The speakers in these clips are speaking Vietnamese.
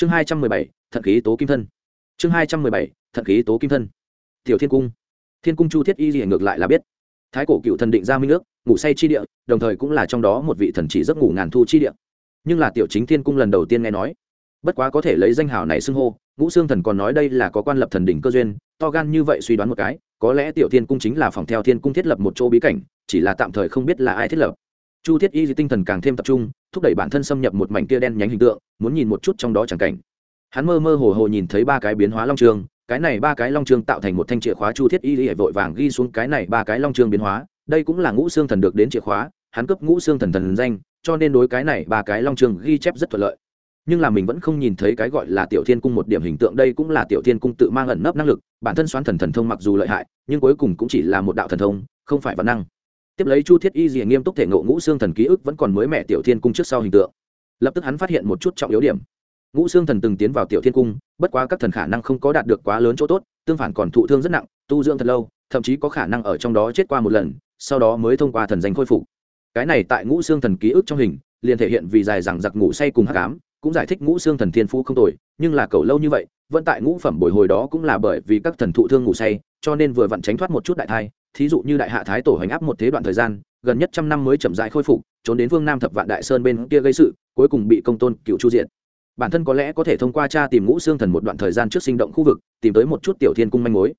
chương hai trăm mười bảy, thận khí tố kim thân. Chương hai trăm mười bảy, thận khí tố kim thân. Tiểu thiên cung. Thiên cung chu thiết y gì ngược lại là biết. Thái cổ cựu thần định ra minh nước ngủ say chi địa, đồng thời cũng là trong đó một vị thần chỉ giấc ngủ ngàn thu chi địa. Nhưng là tiểu chính thiên cung lần đầu tiên nghe nói, bất quá có thể lấy danh hào này xưng hô, ngũ xương thần còn nói đây là có quan lập thần đỉnh cơ duyên, to gan như vậy suy đoán một cái, có lẽ tiểu thiên cung chính là phòng theo thiên cung thiết lập một chỗ bí cảnh, chỉ là tạm thời không biết là ai thiết lập chu thiết y tinh thần càng thêm tập trung, thúc đẩy bản thân xâm nhập một mảnh kia đen nhánh hình tượng, muốn nhìn một chút trong đó chẳng cảnh. Hắn mơ mơ hồ hồ nhìn thấy ba cái biến hóa long trường, cái này ba cái long trường tạo thành một thanh chìa khóa, chu thiết y y vội vàng ghi xuống cái này ba cái long trường biến hóa, đây cũng là ngũ xương thần được đến chìa khóa, hắn cấp ngũ xương thần thần danh, cho nên đối cái này ba cái long trường ghi chép rất thuận lợi. Nhưng là mình vẫn không nhìn thấy cái gọi là tiểu thiên cung một điểm hình tượng, đây cũng là tiểu thiên cung tự mang ẩn nấp năng lực, bản thân xoán thần thần thông mặc dù lợi hại, nhưng cuối cùng cũng chỉ là một đạo thần thông, không phải văn năng tiếp lấy chu thiết y gì nghiêm túc thể ngộ ngũ xương thần ký ức vẫn còn mới mẹ tiểu thiên cung trước sau hình tượng. Lập tức hắn phát hiện một chút trọng yếu điểm. Ngũ xương thần từng tiến vào tiểu thiên cung, bất quá các thần khả năng không có đạt được quá lớn chỗ tốt, tương phản còn thụ thương rất nặng, tu dưỡng thật lâu, thậm chí có khả năng ở trong đó chết qua một lần, sau đó mới thông qua thần danh khôi phục. Cái này tại ngũ xương thần ký ức trong hình, liền thể hiện vì dài rằng giặc ngủ say cùng hắc cám cũng giải thích ngũ xương thần thiên phú không tồi, nhưng là cầu lâu như vậy, vẫn tại ngũ phẩm bồi hồi đó cũng là bởi vì các thần thụ thương ngủ say, cho nên vừa vặn tránh thoát một chút đại thai thí dụ như đại hạ thái tổ hành áp một thế đoạn thời gian, gần nhất trăm năm mới chậm rãi khôi phục, trốn đến vương nam thập vạn đại sơn bên kia gây sự, cuối cùng bị công tôn cựu chu diện bản thân có lẽ có thể thông qua cha tìm ngũ xương thần một đoạn thời gian trước sinh động khu vực, tìm tới một chút tiểu thiên cung manh mối.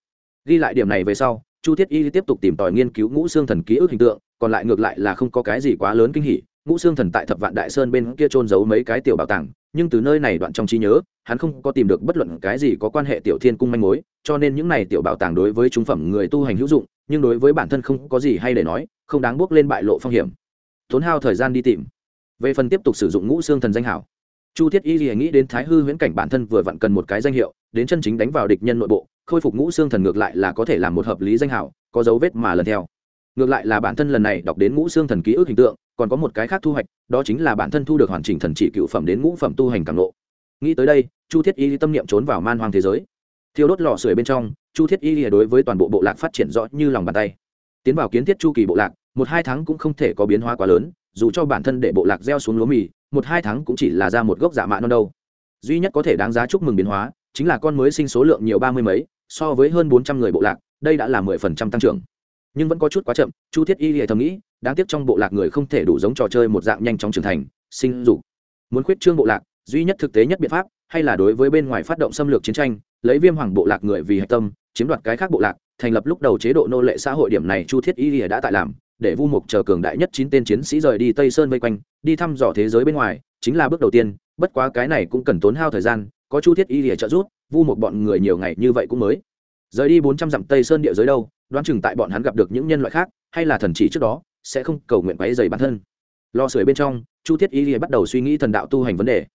Ghi lại điểm này về sau, chu thiết y tiếp tục tìm tòi nghiên cứu ngũ xương thần ký ức hình tượng, còn lại ngược lại là không có cái gì quá lớn kinh hỉ. Ngũ xương thần tại thập vạn đại sơn bên kia trôn giấu mấy cái tiểu bảo tàng, nhưng từ nơi này đoạn trong trí nhớ, hắn không có tìm được bất luận cái gì có quan hệ tiểu thiên cung manh mối, cho nên những này tiểu bảo tàng đối với trung phẩm người tu hành hữu dụng nhưng đối với bản thân không có gì hay để nói, không đáng bước lên bại lộ phong hiểm. Tốn hao thời gian đi tìm. Về phần tiếp tục sử dụng ngũ xương thần danh hảo. Chu thiết y gì nghĩ đến thái hư huyễn cảnh bản thân vừa vặn cần một cái danh hiệu, đến chân chính đánh vào địch nhân nội bộ, khôi phục ngũ xương thần ngược lại là có thể làm một hợp lý danh hảo, có dấu vết mà lần theo. Ngược lại là bản thân lần này đọc đến ngũ xương thần ký ức hình tượng, còn có một cái khác thu hoạch, đó chính là bản thân thu được hoàn chỉnh thần chỉ cựu phẩm đến ngũ phẩm tu hành càng lộ. Nghĩ tới đây, chu thiết y tâm niệm trốn vào man hoang thế giới thiêu đốt lò sưởi bên trong, chu thiết y lìa đối với toàn bộ bộ lạc phát triển rõ như lòng bàn tay. Tiến vào kiến thiết chu kỳ bộ lạc, một hai tháng cũng không thể có biến hóa quá lớn, dù cho bản thân để bộ lạc gieo xuống lúa mì, một hai tháng cũng chỉ là ra một gốc dạ mạ non đâu. Duy nhất có thể đáng giá chúc mừng biến hóa, chính là con mới sinh số lượng nhiều ba mươi mấy, so với hơn bốn trăm người bộ lạc, đây đã là mười phần trăm tăng trưởng. Nhưng vẫn có chút quá chậm, chu thiết y lìa thầm nghĩ, đáng tiếc trong bộ lạc người không thể đủ giống trò chơi một dạng nhanh chóng trưởng thành, sinh dục. Muốn khuyết trương bộ lạc, duy nhất thực tế nhất biện pháp, hay là đối với bên ngoài phát động xâm lược chiến tranh lấy viêm hoàng bộ lạc người vì hạch tâm, chiếm đoạt cái khác bộ lạc, thành lập lúc đầu chế độ nô lệ xã hội điểm này chu thiết y lìa đã tại làm, để vu mục chờ cường đại nhất chín tên chiến sĩ rời đi tây sơn vây quanh, đi thăm dò thế giới bên ngoài, chính là bước đầu tiên, bất quá cái này cũng cần tốn hao thời gian, có chu thiết y lìa trợ giúp, vu mục bọn người nhiều ngày như vậy cũng mới. Rời đi bốn trăm dặm tây sơn địa giới đâu, đoán chừng tại bọn hắn gặp được những nhân loại khác, hay là thần chỉ trước đó, sẽ không cầu nguyện quáy dày bản thân. Lo sưởi bên trong, chu thiết y lìa bắt đầu suy nghĩ thần đạo tu hành vấn đề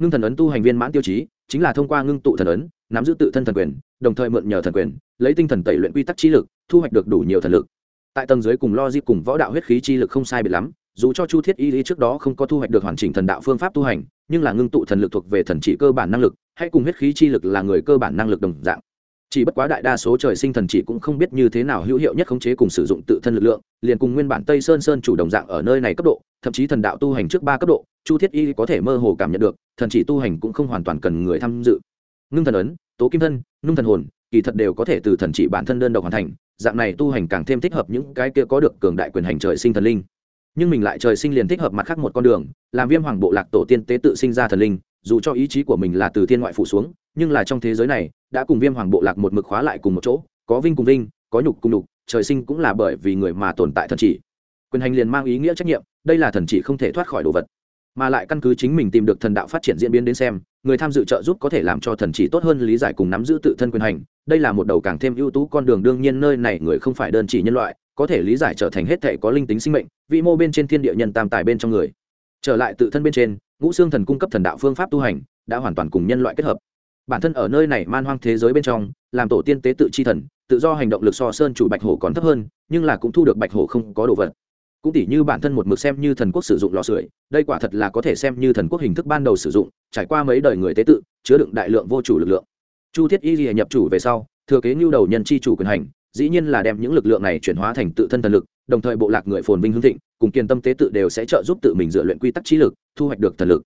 ngưng thần ấn tu hành viên mãn tiêu chí, chính là thông qua ngưng tụ thần ấn, nắm giữ tự thân thần quyền, đồng thời mượn nhờ thần quyền, lấy tinh thần tẩy luyện quy tắc trí lực, thu hoạch được đủ nhiều thần lực. Tại tầng dưới cùng lo di cùng võ đạo huyết khí chi lực không sai biệt lắm, dù cho chu thiết y lý trước đó không có thu hoạch được hoàn chỉnh thần đạo phương pháp tu hành, nhưng là ngưng tụ thần lực thuộc về thần trị cơ bản năng lực, hay cùng huyết khí chi lực là người cơ bản năng lực đồng dạng chỉ bất quá đại đa số trời sinh thần chỉ cũng không biết như thế nào hữu hiệu nhất khống chế cùng sử dụng tự thân lực lượng, liền cùng nguyên bản tây sơn sơn chủ đồng dạng ở nơi này cấp độ, thậm chí thần đạo tu hành trước ba cấp độ, chu thiết y có thể mơ hồ cảm nhận được, thần chỉ tu hành cũng không hoàn toàn cần người tham dự. Ngưng thần ấn, tố kim thân nung thần hồn, kỳ thật đều có thể từ thần chỉ bản thân đơn độc hoàn thành, dạng này tu hành càng thêm thích hợp những cái kia có được cường đại quyền hành trời sinh thần linh. Nhưng mình lại trời sinh liền thích hợp mặt khác một con đường, làm viêm hoàng bộ lạc tổ tiên tế tự sinh ra thần linh, dù cho ý chí của mình là từ thiên ngoại phủ xuống, nhưng là trong thế giới này đã cùng viêm hoàng bộ lạc một mực khóa lại cùng một chỗ, có vinh cùng vinh, có nhục cùng nhục, trời sinh cũng là bởi vì người mà tồn tại thần chỉ. Quyền hành liền mang ý nghĩa trách nhiệm, đây là thần chỉ không thể thoát khỏi đồ vật. Mà lại căn cứ chính mình tìm được thần đạo phát triển diễn biến đến xem, người tham dự trợ giúp có thể làm cho thần chỉ tốt hơn lý giải cùng nắm giữ tự thân quyền hành. Đây là một đầu càng thêm ưu tú con đường, đương nhiên nơi này người không phải đơn chỉ nhân loại, có thể lý giải trở thành hết thể có linh tính sinh mệnh vị mô bên trên thiên địa nhân tam tài bên trong người. Trở lại tự thân bên trên, ngũ xương thần cung cấp thần đạo phương pháp tu hành, đã hoàn toàn cùng nhân loại kết hợp bản thân ở nơi này man hoang thế giới bên trong, làm tổ tiên tế tự chi thần, tự do hành động lực so sơn chủ bạch hổ còn thấp hơn, nhưng là cũng thu được bạch hổ không có đồ vật. Cũng tỉ như bản thân một mực xem như thần quốc sử dụng lò sưởi, đây quả thật là có thể xem như thần quốc hình thức ban đầu sử dụng, trải qua mấy đời người tế tự, chứa đựng đại lượng vô chủ lực lượng. Chu thiết y ghi nhập chủ về sau, thừa kế nhu đầu nhân chi chủ quyền hành, dĩ nhiên là đem những lực lượng này chuyển hóa thành tự thân thần lực, đồng thời bộ lạc người phồn vinh hương thịnh, cùng kiên tâm tế tự đều sẽ trợ giúp tự mình dựa luyện quy tắc trí lực, thu hoạch được thần lực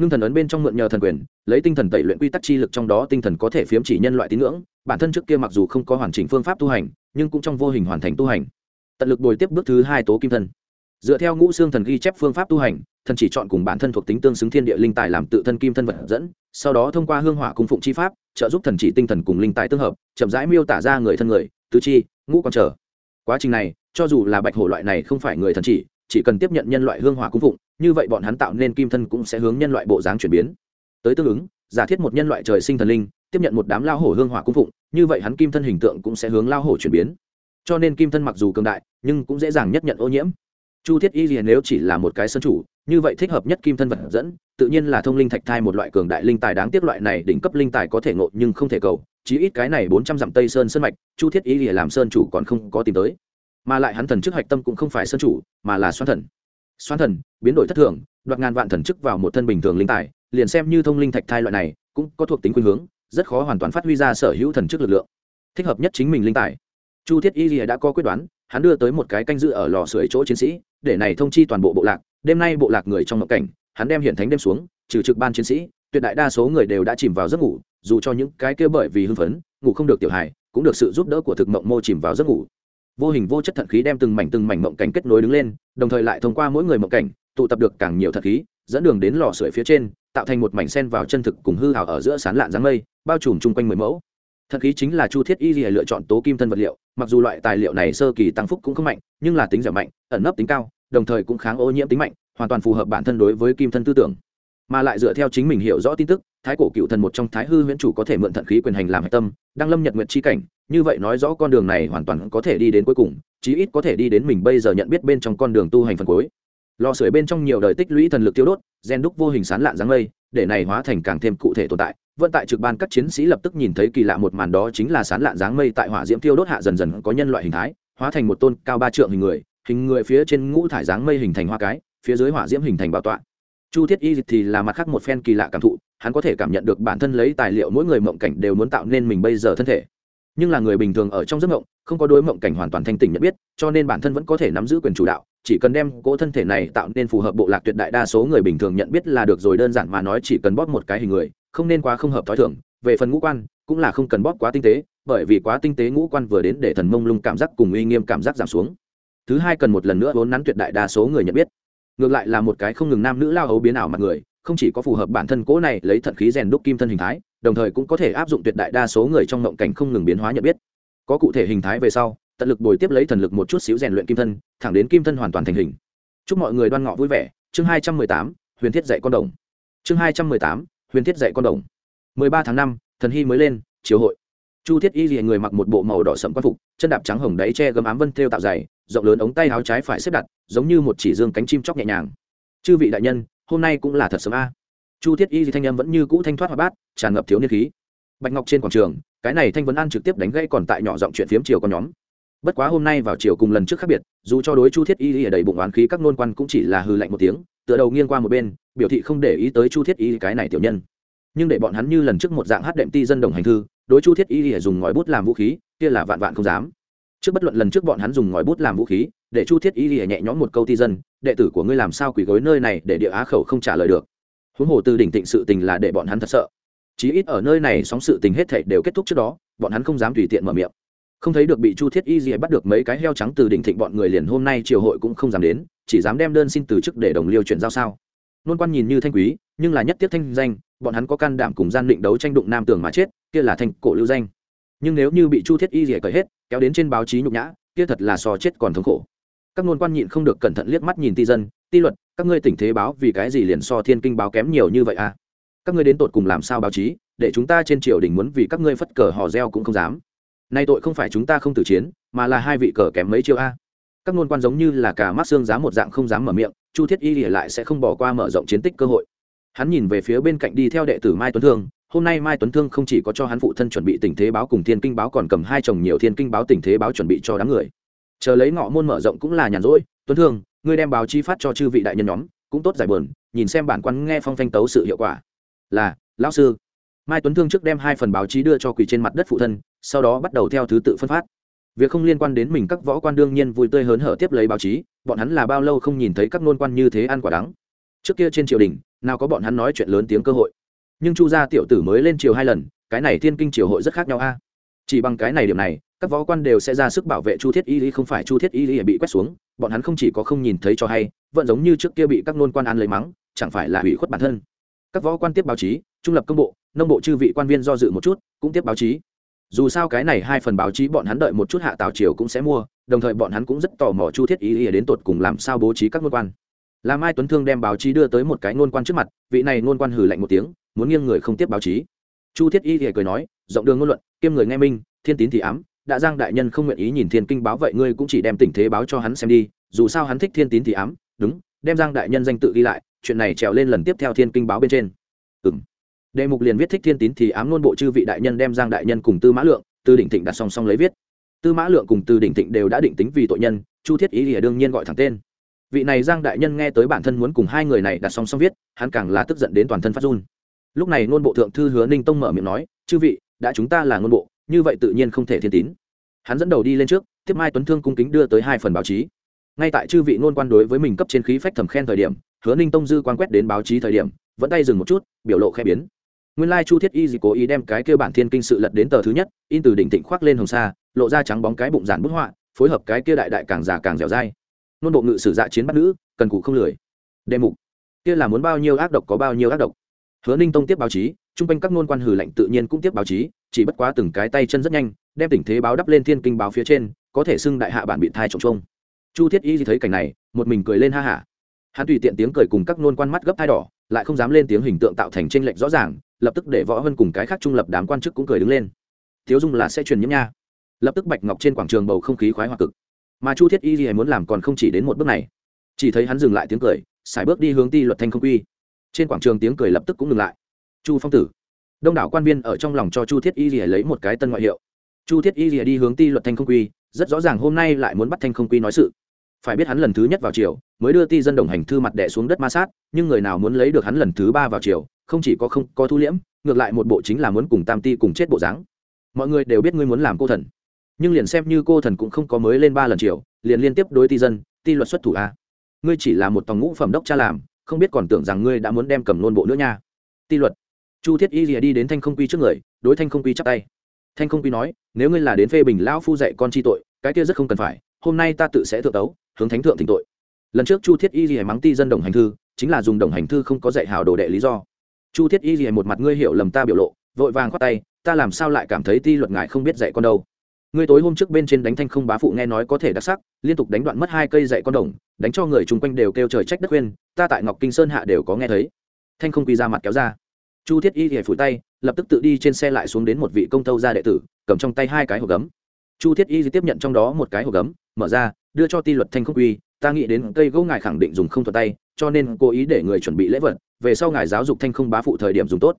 ngưng thần ấn bên trong mượn nhờ thần quyền, lấy tinh thần tẩy luyện quy tắc chi lực trong đó tinh thần có thể phiếm chỉ nhân loại tín ngưỡng. Bản thân trước kia mặc dù không có hoàn chỉnh phương pháp tu hành, nhưng cũng trong vô hình hoàn thành tu hành. Tận lực bồi tiếp bước thứ hai tố kim thân. Dựa theo ngũ xương thần ghi chép phương pháp tu hành, thần chỉ chọn cùng bản thân thuộc tính tương xứng thiên địa linh tài làm tự thân kim thân vật dẫn, sau đó thông qua hương hỏa cung phụng chi pháp, trợ giúp thần chỉ tinh thần cùng linh tài tương hợp, chậm rãi miêu tả ra người thân người, tứ chi, ngũ quan trở. Quá trình này, cho dù là bạch hổ loại này không phải người thần chỉ chỉ cần tiếp nhận nhân loại hương hỏa cung phụng, như vậy bọn hắn tạo nên kim thân cũng sẽ hướng nhân loại bộ dáng chuyển biến. Tới tương ứng, giả thiết một nhân loại trời sinh thần linh, tiếp nhận một đám lao hổ hương hỏa cung phụng, như vậy hắn kim thân hình tượng cũng sẽ hướng lao hổ chuyển biến. Cho nên kim thân mặc dù cường đại, nhưng cũng dễ dàng nhất nhận ô nhiễm. Chu thiết y liền nếu chỉ là một cái sân chủ, như vậy thích hợp nhất kim thân vật dẫn, tự nhiên là thông linh thạch thai một loại cường đại linh tài đáng tiếc loại này đỉnh cấp linh tài có thể ngộ nhưng không thể cầu, chí ít cái này bốn trăm dặm tây sơn sơn mạch, chu thiết y liền làm sơn chủ còn không có tìm tới mà lại hắn thần chức hạch tâm cũng không phải sơn chủ, mà là xoan thần. Xoan thần, biến đổi thất thường, đoạt ngàn vạn thần chức vào một thân bình thường linh tài, liền xem như thông linh thạch thai loại này, cũng có thuộc tính khuynh hướng, rất khó hoàn toàn phát huy ra sở hữu thần chức lực lượng. Thích hợp nhất chính mình linh tài. Chu thiết y lìa đã có quyết đoán, hắn đưa tới một cái canh dự ở lò sưởi chỗ chiến sĩ, để này thông chi toàn bộ bộ lạc, đêm nay bộ lạc người trong mộng cảnh, hắn đem hiện thánh đêm xuống, trừ trực ban chiến sĩ, tuyệt đại đa số người đều đã chìm vào giấc ngủ, dù cho những cái kia bởi vì hưng phấn, ngủ không được tiểu hài, cũng được sự giúp đỡ của thực mộng mô chìm vào giấc ngủ vô hình vô chất thận khí đem từng mảnh từng mảnh mộng cảnh kết nối đứng lên, đồng thời lại thông qua mỗi người mộng cảnh, tụ tập được càng nhiều thận khí, dẫn đường đến lò sưởi phía trên, tạo thành một mảnh sen vào chân thực cùng hư hào ở giữa sán lạn dáng mây, bao trùm chung quanh mười mẫu. Thận khí chính là chu thiết y lìa lựa chọn tố kim thân vật liệu, mặc dù loại tài liệu này sơ kỳ tăng phúc cũng không mạnh, nhưng là tính dẻo mạnh, ẩn nấp tính cao, đồng thời cũng kháng ô nhiễm tính mạnh, hoàn toàn phù hợp bản thân đối với kim thân tư tưởng mà lại dựa theo chính mình hiểu rõ tin tức, thái cổ cựu thần một trong thái hư huyễn chủ có thể mượn thận khí quyền hành làm hạch tâm đang lâm nhật nguyện chi cảnh, như vậy nói rõ con đường này hoàn toàn có thể đi đến cuối cùng, chí ít có thể đi đến mình bây giờ nhận biết bên trong con đường tu hành phần cuối. Lò sưởi bên trong nhiều đời tích lũy thần lực tiêu đốt, gen đúc vô hình sán lạn dáng mây, để này hóa thành càng thêm cụ thể tồn tại. Vận tại trực ban các chiến sĩ lập tức nhìn thấy kỳ lạ một màn đó chính là sán lạn dáng mây tại hỏa diễm tiêu đốt hạ dần dần có nhân loại hình thái, hóa thành một tôn cao ba trượng hình người hình người phía trên ngũ thải dáng mây hình thành hoa cái, phía dưới hỏa diễm hình thành bảo tọa chu thiết y thì là mặt khác một phen kỳ lạ cảm thụ, hắn có thể cảm nhận được bản thân lấy tài liệu mỗi người mộng cảnh đều muốn tạo nên mình bây giờ thân thể. Nhưng là người bình thường ở trong giấc mộng, không có đối mộng cảnh hoàn toàn thanh tỉnh nhận biết, cho nên bản thân vẫn có thể nắm giữ quyền chủ đạo, chỉ cần đem cỗ thân thể này tạo nên phù hợp bộ lạc tuyệt đại đa số người bình thường nhận biết là được rồi đơn giản mà nói chỉ cần bóp một cái hình người, không nên quá không hợp t h ó i thưởng về phần ngũ quan, cũng là không cần bóp quá tinh tế, bởi vì quá tinh tế ngũ quan vừa đến để thần mông lung cảm giác cùng uy nghiêm cảm giác giảm xuống. Thứ hai cần một lần nữa vốn nắn tuyệt đại đa số người nhận biết ngược lại là một cái không ngừng nam nữ lao hấu biến ảo mặt người, không chỉ có phù hợp bản thân cỗ này lấy thận khí rèn đúc kim thân hình thái, đồng thời cũng có thể áp dụng tuyệt đại đa số người trong mộng cảnh không ngừng biến hóa nhận biết. Có cụ thể hình thái về sau, tận lực bồi tiếp lấy thần lực một chút xíu rèn luyện kim thân, thẳng đến kim thân hoàn toàn thành hình. Chúc mọi người đoan ngọ vui vẻ. Chương hai trăm mười tám, huyền thiết dạy con đồng. Chương hai trăm mười tám, huyền thiết dạy con đồng. mười ba tháng năm, thần hy mới lên chiều hội. Chu thiết y rìa người mặc một bộ màu đỏ sậm quan phục, chân đạp trắng hồng đáy che gấm ám vân thêu tạo dày rộng lớn ống tay áo trái phải xếp đặt, giống như một chỉ dương cánh chim chóc nhẹ nhàng. Chư vị đại nhân, hôm nay cũng là thật sớm a. Chu thiết y thì thanh em vẫn như cũ thanh thoát hoa bát, tràn ngập thiếu niên khí. Bạch ngọc trên quảng trường, cái này thanh vấn an trực tiếp đánh gây còn tại nhỏ giọng chuyện phiếm chiều con nhóm. Bất quá hôm nay vào chiều cùng lần trước khác biệt, dù cho đối chu thiết y ở đầy bụng oán khí các nôn quan cũng chỉ là hư lạnh một tiếng, tựa đầu nghiêng qua một bên, biểu thị không để ý tới chu thiết y cái này tiểu nhân. Nhưng để bọn hắn như lần trước một dạng hát đệm ti dân đồng hành thư, đối chu thiết y dùng ngòi bút làm vũ khí, kia là vạn vạn không dám trước bất luận lần trước bọn hắn dùng ngòi bút làm vũ khí, để chu thiết y lìa nhẹ nhõm một câu ti dân, đệ tử của ngươi làm sao quỳ gối nơi này để địa á khẩu không trả lời được? Huống hồ từ đỉnh thịnh sự tình là để bọn hắn thật sợ. Chí ít ở nơi này sóng sự tình hết thảy đều kết thúc trước đó, bọn hắn không dám tùy tiện mở miệng. Không thấy được bị chu thiết y gì bắt được mấy cái heo trắng từ đỉnh thịnh bọn người liền hôm nay triều hội cũng không dám đến, chỉ dám đem đơn xin từ chức để đồng liêu chuyển giao sao. Nôn quan nhìn như thanh quý, nhưng là nhất tiết thanh danh, bọn hắn có can đảm cùng gian định đấu tranh đụng nam tường mà chết, kia là thanh cổ lưu danh nhưng nếu như bị chu thiết y rỉa cởi hết, kéo đến trên báo chí nhục nhã, kia thật là so chết còn thống khổ. Các ngôn quan nhịn không được cẩn thận liếc mắt nhìn ti dân, ti luật, các ngươi tỉnh thế báo vì cái gì liền so thiên kinh báo kém nhiều như vậy à? Các ngươi đến tột cùng làm sao báo chí, để chúng ta trên triều đình muốn vì các ngươi phất cờ hò reo cũng không dám. Nay tội không phải chúng ta không tử chiến, mà là hai vị cờ kém mấy chiêu a. Các ngôn quan giống như là cả mắt xương giá một dạng không dám mở miệng, chu thiết y lìa lại sẽ không bỏ qua mở rộng chiến tích cơ hội. Hắn nhìn về phía bên cạnh đi theo đệ tử mai tuấn thương hôm nay mai tuấn thương không chỉ có cho hắn phụ thân chuẩn bị tình thế báo cùng thiên kinh báo còn cầm hai chồng nhiều thiên kinh báo tình thế báo chuẩn bị cho đám người. Chờ lấy ngọ môn mở rộng cũng là nhàn rỗi, tuấn thương, ngươi đem báo chi phát cho chư vị đại nhân nhóm, cũng tốt giải buồn, nhìn xem bản quan nghe phong thanh tấu sự hiệu quả. Là, lão sư. Mai tuấn thương trước đem hai phần báo chí đưa cho quỳ trên mặt đất phụ thân, sau đó bắt đầu theo thứ tự phân phát. Việc không liên quan đến mình các võ quan đương nhiên vui tươi hớn hở tiếp lấy báo chí, bọn hắn là bao lâu không nhìn thấy các nôn quan như thế ăn quả đắng. Trước kia trên triều đình, nào có bọn hắn nói chuyện lớn tiếng cơ hội nhưng chu gia tiểu tử mới lên triều hai lần, cái này thiên kinh triều hội rất khác nhau a. Chỉ bằng cái này điểm này, các võ quan đều sẽ ra sức bảo vệ chu thiết y lý, không phải chu thiết y lý bị quét xuống, bọn hắn không chỉ có không nhìn thấy cho hay, vẫn giống như trước kia bị các nôn quan ăn lấy mắng, chẳng phải là hủy khuất bản thân. Các võ quan tiếp báo chí, trung lập công bộ, nông bộ chư vị quan viên do dự một chút, cũng tiếp báo chí. Dù sao cái này hai phần báo chí bọn hắn đợi một chút hạ tào triều cũng sẽ mua, đồng thời bọn hắn cũng rất tò mò chu thiết y lý đến tột cùng làm sao bố trí các nôn quan là mai tuấn thương đem báo chí đưa tới một cái ngôn quan trước mặt, vị này ngôn quan hử lạnh một tiếng, muốn nghiêng người không tiếp báo chí. Chu thiết y thì cười nói, rộng đường ngôn luận, kiêm người nghe minh, thiên tín thì ám, đã giang đại nhân không nguyện ý nhìn thiên kinh báo vậy ngươi cũng chỉ đem tình thế báo cho hắn xem đi, dù sao hắn thích thiên tín thì ám, đúng, đem giang đại nhân danh tự ghi lại, chuyện này trèo lên lần tiếp theo thiên kinh báo bên trên. Ừ m đề mục liền viết thích thiên tín thì ám nôn bộ chư vị đại nhân đem giang đại nhân cùng tư mã lượng, tư đỉnh thịnh đặt song song lấy viết. Tư mã lượng cùng tư đỉnh thịnh đều đã định tính vì tội nhân, chu thiết ý lìa đương nhiên gọi thẳng tên vị này giang đại nhân nghe tới bản thân muốn cùng hai người này đặt song song viết, hắn càng là tức giận đến toàn thân phát run. Lúc này nôn bộ thượng thư hứa ninh tông mở miệng nói, chư vị, đã chúng ta là ngôn bộ, như vậy tự nhiên không thể thiên tín. Hắn dẫn đầu đi lên trước, tiếp mai tuấn thương cung kính đưa tới hai phần báo chí. Ngay tại chư vị nôn quan đối với mình cấp trên khí phách thầm khen thời điểm, hứa ninh tông dư quan quét đến báo chí thời điểm, vẫn tay dừng một chút, biểu lộ khe biến. Nguyên lai chu thiết y gì cố ý đem cái kêu bản thiên kinh sự lật đến tờ thứ nhất, in từ đỉnh thịnh khoác lên hồng sa, lộ ra trắng bóng cái bụng giản bút họa, phối hợp cái kia đại đại càng già càng dẻo dai nôn bộ ngự sử dạ chiến bắt nữ, cần cụ không lười. Đề mục, kia là muốn bao nhiêu ác độc có bao nhiêu ác độc. Hứa ninh tông tiếp báo chí, chung quanh các nôn quan hử lệnh tự nhiên cũng tiếp báo chí, chỉ bất quá từng cái tay chân rất nhanh, đem tình thế báo đắp lên thiên kinh báo phía trên, có thể xưng đại hạ bản bị thai trồng trông. Chu thiết y thấy cảnh này, một mình cười lên ha hả. Hắn tùy tiện tiếng cười cùng các nôn quan mắt gấp thai đỏ, lại không dám lên tiếng hình tượng tạo thành tranh lệch rõ ràng, lập tức để võ hơn cùng cái khác trung lập đám quan chức cũng cười đứng lên. Thiếu dung là sẽ truyền nhiễm nha. Lập tức bạch ngọc trên quảng trường bầu không khí khoái hoặc cực mà chu thiết y gì muốn làm còn không chỉ đến một bước này. Chỉ thấy hắn dừng lại tiếng cười xài bước đi hướng ti luật thanh không quy. Trên quảng trường tiếng cười lập tức cũng ngừng lại. Chu phong tử. Đông đảo quan viên ở trong lòng cho chu thiết y gì lấy một cái tân ngoại hiệu. Chu thiết y gì đi hướng ti luật thanh không quy, rất rõ ràng hôm nay lại muốn bắt thanh không quy nói sự. Phải biết hắn lần thứ nhất vào triều, mới đưa ti dân đồng hành thư mặt đẻ xuống đất ma sát, nhưng người nào muốn lấy được hắn lần thứ ba vào triều, không chỉ có không có thu liễm, ngược lại một bộ chính là muốn cùng tam ti cùng chết bộ dáng. Mọi người đều biết ngươi muốn làm cô thần nhưng liền xem như cô thần cũng không có mới lên ba lần triệu liền liên tiếp đối ti dân, ti luật xuất thủ a. Ngươi chỉ là một tòng ngũ phẩm đốc cha làm, không biết còn tưởng rằng ngươi đã muốn đem cầm nôn bộ nữa nha. Ti luật. Chu thiết y rìa đi đến thanh không quy trước người, đối thanh không quy chắp tay. Thanh không quy nói, nếu ngươi là đến phê bình lão phu dạy con chi tội, cái kia rất không cần phải, hôm nay ta tự sẽ thượng tấu, hướng thánh thượng thỉnh tội. Lần trước chu thiết y rìa mắng ti dân đồng hành thư, chính là dùng đồng hành thư không có dạy hào đồ đệ lý do. Chu thiết y rìa một mặt ngươi hiểu lầm ta biểu lộ, vội vàng khoát tay, ta làm sao lại cảm thấy ti luật ngài không biết dạy con đâu? Ngươi tối hôm trước bên trên đánh thanh không bá phụ nghe nói có thể đặc sắc, liên tục đánh đoạn mất hai cây dạy con đồng, đánh cho người chung quanh đều kêu trời trách đất khuyên, ta tại ngọc kinh sơn hạ đều có nghe thấy. Thanh không quy ra mặt kéo ra. Chu thiết y thì phủi tay, lập tức tự đi trên xe lại xuống đến một vị công tâu gia đệ tử, cầm trong tay hai cái hộp gấm. Chu thiết y tiếp nhận trong đó một cái hộp gấm, mở ra, đưa cho ti luật thanh không quy, ta nghĩ đến cây gỗ ngài khẳng định dùng không thuật tay, cho nên cố ý để người chuẩn bị lễ vật, về sau ngài giáo dục thanh không bá phụ thời điểm dùng tốt.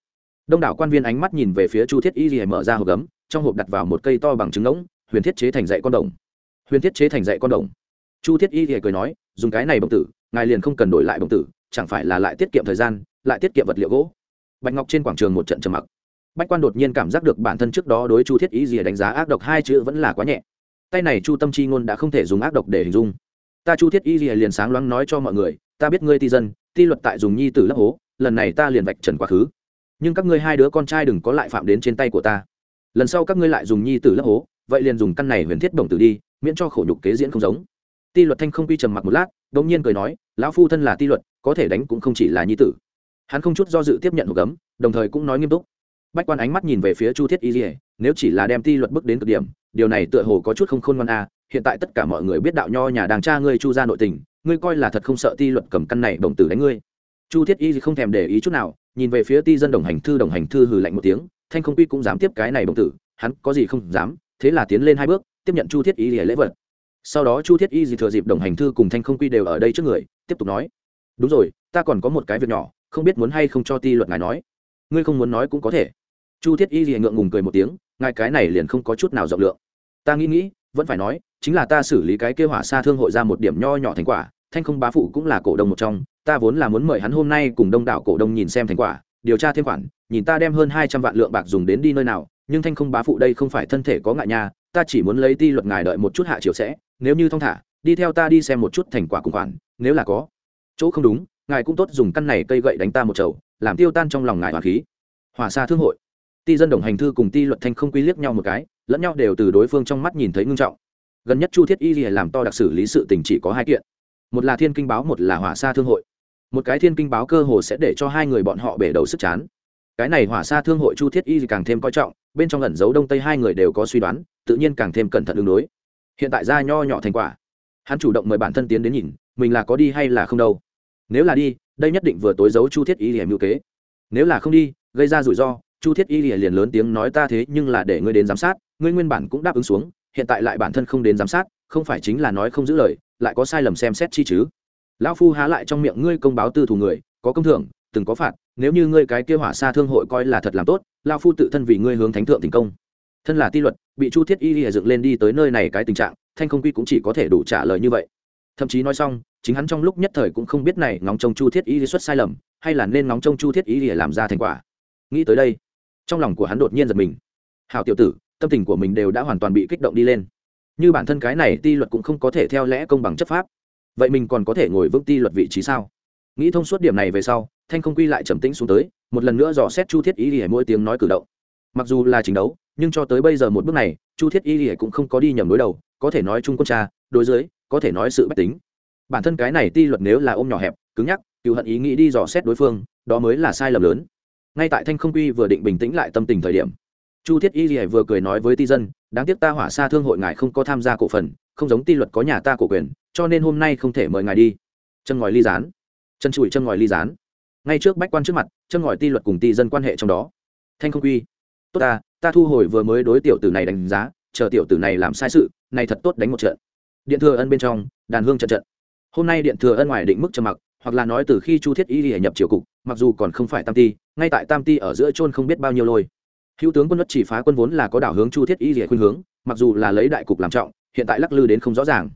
Đông đảo quan viên ánh mắt nhìn về phía chu thiết y thì mở ra hộp gấm trong hộp đặt vào một cây to bằng trứng ngỗng, huyền thiết chế thành dạy con đồng. Huyền thiết chế thành dạy con đồng. Chu thiết y thì cười nói, dùng cái này bồng tử, ngài liền không cần đổi lại bồng tử, chẳng phải là lại tiết kiệm thời gian, lại tiết kiệm vật liệu gỗ? Bạch ngọc trên quảng trường một trận trầm mặc. Bách quan đột nhiên cảm giác được bản thân trước đó đối chu thiết y gì đánh giá ác độc hai chữ vẫn là quá nhẹ. Tay này chu tâm chi ngôn đã không thể dùng ác độc để hình dung. Ta chu thiết y gì liền sáng loáng nói cho mọi người, ta biết ngươi ti dân, ti luật tại dùng nhi tử lấp hố, lần này ta liền vạch trần quá khứ. Nhưng các ngươi hai đứa con trai đừng có lại phạm đến trên tay của ta lần sau các ngươi lại dùng nhi tử lấp hố, vậy liền dùng căn này huyền thiết đồng tử đi, miễn cho khổ nhục kế diễn không giống. Ti luật thanh không quy trầm mặc một lát đ ỗ n g nhiên cười nói, lão phu thân là ti luật, có thể đánh cũng không chỉ là nhi tử. Hắn không chút do dự tiếp nhận hộp gấm, đồng thời cũng nói nghiêm túc. Bách quan ánh mắt nhìn về phía chu thiết y dỉa nếu chỉ là đem ti luật bước đến cực điểm, điều này tựa hồ có chút không khôn ngoan a hiện tại tất cả mọi người biết đạo nho nhà đàng cha ngươi chu ra nội tình, ngươi coi là thật không sợ ti luật cầm căn này đồng tử đánh ngươi. Chu thiết y không thèm để ý chút nào, nhìn về phía ti dân đồng hành thư đồng hành thư hừ lạnh một tiếng thanh không quy cũng dám tiếp cái này đồng tử, hắn có gì không dám, thế là tiến lên hai bước, tiếp nhận chu thiết y lễ vật. Sau đó chu thiết y gì thừa dịp đồng hành thư cùng thanh không quy đều ở đây trước người, tiếp tục nói, đúng rồi, ta còn có một cái việc nhỏ, không biết muốn hay không cho ti luật ngài nói. Ngươi không muốn nói cũng có thể. Chu thiết y gì ngượng ngùng cười một tiếng, ngài cái này liền không có chút nào rộng lượng. Ta nghĩ nghĩ, vẫn phải nói, chính là ta xử lý cái kêu hỏa xa thương hội ra một điểm nho nhỏ thành quả, thanh không bá phụ cũng là cổ đông một trong, ta vốn là muốn mời hắn hôm nay cùng đông đảo cổ đông nhìn xem thành quả điều tra thêm khoản, nhìn ta đem hơn hai trăm vạn lượng bạc dùng đến đi nơi nào, nhưng thanh không bá phụ đây không phải thân thể có ngại nha, ta chỉ muốn lấy ti luật ngài đợi một chút hạ chiều sẽ, nếu như thong thả, đi theo ta đi xem một chút thành quả cùng khoản, nếu là có chỗ không đúng, ngài cũng tốt dùng căn này cây gậy đánh ta một chầu, làm tiêu tan trong lòng ngài hòa khí. Hòa xa thương hội. Ti dân đồng hành thư cùng ti luật thanh không quy liếc nhau một cái, lẫn nhau đều từ đối phương trong mắt nhìn thấy ngưng trọng. Gần nhất chu thiết y lìa làm to đặc xử lý sự tình chỉ có hai kiện. Một là thiên kinh báo, một là hỏa xa thương hội một cái thiên kinh báo cơ hồ sẽ để cho hai người bọn họ bể đầu sức chán. Cái này hỏa xa thương hội chu thiết y càng thêm coi trọng, bên trong ẩn dấu đông tây hai người đều có suy đoán, tự nhiên càng thêm cẩn thận ứng đối. Hiện tại ra nho nhỏ thành quả. Hắn chủ động mời bản thân tiến đến nhìn, mình là có đi hay là không đâu. Nếu là đi, đây nhất định vừa tối giấu chu thiết y hiểm ngữ kế. Nếu là không đi, gây ra rủi ro, chu thiết y liền lớn tiếng nói ta thế nhưng là để ngươi đến giám sát, ngươi nguyên bản cũng đáp ứng xuống, hiện tại lại bản thân không đến giám sát, không phải chính là nói không giữ lời, lại có sai lầm xem xét chi chứ lão phu há lại trong miệng ngươi công báo tư thủ người, có công thưởng, từng có phạt, nếu như ngươi cái kia hỏa xa thương hội coi là thật làm tốt, lão phu tự thân vì ngươi hướng thánh thượng thành công. Thân là ti luật, bị chu thiết y lìa dựng lên đi tới nơi này cái tình trạng, thanh không quy cũng chỉ có thể đủ trả lời như vậy. Thậm chí nói xong, chính hắn trong lúc nhất thời cũng không biết này ngóng trông chu thiết y xuất sai lầm, hay là nên ngóng trông chu thiết y lìa làm ra thành quả. Nghĩ tới đây, trong lòng của hắn đột nhiên giật mình. Hào tiểu tử, tâm tình của mình đều đã hoàn toàn bị kích động đi lên. Như bản thân cái này ti luật cũng không có thể theo lẽ công bằng chấp pháp vậy mình còn có thể ngồi vững ti luật vị trí sao? Nghĩ thông suốt điểm này về sau, thanh không quy lại trầm tĩnh xuống tới, một lần nữa dò xét chu thiết y lìa mỗi tiếng nói cử động. Mặc dù là chính đấu, nhưng cho tới bây giờ một bước này, chu thiết y lìa cũng không có đi nhầm đối đầu, có thể nói chung quân cha, đối dưới, có thể nói sự bất tính. Bản thân cái này ti luật nếu là ôm nhỏ hẹp, cứng nhắc cựu hận ý nghĩ đi dò xét đối phương, đó mới là sai lầm lớn. Ngay tại thanh không quy vừa định bình tĩnh lại tâm tình thời điểm, chu thiết y lìa vừa cười nói với ti dân, đáng tiếc ta hỏa xa thương hội ngài không có tham gia cổ phần, không giống ti luật có nhà ta cổ quyền cho nên hôm nay không thể mời ngài đi. Chân ngòi ly rán chân chùi chân ngòi ly rán ngay trước bách quan trước mặt, chân ngòi ti luật cùng ti dân quan hệ trong đó. Thanh không quy. Tốt ta ta thu hồi vừa mới đối tiểu tử này đánh giá, chờ tiểu tử này làm sai sự, này thật tốt đánh một trận. Điện thừa ân bên trong, đàn hương trận trận. Hôm nay điện thừa ân ngoài định mức trầm mặc, hoặc là nói từ khi chu thiết y đi nhập triều cục, mặc dù còn không phải tam ti, ngay tại tam ti ở giữa trôn không biết bao nhiêu lôi. Hữu tướng quân đất chỉ phá quân vốn là có đảo hướng chu thiết y hệ khuyên hướng, mặc dù là lấy đại cục làm trọng, hiện tại lắc lư đến không rõ ràng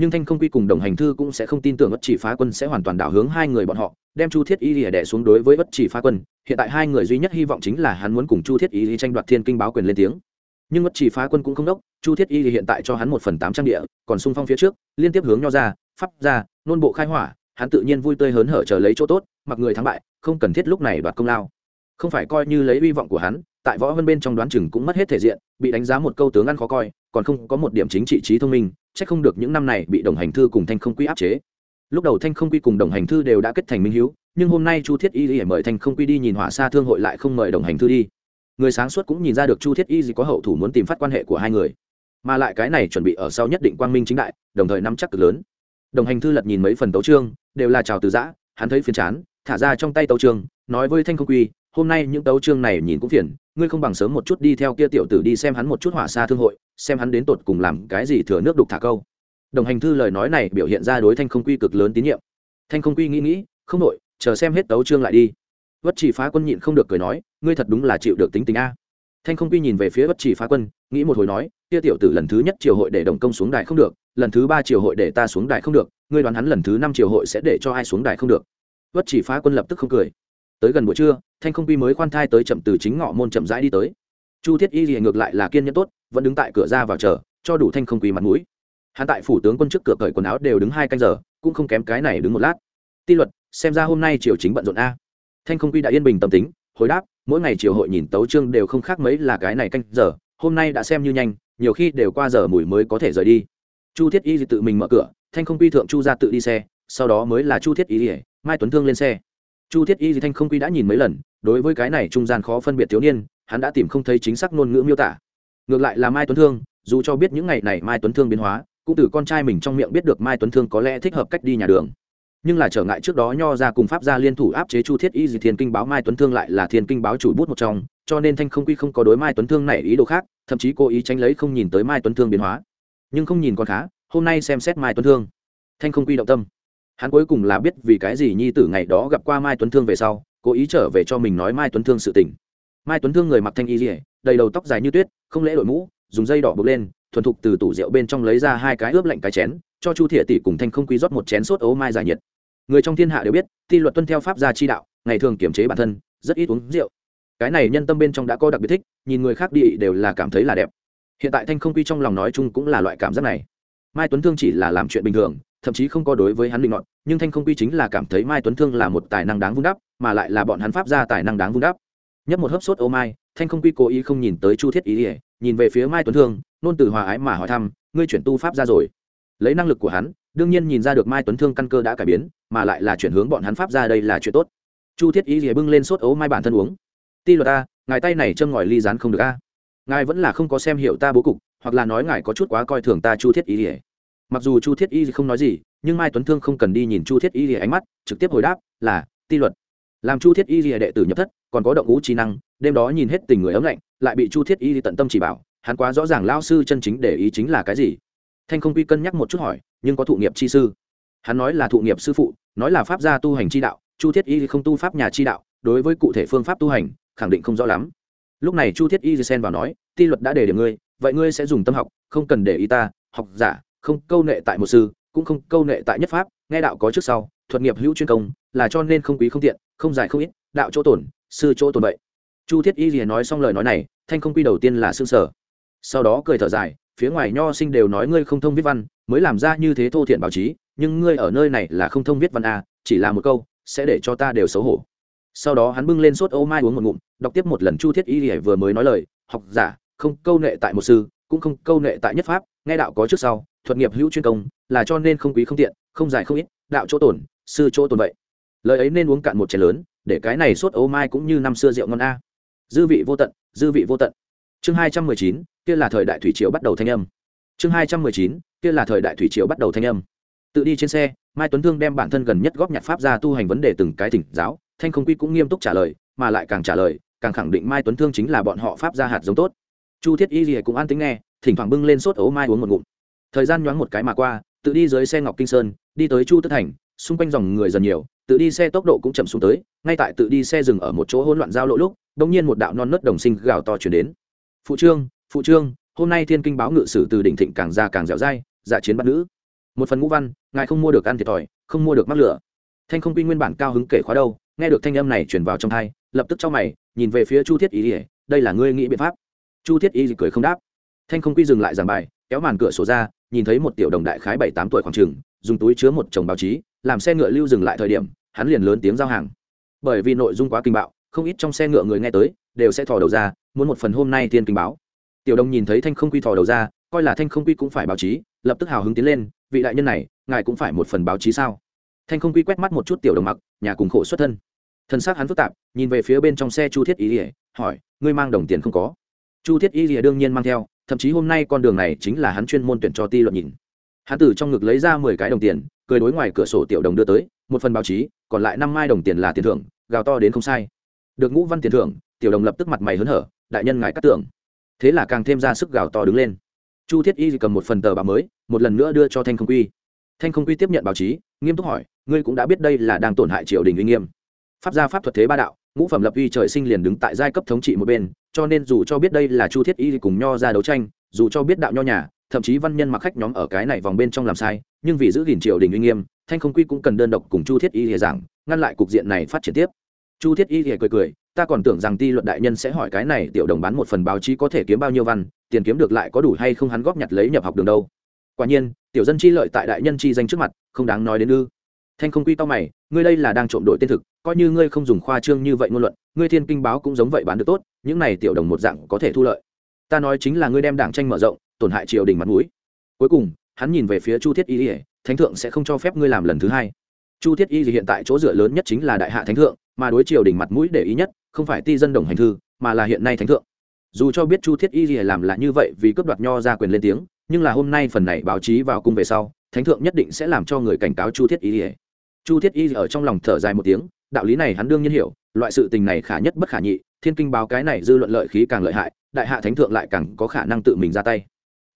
nhưng thanh không quy cùng đồng hành thư cũng sẽ không tin tưởng bất chỉ phá quân sẽ hoàn toàn đảo hướng hai người bọn họ, đem chu thiết y lìa đẻ xuống đối với bất chỉ phá quân. Hiện tại hai người duy nhất hy vọng chính là hắn muốn cùng chu thiết y tranh đoạt thiên kinh báo quyền lên tiếng. Nhưng bất chỉ phá quân cũng không đốc, chu thiết y hiện tại cho hắn một phần tám trăm địa, còn sung phong phía trước, liên tiếp hướng nho ra, pháp ra, nôn bộ khai hỏa, hắn tự nhiên vui tươi hớn hở chờ lấy chỗ tốt, mặc người thắng bại, không cần thiết lúc này đoạt công lao. Không phải coi như lấy hy vọng của hắn, tại võ vân bên trong đoán chừng cũng mất hết thể diện, bị đánh giá một câu tướng ăn khó coi, còn không có một điểm chính trị trí thông minh chắc không được những năm này bị đồng hành thư cùng thanh không quy áp chế. Lúc đầu thanh không quy cùng đồng hành thư đều đã kết thành minh hiếu, nhưng hôm nay chu thiết y y mời thanh không quy đi nhìn hỏa xa thương hội lại không mời đồng hành thư đi. Người sáng suốt cũng nhìn ra được chu thiết y gì có hậu thủ muốn tìm phát quan hệ của hai người. Mà lại cái này chuẩn bị ở sau nhất định quang minh chính đại, đồng thời nắm chắc cực lớn. Đồng hành thư lật nhìn mấy phần tấu trương đều là chào từ giã, hắn thấy phiền chán, thả ra trong tay tấu trương nói với thanh không quy, hôm nay những tấu trương này nhìn cũng phiền, ngươi không bằng sớm một chút đi theo kia tiểu tử đi xem hắn một chút hỏa xa thương hội xem hắn đến tột cùng làm cái gì thừa nước đục thả câu. Đồng hành thư lời nói này biểu hiện ra đối thanh không quy cực lớn tín nhiệm. Thanh không quy nghĩ nghĩ, không đổi chờ xem hết tấu chương lại đi. Vất chỉ phá quân nhịn không được cười nói, ngươi thật đúng là chịu được tính tình a. Thanh không quy nhìn về phía vất chỉ phá quân, nghĩ một hồi nói, kia tiểu tử lần thứ nhất triều hội để đồng công xuống đài không được, lần thứ ba triều hội để ta xuống đài không được, ngươi đoán hắn lần thứ năm triều hội sẽ để cho ai xuống đài không được. Vất chỉ phá quân lập tức không cười. Tới gần buổi trưa, thanh không quy mới khoan thai tới chậm từ chính ngọ môn chậm rãi đi tới. Chu thiết y thì ngược lại là kiên nhẫn tốt vẫn đứng tại cửa ra vào chờ, cho đủ thanh không quy mặt mũi. Hắn tại phủ tướng quân trước cửa cởi quần áo đều đứng hai canh giờ, cũng không kém cái này đứng một lát. Ti luật, xem ra hôm nay triều chính bận rộn a. Thanh không quy đã yên bình tâm tính, hồi đáp, mỗi ngày triều hội nhìn tấu trương đều không khác mấy là cái này canh giờ, hôm nay đã xem như nhanh, nhiều khi đều qua giờ mùi mới có thể rời đi. Chu thiết y tự mình mở cửa, thanh không quy thượng chu ra tự đi xe, sau đó mới là chu thiết y mai tuấn thương lên xe. Chu thiết y thanh không quy đã nhìn mấy lần, đối với cái này trung gian khó phân biệt thiếu niên, hắn đã tìm không thấy chính xác ngôn ngữ miêu tả ngược lại là mai tuấn thương dù cho biết những ngày này mai tuấn thương biến hóa cũng từ con trai mình trong miệng biết được mai tuấn thương có lẽ thích hợp cách đi nhà đường nhưng là trở ngại trước đó nho ra cùng pháp gia liên thủ áp chế chu thiết y gì thiên kinh báo mai tuấn thương lại là thiên kinh báo chủ bút một trong cho nên thanh không quy không có đối mai tuấn thương này ý đồ khác thậm chí cố ý tránh lấy không nhìn tới mai tuấn thương biến hóa nhưng không nhìn còn khá hôm nay xem xét mai tuấn thương thanh không quy động tâm hắn cuối cùng là biết vì cái gì nhi tử ngày đó gặp qua mai tuấn thương về sau cố ý trở về cho mình nói mai tuấn thương sự tình mai tuấn thương người mặc thanh y dỉa đầy đầu tóc dài như tuyết, không lễ đội mũ, dùng dây đỏ buộc lên, thuần thục từ tủ rượu bên trong lấy ra hai cái ướp lạnh cái chén, cho chu thiện tỷ cùng thanh không quý rót một chén sốt ấu mai giải nhiệt. Người trong thiên hạ đều biết, Thi luật tuân theo pháp gia chi đạo, ngày thường kiểm chế bản thân, rất ít uống rượu. Cái này nhân tâm bên trong đã có đặc biệt thích, nhìn người khác đi đều là cảm thấy là đẹp. Hiện tại thanh không quy trong lòng nói chung cũng là loại cảm giác này. Mai tuấn thương chỉ là làm chuyện bình thường, thậm chí không có đối với hắn định ngọn nhưng thanh không quy chính là cảm thấy mai tuấn thương là một tài năng đáng vun đắp, mà lại là bọn hắn pháp ra tài năng đáng vun đắp. Nhấp một hớp sốt ô mai thanh không quy cố ý không nhìn tới chu thiết ý ỉa nhìn về phía mai tuấn thương, nôn từ hòa ái mà hỏi thăm, ngươi chuyển tu pháp ra rồi? Lấy năng lực của hắn, đương nhiên nhìn ra được mai tuấn thương căn cơ đã cải biến, mà lại là chuyển hướng bọn hắn pháp ra đây là chuyện tốt. Chu thiết ý ỉa bưng lên sốt ấu mai bản thân uống. Ti luật ta, ngài tay này châm ngòi ly rán không được a. Ngài vẫn là không có xem hiệu ta bố cục, hoặc là nói ngài có chút quá coi thường ta chu thiết ý ỉa mặc dù chu thiết y không nói gì, nhưng mai tuấn thương không cần đi nhìn chu thiết y ánh mắt, trực tiếp hồi đáp là, ti luật, làm chu thiết y đệ tử nhập thất, còn có động ngũ trí năng đêm đó nhìn hết tình người ấm lạnh, lại bị chu thiết y tận tâm chỉ bảo, hắn quá rõ ràng lao sư chân chính để ý chính là cái gì. Thanh không quy cân nhắc một chút hỏi, nhưng có thụ nghiệp chi sư? Hắn nói là thụ nghiệp sư phụ, nói là pháp gia tu hành chi đạo, chu thiết y không tu pháp nhà chi đạo, đối với cụ thể phương pháp tu hành, khẳng định không rõ lắm. Lúc này chu thiết y xen vào nói, ti luật đã để điểm ngươi, vậy ngươi sẽ dùng tâm học, không cần để ý ta, học giả, không câu nệ tại một sư, cũng không câu nệ tại nhất pháp, nghe đạo có trước sau, thuật nghiệp hữu chuyên công, là cho nên không quý không tiện, không dài không ít, đạo chỗ tổn, sư chỗ tổn vậy chu thiết y liền nói xong lời nói này, thanh không quy đầu tiên là xương sở sau đó cười thở dài, phía ngoài nho sinh đều nói ngươi không thông viết văn, mới làm ra như thế thô thiện báo chí, nhưng ngươi ở nơi này là không thông viết văn à? chỉ là một câu, sẽ để cho ta đều xấu hổ. Sau đó hắn bưng lên sốt ô mai uống một ngụm, đọc tiếp một lần chu thiết y vừa mới nói lời, học giả, không câu nệ tại một sư, cũng không câu nệ tại nhất pháp, nghe đạo có trước sau, thuật nghiệp hữu chuyên công, là cho nên không quý không tiện, không dài không ít, đạo chỗ tổn, sư chỗ tổn vậy. Lời ấy nên uống cạn một chén lớn, để cái này sốt ấu mai cũng như năm xưa rượu ngon a dư vị vô tận, dư vị vô tận. Chương hai trăm mười chín, kia là thời đại thủy triều bắt đầu thanh âm. Chương hai trăm mười chín, kia là thời đại thủy triều bắt đầu thanh âm. Tự đi trên xe, mai tuấn thương đem bản thân gần nhất góp nhặt pháp ra tu hành vấn đề từng cái thỉnh giáo, thanh không quy cũng nghiêm túc trả lời, mà lại càng trả lời, càng khẳng định mai tuấn thương chính là bọn họ pháp ra hạt giống tốt. Chu thiết y gì cũng an tính nghe, thỉnh thoảng bưng lên sốt ấu mai uống một ngụm. Thời gian nhoáng một cái mà qua, tự đi dưới xe ngọc kinh sơn, đi tới chu tất thành, xung quanh dòng người dần nhiều, tự đi xe tốc độ cũng chậm xuống tới, ngay tại tự đi xe dừng ở một chỗ hỗn loạn giao lộ lúc đông nhiên một đạo non nớt đồng sinh gào to chuyển đến. Phụ trương phụ trương, hôm nay thiên kinh báo ngự sử từ đỉnh thịnh càng ra càng dẻo dai dạ chiến bắt nữ. Một phần ngũ văn, ngài không mua được ăn thiệt thòi, không mua được mắc lửa. Thanh không quy nguyên bản cao hứng kể khóa đâu, nghe được thanh âm này chuyển vào trong thai lập tức cho mày, nhìn về phía chu thiết ý ỉa đây là ngươi nghĩ biện pháp. Chu thiết ý cười không đáp. Thanh không quy dừng lại giảng bài, kéo màn cửa sổ ra, nhìn thấy một tiểu đồng đại khái bảy tám tuổi khoảng trường, dùng túi chứa một chồng báo chí, làm xe ngựa lưu dừng lại thời điểm, hắn liền lớn tiếng giao hàng. Bởi vì nội dung quá kinh bạo không ít trong xe ngựa người nghe tới, đều sẽ thò đầu ra, muốn một phần hôm nay tiên kinh báo. Tiểu đồng nhìn thấy thanh không quy thò đầu ra, coi là thanh không quy cũng phải báo chí, lập tức hào hứng tiến lên, vị đại nhân này, ngài cũng phải một phần báo chí sao? Thanh không quy quét mắt một chút tiểu đồng mặc, nhà cùng khổ xuất thân. Thân xác hắn phức tạp, nhìn về phía bên trong xe chu thiết ý ỉa hỏi, ngươi mang đồng tiền không có? Chu thiết y ỉa đương nhiên mang theo, thậm chí hôm nay con đường này chính là hắn chuyên môn tuyển cho ti luận nhìn. Hắn từ trong ngực lấy ra mười cái đồng tiền, cười đối ngoài cửa sổ tiểu đồng đưa tới, một phần báo chí, còn lại năm mai đồng tiền là tiền thưởng, gào to đến không sai được ngũ văn tiền thưởng, tiểu đồng lập tức mặt mày hớn hở, đại nhân ngài cắt tưởng. Thế là càng thêm ra sức gào to đứng lên. Chu thiết y cầm một phần tờ báo mới, một lần nữa đưa cho thanh không quy. Thanh không quy tiếp nhận báo chí, nghiêm túc hỏi, ngươi cũng đã biết đây là đang tổn hại triều đình uy nghiêm. Pháp gia, pháp thuật thế ba đạo, ngũ phẩm lập uy trời sinh liền đứng tại giai cấp thống trị một bên, cho nên dù cho biết đây là chu thiết y cùng nho ra đấu tranh, dù cho biết đạo nho nhà, thậm chí văn nhân mặc khách nhóm ở cái này vòng bên trong làm sai, nhưng vì giữ gìn triều đình uy nghiêm, thanh không quy cũng cần đơn độc cùng chu thiết y lìa giảng, ngăn lại cục diện này phát triển tiếp chu thiết y thì cười cười, ta còn tưởng rằng ti luận đại nhân sẽ hỏi cái này, tiểu đồng bán một phần báo chí có thể kiếm bao nhiêu văn, tiền kiếm được lại có đủ hay không hắn góp nhặt lấy nhập học đường đâu. Quả nhiên, tiểu dân chi lợi tại đại nhân chi danh trước mặt, không đáng nói đến ư. Thanh không quy tao mày, ngươi đây là đang trộm đội tên thực, coi như ngươi không dùng khoa trương như vậy ngôn luận, ngươi thiên kinh báo cũng giống vậy bán được tốt, những này tiểu đồng một dạng có thể thu lợi. Ta nói chính là ngươi đem đảng tranh mở rộng, tổn hại triều đình mặt mũi. Cuối cùng, hắn nhìn về phía chu thiết y ỉa thánh thượng sẽ không cho phép ngươi làm lần thứ hai. Chu thiết y thì hiện tại chỗ dựa lớn nhất chính là đại hạ thánh thượng mà đối triều đình mặt mũi để ý nhất, không phải ti dân đồng hành thư, mà là hiện nay thánh thượng. Dù cho biết chu thiết y làm là như vậy vì cướp đoạt nho ra quyền lên tiếng, nhưng là hôm nay phần này báo chí vào cung về sau, thánh thượng nhất định sẽ làm cho người cảnh cáo chu thiết y chu thiết y ở trong lòng thở dài một tiếng, đạo lý này hắn đương nhiên hiểu, loại sự tình này khả nhất bất khả nhị, thiên kinh báo cái này dư luận lợi khí càng lợi hại, đại hạ thánh thượng lại càng có khả năng tự mình ra tay.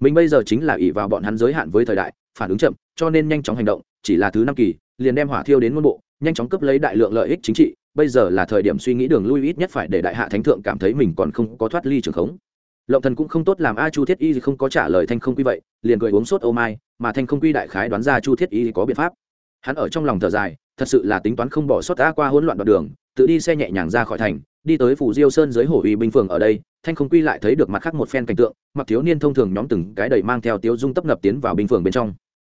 Mình bây giờ chính là ỷ vào bọn hắn giới hạn với thời đại, phản ứng chậm, cho nên nhanh chóng hành động, chỉ là thứ năm kỳ, liền đem hỏa thiêu đến ngôn bộ nhanh chóng cấp lấy đại lượng lợi ích chính trị, bây giờ là thời điểm suy nghĩ đường lui ít nhất phải để đại hạ thánh thượng cảm thấy mình còn không có thoát ly trường khống. Lộng thần cũng không tốt làm a chu thiết y không có trả lời thanh không quy vậy, liền cười uống sốt ô mai, mà thanh không quy đại khái đoán ra chu thiết y có biện pháp. Hắn ở trong lòng thở dài, thật sự là tính toán không bỏ sót đã qua hỗn loạn đoạn đường, tự đi xe nhẹ nhàng ra khỏi thành, đi tới phủ diêu sơn dưới hồ uy binh phường ở đây, thanh không quy lại thấy được mặt khác một phen cảnh tượng, mặc thiếu niên thông thường nhóm từng cái đầy mang theo tiếu dung tấp nập tiến vào binh phường bên trong.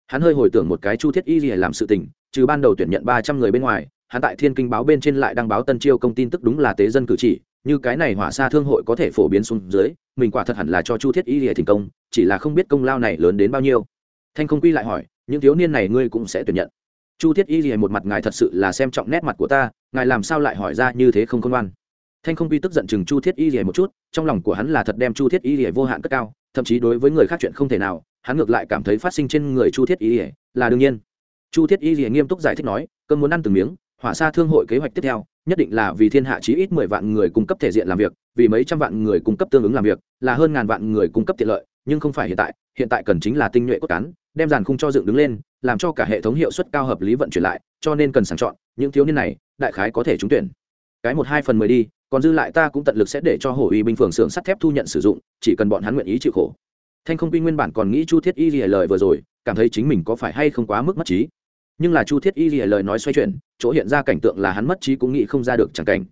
Hắn hơi hồi tưởng một cái chu thiết y gì làm sự tình trừ ban đầu tuyển nhận ba trăm người bên ngoài, hắn tại thiên kinh báo bên trên lại đăng báo tân chiêu công tin tức đúng là tế dân cử chỉ, như cái này hỏa xa thương hội có thể phổ biến xuống dưới, mình quả thật hẳn là cho chu thiết y lìa thành công, chỉ là không biết công lao này lớn đến bao nhiêu. Thanh không quy lại hỏi, những thiếu niên này ngươi cũng sẽ tuyển nhận? Chu thiết y lìa một mặt, ngài thật sự là xem trọng nét mặt của ta, ngài làm sao lại hỏi ra như thế không công ngoan? Thanh không quy tức giận chừng chu thiết y lìa một chút, trong lòng của hắn là thật đem chu thiết y lìa vô hạn cất cao, thậm chí đối với người khác chuyện không thể nào, hắn ngược lại cảm thấy phát sinh trên người chu thiết y lìa là đương nhiên chu thiết y liền nghiêm túc giải thích nói, cơm muốn ăn từng miếng, hỏa xa thương hội kế hoạch tiếp theo, nhất định là vì thiên hạ chí ít mười vạn người cung cấp thể diện làm việc, vì mấy trăm vạn người cung cấp tương ứng làm việc, là hơn ngàn vạn người cung cấp tiện lợi, nhưng không phải hiện tại hiện tại cần chính là tinh nhuệ cốt cán, đem dàn khung cho dựng đứng lên, làm cho cả hệ thống hiệu suất cao hợp lý vận chuyển lại, cho nên cần sàng chọn, những thiếu niên này, đại khái có thể trúng tuyển. Cái một hai phần mười đi, còn dư lại ta cũng tận lực sẽ để cho hổ uy binh phường xưởng sắt thép thu nhận sử dụng, chỉ cần bọn hắn nguyện ý chịu khổ. Thanh không quy nguyên bản còn nghĩ chu thiết y lìa lời vừa rồi cảm thấy chính mình có phải hay không quá mức mất trí. Nhưng là chu thiết y lìa lời nói xoay chuyển, chỗ hiện ra cảnh tượng là hắn mất trí cũng nghĩ không ra được chẳng cảnh.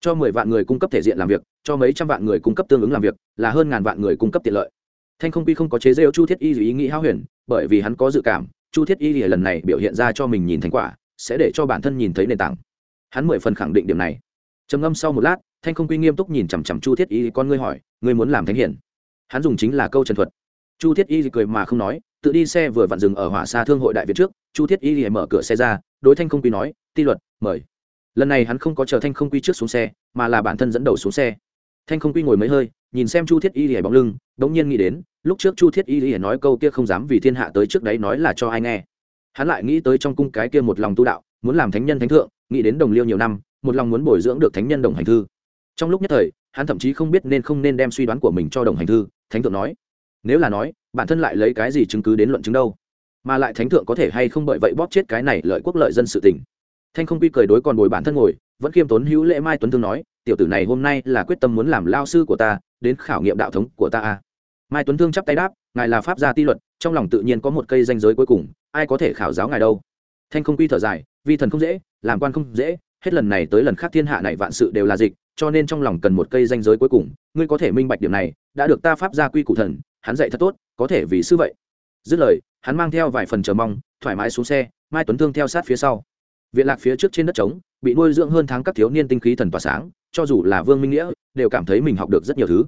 Cho mười vạn người cung cấp thể diện làm việc, cho mấy trăm vạn người cung cấp tương ứng làm việc, là hơn ngàn vạn người cung cấp tiện lợi. Thanh không quy không có chế rêu chu thiết y ý nghĩ hao huyền, bởi vì hắn có dự cảm, chu thiết y lần này biểu hiện ra cho mình nhìn thành quả, sẽ để cho bản thân nhìn thấy nền tảng. Hắn mười phần khẳng định điểm này. Trầm ngâm sau một lát, thanh không quy nghiêm túc nhìn chằm chằm chu thiết y con ngươi hỏi, ngươi muốn làm thánh hiển? Hắn dùng chính là câu trần thuật. Chu thiết y cười mà không nói tự đi xe vừa vặn dừng ở hỏa xa thương hội đại việt trước, chu thiết y mở cửa xe ra, đối thanh không quy nói, ti luật, mời. Lần này hắn không có chờ thanh không quy trước xuống xe, mà là bản thân dẫn đầu xuống xe. Thanh không quy ngồi mấy hơi, nhìn xem chu thiết y lìa bóng lưng đ ỗ n g nhiên nghĩ đến, lúc trước chu thiết y lìa nói câu kia không dám vì thiên hạ tới trước đấy nói là cho ai nghe. Hắn lại nghĩ tới trong cung cái kia một lòng tu đạo, muốn làm thánh nhân thánh thượng, nghĩ đến đồng liêu nhiều năm, một lòng muốn bồi dưỡng được thánh nhân đồng hành thư. Trong lúc nhất thời, hắn thậm chí không biết nên không nên đem suy đoán của mình cho đồng hành thư, thánh thượng nói. Nếu là nói bản thân lại lấy cái gì chứng cứ đến luận chứng đâu? Mà lại thánh thượng có thể hay không bởi vậy bóp chết cái này lợi quốc lợi dân sự tình? Thanh không quy cười đối còn bồi bản thân ngồi, vẫn khiêm tốn hữu lễ mai tuấn thương nói, tiểu tử này hôm nay là quyết tâm muốn làm lao sư của ta, đến khảo nghiệm đạo thống của ta a mai tuấn thương chắp tay đáp, ngài là pháp gia ti luật, trong lòng tự nhiên có một cây danh giới cuối cùng, ai có thể khảo giáo ngài đâu? Thanh không quy thở dài, vi thần không dễ, làm quan không dễ, hết lần này tới lần khác thiên hạ này vạn sự đều là dịch, cho nên trong lòng cần một cây danh giới cuối cùng. Ngươi có thể minh bạch điểm này, đã được ta pháp gia quy cụ thần hắn dạy thật tốt, có thể vì sư vậy. Dứt lời, hắn mang theo vài phần chờ mong, thoải mái xuống xe, mai tuấn thương theo sát phía sau. Viện lạc phía trước trên đất trống, bị nuôi dưỡng hơn tháng các thiếu niên tinh khí thần tỏa sáng, cho dù là vương minh nghĩa, đều cảm thấy mình học được rất nhiều thứ.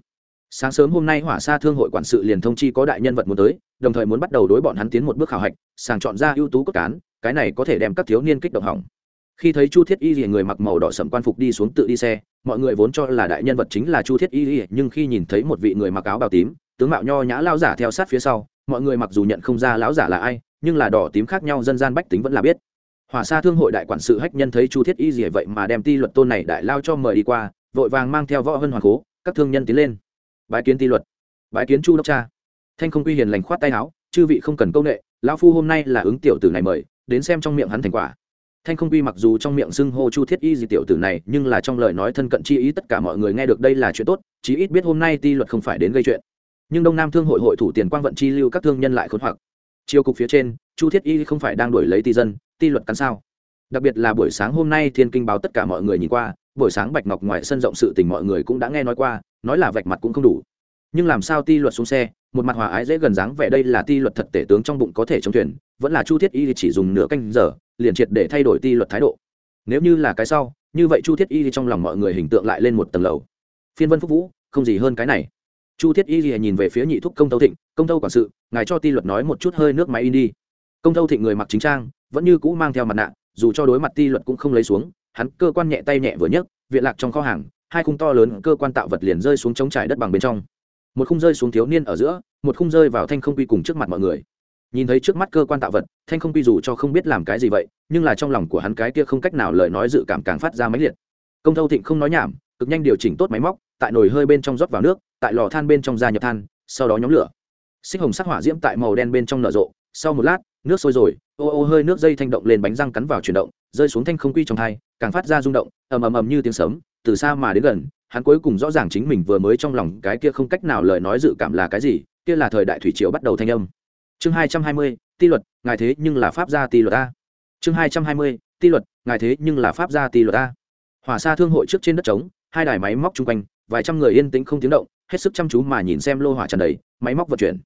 Sáng sớm hôm nay hỏa xa thương hội quản sự liền thông chi có đại nhân vật muốn tới, đồng thời muốn bắt đầu đối bọn hắn tiến một bước khảo hạch, sàng chọn ra ưu tú cốt cán, cái này có thể đem các thiếu niên kích động hỏng. Khi thấy chu thiết y rìa người mặc màu đỏ sậm quan phục đi xuống tự đi xe, mọi người vốn cho là đại nhân vật chính là chu thiết y nhưng khi nhìn thấy một vị người mặc áo bào tím tướng mạo nho nhã lao giả theo sát phía sau, mọi người mặc dù nhận không ra lão giả là ai, nhưng là đỏ tím khác nhau, dân gian bách tính vẫn là biết. Hỏa xa thương hội đại quản sự hách nhân thấy chu thiết y gì vậy mà đem ti luật tôn này đại lao cho mời đi qua, vội vàng mang theo võ hân hoàng cố, các thương nhân tiến lên. Bái kiến ti luật. Bái kiến chu đốc cha. Thanh không quy hiền lành khoát tay áo, chư vị không cần công nghệ lão phu hôm nay là ứng tiểu tử này mời, đến xem trong miệng hắn thành quả. Thanh không quy mặc dù trong miệng xưng hô chu thiết y gì tiểu tử này, nhưng là trong lời nói thân cận chi ý tất cả mọi người nghe được đây là chuyện tốt, chí ít biết hôm nay ti luật không phải đến gây chuyện nhưng đông nam thương hội hội thủ tiền quang vận chi lưu các thương nhân lại khốn hoặc. Chiều cục phía trên, chu thiết y không phải đang đuổi lấy ti dân, ti luật cắn sao? Đặc biệt là buổi sáng hôm nay thiên kinh báo tất cả mọi người nhìn qua, buổi sáng bạch ngọc ngoài sân rộng sự tình mọi người cũng đã nghe nói qua, nói là vạch mặt cũng không đủ. Nhưng làm sao ti luật xuống xe, một mặt hòa ái dễ gần dáng vẻ đây là ti luật thật tể tướng trong bụng có thể chống thuyền, vẫn là chu thiết y chỉ dùng nửa canh giờ, liền triệt để thay đổi ti luật thái độ. Nếu như là cái sau, như vậy chu thiết y trong lòng mọi người hình tượng lại lên một tầng lầu. Phiên vân phúc vũ, không gì hơn cái này chu thiết y nhìn về phía nhị thúc công tâu thịnh, công tâu quản sự, ngài cho ti luật nói một chút hơi nước máy in đi. Công tâu thịnh người mặc chính trang, vẫn như cũ mang theo mặt nạ, dù cho đối mặt ti luật cũng không lấy xuống, hắn cơ quan nhẹ tay nhẹ vừa nhấc, viện lạc trong kho hàng, hai khung to lớn cơ quan tạo vật liền rơi xuống chống trải đất bằng bên trong. Một khung rơi xuống thiếu niên ở giữa, một khung rơi vào thanh không quy cùng trước mặt mọi người. Nhìn thấy trước mắt cơ quan tạo vật, thanh không quy dù cho không biết làm cái gì vậy, nhưng là trong lòng của hắn cái kia không cách nào lời nói dự cảm càng phát ra máy liệt. Công thâu thịnh không nói nhảm, cực nhanh điều chỉnh tốt máy móc tại nồi hơi bên trong rót vào nước, tại lò than bên trong gia nhập than, sau đó nhóm lửa. Xích hồng sắc hỏa diễm tại màu đen bên trong nở rộ. Sau một lát, nước sôi rồi, ô ô hơi nước dây thanh động lên bánh răng cắn vào chuyển động, rơi xuống thanh không quy trong thai, càng phát ra rung động, ầm ầm ầm như tiếng sấm, từ xa mà đến gần, hắn cuối cùng rõ ràng chính mình vừa mới trong lòng cái kia không cách nào lời nói dự cảm là cái gì, kia là thời đại thủy triều bắt đầu thanh âm. Chương hai trăm hai mươi, ti luật, ngài thế nhưng là pháp gia ti luật a. Chương hai trăm hai mươi, ti luật, ngài thế nhưng là pháp gia ti luật a. Hỏa xa thương hội trước trên đất trống, hai đài máy móc chung quanh vài trăm người yên tĩnh không tiếng động, hết sức chăm chú mà nhìn xem lô hỏa tràn đầy, máy móc vận chuyển.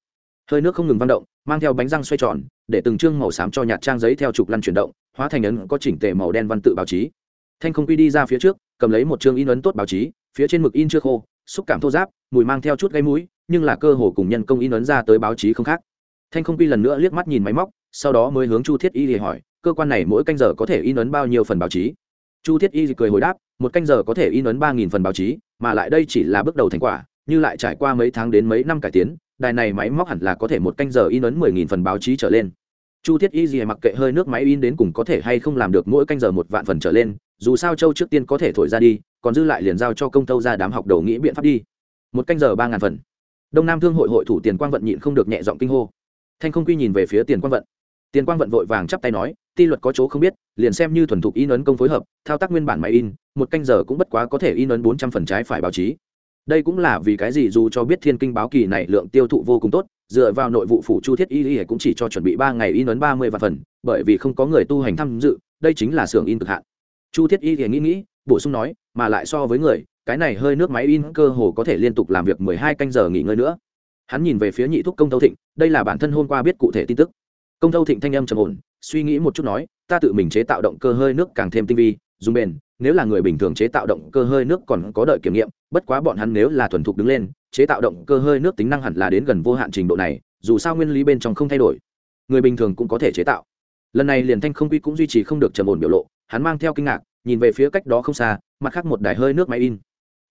Hơi nước không ngừng văng động, mang theo bánh răng xoay tròn, để từng chương màu xám cho nhạt trang giấy theo trục lăn chuyển động, hóa thành ấn có chỉnh tề màu đen văn tự báo chí. Thanh không quy đi ra phía trước, cầm lấy một chương in ấn tốt báo chí, phía trên mực in chưa khô, xúc cảm thô giáp mùi mang theo chút gây mũi, nhưng là cơ hồ cùng nhân công in ấn ra tới báo chí không khác. Thanh không quy lần nữa liếc mắt nhìn máy móc, sau đó mới hướng chu thiết y thì hỏi, cơ quan này mỗi canh giờ có thể in ấn bao nhiêu phần báo chí? Chu thiết y cười hồi đáp một canh giờ có thể in ấn ba nghìn phần báo chí, mà lại đây chỉ là bước đầu thành quả, như lại trải qua mấy tháng đến mấy năm cải tiến, đài này máy móc hẳn là có thể một canh giờ in ấn mười nghìn phần báo chí trở lên. Chu thiết y gì mặc kệ hơi nước máy in đến cùng có thể hay không làm được mỗi canh giờ một vạn phần trở lên, dù sao châu trước tiên có thể thổi ra đi, còn dư lại liền giao cho công tâu ra đám học đầu nghĩ biện pháp đi. Một canh giờ ba ngàn phần. Đông nam thương hội hội thủ tiền quang vận nhịn không được nhẹ giọng kinh hô. Thanh không quy nhìn về phía tiền quang vận tiền quang vận vội vàng chắp tay nói, ti luật có chỗ không biết, liền xem như thuần thục in ấn công phối hợp, thao tác nguyên bản máy in, một canh giờ cũng bất quá có thể in ấn bốn trăm phần trái phải báo chí. Đây cũng là vì cái gì dù cho biết thiên kinh báo kỳ này lượng tiêu thụ vô cùng tốt, dựa vào nội vụ phủ chu thiết y y cũng chỉ cho chuẩn bị ba ngày in ấn ba mươi vạn phần, bởi vì không có người tu hành tham dự, đây chính là xưởng in cực hạn. Chu thiết y y nghĩ nghĩ, bổ sung nói, mà lại so với người, cái này hơi nước máy in cơ hồ có thể liên tục làm việc mười hai canh giờ nghỉ ngơi nữa. Hắn nhìn về phía nhị thúc công tâu thịnh, đây là bản thân hôm qua biết cụ thể tin tức công Thâu thịnh thanh âm trầm ổn, suy nghĩ một chút nói, ta tự mình chế tạo động cơ hơi nước càng thêm tinh vi, dùng bền, nếu là người bình thường chế tạo động cơ hơi nước còn có đợi kiểm nghiệm, bất quá bọn hắn nếu là thuần thục đứng lên, chế tạo động cơ hơi nước tính năng hẳn là đến gần vô hạn trình độ này, dù sao nguyên lý bên trong không thay đổi. Người bình thường cũng có thể chế tạo. Lần này liền thanh không quy cũng duy trì không được trầm ổn biểu lộ, hắn mang theo kinh ngạc, nhìn về phía cách đó không xa, mặt khác một đài hơi nước máy in.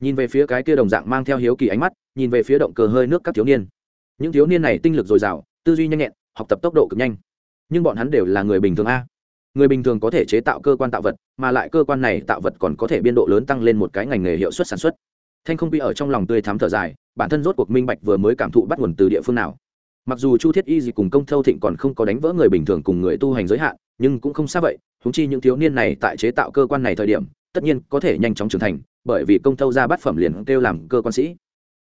Nhìn về phía cái kia đồng dạng mang theo hiếu kỳ ánh mắt, nhìn về phía động cơ hơi nước các thiếu niên. Những thiếu niên này tinh lực dồi dào, tư duy nhanh nhẹn học tập tốc độ cực nhanh. Nhưng bọn hắn đều là người bình thường a. Người bình thường có thể chế tạo cơ quan tạo vật, mà lại cơ quan này tạo vật còn có thể biên độ lớn tăng lên một cái ngành nghề hiệu suất sản xuất. Thanh không quy ở trong lòng tươi thắm thở dài, bản thân rốt cuộc minh bạch vừa mới cảm thụ bắt nguồn từ địa phương nào. Mặc dù chu thiết y gì cùng công thâu thịnh còn không có đánh vỡ người bình thường cùng người tu hành giới hạn, nhưng cũng không xa vậy húng chi những thiếu niên này tại chế tạo cơ quan này thời điểm, tất nhiên có thể nhanh chóng trưởng thành, bởi vì công thâu ra bát phẩm liền kêu làm cơ quan sĩ.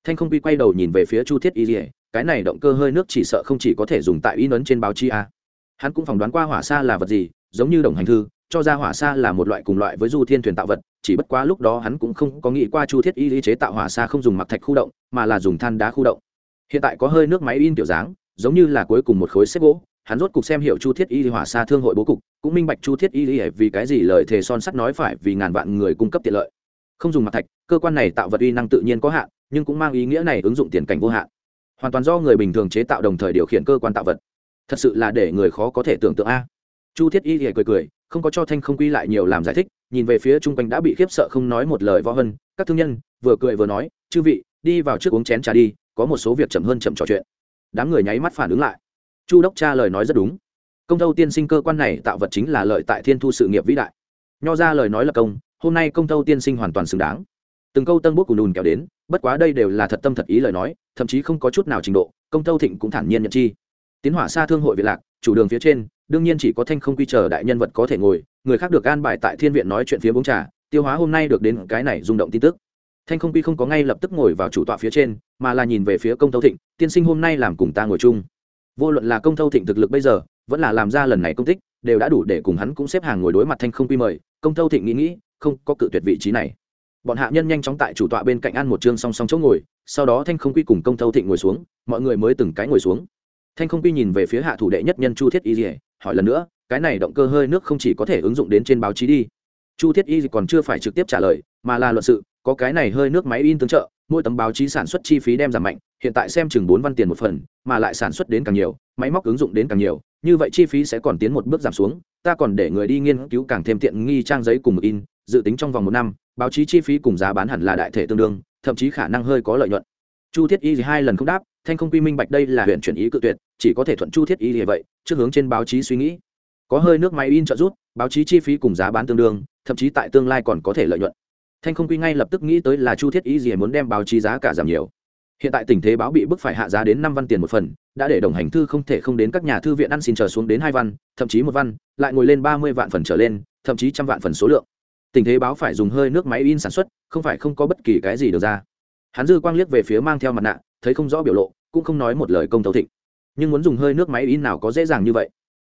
Thanh không quy quay đầu nhìn về phía chu thiết y dỉa cái này động cơ hơi nước chỉ sợ không chỉ có thể dùng tại in ấn trên báo chí a. Hắn cũng phỏng đoán qua hỏa xa là vật gì, giống như đồng hành thư, cho ra hỏa xa là một loại cùng loại với du thiên thuyền tạo vật, chỉ bất quá lúc đó hắn cũng không có nghĩ qua chu thiết y lý chế tạo hỏa xa không dùng mặc thạch khu động, mà là dùng than đá khu động. Hiện tại có hơi nước máy in kiểu dáng, giống như là cuối cùng một khối xếp gỗ, hắn rốt cục xem hiểu chu thiết y hỏa xa thương hội bố cục, cũng minh bạch chu thiết y lý vì cái gì lời thề son sắt nói phải vì ngàn vạn người cung cấp tiện lợi. Không dùng mặc thạch, cơ quan này tạo vật uy năng tự nhiên có hạn, nhưng cũng mang ý nghĩa này ứng dụng tiền cảnh vô hạn hoàn toàn do người bình thường chế tạo đồng thời điều khiển cơ quan tạo vật. Thật sự là để người khó có thể tưởng tượng a. Chu thiết y thì cười cười, không có cho thanh không quy lại nhiều làm giải thích, nhìn về phía chung quanh đã bị khiếp sợ không nói một lời võ hân, các thương nhân, vừa cười vừa nói, chư vị, đi vào trước uống chén trà đi, có một số việc chậm hơn chậm trò chuyện. Đám người nháy mắt phản ứng lại. Chu đốc cha lời nói rất đúng. Công thâu tiên sinh cơ quan này tạo vật chính là lợi tại thiên thu sự nghiệp vĩ đại. Nho ra lời nói là công, hôm nay công thâu tiên sinh hoàn toàn xứng đáng từng câu tân bút cùn đùn kéo đến, bất quá đây đều là thật tâm thật ý lời nói, thậm chí không có chút nào trình độ, công thâu thịnh cũng thản nhiên nhận chi. Tiến hỏa xa thương hội việt lạc, chủ đường phía trên, đương nhiên chỉ có thanh không quy chờ đại nhân vật có thể ngồi, người khác được an bài tại thiên viện nói chuyện phía bóng trà, tiêu hóa hôm nay được đến cái này rung động tin tức. Thanh không quy không có ngay lập tức ngồi vào chủ tọa phía trên, mà là nhìn về phía công thâu thịnh, tiên sinh hôm nay làm cùng ta ngồi chung. Vô luận là công thâu thịnh thực lực bây giờ, vẫn là làm ra lần này công tích, đều đã đủ để cùng hắn cũng xếp hàng ngồi đối mặt thanh không quy mời. Công thâu thịnh nghĩ nghĩ, không có cự tuyệt vị trí này bọn hạ nhân nhanh chóng tại chủ tọa bên cạnh ăn một chương song song chỗ ngồi, sau đó thanh không quy cùng công thâu thịnh ngồi xuống, mọi người mới từng cái ngồi xuống. Thanh không quy nhìn về phía hạ thủ đệ nhất nhân chu thiết y dỉa hỏi lần nữa, cái này động cơ hơi nước không chỉ có thể ứng dụng đến trên báo chí đi. Chu thiết y còn chưa phải trực tiếp trả lời, mà là luận sự, có cái này hơi nước máy in tương trợ, mỗi tấm báo chí sản xuất chi phí đem giảm mạnh, hiện tại xem chừng bốn văn tiền một phần, mà lại sản xuất đến càng nhiều, máy móc ứng dụng đến càng nhiều, như vậy chi phí sẽ còn tiến một bước giảm xuống, ta còn để người đi nghiên cứu càng thêm tiện nghi trang giấy cùng in, dự tính trong vòng một năm báo chí chi phí cùng giá bán hẳn là đại thể tương đương, thậm chí khả năng hơi có lợi nhuận. Chu thiết y hai lần không đáp, thanh không quy minh bạch đây là huyện chuyển ý cự tuyệt, chỉ có thể thuận chu thiết y như vậy, trước hướng trên báo chí suy nghĩ. Có hơi nước máy in trợ rút báo chí chi phí cùng giá bán tương đương, thậm chí tại tương lai còn có thể lợi nhuận. Thanh không quy ngay lập tức nghĩ tới là chu thiết y gì muốn đem báo chí giá cả giảm nhiều. Hiện tại tình thế báo bị bức phải hạ giá đến năm văn tiền một phần, đã để đồng hành thư không thể không đến các nhà thư viện ăn xin chờ xuống đến hai văn, thậm chí một văn, lại ngồi lên ba mươi vạn phần trở lên, thậm chí trăm vạn phần số lượng tình thế báo phải dùng hơi nước máy in sản xuất, không phải không có bất kỳ cái gì được ra. Hắn dư quang liếc về phía mang theo mặt nạ, thấy không rõ biểu lộ, cũng không nói một lời công tâu thịnh. Nhưng muốn dùng hơi nước máy in nào có dễ dàng như vậy?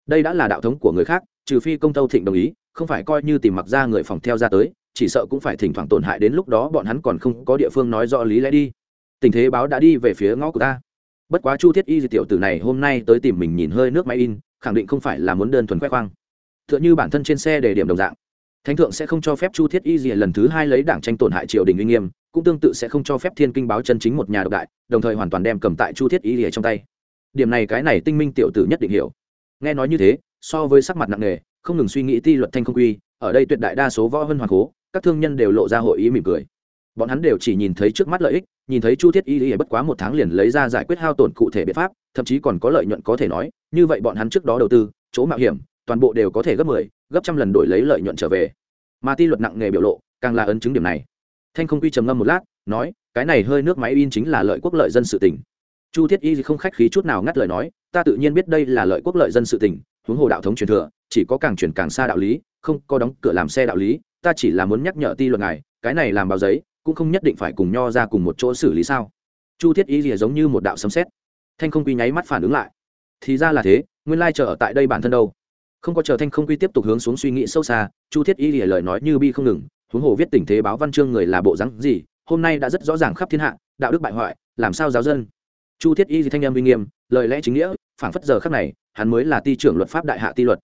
Đây đã là đạo thống của người khác, trừ phi công tâu thịnh đồng ý, không phải coi như tìm mặc ra người phòng theo ra tới, chỉ sợ cũng phải thỉnh thoảng tổn hại đến lúc đó bọn hắn còn không có địa phương nói rõ lý lẽ đi. Tình thế báo đã đi về phía ngõ của ta. Bất quá chu thiết y tiểu tử này hôm nay tới tìm mình nhìn hơi nước máy in, khẳng định không phải là muốn đơn thuần khoe khoang. T h ư ợ n h ư bản thân trên xe để điểm đồng dạng thánh thượng sẽ không cho phép chu thiết y gì lần thứ hai lấy đảng tranh tổn hại triều đình uy nghiêm, cũng tương tự sẽ không cho phép thiên kinh báo chân chính một nhà độc đại, đồng thời hoàn toàn đem cầm tại chu thiết y gì trong tay. Điểm này cái này tinh minh tiểu tử nhất định hiểu. Nghe nói như thế, so với sắc mặt nặng nề, không ngừng suy nghĩ ti luật thanh không quy, ở đây tuyệt đại đa số võ hân hoàng cố, các thương nhân đều lộ ra hội ý mỉm cười. Bọn hắn đều chỉ nhìn thấy trước mắt lợi ích, nhìn thấy chu thiết y y bất quá một tháng liền lấy ra giải quyết hao tổn cụ thể biện pháp, thậm chí còn có lợi nhuận có thể nói, như vậy bọn hắn trước đó đầu tư, chỗ mạo hiểm toàn bộ đều có thể gấp mười 10, gấp trăm lần đổi lấy lợi nhuận trở về. Mà ti luật nặng nghề biểu lộ càng là ấn chứng điểm này. Thanh không quy trầm ngâm một lát nói cái này hơi nước máy in chính là lợi quốc lợi dân sự tỉnh chu thiết y không khách khí chút nào ngắt lời nói ta tự nhiên biết đây là lợi quốc lợi dân sự tỉnh huống hồ đạo thống truyền thừa chỉ có càng chuyển càng xa đạo lý không có đóng cửa làm xe đạo lý ta chỉ là muốn nhắc nhở ti luật ngài cái này làm báo giấy cũng không nhất định phải cùng nho ra cùng một chỗ xử lý sao. Chu thiết y rìa giống như một đạo sấm xét thanh không quy nháy mắt phản ứng lại. Thì ra là thế nguyên lai chờ ở tại đây bản thân đâu? Không có chờ thanh không quy tiếp tục hướng xuống suy nghĩ sâu xa, chu thiết y lìa lời nói như bi không ngừng, huống hồ viết tình thế báo văn chương người là bộ rắn gì, hôm nay đã rất rõ ràng khắp thiên hạ, đạo đức bại hoại, làm sao giáo dân. Chu thiết y thì thanh em uy nghiêm, lời lẽ chính nghĩa, phảng phất giờ khắc này, hắn mới là ti trưởng luật pháp đại hạ ti luật.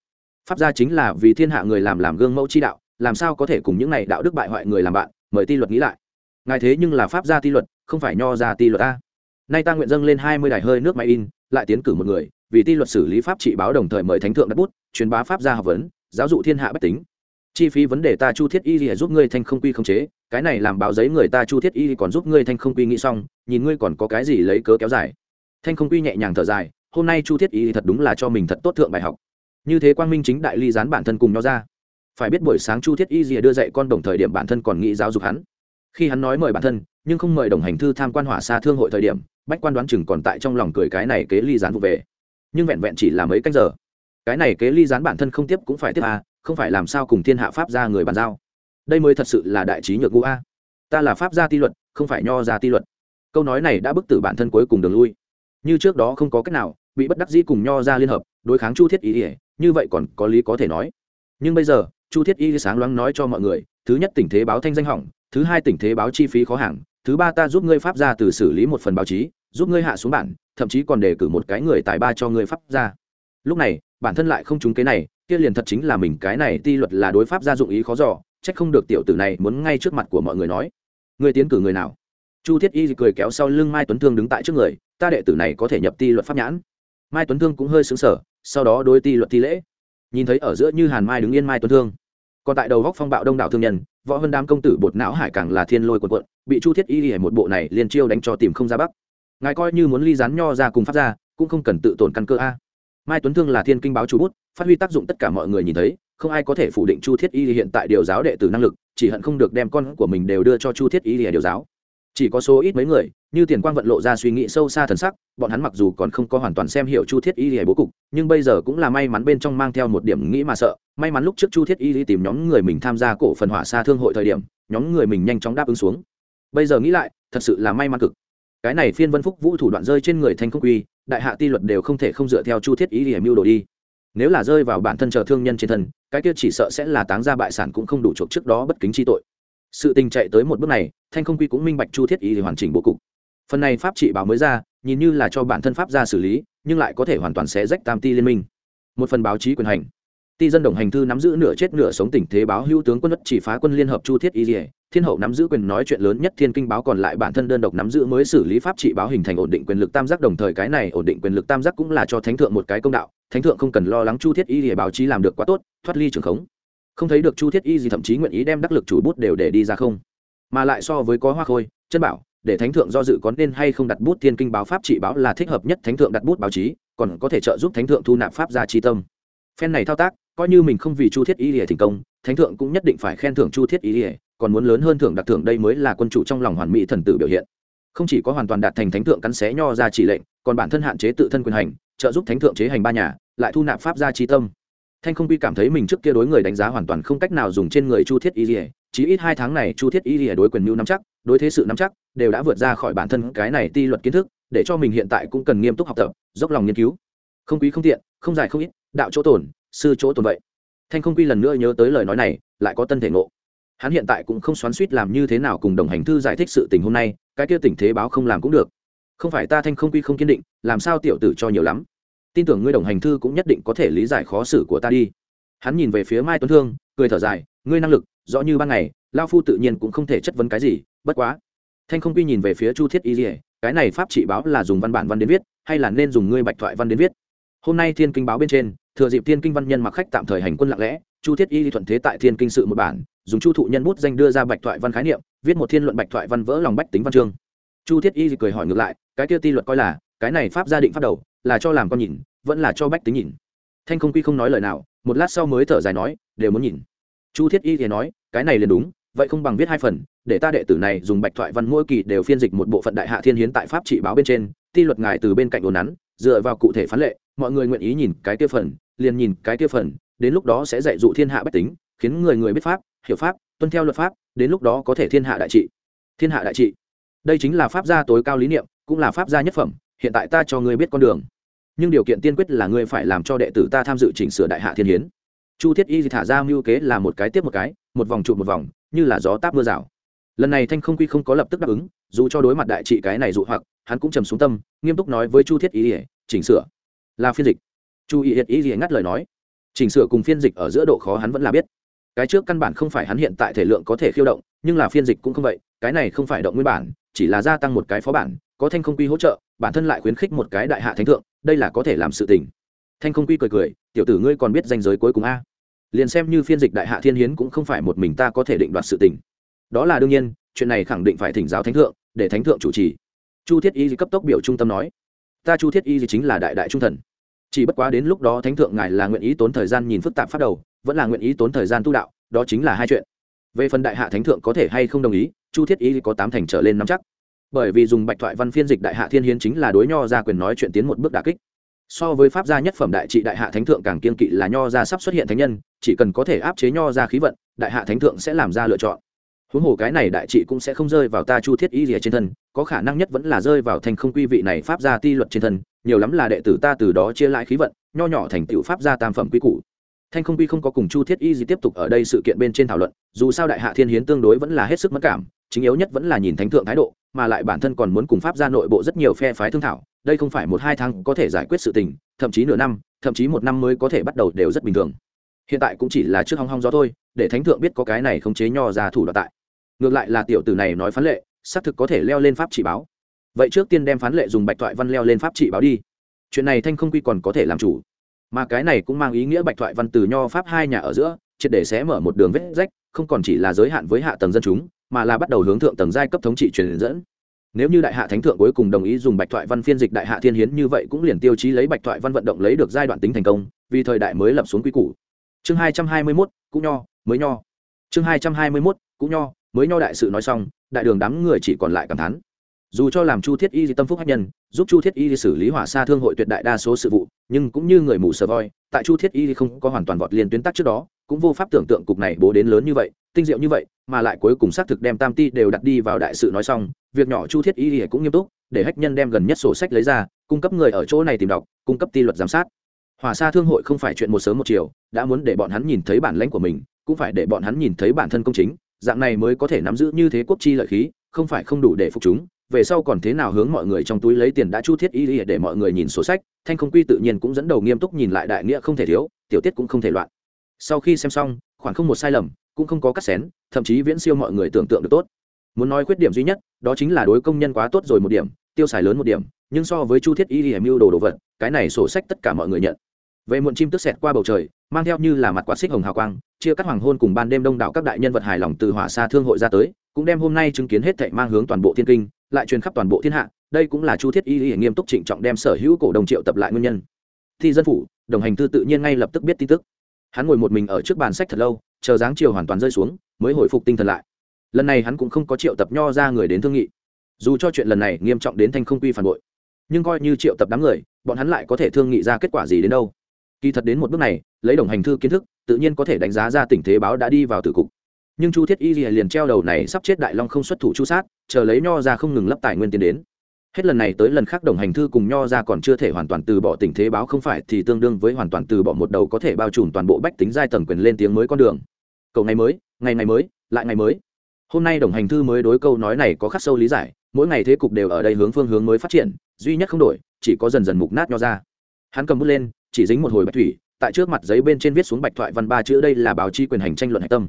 Pháp gia chính là vì thiên hạ người làm làm gương mẫu chi đạo, làm sao có thể cùng những này đạo đức bại hoại người làm bạn, mời ti luật nghĩ lại. Ngài thế nhưng là pháp gia ti luật, không phải nho gia ti luật a. Nay ta nguyện dâng lên hai mươi đài hơi nước máy in, lại tiến cử một người, vì ti luật xử lý pháp trị báo đồng thời mời thánh thượng đặt bút truyền bá pháp gia học vấn, giáo dụ thiên hạ bách tính. Chi phí vấn đề ta chu thiết y thì giúp ngươi thanh không quy không chế, cái này làm báo giấy người ta chu thiết y còn giúp ngươi thanh không quy nghĩ xong, nhìn ngươi còn có cái gì lấy cớ kéo dài. Thanh không quy nhẹ nhàng thở dài, hôm nay chu thiết y thật đúng là cho mình thật tốt thượng bài học. Như thế quang minh chính đại ly gián bản thân cùng nó ra. Phải biết buổi sáng chu thiết y rìa đưa dạy con đồng thời điểm bản thân còn nghĩ giáo dục hắn. Khi hắn nói mời bản thân, nhưng không mời đồng hành thư tham quan hỏa xa thương hội thời điểm, bách quan đoán chừng còn tại trong lòng cười cái này kế ly gián vụ về. Nhưng vẹn vẹn chỉ là mấy canh giờ cái này kế ly gián bản thân không tiếp cũng phải tiếp à không phải làm sao cùng thiên hạ pháp ra người bàn giao. Đây mới thật sự là đại trí nhược ngũ a. Ta là pháp gia ti luật, không phải nho gia ti luật. Câu nói này đã bức tử bản thân cuối cùng đường lui. Như trước đó không có cách nào, bị bất đắc dĩ cùng nho ra liên hợp, đối kháng chu thiết ý ỉa như vậy còn có lý có thể nói. Nhưng bây giờ, chu thiết y sáng loáng nói cho mọi người, thứ nhất tình thế báo thanh danh hỏng, thứ hai tình thế báo chi phí khó hàng, thứ ba ta giúp ngươi pháp ra từ xử lý một phần báo chí, giúp ngươi hạ xuống bản, thậm chí còn đề cử một cái người tài ba cho ngươi pháp ra lúc này bản thân lại không trúng cái này, kia liền thật chính là mình cái này ti luật là đối pháp gia dụng ý khó dò trách không được tiểu tử này muốn ngay trước mặt của mọi người nói. Người tiến cử người nào? Chu thiết y cười kéo sau lưng mai tuấn thương đứng tại trước người, ta đệ tử này có thể nhập ti luật pháp nhãn. Mai tuấn thương cũng hơi xứng sở sau đó đối ti luật thi lễ. Nhìn thấy ở giữa như hàn mai đứng yên mai tuấn thương. Còn tại đầu góc phong bạo đông đảo thương nhân, võ vân đám công tử bột não hải càng là thiên lôi quần quận bị chu thiết y hề một bộ này liền chiêu đánh cho tìm không ra bắc. Ngài coi như muốn ly rán nho ra cùng phát ra cũng không cần tự tổn căn cơ a mai tuấn thương là thiên kinh báo chú bút, phát huy tác dụng tất cả mọi người nhìn thấy, không ai có thể phủ định chu thiết y hiện tại điều giáo đệ tử năng lực, chỉ hận không được đem con của mình đều đưa cho chu thiết y điều giáo. Chỉ có số ít mấy người, như tiền quang vận lộ ra suy nghĩ sâu xa thần sắc, bọn hắn mặc dù còn không có hoàn toàn xem hiểu chu thiết y hề bố cục, nhưng bây giờ cũng là may mắn bên trong mang theo một điểm nghĩ mà sợ, may mắn lúc trước chu thiết y tìm nhóm người mình tham gia cổ phần hỏa xa thương hội thời điểm, nhóm người mình nhanh chóng đáp ứng xuống. Bây giờ nghĩ lại, thật sự là may mắn cực. Cái này phiên vân phúc vũ thủ đoạn rơi trên người thanh không quy đại hạ ti luật đều không thể không dựa theo chu thiết y hề mưu đồ đi. Nếu là rơi vào bản thân chờ thương nhân trên thân, cái kia chỉ sợ sẽ là táng ra bại sản cũng không đủ chuộc trước đó bất kính chi tội. Sự tình chạy tới một bước này, thanh không quy cũng minh bạch chu thiết y thì hoàn chỉnh bố cục. Phần này pháp trị báo mới ra, nhìn như là cho bản thân pháp ra xử lý, nhưng lại có thể hoàn toàn sẽ rách tam ti liên minh. Một phần báo chí quyền hành. Ti dân đồng hành thư nắm giữ nửa chết nửa sống tình thế báo hữu tướng quân đất chỉ phá quân liên hợp chu thiết y dỉa thiên hậu nắm giữ quyền nói chuyện lớn nhất thiên kinh báo còn lại bản thân đơn độc nắm giữ mới xử lý pháp trị báo hình thành ổn định quyền lực tam giác đồng thời cái này ổn định quyền lực tam giác cũng là cho thánh thượng một cái công đạo. Thánh thượng không cần lo lắng chu thiết y dỉa báo chí làm được quá tốt, thoát ly trường khống. Không thấy được chu thiết y gì thậm chí nguyện ý đem đắc lực chủ bút đều để đi ra không? Mà lại so với có hoa khôi, chân bảo, để thánh thượng do dự có nên hay không đặt bút thiên kinh báo pháp trị báo là thích hợp nhất thánh thượng đặt bút báo chí, còn có thể trợ giúp thánh thượng thu nạp pháp ra chi tâm. Phen này thao tác, coi như mình không vì chu thiết y lìa thành công, thánh thượng cũng nhất định phải khen thưởng chu thiết y lìa còn muốn lớn hơn thưởng đặc thưởng đây mới là quân chủ trong lòng hoàn mỹ thần tử biểu hiện. Không chỉ có hoàn toàn đạt thành thánh thượng cắn xé nho ra chỉ lệnh, còn bản thân hạn chế tự thân quyền hành, trợ giúp thánh thượng chế hành ba nhà, lại thu nạp pháp gia chi tâm. Thanh không quy cảm thấy mình trước kia đối người đánh giá hoàn toàn không cách nào dùng trên người chu thiết y lìa chỉ ít hai tháng này chu thiết y lìa đối quyền mưu nắm chắc, đối thế sự nắm chắc, đều đã vượt ra khỏi bản thân cái này ti luật kiến thức, để cho mình hiện tại cũng cần nghiêm túc học tập, dốc lòng nghiên cứu. Không quý không tiện, không dài không ít, đạo chỗ tổn sư chỗ tồn vậy. Thanh không quy lần nữa nhớ tới lời nói này, lại có tân thể ngộ hắn hiện tại cũng không xoắn suýt làm như thế nào cùng đồng hành thư giải thích sự tình hôm nay, cái kia tình thế báo không làm cũng được. Không phải ta thanh không quy không kiên định, làm sao tiểu tử cho nhiều lắm? Tin tưởng ngươi đồng hành thư cũng nhất định có thể lý giải khó xử của ta đi. Hắn nhìn về phía mai tuấn thương, cười thở dài, ngươi năng lực, rõ như ban ngày, lao phu tự nhiên cũng không thể chất vấn cái gì, bất quá. Thanh không quy nhìn về phía chu thiết y dỉa cái này pháp trị báo là dùng văn bản văn đến viết, hay là nên dùng ngươi bạch thoại văn đến viết? Hôm nay thiên kinh báo bên trên, thừa dịp thiên kinh văn nhân mặc khách tạm thời hành quân lặng lẽ, chu thiết y thuận thế tại thiên kinh sự một bản dùng chu thụ nhân bút danh đưa ra bạch thoại văn khái niệm, viết một thiên luận bạch thoại văn vỡ lòng bách tính văn chương. Chu thiết y cười hỏi ngược lại, cái kia ti luật coi là, cái này pháp gia định phát đầu, là cho làm con nhìn, vẫn là cho bách tính nhìn. Thanh không quy không nói lời nào, một lát sau mới thở dài nói, đều muốn nhìn. Chu thiết y thì nói, cái này liền đúng, vậy không bằng viết hai phần, để ta đệ tử này dùng bạch thoại văn mỗi kỳ đều phiên dịch một bộ phận đại hạ thiên hiến tại pháp trị báo bên trên, ti luật ngài từ bên cạnh đồn nắn, dựa vào cụ thể phán lệ, mọi người nguyện ý nhìn cái kia phần, liền nhìn cái kia phần, đến lúc đó sẽ dạy dụ thiên hạ bách tính, khiến người người biết pháp hiểu pháp, tuân theo luật pháp, đến lúc đó có thể thiên hạ đại trị. Thiên hạ đại trị. Đây chính là pháp gia tối cao lý niệm, cũng là pháp gia nhất phẩm, hiện tại ta cho ngươi biết con đường. Nhưng điều kiện tiên quyết là ngươi phải làm cho đệ tử ta tham dự chỉnh sửa đại hạ thiên hiến. Chu thiết y thả ra mưu kế là một cái tiếp một cái, một vòng trụ một vòng, như là gió táp mưa rào. Lần này thanh không quy không có lập tức đáp ứng, dù cho đối mặt đại trị cái này dụ hoặc, hắn cũng trầm xuống tâm, nghiêm túc nói với chu thiết y ỉa chỉnh sửa là phiên dịch. Chu y y ỉa ngắt lời nói, chỉnh sửa cùng phiên dịch ở giữa độ khó hắn vẫn là biết cái trước căn bản không phải hắn hiện tại thể lượng có thể khiêu động, nhưng là phiên dịch cũng không vậy, cái này không phải động nguyên bản, chỉ là gia tăng một cái phó bản, có thanh không quy hỗ trợ, bản thân lại khuyến khích một cái đại hạ thánh thượng, đây là có thể làm sự tình. Thanh không quy cười cười, tiểu tử ngươi còn biết danh giới cuối cùng a? Liền xem như phiên dịch đại hạ thiên hiến cũng không phải một mình ta có thể định đoạt sự tình. Đó là đương nhiên, chuyện này khẳng định phải thỉnh giáo thánh thượng, để thánh thượng chủ trì. Chu thiết y cấp tốc biểu trung tâm nói, ta chu thiết y chính là đại đại trung thần chỉ bất quá đến lúc đó thánh thượng ngài là nguyện ý tốn thời gian nhìn phức tạp phát đầu, vẫn là nguyện ý tốn thời gian tu đạo, đó chính là hai chuyện. Về phần đại hạ thánh thượng có thể hay không đồng ý, chu thiết ý có tám thành trở lên nắm chắc. Bởi vì dùng bạch thoại văn phiên dịch đại hạ thiên hiến chính là đối nho ra quyền nói chuyện tiến một bước đà kích. So với pháp gia nhất phẩm đại trị đại hạ thánh thượng càng kiên kỵ là nho ra sắp xuất hiện thánh nhân, chỉ cần có thể áp chế nho ra khí vận, đại hạ thánh thượng sẽ làm ra lựa chọn. Huống hồ cái này đại trị cũng sẽ không rơi vào ta chu thiết y rìa trên thân, có khả năng nhất vẫn là rơi vào thành không quy vị này pháp gia ti luật trên thân nhiều lắm là đệ tử ta từ đó chia lại khí vận, nho nhỏ thành tựu pháp gia tam phẩm quy củ. Thanh không quy không có cùng chu thiết y gì tiếp tục ở đây sự kiện bên trên thảo luận, dù sao đại hạ thiên hiến tương đối vẫn là hết sức mất cảm, chính yếu nhất vẫn là nhìn thánh thượng thái độ, mà lại bản thân còn muốn cùng pháp gia nội bộ rất nhiều phe phái thương thảo, đây không phải một hai tháng có thể giải quyết sự tình, thậm chí nửa năm, thậm chí một năm mới có thể bắt đầu đều rất bình thường. Hiện tại cũng chỉ là trước hong hong gió thôi, để thánh thượng biết có cái này không chế nho ra thủ đoạn tại. Ngược lại là tiểu tử này nói phán lệ, xác thực có thể leo lên pháp chỉ báo vậy trước tiên đem phán lệ dùng bạch thoại văn leo lên pháp trị báo đi. Chuyện này thanh không quy còn có thể làm chủ. Mà cái này cũng mang ý nghĩa bạch thoại văn từ nho pháp hai nhà ở giữa, triệt để sẽ mở một đường vết rách, không còn chỉ là giới hạn với hạ tầng dân chúng, mà là bắt đầu hướng thượng tầng giai cấp thống trị truyền dẫn. Nếu như đại hạ thánh thượng cuối cùng đồng ý dùng bạch thoại văn phiên dịch đại hạ thiên hiến như vậy cũng liền tiêu chí lấy bạch thoại văn vận động lấy được giai đoạn tính thành công, vì thời đại mới lập xuống quy củ. Chương hai trăm hai mươi mốt cũng nho, mới nho. Chương hai trăm hai mươi mốt cũng nho, mới nho đại sự nói xong, đại đường đám người chỉ còn lại cảm thán dù cho làm chu thiết y tâm phúc hách nhân, giúp chu thiết y xử lý hỏa xa thương hội tuyệt đại đa số sự vụ, nhưng cũng như người mù sờ voi, tại chu thiết y không có hoàn toàn vọt liền tuyến tắc trước đó, cũng vô pháp tưởng tượng cục này bố đến lớn như vậy, tinh diệu như vậy, mà lại cuối cùng xác thực đem tam ti đều đặt đi vào đại sự nói xong, việc nhỏ chu thiết y cũng nghiêm túc, để hách nhân đem gần nhất sổ sách lấy ra, cung cấp người ở chỗ này tìm đọc, cung cấp ti luật giám sát. Hỏa xa thương hội không phải chuyện một sớm một chiều, đã muốn để bọn hắn nhìn thấy bản lãnh của mình, cũng phải để bọn hắn nhìn thấy bản thân công chính, dạng này mới có thể nắm giữ như thế quốc chi lợi khí, không phải không đủ để phục chúng về sau còn thế nào hướng mọi người trong túi lấy tiền đã chu thiết y để mọi người nhìn sổ sách, thanh không quy tự nhiên cũng dẫn đầu nghiêm túc nhìn lại đại nghĩa không thể thiếu, tiểu tiết cũng không thể loạn. Sau khi xem xong khoản không một sai lầm, cũng không có cắt xén, thậm chí viễn siêu mọi người tưởng tượng được tốt. Muốn nói khuyết điểm duy nhất, đó chính là đối công nhân quá tốt rồi một điểm, tiêu xài lớn một điểm, nhưng so với chu thiết y hiểm mưu đồ đồ vật, cái này sổ sách tất cả mọi người nhận. Về muộn chim tức xẹt qua bầu trời, mang theo như là mặt quạt xích hồng hào quang, chia cắt hoàng hôn cùng ban đêm đông đảo các đại nhân vật hài lòng từ hỏa xa thương hội ra tới, cũng đem hôm nay chứng kiến hết thệ mang hướng toàn bộ thiên kinh lại truyền khắp toàn bộ thiên hạ, đây cũng là chu thiết y y nghiêm túc trịnh trọng đem sở hữu cổ đồng triệu tập lại nguyên nhân. Thi dân phủ, đồng hành thư tự nhiên ngay lập tức biết tin tức. Hắn ngồi một mình ở trước bàn sách thật lâu, chờ dáng chiều hoàn toàn rơi xuống, mới hồi phục tinh thần lại. Lần này hắn cũng không có triệu tập nho ra người đến thương nghị. Dù cho chuyện lần này nghiêm trọng đến thanh không quy phản bội, nhưng coi như triệu tập đám người, bọn hắn lại có thể thương nghị ra kết quả gì đến đâu? Kỳ thật đến một bước này, lấy đồng hành thư kiến thức, tự nhiên có thể đánh giá ra tình thế báo đã đi vào tử cục nhưng chu thiết y liền treo đầu này sắp chết đại long không xuất thủ chu sát, chờ lấy nho ra không ngừng lấp tài nguyên tiến đến. Hết lần này tới lần khác đồng hành thư cùng nho ra còn chưa thể hoàn toàn từ bỏ tình thế báo không phải thì tương đương với hoàn toàn từ bỏ một đầu có thể bao trùm toàn bộ bách tính giai tầng quyền lên tiếng mới con đường. Cầu ngày mới, ngày ngày mới, lại ngày mới. Hôm nay đồng hành thư mới đối câu nói này có khắc sâu lý giải, mỗi ngày thế cục đều ở đây hướng phương hướng mới phát triển, duy nhất không đổi, chỉ có dần dần mục nát nho ra hắn cầm bút lên, chỉ dính một hồi bạch thủy, tại trước mặt giấy bên trên viết xuống bạch thoại văn ba chữ đây là báo chi quyền hành tranh luận hạch tâm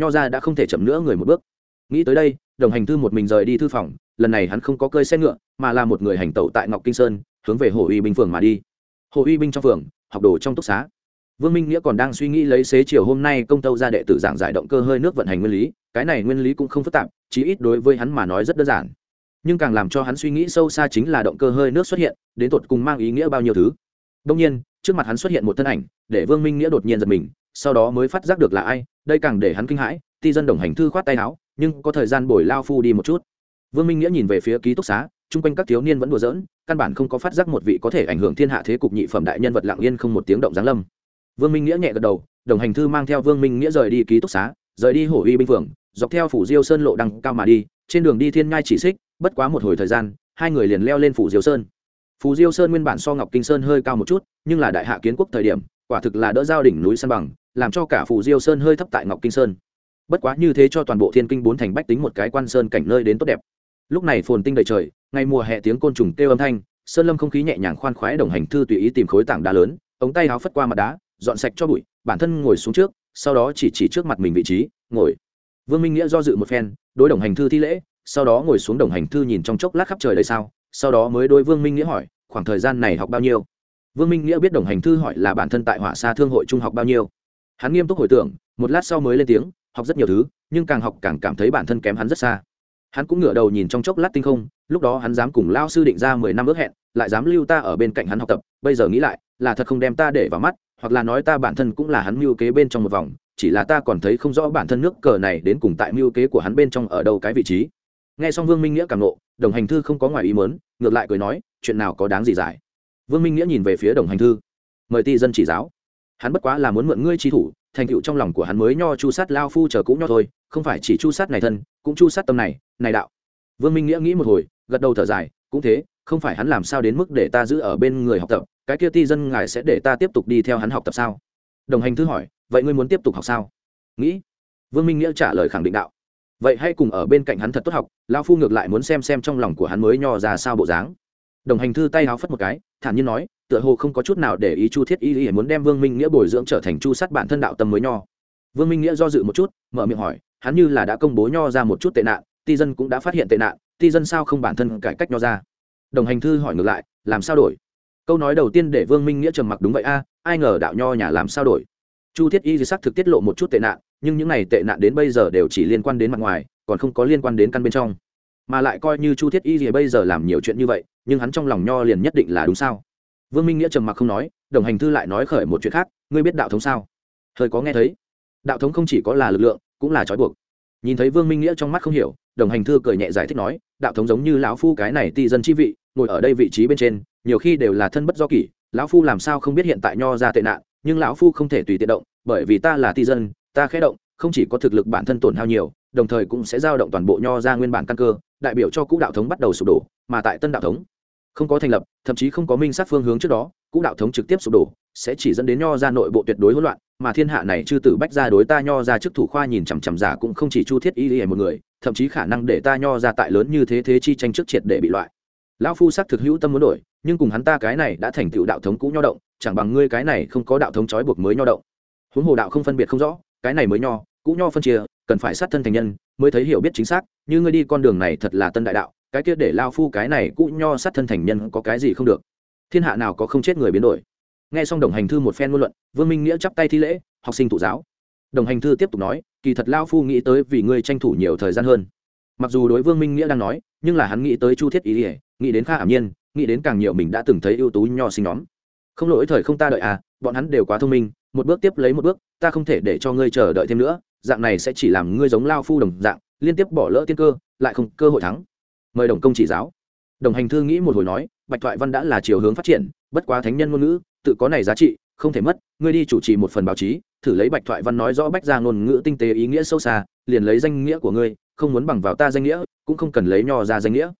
nho ra đã không thể chậm nữa người một bước. Nghĩ tới đây, đồng hành thư một mình rời đi thư phòng, lần này hắn không có cơi xe ngựa, mà là một người hành tẩu tại ngọc kinh sơn, hướng về hồ uy binh phường mà đi. Hồ uy binh trong phường, học đồ trong túc xá. Vương minh nghĩa còn đang suy nghĩ lấy xế chiều hôm nay công tâu ra đệ tử giảng giải động cơ hơi nước vận hành nguyên lý, cái này nguyên lý cũng không phức tạp, chí ít đối với hắn mà nói rất đơn giản. Nhưng càng làm cho hắn suy nghĩ sâu xa chính là động cơ hơi nước xuất hiện, đến tột cùng mang ý nghĩa bao nhiêu thứ. Đông nhiên, trước mặt hắn xuất hiện một thân ảnh, để vương minh nghĩa đột nhiên giật mình sau đó mới phát giác được là ai, đây càng để hắn kinh hãi, ti dân đồng hành thư khoát tay áo, nhưng có thời gian bồi lao phu đi một chút. Vương minh nghĩa nhìn về phía ký túc xá, chung quanh các thiếu niên vẫn đùa giỡn, căn bản không có phát giác một vị có thể ảnh hưởng thiên hạ thế cục nhị phẩm đại nhân vật lặng yên không một tiếng động giáng lâm. Vương minh nghĩa nhẹ gật đầu, đồng hành thư mang theo vương minh nghĩa rời đi ký túc xá, rời đi hổ uy binh phường, dọc theo phủ diêu sơn lộ đăng cao mà đi, trên đường đi thiên ngai chỉ xích, bất quá một hồi thời gian, hai người liền leo lên phủ diêu sơn phù diêu sơn nguyên bản so ngọc kinh sơn hơi cao một chút, nhưng là đại hạ kiến quốc thời điểm, quả thực là đỡ giao đỉnh núi san bằng, làm cho cả phù diêu sơn hơi thấp tại ngọc kinh sơn. Bất quá như thế cho toàn bộ thiên kinh bốn thành bách tính một cái quan sơn cảnh nơi đến tốt đẹp. Lúc này phồn tinh đầy trời, ngày mùa hè tiếng côn trùng kêu âm thanh, sơn lâm không khí nhẹ nhàng khoan khoái đồng hành thư tùy ý tìm khối tảng đá lớn, ống tay áo phất qua mặt đá, dọn sạch cho bụi, bản thân ngồi xuống trước, sau đó chỉ chỉ trước mặt mình vị trí, ngồi. Vương minh nghĩa do dự một phen, đối đồng hành thư thi lễ, sau đó ngồi xuống đồng hành thư nhìn trong chốc lát khắp trời đầy sao sau đó mới đối vương minh nghĩa hỏi, khoảng thời gian này học bao nhiêu? Vương minh nghĩa biết đồng hành thư hỏi là bản thân tại hỏa xa thương hội trung học bao nhiêu. Hắn nghiêm túc hồi tưởng, một lát sau mới lên tiếng, học rất nhiều thứ, nhưng càng học càng cảm thấy bản thân kém hắn rất xa. Hắn cũng ngửa đầu nhìn trong chốc lát tinh không, lúc đó hắn dám cùng lao sư định ra mười năm ước hẹn, lại dám lưu ta ở bên cạnh hắn học tập, bây giờ nghĩ lại, là thật không đem ta để vào mắt, hoặc là nói ta bản thân cũng là hắn mưu kế bên trong một vòng, chỉ là ta còn thấy không rõ bản thân nước cờ này đến cùng tại mưu kế của hắn bên trong ở đâu cái vị trí nghe xong vương minh nghĩa càng nộ, đồng hành thư không có ngoài ý mớn ngược lại cười nói, chuyện nào có đáng gì giải. Vương minh nghĩa nhìn về phía đồng hành thư. Mời ti dân chỉ giáo. Hắn bất quá là muốn mượn ngươi chi thủ, thành tựu trong lòng của hắn mới nho chu sát lao phu chờ cũng nho thôi, không phải chỉ chu sát này thân, cũng chu sát tâm này này đạo. Vương minh nghĩa nghĩ một hồi, gật đầu thở dài, cũng thế, không phải hắn làm sao đến mức để ta giữ ở bên người học tập, cái kia ti dân ngài sẽ để ta tiếp tục đi theo hắn học tập sao? Đồng hành thư hỏi, vậy ngươi muốn tiếp tục học sao? Nghĩ. Vương minh nghĩa trả lời khẳng định đạo vậy hãy cùng ở bên cạnh hắn thật tốt học, lão phu ngược lại muốn xem xem trong lòng của hắn mới nho ra sao bộ dáng. Đồng hành thư tay háo phất một cái, thản nhiên nói, tựa hồ không có chút nào để ý chu thiết y y muốn đem vương minh nghĩa bồi dưỡng trở thành chu sát bản thân đạo tâm mới nho. Vương minh nghĩa do dự một chút, mở miệng hỏi, hắn như là đã công bố nho ra một chút tệ nạn, ti dân cũng đã phát hiện tệ nạn, ti dân sao không bản thân cải cách nho ra? Đồng hành thư hỏi ngược lại, làm sao đổi? Câu nói đầu tiên để vương minh nghĩa trầm mặc đúng vậy a, ai ngờ đạo nho nhà làm sao đổi? Chu thiết y di sắc thực tiết lộ một chút tệ nạn nhưng những này tệ nạn đến bây giờ đều chỉ liên quan đến mặt ngoài, còn không có liên quan đến căn bên trong. Mà lại coi như chu thiết y thì bây giờ làm nhiều chuyện như vậy, nhưng hắn trong lòng nho liền nhất định là đúng sao? Vương minh nghĩa trầm mặc không nói, đồng hành thư lại nói khởi một chuyện khác, ngươi biết đạo thống sao? Hơi có nghe thấy. Đạo thống không chỉ có là lực lượng, cũng là trói buộc. Nhìn thấy vương minh nghĩa trong mắt không hiểu, đồng hành thư cười nhẹ giải thích nói, đạo thống giống như lão phu cái này ti dân chi vị, ngồi ở đây vị trí bên trên, nhiều khi đều là thân bất do kỷ, lão phu làm sao không biết hiện tại nho ra tệ nạn, nhưng lão phu không thể tùy tiện động, bởi vì ta là ti dân ta khẽ động, không chỉ có thực lực bản thân tổn hao nhiều, đồng thời cũng sẽ giao động toàn bộ nho ra nguyên bản căn cơ, đại biểu cho cũ đạo thống bắt đầu sụp đổ, mà tại tân đạo thống, không có thành lập, thậm chí không có minh sát phương hướng trước đó, cũ đạo thống trực tiếp sụp đổ, sẽ chỉ dẫn đến nho ra nội bộ tuyệt đối hỗn loạn, mà thiên hạ này chư tử bách ra đối ta nho ra chức thủ khoa nhìn chằm chằm giả cũng không chỉ chu thiết y y một người, thậm chí khả năng để ta nho ra tại lớn như thế thế chi tranh trước triệt để bị loại. Lão phu sắc thực hữu tâm muốn đổi, nhưng cùng hắn ta cái này đã thành tựu đạo thống cũ nho động, chẳng bằng ngươi cái này không có đạo thống trói buộc mới nho động. Huống hồ đạo không phân biệt không rõ cái này mới nho, cũ nho phân chia, cần phải sát thân thành nhân mới thấy hiểu biết chính xác, như ngươi đi con đường này thật là tân đại đạo, cái kia để lao phu cái này cũ nho sát thân thành nhân có cái gì không được. Thiên hạ nào có không chết người biến đổi. Nghe xong đồng hành thư một phen ngôn luận, vương minh nghĩa chắp tay thi lễ, học sinh thụ giáo. Đồng hành thư tiếp tục nói, kỳ thật lao phu nghĩ tới vì ngươi tranh thủ nhiều thời gian hơn. Mặc dù đối vương minh nghĩa đang nói, nhưng là hắn nghĩ tới chu thiết ý ỉa nghĩ đến kha ảm nhiên, nghĩ đến càng nhiều mình đã từng thấy ưu tú nho sinh nhóm. Không lỗi thời không ta đợi à bọn hắn đều quá thông minh một bước tiếp lấy một bước, ta không thể để cho ngươi chờ đợi thêm nữa, dạng này sẽ chỉ làm ngươi giống lao phu đồng dạng, liên tiếp bỏ lỡ tiên cơ, lại không cơ hội thắng. Mời đồng công chỉ giáo. Đồng hành thư nghĩ một hồi nói, bạch thoại văn đã là chiều hướng phát triển, bất quá thánh nhân ngôn ngữ, tự có này giá trị, không thể mất, ngươi đi chủ trì một phần báo chí, thử lấy bạch thoại văn nói rõ bách ra ngôn ngữ tinh tế ý nghĩa sâu xa, liền lấy danh nghĩa của ngươi, không muốn bằng vào ta danh nghĩa, cũng không cần lấy nho ra danh nghĩa.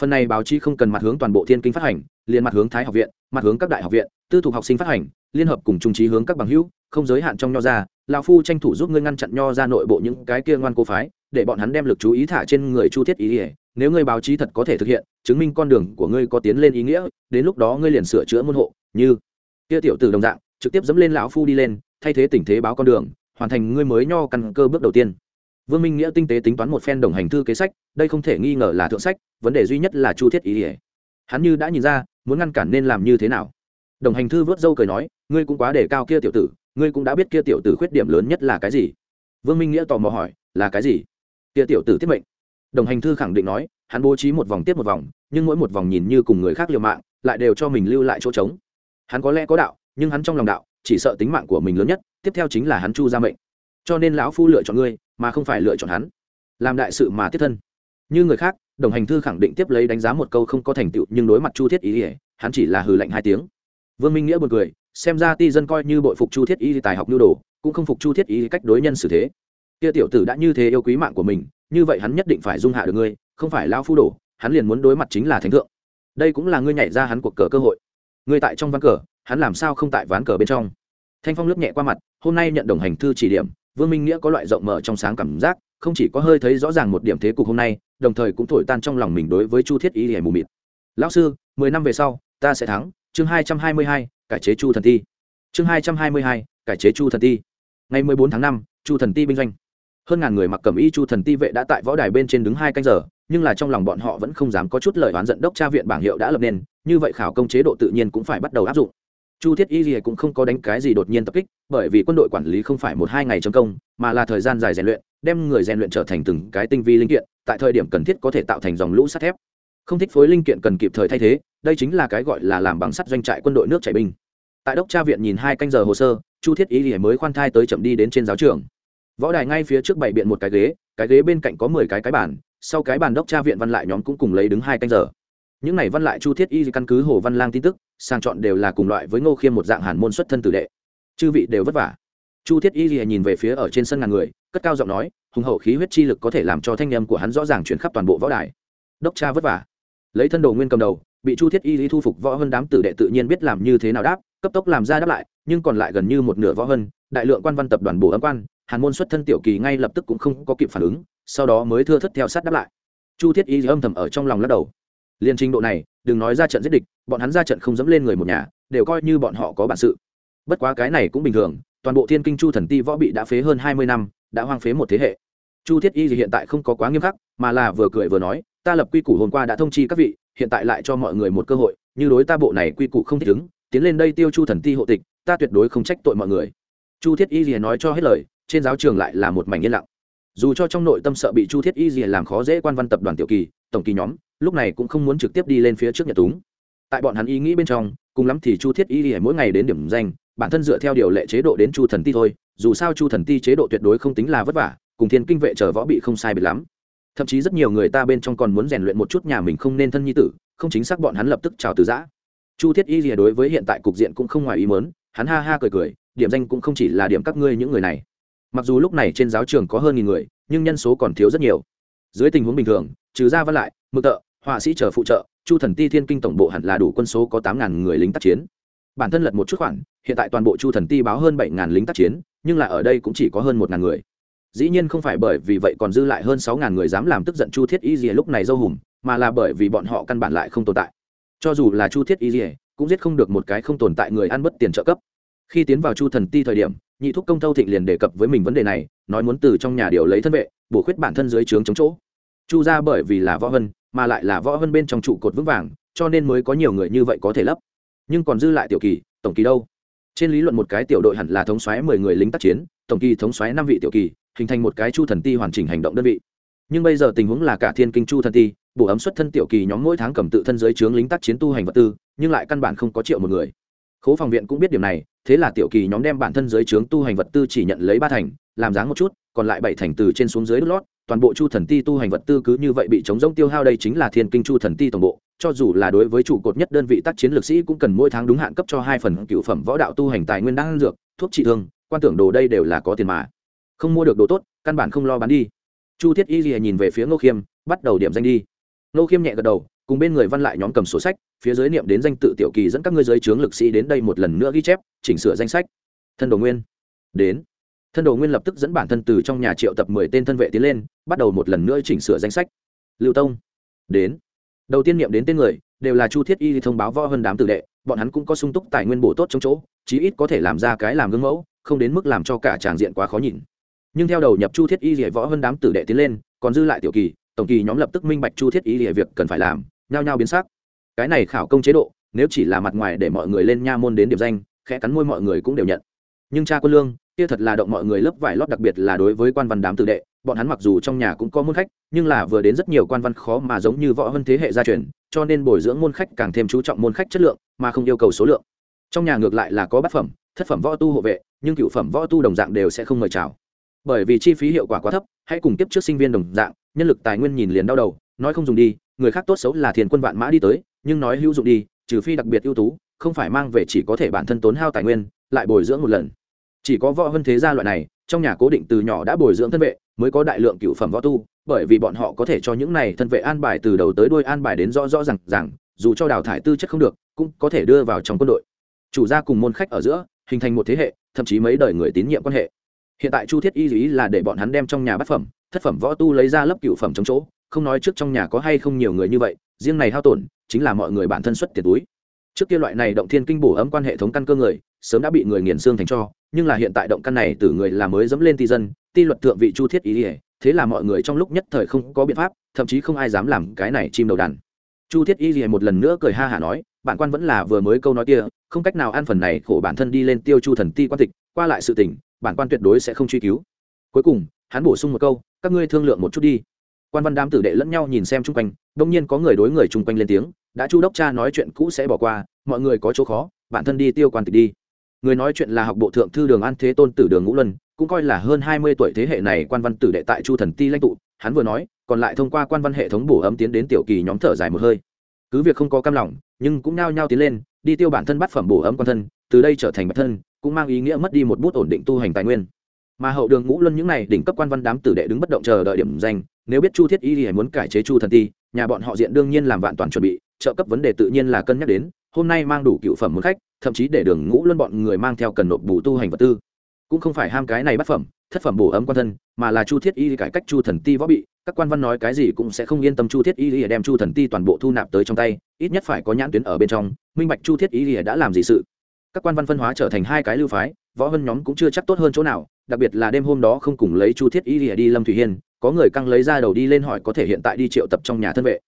Phần này báo chí không cần mặt hướng toàn bộ thiên kinh phát hành, liền mặt hướng thái học viện, mặt hướng các đại học viện, tư thục học sinh phát hành liên hợp cùng trung trí hướng các bằng hữu, không giới hạn trong nho ra lão phu tranh thủ giúp ngươi ngăn chặn nho ra nội bộ những cái kia ngoan cố phái, để bọn hắn đem lực chú ý thả trên người chu thiết ý ỉa nếu ngươi báo chí thật có thể thực hiện, chứng minh con đường của ngươi có tiến lên ý nghĩa, đến lúc đó ngươi liền sửa chữa môn hộ, như kia tiểu tử đồng dạng, trực tiếp dẫm lên lão phu đi lên, thay thế tình thế báo con đường, hoàn thành ngươi mới nho căn cơ bước đầu tiên. Vương minh nghĩa tinh tế tính toán một phen đồng hành thư kế sách, đây không thể nghi ngờ là thượng sách, vấn đề duy nhất là chu thiết ý ỉa hắn như đã nhìn ra, muốn ngăn cản nên làm như thế nào. Đồng hành thư vớt dâu cười nói ngươi cũng quá để cao kia tiểu tử, ngươi cũng đã biết kia tiểu tử khuyết điểm lớn nhất là cái gì. Vương minh nghĩa tò mò hỏi, là cái gì? Kia tiểu tử tiết mệnh. Đồng hành thư khẳng định nói, hắn bố trí một vòng tiếp một vòng, nhưng mỗi một vòng nhìn như cùng người khác liều mạng, lại đều cho mình lưu lại chỗ trống. Hắn có lẽ có đạo, nhưng hắn trong lòng đạo, chỉ sợ tính mạng của mình lớn nhất, tiếp theo chính là hắn chu ra mệnh. Cho nên lão phu lựa chọn ngươi, mà không phải lựa chọn hắn. Làm đại sự mà tiếp thân. Như người khác, đồng hành thư khẳng định tiếp lấy đánh giá một câu không có thành tựu, nhưng đối mặt chu thiết ý ỉa hắn chỉ là hừ lạnh hai tiếng vương minh nghĩa b u ồ n cười, xem ra ti dân coi như bội phục chu thiết y tài học nhu đồ, cũng không phục chu thiết y cách đối nhân xử thế. Kia tiểu tử đã như thế yêu quý mạng của mình, như vậy hắn nhất định phải dung hạ được ngươi, không phải lao phu đồ, hắn liền muốn đối mặt chính là thánh thượng. Đây cũng là ngươi nhảy ra hắn cuộc cờ cơ hội. Ngươi tại trong ván cờ, hắn làm sao không tại ván cờ bên trong? Thanh phong lướt nhẹ qua mặt, hôm nay nhận đồng hành thư chỉ điểm, vương minh nghĩa có loại rộng mở trong sáng cảm giác, không chỉ có hơi thấy rõ ràng một điểm thế cục hôm nay, đồng thời cũng thổi tan trong lòng mình đối với chu thiết y hề mù mịt. Lão sư, mười năm về sau, ta sẽ thắng chương hai trăm hai mươi hai, cải chế chu thần ti. Chương hai trăm hai mươi hai, cải chế chu thần ti. Ngày mười bốn tháng năm, chu thần ti binh doanh. Hơn ngàn người mặc cẩm y chu thần ti vệ đã tại võ đài bên trên đứng hai canh giờ, nhưng là trong lòng bọn họ vẫn không dám có chút lời oán giận đốc tra viện bảng hiệu đã lập nên, như vậy khảo công chế độ tự nhiên cũng phải bắt đầu áp dụng. Chu thiết y gì cũng không có đánh cái gì đột nhiên tập kích, bởi vì quân đội quản lý không phải một hai ngày chấm công, mà là thời gian dài rèn luyện, đem người rèn luyện trở thành từng cái tinh vi linh kiện, tại thời điểm cần thiết có thể tạo thành dòng lũ sắt thép không thích phối linh kiện cần kịp thời thay thế, đây chính là cái gọi là làm bằng sắt doanh trại quân đội nước chảy binh. Tại đốc tra viện nhìn hai canh giờ hồ sơ, chu thiết y mới khoan thai tới chậm đi đến trên giáo trường. Võ đài ngay phía trước bảy biện một cái ghế cái ghế bên cạnh có mười cái cái bàn, sau cái bàn đốc tra viện văn lại nhóm cũng cùng lấy đứng hai canh giờ. Những này văn lại chu thiết y căn cứ hồ văn lang tin tức sang chọn đều là cùng loại với ngô khiêm một dạng hàn môn xuất thân tử đệ. Chư vị đều vất vả. Chu thiết y nhìn về phía ở trên sân ngàn người, cất cao giọng nói, hùng hậu khí huyết chi lực có thể làm cho thanh â của hắn rõ ràng chuyển khắp toàn bộ võ đài. Đốc cha vất vả lấy thân đồ nguyên cầm đầu, bị chu thiết y lý thu phục võ hơn đám tử đệ tự nhiên biết làm như thế nào đáp, cấp tốc làm ra đáp lại, nhưng còn lại gần như một nửa võ hơn đại lượng quan văn tập đoàn bổ ấm quan, hàn môn xuất thân tiểu kỳ ngay lập tức cũng không có kịp phản ứng, sau đó mới thưa thất theo sát đáp lại. Chu thiết y âm thầm ở trong lòng lắc đầu. Liên trình độ này, đừng nói ra trận giết địch, bọn hắn ra trận không dẫm lên người một nhà, đều coi như bọn họ có bản sự. Bất quá cái này cũng bình thường, toàn bộ thiên kinh chu thần ti võ bị đã phế hơn hai mươi năm, đã hoang phế một thế hệ. Chu thiết y thì hiện tại không có quá nghiêm khắc, mà là vừa cười vừa nói ta lập quy củ hôm qua đã thông chi các vị, hiện tại lại cho mọi người một cơ hội, như đối ta bộ này quy củ không thích ứng, tiến lên đây tiêu chu thần ti hộ tịch, ta tuyệt đối không trách tội mọi người. Chu thiết y rìa nói cho hết lời, trên giáo trường lại là một mảnh yên lặng. Dù cho trong nội tâm sợ bị chu thiết y rìa làm khó dễ quan văn tập đoàn tiểu kỳ, tổng kỳ nhóm, lúc này cũng không muốn trực tiếp đi lên phía trước nhật túng. Tại bọn hắn ý nghĩ bên trong, cùng lắm thì chu thiết y rìa mỗi ngày đến điểm danh, bản thân dựa theo điều lệ chế độ đến chu thần ti thôi, dù sao chu thần ti chế độ tuyệt đối không tính là vất vả, cùng thiên kinh vệ chờ võ bị không sai biệt lắm thậm chí rất nhiều người ta bên trong còn muốn rèn luyện một chút nhà mình không nên thân nhi tử, không chính xác bọn hắn lập tức chào từ giã. Chu thiết y rìa đối với hiện tại cục diện cũng không ngoài ý mớn hắn ha ha cười cười, điểm danh cũng không chỉ là điểm các ngươi những người này. Mặc dù lúc này trên giáo trường có hơn nghìn người, nhưng nhân số còn thiếu rất nhiều. Dưới tình huống bình thường, trừ ra văn lại, mực tợ, họa sĩ chờ phụ trợ, chu thần ti thiên kinh tổng bộ hẳn là đủ quân số có tám ngàn người lính tác chiến. Bản thân lật một chút khoản, hiện tại toàn bộ chu thần ti báo hơn bảy ngàn lính tác chiến, nhưng là ở đây cũng chỉ có hơn một ngàn người dĩ nhiên không phải bởi vì vậy còn dư lại hơn sáu ngàn người dám làm tức giận chu thiết y dìa lúc này dâu hùm mà là bởi vì bọn họ căn bản lại không tồn tại. Cho dù là chu thiết y dìa cũng giết không được một cái không tồn tại người ăn bất tiền trợ cấp. Khi tiến vào chu thần ti thời điểm, nhị thúc công thâu thịnh liền đề cập với mình vấn đề này, nói muốn từ trong nhà điều lấy thân vệ, bổ khuyết bản thân dưới trướng chống chỗ. Chu ra bởi vì là võ vân, mà lại là võ vân bên trong trụ cột vững vàng, cho nên mới có nhiều người như vậy có thể lấp. Nhưng còn dư lại tiểu kỳ, tổng kỳ đâu? Trên lý luận một cái tiểu đội hẳn là thống xoáy mười người lính tác chiến, tổng kỳ thống xoáy năm vị tiểu kỳ hình thành một cái chu thần ti hoàn chỉnh hành động đơn vị. Nhưng bây giờ tình huống là cả thiên kinh chu thần ti bổ ấm xuất thân tiểu kỳ nhóm mỗi tháng cầm tự thân giới trướng lính tác chiến tu hành vật tư, nhưng lại căn bản không có triệu một người. Khố phòng viện cũng biết điểm này, thế là tiểu kỳ nhóm đem bản thân giới trướng tu hành vật tư chỉ nhận lấy ba thành, làm dáng một chút, còn lại bảy thành từ trên xuống dưới đốt lót, toàn bộ chu thần ti tu hành vật tư cứ như vậy bị chống rỗng tiêu hao đây chính là thiên kinh chu thần ti tổng bộ, cho dù là đối với trụ cột nhất đơn vị tác chiến lược sĩ cũng cần mỗi tháng đúng hạn cấp cho hai phần cựu phẩm võ đạo tu hành tài nguyên đan dược, thuốc trị thương, quan tưởng đồ đây đều là có tiền mà không mua được đồ tốt, căn bản không lo bán đi. Chu thiết y lìa nhìn về phía ngô khiêm, bắt đầu điểm danh đi. Ngô khiêm nhẹ gật đầu, cùng bên người văn lại nhóm cầm sổ sách, phía dưới niệm đến danh tự tiểu kỳ dẫn các ngươi giới trướng lực sĩ đến đây một lần nữa ghi chép, chỉnh sửa danh sách. Thân đồ nguyên. Đến. Thân đồ nguyên lập tức dẫn bản thân từ trong nhà triệu tập mười tên thân vệ tiến lên, bắt đầu một lần nữa chỉnh sửa danh sách. Lưu tông. Đến. Đầu tiên niệm đến tên người, đều là chu thiết y thông báo võ hơn đám tử đệ, bọn hắn cũng có sung túc tài nguyên bổ tốt trong chỗ, chí ít có thể làm ra cái làm gương mẫu, không đến mức làm cho cả tràng diện quá khó nhìn nhưng theo đầu nhập chu thiết y rỉa võ hơn đám tử đệ tiến lên, còn dư lại tiểu kỳ, tổng kỳ nhóm lập tức minh bạch chu thiết y rỉa việc cần phải làm, nhao nhao biến sắc. Cái này khảo công chế độ, nếu chỉ là mặt ngoài để mọi người lên nha môn đến điểm danh, khẽ cắn môi mọi người cũng đều nhận. Nhưng cha quân lương, kia thật là động mọi người lớp vải lót đặc biệt là đối với quan văn đám tử đệ, bọn hắn mặc dù trong nhà cũng có môn khách, nhưng là vừa đến rất nhiều quan văn khó mà giống như võ hơn thế hệ gia truyền, cho nên bồi dưỡng môn khách càng thêm chú trọng môn khách chất lượng, mà không yêu cầu số lượng. Trong nhà ngược lại là có bát phẩm, thất phẩm võ tu hộ vệ, nhưng cựu phẩm võ tu đồng dạng đều sẽ không mời chào bởi vì chi phí hiệu quả quá thấp, hãy cùng tiếp trước sinh viên đồng dạng, nhân lực tài nguyên nhìn liền đau đầu, nói không dùng đi, người khác tốt xấu là thiền quân vạn mã đi tới, nhưng nói hữu dụng đi, trừ phi đặc biệt ưu tú, không phải mang về chỉ có thể bản thân tốn hao tài nguyên, lại bồi dưỡng một lần. Chỉ có võ hơn thế gia loại này, trong nhà cố định từ nhỏ đã bồi dưỡng thân vệ, mới có đại lượng cựu phẩm võ tu, bởi vì bọn họ có thể cho những này thân vệ an bài từ đầu tới đuôi an bài đến rõ rõ rằng rằng dù cho đào thải tư chất không được, cũng có thể đưa vào trong quân đội. Chủ gia cùng môn khách ở giữa, hình thành một thế hệ, thậm chí mấy đời người tín nhiệm quan hệ hiện tại chu thiết y lý là để bọn hắn đem trong nhà bát phẩm, thất phẩm võ tu lấy ra lớp cựu phẩm chống chỗ, không nói trước trong nhà có hay không nhiều người như vậy, riêng này hao tổn, chính là mọi người bản thân xuất tiền túi. Trước kia loại này động thiên kinh bổ ấm quan hệ thống căn cơ người, sớm đã bị người nghiền xương thành cho, nhưng là hiện tại động căn này từ người là mới dẫm lên ti dân, ti luật thượng vị chu thiết ý ỉa thế là mọi người trong lúc nhất thời không có biện pháp, thậm chí không ai dám làm cái này chim đầu đàn. Chu thiết y ỉa một lần nữa cười ha hả nói bản quan vẫn là vừa mới câu nói kia, không cách nào ăn phần này khổ bản thân đi lên tiêu chu thần ti quan tịch qua lại sự tình, bản quan tuyệt đối sẽ không truy cứu. Cuối cùng, hắn bổ sung một câu, các ngươi thương lượng một chút đi. Quan văn đám tử đệ lẫn nhau nhìn xem chung quanh, đông nhiên có người đối người chung quanh lên tiếng, đã chu đốc cha nói chuyện cũ sẽ bỏ qua, mọi người có chỗ khó, bản thân đi tiêu quan tịch đi. Người nói chuyện là học bộ thượng thư đường an thế tôn tử đường ngũ luân, cũng coi là hơn hai mươi tuổi thế hệ này quan văn tử đệ tại chu thần ti lãnh tụ, hắn vừa nói, còn lại thông qua quan văn hệ thống bổ ấm tiến đến tiểu kỳ nhóm thở dài một hơi. Cứ việc không có cam lòng, nhưng cũng nao nhao tiến lên, đi tiêu bản thân bắt phẩm bổ ấm quan thân, từ đây trở thành bản thân cũng mang ý nghĩa mất đi một bút ổn định tu hành tài nguyên. Mà hậu đường ngũ luân những này đỉnh cấp quan văn đám tử đệ đứng bất động chờ đợi điểm danh, nếu biết chu thiết y thì muốn cải chế chu thần ti, nhà bọn họ diện đương nhiên làm vạn toàn chuẩn bị, trợ cấp vấn đề tự nhiên là cân nhắc đến, hôm nay mang đủ cựu phẩm muốn khách, thậm chí để đường ngũ luân bọn người mang theo cần nộp bù tu hành vật tư. Cũng không phải ham cái này bắt phẩm, thất phẩm bổ ấm quan thân, mà là chu thiết y cải cách chu thần ti võ bị, các quan văn nói cái gì cũng sẽ không yên tâm chu thiết y đem chu thần ti toàn bộ thu nạp tới trong tay, ít nhất phải có nhãn tuyến ở bên trong, minh bạch chu thiết y đã làm gì sự các quan văn phân hóa trở thành hai cái lưu phái, võ vân nhóm cũng chưa chắc tốt hơn chỗ nào, đặc biệt là đêm hôm đó không cùng lấy chu thiết y lìa đi lâm thủy hiên, có người căng lấy ra đầu đi lên hỏi có thể hiện tại đi triệu tập trong nhà thân vệ.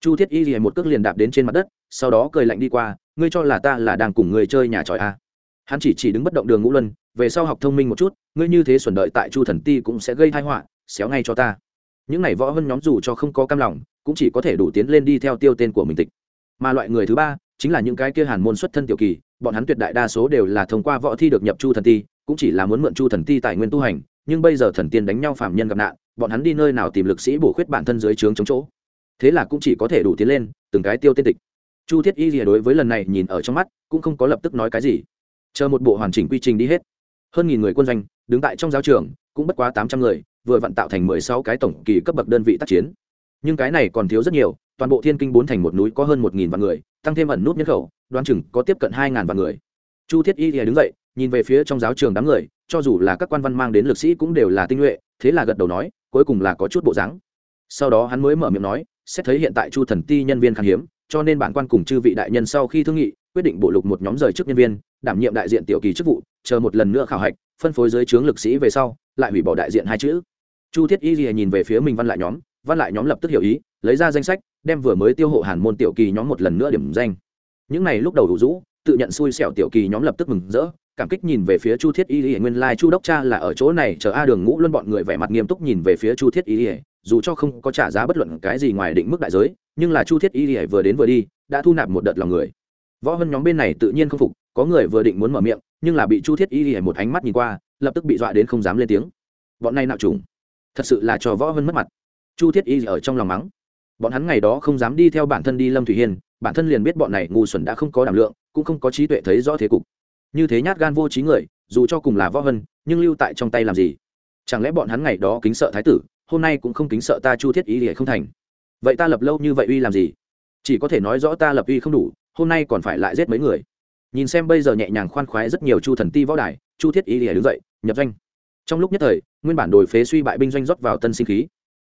Chu thiết y lìa một cước liền đạp đến trên mặt đất, sau đó cười lạnh đi qua, ngươi cho là ta là đang cùng người chơi nhà tròi a à. hắn chỉ chỉ đứng bất động đường ngũ luân, về sau học thông minh một chút, ngươi như thế xuẩn đợi tại chu thần ti cũng sẽ gây thai họa, xéo ngay cho ta. Những n à y võ hơn nhóm dù cho không có cam lòng, cũng chỉ có thể đủ tiến lên đi theo tiêu tên của mình tịch. Mà loại người thứ ba chính là những cái kia hàn môn xuất thân tiểu kỳ, bọn hắn tuyệt đại đa số đều là thông qua võ thi được nhập chu thần ti, cũng chỉ là muốn mượn chu thần ti tài nguyên tu hành, nhưng bây giờ thần tiên đánh nhau phạm nhân gặp nạn, bọn hắn đi nơi nào tìm lực sĩ bổ khuyết bản thân dưới trướng chống chỗ. Thế là cũng chỉ có thể đủ tiến lên, từng cái tiêu tiên tịch. Chu thiết y gì đối với lần này nhìn ở trong mắt, cũng không có lập tức nói cái gì. Chờ một bộ hoàn chỉnh quy trình đi hết. Hơn nghìn người quân doanh, đứng tại trong giáo trường, cũng bất quá tám trăm người, vừa vặn tạo thành mười sáu cái tổng kỳ cấp bậc đơn vị tác chiến. Nhưng cái này còn thiếu rất nhiều, toàn bộ thiên kinh bốn thành một núi có hơn một nghìn vạn người tăng thêm ẩn nút nhân khẩu, đoán chừng có tiếp cận hai ngàn vạn người. Chu thiết y thì đứng dậy, nhìn về phía trong giáo trường đám người, cho dù là các quan văn mang đến lực sĩ cũng đều là tinh nhuệ, thế là gật đầu nói, cuối cùng là có chút bộ dáng. Sau đó hắn mới mở miệng nói, xét thấy hiện tại chu thần ti nhân viên khan hiếm, cho nên bản quan cùng chư vị đại nhân sau khi thương nghị, quyết định bộ lục một nhóm rời chức nhân viên, đảm nhiệm đại diện tiểu kỳ chức vụ, chờ một lần nữa khảo hạch, phân phối dưới trướng lực sĩ về sau, lại hủy bỏ đại diện hai chữ. Chu thiết y gì nhìn về phía mình văn lại nhóm, văn lại nhóm lập tức hiểu ý, lấy ra danh sách đem vừa mới tiêu hộ hàn môn tiểu kỳ nhóm một lần nữa điểm danh. Những này lúc đầu đủ rũ, tự nhận xui xẻo tiểu kỳ nhóm lập tức mừng rỡ, cảm kích nhìn về phía chu thiết y y nguyên lai chu đốc cha là ở chỗ này chờ a đường ngũ luân bọn người vẻ mặt nghiêm túc nhìn về phía chu thiết y y dù cho không có trả giá bất luận cái gì ngoài định mức đại giới, nhưng là chu thiết y y vừa đến vừa đi, đã thu nạp một đợt lòng người. Võ hơn nhóm bên này tự nhiên không phục, có người vừa định muốn mở miệng, nhưng là bị chu thiết y y một ánh mắt nhìn qua, lập tức bị dọa đến không dám lên tiếng. Bọn này nạo trùng thật sự là cho võ hơn mất mặt. Chu thiết y ở trong lòng mắng bọn hắn ngày đó không dám đi theo bản thân đi lâm thủy hiên, bản thân liền biết bọn này ngu xuẩn đã không có đảm lượng, cũng không có trí tuệ thấy rõ thế cục. Như thế nhát gan vô trí người, dù cho cùng là võ hân nhưng lưu tại trong tay làm gì? Chẳng lẽ bọn hắn ngày đó kính sợ thái tử, hôm nay cũng không kính sợ ta chu thiết ý thì không thành? Vậy ta lập lâu như vậy uy làm gì? Chỉ có thể nói rõ ta lập uy không đủ, hôm nay còn phải lại giết mấy người. Nhìn xem bây giờ nhẹ nhàng khoan khoái rất nhiều chu thần ti võ đài, chu thiết ý thì đứng dậy, nhập doanh. Trong lúc nhất thời, nguyên bản đồi phế suy bại binh doanh rót vào tân sinh khí.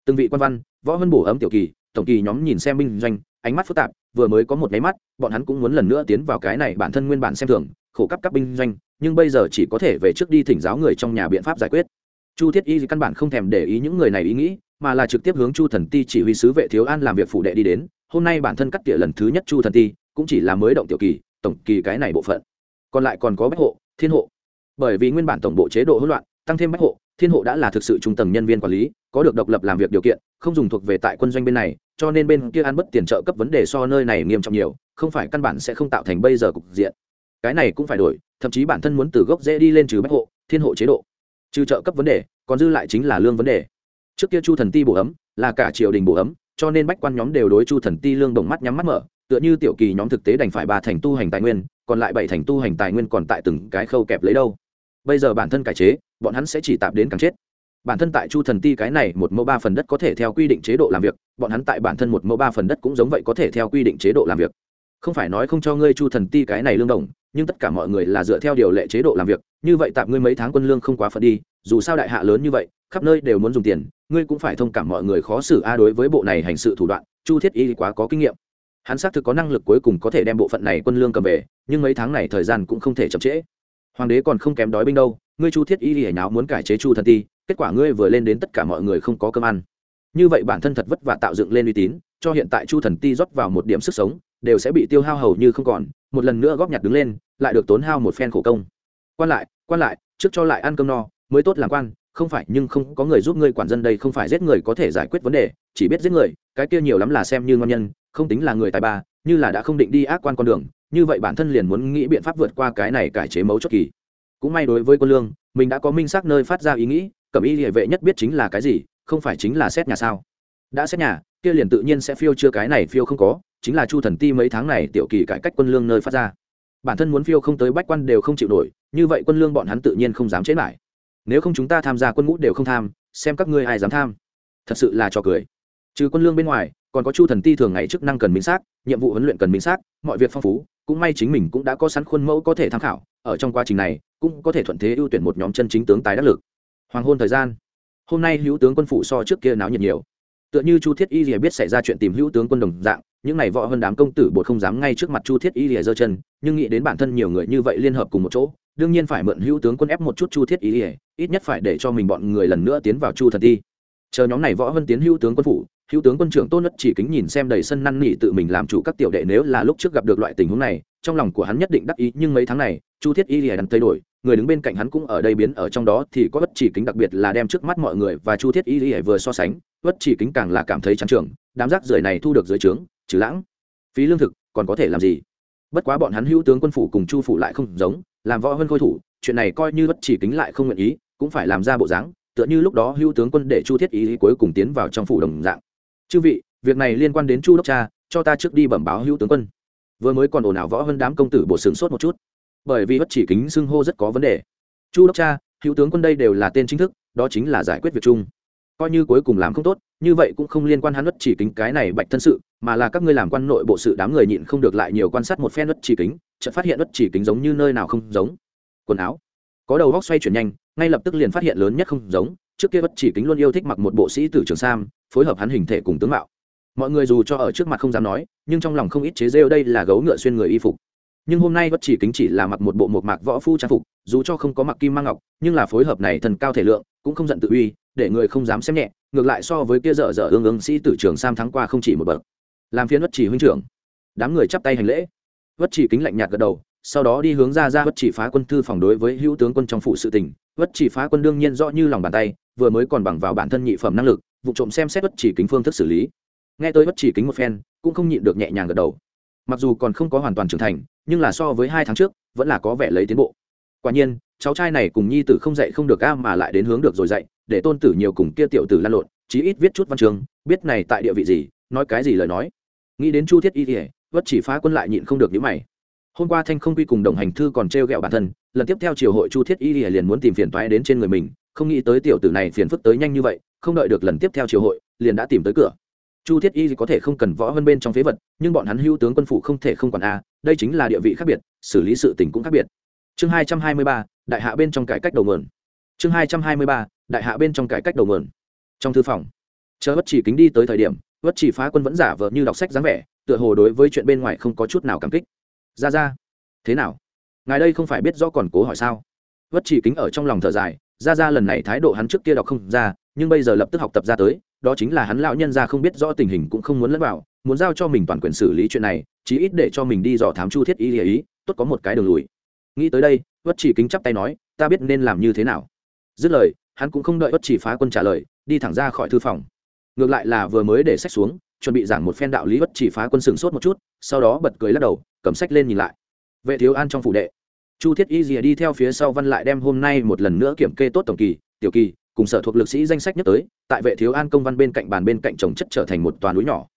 Từng vị quan văn, võ hân bổ ấm tiểu kỳ tổng kỳ nhóm nhìn xem binh doanh, ánh mắt phức tạp, vừa mới có một nháy mắt, bọn hắn cũng muốn lần nữa tiến vào cái này bản thân nguyên bản xem thường, khổ cấp các binh doanh, nhưng bây giờ chỉ có thể về trước đi thỉnh giáo người trong nhà biện pháp giải quyết. Chu thiết y căn bản không thèm để ý những người này ý nghĩ, mà là trực tiếp hướng chu thần ti chỉ huy sứ vệ thiếu an làm việc phụ đệ đi đến, hôm nay bản thân cắt tỉa lần thứ nhất chu thần ti, cũng chỉ là mới động tiểu kỳ, tổng kỳ cái này bộ phận. Còn lại còn có bách hộ, thiên hộ. Bởi vì nguyên bản tổng bộ chế độ hỗn loạn, tăng thêm bách hộ thiên hộ đã là thực sự trung tầng nhân viên quản lý, có được độc lập làm việc điều kiện, không dùng thuộc về tại quân doanh bên này, cho nên bên kia ăn bất tiền trợ cấp vấn đề so nơi này nghiêm trọng nhiều, không phải căn bản sẽ không tạo thành bây giờ cục diện. Cái này cũng phải đổi, thậm chí bản thân muốn từ gốc dễ đi lên trừ bách hộ, thiên hộ chế độ. Trừ trợ cấp vấn đề, còn dư lại chính là lương vấn đề. Trước kia chu thần ti bổ ấm, là cả triều đình bổ ấm, cho nên bách quan nhóm đều đối chu thần ti lương đồng mắt nhắm mắt mở, tựa như tiểu kỳ nhóm thực tế đành phải ba thành tu hành tài nguyên, còn lại bảy thành tu hành tài nguyên còn tại từng cái khâu kẹp lấy đâu. Bây giờ bản thân cải chế bọn hắn sẽ chỉ tạp đến càng chết. Bản thân tại chu thần ti cái này một mẫu ba phần đất có thể theo quy định chế độ làm việc, bọn hắn tại bản thân một mẫu ba phần đất cũng giống vậy có thể theo quy định chế độ làm việc. Không phải nói không cho ngươi chu thần ti cái này lương đồng, nhưng tất cả mọi người là dựa theo điều lệ chế độ làm việc, như vậy tạm ngươi mấy tháng quân lương không quá phận đi, dù sao đại hạ lớn như vậy, khắp nơi đều muốn dùng tiền, ngươi cũng phải thông cảm mọi người khó xử a đối với bộ này hành sự thủ đoạn, chu thiết y quá có kinh nghiệm. Hắn xác thực có năng lực cuối cùng có thể đem bộ phận này quân lương cầm về, nhưng mấy tháng này thời gian cũng không thể chậm trễ hoàng đế còn không kém đói binh đâu, ngươi chu thiết y hề nháo muốn cải chế chu thần ti, kết quả ngươi vừa lên đến tất cả mọi người không có cơm ăn. Như vậy bản thân thật vất vả tạo dựng lên uy tín, cho hiện tại chu thần ti rót vào một điểm sức sống, đều sẽ bị tiêu hao hầu như không còn, một lần nữa góp nhặt đứng lên, lại được tốn hao một phen khổ công. Quan lại quan lại, trước cho lại ăn cơm no, mới tốt làm quan, không phải, nhưng không có người giúp ngươi quản dân đây không phải giết người có thể giải quyết vấn đề, chỉ biết giết người, cái kia nhiều lắm là xem như ngon nhân, không tính là người tài ba như là đã không định đi ác quan con đường, như vậy bản thân liền muốn nghĩ biện pháp vượt qua cái này cải chế mấu chốt kỳ. Cũng may đối với quân lương, mình đã có minh xác nơi phát ra ý nghĩ, cẩm y địa vệ nhất biết chính là cái gì, không phải chính là xét nhà sao. Đã xét nhà, kia liền tự nhiên sẽ phiêu chưa cái này phiêu không có, chính là chu thần ti mấy tháng này tiểu kỳ cải cách quân lương nơi phát ra. Bản thân muốn phiêu không tới bách quan đều không chịu nổi, như vậy quân lương bọn hắn tự nhiên không dám chế lại. Nếu không chúng ta tham gia quân ngũ đều không tham, xem các ngươi ai dám tham. Thật sự là cho cười trừ quân lương bên ngoài, còn có chu thần ti thường ngày chức năng cần minh xác, nhiệm vụ huấn luyện cần minh xác, mọi việc phong phú, cũng may chính mình cũng đã có sẵn khuôn mẫu có thể tham khảo, ở trong quá trình này, cũng có thể thuận thế ưu tuyển một nhóm chân chính tướng tài đắc lực. Hoàng hôn thời gian. Hôm nay hữu tướng quân phụ so trước kia náo nhiệt nhiều. Tựa như chu thiết y lìa biết xảy ra chuyện tìm hữu tướng quân đồng dạng, những này võ hơn đám công tử bột không dám ngay trước mặt chu thiết y lìa giơ chân, nhưng nghĩ đến bản thân nhiều người như vậy liên hợp cùng một chỗ, đương nhiên phải mượn hữu tướng quân ép một chút chu thiết y lìa, ít nhất phải để cho mình bọn người lần nữa tiến vào chu thần ti. Chờ nhóm này võ hơn tiến hữu tướng quân phủ hữu tướng quân trưởng tôn nhất chỉ kính nhìn xem đầy sân năn nỉ tự mình làm chủ các tiểu đệ nếu là lúc trước gặp được loại tình huống này, trong lòng của hắn nhất định đắc ý, nhưng mấy tháng này, chu thiết y lìa đắn thay đổi, người đứng bên cạnh hắn cũng ở đây biến ở trong đó, thì có bất chỉ kính đặc biệt là đem trước mắt mọi người và chu thiết y lìa vừa so sánh bất chỉ kính càng là cảm thấy chán trường đám rác rưởi này thu được dưới trướng, trừ lãng, phí lương thực, còn có thể làm gì? Bất quá bọn hắn hữu tướng quân phủ cùng chu phủ lại không giống, làm võ hơn khôi thủ, chuyện này coi như bất chỉ kính lại không nguyện ý, cũng phải làm ra bộ dáng, tựa như lúc đó hữu tướng quân để chu thiết y cuối cùng tiến vào trong phủ đồng dạng chư vị, việc này liên quan đến chu đốc cha, cho ta trước đi bẩm báo hữu tướng quân. Vừa mới còn ồn ào võ hơn đám công tử bổ sướng sốt một chút, bởi vì bất chỉ kính xưng hô rất có vấn đề. Chu đốc cha, hữu tướng quân đây đều là tên chính thức, đó chính là giải quyết việc chung. Coi như cuối cùng làm không tốt, như vậy cũng không liên quan hắn bất chỉ kính cái này bạch thân sự, mà là các ngươi làm quan nội bộ sự đám người nhịn không được lại nhiều quan sát một phen bất chỉ kính, chợt phát hiện bất chỉ kính giống như nơi nào không giống. Quần áo, có đầu góc xoay chuyển nhanh, ngay lập tức liền phát hiện lớn nhất không giống, trước kia bất chỉ kính luôn yêu thích mặc một bộ sĩ tử trường sam phối hợp hắn hình thể cùng tướng mạo. Mọi người dù cho ở trước mặt không dám nói, nhưng trong lòng không ít chế rêu đây là gấu ngựa xuyên người y phục. Nhưng hôm nay bất chỉ kính chỉ là mặc một bộ một mạc võ phu trang phục, dù cho không có mặc kim mang ngọc, nhưng là phối hợp này thần cao thể lượng, cũng không giận tự uy, để người không dám xem nhẹ, ngược lại so với kia dở dở ương ương sĩ tử trường sam thắng qua không chỉ một bậc. Làm phiên bất chỉ huynh trưởng. Đám người chắp tay hành lễ. Bất chỉ kính lạnh nhạt gật đầu, sau đó đi hướng ra ra bất chỉ phá quân thư phòng đối với hữu tướng quân trong phụ sự tình. Bất chỉ phá quân đương nhiên rõ như lòng bàn tay, vừa mới còn bằng vào bản thân nhị phẩm năng lực vụ trộm xem xét bất chỉ kính phương thức xử lý. Nghe tới bất chỉ kính một phen, cũng không nhịn được nhẹ nhàng gật đầu. Mặc dù còn không có hoàn toàn trưởng thành, nhưng là so với hai tháng trước, vẫn là có vẻ lấy tiến bộ. Quả nhiên, cháu trai này cùng nhi tử không dạy không được a mà lại đến hướng được rồi dạy, để tôn tử nhiều cùng kia tiểu tử lan lộn, chí ít viết chút văn chương, biết này tại địa vị gì, nói cái gì lời nói. Nghĩ đến chu thiết y thể bất chỉ phá quân lại nhịn không được những mày. Hôm qua thanh không quy cùng đồng hành thư còn t r e o g ẹ o bản thân, lần tiếp theo triều hội chu thiết y liền muốn tìm phiền toái đến trên người mình không nghĩ tới tiểu tử này phiền phức tới nhanh như vậy, không đợi được lần tiếp theo triều hội, liền đã tìm tới cửa. Chu thiết y có thể không cần võ hơn bên trong phế vật, nhưng bọn hắn hữu tướng quân phủ không thể không còn a, đây chính là địa vị khác biệt, xử lý sự tình cũng khác biệt. Chương hai trăm hai mươi ba, đại hạ bên trong cải cách đầu mườn chương hai trăm hai mươi ba, đại hạ bên trong cải cách đầu mườn trong thư phòng, chờ bất chỉ kính đi tới thời điểm vất chỉ phá quân vẫn giả vờ như đọc sách dáng vẻ, tựa hồ đối với chuyện bên ngoài không có chút nào cảm kích. Ra ra, thế nào? Ngài đây không phải biết rõ còn cố hỏi sao? Vất chỉ kính ở trong lòng thở dài ra ra lần này thái độ hắn trước kia đọc không ra nhưng bây giờ lập tức học tập ra tới đó chính là hắn lão nhân ra không biết rõ tình hình cũng không muốn lẫn vào muốn giao cho mình toàn quyền xử lý chuyện này chí ít để cho mình đi dò thám chu thiết ý ý, ý tốt có một cái đường lùi. Nghĩ tới đây vất chỉ kính chắp tay nói ta biết nên làm như thế nào. Dứt lời hắn cũng không đợi vất chỉ phá quân trả lời đi thẳng ra khỏi thư phòng. Ngược lại là vừa mới để sách xuống chuẩn bị giảng một phen đạo lý vất chỉ phá quân sừng sốt một chút sau đó bật cười lắc đầu cầm sách lên nhìn lại. Vệ thiếu an trong phủ đệ chu thiết y rìa đi theo phía sau văn lại đem hôm nay một lần nữa kiểm kê tốt tổng kỳ, tiểu kỳ, cùng sở thuộc lực sĩ danh sách nhất tới, tại vệ thiếu an công văn bên cạnh bàn bên cạnh trồng chất trở thành một toàn núi nhỏ.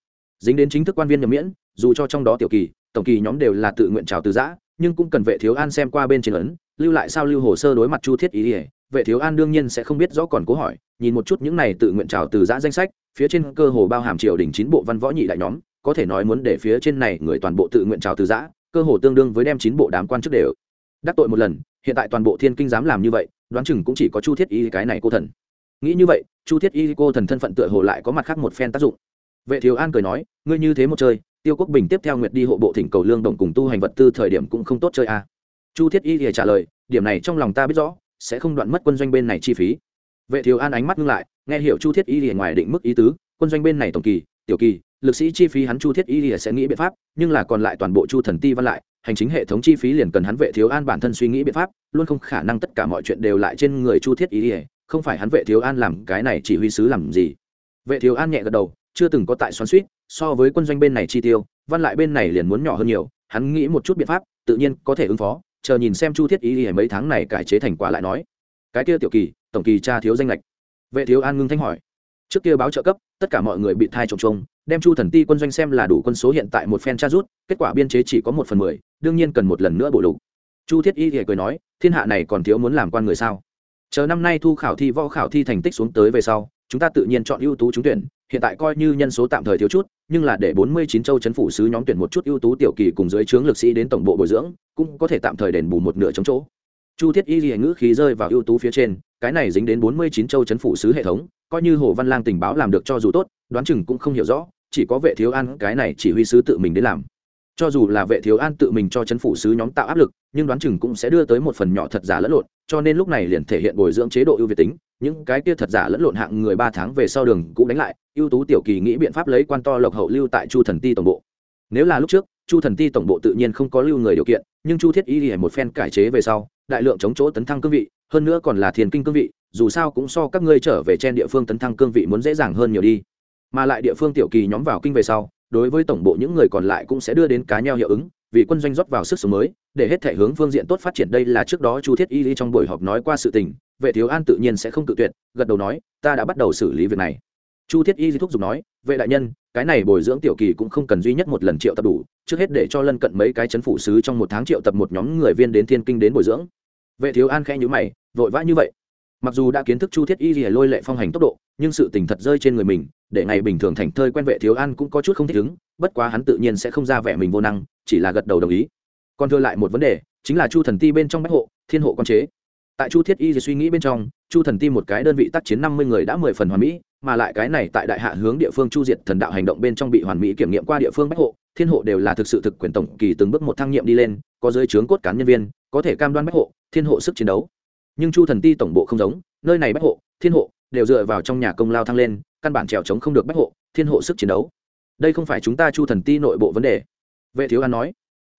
Dính đến chính thức quan viên nhầm miễn, dù cho trong đó tiểu kỳ, tổng kỳ nhóm đều là tự nguyện trào từ giã, nhưng cũng cần vệ thiếu an xem qua bên trên ấn, lưu lại sao lưu hồ sơ đối mặt chu thiết ý ỉa vệ thiếu an đương nhiên sẽ không biết rõ còn cố hỏi, nhìn một chút những này tự nguyện trào từ giã danh sách, phía trên cơ hồ bao hàm triều đình chín bộ văn võ nhị đại nhóm, có thể nói muốn để phía trên này người toàn bộ tự nguyện trào từ giã, cơ hồ tương đương với đem chín bộ đám quan chức đều đắc tội một lần, hiện tại toàn bộ thiên kinh dám làm như vậy, đoán chừng cũng chỉ có chu thiết y cái này cô thần. Nghĩ như vậy, chu thiết y cô thần thân phận tựa hồ lại có mặt khác một phen tác dụng. Vệ thiếu an cười nói, ngươi như thế một chơi, tiêu quốc bình tiếp theo nguyệt đi hộ bộ thỉnh cầu lương đồng cùng tu hành vật tư thời điểm cũng không tốt chơi à. chu thiết y thì trả lời, điểm này trong lòng ta biết rõ, sẽ không đoạn mất quân doanh bên này chi phí. Vệ thiếu an ánh mắt ngưng lại, nghe hiểu chu thiết y thì ngoài định mức ý tứ, quân doanh bên này tổng kỳ, tiểu kỳ, lực sĩ chi phí hắn chu thiết y thì sẽ nghĩ biện pháp, nhưng là còn lại toàn bộ chu thần ti văn lại hành chính hệ thống chi phí liền cần hắn vệ thiếu an bản thân suy nghĩ biện pháp, luôn không khả năng tất cả mọi chuyện đều lại trên người chu thiết ý ỉa không phải hắn vệ thiếu an làm cái này chỉ huy sứ làm gì? Vệ thiếu an nhẹ gật đầu, chưa từng có tại xoắn suýt, so với quân doanh bên này chi tiêu, văn lại bên này liền muốn nhỏ hơn nhiều. Hắn nghĩ một chút biện pháp, tự nhiên có thể ứng phó, chờ nhìn xem chu thiết ý ỉa mấy tháng này cải chế thành quả lại nói. Cái kia tiểu kỳ, tổng kỳ cha thiếu danh lệch. Vệ thiếu an ngưng thanh hỏi. Trước kia báo trợ cấp, tất cả mọi người bị thai trồng trông đem chu thần ti quân doanh xem là đủ quân số hiện tại một phen tra rút, kết quả biên chế chỉ có một phần mười đương nhiên cần một lần nữa bổ lục. Chu thiết y thì cười nói, thiên hạ này còn thiếu muốn làm quan người sao? Chờ năm nay thu khảo thi võ khảo thi thành tích xuống tới về sau, chúng ta tự nhiên chọn ưu tú trúng tuyển, hiện tại coi như nhân số tạm thời thiếu chút, nhưng là để bốn mươi chín châu chấn phủ sứ nhóm tuyển một chút ưu tú tiểu kỳ cùng dưới trướng lực sĩ đến tổng bộ bồi dưỡng, cũng có thể tạm thời đền bù một nửa chống chỗ. Chu thiết y ghi ngữ khí rơi vào ưu tú phía trên, cái này dính đến bốn mươi chín châu chấn phủ sứ hệ thống, coi như hồ văn lang tình báo làm được cho dù tốt, đoán chừng cũng không hiểu rõ, chỉ có vệ thiếu ăn cái này chỉ huy sứ tự mình đến làm cho dù là vệ thiếu an tự mình cho chấn phủ sứ nhóm tạo áp lực, nhưng đoán chừng cũng sẽ đưa tới một phần nhỏ thật giả lẫn lộn, cho nên lúc này liền thể hiện bồi dưỡng chế độ ưu việt tính, những cái kia thật giả lẫn lộn hạng người ba tháng về sau đường cũng đánh lại, ưu tú tiểu kỳ nghĩ biện pháp lấy quan to lộc hậu lưu tại chu thần ti tổng bộ. Nếu là lúc trước, chu thần ti tổng bộ tự nhiên không có lưu người điều kiện, nhưng chu thiết y thì một phen cải chế về sau, đại lượng chống chỗ tấn thăng cương vị, hơn nữa còn là thiền kinh cương vị, dù sao cũng so các ngươi trở về trên địa phương tấn thăng cương vị muốn dễ dàng hơn nhiều đi. Mà lại địa phương tiểu kỳ nhóm vào kinh về sau đối với tổng bộ những người còn lại cũng sẽ đưa đến cá nheo hiệu ứng, vì quân doanh rót vào sức sống mới, để hết thể hướng phương diện tốt phát triển. Đây là trước đó chu thiết y trong buổi họp nói qua sự tình, vệ thiếu an tự nhiên sẽ không tự tuyệt, gật đầu nói, ta đã bắt đầu xử lý việc này. Chu thiết y thúc giục nói, vệ đại nhân, cái này bồi dưỡng tiểu kỳ cũng không cần duy nhất một lần triệu tập đủ, trước hết để cho lân cận mấy cái chấn phủ sứ trong một tháng triệu tập một nhóm người viên đến thiên kinh đến bồi dưỡng. Vệ thiếu an khẽ nhữ mày, vội vã như vậy mặc dù đã kiến thức chu thiết y lìa lôi lệ phong hành tốc độ, nhưng sự tình thật rơi trên người mình, để ngày bình thường thành thơi quen vệ thiếu an cũng có chút không thích ứng, bất quá hắn tự nhiên sẽ không ra vẻ mình vô năng, chỉ là gật đầu đồng ý. Còn thưa lại một vấn đề, chính là chu thần ti bên trong bách hộ, thiên hộ quan chế. Tại chu thiết y suy nghĩ bên trong, chu thần ti một cái đơn vị tác chiến năm mươi người đã mười phần hoàn mỹ, mà lại cái này tại đại hạ hướng địa phương chu diệt thần đạo hành động bên trong bị hoàn mỹ kiểm nghiệm qua địa phương bách hộ, thiên hộ đều là thực sự thực quyền tổng kỳ từng bước một thăng nhiệm đi lên, có dưới trướng cốt cán nhân viên, có thể cam đoan bách hộ, thiên hộ sức chiến đấu nhưng chu thần ti tổng bộ không giống, nơi này bách hộ, thiên hộ đều dựa vào trong nhà công lao thăng lên, căn bản trèo trống không được bách hộ, thiên hộ sức chiến đấu. Đây không phải chúng ta chu thần ti nội bộ vấn đề. Vệ thiếu an nói,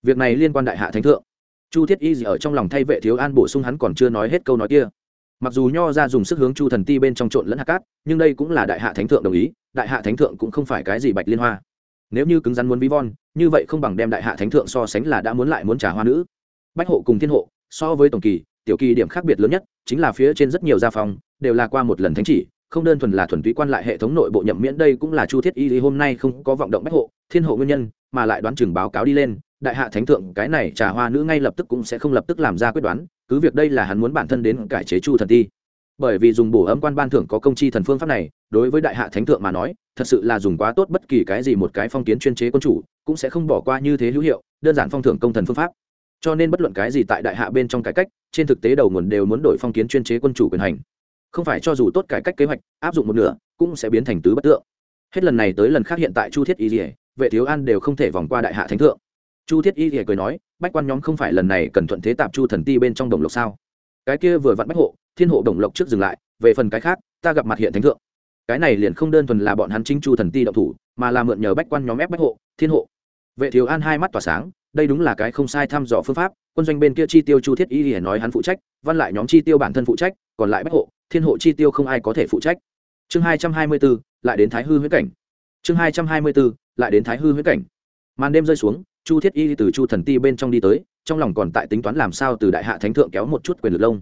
việc này liên quan đại hạ thánh thượng. Chu thiết y gì ở trong lòng thay vệ thiếu an bổ sung hắn còn chưa nói hết câu nói kia. Mặc dù nho ra dùng sức hướng chu thần ti bên trong trộn lẫn hạt cát, nhưng đây cũng là đại hạ thánh thượng đồng ý, đại hạ thánh thượng cũng không phải cái gì bạch liên hoa. Nếu như cứng rắn muốn ví von, như vậy không bằng đem đại hạ thánh thượng so sánh là đã muốn lại muốn trả hoa nữ. Bách hộ cùng thiên hộ, so với tổng kỳ tiểu kỳ điểm khác biệt lớn nhất chính là phía trên rất nhiều gia phòng đều là qua một lần thánh chỉ, không đơn thuần là thuần túy quan lại hệ thống nội bộ nhậm miễn đây cũng là chu thiết y lý hôm nay không có vọng động bách hộ, thiên hộ nguyên nhân, mà lại đoán chừng báo cáo đi lên, đại hạ thánh thượng cái này trà hoa nữ ngay lập tức cũng sẽ không lập tức làm ra quyết đoán, cứ việc đây là hắn muốn bản thân đến cải chế chu thần ti. Bởi vì dùng bổ ấm quan ban thưởng có công chi thần phương pháp này, đối với đại hạ thánh thượng mà nói, thật sự là dùng quá tốt bất kỳ cái gì một cái phong kiến chuyên chế quân chủ, cũng sẽ không bỏ qua như thế hữu hiệu, đơn giản phong thưởng công thần phương pháp. Cho nên bất luận cái gì tại đại hạ bên trong cải cách trên thực tế đầu nguồn đều muốn đổi phong kiến chuyên chế quân chủ quyền hành. Không phải cho dù tốt cải cách kế hoạch, áp dụng một nửa, cũng sẽ biến thành tứ bất tượng. Hết lần này tới lần khác hiện tại chu thiết y dỉa vệ thiếu an đều không thể vòng qua đại hạ thánh thượng. Chu thiết y dỉa cười nói, bách quan nhóm không phải lần này cần thuận thế tạp chu thần ti bên trong đồng lộc sao? Cái kia vừa vặn bách hộ, thiên hộ đồng lộc trước dừng lại, về phần cái khác, ta gặp mặt hiện thánh thượng. Cái này liền không đơn thuần là bọn hắn chính chu thần ti động thủ, mà là mượn nhờ bách quan nhóm ép bách hộ, thiên hộ. Vệ thiếu an hai mắt tỏa sáng đây đúng là cái không sai thăm dò phương pháp, quân doanh bên kia chi tiêu chu thiết y hiển nói hắn phụ trách, văn lại nhóm chi tiêu bản thân phụ trách, còn lại bách hộ, thiên hộ chi tiêu không ai có thể phụ trách. Chương hai trăm hai mươi bốn, lại đến thái hư huyết cảnh. Chương hai trăm hai mươi bốn, lại đến thái hư huyết cảnh. Màn đêm rơi xuống, chu thiết y từ chu thần ti bên trong đi tới, trong lòng còn tại tính toán làm sao từ đại hạ thánh thượng kéo một chút quyền lực lông.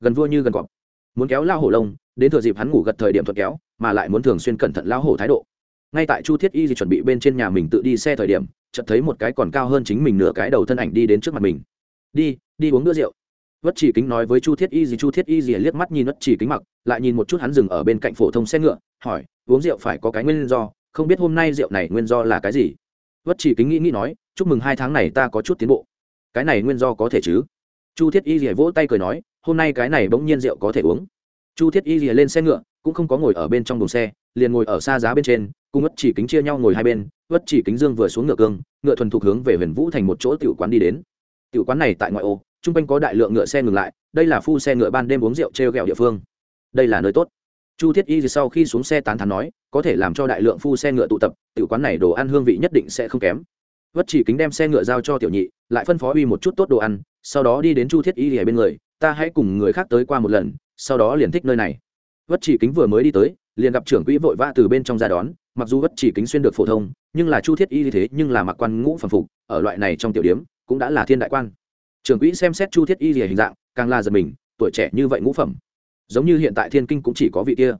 Gần vua như gần cọp. Muốn kéo lao hổ lông, đến thừa dịp hắn ngủ gật thời điểm thuật kéo, mà lại muốn thường xuyên cẩn thận lao hổ thái độ ngay tại chu thiết y thì chuẩn bị bên trên nhà mình tự đi xe thời điểm, chợt thấy một cái còn cao hơn chính mình nửa cái đầu thân ảnh đi đến trước mặt mình. Đi đi uống bữa rượu. Vất chỉ kính nói với chu thiết y gì chu thiết y gì liếc mắt nhìn vất chỉ kính mặc, lại nhìn một chút hắn dừng ở bên cạnh phổ thông xe ngựa, hỏi, uống rượu phải có cái nguyên do? Không biết hôm nay rượu này nguyên do là cái gì? Vất chỉ kính nghĩ nghĩ nói, chúc mừng hai tháng này ta có chút tiến bộ. Cái này nguyên do có thể chứ? Chu thiết y gì vỗ tay cười nói, hôm nay cái này bỗng nhiên rượu có thể uống. Chu thiết y gì lên xe ngựa, cũng không có ngồi ở bên trong đồn xe liền ngồi ở xa giá bên trên, cùng ất chỉ kính chia nhau ngồi hai bên ất chỉ kính dương vừa xuống ngựa cương, ngựa thuần thục hướng về huyền vũ thành một chỗ tiểu quán đi đến. Tiểu quán này tại ngoại ô, chung quanh có đại lượng ngựa xe ngừng lại, đây là phu xe ngựa ban đêm uống rượu t r e o g ẹ o địa phương. Đây là nơi tốt. Chu thiết y sau khi xuống xe tán thán nói, có thể làm cho đại lượng phu xe ngựa tụ tập, tiểu quán này đồ ăn hương vị nhất định sẽ không kém. Vất chỉ kính đem xe ngựa giao cho tiểu nhị, lại phân phó uy một chút tốt đồ ăn, sau đó đi đến chu thiết y ở bên người, ta hãy cùng người khác tới qua một lần, sau đó liền thích nơi này. Vất chỉ kính vừa mới đi tới liền gặp trưởng quỹ vội vã từ bên trong ra đón, mặc dù bất chỉ kính xuyên được phổ thông, nhưng là chu thiết y thế nhưng là mặc quan ngũ phẩm phục, ở loại này trong tiểu điếm, cũng đã là thiên đại quan. Trưởng quỹ xem xét chu thiết y hình dạng, càng là giật mình, tuổi trẻ như vậy ngũ phẩm. Giống như hiện tại thiên kinh cũng chỉ có vị kia.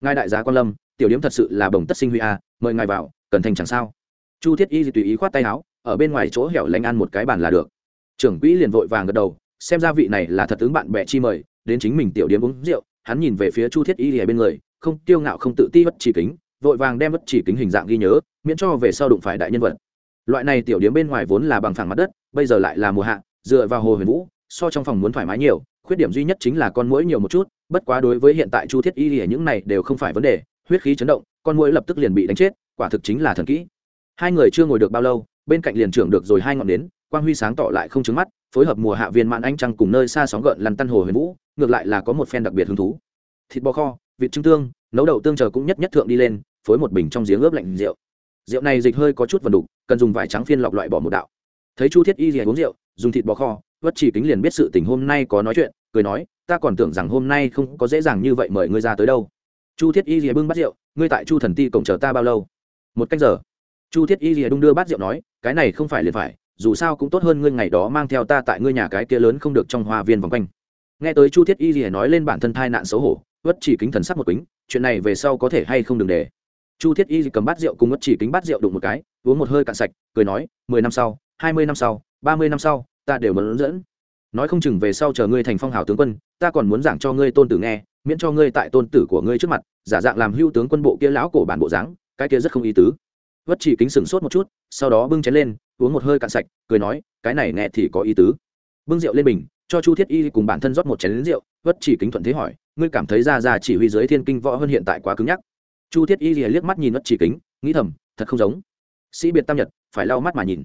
Ngài đại giá quan lâm, tiểu điếm thật sự là bồng tất sinh huy a, mời ngài vào, cần thành chẳng sao. Chu thiết y tùy ý khoát tay áo, ở bên ngoài chỗ hẻo lánh ăn một cái bàn là được. Trưởng quỹ liền vội vàng gật đầu, xem ra vị này là thật ứng bạn bè chi mời, đến chính mình tiểu điếm uống rượu, hắn nhìn về phía chu thiết y ở bên người không tiêu ngạo không tự ti bất chỉ kính, vội vàng đem bất chỉ kính hình dạng ghi nhớ, miễn cho về sau đụng phải đại nhân vật. Loại này tiểu điếm bên ngoài vốn là bằng phẳng mặt đất, bây giờ lại là mùa hạ, dựa vào hồ huyền vũ, so trong phòng muốn thoải mái nhiều, khuyết điểm duy nhất chính là con mũi nhiều một chút, bất quá đối với hiện tại chu thiết y thì những này đều không phải vấn đề, huyết khí chấn động, con mũi lập tức liền bị đánh chết, quả thực chính là thần kỹ. Hai người chưa ngồi được bao lâu, bên cạnh liền trưởng được rồi hai ngọn nến, quang huy sáng tỏ lại không trứng mắt, phối hợp mùa hạ viên mãn anh trăng cùng nơi xa sóng gợn lăn tăn hồ huyền vũ, ngược lại là có một phen đặc biệt hứng thú. Thịt bò kho vịt trứng tương, nấu đậu tương chờ cũng nhất nhất thượng đi lên, phối một bình trong giếng ướp lạnh rượu. Rượu này dịch hơi có chút vần đục, cần dùng vải trắng phiên lọc loại bỏ một đạo. Thấy chu thiết y gì uống rượu, dùng thịt bò kho vất chỉ kính liền biết sự tình hôm nay có nói chuyện, cười nói, ta còn tưởng rằng hôm nay không có dễ dàng như vậy mời ngươi ra tới đâu. Chu thiết y rìa bưng bát rượu, ngươi tại chu thần ti cổng chờ ta bao lâu? Một cách giờ. Chu thiết y rìa đung đưa bát rượu nói, cái này không phải liền phải, dù sao cũng tốt hơn ngươi ngày đó mang theo ta tại ngươi nhà cái kia lớn không được trong hoa viên vòng quanh. Nghe tới chu thiết y rìa nói lên bản thân thai nạn xấu hổ vất chỉ kính thần sắc một kính, chuyện này về sau có thể hay không đừng để. Chu thiết y cầm bát rượu cùng vất chỉ kính bát rượu đụng một cái, uống một hơi cạn sạch, cười nói, mười năm sau, hai mươi năm sau, ba mươi năm sau, ta đều muốn dẫn. Nói không chừng về sau chờ ngươi thành phong hào tướng quân, ta còn muốn giảng cho ngươi tôn tử nghe, miễn cho ngươi tại tôn tử của ngươi trước mặt, giả dạng làm hưu tướng quân bộ kia lão cổ bản bộ dáng, cái kia rất không ý tứ. Vất chỉ kính sửng sốt một chút, sau đó bưng chén lên, uống một hơi cạn sạch, cười nói, cái này nghe thì có ý tứ. Bưng rượu lên bình cho chu thiết y cùng bản thân rót một chén rượu, vất chỉ kính thuận thế hỏi, ngươi cảm thấy ra ra chỉ huy giới thiên kinh võ hơn hiện tại quá cứng nhắc? Chu thiết y liếc mắt nhìn vất chỉ kính, nghĩ thầm, thật không giống. Sĩ biệt tam nhật, phải lau mắt mà nhìn.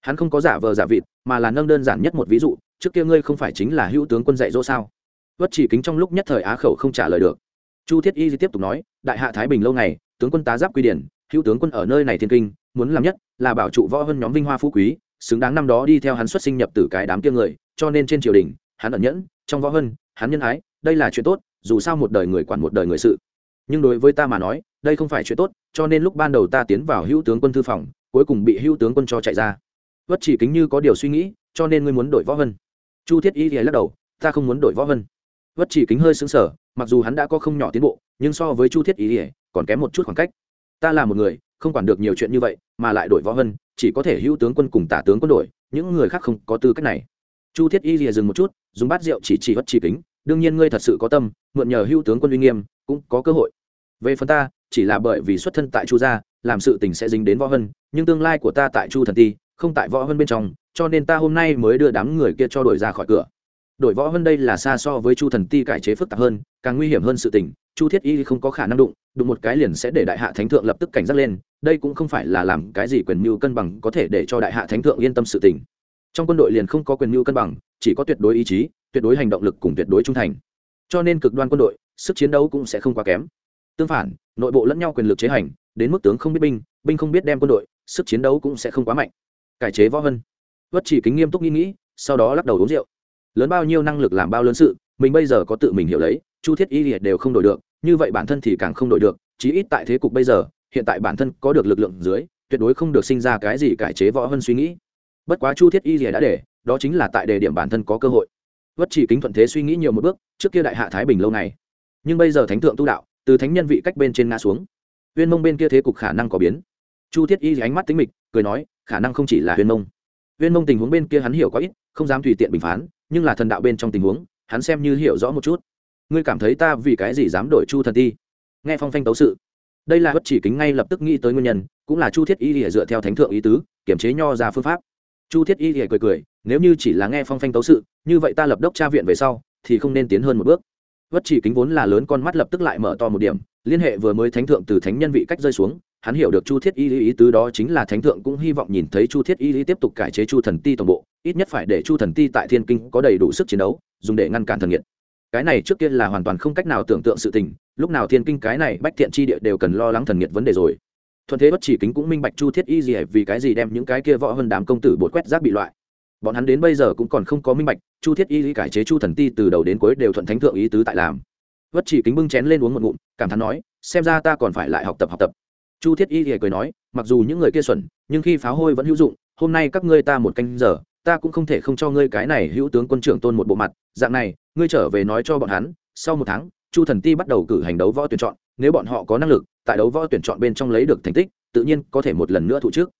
Hắn không có giả vờ giả vịt, mà là nâng đơn giản nhất một ví dụ, trước kia ngươi không phải chính là hữu tướng quân dạy dỗ sao? Vất chỉ kính trong lúc nhất thời á khẩu không trả lời được. Chu thiết y tiếp tục nói, đại hạ thái bình lâu ngày tướng quân tá giáp quy điển, hữu tướng quân ở nơi này thiên kinh, muốn làm nhất là bảo trụ võ hơn nhóm vinh hoa phú quý xứng đáng năm đó đi theo hắn xuất sinh nhập từ cái đám kia người, cho nên trên triều đình, hắn ẩn nhẫn, trong võ hơn hắn nhân ái, đây là chuyện tốt, dù sao một đời người quản một đời người sự. Nhưng đối với ta mà nói, đây không phải chuyện tốt, cho nên lúc ban đầu ta tiến vào hữu tướng quân thư phòng, cuối cùng bị hữu tướng quân cho chạy ra. Vất chỉ kính như có điều suy nghĩ, cho nên ngươi muốn đổi võ vân chu thiết y thì lắc đầu, ta không muốn đổi võ vân vất chỉ kính hơi xứng sở mặc dù hắn đã có không nhỏ tiến bộ, nhưng so với chu thiết y thì còn kém một chút khoảng cách. Ta là một người, không quản được nhiều chuyện như vậy, mà lại đổi võ vân chỉ có thể hữu tướng quân cùng tả tướng quân đổi những người khác không có tư cách này. Chu thiết y lìa dừng một chút dùng bát rượu chỉ chỉ vất chỉ kính đương nhiên ngươi thật sự có tâm mượn nhờ hữu tướng quân uy nghiêm cũng có cơ hội. Về phần ta chỉ là bởi vì xuất thân tại chu gia làm sự tình sẽ dính đến võ hân, nhưng tương lai của ta tại chu thần ti không tại võ hân bên trong cho nên ta hôm nay mới đưa đám người kia cho đổi ra khỏi cửa đổi võ hơn đây là xa so với chu thần ti cải chế phức tạp hơn càng nguy hiểm hơn sự tình chu thiết y không có khả năng đụng đụng một cái liền sẽ để đại hạ thánh thượng lập tức cảnh giác lên đây cũng không phải là làm cái gì quyền mưu cân bằng có thể để cho đại hạ thánh thượng yên tâm sự tình. Trong quân đội liền không có quyền mưu cân bằng chỉ có tuyệt đối ý chí tuyệt đối hành động lực cùng tuyệt đối trung thành. Cho nên cực đoan quân đội sức chiến đấu cũng sẽ không quá kém. Tương phản nội bộ lẫn nhau quyền lực chế hành đến mức tướng không biết binh binh không biết đem quân đội sức chiến đấu cũng sẽ không quá mạnh. Cải chế võ hơn, vất chỉ kính nghiêm túc nghĩ nghĩ sau đó lắc đầu uống rượu lớn bao nhiêu năng lực làm bao lớn sự, mình bây giờ có tự mình hiểu lấy, chu thiết y liệt đều không đổi được, như vậy bản thân thì càng không đổi được, chí ít tại thế cục bây giờ, hiện tại bản thân có được lực lượng dưới, tuyệt đối không được sinh ra cái gì cải chế võ hơn suy nghĩ. Bất quá chu thiết y liệt đã để, đó chính là tại đề điểm bản thân có cơ hội. Vất chỉ kính thuận thế suy nghĩ nhiều một bước, trước kia đại hạ thái bình lâu này. Nhưng bây giờ thánh thượng tu đạo, từ thánh nhân vị cách bên trên ngã xuống. Huyên mông bên kia thế cục khả năng có biến. Chu thiết y ánh mắt tính mịch, cười nói, khả năng không chỉ là huyên mông. Huyên mông tình huống bên kia hắn hiểu có ít, không dám tùy tiện bình phán nhưng là thần đạo bên trong tình huống, hắn xem như hiểu rõ một chút. Ngươi cảm thấy ta vì cái gì dám đổi chu thần ti? Nghe phong phanh tấu sự. Đây là bất chỉ kính ngay lập tức nghĩ tới nguyên nhân, cũng là chu thiết y lìa dựa theo thánh thượng ý tứ kiểm chế nho ra phương pháp. Chu thiết y lìa cười cười, nếu như chỉ là nghe phong phanh tấu sự, như vậy ta lập đốc tra viện về sau, thì không nên tiến hơn một bước. Bất chỉ kính vốn là lớn, con mắt lập tức lại mở to một điểm, liên hệ vừa mới thánh thượng từ thánh nhân vị cách rơi xuống hắn hiểu được chu thiết y ý tứ đó chính là thánh thượng cũng hy vọng nhìn thấy chu thiết y tiếp tục cải chế chu thần ti toàn bộ, ít nhất phải để chu thần ti tại thiên kinh có đầy đủ sức chiến đấu, dùng để ngăn cản thần nghiệt. Cái này trước kia là hoàn toàn không cách nào tưởng tượng sự tình, lúc nào thiên kinh cái này bách thiện chi địa đều cần lo lắng thần nghiệt vấn đề rồi. Thuận thế bất chỉ kính cũng minh bạch chu thiết y gì vì cái gì đem những cái kia võ hơn đám công tử bột quét rác bị loại. Bọn hắn đến bây giờ cũng còn không có minh bạch, chu thiết y cải chế chu thần ti từ đầu đến cuối đều thuận thánh thượng ý tứ tại làm. Vất chỉ kính bưng chén lên uống một ngụm, cảm thán nói, xem ra ta còn phải lại học tập học tập chu thiết y thì cười nói, mặc dù những người kia xuẩn, nhưng khi pháo hôi vẫn hữu dụng, hôm nay các ngươi ta một canh giờ, ta cũng không thể không cho ngươi cái này hữu tướng quân trưởng tôn một bộ mặt. Dạng này, ngươi trở về nói cho bọn hắn, sau một tháng, chu thần ti bắt đầu cử hành đấu võ tuyển chọn. Nếu bọn họ có năng lực, tại đấu võ tuyển chọn bên trong lấy được thành tích, tự nhiên có thể một lần nữa thụ trước.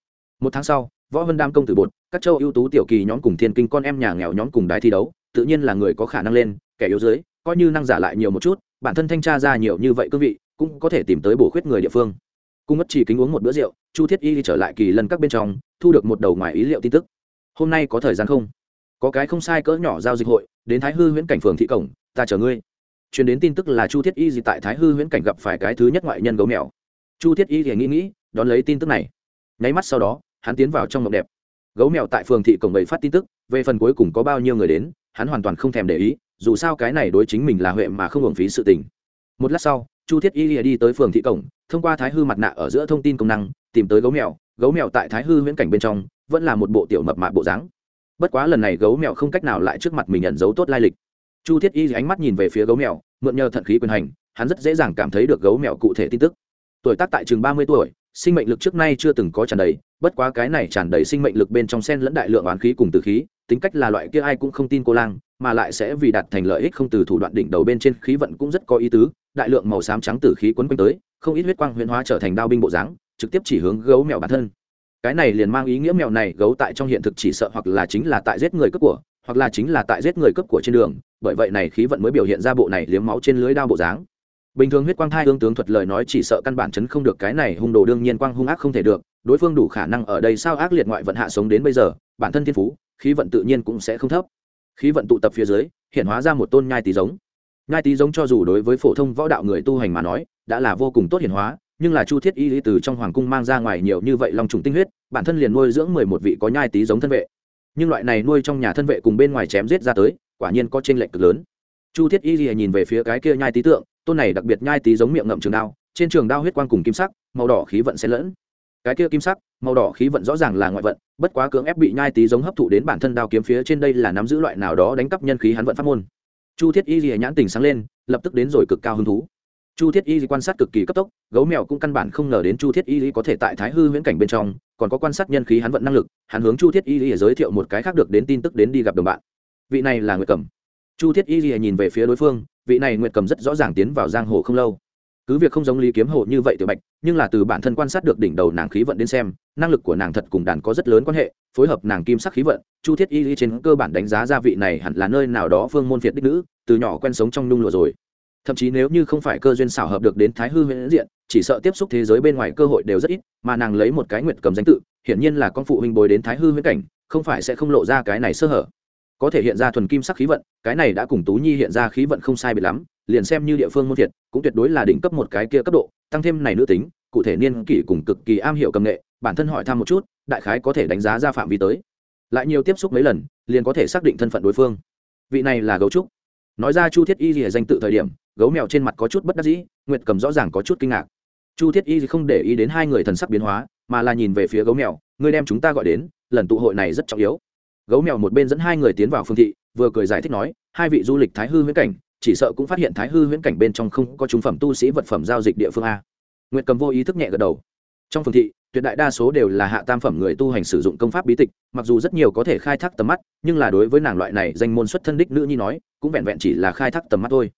Một tháng sau, võ vân đam công tử bột, các châu ưu tú tiểu kỳ nhóm cùng thiên kinh con em nhà nghèo nhóm cùng đái thi đấu, tự nhiên là người có khả năng lên, kẻ yếu dưới, coi như năng giả lại nhiều một chút, bản thân thanh tra ra nhiều như vậy cương vị, cũng có thể tìm tới bổ khuyết người địa phương cung mất chỉ kính uống một bữa rượu, chu thiết y trở lại kỳ lần các bên trong, thu được một đầu ngoài ý liệu tin tức. Hôm nay có thời gian không? Có cái không sai cỡ nhỏ giao dịch hội, đến thái hư huyễn cảnh phường thị cổng, ta chờ ngươi. Truyền đến tin tức là chu thiết y gì tại thái hư huyễn cảnh gặp phải cái thứ nhất ngoại nhân gấu mèo. Chu thiết y thì nghĩ nghĩ, đón lấy tin tức này. Nháy mắt sau đó, hắn tiến vào trong mộng đẹp. Gấu mèo tại phường thị cổng bậy phát tin tức, về phần cuối cùng có bao nhiêu người đến, hắn hoàn toàn không thèm để ý, dù sao cái này đối chính mình là huệ mà không hưởng phí sự tình. Một lát sau chu thiết y đi tới phường thị cổng, thông qua thái hư mặt nạ ở giữa thông tin công năng, tìm tới gấu mèo. Gấu mèo tại thái hư huyễn cảnh bên trong, vẫn là một bộ tiểu mập mạp bộ dáng. Bất quá lần này gấu mèo không cách nào lại trước mặt mình nhận dấu tốt lai lịch. Chu thiết y ánh mắt nhìn về phía gấu mèo, mượn nhờ thận khí quyền hành, hắn rất dễ dàng cảm thấy được gấu mèo cụ thể tin tức. Tuổi tác tại chừng ba mươi tuổi, sinh mệnh lực trước nay chưa từng có tràn đầy, bất quá cái này tràn đầy sinh mệnh lực bên trong sen lẫn đại lượng oán khí cùng từ khí, tính cách là loại kia ai cũng không tin cô lang mà lại sẽ vì đạt thành lợi ích không từ thủ đoạn đỉnh đầu bên trên khí vận cũng rất có ý tứ, đại lượng màu xám trắng tử khí quấn quanh tới, không ít huyết quang huyễn hóa trở thành đao binh bộ dáng, trực tiếp chỉ hướng gấu mèo bản thân. Cái này liền mang ý nghĩa mèo này gấu tại trong hiện thực chỉ sợ hoặc là chính là tại giết người cướp của, hoặc là chính là tại giết người cướp của trên đường, bởi vậy này khí vận mới biểu hiện ra bộ này liếm máu trên lưới đao bộ dáng. Bình thường huyết quang thai hương tướng thuật lời nói chỉ sợ căn bản chấn không được cái này hung đồ đương nhiên quang hung ác không thể được, đối phương đủ khả năng ở đây sao ác liệt ngoại vận hạ sống đến bây giờ, bản thân thiên phú, khí vận tự nhiên cũng sẽ không thấp khí vận tụ tập phía dưới, hiện hóa ra một tôn nhai tí giống. Nhai tí giống cho dù đối với phổ thông võ đạo người tu hành mà nói, đã là vô cùng tốt hiển hóa, nhưng là chu thiết y lý từ trong hoàng cung mang ra ngoài nhiều như vậy long trùng tinh huyết, bản thân liền nuôi dưỡng mười một vị có nhai tí giống thân vệ. Nhưng loại này nuôi trong nhà thân vệ cùng bên ngoài chém giết ra tới, quả nhiên có t r ê n lệch cực lớn. Chu thiết y lý nhìn về phía cái kia nhai tí tượng, tôn này đặc biệt nhai tí giống miệng ngậm trường đao, trên trường đao huyết quang cùng kim sắc, màu đỏ khí vận xen lẫn. Cái kia kim sắc màu đỏ khí vận rõ ràng là ngoại vận, bất quá cưỡng ép bị nhai tí giống hấp thụ đến bản thân đao kiếm phía trên đây là nắm giữ loại nào đó đánh cắp nhân khí hắn vận pháp môn. Chu thiết y lìa nhãn tình sáng lên, lập tức đến rồi cực cao hứng thú. Chu thiết y quan sát cực kỳ cấp tốc, gấu mèo cũng căn bản không ngờ đến chu thiết y có thể tại thái hư huyễn cảnh bên trong, còn có quan sát nhân khí hắn vận năng lực, hắn hướng chu thiết y giới thiệu một cái khác được đến tin tức đến đi gặp đồng bạn. Vị này là nguyệt cầm chu thiết y nhìn về phía đối phương, vị này nguyệt cầm rất rõ ràng tiến vào giang hồ không lâu cứ việc không giống lý kiếm hồ như vậy tiểu bạch, nhưng là từ bản thân quan sát được đỉnh đầu nàng khí vận đến xem, năng lực của nàng thật cùng đàn có rất lớn quan hệ, phối hợp nàng kim sắc khí vận, chu thiết y trên cơ bản đánh giá gia vị này hẳn là nơi nào đó phương môn việt đích nữ, từ nhỏ quen sống trong nhung lụa rồi. Thậm chí nếu như không phải cơ duyên xảo hợp được đến thái hư huyễn diện, chỉ sợ tiếp xúc thế giới bên ngoài cơ hội đều rất ít, mà nàng lấy một cái nguyệt cầm danh tự, hiển nhiên là con phụ huynh bồi đến thái hư huyễn cảnh, không phải sẽ không lộ ra cái này sơ hở. Có thể hiện ra thuần kim sắc khí vận, cái này đã cùng tú nhi hiện ra khí vận không sai biệt lắm liền xem như địa phương môn thiệt, cũng tuyệt đối là đỉnh cấp một cái kia cấp độ, tăng thêm này nữ tính, cụ thể niên kỷ cùng cực kỳ am hiểu cầm nghệ, bản thân hỏi thăm một chút, đại khái có thể đánh giá ra phạm vi tới. Lại nhiều tiếp xúc mấy lần, liền có thể xác định thân phận đối phương. Vị này là gấu trúc. Nói ra chu thiết y rìa danh tự thời điểm, gấu mèo trên mặt có chút bất đắc dĩ, nguyệt cầm rõ ràng có chút kinh ngạc. Chu thiết y không để ý đến hai người thần sắc biến hóa, mà là nhìn về phía gấu mèo, ngươi đem chúng ta gọi đến, lần tụ hội này rất trọng yếu. Gấu mèo một bên dẫn hai người tiến vào phương thị, vừa cười giải thích nói, hai vị du lịch thái hư huyễn cảnh chỉ sợ cũng phát hiện thái hư huyễn cảnh bên trong không có trung phẩm tu sĩ vật phẩm giao dịch địa phương a. Nguyệt cầm vô ý thức nhẹ gật đầu. Trong phương thị, tuyệt đại đa số đều là hạ tam phẩm người tu hành sử dụng công pháp bí tịch, mặc dù rất nhiều có thể khai thác tầm mắt, nhưng là đối với nàng loại này danh môn xuất thân đích nữ nhi nói, cũng vẹn vẹn chỉ là khai thác tầm mắt thôi.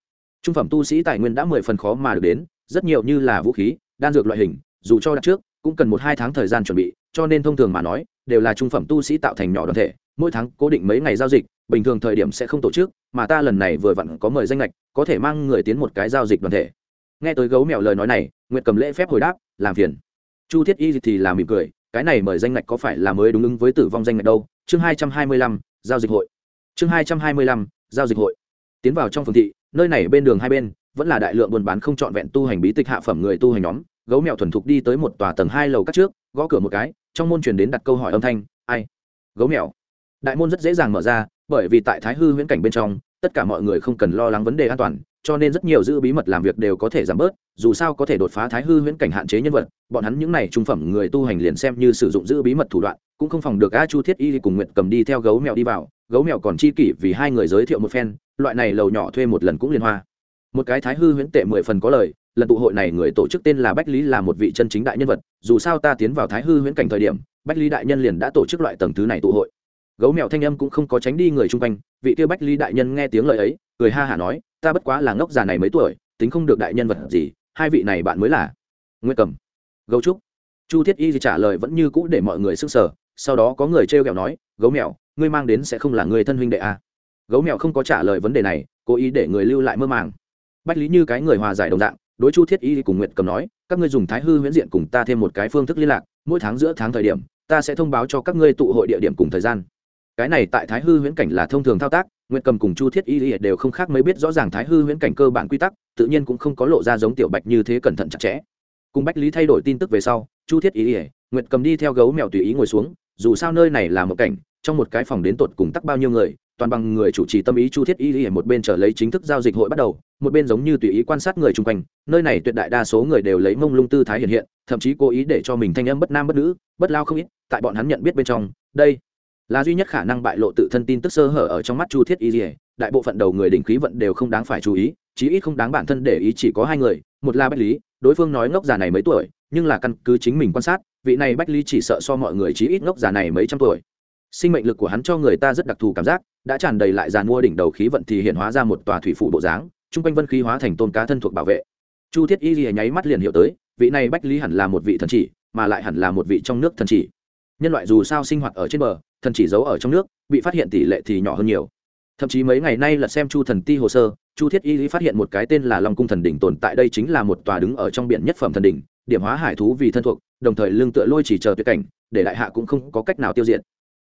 Trung phẩm tu sĩ tài nguyên đã mười phần khó mà được đến, rất nhiều như là vũ khí, đan dược loại hình, dù cho đặt trước, cũng cần một hai tháng thời gian chuẩn bị, cho nên thông thường mà nói đều là trung phẩm tu sĩ tạo thành nhỏ đoàn thể, mỗi tháng cố định mấy ngày giao dịch, bình thường thời điểm sẽ không tổ chức, mà ta lần này vừa vặn có mời danh lệch có thể mang người tiến một cái giao dịch đoàn thể. Nghe tới gấu mèo lời nói này, nguyệt cầm lễ phép hồi đáp, làm phiền. Chu thiết y thì là mỉm cười, cái này mời danh lệch có phải là mới đúng ứng với tử vong danh lệch đâu? Chương hai trăm hai mươi lăm, giao dịch hội. Chương hai trăm hai mươi lăm, giao dịch hội. Tiến vào trong phường thị, nơi này bên đường hai bên, vẫn là đại lượng buôn bán không trọn vẹn tu hành bí tịch hạ phẩm người tu hành nhóm. Gấu mèo thuần thục đi tới một tòa tầng hai lầu các trước gõ cửa một cái, trong môn truyền đến đặt câu hỏi âm thanh, ai? Gấu mèo? Đại môn rất dễ dàng mở ra, bởi vì tại thái hư huyễn cảnh bên trong, tất cả mọi người không cần lo lắng vấn đề an toàn, cho nên rất nhiều giữ bí mật làm việc đều có thể giảm bớt, dù sao có thể đột phá thái hư huyễn cảnh hạn chế nhân vật, bọn hắn những này trung phẩm người tu hành liền xem như sử dụng giữ bí mật thủ đoạn, cũng không phòng được a chu thiết y cùng nguyện cầm đi theo gấu mèo đi vào, gấu mèo còn chi kỷ vì hai người giới thiệu một phen, loại này lầu nhỏ thuê một lần cũng liên hoa. Một cái thái hư huyễn tệ mười phần có lời lần tụ hội này người tổ chức tên là bách lý là một vị chân chính đại nhân vật, dù sao ta tiến vào thái hư huyễn cảnh thời điểm, bách lý đại nhân liền đã tổ chức loại tầng thứ này tụ hội. Gấu mèo thanh âm cũng không có tránh đi người chung quanh, vị kia bách lý đại nhân nghe tiếng lời ấy, cười ha hả nói, ta bất quá là ngốc già này mấy tuổi, tính không được đại nhân vật gì, hai vị này bạn mới là. Nguyên cầm. Gấu trúc. Chu thiết y trả lời vẫn như cũ để mọi người s ư n g sở sau đó có người t r e o kẹo nói, gấu mèo, ngươi mang đến sẽ không là người thân huynh đệ à. gấu mèo không có trả lời vấn đề này, cố ý để người lưu lại mơ màng. Bách lý như cái người hòa giải đồng dạng đối chu thiết y cùng nguyệt cầm nói, các ngươi dùng thái hư huyễn diện cùng ta thêm một cái phương thức liên lạc, mỗi tháng giữa tháng thời điểm, ta sẽ thông báo cho các ngươi tụ hội địa điểm cùng thời gian. Cái này tại thái hư huyễn cảnh là thông thường thao tác, nguyệt cầm cùng chu thiết y đều không khác mới biết rõ ràng thái hư huyễn cảnh cơ bản quy tắc, tự nhiên cũng không có lộ ra giống tiểu bạch như thế cẩn thận chặt chẽ. Cùng bách lý thay đổi tin tức về sau, chu thiết y nguyệt cầm đi theo gấu mèo tùy ý ngồi xuống, dù sao nơi này là một cảnh, trong một cái phòng đến tột cùng tắc bao nhiêu người toàn bằng người chủ trì tâm ý chu thiết y một bên trở lấy chính thức giao dịch hội bắt đầu, một bên giống như tùy ý quan sát người chung quanh, nơi này tuyệt đại đa số người đều lấy mông lung tư thái hiện hiện, thậm chí cố ý để cho mình thanh âm bất nam bất nữ, bất lao không ít, tại bọn hắn nhận biết bên trong, đây là duy nhất khả năng bại lộ tự thân tin tức sơ hở ở trong mắt chu thiết y dỉa đại bộ phận đầu người đỉnh khí vận đều không đáng phải chú ý, chí ít không đáng bản thân để ý chỉ có hai người, một là bách lý, đối phương nói ngốc già này mấy tuổi, nhưng là căn cứ chính mình quan sát, vị này bách lý chỉ sợ so mọi người chí ít ngốc già này mấy trăm tuổi. Sinh mệnh lực của hắn cho người ta rất đặc thù cảm giác đã tràn đầy lại dàn mua đỉnh đầu khí vận thì hiện hóa ra một tòa thủy phủ bộ dáng, chung quanh vân khí hóa thành tôn cá thân thuộc bảo vệ. Chu thiết y lìa nháy mắt liền hiểu tới, vị này bách lý hẳn là một vị thần chỉ, mà lại hẳn là một vị trong nước thần chỉ. Nhân loại dù sao sinh hoạt ở trên bờ, thần chỉ giấu ở trong nước, bị phát hiện tỷ lệ thì nhỏ hơn nhiều. Thậm chí mấy ngày nay là xem chu thần ti hồ sơ, chu thiết y lý phát hiện một cái tên là long cung thần đỉnh tồn tại đây chính là một tòa đứng ở trong biển nhất phẩm thần đỉnh, điểm hóa hải thú vì thân thuộc, đồng thời lương tựa lôi chỉ chờ tuyệt cảnh, để đại hạ cũng không có cách nào tiêu diệt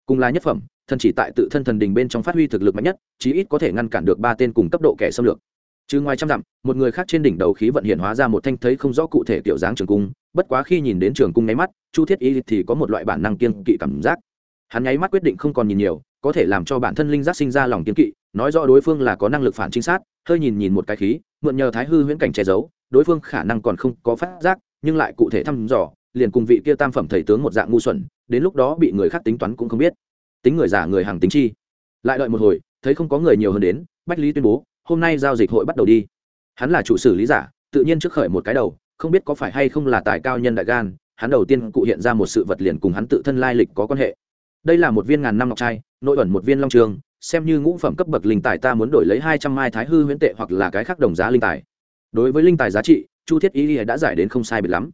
cùng là nhất phẩm, thần chỉ tại tự thân thần đình bên trong phát huy thực lực mạnh nhất, chí ít có thể ngăn cản được ba tên cùng cấp độ kẻ xâm lược. Chứ ngoài trăm dặm, một người khác trên đỉnh đầu khí vận hiện hóa ra một thanh thấy không rõ cụ thể kiểu dáng trường cung, bất quá khi nhìn đến trường cung nháy mắt, chu thiết y thì có một loại bản năng kiên kỵ cảm giác. Hắn nháy mắt quyết định không còn nhìn nhiều, có thể làm cho bản thân linh giác sinh ra lòng kiên kỵ, nói rõ đối phương là có năng lực phản trinh sát, hơi nhìn nhìn một cái khí, mượn nhờ thái hư huyễn cảnh che giấu, đối phương khả năng còn không có phát giác, nhưng lại cụ thể thăm dò liền cùng vị kia tam phẩm thầy tướng một dạng ngu xuẩn, đến lúc đó bị người khác tính toán cũng không biết. Tính người giả người hàng tính chi. Lại đợi một hồi, thấy không có người nhiều hơn đến, bách lý tuyên bố, hôm nay giao dịch hội bắt đầu đi. Hắn là chủ sử lý giả, tự nhiên trước khởi một cái đầu, không biết có phải hay không là tài cao nhân đại gan, hắn đầu tiên cụ hiện ra một sự vật liền cùng hắn tự thân lai lịch có quan hệ. Đây là một viên ngàn năm ngọc trai, nội ẩn một viên long trường, xem như ngũ phẩm cấp bậc linh tài ta muốn đổi lấy hai trăm mai thái hư huyễn tệ hoặc là cái khác đồng giá linh tài. Đối với linh tài giá trị, chu thiết ý đã giải đến không sai biệt lắm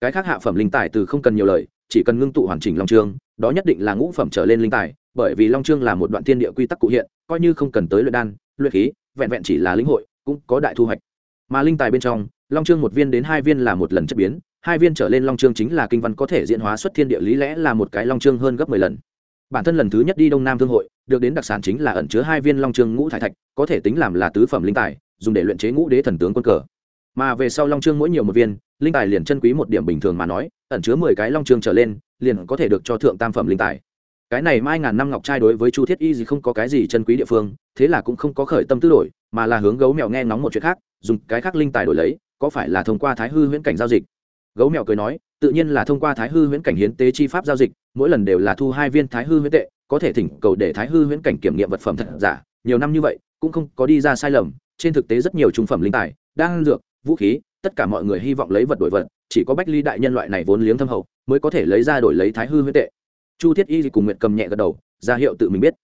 cái khác hạ phẩm linh tài từ không cần nhiều lời, chỉ cần ngưng tụ hoàn chỉnh long trương, đó nhất định là ngũ phẩm trở lên linh tài, bởi vì long trương là một đoạn thiên địa quy tắc cụ hiện, coi như không cần tới luyện đan, luyện khí, vẹn vẹn chỉ là lĩnh hội, cũng có đại thu hoạch. Mà linh tài bên trong, long trương một viên đến hai viên là một lần chất biến, hai viên trở lên long trương chính là kinh văn có thể diễn hóa xuất thiên địa lý lẽ là một cái long trương hơn gấp mười lần. Bản thân lần thứ nhất đi đông nam thương hội, được đến đặc sản chính là ẩn chứa hai viên long trương ngũ thải thạch, có thể tính làm là tứ phẩm linh tài, dùng để luyện chế ngũ đế thần tướng quân cờ mà về sau long trương mỗi nhiều một viên, linh tài liền chân quý một điểm bình thường mà nói, ẩn chứa mười cái long trương trở lên, liền có thể được cho thượng tam phẩm linh tài. Cái này mai ngàn năm ngọc trai đối với chu thiết y gì không có cái gì chân quý địa phương, thế là cũng không có khởi tâm tư đổi, mà là hướng gấu mèo nghe ngóng một chuyện khác, dùng cái khác linh tài đổi lấy, có phải là thông qua thái hư huyễn cảnh giao dịch? Gấu mèo cười nói, tự nhiên là thông qua thái hư huyễn cảnh hiến tế chi pháp giao dịch, mỗi lần đều là thu hai viên thái hư huyễn tệ, có thể thỉnh cầu để thái hư huyễn cảnh kiểm nghiệm vật phẩm thật giả, nhiều năm như vậy, cũng không có đi ra sai lầm, trên thực tế rất nhiều trung phẩm linh tài, đang dược vũ khí, tất cả mọi người hy vọng lấy vật đổi vật, chỉ có bách ly đại nhân loại này vốn liếng thâm hậu, mới có thể lấy ra đổi lấy thái hư huyễn tệ. Chu thiết y cùng nguyện cầm nhẹ gật đầu, ra hiệu tự mình biết.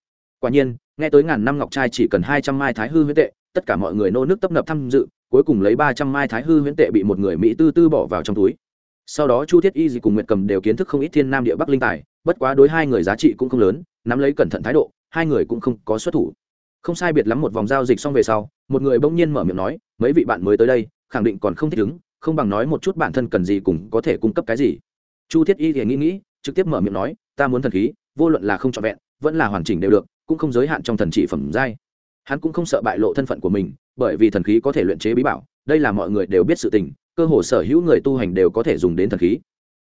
Quả nhiên, nghe tới ngàn năm ngọc trai chỉ cần hai trăm mai thái hư huyễn tệ, tất cả mọi người nô nước tấp nập tham dự, cuối cùng lấy ba trăm mai thái hư huyễn tệ bị một người mỹ tư tư bỏ vào trong túi. Sau đó chu thiết y gì cùng nguyệt cầm đều kiến thức không ít thiên nam địa bắc linh tài, bất quá đối hai người giá trị cũng không lớn, nắm lấy cẩn thận thái độ, hai người cũng không có xuất thủ. Không sai biệt lắm một vòng giao dịch xong về sau, một người bỗng nhiên mở miệng nói, mấy vị bạn mới tới đây khẳng định còn không thích ứng, không bằng nói một chút bản thân cần gì cùng có thể cung cấp cái gì. Chu thiết y thì nghĩ nghĩ, trực tiếp mở miệng nói, ta muốn thần khí, vô luận là không trọn vẹn, vẫn là hoàn chỉnh đều được, cũng không giới hạn trong thần trị phẩm giai. Hắn cũng không sợ bại lộ thân phận của mình, bởi vì thần khí có thể luyện chế bí bảo, đây là mọi người đều biết sự tình, cơ hồ sở hữu người tu hành đều có thể dùng đến thần khí.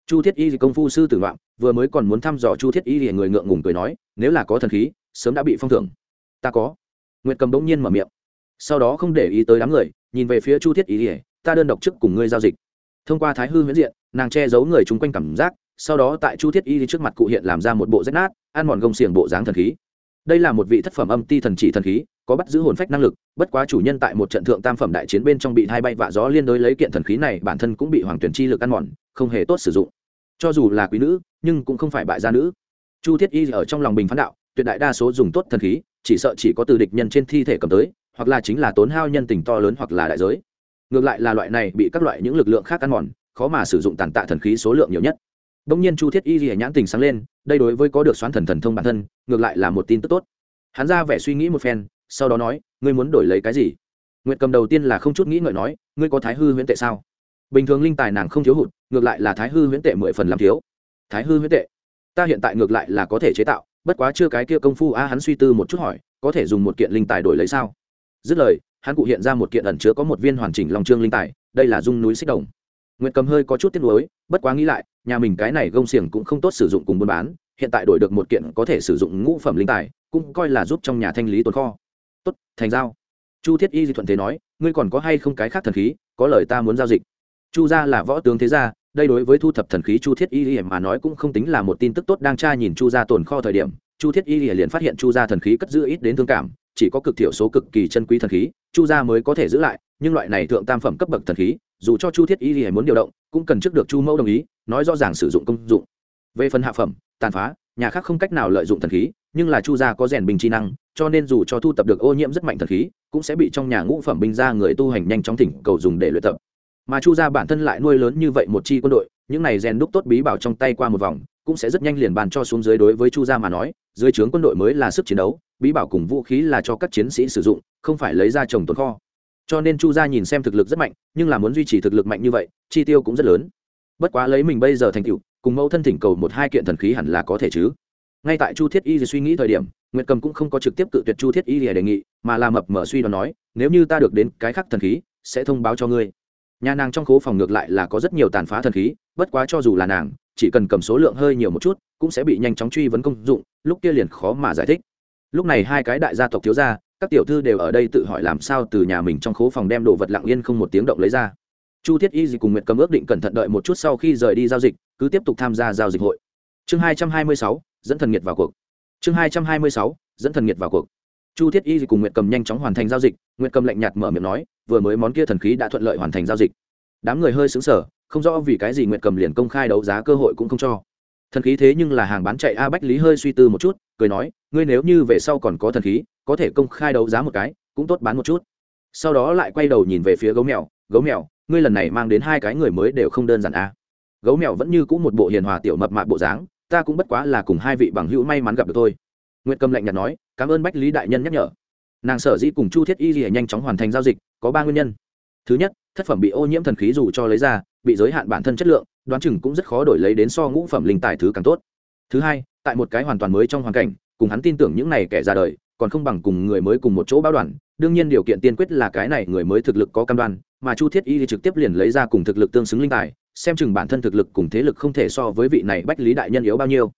Chu thiết y công phu sư tử ngoạn vừa mới còn muốn thăm dò chu thiết y thì người ngượng ngùng cười nói, nếu là có thần khí, sớm đã bị phong thưởng. Ta có. Nguyệt cầm bỗng nhiên mở miệng. Sau đó không để ý tới đám người nhìn về phía chu thiết y ỉa ta đơn độc trước cùng ngươi giao dịch. Thông qua thái hư huyễn diện, nàng che giấu người chung quanh cảm giác, sau đó tại chu thiết y trước mặt cụ hiện làm ra một bộ rách nát, ăn mòn gông xiềng bộ dáng thần khí. Đây là một vị thất phẩm âm ti thần chỉ thần khí, có bắt giữ hồn phách năng lực, bất quá chủ nhân tại một trận thượng tam phẩm đại chiến bên trong bị hai bay vạ gió liên đối lấy kiện thần khí này, bản thân cũng bị hoàng tuyển chi lực ăn mòn, không hề tốt sử dụng. Cho dù là quý nữ, nhưng cũng không phải bại gia nữ. Chu thiết y ở trong lòng bình phán đạo, tuyệt đại đa số dùng tốt thần khí, chỉ sợ chỉ có từ địch nhân trên thi thể cầm tới hoặc là chính là tốn hao nhân tình to lớn hoặc là đại giới ngược lại là loại này bị các loại những lực lượng khác ăn mòn khó mà sử dụng tàn tạ thần khí số lượng nhiều nhất Đông nhiên Chu Thiết Y Lìa nhãn tình sáng lên, đây đối với có được xoán thần thần thông bản thân, ngược lại là một tin tức tốt. Hắn ra vẻ suy nghĩ một phen, sau đó nói, ngươi muốn đổi lấy cái gì? Nguyệt Cầm đầu tiên là không chút nghĩ ngợi nói, ngươi có Thái hư huyễn tệ sao? Bình thường linh tài nàng không thiếu hụt, ngược lại là Thái hư huyễn tệ mười phần làm thiếu. Thái hư huyễn tệ, ta hiện tại ngược lại là có thể chế tạo, bất quá chưa cái kia công phu a hắn suy tư một chút hỏi, có thể dùng một kiện linh tài đổi lấy sao? Dứt lời, hắn cụ hiện ra một kiện ẩn chứa có một viên hoàn chỉnh long trương linh tài, đây là dung núi xích đồng. Nguyệt Cầm hơi có chút tiếc nuối, bất quá nghĩ lại, nhà mình cái này gông xiềng cũng không tốt sử dụng cùng buôn bán, hiện tại đổi được một kiện có thể sử dụng ngũ phẩm linh tài, cũng coi là giúp trong nhà thanh lý tồn kho. Tốt, thành giao. Chu Thiết Y di thuận thế nói, ngươi còn có hay không cái khác thần khí, có lời ta muốn giao dịch. Chu gia là võ tướng thế gia, đây đối với thu thập thần khí Chu Thiết Y mà nói cũng không tính là một tin tức tốt đang tra nhìn Chu gia tồn kho thời điểm, Chu Thiết Y liền phát hiện Chu gia thần khí cất giữ ít đến thương cảm, chỉ có cực thiểu số cực kỳ chân quý thần khí, Chu gia mới có thể giữ lại, nhưng loại này thượng tam phẩm cấp bậc thần khí, dù cho chu thiết y thì muốn điều động cũng cần trước được chu mẫu đồng ý nói rõ ràng sử dụng công dụng. Về phần hạ phẩm tàn phá nhà khác không cách nào lợi dụng thần khí nhưng là chu gia có rèn bình chi năng cho nên dù cho thu tập được ô nhiễm rất mạnh thần khí cũng sẽ bị trong nhà ngũ phẩm binh gia người tu hành nhanh chóng thỉnh cầu dùng để luyện tập. Mà chu gia bản thân lại nuôi lớn như vậy một chi quân đội những này rèn đúc tốt bí bảo trong tay qua một vòng cũng sẽ rất nhanh liền bàn cho xuống dưới đối với chu gia mà nói, dưới trướng quân đội mới là sức chiến đấu, bí bảo cùng vũ khí là cho các chiến sĩ sử dụng, không phải lấy ra trồng tồn kho. Cho nên chu gia nhìn xem thực lực rất mạnh, nhưng là muốn duy trì thực lực mạnh như vậy, chi tiêu cũng rất lớn. Bất quá lấy mình bây giờ thành tựu, cùng mẫu thân thỉnh cầu một hai kiện thần khí hẳn là có thể chứ. Ngay tại chu thiết y suy nghĩ thời điểm, nguyệt cầm cũng không có trực tiếp cự tuyệt chu thiết y đề nghị, mà là mập mở suy đoán nói, nếu như ta được đến cái khác thần khí, sẽ thông báo cho ngươi. Nhà nàng trong khố phòng ngược lại là có rất nhiều tàn phá thần khí, bất quá cho dù là nàng chỉ cần cầm số lượng hơi nhiều một chút, cũng sẽ bị nhanh chóng truy vấn công dụng, lúc kia liền khó mà giải thích. Lúc này hai cái đại gia tộc thiếu gia, các tiểu thư đều ở đây tự hỏi làm sao từ nhà mình trong khố phòng đem đồ vật lặng yên không một tiếng động lấy ra. Chu thiết y gì cùng nguyệt cầm ước định cẩn thận đợi một chút sau khi rời đi giao dịch, cứ tiếp tục tham gia giao dịch hội. Chương hai trăm hai mươi sáu, dẫn thần nhiệt vào cuộc. Chương hai trăm hai mươi sáu, dẫn thần nhiệt vào cuộc. Chu thiết y gì cùng nguyệt cầm nhanh chóng hoàn thành giao dịch, nguyệt cầm lạnh nhạt mở miệng nói, vừa mới món kia thần khí đã thuận lợi hoàn thành giao dịch. Đám người hơi xứng sở không rõ vì cái gì nguyệt cầm liền công khai đấu giá cơ hội cũng không cho. Thần khí thế nhưng là hàng bán chạy a bách lý hơi suy tư một chút, cười nói, ngươi nếu như về sau còn có thần khí, có thể công khai đấu giá một cái, cũng tốt bán một chút. Sau đó lại quay đầu nhìn về phía gấu mèo gấu mèo, ngươi lần này mang đến hai cái người mới đều không đơn giản a. Gấu mèo vẫn như c ũ một bộ hiền hòa tiểu mập mạp bộ dáng, ta cũng bất quá là cùng hai vị bằng hữu may mắn gặp được tôi nguyệt cầm lạnh nhạt nói, cảm ơn bách lý đại nhân nhắc nhở. Nàng sở dĩ cùng chu thiết y gì nhanh chóng hoàn thành giao dịch, có ba nguyên nhân. Thứ nhất thất phẩm bị ô nhiễm thần khí dù cho lấy ra, bị giới hạn bản thân chất lượng, đoán chừng cũng rất khó đổi lấy đến so ngũ phẩm linh tài thứ càng tốt. Thứ hai, tại một cái hoàn toàn mới trong hoàn cảnh, cùng hắn tin tưởng những này kẻ ra đời, còn không bằng cùng người mới cùng một chỗ báo đoàn. Đương nhiên điều kiện tiên quyết là cái này người mới thực lực có cam đoan, mà chu thiết y thì trực tiếp liền lấy ra cùng thực lực tương xứng linh tài, xem chừng bản thân thực lực cùng thế lực không thể so với vị này bách lý đại nhân yếu bao nhiêu.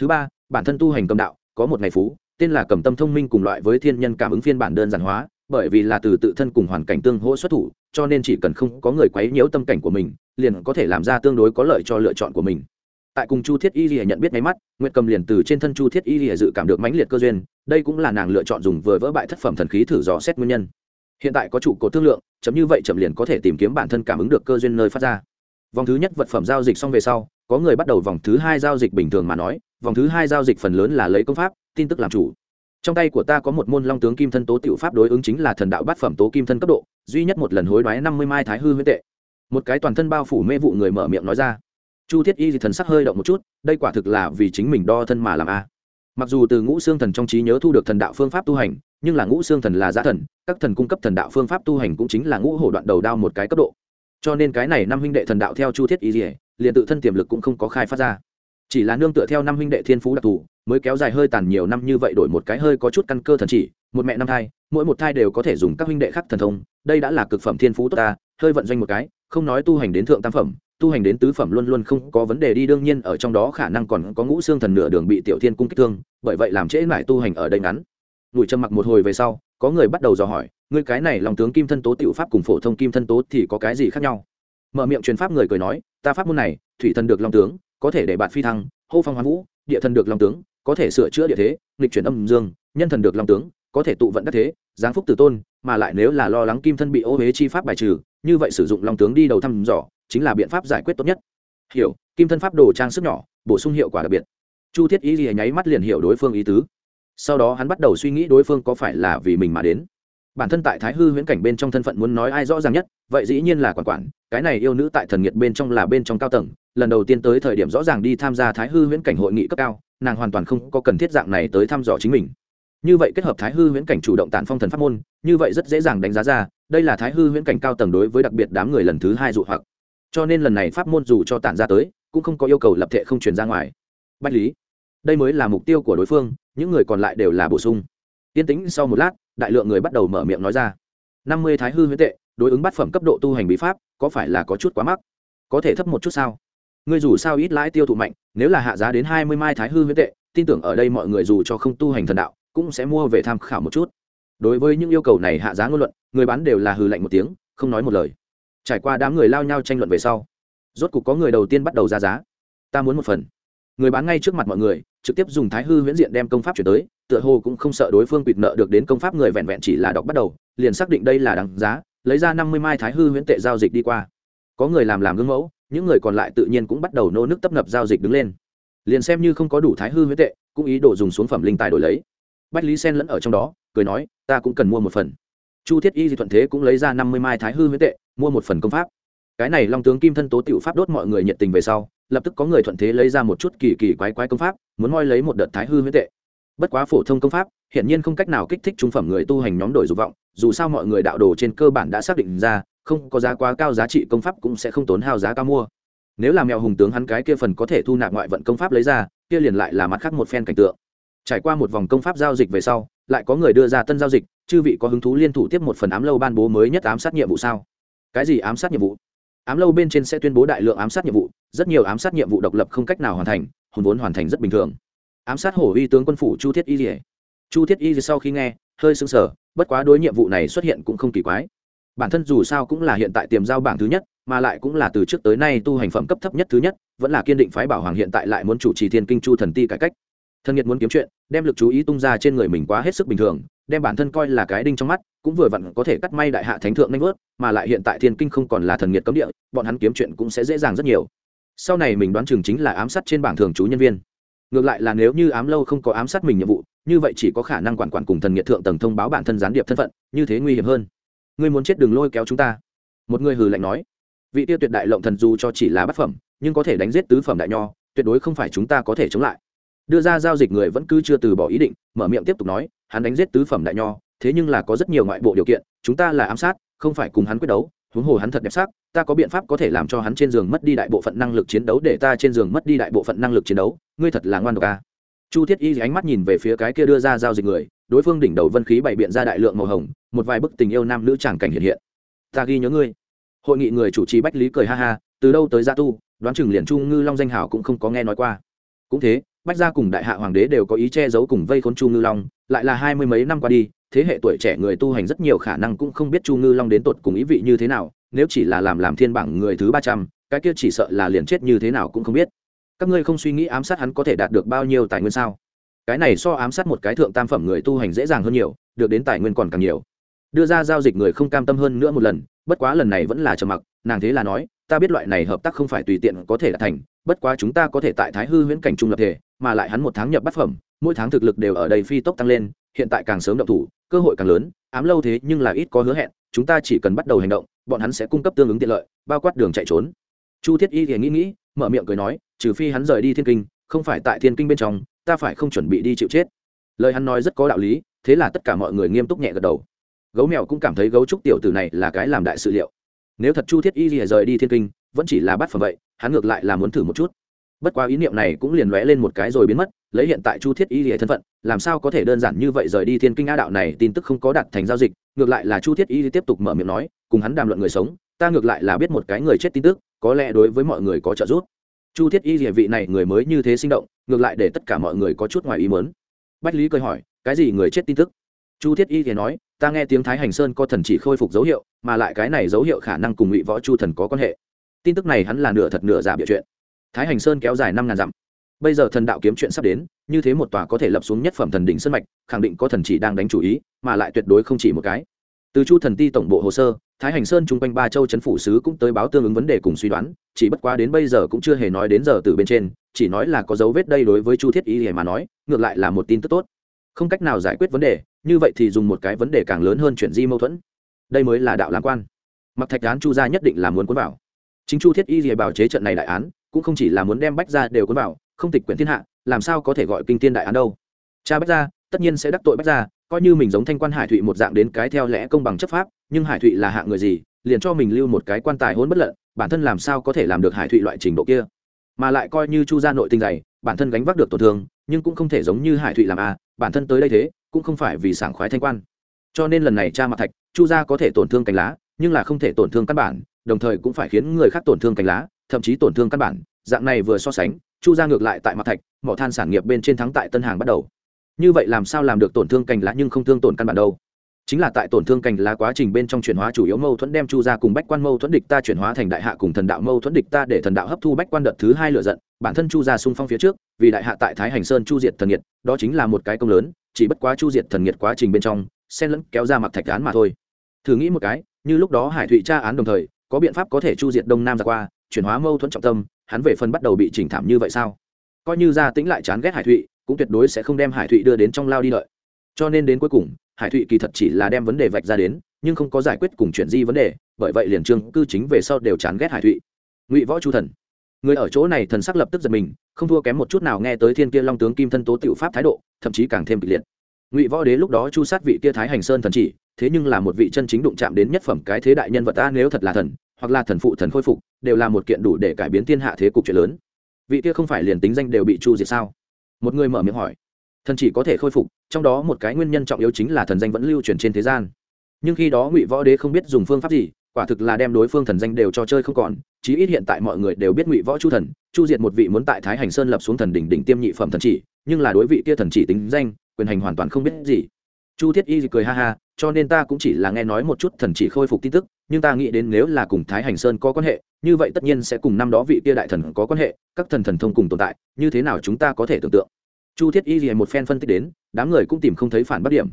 Thứ ba, bản thân tu hành cầm đạo, có một ngày phú, tên là cầm tâm thông minh cùng loại với thiên nhân cảm ứng phiên bản đơn giản hóa bởi vì là từ tự thân cùng hoàn cảnh tương hỗ xuất thủ, cho nên chỉ cần không có người quấy nhiễu tâm cảnh của mình, liền có thể làm ra tương đối có lợi cho lựa chọn của mình. Tại cùng chu thiết y lìa nhận biết máy mắt, nguyệt cầm liền từ trên thân chu thiết y lìa dự cảm được mãnh liệt cơ duyên, đây cũng là nàng lựa chọn dùng vừa vỡ bại thất phẩm thần khí thử dò xét nguyên nhân. Hiện tại có chủ cột thương lượng, chấm như vậy chậm liền có thể tìm kiếm bản thân cảm ứng được cơ duyên nơi phát ra. Vòng thứ nhất vật phẩm giao dịch xong về sau, có người bắt đầu vòng thứ hai giao dịch bình thường mà nói, vòng thứ hai giao dịch phần lớn là lấy công pháp, tin tức làm chủ trong tay của ta có một môn long tướng kim thân tố tiểu pháp đối ứng chính là thần đạo bát phẩm tố kim thân cấp độ, duy nhất một lần hối đoái năm mươi mai thái hư huyết tệ. Một cái toàn thân bao phủ mê vụ người mở miệng nói ra. Chu thiết y thì thần sắc hơi động một chút, đây quả thực là vì chính mình đo thân mà làm a. Mặc dù từ ngũ xương thần trong trí nhớ thu được thần đạo phương pháp tu hành, nhưng là ngũ xương thần là giá thần, các thần cung cấp thần đạo phương pháp tu hành cũng chính là ngũ hổ đoạn đầu đao một cái cấp độ. Cho nên cái này năm huynh đệ thần đạo theo chu thiết y liền tự thân tiềm lực cũng không có khai phát ra chỉ là nương tựa theo năm huynh đệ thiên phú đặc thù, mới kéo dài hơi tàn nhiều năm như vậy đổi một cái hơi có chút căn cơ thần chỉ, một mẹ năm thai, mỗi một thai đều có thể dùng các huynh đệ khác thần thông, đây đã là cực phẩm thiên phú tốt ta, hơi vận doanh một cái, không nói tu hành đến thượng tam phẩm, tu hành đến tứ phẩm luôn luôn không có vấn đề đi, đương nhiên ở trong đó khả năng còn có ngũ xương thần nửa đường bị tiểu thiên cung kích thương, bởi vậy làm trễ lại tu hành ở đây ngắn. Ngụy trầm mặc một hồi về sau, có người bắt đầu dò hỏi, ngươi cái này lòng tướng kim thân tố tiểu pháp cùng phổ thông kim thân tố thì có cái gì khác nhau? Mở miệng truyền pháp người cười nói, ta pháp môn này, thủy thần được long tướng có thể để bạn phi thăng, hô phong hoán vũ, địa thần được long tướng, có thể sửa chữa địa thế, nghịch chuyển âm dương, nhân thần được long tướng, có thể tụ vận đắc thế, giáng phúc tử tôn, mà lại nếu là lo lắng kim thân bị ô huế chi pháp bài trừ, như vậy sử dụng long tướng đi đầu thăm dò, chính là biện pháp giải quyết tốt nhất. Hiểu, kim thân pháp đồ trang sức nhỏ, bổ sung hiệu quả đặc biệt. Chu thiết ý gì nháy mắt liền hiểu đối phương ý tứ. Sau đó hắn bắt đầu suy nghĩ đối phương có phải là vì mình mà đến. Bản thân tại thái hư huyễn cảnh bên trong thân phận muốn nói ai rõ ràng nhất, vậy dĩ nhiên là quản quản cái này yêu nữ tại thần nghiệt bên trong là bên trong cao tầng, lần đầu tiên tới thời điểm rõ ràng đi tham gia thái hư huyễn cảnh hội nghị cấp cao, nàng hoàn toàn không có cần thiết dạng này tới thăm dò chính mình. Như vậy kết hợp thái hư huyễn cảnh chủ động tản phong thần pháp môn, như vậy rất dễ dàng đánh giá ra, đây là thái hư huyễn cảnh cao tầng đối với đặc biệt đám người lần thứ hai dụ hoặc. Cho nên lần này pháp môn dù cho tản ra tới, cũng không có yêu cầu lập thể không truyền ra ngoài. Bách lý, đây mới là mục tiêu của đối phương, những người còn lại đều là bổ sung. Yên tĩnh sau một lát, đại lượng người bắt đầu mở miệng nói ra. Năm mươi thái hư huyễn tệ đối ứng bát phẩm cấp độ tu hành bí pháp, có phải là có chút quá mắc? Có thể thấp một chút sao? Ngươi dù sao ít lãi tiêu thụ mạnh, nếu là hạ giá đến hai mươi mai thái hư huyễn tệ, tin tưởng ở đây mọi người dù cho không tu hành thần đạo, cũng sẽ mua về tham khảo một chút. Đối với những yêu cầu này hạ giá ngôn luận, người bán đều là hừ lạnh một tiếng, không nói một lời. Trải qua đám người lao nhau tranh luận về sau, rốt cục có người đầu tiên bắt đầu ra giá. Ta muốn một phần. Người bán ngay trước mặt mọi người, trực tiếp dùng thái hư huyễn diện đem công pháp chuyển tới, tựa hồ cũng không sợ đối phương quỵt nợ được đến công pháp người vẹn vẹn chỉ là đọc bắt đầu, liền xác định đây là đáng giá lấy ra năm mươi mai thái hư huyễn tệ giao dịch đi qua. Có người làm làm gương mẫu, những người còn lại tự nhiên cũng bắt đầu nô nước tấp nập giao dịch đứng lên. Liền xem như không có đủ thái hư huyễn tệ, cũng ý đồ dùng xuống phẩm linh tài đổi lấy. Bách lý sen lẫn ở trong đó, cười nói, ta cũng cần mua một phần. Chu thiết y di thuận thế cũng lấy ra năm mươi mai thái hư huyễn tệ, mua một phần công pháp. Cái này long tướng kim thân tố tiểu pháp đốt mọi người nhiệt tình về sau, lập tức có người thuận thế lấy ra một chút kỳ kỳ quái quái công pháp, muốn moi lấy một đợt thái hư huyễn tệ bất quá phổ thông công pháp, hiển nhiên không cách nào kích thích trung phẩm người tu hành nhóm đổi dục vọng, dù sao mọi người đạo đồ trên cơ bản đã xác định ra, không có giá quá cao giá trị công pháp cũng sẽ không tốn hao giá cao mua. Nếu là mèo hùng tướng hắn cái kia phần có thể thu nạp ngoại vận công pháp lấy ra, kia liền lại là mặt khác một phen cảnh tượng. Trải qua một vòng công pháp giao dịch về sau, lại có người đưa ra tân giao dịch, chư vị có hứng thú liên thủ tiếp một phần ám lâu ban bố mới nhất ám sát nhiệm vụ sao? Cái gì ám sát nhiệm vụ? Ám lâu bên trên sẽ tuyên bố đại lượng ám sát nhiệm vụ, rất nhiều ám sát nhiệm vụ độc lập không cách nào hoàn thành hồn vốn hoàn thành rất bình thường ám sát hổ uy tướng quân phủ chu thiết y dỉa chu thiết y sau khi nghe, hơi sưng sờ, bất quá đối nhiệm vụ này xuất hiện cũng không kỳ quái. Bản thân dù sao cũng là hiện tại tiềm giao bảng thứ nhất, mà lại cũng là từ trước tới nay tu hành phẩm cấp thấp nhất thứ nhất, vẫn là kiên định phái bảo hoàng hiện tại lại muốn chủ trì thiên kinh chu thần ti cải cách. Thân nhiệt muốn kiếm chuyện, đem lực chú ý tung ra trên người mình quá hết sức bình thường, đem bản thân coi là cái đinh trong mắt, cũng vừa vặn có thể cắt may đại hạ thánh thượng nanh vớt, mà lại hiện tại thiên kinh không còn là thần nhiệt cấm địa, bọn hắn kiếm chuyện cũng sẽ dễ dàng rất nhiều. Sau này mình đoán chừng chính là ám sát trên bảng thường trú nhân viên ngược lại là nếu như ám lâu không có ám sát mình nhiệm vụ, như vậy chỉ có khả năng quản quản cùng thần nghiệt thượng tầng thông báo bản thân gián điệp thân phận, như thế nguy hiểm hơn. Ngươi muốn chết đừng lôi kéo chúng ta. Một người hừ lạnh nói. Vị tiêu tuyệt đại lộng thần dù cho chỉ là bát phẩm, nhưng có thể đánh giết tứ phẩm đại nho, tuyệt đối không phải chúng ta có thể chống lại. Đưa ra giao dịch người vẫn cứ chưa từ bỏ ý định, mở miệng tiếp tục nói, hắn đánh giết tứ phẩm đại nho, thế nhưng là có rất nhiều ngoại bộ điều kiện, chúng ta là ám sát, không phải cùng hắn quyết đấu huống hồ hắn thật đẹp sắc, ta có biện pháp có thể làm cho hắn trên giường mất đi đại bộ phận năng lực chiến đấu để ta trên giường mất đi đại bộ phận năng lực chiến đấu, ngươi thật là ngoan độc ca chu thiết y ánh mắt nhìn về phía cái kia đưa ra giao dịch người, đối phương đỉnh đầu vân khí bày biện ra đại lượng màu hồng, một vài bức tình yêu nam nữ tràng cảnh hiện hiện. Ta ghi nhớ ngươi. Hội nghị người chủ trì bách lý cười ha ha, từ đâu tới gia tu, đoán chừng liền chu ngư long danh hảo cũng không có nghe nói qua. Cũng thế, bách gia cùng đại hạ hoàng đế đều có ý che giấu cùng vây khốn chu ngư long, lại là hai mươi mấy năm qua đi thế hệ tuổi trẻ người tu hành rất nhiều khả năng cũng không biết chu ngư long đến tột cùng ý vị như thế nào, nếu chỉ là làm làm thiên bảng người thứ ba trăm, cái kia chỉ sợ là liền chết như thế nào cũng không biết. Các ngươi không suy nghĩ ám sát hắn có thể đạt được bao nhiêu tài nguyên sao? Cái này so ám sát một cái thượng tam phẩm người tu hành dễ dàng hơn nhiều, được đến tài nguyên còn càng nhiều. Đưa ra giao dịch người không cam tâm hơn nữa một lần, bất quá lần này vẫn là trầm mặc, nàng thế là nói, ta biết loại này hợp tác không phải tùy tiện có thể đạt thành, bất quá chúng ta có thể tại thái hư huyễn cảnh trung lập thể, mà lại hắn một tháng nhập bát phẩm, mỗi tháng thực lực đều ở đây phi tốc tăng lên, hiện tại càng sớm động thủ cơ hội càng lớn, ám lâu thế nhưng là ít có hứa hẹn, chúng ta chỉ cần bắt đầu hành động, bọn hắn sẽ cung cấp tương ứng tiện lợi, bao quát đường chạy trốn. Chu thiết y thì nghĩ nghĩ, mở miệng cười nói, trừ phi hắn rời đi thiên kinh, không phải tại thiên kinh bên trong, ta phải không chuẩn bị đi chịu chết. Lời hắn nói rất có đạo lý, thế là tất cả mọi người nghiêm túc nhẹ gật đầu. Gấu mèo cũng cảm thấy gấu trúc tiểu tử này là cái làm đại sự liệu. Nếu thật chu thiết y thì rời đi thiên kinh, vẫn chỉ là bắt phẩm vậy, hắn ngược lại là muốn thử một chút. Bất quá ý niệm này cũng liền lóe lên một cái rồi biến mất lấy hiện tại chu thiết y lìa thân phận, làm sao có thể đơn giản như vậy rời đi thiên kinh a đạo này, tin tức không có đặt thành giao dịch, ngược lại là chu thiết y tiếp tục mở miệng nói, cùng hắn đàm luận người sống, ta ngược lại là biết một cái người chết tin tức, có lẽ đối với mọi người có trợ giúp. Chu thiết y địa vị này người mới như thế sinh động, ngược lại để tất cả mọi người có chút ngoài ý mớn bách lý cười hỏi, cái gì người chết tin tức? Chu thiết y thì nói, ta nghe tiếng thái hành sơn có thần chỉ khôi phục dấu hiệu, mà lại cái này dấu hiệu khả năng cùng ngụy võ chu thần có quan hệ. Tin tức này hắn là nửa thật nửa giả bịa chuyện. Thái hành sơn kéo dài năm ngàn dặm bây giờ thần đạo kiếm chuyện sắp đến, như thế một tòa có thể lập xuống nhất phẩm thần đỉnh sân mạch, khẳng định có thần chỉ đang đánh chủ ý, mà lại tuyệt đối không chỉ một cái. Từ chu thần ti tổng bộ hồ sơ, thái hành sơn chung quanh ba châu chấn phủ sứ cũng tới báo tương ứng vấn đề cùng suy đoán, chỉ bất quá đến bây giờ cũng chưa hề nói đến giờ từ bên trên, chỉ nói là có dấu vết đây đối với chu thiết y hề mà nói, ngược lại là một tin tức tốt. Không cách nào giải quyết vấn đề, như vậy thì dùng một cái vấn đề càng lớn hơn chuyện di mâu thuẫn. Đây mới là đạo làm quan. Mặc thạch án chu gia nhất định là muốn cuốn vào. Chính chu thiết y hề bảo chế trận này đại án, cũng không chỉ là muốn đem bách ra đều cuốn vào không tịch quyển thiên hạ, làm sao có thể gọi kinh thiên đại án đâu? Cha bách ra tất nhiên sẽ đắc tội bách ra coi như mình giống thanh quan hải thụy một dạng đến cái theo lẽ công bằng chấp pháp, nhưng hải thụy là hạng người gì, liền cho mình lưu một cái quan tài hôn bất lận, bản thân làm sao có thể làm được hải thụy loại trình độ kia? Mà lại coi như chu gia nội tinh dày, bản thân gánh vác được tổn thương, nhưng cũng không thể giống như hải thụy làm a, bản thân tới đây thế, cũng không phải vì sảng khoái thanh quan. Cho nên lần này cha mặt thạch, chu gia có thể tổn thương cành lá, nhưng là không thể tổn thương căn bản, đồng thời cũng phải khiến người khác tổn thương cành lá, thậm chí tổn thương căn bản, dạng này vừa so sánh chu gia ngược lại tại mặt thạch, mỏ than sản nghiệp bên trên thắng tại tân hàng bắt đầu. Như vậy làm sao làm được tổn thương cành lá nhưng không thương tổn căn bản đâu? Chính là tại tổn thương cành lá quá trình bên trong chuyển hóa chủ yếu mâu thuẫn đem chu ra cùng bách quan mâu thuẫn địch ta chuyển hóa thành đại hạ cùng thần đạo mâu thuẫn địch ta để thần đạo hấp thu bách quan đợt thứ hai lựa giận, bản thân chu ra xung phong phía trước, vì đại hạ tại thái hành sơn chu diệt thần nhiệt đó chính là một cái công lớn, chỉ bất quá chu diệt thần nhiệt quá trình bên trong, xen lẫn kéo ra mặt thạch án mà thôi. Thử nghĩ một cái, như lúc đó hải thụy tra án đồng thời, có biện pháp có thể chu diệt đông nam ra qua chuyển hóa mâu thuẫn trọng tâm, hắn về phần bắt đầu bị chỉnh thảm như vậy sao? Coi như gia tĩnh lại chán ghét hải thụy, cũng tuyệt đối sẽ không đem hải thụy đưa đến trong lao đi lợi. Cho nên đến cuối cùng, hải thụy kỳ thật chỉ là đem vấn đề vạch ra đến, nhưng không có giải quyết cùng chuyện di vấn đề, bởi vậy liền trương cư chính về sau đều chán ghét hải thụy. Ngụy võ chu thần. Người ở chỗ này thần sắc lập tức giật mình, không thua kém một chút nào nghe tới thiên kia long tướng kim thân tố t pháp thái độ, thậm chí càng thêm kịch liệt. Ngụy võ đế lúc đó chu sát vị kia thái hành sơn thần chỉ, thế nhưng là một vị chân chính đụng chạm đến nhất phẩm cái thế đại nhân vật ta, nếu thật là thần hoặc là thần phụ thần khôi phục, đều là một kiện đủ để cải biến thiên hạ thế cục chuyện lớn. Vị kia không phải liền tính danh đều bị chu diệt sao? Một người mở miệng hỏi. Thần chỉ có thể khôi phục, trong đó một cái nguyên nhân trọng yếu chính là thần danh vẫn lưu truyền trên thế gian. Nhưng khi đó ngụy võ đế không biết dùng phương pháp gì, quả thực là đem đối phương thần danh đều cho chơi không còn, chí ít hiện tại mọi người đều biết ngụy võ chu thần, chu diệt một vị muốn tại thái hành sơn lập xuống thần đỉnh đỉnh tiêm nhị phẩm thần chỉ, nhưng là đối vị kia thần chỉ tính danh, quyền hành hoàn toàn không biết gì chu thiết y cười ha ha, cho nên ta cũng chỉ là nghe nói một chút thần chỉ khôi phục tin tức, nhưng ta nghĩ đến nếu là cùng thái hành sơn có quan hệ, như vậy tất nhiên sẽ cùng năm đó vị kia đại thần có quan hệ, các thần thần thông cùng tồn tại, như thế nào chúng ta có thể tưởng tượng? Chu thiết y gì một phen phân tích đến, đám người cũng tìm không thấy phản bất điểm.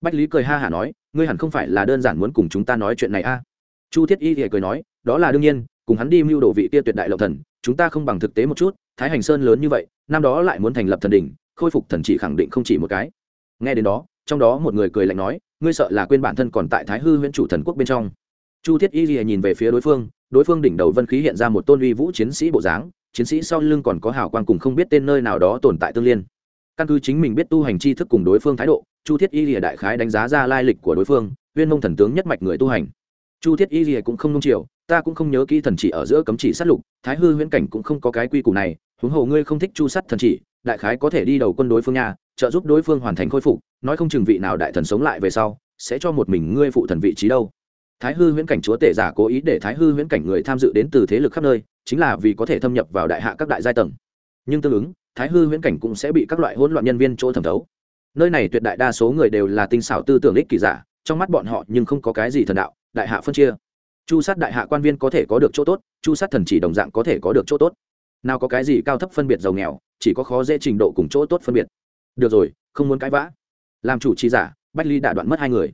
Bách lý cười ha hả nói, ngươi hẳn không phải là đơn giản muốn cùng chúng ta nói chuyện này a. Chu thiết y thì cười nói, đó là đương nhiên, cùng hắn đi mưu đồ vị kia tuyệt đại lộc thần, chúng ta không bằng thực tế một chút, thái hành sơn lớn như vậy, năm đó lại muốn thành lập thần đỉnh, khôi phục thần chỉ khẳng định không chỉ một cái. Nghe đến đó trong đó một người cười lạnh nói, ngươi sợ là quên bản thân còn tại thái hư huyễn chủ thần quốc bên trong. Chu thiết y lìa nhìn về phía đối phương đối phương đỉnh đầu vân khí hiện ra một tôn uy vũ chiến sĩ bộ dáng, chiến sĩ sau lưng còn có hào quang cùng không biết tên nơi nào đó tồn tại tương liên. Căn cứ chính mình biết tu hành tri thức cùng đối phương thái độ, chu thiết y lìa đại khái đánh giá ra lai lịch của đối phương, viên mông thần tướng nhất mạch người tu hành. Chu thiết y lìa cũng không nung chiều, ta cũng không nhớ kỹ thần chỉ ở giữa cấm chỉ sát lục, thái hư huyễn cảnh cũng không có cái quy củ này, huống hồ ngươi không thích chu sắt thần chỉ, đại khái có thể đi đầu quân đối phương nhà trợ giúp đối phương hoàn thành khôi phục, nói không chừng vị nào đại thần sống lại về sau, sẽ cho một mình ngươi phụ thần vị trí đâu. Thái hư huyễn cảnh chúa tể giả cố ý để thái hư huyễn cảnh người tham dự đến từ thế lực khắp nơi, chính là vì có thể thâm nhập vào đại hạ các đại giai tầng. Nhưng tương ứng, thái hư huyễn cảnh cũng sẽ bị các loại hỗn loạn nhân viên chỗ thẩm thấu. Nơi này tuyệt đại đa số người đều là tinh xảo tư tưởng ích kỳ giả, trong mắt bọn họ nhưng không có cái gì thần đạo, đại hạ phân chia. Chu sát đại hạ quan viên có thể có được chỗ tốt, chu sát thần chỉ đồng dạng có thể có được chỗ tốt. Nào có cái gì cao thấp phân biệt giàu nghèo, chỉ có khó dễ trình độ cùng chỗ tốt phân biệt được rồi, không muốn cãi vã. Làm chủ trì giả, bách lý đã đoạn mất hai người.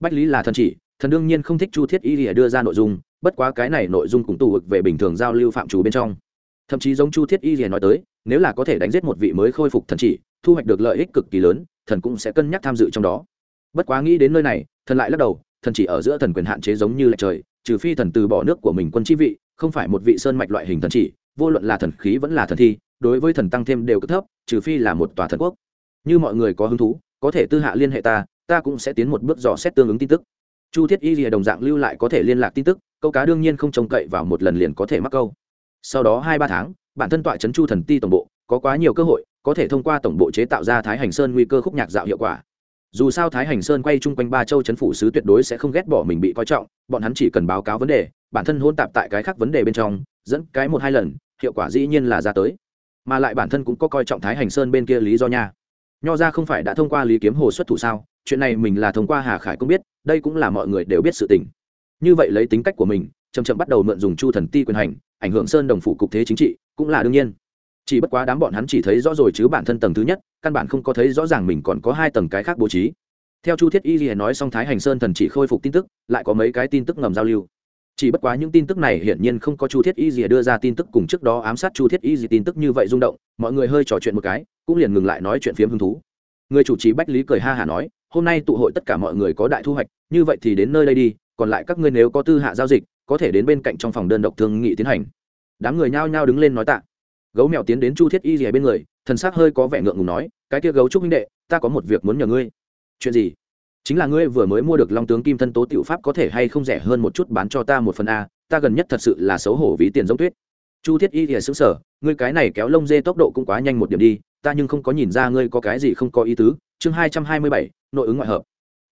Bách lý là thần chỉ, thần đương nhiên không thích chu thiết y lìa đưa ra nội dung, bất quá cái này nội dung cùng tù vực về bình thường giao lưu phạm chủ bên trong. Thậm chí giống chu thiết y lìa nói tới, nếu là có thể đánh giết một vị mới khôi phục thần chỉ, thu hoạch được lợi ích cực kỳ lớn, thần cũng sẽ cân nhắc tham dự trong đó. Bất quá nghĩ đến nơi này, thần lại lắc đầu, thần chỉ ở giữa thần quyền hạn chế giống như lệch trời, trừ phi thần từ bỏ nước của mình quân chi vị, không phải một vị sơn mạch loại hình thần chỉ, vô luận là thần khí vẫn là thần thi, đối với thần tăng thêm đều cực thấp, trừ phi là một tòa thần quốc như mọi người có hứng thú, có thể tư hạ liên hệ ta ta cũng sẽ tiến một bước dò xét tương ứng tin tức. Chu thiết y rìa đồng dạng lưu lại có thể liên lạc tin tức, câu cá đương nhiên không trông cậy vào một lần liền có thể mắc câu. Sau đó hai ba tháng, bản thân tọa trấn chu thần ti tổng bộ, có quá nhiều cơ hội, có thể thông qua tổng bộ chế tạo ra thái hành sơn nguy cơ khúc nhạc dạo hiệu quả. Dù sao thái hành sơn quay chung quanh ba châu chấn phủ sứ tuyệt đối sẽ không ghét bỏ mình bị coi trọng, bọn hắn chỉ cần báo cáo vấn đề, bản thân hôn tạp tại cái khác vấn đề bên trong, dẫn cái một hai lần, hiệu quả dĩ nhiên là ra tới. Mà lại bản thân cũng có coi trọng thái hành sơn bên kia lý do nha nho ra không phải đã thông qua lý kiếm hồ xuất thủ sao? Chuyện này mình là thông qua hà khải cũng biết, đây cũng là mọi người đều biết sự tình. Như vậy lấy tính cách của mình chầm chậm bắt đầu mượn dùng chu thần ti quyền hành, ảnh hưởng sơn đồng phủ cục thế chính trị, cũng là đương nhiên. Chỉ bất quá đám bọn hắn chỉ thấy rõ rồi chứ bản thân tầng thứ nhất, căn bản không có thấy rõ ràng mình còn có hai tầng cái khác bố trí. Theo chu thiết y ghi nói xong thái hành sơn thần chỉ khôi phục tin tức, lại có mấy cái tin tức ngầm giao lưu chỉ bất quá những tin tức này hiển nhiên không có chu thiết y gì đưa ra tin tức cùng trước đó ám sát chu thiết y gì tin tức như vậy rung động, mọi người hơi trò chuyện một cái, cũng liền ngừng lại nói chuyện phiếm hứng thú. Người chủ trì bách lý cười ha hả nói, hôm nay tụ hội tất cả mọi người có đại thu hoạch, như vậy thì đến nơi đây đi, còn lại các ngươi nếu có tư hạ giao dịch, có thể đến bên cạnh trong phòng đơn độc thương nghị tiến hành. Đám người nhao nhao đứng lên nói tạ. Gấu mèo tiến đến chu thiết y gì bên người, thần xác hơi có vẻ ngượng ngùng nói, cái kia gấu trúc minh đệ, ta có một việc muốn nhờ ngươi. Chuyện gì? Chính là ngươi vừa mới mua được long tướng kim thân tố tiểu pháp có thể hay không rẻ hơn một chút bán cho ta một phần a, ta gần nhất thật sự là xấu hổ ví tiền giống tuyết. Chu thiết y thì xứng sở ngươi cái này kéo lông dê tốc độ cũng quá nhanh một điểm đi, ta nhưng không có nhìn ra ngươi có cái gì không có ý tứ. Chương hai trăm hai mươi bảy, nội ứng ngoại hợp.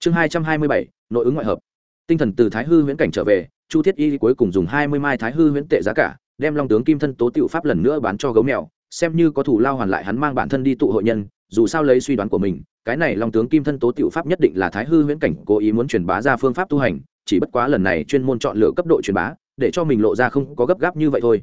Chương hai trăm hai mươi bảy, nội ứng ngoại hợp. Tinh thần từ thái hư huyễn cảnh trở về, chu thiết y cuối cùng dùng hai mươi mai thái hư huyễn tệ giá cả, đem long tướng kim thân tố tiểu pháp lần nữa bán cho gấu mèo, xem như có thủ lao hoàn lại hắn mang bản thân đi tụ hội nhân dù sao lấy suy đoán của mình cái này long tướng kim thân tố tiểu pháp nhất định là thái hư huyễn cảnh cố ý muốn truyền bá ra phương pháp tu hành chỉ bất quá lần này chuyên môn chọn lựa cấp độ truyền bá để cho mình lộ ra không có gấp gáp như vậy thôi.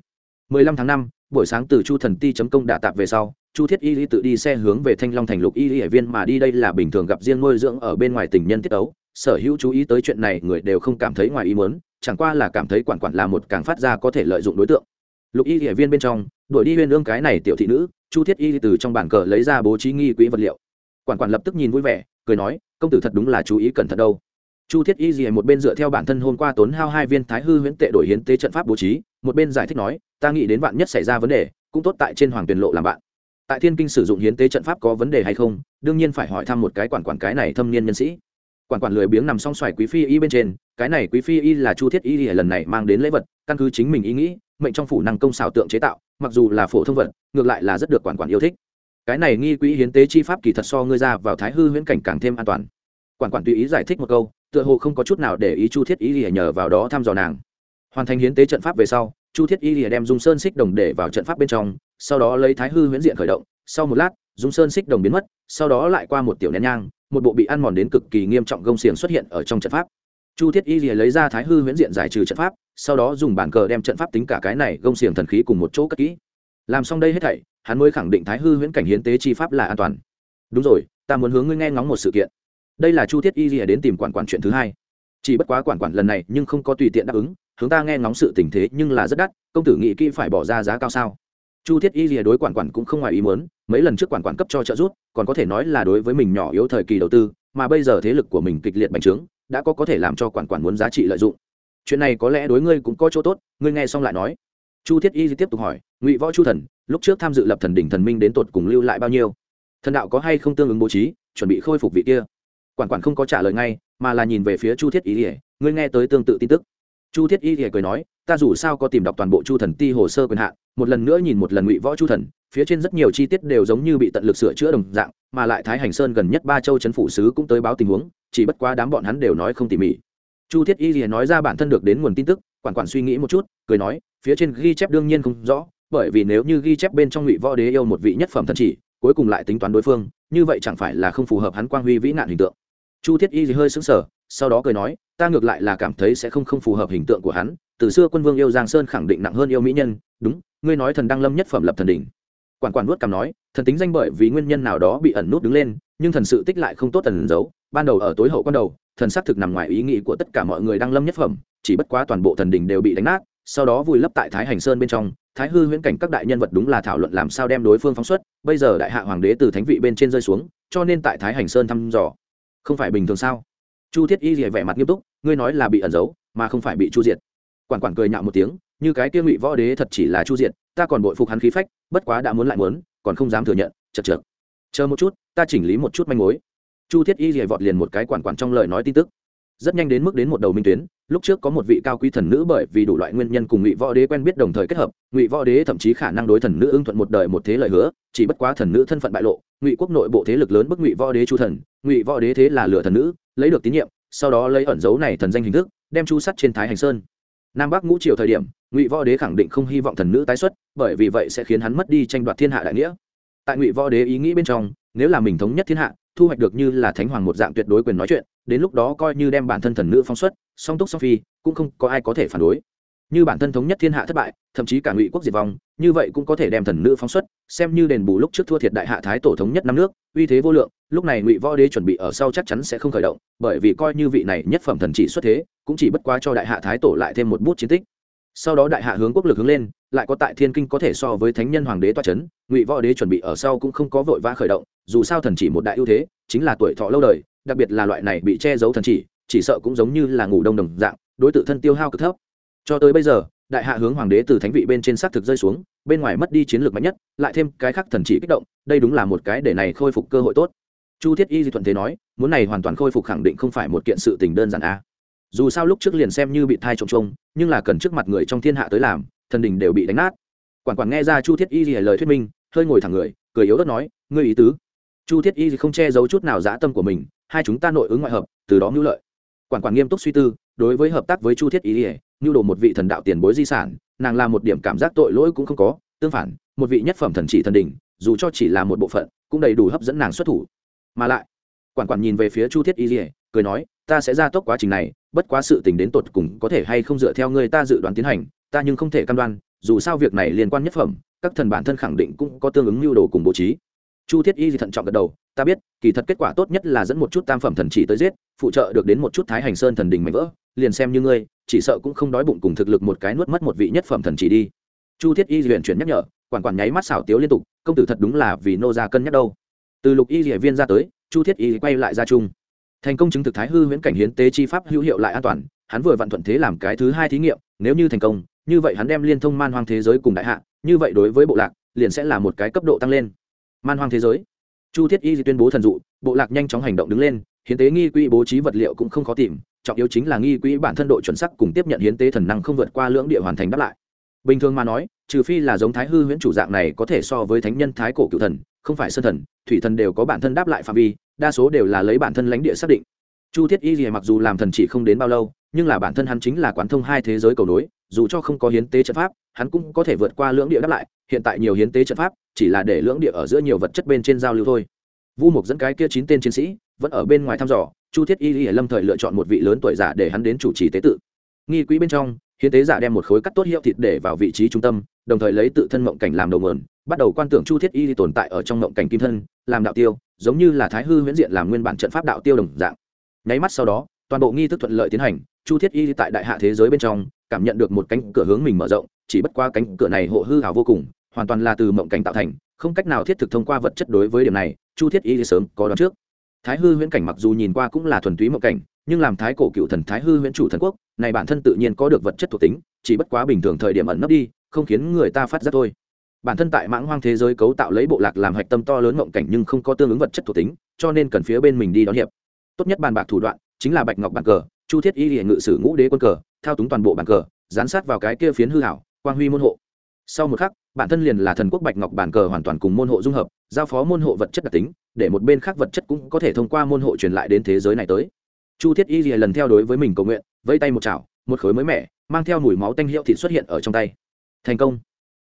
15 tháng 5, buổi sáng từ chu thần ti chấm công đả tạp về sau chu thiết y tự đi xe hướng về thanh long thành lục y hải viên mà đi đây là bình thường gặp riêng nuôi dưỡng ở bên ngoài tình nhân tiết ấu. Sở hữu chú ý tới chuyện này người đều không cảm thấy ngoài ý muốn chẳng qua là cảm thấy quản quản là một càng phát ra có thể lợi dụng đối tượng. Lục y hải viên bên trong đuổi đi huyên ương cái này tiểu thị nữ, chu thiết y từ trong bản cờ lấy ra bố trí nghi quỹ vật liệu. Quản quản lập tức nhìn vui vẻ, cười nói, công tử thật đúng là chú ý cẩn thận đâu. Chu thiết y gì một bên dựa theo bản thân hôm qua tốn hao hai viên thái hư huyễn tệ đổi hiến tế trận pháp bố trí, một bên giải thích nói, ta nghĩ đến bạn nhất xảy ra vấn đề, cũng tốt tại trên hoàng tuyền lộ làm bạn. Tại thiên kinh sử dụng hiến tế trận pháp có vấn đề hay không, đương nhiên phải hỏi thăm một cái quản quản cái này thâm niên nhân sĩ. Quản quản lười biếng nằm song xoài quý phi y bên trên, cái này quý phi y là chu thiết y lần này mang đến lễ vật, căn cứ chính mình ý nghĩ, mệnh trong phủ năng công xảo tượng chế tạo mặc dù là phổ thông vật, ngược lại là rất được quản quản yêu thích. Cái này nghi quỹ hiến tế chi pháp kỳ thật so ngươi ra vào thái hư huyễn cảnh càng thêm an toàn. Quản quản tùy ý giải thích một câu, tựa hồ không có chút nào để ý chu thiết y lìa nhờ vào đó thăm dò nàng. Hoàn thành hiến tế trận pháp về sau, chu thiết y lìa đem dung sơn xích đồng để vào trận pháp bên trong, sau đó lấy thái hư huyễn diện khởi động, sau một lát, dung sơn xích đồng biến mất, sau đó lại qua một tiểu nén nhang, một bộ bị ăn mòn đến cực kỳ nghiêm trọng gông xiềng xuất hiện ở trong trận pháp chu thiết y lìa lấy ra thái hư huyễn diện giải trừ trận pháp, sau đó dùng bản cờ đem trận pháp tính cả cái này gông xiềng thần khí cùng một chỗ cất kỹ. Làm xong đây hết thảy, hắn mới khẳng định thái hư huyễn cảnh hiến tế chi pháp là an toàn. Đúng rồi, ta muốn hướng ngươi nghe ngóng một sự kiện. Đây là chu thiết y lìa đến tìm quản quản chuyện thứ hai. Chỉ bất quá quản quản lần này nhưng không có tùy tiện đáp ứng, hướng ta nghe ngóng sự tình thế nhưng là rất đắt, công tử nghĩ kỹ phải bỏ ra giá cao sao? Chu thiết y lìa đối quản quản cũng không ngoài ý muốn, mấy lần trước quản quản cấp cho trợ giúp, còn có thể nói là đối với mình nhỏ yếu thời kỳ đầu tư, mà bây giờ thế lực của mình kịch liệt bành trướng đã có có thể làm cho quản quản muốn giá trị lợi dụng. Chuyện này có lẽ đối ngươi cũng có chỗ tốt, ngươi nghe xong lại nói. Chu thiết y tiếp tục hỏi, ngụy võ chu thần, lúc trước tham dự lập thần đỉnh thần minh đến tột cùng lưu lại bao nhiêu? Thần đạo có hay không tương ứng bố trí, chuẩn bị khôi phục vị kia? Quản quản không có trả lời ngay, mà là nhìn về phía chu thiết y ỉa ngươi nghe tới tương tự tin tức. Chu thiết y ỉa cười nói, ta dù sao có tìm đọc toàn bộ chu thần ti hồ sơ quyền hạn, một lần nữa nhìn một lần ngụy võ chu thần phía trên rất nhiều chi tiết đều giống như bị tận lực sửa chữa đồng dạng, mà lại thái hành sơn gần nhất ba châu chấn phủ sứ cũng tới báo tình huống, chỉ bất quá đám bọn hắn đều nói không tỉ mỉ. Chu thiết y nói ra bản thân được đến nguồn tin tức, quản quản suy nghĩ một chút, cười nói, phía trên ghi chép đương nhiên không rõ, bởi vì nếu như ghi chép bên trong ngụy võ đế yêu một vị nhất phẩm thần chỉ, cuối cùng lại tính toán đối phương, như vậy chẳng phải là không phù hợp hắn quang huy vĩ nạn hình tượng. Chu thiết y hơi sững sờ, sau đó cười nói, ta ngược lại là cảm thấy sẽ không không phù hợp hình tượng của hắn, từ xưa quân vương yêu giang sơn khẳng định nặng hơn yêu mỹ nhân, đúng, ngươi nói thần đăng lâm nhất phẩm lập thần đỉnh quản quản nuốt cằm nói, thần tính danh bởi vì nguyên nhân nào đó bị ẩn nút đứng lên, nhưng thần sự tích lại không tốt tần giấu. Ban đầu ở tối hậu con đầu, thần xác thực nằm ngoài ý nghĩ của tất cả mọi người đang lâm nhất phẩm, chỉ bất quá toàn bộ thần đình đều bị đánh nát, sau đó vùi lấp tại thái hành sơn bên trong. Thái hư huyễn cảnh các đại nhân vật đúng là thảo luận làm sao đem đối phương phóng xuất, bây giờ đại hạ hoàng đế từ thánh vị bên trên rơi xuống, cho nên tại thái hành sơn thăm dò. Không phải bình thường sao? Chu thiết y vẻ mặt nghiêm túc, ngươi nói là bị ẩn giấu, mà không phải bị chu diệt. Quản quản cười nhạo một tiếng, như cái kia ngụy võ đế thật chỉ là chu diệt, ta còn bội phục hắn khí phách bất quá đã muốn lại muốn, còn không dám thừa nhận chật chược chờ một chút, ta chỉnh lý một chút manh mối. Chu thiết y dày vọt liền một cái quản quản trong lời nói tin tức. Rất nhanh đến mức đến một đầu minh tuyến, lúc trước có một vị cao quý thần nữ bởi vì đủ loại nguyên nhân cùng ngụy võ đế quen biết đồng thời kết hợp, ngụy võ đế thậm chí khả năng đối thần nữ ưng thuận một đời một thế lời hứa, chỉ bất quá thần nữ thân phận bại lộ, ngụy quốc nội bộ thế lực lớn bức ngụy võ đế chu thần, ngụy võ đế thế là lừa thần nữ, lấy được tín nhiệm, sau đó lấy ẩn dấu này thần danh hình thức, đem chu sắt trên thái hành sơn. Nam bắc ngũ triều thời điểm ngụy võ đế khẳng định không hy vọng thần nữ tái xuất, bởi vì vậy sẽ khiến hắn mất đi tranh đoạt thiên hạ đại nghĩa. Tại ngụy võ đế ý nghĩ bên trong, nếu là mình thống nhất thiên hạ, thu hoạch được như là thánh hoàng một dạng tuyệt đối quyền nói chuyện, đến lúc đó coi như đem bản thân thần nữ phóng xuất, song túc song phi, cũng không có ai có thể phản đối. Như bản thân thống nhất thiên hạ thất bại, thậm chí cả ngụy quốc diệt vong, như vậy cũng có thể đem thần nữ phóng xuất, xem như đền bù lúc trước thua thiệt đại hạ thái tổ thống nhất năm nước, uy thế vô lượng, lúc này ngụy võ đế chuẩn bị ở sau chắc chắn sẽ không khởi động, bởi vì coi như vị này nhất phẩm thần chỉ xuất thế, cũng chỉ bất quá cho đại hạ thái tổ lại thêm một bút chiến tích sau đó đại hạ hướng quốc lực hướng lên, lại có tại thiên kinh có thể so với thánh nhân hoàng đế toa c h ấ n ngụy võ đế chuẩn bị ở sau cũng không có vội vã khởi động, dù sao thần chỉ một đại ưu thế, chính là tuổi thọ lâu đời, đặc biệt là loại này bị che giấu thần chỉ chỉ sợ cũng giống như là ngủ đông đồng dạng, đối tượng thân tiêu hao cực thấp. Cho tới bây giờ, đại hạ hướng hoàng đế từ thánh vị bên trên xác thực rơi xuống, bên ngoài mất đi chiến lược mạnh nhất, lại thêm cái khác thần chỉ kích động, đây đúng là một cái để này khôi phục cơ hội tốt. Chu thiết y di thuận thế nói, muốn này hoàn toàn khôi phục khẳng định không phải một kiện sự tình đơn giản a dù sao lúc trước liền xem như bị thai trông trông, nhưng là cần trước mặt người trong thiên hạ tới làm, thần đình đều bị đánh nát. Quản quản nghe ra chu thiết y gì lời thuyết minh, hơi ngồi thẳng người, cười yếu đất nói, ngươi ý tứ? Chu thiết y không che giấu chút nào dã tâm của mình, hai chúng ta nội ứng ngoại hợp, từ đó mưu lợi. Quản quản nghiêm túc suy tư, đối với hợp tác với chu thiết y mưu đồ một vị thần đạo tiền bối di sản, nàng làm một điểm cảm giác tội lỗi cũng không có, tương phản, một vị nhất phẩm thần chỉ thần đình dù cho chỉ là một bộ phận, cũng đầy đủ hấp dẫn nàng xuất thủ. Mà lại, quản quản nhìn về phía chu thiết y cười nói, ta sẽ ra tốc quá trình này bất quá sự tình đến tột cùng có thể hay không dựa theo người ta dự đoán tiến hành, ta nhưng không thể cam đoan, dù sao việc này liên quan nhất phẩm, các thần bản thân khẳng định cũng có tương ứng lưu đồ cùng bố trí. Chu thiết y thì thận trọng gật đầu, ta biết, kỳ thật kết quả tốt nhất là dẫn một chút tam phẩm thần chỉ tới giết, phụ trợ được đến một chút thái hành sơn thần đình mạnh vỡ, liền xem như ngươi, chỉ sợ cũng không đói bụng cùng thực lực một cái nuốt mất một vị nhất phẩm thần chỉ đi. Chu thiết y luyện chuyển nhắc nhở, quản quản nháy mắt xảo tiếu liên tục, công tử thật đúng là vì nô ra cân nhắc đâu. Từ lục y địa viên ra tới, chu thiết y quay lại ra chung thành công chứng thực thái hư huyễn cảnh hiến tế chi pháp hữu hiệu lại an toàn, hắn vừa vặn thuận thế làm cái thứ hai thí nghiệm, nếu như thành công, như vậy hắn đem liên thông man hoang thế giới cùng đại hạ, như vậy đối với bộ lạc, liền sẽ là một cái cấp độ tăng lên. Man hoang thế giới. Chu thiết y tuyên bố thần dụ, bộ lạc nhanh chóng hành động đứng lên, hiến tế nghi quỹ bố trí vật liệu cũng không khó tìm, trọng yếu chính là nghi quỹ bản thân độ chuẩn sắc cùng tiếp nhận hiến tế thần năng không vượt qua lưỡng địa hoàn thành đáp lại. Bình thường mà nói, trừ phi là giống thái hư huyễn chủ dạng này có thể so với thánh nhân thái cổ cựu thần, không phải sơn thần, thủy thần đều có bản thân đáp lại phạm vi đa số đều là lấy bản thân lãnh địa xác định. Chu thiết y gì mặc dù làm thần chỉ không đến bao lâu, nhưng là bản thân hắn chính là quán thông hai thế giới cầu nối, dù cho không có hiến tế trận pháp, hắn cũng có thể vượt qua lưỡng địa đáp lại, hiện tại nhiều hiến tế trận pháp, chỉ là để lưỡng địa ở giữa nhiều vật chất bên trên giao lưu thôi. Vu mục dẫn cái kia chín tên chiến sĩ, vẫn ở bên ngoài thăm dò, chu thiết y y lâm thời lựa chọn một vị lớn tuổi giả để hắn đến chủ trì tế tự. Nghi quỹ bên trong, hiến tế giả đem một khối cắt tốt hiệu thịt để vào vị trí trung tâm đồng thời lấy tự thân mộng cảnh làm đầu mườn bắt đầu quan tưởng chu thiết y tồn tại ở trong mộng cảnh kim thân, làm đạo tiêu, giống như là thái hư huyễn diện làm nguyên bản trận pháp đạo tiêu đồng dạng. Nháy mắt sau đó, toàn bộ nghi thức thuận lợi tiến hành, chu thiết y tại đại hạ thế giới bên trong, cảm nhận được một cánh cửa hướng mình mở rộng, chỉ bất qua cánh cửa này hộ hư hào vô cùng, hoàn toàn là từ mộng cảnh tạo thành, không cách nào thiết thực thông qua vật chất đối với điểm này, chu thiết y sớm có đón trước. Thái hư huyễn cảnh mặc dù nhìn qua cũng là thuần túy mộng cảnh, nhưng làm thái cổ cựu thần thái hư huyễn chủ thần quốc, này bản thân tự nhiên có được vật chất thuộc tính, chỉ bất quá bình thường thời điểm ẩn nấp đi không khiến người ta phát giác thôi. Bản thân tại mãng hoang thế giới cấu tạo lấy bộ lạc làm hạch tâm to lớn ngộng cảnh nhưng không có tương ứng vật chất thuộc tính, cho nên cần phía bên mình đi đón hiệp. Tốt nhất bàn bạc thủ đoạn chính là bạch ngọc bàn cờ, chu thiết y hiện ngự sử ngũ đế quân cờ, thao túng toàn bộ bàn cờ, dán sát vào cái kia phiến hư hảo quang huy môn hộ. Sau một khắc, bản thân liền là thần quốc bạch ngọc bàn cờ hoàn toàn cùng môn hộ dung hợp, giao phó môn hộ vật chất đặc tính, để một bên khác vật chất cũng có thể thông qua môn hộ truyền lại đến thế giới này tới. Chu thiết y lần theo đối với mình cầu nguyện vây tay một chảo, một khối mới mẻ, mang theo mùi máu tanh hiệu thịt xuất hiện ở trong tay thành công.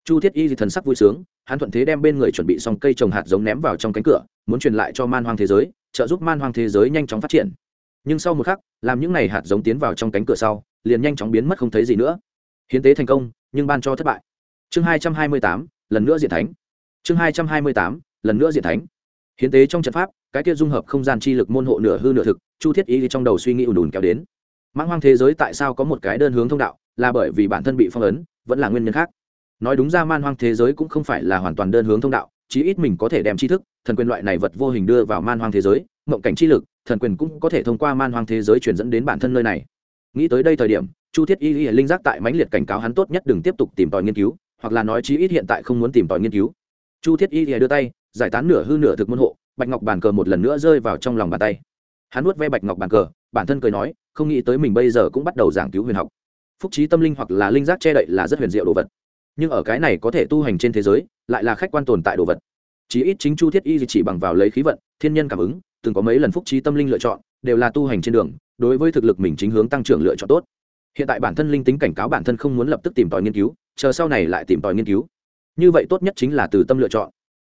Chu thiết y thì thần sắc vui sướng, hắn thuận thế đem bên người chuẩn bị xong cây trồng hạt giống ném vào trong cánh cửa, muốn truyền lại cho man hoang thế giới, trợ giúp man hoang thế giới nhanh chóng phát triển. Nhưng sau một khắc, làm những n à y hạt giống tiến vào trong cánh cửa sau, liền nhanh chóng biến mất không thấy gì nữa. Hiến tế thành công, nhưng ban cho thất bại. Chương hai trăm hai mươi tám, lần nữa diện thánh. Chương hai trăm hai mươi tám, lần nữa diện thánh. Hiến tế trong trận pháp, cái kia dung hợp không gian chi lực môn hộ nửa hư nửa thực, chu thiết y trong đầu suy nghĩ ùn ùn kéo đến. Mãng hoang thế giới tại sao có một cái đơn hướng thông đạo? Là bởi vì bản thân bị phong ấn, vẫn là nguyên nhân khác. Nói đúng ra man hoang thế giới cũng không phải là hoàn toàn đơn hướng thông đạo, chí ít mình có thể đem tri thức, thần quyền loại này vật vô hình đưa vào man hoang thế giới, mộng cảnh chi lực, thần quyền cũng có thể thông qua man hoang thế giới truyền dẫn đến bản thân nơi này. Nghĩ tới đây thời điểm, chu thiết y y linh giác tại mãnh liệt cảnh cáo hắn tốt nhất đừng tiếp tục tìm tòi nghiên cứu, hoặc là nói chí ít hiện tại không muốn tìm tòi nghiên cứu. Chu thiết y y đưa tay, giải tán nửa hư nửa thực môn hộ, bạch ngọc bàn cờ một lần nữa rơi vào trong lòng bàn tay. Hắn nuốt ve bạch ngọc bàn cờ, bản thân cười nói, không nghĩ tới mình bây giờ cũng bắt đầu giảng cứu huyền học phúc trí tâm linh hoặc là linh giác che đậy là rất huyền diệu đồ vật. Nhưng ở cái này có thể tu hành trên thế giới, lại là khách quan tồn tại đồ vật. Chí ít chính chu thiết y chỉ bằng vào lấy khí vận, thiên nhân cảm ứng, từng có mấy lần phúc trí tâm linh lựa chọn, đều là tu hành trên đường, đối với thực lực mình chính hướng tăng trưởng lựa chọn tốt. Hiện tại bản thân linh tính cảnh cáo bản thân không muốn lập tức tìm tòi nghiên cứu, chờ sau này lại tìm tòi nghiên cứu. Như vậy tốt nhất chính là từ tâm lựa chọn.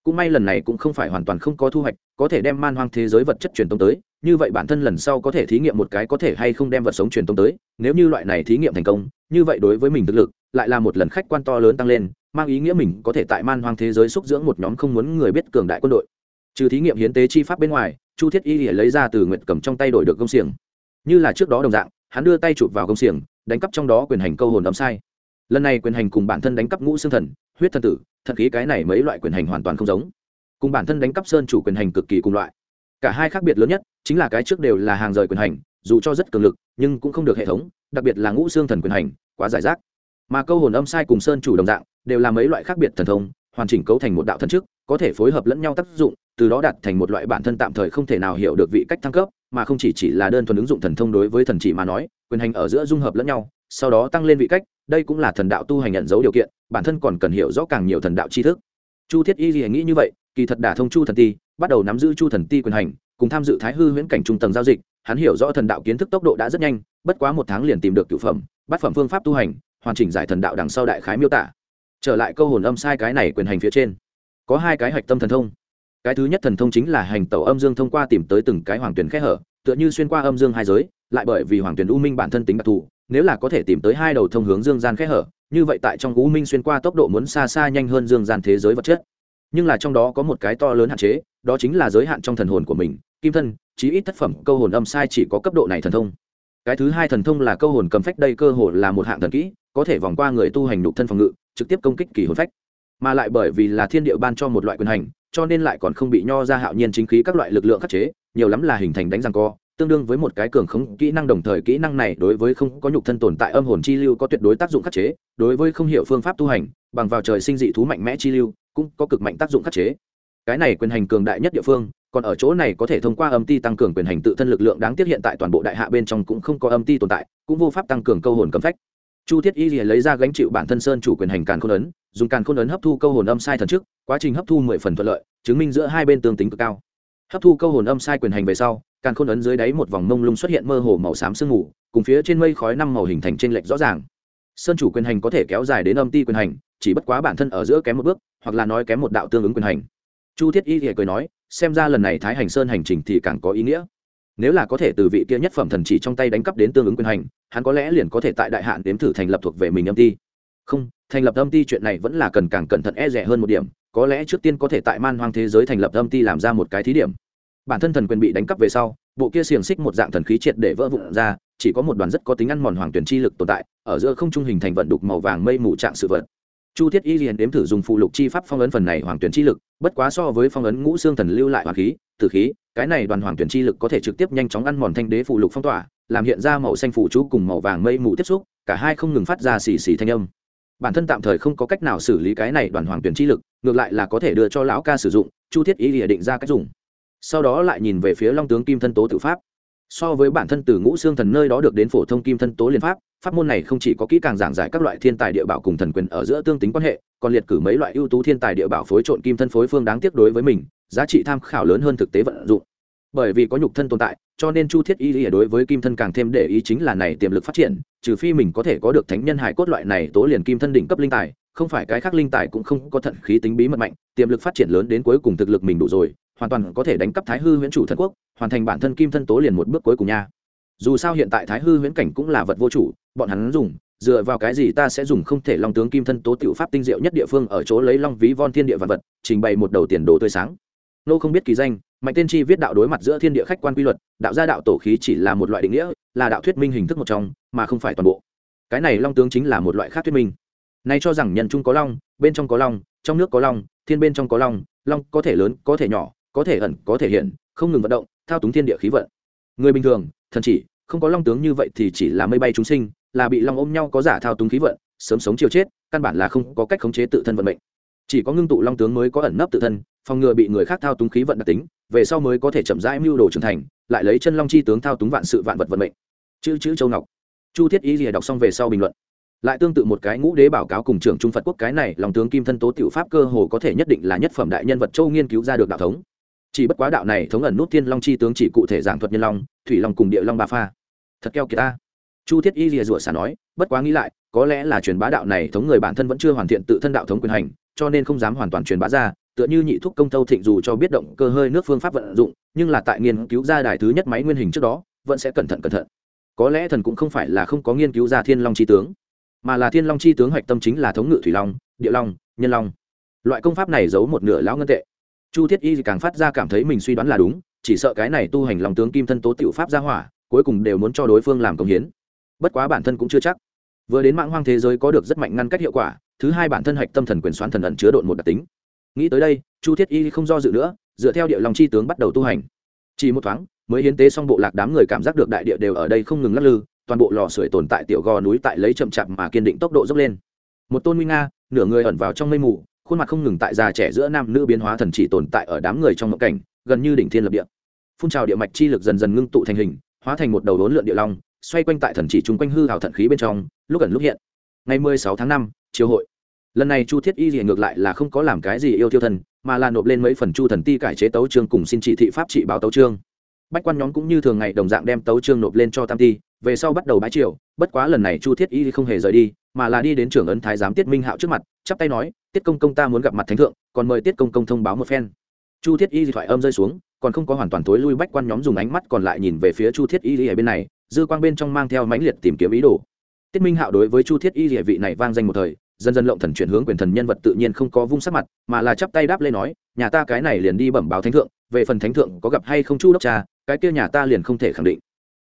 Cũng may lần này cũng không phải hoàn toàn không có thu hoạch, có thể đem man hoang thế giới vật chất truyền tông tới như vậy bản thân lần sau có thể thí nghiệm một cái có thể hay không đem vật sống truyền tông tới, nếu như loại này thí nghiệm thành công, như vậy đối với mình thực lực, lại là một lần khách quan to lớn tăng lên, mang ý nghĩa mình có thể tại man hoang thế giới xúc dưỡng một nhóm không muốn người biết cường đại quân đội. Trừ thí nghiệm hiến tế chi pháp bên ngoài, chu thiết y lấy ra từ nguyện cầm trong tay đổi được công xiềng. Như là trước đó đồng dạng, hắn đưa tay chụp vào công xiềng, đánh cắp trong đó quyền hành câu hồn đắm sai. Lần này quyền hành cùng bản thân đánh cắp ngũ xương thần, huyết thần tử thật khí cái này mấy loại quyền hành hoàn toàn không giống. Cùng bản thân đánh cắp sơn chủ quyền hành cực kỳ cùng loại. Cả hai khác biệt lớn nhất chính là cái trước đều là hàng rời quyền hành, dù cho rất cường lực, nhưng cũng không được hệ thống, đặc biệt là ngũ xương thần quyền hành, quá giải rác. Mà câu hồn âm sai cùng sơn chủ đồng dạng, đều là mấy loại khác biệt thần thông, hoàn chỉnh cấu thành một đạo thân chức, có thể phối hợp lẫn nhau tác dụng, từ đó đạt thành một loại bản thân tạm thời không thể nào hiểu được vị cách thăng cấp, mà không chỉ chỉ là đơn thuần ứng dụng thần thông đối với thần chỉ mà nói, quyền hành ở giữa dung hợp lẫn nhau, sau đó tăng lên vị cách, đây cũng là thần đạo tu hành nhận dấu điều kiện, bản thân còn cần hiểu rõ càng nhiều thần đạo tri thức. Chu thiết y gì nghĩ như vậy, kỳ thật đả thông chu thần ti, bắt đầu nắm giữ chu thần ti quyền hành cùng tham dự thái hư huyễn cảnh trung tầng giao dịch, hắn hiểu rõ thần đạo kiến thức tốc độ đã rất nhanh, bất quá một tháng liền tìm được cựu phẩm, bát phẩm phương pháp tu hành, hoàn chỉnh giải thần đạo đằng sau đại khái miêu tả. Trở lại câu hồn âm sai cái này quyền hành phía trên. Có hai cái hạch tâm thần thông. Cái thứ nhất thần thông chính là hành tẩu âm dương thông qua tìm tới từng cái hoàng tuyển khe hở, tựa như xuyên qua âm dương hai giới, lại bởi vì hoàng tuyển u minh bản thân tính đặc thù, nếu là có thể tìm tới hai đầu thông hướng dương gian khe hở, như vậy tại trong u minh xuyên qua tốc độ muốn xa xa nhanh hơn dương gian thế giới vật chất. Nhưng là trong đó có một cái to lớn hạn chế, đó chính là giới hạn trong thần hồn của mình kim thân, chí ít tác phẩm, câu hồn âm sai chỉ có cấp độ này thần thông. Cái thứ hai thần thông là câu hồn cầm phách, đây cơ hồ là một hạng thần kỹ, có thể vòng qua người tu hành đục thân phòng ngự, trực tiếp công kích kỳ hồn phách. Mà lại bởi vì là thiên địa ban cho một loại quyền hành, cho nên lại còn không bị nho ra hạo nhiên chính khí các loại lực lượng khắc chế, nhiều lắm là hình thành đánh răng co, tương đương với một cái cường khống kỹ năng đồng thời kỹ năng này đối với không có nhục thân tồn tại âm hồn chi lưu có tuyệt đối tác dụng khắc chế, đối với không hiểu phương pháp tu hành, bằng vào trời sinh dị thú mạnh mẽ chi lưu, cũng có cực mạnh tác dụng khắc chế cái này quyền hành cường đại nhất địa phương, còn ở chỗ này có thể thông qua âm ti tăng cường quyền hành tự thân lực lượng đáng tiếc hiện tại toàn bộ đại hạ bên trong cũng không có âm ti tồn tại, cũng vô pháp tăng cường câu hồn cấm phách. Chu thiết y lấy ra gánh chịu bản thân sơn chủ quyền hành càn khôn ấn, dùng càn khôn ấn hấp thu câu hồn âm sai thần trước, quá trình hấp thu mười phần thuận lợi, chứng minh giữa hai bên tương tính cực cao. Hấp thu câu hồn âm sai quyền hành về sau, càn khôn ấn dưới đáy một vòng mông lung xuất hiện mơ hồ màu xám sương mù, cùng phía trên mây khói năm màu hình thành trên lệch rõ ràng. Sơn chủ quyền hành có thể kéo dài đến âm ti quyền hành, chỉ bất quá bản thân ở giữa kém một bước, hoặc là nói kém một đạo tương ứng quyền hành chu thiết y thì cười nói, xem ra lần này thái hành sơn hành trình thì càng có ý nghĩa. Nếu là có thể từ vị kia nhất phẩm thần chỉ trong tay đánh cắp đến tương ứng quyền hành, hắn có lẽ liền có thể tại đại hạn đếm thử thành lập thuộc về mình âm ti. Không, thành lập âm ti chuyện này vẫn là cần càng cẩn thận e rẻ hơn một điểm, có lẽ trước tiên có thể tại man hoang thế giới thành lập âm ti làm ra một cái thí điểm. Bản thân thần quyền bị đánh cắp về sau, bộ kia xiềng xích một dạng thần khí triệt để vỡ vụn ra, chỉ có một đoàn rất có tính ăn mòn hoàng tuyển chi lực tồn tại, ở giữa không trung hình thành vận đục màu vàng mây mù trạng sự vật chu thiết y liền đếm thử dùng phụ lục chi pháp phong ấn phần này hoàng tuyển chi lực, bất quá so với phong ấn ngũ xương thần lưu lại hoàng khí, tử khí, cái này đoàn hoàng tuyển chi lực có thể trực tiếp nhanh chóng ăn mòn thanh đế phụ lục phong tỏa, làm hiện ra màu xanh phụ chú cùng màu vàng mây mù tiếp xúc, cả hai không ngừng phát ra xì xì thanh âm. Bản thân tạm thời không có cách nào xử lý cái này đoàn hoàng tuyển chi lực, ngược lại là có thể đưa cho lão ca sử dụng, chu thiết y lìa định ra cách dùng. Sau đó lại nhìn về phía long tướng kim thân tố tự pháp so với bản thân từ ngũ xương thần nơi đó được đến phổ thông kim thân tố liên pháp pháp môn này không chỉ có kỹ càng giảng giải các loại thiên tài địa bảo cùng thần quyền ở giữa tương tính quan hệ, còn liệt cử mấy loại ưu tú thiên tài địa bảo phối trộn kim thân phối phương đáng tiếc đối với mình, giá trị tham khảo lớn hơn thực tế vận dụng. Bởi vì có nhục thân tồn tại, cho nên chu thiết y lìa đối với kim thân càng thêm để ý chính là này tiềm lực phát triển, trừ phi mình có thể có được thánh nhân hải cốt loại này tố liền kim thân đỉnh cấp linh tài, không phải cái khác linh tài cũng không có thận khí tính bí mật mạnh, tiềm lực phát triển lớn đến cuối cùng thực lực mình đủ rồi hoàn toàn có thể đánh cắp thái hư huyễn chủ thần quốc, hoàn thành bản thân kim thân tố liền một bước cuối cùng nha. Dù sao hiện tại thái hư huyễn cảnh cũng là vật vô chủ, bọn hắn dùng, dựa vào cái gì ta sẽ dùng không thể long tướng kim thân tố tiểu pháp tinh diệu nhất địa phương ở chỗ lấy long ví von thiên địa vật vật, trình bày một đầu tiền đồ tươi sáng. Nô không biết kỳ danh, mạnh tiên tri viết đạo đối mặt giữa thiên địa khách quan quy luật, đạo gia đạo tổ khí chỉ là một loại định nghĩa, là đạo thuyết minh hình thức một trong, mà không phải toàn bộ. Cái này long tướng chính là một loại khác thuyết minh. Nay cho rằng nhân trung có long, bên trong có long, trong nước có long, thiên bên trong có long long có thể lớn, có thể nhỏ có thể ẩn, có thể hiện, không ngừng vận động, thao túng thiên địa khí vận. Người bình thường, thần chỉ, không có long tướng như vậy thì chỉ là mây bay chúng sinh, là bị long ôm nhau có giả thao túng khí vận, sớm sống chiều chết, căn bản là không có cách khống chế tự thân vận mệnh. Chỉ có ngưng tụ long tướng mới có ẩn nấp tự thân, phòng ngừa bị người khác thao túng khí vận đặc tính, về sau mới có thể chậm rãi mưu đồ trưởng thành, lại lấy chân long chi tướng thao túng vạn sự vạn vật vận mệnh. Chữ chữ châu ngọc. Chu thiết ý rìa đọc xong về sau bình luận. Lại tương tự một cái ngũ đế báo cáo cùng trưởng trung phật quốc cái này lòng tướng kim thân tố tiểu pháp cơ hồ có thể nhất định là nhất phẩm đại nhân vật châu nghiên cứu ra được đạo thống chỉ bất quá đạo này thống ẩn nút thiên long chi tướng chỉ cụ thể giảng thuật nhân long, thủy long cùng địa long ba pha. Thật keo kiệt ta. Chu thiết y rìa rủa xả nói, bất quá nghĩ lại, có lẽ là truyền bá đạo này thống người bản thân vẫn chưa hoàn thiện tự thân đạo thống quyền hành, cho nên không dám hoàn toàn truyền bá ra, tựa như nhị thúc công tâu thịnh dù cho biết động cơ hơi nước phương pháp vận dụng, nhưng là tại nghiên cứu ra đài thứ nhất máy nguyên hình trước đó, vẫn sẽ cẩn thận cẩn thận. Có lẽ thần cũng không phải là không có nghiên cứu ra thiên long chi tướng, mà là thiên long chi tướng hoạch tâm chính là thống ngự thủy long, địa long, nhân long. Loại công pháp này giấu một nửa lão ngân tệ chu thiết y càng phát ra cảm thấy mình suy đoán là đúng, chỉ sợ cái này tu hành lòng tướng kim thân tố tiểu pháp ra hỏa, cuối cùng đều muốn cho đối phương làm công hiến. Bất quá bản thân cũng chưa chắc. Vừa đến mạng hoang thế giới có được rất mạnh ngăn cách hiệu quả, thứ hai bản thân hạch tâm thần quyền xoán thần ẩn chứa độn một đặc tính. Nghĩ tới đây, chu thiết y không do dự nữa, dựa theo địa lòng chi tướng bắt đầu tu hành. Chỉ một thoáng, mới hiến tế xong bộ lạc đám người cảm giác được đại địa đều ở đây không ngừng lắc lư, toàn bộ lò sưởi tồn tại tiểu gò núi tại lấy chậm chạp mà kiên định tốc độ dốc lên. Một tôn nguy nga, nửa người ẩn vào trong mây mù khuôn mặt không ngừng tại già trẻ giữa nam nữ biến hóa thần chỉ tồn tại ở đám người trong mộng cảnh, gần như đỉnh thiên lập địa. Phun trào địa mạch chi lực dần dần ngưng tụ thành hình, hóa thành một đầu đốn lượn địa long, xoay quanh tại thần chỉ chung quanh hư hào thận khí bên trong, lúc ẩn lúc hiện. Ngày mười sáu tháng năm, chiều hội. Lần này chu thiết y gì ngược lại là không có làm cái gì yêu tiêu thần, mà là nộp lên mấy phần chu thần ti cải chế tấu trương cùng xin chỉ thị pháp trị báo tấu trương bách quan nhóm cũng như thường ngày đồng dạng đem tấu trương nộp lên cho tam ti, về sau bắt đầu bãi triều, bất quá lần này chu thiết y không hề rời đi mà là đi đến trưởng ấn thái giám tiết minh hạo trước mặt, chắp tay nói, tiết công công ta muốn gặp mặt thánh thượng, còn mời tiết công công thông báo một phen. Chu thiết y thoại âm rơi xuống, còn không có hoàn toàn tối lui, bách quan nhóm dùng ánh mắt còn lại nhìn về phía chu thiết y ở bên này, dư quang bên trong mang theo mãnh liệt tìm kiếm ý đồ. Tiết minh hạo đối với chu thiết y địa vị này vang danh một thời, dần dần lộng thần chuyển hướng quyền thần nhân vật tự nhiên không có vung sắc mặt, mà là chắp tay đáp lên nói, nhà ta cái này liền đi bẩm báo thánh thượng, về phần thánh thượng có gặp hay không chu đốc cha, cái kia nhà ta liền không thể khẳng định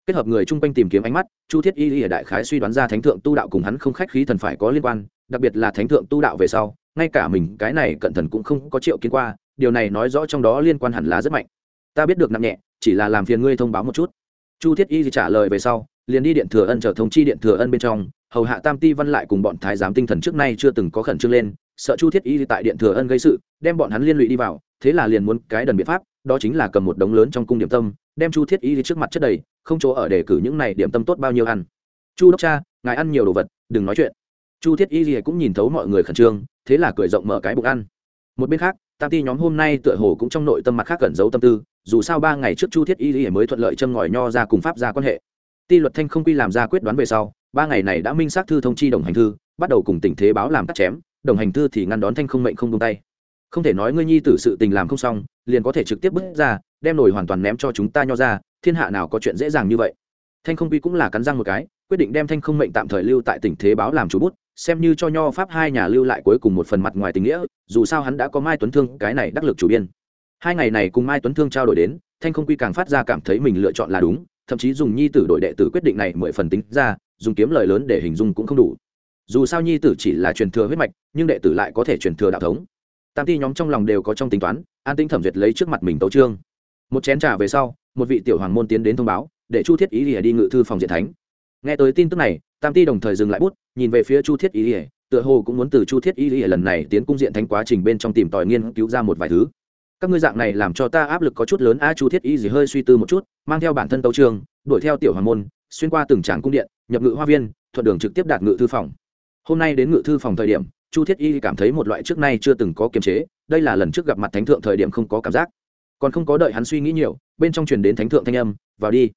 kết hợp người chung quanh tìm kiếm ánh mắt, chu thiết y ở đại khái suy đoán ra thánh thượng tu đạo cùng hắn không khách khí thần phải có liên quan, đặc biệt là thánh thượng tu đạo về sau, ngay cả mình, cái này cận thần cũng không có triệu kiến qua, điều này nói rõ trong đó liên quan hẳn là rất mạnh. Ta biết được nặng nhẹ, chỉ là làm phiền ngươi thông báo một chút. Chu thiết y trả lời về sau, liền đi điện thừa ân trở thông chi điện thừa ân bên trong, hầu hạ tam ti văn lại cùng bọn thái giám tinh thần trước nay chưa từng có khẩn trương lên, sợ chu thiết y tại điện thừa ân gây sự, đem bọn hắn liên lụy đi vào, thế là liền muốn cái đần biện pháp, đó chính là cầm một đống lớn trong cung điểm tâm đem chu thiết y trước mặt chất đầy, không chỗ ở để cử những này điểm tâm tốt bao nhiêu ăn. Chu đốc cha, ngài ăn nhiều đồ vật, đừng nói chuyện. Chu thiết y cũng nhìn thấu mọi người khẩn trương, thế là cười rộng mở cái bụng ăn. Một bên khác, tam ti nhóm hôm nay tựa hồ cũng trong nội tâm mặt khác cẩn giấu tâm tư, dù sao ba ngày trước chu thiết y mới thuận lợi châm ngòi nho ra cùng pháp ra quan hệ. Ti luật thanh không quy làm ra quyết đoán về sau, ba ngày này đã minh xác thư thông chi đồng hành thư, bắt đầu cùng tình thế báo làm cắt chém, đồng hành thư thì ngăn đón thanh không mệnh không tung tay không thể nói ngươi nhi tử sự tình làm không xong, liền có thể trực tiếp bước ra, đem nổi hoàn toàn ném cho chúng ta nho ra, thiên hạ nào có chuyện dễ dàng như vậy. Thanh không quy cũng là cắn răng một cái, quyết định đem thanh không mệnh tạm thời lưu tại tỉnh thế báo làm chủ bút, xem như cho nho pháp hai nhà lưu lại cuối cùng một phần mặt ngoài tình nghĩa, dù sao hắn đã có mai tuấn thương, cái này đắc lực chủ biên. Hai ngày này cùng mai tuấn thương trao đổi đến, thanh không quy càng phát ra cảm thấy mình lựa chọn là đúng, thậm chí dùng nhi tử đội đệ tử quyết định này mười phần tính ra, dùng kiếm lời lớn để hình dung cũng không đủ. Dù sao nhi tử chỉ là truyền thừa huyết mạch, nhưng đệ tử lại có thể truyền thừa đạo thống tam ti nhóm trong lòng đều có trong tính toán, an tinh thẩm duyệt lấy trước mặt mình tấu trương một chén trà về sau, một vị tiểu hoàng môn tiến đến thông báo, để chu thiết ý ỉa đi ngự thư phòng diện thánh. Nghe tới tin tức này, tam ti đồng thời dừng lại bút, nhìn về phía chu thiết ý ỉa tựa hồ cũng muốn từ chu thiết ý ỉa lần này tiến cung diện thánh quá trình bên trong tìm tòi nghiên cứu ra một vài thứ. Các ngươi dạng này làm cho ta áp lực có chút lớn a chu thiết y gì hơi suy tư một chút, mang theo bản thân tấu trường đuổi theo tiểu hoàng môn, xuyên qua từng tràng cung điện, nhập ngự hoa viên, thuận đường trực tiếp đạt ngự thư phòng. Hôm nay đến ngự thư phòng thời điểm chu thiết y cảm thấy một loại trước nay chưa từng có kiềm chế, đây là lần trước gặp mặt thánh thượng thời điểm không có cảm giác. Còn không có đợi hắn suy nghĩ nhiều, bên trong truyền đến thánh thượng thanh âm, vào đi.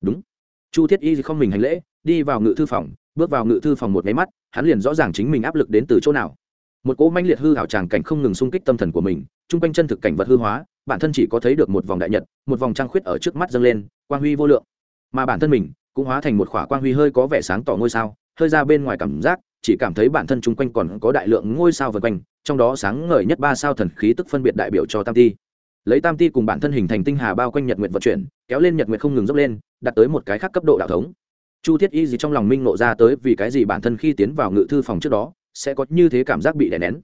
Đúng. Chu thiết y không mình hành lễ, đi vào ngự thư phòng, bước vào ngự thư phòng một máy mắt, hắn liền rõ ràng chính mình áp lực đến từ chỗ nào. Một cỗ manh liệt hư hảo tràng cảnh không ngừng xung kích tâm thần của mình, chung quanh chân thực cảnh vật hư hóa, bản thân chỉ có thấy được một vòng đại nhật, một vòng trăng khuyết ở trước mắt dâng lên, quang huy vô lượng. Mà bản thân mình cũng hóa thành một khỏa quang huy hơi có vẻ sáng tỏ ngôi sao, hơi ra bên ngoài cảm giác chỉ cảm thấy bản thân chung quanh còn có đại lượng ngôi sao vần quanh, trong đó sáng ngời nhất ba sao thần khí tức phân biệt đại biểu cho tam ti. Lấy tam ti cùng bản thân hình thành tinh hà bao quanh nhật nguyện vận chuyển, kéo lên nhật nguyện không ngừng dốc lên đặt tới một cái khác cấp độ đạo thống. Chu thiết y gì trong lòng minh nộ ra tới vì cái gì bản thân khi tiến vào ngự thư phòng trước đó, sẽ có như thế cảm giác bị đè nén.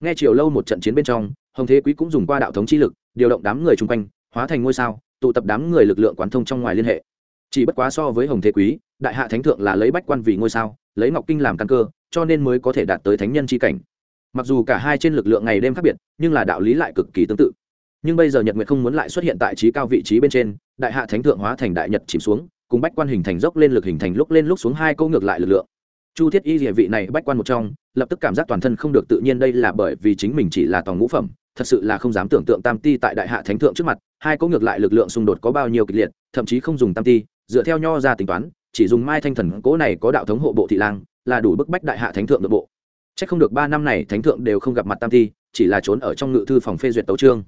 Nghe chiều lâu một trận chiến bên trong, hồng thế quý cũng dùng qua đạo thống chi lực, điều động đám người chung quanh, hóa thành ngôi sao, tụ tập đám người lực lượng quán thông trong ngoài liên hệ. Chỉ bất quá so với hồng thế quý, đại hạ thánh thượng là lấy bách quan vì ngôi sao, lấy ngọc kinh làm căn cơ cho nên mới có thể đạt tới thánh nhân c h i cảnh. Mặc dù cả hai trên lực lượng ngày đêm khác biệt, nhưng là đạo lý lại cực kỳ tương tự. Nhưng bây giờ nhật nguyệt không muốn lại xuất hiện tại trí cao vị trí bên trên, đại hạ thánh thượng hóa thành đại nhật chìm xuống, cùng bách quan hình thành dốc lên lực hình thành lúc lên lúc xuống hai câu ngược lại lực lượng. Chu thiết y địa vị này bách quan một trong, lập tức cảm giác toàn thân không được tự nhiên đây là bởi vì chính mình chỉ là toàn ngũ phẩm, thật sự là không dám tưởng tượng tam ti tại đại hạ thánh thượng trước mặt, hai câu ngược lại lực lượng xung đột có bao nhiêu kịch liệt, thậm chí không dùng tam ti, dựa theo nho ra tính toán, chỉ dùng mai thanh thần cố này có đạo thống hộ bộ thị lang là đủ bức bách đại hạ thánh thượng nội bộ. Trách không được ba năm này thánh thượng đều không gặp mặt tam thi, chỉ là trốn ở trong ngự thư phòng phê duyệt tấu trương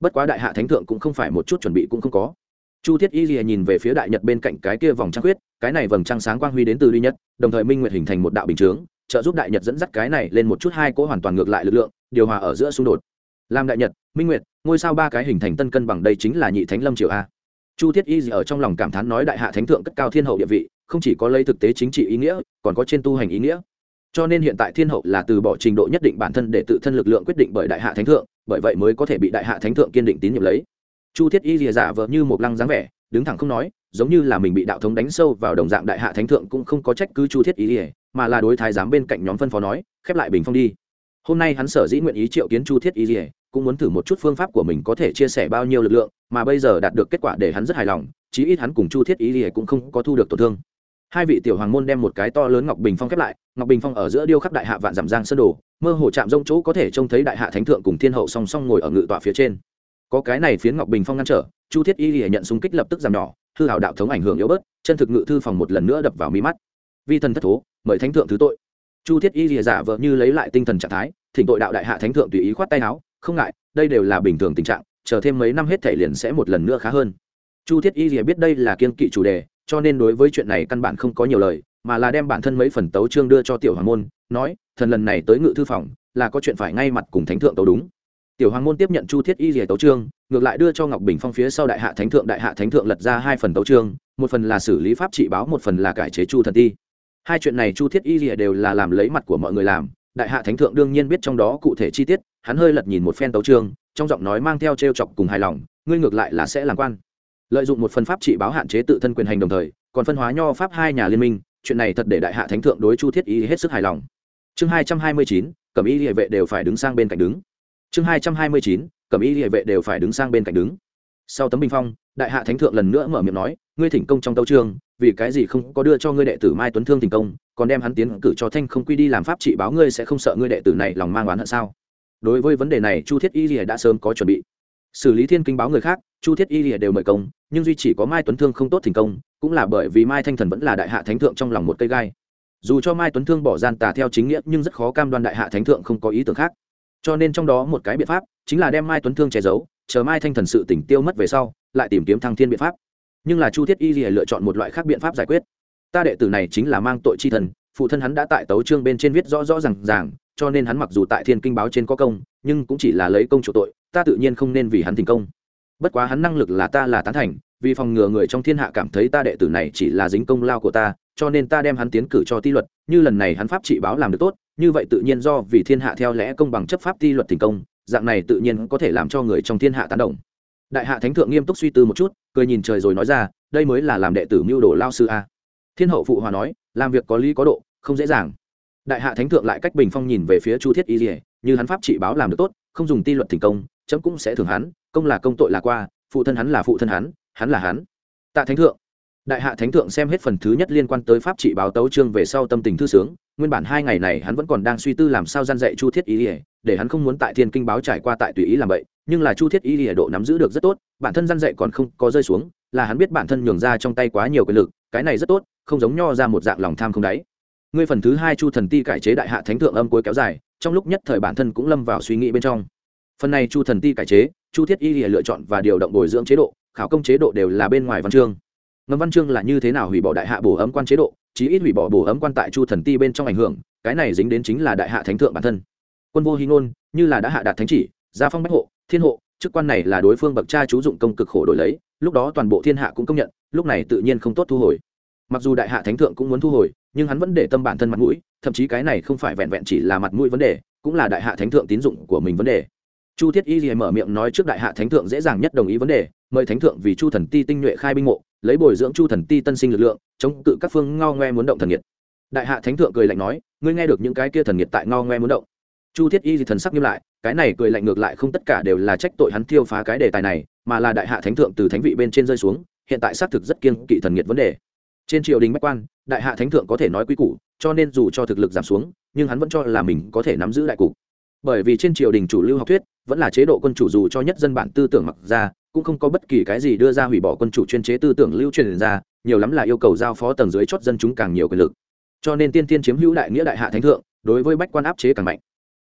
bất quá đại hạ thánh thượng cũng không phải một chút chuẩn bị cũng không có. Chu thiết y lìa nhìn về phía đại nhật bên cạnh cái kia vòng trăng khuyết cái này vầng trăng sáng quang huy đến từ duy nhất đồng thời minh nguyệt hình thành một đạo bình chướng trợ giúp đại nhật dẫn dắt cái này lên một chút hai cỗ hoàn toàn ngược lại lực lượng điều hòa ở giữa xung đột. Làm đại nhật minh nguyệt ngôi sao ba cái hình thành tân cân bằng đây chính là nhị thánh lâm triều a. Chu thiết y gì ở trong lòng cảm thán nói đại hạ thánh thượng cất cao thiên hậu địa vị không chỉ có lấy thực tế chính trị ý nghĩa, còn có trên tu hành ý nghĩa. Cho nên hiện tại thiên hậu là từ bỏ trình độ nhất định bản thân để tự thân lực lượng quyết định bởi đại hạ thánh thượng, bởi vậy mới có thể bị đại hạ thánh thượng kiên định tín nhiệm lấy. Chu thiết y rìa giả vờ như một lăng dáng vẻ, đứng thẳng không nói, giống như là mình bị đạo thống đánh sâu vào đồng dạng đại hạ thánh thượng cũng không có trách cứ chu thiết y rìa mà là đối thái giám bên cạnh nhóm phân phó nói, khép lại bình phong đi. Hôm nay hắn sở dĩ nguyện ý triệu kiến chu thiết y rìa cũng muốn thử một chút phương pháp của mình có thể chia sẻ bao nhiêu lực lượng, mà bây giờ đạt được kết quả để hắn rất hài lòng, chí ít hắn cùng chu thiết y rìa cũng không có thu được tổn thương hai vị tiểu hoàng môn đem một cái to lớn ngọc bình phong khép lại, ngọc bình phong ở giữa điêu khắc đại hạ vạn giảm giang sơn đồ, mơ hồ chạm rông chỗ có thể trông thấy đại hạ thánh thượng cùng thiên hậu song song ngồi ở ngự tọa phía trên. Có cái này phiến ngọc bình phong ngăn trở, chu thiết y lìa nhận súng kích lập tức giảm nhỏ, hư hảo đạo thống ảnh hưởng yếu bớt, chân thực ngự thư phòng một lần nữa đập vào mi mắt. Vi thần thất thố, mời thánh thượng thứ tội. Chu thiết y lìa giả vợ như lấy lại tinh thần trạng thái, thỉnh tội đạo đại hạ thánh thượng tùy ý khoát tay áo, không ngại, đây đều là bình thường tình trạng, chờ thêm mấy năm hết thể liền sẽ một lần nữa khá hơn. Chu thiết y lìa biết đây là kiên kỵ chủ đề cho nên đối với chuyện này căn bản không có nhiều lời, mà là đem bản thân mấy phần tấu chương đưa cho tiểu hoàng môn, nói, thần lần này tới ngự thư phòng, là có chuyện phải ngay mặt cùng thánh thượng tấu đúng. Tiểu hoàng môn tiếp nhận chu thiết y rìa tấu trương ngược lại đưa cho ngọc bình phong phía sau đại hạ thánh thượng, đại hạ thánh thượng lật ra hai phần tấu trương một phần là xử lý pháp trị báo, một phần là cải chế chu thần ti. Hai chuyện này chu thiết y rìa đều là làm lấy mặt của mọi người làm, đại hạ thánh thượng đương nhiên biết trong đó cụ thể chi tiết, hắn hơi lật nhìn một phen tấu trương trong giọng nói mang theo t r e o chọc cùng hài lòng, ngươi ngược lại là sẽ làm quan lợi dụng một phần pháp trị báo hạn chế tự thân quyền hành đồng thời, còn phân hóa nho pháp hai nhà liên minh, chuyện này thật để đại hạ thánh thượng đối chu thiết y hết sức hài lòng. Chương hai trăm hai mươi chín, cẩm y địa vệ đều phải đứng sang bên cạnh đứng. Chương hai trăm hai mươi chín, cẩm y địa vệ đều phải đứng sang bên cạnh đứng. Sau tấm bình phong, đại hạ thánh thượng lần nữa mở miệng nói, ngươi thỉnh công trong tâu trương vì cái gì không có đưa cho ngươi đệ tử mai tuấn thương thành công, còn đem hắn tiến cử cho thanh không quy đi làm pháp trị báo ngươi sẽ không sợ ngươi đệ tử này lòng mang oán hận sao? Đối với vấn đề này, chu thiết y lìa đã sớm có chuẩn bị xử lý thiên kinh báo người khác, chu thiết y lìa đều mời công, nhưng duy chỉ có mai tuấn thương không tốt thành công, cũng là bởi vì mai thanh thần vẫn là đại hạ thánh thượng trong lòng một cây gai. Dù cho mai tuấn thương bỏ gian tà theo chính nghĩa, nhưng rất khó cam đoan đại hạ thánh thượng không có ý tưởng khác. Cho nên trong đó một cái biện pháp, chính là đem mai tuấn thương che giấu, chờ mai thanh thần sự tỉnh tiêu mất về sau, lại tìm kiếm thăng thiên biện pháp. Nhưng là chu thiết y lìa lựa chọn một loại khác biện pháp giải quyết. Ta đệ tử này chính là mang tội chi thần, phụ thân hắn đã tại tấu trương bên trên viết rõ rõ rằng ràng, cho nên hắn mặc dù tại thiên kinh báo trên có công, nhưng cũng chỉ là lấy công chủ tội ta tự nhiên không nên vì hắn thành công. Bất quá hắn năng lực là ta là tán thành, vì phòng ngừa người trong thiên hạ cảm thấy ta đệ tử này chỉ là dính công lao của ta, cho nên ta đem hắn tiến cử cho ti luật, như lần này hắn pháp trị báo làm được tốt, như vậy tự nhiên do vì thiên hạ theo lẽ công bằng chấp pháp ti luật thành công, dạng này tự nhiên có thể làm cho người trong thiên hạ tán động đại hạ thánh thượng nghiêm túc suy tư một chút, cười nhìn trời rồi nói ra, đây mới là làm đệ tử mưu đồ lao sư a. Thiên hậu phụ hòa nói, làm việc có lý có độ, không dễ dàng. Đại hạ thánh thượng lại cách bình phong nhìn về phía chu thiết y dỉa như hắn pháp trị báo làm được tốt, không dùng ti luật thành công chấm cũng sẽ thưởng hắn, công là công tội là qua, phụ thân hắn là phụ thân hắn hắn là hắn. Tạ thánh thượng. Đại hạ thánh thượng xem hết phần thứ nhất liên quan tới pháp trị báo tấu chương về sau tâm tình thư sướng, nguyên bản hai ngày này hắn vẫn còn đang suy tư làm sao gian dạy chu thiết ý ỉa để hắn không muốn tại thiên kinh báo trải qua tại tùy ý làm vậy, nhưng là chu thiết ý ỉa độ nắm giữ được rất tốt, bản thân gian dạy còn không có rơi xuống, là hắn biết bản thân nhường ra trong tay quá nhiều quyền lực, cái này rất tốt, không giống nho ra một dạng lòng tham không đáy. Ngươi phần thứ hai chu thần ti cải chế đại hạ thánh thượng âm cuối kéo dài, trong lúc nhất thời bản thân cũng lâm vào suy nghĩ bên trong phần này chu thần ti cải chế, chu thiết y lựa chọn và điều động bồi dưỡng chế độ, khảo công chế độ đều là bên ngoài văn chương. Ngầm văn chương là như thế nào hủy bỏ đại hạ bổ ấm quan chế độ, chí ít hủy bỏ bổ ấm quan tại chu thần ti bên trong ảnh hưởng, cái này dính đến chính là đại hạ thánh thượng bản thân. Quân vô hy ngôn, như là đã hạ đạt thánh chỉ, gia phong bách hộ, thiên hộ, chức quan này là đối phương bậc cha chú dụng công cực khổ đổi lấy, lúc đó toàn bộ thiên hạ cũng công nhận, lúc này tự nhiên không tốt thu hồi. Mặc dù đại hạ thánh thượng cũng muốn thu hồi, nhưng hắn vẫn để tâm bản thân mặt mũi, thậm chí cái này không phải vẹn vẹn chỉ là mặt mũi vấn đề, cũng là đại hạ thánh thượng tín dụng của mình vấn đề chu thiết y gì mở miệng nói trước đại hạ thánh thượng dễ dàng nhất đồng ý vấn đề, mời thánh thượng vì chu thần ti tinh nhuệ khai binh mộ, lấy bồi dưỡng chu thần ti tân sinh lực lượng, chống cự các phương ngao ngoe muốn động thần nhiệt. Đại hạ thánh thượng cười lạnh nói, ngươi nghe được những cái kia thần nhiệt tại ngao ngoe muốn động. Chu thiết y gì thần sắc nghiêm lại, cái này cười lạnh ngược lại không tất cả đều là trách tội hắn thiêu phá cái đề tài này, mà là đại hạ thánh thượng từ thánh vị bên trên rơi xuống, hiện tại xác thực rất kiên kỵ thần nhiệt vấn đề. Trên triều đình bách quan, đại hạ thánh thượng có thể nói quý củ, cho nên dù cho thực lực giảm xuống, nhưng hắn vẫn cho là mình có thể nắm giữ đại cục. Bởi vì trên triều đình chủ lưu học thuyết vẫn là chế độ quân chủ dù cho nhất dân bản tư tưởng mặc ra, cũng không có bất kỳ cái gì đưa ra hủy bỏ quân chủ chuyên chế tư tưởng lưu truyền ra, nhiều lắm là yêu cầu giao phó tầng dưới chót dân chúng càng nhiều quyền lực. Cho nên tiên tiên chiếm hữu đại nghĩa đại hạ thánh thượng, đối với bách quan áp chế càng mạnh.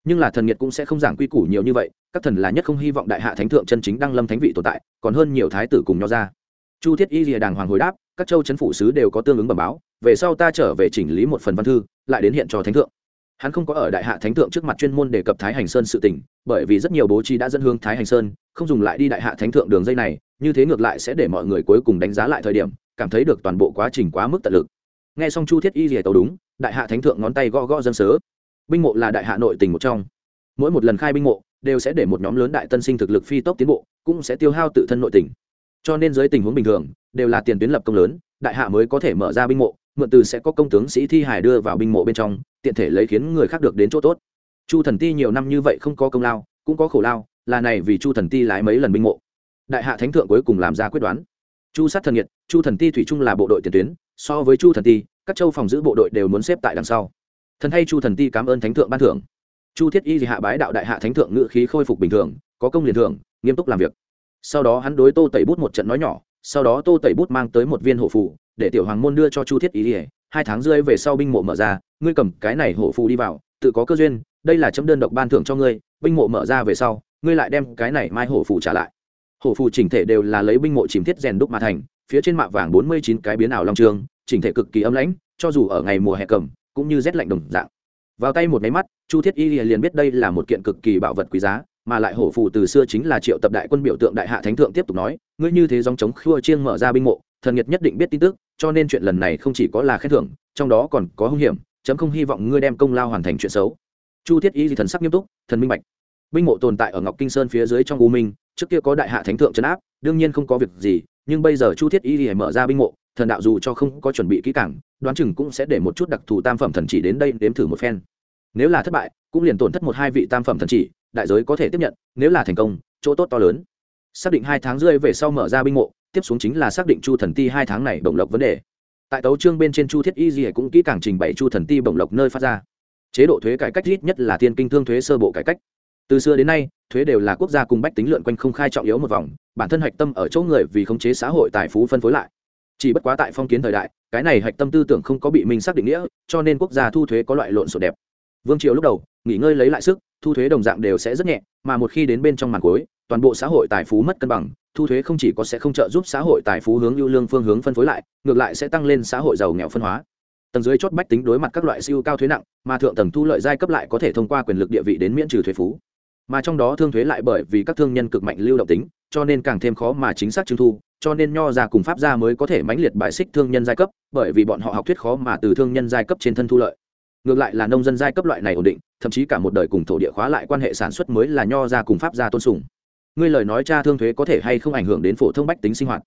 Nhưng là thần nhiệt cũng sẽ không giảng quy củ nhiều như vậy, các thần là nhất không hy vọng đại hạ thánh thượng chân chính đăng lâm thánh vị tồn tại, còn hơn nhiều thái tử cùng nho ra chu thiết y rìa đàng hoàng hồi đáp, các châu chấn phủ sứ đều có tương ứng bẩm báo, về sau ta trở về chỉnh lý một phần văn thư, lại đến hiện cho thánh thượng hắn không có ở đại hạ thánh thượng trước mặt chuyên môn đề cập thái hành sơn sự tỉnh bởi vì rất nhiều bố trí đã dẫn hương thái hành sơn, không dùng lại đi đại hạ thánh thượng đường dây này, như thế ngược lại sẽ để mọi người cuối cùng đánh giá lại thời điểm, cảm thấy được toàn bộ quá trình quá mức tận lực. Nghe xong chu thiết y rìa tàu đúng, đại hạ thánh thượng ngón tay gõ gõ dân sớ. Binh mộ là đại hạ nội tình một trong. Mỗi một lần khai binh mộ, đều sẽ để một nhóm lớn đại tân sinh thực lực phi tốc tiến bộ, cũng sẽ tiêu hao tự thân nội tình. Cho nên dưới tình huống bình thường, đều là tiền tuyến lập công lớn, đại hạ mới có thể mở ra binh mộ mượn từ sẽ có công tướng sĩ thi hải đưa vào binh mộ bên trong, tiện thể lấy khiến người khác được đến chỗ tốt. Chu thần ti nhiều năm như vậy không có công lao, cũng có khổ lao, là này vì chu thần ti lái mấy lần binh mộ. Đại hạ thánh thượng cuối cùng làm ra quyết đoán. Chu sát thần nhiệt chu thần ti thủy trung là bộ đội tiền tuyến, so với chu thần ti, các châu phòng giữ bộ đội đều muốn xếp tại đằng sau. Thần hay chu thần ti cảm ơn thánh thượng ban thưởng. Chu thiết y thì hạ bái đạo đại hạ thánh thượng ngự khí khôi phục bình thường, có công liền thưởng, nghiêm túc làm việc. Sau đó hắn đối tô tẩy bút một trận nói nhỏ, sau đó tô tẩy bút mang tới một viên hổ phù để tiểu hoàng môn đưa cho chu thiết y ỉa hai tháng rưỡi về sau binh mộ mở ra, ngươi cầm cái này hổ phù đi vào, tự có cơ duyên, đây là chấm đơn độc ban thưởng cho ngươi, binh mộ mở ra về sau, ngươi lại đem cái này mai hổ phù trả lại. Hổ phù chỉnh thể đều là lấy binh mộ chìm thiết rèn đúc mà thành, phía trên mạ vàng bốn mươi chín cái biến ảo long trường chỉnh thể cực kỳ âm lãnh, cho dù ở ngày mùa hè cầm, cũng như rét lạnh đồng dạng. Vào tay một máy mắt, chu thiết y liền biết đây là một kiện cực kỳ bảo vật quý giá, mà lại hổ phù từ xưa chính là triệu tập đại quân biểu tượng đại hạ thánh thượng tiếp tục nói, ngươi như thế dòng chống khua chiêng mở ra binh mộ, thần nhiệt nhất định biết tin tức cho nên chuyện lần này không chỉ có là khen thưởng, trong đó còn có hung hiểm, chấm không hy vọng ngươi đem công lao hoàn thành chuyện xấu. Chu thiết y thì thần sắc nghiêm túc, thần minh bạch. Binh mộ tồn tại ở ngọc kinh sơn phía dưới trong u minh, trước kia có đại hạ thánh thượng trấn áp, đương nhiên không có việc gì, nhưng bây giờ chu thiết y thì mở ra binh mộ, thần đạo dù cho không có chuẩn bị kỹ càng, đoán chừng cũng sẽ để một chút đặc thù tam phẩm thần chỉ đến đây đếm thử một phen. Nếu là thất bại, cũng liền tổn thất một hai vị tam phẩm thần chỉ, đại giới có thể tiếp nhận, nếu là thành công, chỗ tốt to lớn. Xác định hai tháng rưỡi về sau mở ra binh mộ tiếp xuống chính là xác định chu thần ti hai tháng này bổng lộc vấn đề. Tại tấu trương bên trên chu thiết y gì cũng kỹ càng trình bày chu thần ti bổng lộc nơi phát ra. Chế độ thuế cải cách ít nhất là thiên kinh thương thuế sơ bộ cải cách. Từ xưa đến nay, thuế đều là quốc gia cùng bách tính lượn quanh không khai trọng yếu một vòng, bản thân hạch tâm ở chỗ người vì khống chế xã hội tài phú phân phối lại. Chỉ bất quá tại phong kiến thời đại, cái này hạch tâm tư tưởng không có bị minh xác định nghĩa, cho nên quốc gia thu thuế có loại lộn xộn đẹp. Vương triều lúc đầu, nghỉ ngơi lấy lại sức, thu thuế đồng dạng đều sẽ rất nhẹ, mà một khi đến bên trong màn cuối, toàn bộ xã hội tài phú mất cân bằng thu thuế không chỉ có sẽ không trợ giúp xã hội tài phú hướng ưu lương phương hướng phân phối lại, ngược lại sẽ tăng lên xã hội giàu nghèo phân hóa. Tầng dưới chốt bách tính đối mặt các loại siêu cao thuế nặng, mà thượng tầng thu lợi giai cấp lại có thể thông qua quyền lực địa vị đến miễn trừ thuế phú. Mà trong đó thương thuế lại bởi vì các thương nhân cực mạnh lưu động tính, cho nên càng thêm khó mà chính xác trưng thu, cho nên nho ra cùng pháp gia mới có thể mãnh liệt bại xích thương nhân giai cấp, bởi vì bọn họ học thuyết khó mà từ thương nhân giai cấp trên thân thu lợi. Ngược lại là nông dân giai cấp loại này ổn định, thậm chí cả một đời cùng thổ địa khóa lại quan hệ sản xuất mới là nho ra cùng pháp gia tôn sùng ngươi lời nói cha thương thuế có thể hay không ảnh hưởng đến phổ thông bách tính sinh hoạt?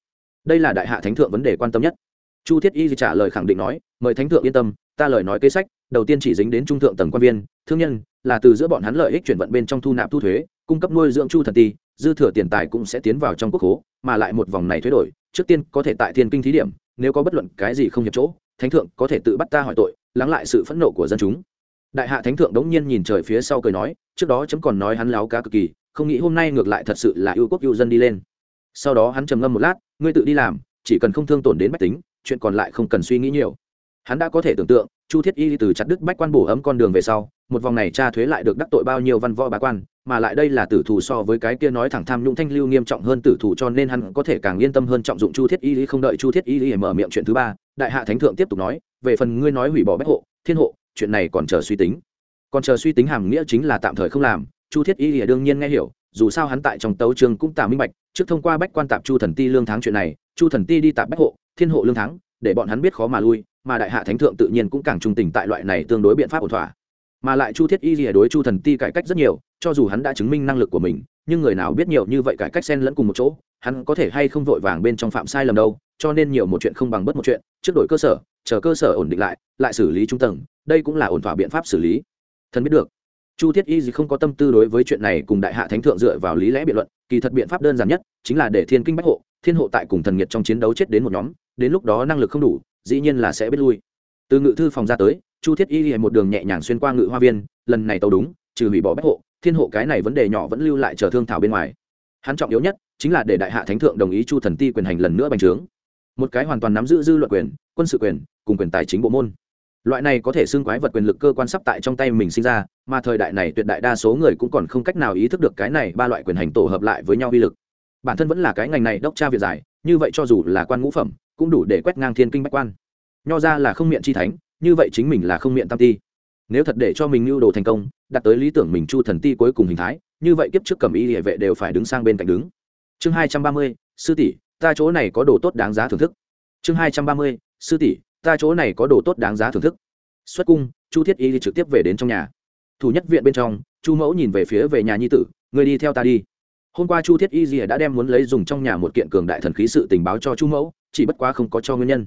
Đây là đại hạ thánh thượng vấn đề quan tâm nhất. Chu thiết y trả lời khẳng định nói, mời thánh thượng yên tâm, ta lời nói kế sách, đầu tiên chỉ dính đến trung thượng tầng quan viên, thương nhân, là từ giữa bọn hắn lợi ích chuyển vận bên trong thu nạp thu thuế, cung cấp nuôi dưỡng chu thần ti, dư thừa tiền tài cũng sẽ tiến vào trong quốc hố, mà lại một vòng này thuế đổi, trước tiên có thể tại thiên kinh thí điểm, nếu có bất luận cái gì không hiệp chỗ, thánh thượng có thể tự bắt ta hỏi tội, lắng lại sự phẫn nộ của dân chúng đại hạ thánh thượng đống nhiên nhìn trời phía sau cười nói, trước đó chấm còn nói hắn láo cá cực kỳ, không nghĩ hôm nay ngược lại thật sự là yêu quốc yêu dân đi lên. Sau đó hắn trầm ngâm một lát, ngươi tự đi làm, chỉ cần không thương tổn đến bách tính, chuyện còn lại không cần suy nghĩ nhiều. Hắn đã có thể tưởng tượng, chu thiết y từ chặt đứt bách quan bổ ấm con đường về sau, một vòng này tra thuế lại được đắc tội bao nhiêu văn võ bá quan, mà lại đây là tử thủ so với cái kia nói thẳng tham nhũng thanh lưu nghiêm trọng hơn tử thủ cho nên hắn có thể càng yên tâm hơn trọng dụng chu thiết y không đợi chu thiết y mở miệng chuyện thứ ba, đại hạ thánh thượng tiếp tục nói, về phần ngươi nói hủy bỏ bách hộ, thiên hộ chuyện này còn chờ suy tính. Còn chờ suy tính hàm nghĩa chính là tạm thời không làm, chu thiết y đương nhiên nghe hiểu, dù sao hắn tại trong tấu trường cũng tả minh bạch, trước thông qua bách quan tạp chu thần ti lương thắng chuyện này, chu thần ti đi tạp bách hộ, thiên hộ lương thắng để bọn hắn biết khó mà lui, mà đại hạ thánh thượng tự nhiên cũng càng trung tình tại loại này tương đối biện pháp ổn thỏa. Mà lại chu thiết y lìa đối chu thần ti cải cách rất nhiều, cho dù hắn đã chứng minh năng lực của mình, nhưng người nào biết nhiều như vậy cải cách xen lẫn cùng một chỗ, hắn có thể hay không vội vàng bên trong phạm sai lầm đâu, cho nên nhiều một chuyện không bằng bất một chuyện, trước đổi cơ sở, chờ cơ sở ổn định lại lại xử lý trung tầng, đây cũng là ổn thỏa biện pháp xử lý. Thần biết được. Chu thiết y gì không có tâm tư đối với chuyện này cùng đại hạ thánh thượng dựa vào lý lẽ biện luận, kỳ thật biện pháp đơn giản nhất chính là để thiên kinh bách hộ, thiên hộ tại cùng thần nhiệt trong chiến đấu chết đến một nhóm, đến lúc đó năng lực không đủ, dĩ nhiên là sẽ biết lui. Từ ngự thư phòng ra tới, chu thiết y một đường nhẹ nhàng xuyên qua ngự hoa viên, lần này tàu đúng, trừ hủy bỏ bách hộ, thiên hộ cái này vấn đề nhỏ vẫn lưu lại chờ thương thảo bên ngoài. Hắn trọng yếu nhất chính là để đại hạ thánh thượng đồng ý chu thần ti quyền hành lần nữa bành trướng. Một cái hoàn toàn nắm giữ dư luận quyền, quân sự quyền, cùng quyền tài chính bộ môn loại này có thể xưng quái vật quyền lực cơ quan sắp tại trong tay mình sinh ra, mà thời đại này tuyệt đại đa số người cũng còn không cách nào ý thức được cái này ba loại quyền hành tổ hợp lại với nhau uy lực. Bản thân vẫn là cái ngành này đốc tra việc giải, như vậy cho dù là quan ngũ phẩm, cũng đủ để quét ngang thiên kinh bách quan. Nho ra là không miệng chi thánh, như vậy chính mình là không miệng tam ti. Nếu thật để cho mình mưu đồ thành công, đạt tới lý tưởng mình chu thần ti cuối cùng hình thái, như vậy kiếp trước cầm y địa vệ đều phải đứng sang bên cạnh đứng. Chương hai trăm ba mươi, sư tỷ, ta chỗ này có đồ tốt đáng giá thưởng thức. Chương hai trăm ba mươi, sư tỷ ta chỗ này có đồ tốt đáng giá thưởng thức. Xuất cung, chu thiết y trực tiếp về đến trong nhà. Thủ nhất viện bên trong, chu mẫu nhìn về phía về nhà nhi tử người đi theo ta đi. Hôm qua chu thiết y rìa đã đem muốn lấy dùng trong nhà một kiện cường đại thần khí sự tình báo cho chu mẫu, chỉ bất quá không có cho nguyên nhân.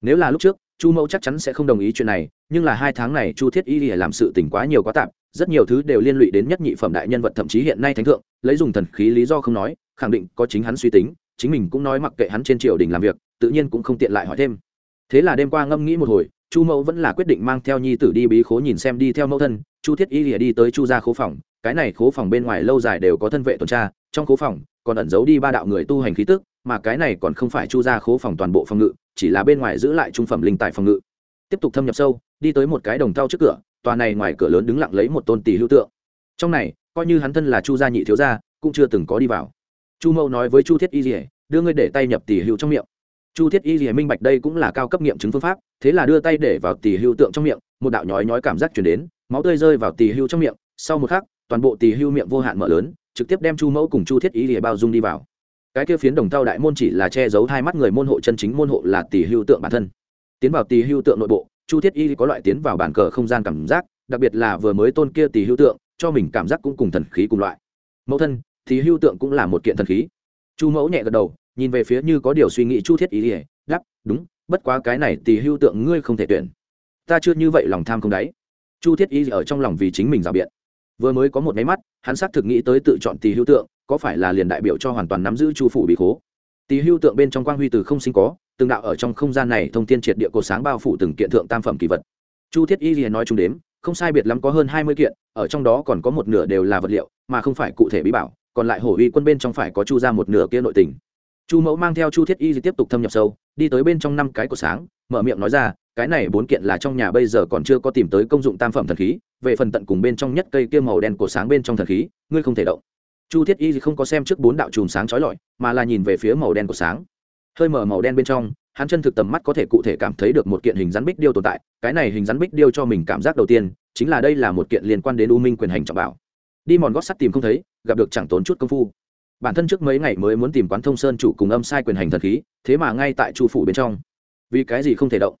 Nếu là lúc trước, chu mẫu chắc chắn sẽ không đồng ý chuyện này, nhưng là hai tháng này chu thiết y rìa làm sự tình quá nhiều quá tạp, rất nhiều thứ đều liên lụy đến nhất nhị phẩm đại nhân vật thậm chí hiện nay thánh thượng, lấy dùng thần khí lý do không nói, khẳng định có chính hắn suy tính, chính mình cũng nói mặc kệ hắn trên triều đình làm việc, tự nhiên cũng không tiện lại hỏi thêm thế là đêm qua ngâm nghĩ một hồi, chu mẫu vẫn là quyết định mang theo nhi tử đi bí khố nhìn xem đi theo mẫu thân, chu thiết y lìa đi tới chu gia khố phòng, cái này khố phòng bên ngoài lâu dài đều có thân vệ tuần tra, trong khố phòng còn ẩn giấu đi ba đạo người tu hành khí tức, mà cái này còn không phải chu gia khố phòng toàn bộ phòng ngự, chỉ là bên ngoài giữ lại trung phẩm linh tài phòng ngự. Tiếp tục thâm nhập sâu, đi tới một cái đồng thau trước cửa, tòa này ngoài cửa lớn đứng lặng lấy một tôn tỷ hữu tượng. Trong này, coi như hắn thân là chu gia nhị thiếu gia, cũng chưa từng có đi vào. Chu mẫu nói với chu thiết y lìa, đưa ngươi để tay nhập tỷ hữu trong miệng chu thiết y lìa minh bạch đây cũng là cao cấp nghiệm chứng phương pháp, thế là đưa tay để vào tỳ hưu tượng trong miệng, một đạo nhói nhói cảm giác chuyển đến, máu tươi rơi vào tỳ hưu trong miệng, sau một khắc, toàn bộ tỳ hưu miệng vô hạn mở lớn, trực tiếp đem chu mẫu cùng chu thiết y lìa bao dung đi vào. Cái kia phiến đồng thau đại môn chỉ là che giấu hai mắt người môn hộ chân chính môn hộ là tỳ hưu tượng bản thân. Tiến vào tỳ hưu tượng nội bộ, chu thiết y có loại tiến vào bản cờ không gian cảm giác, đặc biệt là vừa mới tôn kia tỳ hưu tượng, cho mình cảm giác cũng cùng thần khí cùng loại. Mẫu thân thì hưu tượng cũng là một kiện thần khí. Chu mẫu nhẹ gật đầu nhìn về phía như có điều suy nghĩ chu thiết y ỉa đáp, đúng, bất quá cái này tỳ hưu tượng ngươi không thể tuyển. Ta chưa như vậy lòng tham không đáy chu thiết y ở trong lòng vì chính mình rào biện. Vừa mới có một máy mắt, hắn xác thực nghĩ tới tự chọn tỳ hưu tượng, có phải là liền đại biểu cho hoàn toàn nắm giữ chu phủ bị khố. Tỳ hưu tượng bên trong quang huy từ không sinh có, từng đạo ở trong không gian này thông tin triệt địa cột sáng bao phủ từng kiện thượng tam phẩm kỳ vật. Chu thiết y nói chung đếm, không sai biệt lắm có hơn hai mươi kiện, ở trong đó còn có một nửa đều là vật liệu, mà không phải cụ thể bí bảo, còn lại hổ uy quân bên trong phải có chu ra một nửa kia nội tình chu mẫu mang theo chu thiết y tiếp tục thâm nhập sâu, đi tới bên trong năm cái của sáng, mở miệng nói ra, cái này bốn kiện là trong nhà bây giờ còn chưa có tìm tới công dụng tam phẩm thần khí, về phần tận cùng bên trong nhất cây kia màu đen của sáng bên trong thần khí, ngươi không thể động. Chu thiết y không có xem trước bốn đạo chùm sáng trói lọi, mà là nhìn về phía màu đen của sáng. Hơi mở màu đen bên trong, hắn chân thực tầm mắt có thể cụ thể cảm thấy được một kiện hình rắn bích điêu tồn tại, cái này hình rắn bích điêu cho mình cảm giác đầu tiên, chính là đây là một kiện liên quan đến u minh quyền hành trọng bảo. Đi mòn gót sắt tìm không thấy, gặp được chẳng tốn chút công phu bản thân trước mấy ngày mới muốn tìm quán thông sơn chủ cùng âm sai quyền hành thần khí, thế mà ngay tại chu phủ bên trong. Vì cái gì không thể động?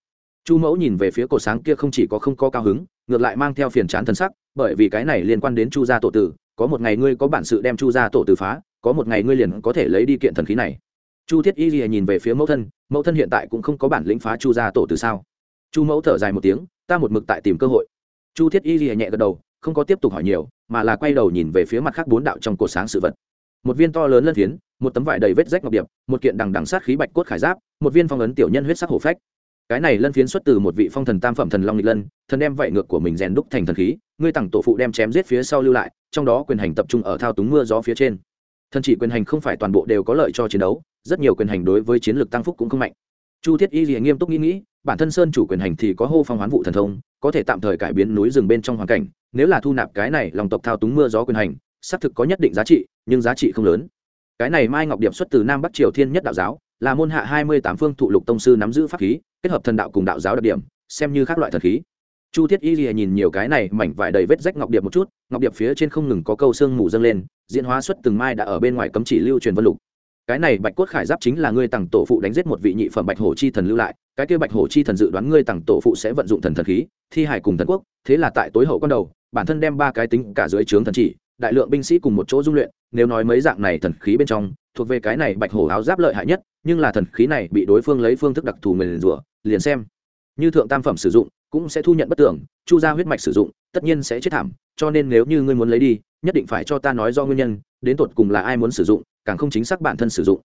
Chu mẫu nhìn về phía cột sáng kia không chỉ có không có cao hứng, ngược lại mang theo phiền chán thân sắc, bởi vì cái này liên quan đến chu gia tổ tử, có một ngày ngươi có bản sự đem chu gia tổ tử phá, có một ngày ngươi liền có thể lấy đi kiện thần khí này. Chu thiết y lìa nhìn về phía mẫu thân mẫu thân hiện tại cũng không có bản lĩnh phá chu gia tổ tử sao? Chu mẫu thở dài một tiếng, ta một mực tại tìm cơ hội. Chu thiết y lìa nhẹ gật đầu, không có tiếp tục hỏi nhiều, mà là quay đầu nhìn về phía mặt khác bốn đạo trong cột sáng sự vật một viên to lớn lân phiến, một tấm vải đầy vết rách ngọc điệp, một kiện đằng đằng sát khí bạch cốt khải giáp, một viên phong ấn tiểu nhân huyết sắc hổ phách. Cái này lân phiến xuất từ một vị phong thần tam phẩm thần long lịch lân, thần đem vậy ngược của mình rèn đúc thành thần khí, ngươi tặng tổ phụ đem chém giết phía sau lưu lại, trong đó quyền hành tập trung ở thao túng mưa gió phía trên. Thần chỉ quyền hành không phải toàn bộ đều có lợi cho chiến đấu, rất nhiều quyền hành đối với chiến lược tăng phúc cũng không mạnh. Chu thiết y gì nghiêm túc nghĩ nghĩ, bản thân sơn chủ quyền hành thì có hô phong hoán vụ thần thông, có thể tạm thời cải biến núi rừng bên trong hoàn cảnh, nếu là thu nạp cái này lòng tộc thao túng mưa gió quyền hành, xác thực có nhất định giá trị nhưng giá trị không lớn. Cái này mai ngọc điệp xuất từ nam bắc triều thiên nhất đạo giáo, là môn hạ hai mươi tám phương thụ lục tông sư nắm giữ pháp khí, kết hợp thần đạo cùng đạo giáo đặc điểm, xem như các loại thần khí. Chu thiết y lìa nhìn nhiều cái này mảnh vải đầy vết rách ngọc điệp một chút, ngọc điệp phía trên không ngừng có câu xương mù dâng lên, diễn hóa xuất từng mai đã ở bên ngoài cấm chỉ lưu truyền vân lục. Cái này bạch cốt khải giáp chính là ngươi tặng tổ phụ đánh giết một vị nhị phẩm bạch hổ chi thần lưu lại, cái kia bạch hổ chi thần dự đoán ngươi tặng tổ phụ sẽ vận dụng thần thần khí, thi hải cùng thần quốc, thế là tại tối hậu quan đầu, bản thân đem ba cái tính cả dưới trướng thần chỉ đại lượng binh sĩ cùng một chỗ dung luyện, nếu nói mấy dạng này thần khí bên trong, thuộc về cái này bạch hổ áo giáp lợi hại nhất, nhưng là thần khí này bị đối phương lấy phương thức đặc thù nguyền rủa, liền xem. Như thượng tam phẩm sử dụng, cũng sẽ thu nhận bất tưởng chu ra huyết mạch sử dụng, tất nhiên sẽ chết thảm, cho nên nếu như ngươi muốn lấy đi, nhất định phải cho ta nói do nguyên nhân, đến tột cùng là ai muốn sử dụng, càng không chính xác bản thân sử dụng.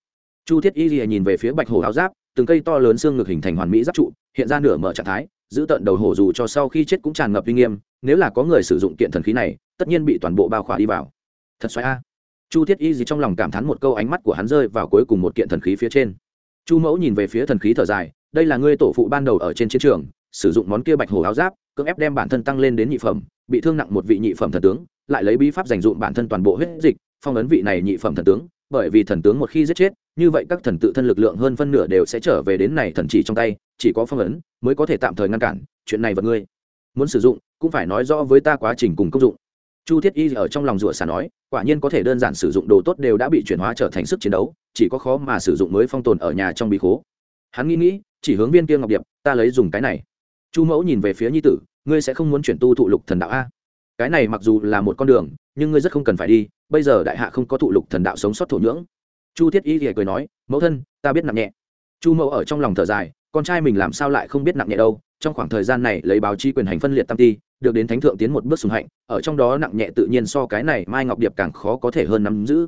Chu thiết y nhìn về phía bạch hổ áo giáp, từng cây to lớn xương ngực hình thành hoàn mỹ giáp trụ, hiện ra nửa mở trạng thái giữ tận đầu hổ dù cho sau khi chết cũng tràn ngập uy nghiêm, nếu là có người sử dụng kiện thần khí này, tất nhiên bị toàn bộ bao khỏa đi vào. Thật xoáy a. Chu thiết y gì trong lòng cảm thán một câu ánh mắt của hắn rơi vào cuối cùng một kiện thần khí phía trên. Chu mẫu nhìn về phía thần khí thở dài, đây là ngươi tổ phụ ban đầu ở trên chiến trường, sử dụng món kia bạch hổ áo giáp, cưỡng ép đem bản thân tăng lên đến nhị phẩm, bị thương nặng một vị nhị phẩm thần tướng, lại lấy bí pháp dành dụm bản thân toàn bộ huyết dịch, phong ấn vị này nhị phẩm thần tướng bởi vì thần tướng một khi giết chết, như vậy các thần tự thân lực lượng hơn phân nửa đều sẽ trở về đến này thần chỉ trong tay, chỉ có phong ấn mới có thể tạm thời ngăn cản, chuyện này vật ngươi muốn sử dụng, cũng phải nói rõ với ta quá trình cùng công dụng. Chu thiết y ở trong lòng rủa xả nói, quả nhiên có thể đơn giản sử dụng đồ tốt đều đã bị chuyển hóa trở thành sức chiến đấu, chỉ có khó mà sử dụng mới phong tồn ở nhà trong bí khố. Hắn nghĩ nghĩ, chỉ hướng viên kia ngọc điệp, ta lấy dùng cái này. Chu mẫu nhìn về phía nhi tử, ngươi sẽ không muốn chuyển tu thụ lục thần đạo a? Cái này mặc dù là một con đường nhưng ngươi rất không cần phải đi, bây giờ đại hạ không có thụ lục thần đạo sống sót thổ nhưỡng. Chu thiết y thì cười nói, mẫu thân, ta biết nặng nhẹ. Chu mẫu ở trong lòng thở dài, con trai mình làm sao lại không biết nặng nhẹ đâu, trong khoảng thời gian này lấy báo chí quyền hành phân liệt tam ti, được đến thánh thượng tiến một bước sùng hạnh, ở trong đó nặng nhẹ tự nhiên so cái này mai ngọc điệp càng khó có thể hơn nắm giữ.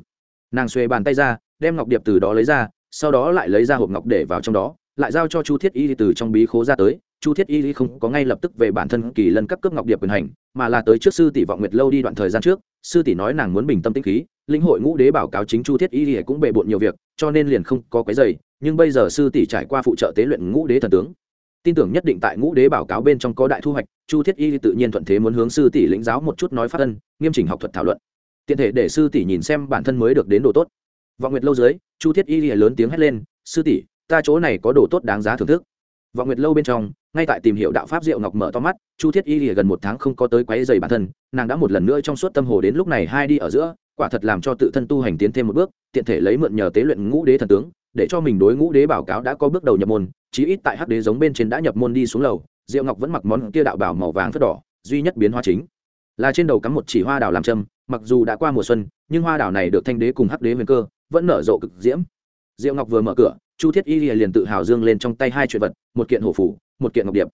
Nàng xuê bàn tay ra, đem ngọc điệp từ đó lấy ra, sau đó lại lấy ra hộp ngọc để vào trong đó, lại giao cho chu thiết y từ trong bí khố ra tới. Chu thiết y không có ngay lập tức về bản thân kỳ lân cấp cấp ngọc điệp quyền hành, mà là tới trước sư tỷ vọng nguyệt lâu đi đoạn thời gian trước sư tỷ nói nàng muốn bình tâm tĩnh khí linh hội ngũ đế báo cáo chính chu thiết y cũng bề bộn nhiều việc, cho nên liền không có cái giày nhưng bây giờ sư tỷ trải qua phụ trợ tế luyện ngũ đế thần tướng. Tin tưởng nhất định tại ngũ đế báo cáo bên trong có đại thu hoạch, chu thiết y tự nhiên thuận thế muốn hướng sư tỷ lĩnh giáo một chút nói phát ân, nghiêm chỉnh học thuật thảo luận. Tiện thể để sư tỷ nhìn xem bản thân mới được đến đồ tốt. Vọng nguyệt lâu dưới, chu thiết y lớn tiếng hét lên, sư tỷ, ta chỗ này có đồ tốt đáng giá thưởng thức vọng nguyệt lâu bên trong, ngay tại tìm hiểu đạo pháp diệu ngọc mở to mắt, chu thiết y lìa gần một tháng không có tới quấy dày bản thân, nàng đã một lần nữa trong suốt tâm hồ đến lúc này hai đi ở giữa, quả thật làm cho tự thân tu hành tiến thêm một bước, tiện thể lấy mượn nhờ tế luyện ngũ đế thần tướng, để cho mình đối ngũ đế báo cáo đã có bước đầu nhập môn, chí ít tại hắc đế giống bên trên đã nhập môn đi xuống lầu, diệu ngọc vẫn mặc món kia đạo bảo màu vàng phất đỏ, duy nhất biến hoa chính là trên đầu cắm một chỉ hoa đào làm châm, mặc dù đã qua mùa xuân, nhưng hoa đào này được thanh đế cùng hắc đế huyền cơ, vẫn nở rộ cực diễm. Diệu ngọc vừa mở cửa chu thiết y liền tự hào dương lên trong tay hai chuyện vật, một kiện hổ phủ, một kiện ngọc điệp.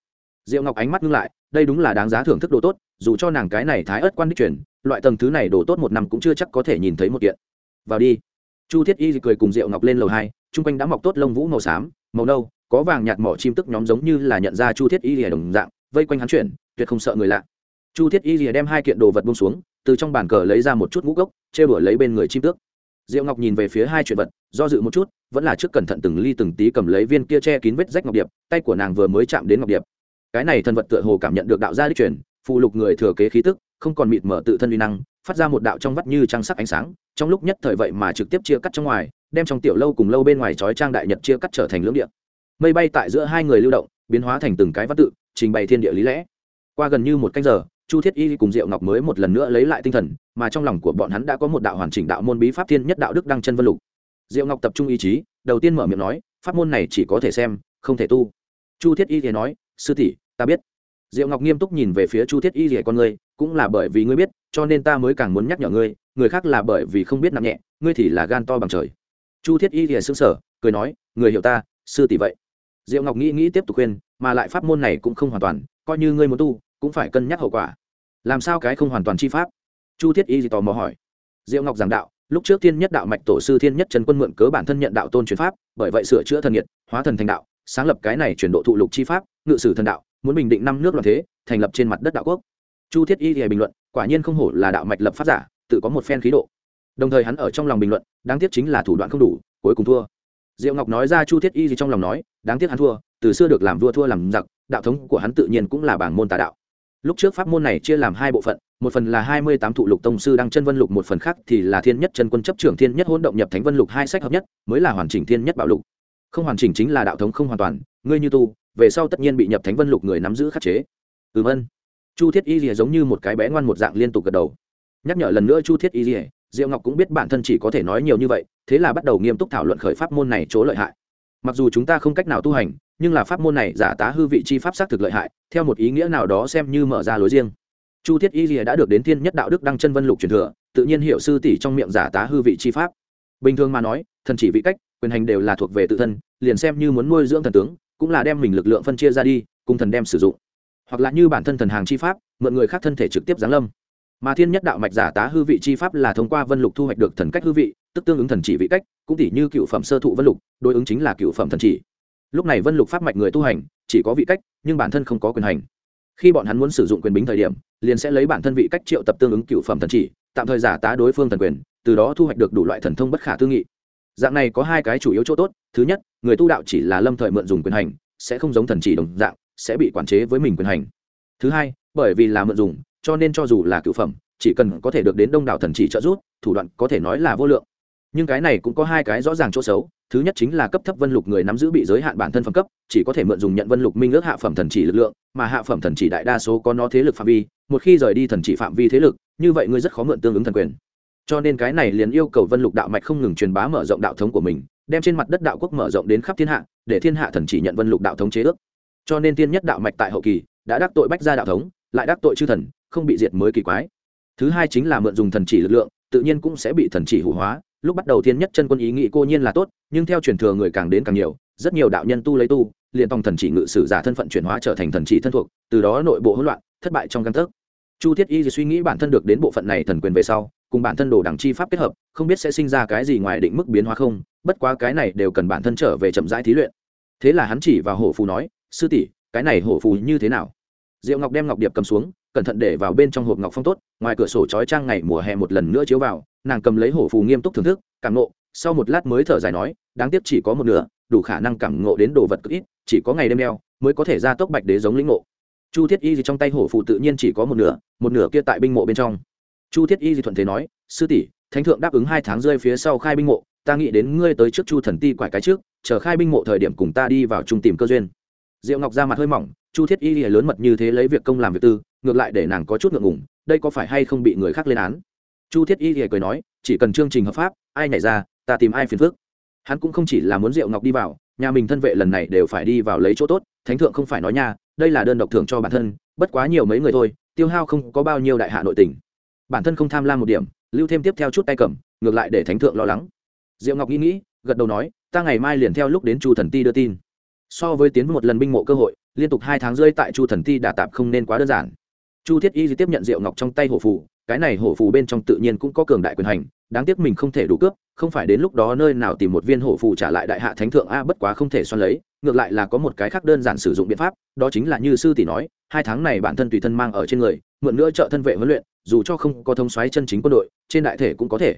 Diệu ngọc ánh mắt ngưng lại, đây đúng là đáng giá thưởng thức đồ tốt, dù cho nàng cái này thái ớt quan đích truyền, loại tầng thứ này đồ tốt một năm cũng chưa chắc có thể nhìn thấy một kiện. Vào đi. Chu thiết y cười cùng diệu ngọc lên lầu hai, chung quanh đã mọc tốt lông vũ màu xám, màu nâu, có vàng nhạt mỏ chim tức nhóm giống như là nhận ra chu thiết y lìa đồng dạng, vây quanh hắn chuyển, tuyệt không sợ người lạ. Chu thiết y lìa đem hai kiện đồ vật bông xuống, từ trong bàn cờ lấy ra một chút ngũ gốc chê bửa lấy bên người chim tước diệu ngọc nhìn về phía hai chuyện vật, do dự một chút, vẫn là trước cẩn thận từng ly từng tí cầm lấy viên kia che kín vết rách ngọc điệp, tay của nàng vừa mới chạm đến ngọc điệp. Cái này thần vật tựa hồ cảm nhận được đạo gia đích truyền phụ lục người thừa kế khí tức, không còn mịt mở tự thân uy năng, phát ra một đạo trong vắt như trăng sắc ánh sáng, trong lúc nhất thời vậy mà trực tiếp chia cắt trong ngoài, đem trong tiểu lâu cùng lâu bên ngoài trói trang đại nhật chia cắt trở thành lưỡng địa. Mây bay tại giữa hai người lưu động, biến hóa thành từng cái văn tự, trình bày thiên địa lý lẽ. Qua gần như một canh giờ chu thiết y cùng diệu ngọc mới một lần nữa lấy lại tinh thần, mà trong lòng của bọn hắn đã có một đạo hoàn chỉnh đạo môn bí pháp thiên nhất đạo đức đăng chân vân lục. Diệu ngọc tập trung ý chí, đầu tiên mở miệng nói, pháp môn này chỉ có thể xem, không thể tu. Chu thiết y thì nói, sư tỷ, ta biết. Diệu ngọc nghiêm túc nhìn về phía chu thiết y thì con ngươi cũng là bởi vì ngươi biết, cho nên ta mới càng muốn nhắc nhở ngươi, người khác là bởi vì không biết nặng nhẹ, ngươi thì là gan to bằng trời. Chu thiết y thì xứng sở cười nói, người hiểu ta, sư tỷ vậy. Diệu ngọc nghĩ nghĩ tiếp tục khuyên, mà lại pháp môn này cũng không hoàn toàn, coi như ngươi muốn tu cũng phải cân nhắc hậu quả. Làm sao cái không hoàn toàn chi pháp? Chu thiết y gì tò mò hỏi. Diệu ngọc giảng đạo, lúc trước thiên nhất đạo mạch tổ sư thiên nhất trần quân mượn cớ bản thân nhận đạo tôn truyền pháp, bởi vậy sửa chữa thần nhiệt hóa thần thành đạo, sáng lập cái này chuyển độ thụ lục chi pháp, ngự sử thần đạo, muốn bình định năm nước loạn thế, thành lập trên mặt đất đạo quốc. Chu thiết y thì bình luận, quả nhiên không hổ là đạo mạch lập pháp giả, tự có một phen khí độ. Đồng thời hắn ở trong lòng bình luận, đáng tiếc chính là thủ đoạn không đủ, cuối cùng thua. Diệu ngọc nói ra chu thiết y gì trong lòng nói, đáng tiếc hắn thua, từ xưa được làm vua thua làm giặc, đạo thống của hắn tự nhiên cũng là bảng môn tà đạo lúc trước pháp môn này chia làm hai bộ phận, một phần là hai mươi tám thụ lục tông sư đăng chân vân lục, một phần khác thì là thiên nhất chân quân chấp trưởng thiên nhất hôn động nhập thánh vân lục hai sách hợp nhất, mới là hoàn chỉnh thiên nhất bảo lục. Không hoàn chỉnh chính là đạo thống không hoàn toàn, ngươi như tu, về sau tất nhiên bị nhập thánh vân lục người nắm giữ khắc chế. Ừ vân chu thiết y rìa giống như một cái bé ngoan một dạng liên tục gật đầu. Nhắc nhở lần nữa chu thiết y rìa diệu ngọc cũng biết bản thân chỉ có thể nói nhiều như vậy, thế là bắt đầu nghiêm túc thảo luận khởi pháp môn này chỗ lợi hại. Mặc dù chúng ta không cách nào tu hành nhưng là pháp môn này giả tá hư vị chi pháp xác thực lợi hại, theo một ý nghĩa nào đó xem như mở ra lối riêng. Chu thiết y rìa đã được đến thiên nhất đạo đức đăng chân vân lục truyền thừa, tự nhiên hiệu sư tỷ trong miệng giả tá hư vị chi pháp. Bình thường mà nói, thần chỉ vị cách, quyền hành đều là thuộc về tự thân, liền xem như muốn nuôi dưỡng thần tướng, cũng là đem mình lực lượng phân chia ra đi, cùng thần đem sử dụng. Hoặc là như bản thân thần hàng chi pháp, mượn người khác thân thể trực tiếp giáng lâm. Mà thiên nhất đạo mạch giả tá hư vị chi pháp là thông qua vân lục thu hoạch được thần cách hư vị, tức tương ứng thần chỉ vị cách, cũng tỷ như cựu phẩm sơ thụ vân lục, đối ứng chính là cựu phẩm thần chỉ lúc này vân lục pháp mạch người tu hành, chỉ có vị cách, nhưng bản thân không có quyền hành. Khi bọn hắn muốn sử dụng quyền bính thời điểm, liền sẽ lấy bản thân vị cách triệu tập tương ứng cựu phẩm thần chỉ, tạm thời giả tá đối phương thần quyền, từ đó thu hoạch được đủ loại thần thông bất khả tư nghị. Dạng này có hai cái chủ yếu chỗ tốt, thứ nhất, người tu đạo chỉ là lâm thời mượn dùng quyền hành, sẽ không giống thần chỉ đồng dạng, sẽ bị quản chế với mình quyền hành. Thứ hai, bởi vì là mượn dùng, cho nên cho dù là cựu phẩm, chỉ cần có thể được đến đông đảo thần chỉ trợ giúp, thủ đoạn có thể nói là vô lượng nhưng cái này cũng có hai cái rõ ràng chỗ xấu. Thứ nhất chính là cấp thấp vân lục người nắm giữ bị giới hạn bản thân phẩm cấp, chỉ có thể mượn dùng nhận vân lục minh ước hạ phẩm thần chỉ lực lượng, mà hạ phẩm thần chỉ đại đa số có nó thế lực phạm vi, một khi rời đi thần chỉ phạm vi thế lực, như vậy ngươi rất khó mượn tương ứng thần quyền. Cho nên cái này liền yêu cầu vân lục đạo mạch không ngừng truyền bá mở rộng đạo thống của mình, đem trên mặt đất đạo quốc mở rộng đến khắp thiên hạ, để thiên hạ thần chỉ nhận vân lục đạo thống chế ước. Cho nên tiên nhất đạo mạch tại hậu kỳ, đã đắc tội bách gia đạo thống, lại đắc tội chư thần, không bị diệt mới kỳ quái. Thứ hai chính là mượn dùng thần chỉ lực lượng, tự nhiên cũng sẽ bị thần chỉ hủ hóa lúc bắt đầu thiên nhất chân quân ý nghĩ cô nhiên là tốt, nhưng theo truyền thừa người càng đến càng nhiều, rất nhiều đạo nhân tu lấy tu, liền tòng thần chỉ ngự sử giả thân phận chuyển hóa trở thành thần chỉ thân thuộc, từ đó nội bộ hỗn loạn, thất bại trong căn thức chu thiết y suy nghĩ bản thân được đến bộ phận này thần quyền về sau, cùng bản thân đồ đảng chi pháp kết hợp, không biết sẽ sinh ra cái gì ngoài định mức biến hóa không, bất quá cái này đều cần bản thân trở về chậm rãi thí luyện. Thế là hắn chỉ vào hổ phù nói, sư tỷ, cái này hổ phù như thế nào? Diệu ngọc đem ngọc điệp cầm xuống, cẩn thận để vào bên trong hộp ngọc phong tốt, ngoài cửa sổ trói trang ngày mùa hè một lần nữa chiếu vào nàng cầm lấy hổ phù nghiêm túc thưởng thức, cảm ngộ, sau một lát mới thở dài nói, đáng tiếc chỉ có một nửa, đủ khả năng cảm ngộ đến đồ vật cực ít, chỉ có ngày đêm đeo mới có thể ra tốc bạch đế giống lĩnh ngộ. Chu thiết y gì trong tay hổ phù tự nhiên chỉ có một nửa một nửa kia tại binh mộ bên trong. Chu thiết y gì thuận thế nói, sư tỷ, thánh thượng đáp ứng hai tháng rơi phía sau khai binh mộ, ta nghĩ đến ngươi tới trước chu thần ti quải cái trước, chờ khai binh mộ thời điểm cùng ta đi vào trung tìm cơ duyên. Diệu ngọc ra mặt hơi mỏng, chu thiết y lớn mật như thế lấy việc công làm việc tư, ngược lại để nàng có chút ngượng ngùng, đây có phải hay không bị người khác lên án? Chu thiết y cười nói, chỉ cần chương trình hợp pháp, ai nhảy ra, ta tìm ai phiền phức. Hắn cũng không chỉ là muốn diệu ngọc đi vào, nhà mình thân vệ lần này đều phải đi vào lấy chỗ tốt, thánh thượng không phải nói nha, đây là đơn độc thưởng cho bản thân, bất quá nhiều mấy người thôi, tiêu hao không có bao nhiêu đại hạ nội tình. Bản thân không tham lam một điểm, lưu thêm tiếp theo chút tay cầm, ngược lại để thánh thượng lo lắng. Diệu ngọc nghĩ nghĩ, gật đầu nói, ta ngày mai liền theo lúc đến chu thần ti đưa tin. So với tiến một lần binh mộ cơ hội, liên tục hai tháng rơi tại chu thần ti đà tạp không nên quá đơn giản chu thiết y tiếp nhận rượu ngọc trong tay hổ phù, cái này hổ phù bên trong tự nhiên cũng có cường đại quyền hành, đáng tiếc mình không thể đủ cướp, không phải đến lúc đó nơi nào tìm một viên hổ phù trả lại đại hạ thánh thượng a bất quá không thể xoan lấy, ngược lại là có một cái khác đơn giản sử dụng biện pháp, đó chính là như sư tỷ nói, hai tháng này bản thân tùy thân mang ở trên người, mượn nữa trợ thân vệ huấn luyện, dù cho không có thông xoáy chân chính quân đội, trên đại thể cũng có thể.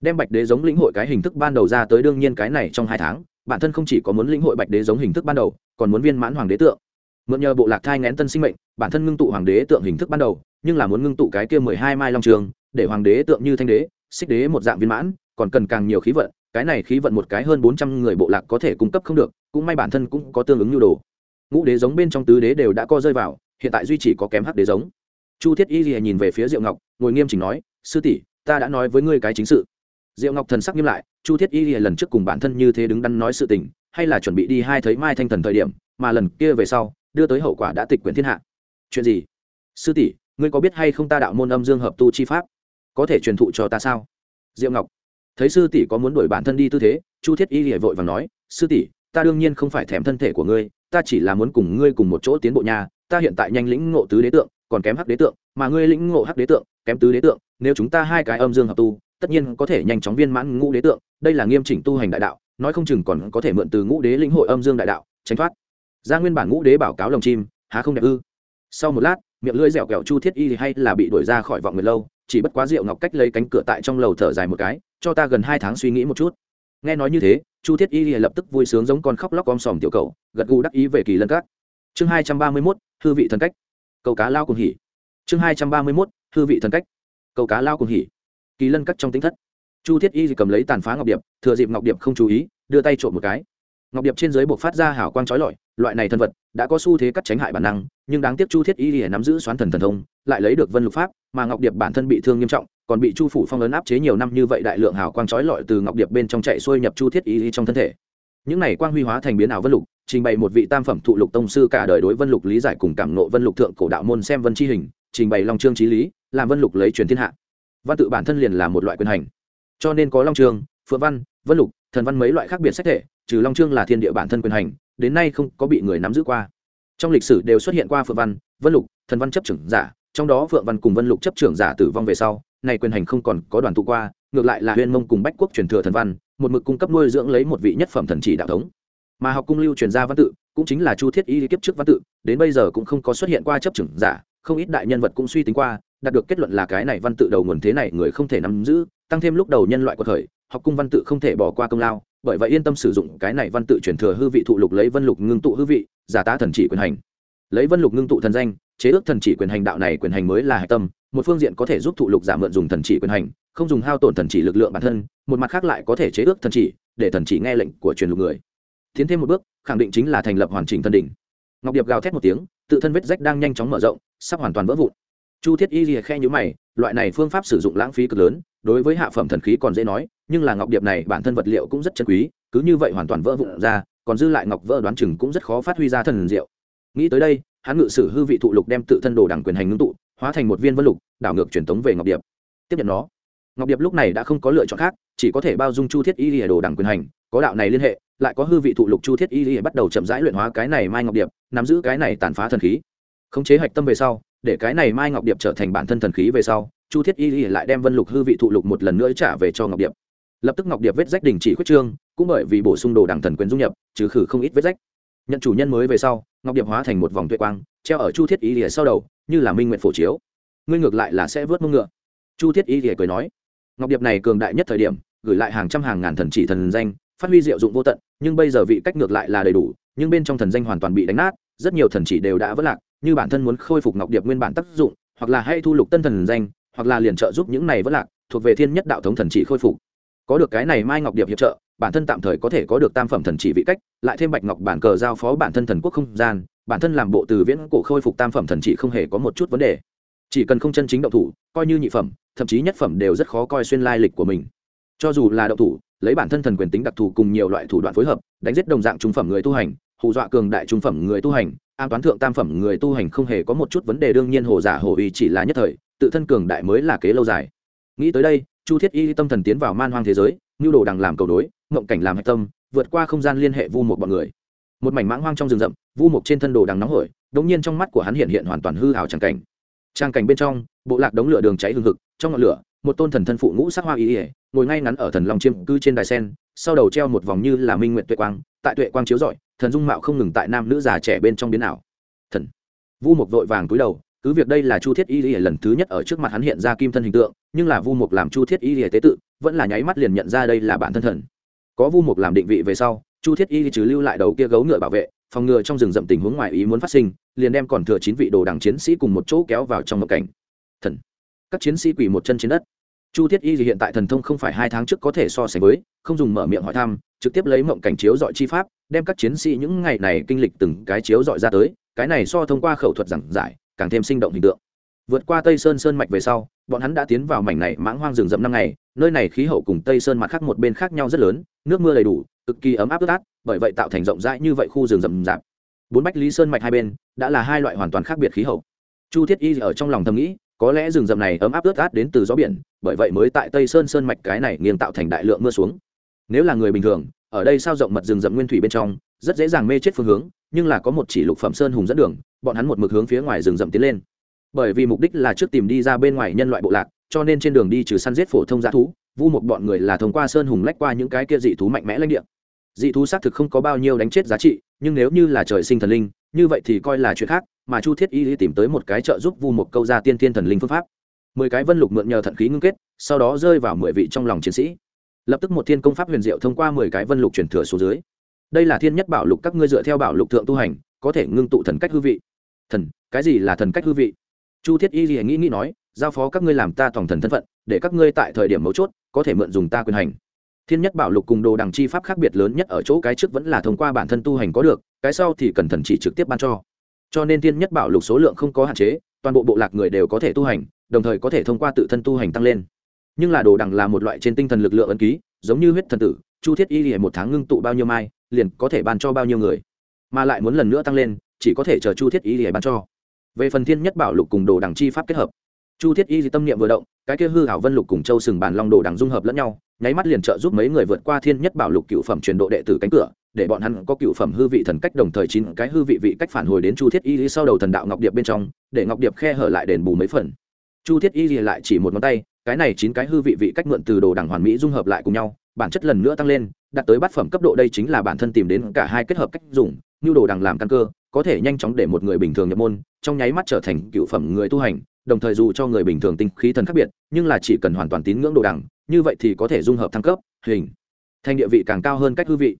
Đem bạch đế giống lĩnh hội cái hình thức ban đầu ra tới đương nhiên cái này trong hai tháng, bản thân không chỉ có muốn lĩnh hội bạch đế giống hình thức ban đầu, còn muốn viên mãn hoàng đế tượng mượn nhờ bộ lạc thai ngén tân sinh mệnh, bản thân ngưng tụ hoàng đế tượng hình thức ban đầu, nhưng là muốn ngưng tụ cái kia mười hai mai long trường, để hoàng đế tượng như thanh đế, xích đế một dạng viên mãn, còn cần càng nhiều khí vận, cái này khí vận một cái hơn bốn trăm người bộ lạc có thể cung cấp không được, cũng may bản thân cũng có tương ứng nhu đồ. Ngũ đế giống bên trong tứ đế đều đã co rơi vào, hiện tại duy chỉ có kém hắc đế giống. Chu thiết y lìa nhìn về phía diệu ngọc, ngồi nghiêm chỉnh nói, sư tỷ, ta đã nói với ngươi cái chính sự. Diệu ngọc thần sắc nghiêm lại, chu thiết y lìa lần trước cùng bản thân như thế đứng đắn nói sự tình, hay là chuẩn bị đi hai thấy mai thanh thần thời điểm, mà lần kia về sau đưa tới hậu quả đã tịch quyển thiên hạ. Chuyện gì? Sư tỷ, ngươi có biết hay không ta đạo môn âm dương hợp tu chi pháp? Có thể truyền thụ cho ta sao? Diệu ngọc. Thấy sư tỷ có muốn đuổi bản thân đi tư thế, chu thiết y hiểu vội và nói, sư tỷ, ta đương nhiên không phải thèm thân thể của ngươi, ta chỉ là muốn cùng ngươi cùng một chỗ tiến bộ nhà, ta hiện tại nhanh lĩnh ngộ tứ đế tượng, còn kém hắc đế tượng, mà ngươi lĩnh ngộ hắc đế tượng, kém tứ đế tượng, nếu chúng ta hai cái âm dương hợp tu, tất nhiên có thể nhanh chóng viên mãn ngũ đế tượng, đây là nghiêm chỉnh tu hành đại đạo, nói không chừng còn có thể mượn từ ngũ đế lĩnh hội âm dương đại đạo, tránh thoát ra nguyên bản ngũ đế bảo cáo lồng chim, há không đẹp ư? Sau một lát, miệng lưỡi dẻo kẹo chu thiết y hay là bị đuổi ra khỏi vọng người lâu, chỉ bất quá rượu ngọc cách lấy cánh cửa tại trong lầu thở dài một cái, cho ta gần hai tháng suy nghĩ một chút. Nghe nói như thế, chu thiết y lập tức vui sướng giống con khóc lóc om sòm tiểu cầu, gật gù đắc ý về kỳ lân cát chương hai trăm ba mươi mốt, hư vị thần cách. Câu cá lao cùng hỉ. Chương hai trăm ba mươi mốt, hư vị thần cách. Câu cá lao cùng hỉ. Kỳ lân cắt trong tính thất. Chu thiết y cầm lấy tàn phá ngọc điệp, thừa dịp ngọc điệp không chú ý, đưa tay trộm một cái. Ngọc điệp trên dưới buộc phát ra hảo quang trói lọi loại này thân vật đã có xu thế cắt tránh hại bản năng, nhưng đáng tiếc chu thiết y để nắm giữ xoán thần thần thông, lại lấy được vân lục pháp, mà ngọc điệp bản thân bị thương nghiêm trọng, còn bị chu phủ phong ấn áp chế nhiều năm như vậy đại lượng hào quang trói lọi từ ngọc điệp bên trong chạy xuôi nhập chu thiết y trong thân thể. Những này quang huy hóa thành biến ảo vân lục, trình bày một vị tam phẩm thụ lục tông sư cả đời đối vân lục lý giải cùng cảm nộ vân lục thượng cổ đạo môn xem vân chi hình, trình bày long trương trí lý, làm vân lục lấy truyền thiên hạ. Văn tự bản thân liền là một loại quyền hành. Cho nên có long trương, phượng văn, vân lục, thần văn mấy loại khác biệt sách thể, trừ long trương là thiên địa bản thân quyền hành đến nay không có bị người nắm giữ qua. Trong lịch sử đều xuất hiện qua phượng văn, vân lục, thần văn chấp trưởng giả, trong đó phượng văn cùng vân lục chấp trưởng giả tử vong về sau này quyền hành không còn có đoàn tụ qua, ngược lại là huyền mông cùng bách quốc truyền thừa thần văn, một mực cung cấp nuôi dưỡng lấy một vị nhất phẩm thần chỉ đạo thống. Mà học cung lưu truyền ra văn tự, cũng chính là chu thiết y kiếp trước văn tự, đến bây giờ cũng không có xuất hiện qua chấp trưởng giả, không ít đại nhân vật cũng suy tính qua, đạt được kết luận là cái này văn tự đầu nguồn thế này người không thể nắm giữ, tăng thêm lúc đầu nhân loại của thời, học cung văn tự không thể bỏ qua công lao bởi vậy yên tâm sử dụng cái này văn tự truyền thừa hư vị thụ lục lấy vân lục ngưng tụ hư vị, giả tá thần chỉ quyền hành. Lấy vân lục ngưng tụ thần danh, chế ước thần chỉ quyền hành đạo này quyền hành mới là hạch tâm, một phương diện có thể giúp thụ lục giả mượn dùng thần chỉ quyền hành, không dùng hao tổn thần chỉ lực lượng bản thân, một mặt khác lại có thể chế ước thần chỉ, để thần chỉ nghe lệnh của truyền lục người. Tiến thêm một bước, khẳng định chính là thành lập hoàn chỉnh thần đỉnh. Ngọc điệp gào thét một tiếng, tự thân vết rách đang nhanh chóng mở rộng, sắp hoàn toàn vỡ vụn. Chu thiết y lìa khe nhũ mày loại này phương pháp sử dụng lãng phí cực lớn, đối với hạ phẩm thần khí còn dễ nói, nhưng là ngọc điệp này bản thân vật liệu cũng rất chân quý, cứ như vậy hoàn toàn vỡ vụn ra, còn dư lại ngọc vỡ đoán chừng cũng rất khó phát huy ra thần diệu. Nghĩ tới đây, hắn ngự sử hư vị thụ lục đem tự thân đồ đẳng quyền hành ngưng tụ, hóa thành một viên vân lục, đảo ngược truyền tống về ngọc điệp. Tiếp nhận nó, ngọc điệp lúc này đã không có lựa chọn khác, chỉ có thể bao dung chu thiết y lìa đồ đẳng quyền hành, có đạo này liên hệ, lại có hư vị thụ lục chu thiết y lìa bắt đầu chậm rãi luyện hóa cái này mai ngọc điệp, nắm giữ cái này tàn phá thần khí. Khống chế hạch tâm về sau để cái này mai ngọc điệp trở thành bản thân thần khí về sau, chu thiết y lại đem vân lục hư vị thụ lục một lần nữa trả về cho ngọc điệp. Lập tức ngọc điệp vết rách đình chỉ khuyết trương, cũng bởi vì bổ sung đồ đẳng thần quyền dung nhập, trừ khử không ít vết rách. Nhận chủ nhân mới về sau, ngọc điệp hóa thành một vòng tuệ quang, treo ở chu thiết y lìa sau đầu, như là minh nguyện phổ chiếu. Ngươi ngược lại là sẽ vớt mông ngựa. Chu thiết y lìa cười nói, ngọc điệp này cường đại nhất thời điểm, gửi lại hàng trăm hàng ngàn thần chỉ thần danh, phát huy diệu dụng vô tận, nhưng bây giờ vị cách ngược lại là đầy đủ, nhưng bên trong thần danh hoàn toàn bị đánh nát, rất nhiều thần chỉ đều đã vỡ lạc như bản thân muốn khôi phục ngọc điệp nguyên bản tác dụng, hoặc là hay thu lục tân thần danh, hoặc là liền trợ giúp những này vỡ lạc, thuộc về thiên nhất đạo thống thần chỉ khôi phục. Có được cái này mai ngọc điệp hiệp trợ, bản thân tạm thời có thể có được tam phẩm thần chỉ vị cách, lại thêm bạch ngọc bản cờ giao phó bản thân thần quốc không gian, bản thân làm bộ từ viễn cổ khôi phục tam phẩm thần chỉ không hề có một chút vấn đề. Chỉ cần không chân chính động thủ, coi như nhị phẩm, thậm chí nhất phẩm đều rất khó coi xuyên lai lịch của mình. Cho dù là động thủ, lấy bản thân thần quyền tính đặc thù cùng nhiều loại thủ đoạn phối hợp, đánh giết đồng dạng trung phẩm người tu hành, hù dọa cường đại trung phẩm người tu hành an toán thượng tam phẩm người tu hành không hề có một chút vấn đề, đương nhiên hồ giả hồ uy chỉ là nhất thời, tự thân cường đại mới là kế lâu dài. Nghĩ tới đây, chu thiết y tâm thần tiến vào man hoang thế giới, nhu đồ đằng làm cầu đối ngộng cảnh làm hạch tâm, vượt qua không gian liên hệ vu một bọn người. Một mảnh mãng hoang trong rừng rậm, vu mục trên thân đồ đằng nóng hổi đống nhiên trong mắt của hắn hiện hiện hoàn toàn hư hào tràng cảnh. Trang cảnh bên trong bộ lạc đống lửa đường cháy hương hực, trong ngọn lửa, một tôn thần thân phụ ngũ sắc hoa y ỉa ngồi ngay ngắn ở thần long chiêm cư trên đài sen, sau đầu treo một vòng như là minh nguyện tuệ quang, tại tuệ quang chiếu rọi, thần dung mạo không ngừng tại nam nữ già trẻ bên trong biến ảo. Thần. Vu mục vội vàng cúi đầu, cứ việc đây là chu thiết y ỉa lần thứ nhất ở trước mặt hắn hiện ra kim thân hình tượng, nhưng là vu mục làm chu thiết y ỉa tế tự, vẫn là nháy mắt liền nhận ra đây là bản thân thần. Có vu mục làm định vị về sau, chu thiết y trừ lưu lại đầu kia gấu ngựa bảo vệ, phòng ngừa trong rừng rậm tình huống ngoài ý muốn phát sinh, liền đem còn thừa chín vị đồ đảng chiến sĩ cùng một chỗ kéo vào trong mộng cảnh thần. Các chiến sĩ quỳ một chân trên đất. Chu thiết y hiện tại thần thông không phải hai tháng trước có thể so sánh với, không dùng mở miệng hỏi thăm, trực tiếp lấy mộng cảnh chiếu dọi chi pháp, đem các chiến sĩ những ngày này kinh lịch từng cái chiếu dọi ra tới, cái này so thông qua khẩu thuật giảng giải, càng thêm sinh động hình tượng. Vượt qua tây sơn sơn mạch về sau, bọn hắn đã tiến vào mảnh này mãng hoang rừng rậm năm ngày, nơi này khí hậu cùng tây sơn mặt khác một bên khác nhau rất lớn, nước mưa đầy đủ, cực kỳ ấm áp ướt át, bởi vậy tạo thành rộng rãi như vậy khu rừng rậm rạp. Bốn bách lý sơn mạch hai bên, đã là hai loại hoàn toàn khác biệt khí hậu. Chu thiết y ở trong lòng thầm nghĩ có lẽ rừng rậm này ấm áp ướt át đến từ gió biển, bởi vậy mới tại tây sơn sơn mạch cái này nghiêng tạo thành đại lượng mưa xuống. Nếu là người bình thường, ở đây sao rộng mật rừng rậm nguyên thủy bên trong, rất dễ dàng mê chết phương hướng, nhưng là có một chỉ lục phẩm sơn hùng dẫn đường, bọn hắn một mực hướng phía ngoài rừng rậm tiến lên. Bởi vì mục đích là trước tìm đi ra bên ngoài nhân loại bộ lạc, cho nên trên đường đi trừ săn giết phổ thông g thú, vu một bọn người là thông qua sơn hùng lách qua những cái kia dị thú mạnh mẽ lãnh địa. Dị thú xác thực không có bao nhiêu đánh chết giá trị, nhưng nếu như là trời sinh thần linh, như vậy thì coi là chuyện khác mà chu thiết y tìm tới một cái trợ giúp vu một câu ra tiên thiên thần linh phương pháp. Mười cái vân lục mượn nhờ thận khí ngưng kết, sau đó rơi vào mười vị trong lòng chiến sĩ. Lập tức một thiên công pháp huyền diệu thông qua mười cái vân lục chuyển thừa xuống dưới. Đây là thiên nhất bảo lục, các ngươi dựa theo bảo lục thượng tu hành, có thể ngưng tụ thần cách hư vị. Thần, cái gì là thần cách hư vị? Chu thiết y gì nghĩ nghĩ nói, giao phó các ngươi làm ta toàn thần thân phận, để các ngươi tại thời điểm mấu chốt, có thể mượn dùng ta quyền hành. Thiên nhất bảo lục cùng đồ đằng chi pháp khác biệt lớn nhất ở chỗ cái trước vẫn là thông qua bản thân tu hành có được, cái sau thì cần thần chỉ trực tiếp ban cho cho nên thiên nhất bảo lục số lượng không có hạn chế, toàn bộ bộ lạc người đều có thể tu hành, đồng thời có thể thông qua tự thân tu hành tăng lên. Nhưng là đồ đằng là một loại trên tinh thần lực lượng ấn ký, giống như huyết thần tử, chu thiết y lìa một tháng ngưng tụ bao nhiêu mai, liền có thể ban cho bao nhiêu người. Mà lại muốn lần nữa tăng lên, chỉ có thể chờ chu thiết y lìa ban cho. Về phần thiên nhất bảo lục cùng đồ đằng chi pháp kết hợp, chu thiết y tâm niệm vừa động, cái kia hư hảo vân lục cùng châu sừng bản long đồ đằng dung hợp lẫn nhau, nháy mắt liền trợ giúp mấy người vượt qua thiên nhất bảo lục cựu phẩm truyền độ đệ tử cánh cửa để bọn hắn có cựu phẩm hư vị thần cách đồng thời chín cái hư vị vị cách phản hồi đến chu thiết y sau đầu thần đạo ngọc điệp bên trong, để ngọc điệp khe hở lại đền bù mấy phần. Chu thiết y lại chỉ một ngón tay, cái này chín cái hư vị vị cách mượn từ đồ đằng hoàn mỹ dung hợp lại cùng nhau, bản chất lần nữa tăng lên, đạt tới bát phẩm cấp độ đây chính là bản thân tìm đến cả hai kết hợp cách dùng, như đồ đằng làm căn cơ, có thể nhanh chóng để một người bình thường nhập môn, trong nháy mắt trở thành cựu phẩm người tu hành, đồng thời dù cho người bình thường tinh khí thần khác biệt, nhưng là chỉ cần hoàn toàn tín ngưỡng đồ đằng, như vậy thì có thể dung hợp thăng cấp, hình. Thành địa vị càng cao hơn cách hư vị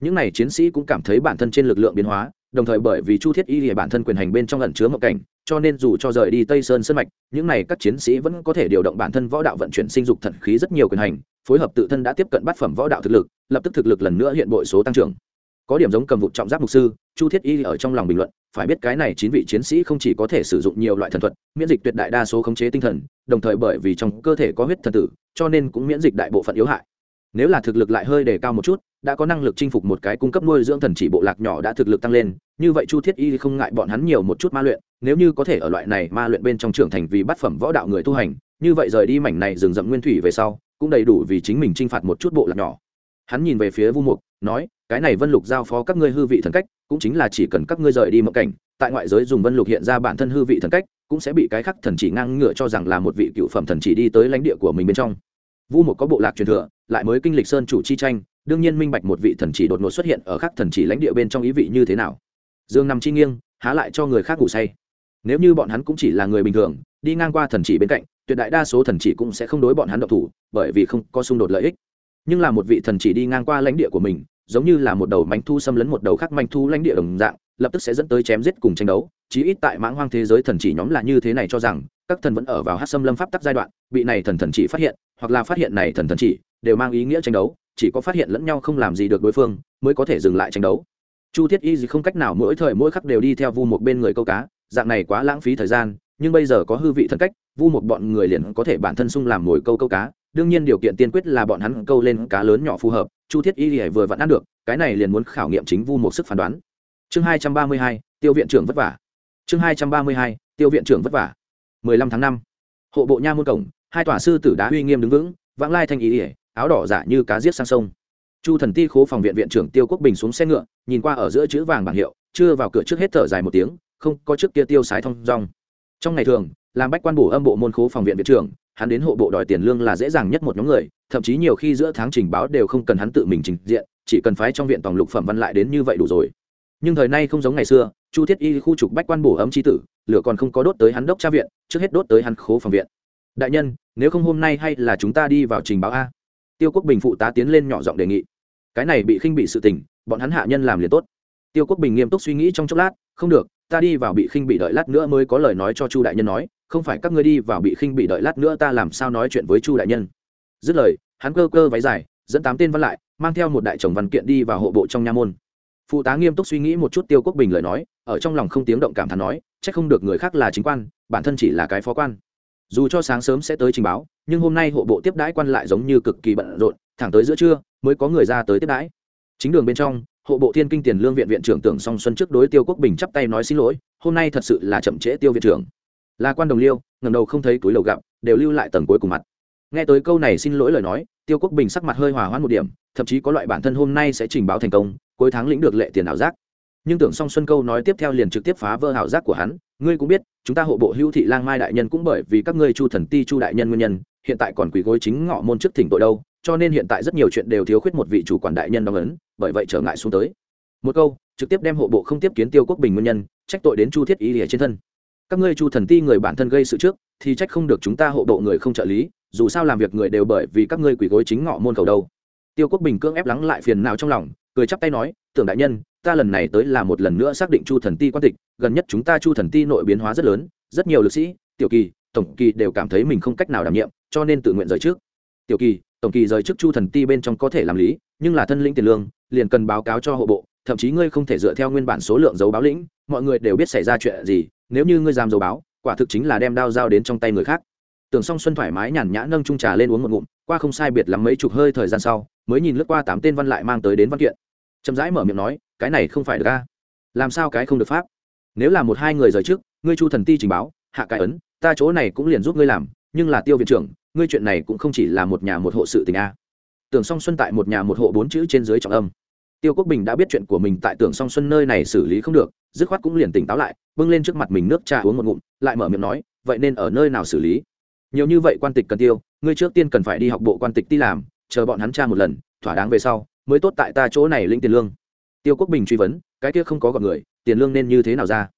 những này chiến sĩ cũng cảm thấy bản thân trên lực lượng biến hóa, đồng thời bởi vì chu thiết y thì bản thân quyền hành bên trong lẩn chứa mộng cảnh, cho nên dù cho rời đi tây sơn sân mạch, những này các chiến sĩ vẫn có thể điều động bản thân võ đạo vận chuyển sinh dục thận khí rất nhiều quyền hành, phối hợp tự thân đã tiếp cận bát phẩm võ đạo thực lực, lập tức thực lực lần nữa hiện bội số tăng trưởng. Có điểm giống cầm vụ trọng giáp mục sư, chu thiết y ở trong lòng bình luận, phải biết cái này chín vị chiến sĩ không chỉ có thể sử dụng nhiều loại thần thuật, miễn dịch tuyệt đại đa số khống chế tinh thần, đồng thời bởi vì trong cơ thể có huyết thần tử, cho nên cũng miễn dịch đại bộ phận yếu hại nếu là thực lực lại hơi đề cao một chút, đã có năng lực chinh phục một cái cung cấp nuôi dưỡng thần chỉ bộ lạc nhỏ đã thực lực tăng lên, như vậy chu thiết y không ngại bọn hắn nhiều một chút ma luyện, nếu như có thể ở loại này ma luyện bên trong trưởng thành vì bát phẩm võ đạo người tu hành, như vậy rời đi mảnh này rừng rậm nguyên thủy về sau, cũng đầy đủ vì chính mình chinh phạt một chút bộ lạc nhỏ. Hắn nhìn về phía vu mục, nói, cái này vân lục giao phó các ngươi hư vị thần cách, cũng chính là chỉ cần các ngươi rời đi mộng cảnh, tại ngoại giới dùng vân lục hiện ra bản thân hư vị thần cách, cũng sẽ bị cái khắc thần chỉ ngang ngựa cho rằng là một vị cựu phẩm thần chỉ đi tới lãnh địa của mình bên trong. Vu Mục có bộ lạc truyền thừa lại mới kinh lịch sơn chủ chi tranh, đương nhiên minh bạch một vị thần chỉ đột ngột xuất hiện ở khác thần chỉ lãnh địa bên trong ý vị như thế nào. Dương nằm chi nghiêng, há lại cho người khác ngủ say. Nếu như bọn hắn cũng chỉ là người bình thường, đi ngang qua thần chỉ bên cạnh, tuyệt đại đa số thần chỉ cũng sẽ không đối bọn hắn độc thủ, bởi vì không có xung đột lợi ích. Nhưng là một vị thần chỉ đi ngang qua lãnh địa của mình, giống như là một đầu manh thu xâm lấn một đầu khác manh thu lãnh địa đồng dạng, lập tức sẽ dẫn tới chém giết cùng tranh đấu, chí ít tại mãng hoang thế giới thần chỉ nhóm là như thế này cho rằng, các thần vẫn ở vào hát xâm lâm pháp tắc giai đoạn bị này thần thần chỉ phát hiện, hoặc là phát hiện này thần thần chỉ đều mang ý nghĩa tranh đấu, chỉ có phát hiện lẫn nhau không làm gì được đối phương, mới có thể dừng lại tranh đấu. Chu thiết y gì không cách nào mỗi thời mỗi khắc đều đi theo vu một bên người câu cá, dạng này quá lãng phí thời gian, nhưng bây giờ có hư vị thân cách, vu một bọn người liền có thể bản thân sung làm mồi câu câu cá, đương nhiên điều kiện tiên quyết là bọn hắn câu lên cá lớn nhỏ phù hợp, chu thiết y vừa vẫn ăn được, cái này liền muốn khảo nghiệm chính vu một sức phán đoán. Chương hai trăm ba mươi hai, tiêu viện trưởng vất vả. Chương hai trăm ba mươi hai, tiêu viện trưởng vất vả. mười lăm tháng năm, hộ bộ nha môn cổng, hai tòa sư tử đá uy nghiêm đứng vững, vãng lai thanh ý ỉa áo đỏ giả như cá giết sang sông. Chu thần ti khố phòng viện viện trưởng tiêu quốc bình xuống xe ngựa, nhìn qua ở giữa chữ vàng bảng hiệu, chưa vào cửa trước hết thở dài một tiếng, không, có trước kia tiêu sái thông rong trong ngày thường, làm bách quan bổ âm bộ môn khố phòng viện viện trưởng, hắn đến hộ bộ đòi tiền lương là dễ dàng nhất một nhóm người, thậm chí nhiều khi giữa tháng trình báo đều không cần hắn tự mình trình diện, chỉ cần phái trong viện tổng lục phẩm văn lại đến như vậy đủ rồi. Nhưng thời nay không giống ngày xưa, chu thiết y khu trục bách quan bổ ấm c tử, lửa còn không có đốt tới hắn đốc tra viện, trước hết đốt tới hắn khố phòng viện. Đại nhân, nếu không hôm nay hay là chúng ta đi vào trình báo a tiêu quốc bình phụ tá tiến lên nhỏ giọng đề nghị. Cái này bị khinh bị sự tình, bọn hắn hạ nhân làm liền tốt. Tiêu quốc bình nghiêm túc suy nghĩ trong chốc lát, không được, ta đi vào bị khinh bị đợi lát nữa mới có lời nói cho chu đại nhân nói, không phải các ngươi đi vào bị khinh bị đợi lát nữa ta làm sao nói chuyện với chu đại nhân. Dứt lời, hắn cơ cơ váy dài, dẫn tám tên văn lại, mang theo một đại chồng văn kiện đi vào hộ bộ trong nha môn. Phụ tá nghiêm túc suy nghĩ một chút tiêu quốc bình lời nói, ở trong lòng không tiếng động cảm thán nói c h ắ c không được người khác là chính quan, bản thân chỉ là cái phó quan dù cho sáng sớm sẽ tới trình báo, nhưng hôm nay hộ bộ tiếp đãi quan lại giống như cực kỳ bận rộn, thẳng tới giữa trưa mới có người ra tới tiếp đãi. Chính đường bên trong, hộ bộ thiên kinh tiền lương viện viện trưởng tưởng song xuân trước đối tiêu quốc bình chắp tay nói xin lỗi, hôm nay thật sự là chậm trễ tiêu viện trưởng. Là quan đồng liêu ngầm đầu không thấy túi lầu gặp, đều lưu lại tầng cuối cùng mặt. Nghe tới câu này xin lỗi lời nói, tiêu quốc bình sắc mặt hơi hòa hoãn một điểm, thậm chí có loại bản thân hôm nay sẽ trình báo thành công, cuối tháng lĩnh được lệ tiền ảo giác. Nhưng tưởng song xuân câu nói tiếp theo liền trực tiếp phá vỡ ảo giác của hắn ngươi cũng biết, chúng ta hộ bộ hữu thị lang mai đại nhân cũng bởi vì các ngươi chu thần ti, chu đại nhân nguyên nhân, hiện tại còn quỳ gối chính ngọ môn trước thỉnh tội đâu, cho nên hiện tại rất nhiều chuyện đều thiếu khuyết một vị chủ quản đại nhân đóng ấn, bởi vậy trở ngại xuống tới. Một câu, trực tiếp đem hộ bộ không tiếp kiến tiêu quốc bình nguyên nhân, trách tội đến chu thiết ý lìa trên thân. Các ngươi chu thần ti người bản thân gây sự trước, thì trách không được chúng ta hộ bộ người không trợ lý, dù sao làm việc người đều bởi vì các ngươi quỷ gối chính ngọ môn cầu đâu. Tiêu quốc bình cưỡng ép lắng lại phiền nào trong lòng, cười chắp tay nói, tưởng đại nhân ta lần này tới là một lần nữa xác định chu thần ti quan tịch, gần nhất chúng ta chu thần ti nội biến hóa rất lớn, rất nhiều lực sĩ, tiểu kỳ, tổng kỳ đều cảm thấy mình không cách nào đảm nhiệm, cho nên tự nguyện rời trước. Tiểu kỳ, tổng kỳ rời trước chu thần ti bên trong có thể làm lý, nhưng là thân lĩnh tiền lương, liền cần báo cáo cho hộ bộ, thậm chí ngươi không thể dựa theo nguyên bản số lượng dấu báo lĩnh, mọi người đều biết xảy ra chuyện gì, nếu như ngươi dám dấu báo, quả thực chính là đem đao dao đến trong tay người khác. Tưởng song xuân thoải mái nhàn nhã nâng trung trà lên uống một ngụm, qua không sai biệt lắm mấy chục hơi thời gian sau, mới nhìn lướt qua tám tên văn lại mang tới đến văn kiện. Chậm rãi mở miệng nói cái này không phải được a. Làm sao cái không được pháp? Nếu là một hai người rời trước, ngươi chu thần ti trình báo, hạ cái ấn, ta chỗ này cũng liền giúp ngươi làm, nhưng là tiêu viện trưởng, ngươi chuyện này cũng không chỉ là một nhà một hộ sự tình a. Tưởng song xuân tại một nhà một hộ bốn chữ trên dưới trọng âm. Tiêu quốc bình đã biết chuyện của mình tại tưởng song xuân nơi này xử lý không được, dứt khoát cũng liền tỉnh táo lại, bưng lên trước mặt mình nước trà uống một ngụm, lại mở miệng nói, vậy nên ở nơi nào xử lý? Nhiều như vậy quan tịch cần tiêu, ngươi trước tiên cần phải đi học bộ quan tịch ti làm, chờ bọn hắn tra một lần, thỏa đáng về sau, mới tốt tại ta chỗ này lĩnh tiền lương tiêu quốc bình truy vấn, cái kia không có gặp người, tiền lương nên như thế nào ra?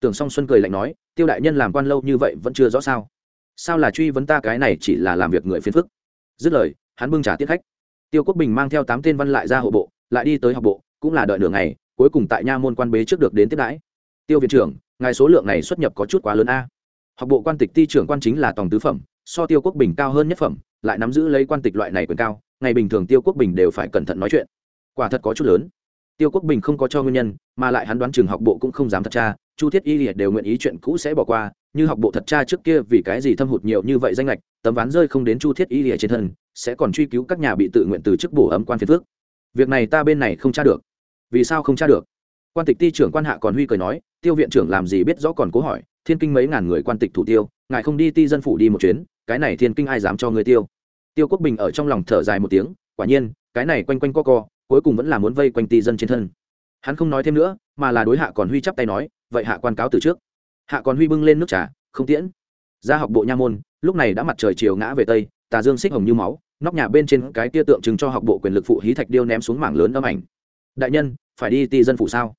Tưởng song xuân cười lạnh nói, tiêu đại nhân làm quan lâu như vậy vẫn chưa rõ sao? Sao là truy vấn ta cái này chỉ là làm việc người phiền phức? Dứt lời, hắn bưng trả tiết khách. Tiêu quốc bình mang theo tám tên văn lại ra hộ bộ, lại đi tới học bộ, cũng là đợi nửa ngày, cuối cùng tại nha môn quan bế trước được đến tiếp đãi. Tiêu viện trưởng, ngài số lượng này xuất nhập có chút quá lớn a. Học bộ quan tịch ti trưởng quan chính là tòng tứ phẩm, so tiêu quốc bình cao hơn nhất phẩm, lại nắm giữ lấy quan tịch loại này quyền cao, ngày bình thường tiêu quốc bình đều phải cẩn thận nói chuyện. Quả thật có chút lớn tiêu quốc bình không có cho nguyên nhân, mà lại hắn đoán trường học bộ cũng không dám thật tra, chu thiết y liệt đều nguyện ý chuyện cũ sẽ bỏ qua, như học bộ thật tra trước kia vì cái gì thâm hụt nhiều như vậy danh lệch, tấm ván rơi không đến chu thiết y liệt trên thân, sẽ còn truy cứu các nhà bị tự nguyện từ chức bổ ấm quan phiên phước việc này ta bên này không tra được. Vì sao không tra được? Quan tịch ti trưởng quan hạ còn huy cười nói, tiêu viện trưởng làm gì biết rõ còn cố hỏi, thiên kinh mấy ngàn người quan tịch thủ tiêu, ngài không đi ti dân phủ đi một chuyến, cái này thiên kinh ai dám cho người tiêu? Tiêu quốc bình ở trong lòng thở dài một tiếng, quả nhiên, cái này quanh quanh co co cuối cùng vẫn là muốn vây quanh ti dân trên thân. Hắn không nói thêm nữa, mà là đối hạ còn huy chắp tay nói, vậy hạ quan cáo từ trước. Hạ còn huy bưng lên nước trà, không tiễn. Ra học bộ nha môn, lúc này đã mặt trời chiều ngã về tây, tà dương xích hồng như máu, nóc nhà bên trên cái tia tượng trưng cho học bộ quyền lực phụ hí thạch điêu ném xuống mảng lớn âm ảnh. Đại nhân, phải đi ti dân phủ sao?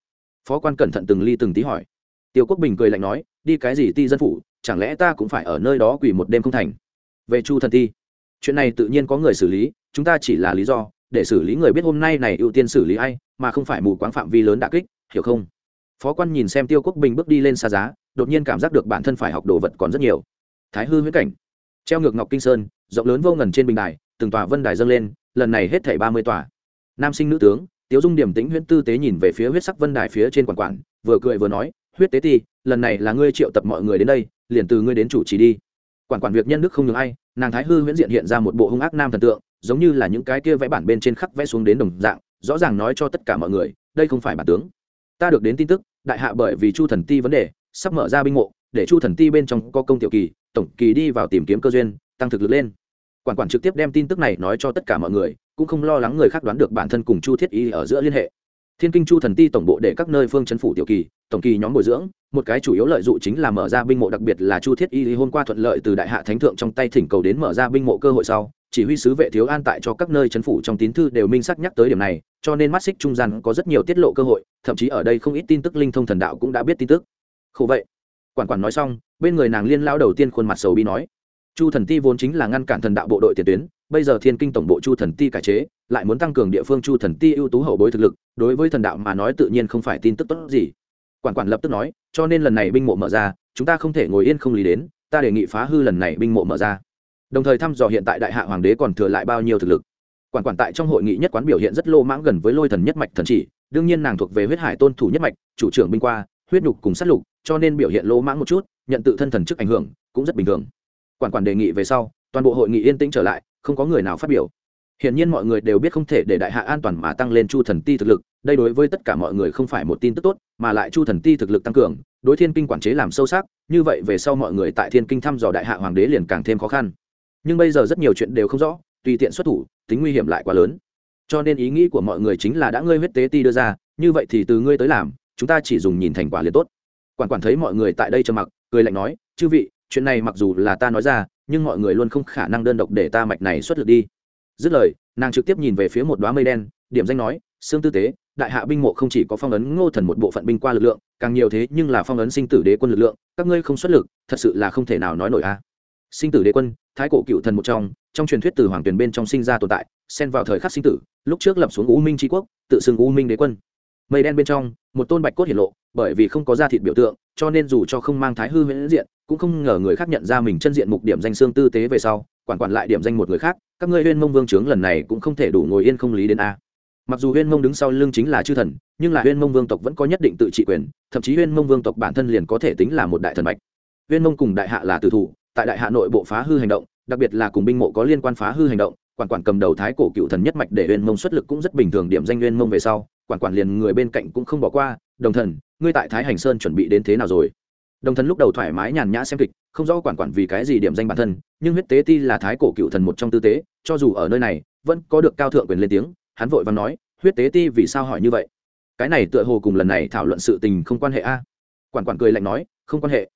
Phó quan cẩn thận từng ly từng tí hỏi. Tiêu quốc bình cười lạnh nói, đi cái gì ti dân phủ, chẳng lẽ ta cũng phải ở nơi đó quỳ một đêm không thành? Về chu thần ti. Chuyện này tự nhiên có người xử lý, chúng ta chỉ là lý do để xử lý người biết hôm nay này ưu tiên xử lý ai, mà không phải mù quáng phạm vi lớn đả kích, hiểu không? Phó quan nhìn xem tiêu quốc bình bước đi lên xa giá, đột nhiên cảm giác được bản thân phải học đồ vật còn rất nhiều. Thái hư huyễn cảnh. Treo ngược ngọc kinh sơn, rộng lớn vô ngần trên bình đài, từng tòa vân đài dâng lên, lần này hết thảy ba mươi tòa. Nam sinh nữ tướng, tiếu dung điểm tĩnh huyễn tư tế nhìn về phía huyết sắc vân đài phía trên quản quản, vừa cười vừa nói, huyết tế ti, lần này là ngươi triệu tập mọi người đến đây, liền từ ngươi đến chủ trì đi. Quản quản việc nhân đức không ngừng ai, nàng thái hư huyễn diện hiện ra một bộ hung ác nam thần tượng giống như là những cái kia vẽ bản bên trên khắc vẽ xuống đến đồng dạng, rõ ràng nói cho tất cả mọi người, đây không phải bản tướng. Ta được đến tin tức, đại hạ bởi vì chu thần ti vấn đề, sắp mở ra binh mộ, để chu thần ti bên trong có công tiểu kỳ, tổng kỳ đi vào tìm kiếm cơ duyên, tăng thực lực lên. Quản quản trực tiếp đem tin tức này nói cho tất cả mọi người, cũng không lo lắng người khác đoán được bản thân cùng chu thiết y ở giữa liên hệ thiên kinh chu thần ti tổng bộ để các nơi phương chấn phủ tiểu kỳ, tổng kỳ nhóm bồi dưỡng, một cái chủ yếu lợi dụng chính là mở ra binh mộ đặc biệt là chu thiết y hôm qua thuận lợi từ đại hạ thánh thượng trong tay thỉnh cầu đến mở ra binh mộ cơ hội sau, chỉ huy sứ vệ thiếu an tại cho các nơi chấn phủ trong tín thư đều minh xác nhắc tới điểm này, cho nên mắt xích trung gian có rất nhiều tiết lộ cơ hội, thậm chí ở đây không ít tin tức linh thông thần đạo cũng đã biết tin tức. Khổ vậy. Quản quản nói xong, bên người nàng liên lao đầu tiên khuôn mặt sầu bi nói, chu thần ti vốn chính là ngăn cản thần đạo bộ đội tiền tuyến bây giờ thiên kinh tổng bộ chu thần ti cải chế, lại muốn tăng cường địa phương chu thần ti ưu tú hậu bối thực lực, đối với thần đạo mà nói tự nhiên không phải tin tức tốt gì. Quản quản lập tức nói, cho nên lần này binh mộ mở ra, chúng ta không thể ngồi yên không lý đến, ta đề nghị phá hư lần này binh mộ mở ra. Đồng thời thăm dò hiện tại đại hạ hoàng đế còn thừa lại bao nhiêu thực lực. Quản quản tại trong hội nghị nhất quán biểu hiện rất lô mãng gần với lôi thần nhất mạch thần chỉ, đương nhiên nàng thuộc về huyết hải tôn thủ nhất mạch, chủ trưởng binh qua, huyết nhục cùng sát lục, cho nên biểu hiện lô mãng một chút, nhận tự thân thần chức ảnh hưởng, cũng rất bình thường. Quản quản đề nghị về sau, toàn bộ hội nghị yên tĩnh trở lại không có người nào phát biểu. Hiển nhiên mọi người đều biết không thể để đại hạ an toàn mà tăng lên chu thần ti thực lực, đây đối với tất cả mọi người không phải một tin tức tốt, mà lại chu thần ti thực lực tăng cường, đối thiên kinh quản chế làm sâu sắc, như vậy về sau mọi người tại thiên kinh thăm dò đại hạ hoàng đế liền càng thêm khó khăn. Nhưng bây giờ rất nhiều chuyện đều không rõ, tùy tiện xuất thủ, tính nguy hiểm lại quá lớn. Cho nên ý nghĩ của mọi người chính là đã ngươi huyết tế ti đưa ra, như vậy thì từ ngươi tới làm, chúng ta chỉ dùng nhìn thành quả liền tốt. Quản quản thấy mọi người tại đây trầm mặc, cười lạnh nói, chư vị, chuyện này mặc dù là ta nói ra nhưng mọi người luôn không khả năng đơn độc để ta mạch này xuất lực đi. Dứt lời, nàng trực tiếp nhìn về phía một đoá mây đen, điểm danh nói xương tư tế, đại hạ binh mộ không chỉ có phong ấn ngô thần một bộ phận binh qua lực lượng, càng nhiều thế nhưng là phong ấn sinh tử đế quân lực lượng, các ngươi không xuất lực, thật sự là không thể nào nói nổi a. Sinh tử đế quân, thái cổ cựu thần một trong trong truyền thuyết từ hoàng tuyển bên trong sinh ra tồn tại, xen vào thời khắc sinh tử, lúc trước lập xuống u minh tri quốc, tự xưng u minh đế quân. Mây đen bên trong, một tôn bạch cốt hiển lộ, bởi vì không có da thịt biểu tượng, cho nên dù cho không mang thái hư huyễn diện cũng không ngờ người khác nhận ra mình chân diện mục điểm danh xương tư tế về sau, quản quản lại điểm danh một người khác, các ngươi huyên mông vương trướng lần này cũng không thể đủ ngồi yên không lý đến a. Mặc dù huyên mông đứng sau lưng chính là chư thần, nhưng là huyên mông vương tộc vẫn có nhất định tự trị quyền, thậm chí huyên mông vương tộc bản thân liền có thể tính là một đại thần mạch. Huyên mông cùng đại hạ là tử thủ, tại đại hạ nội bộ phá hư hành động, đặc biệt là cùng binh mộ có liên quan phá hư hành động, quản quản cầm đầu thái cổ cựu thần nhất mạch để huyên mông xuất lực cũng rất bình thường điểm danh huyên mông về sau, quản quản liền người bên cạnh cũng không bỏ qua, đồng thần, ngươi tại thái hành sơn chuẩn bị đến thế nào rồi? Đồng thần lúc đầu thoải mái nhàn nhã xem kịch, không rõ quản quản vì cái gì điểm danh bản thân, nhưng huyết tế ti là thái cổ cựu thần một trong tư tế, cho dù ở nơi này, vẫn có được cao thượng quyền lên tiếng, hắn vội và nói, huyết tế ti vì sao hỏi như vậy? Cái này tựa hồ cùng lần này thảo luận sự tình không quan hệ a. Quản quản cười lạnh nói, không quan hệ.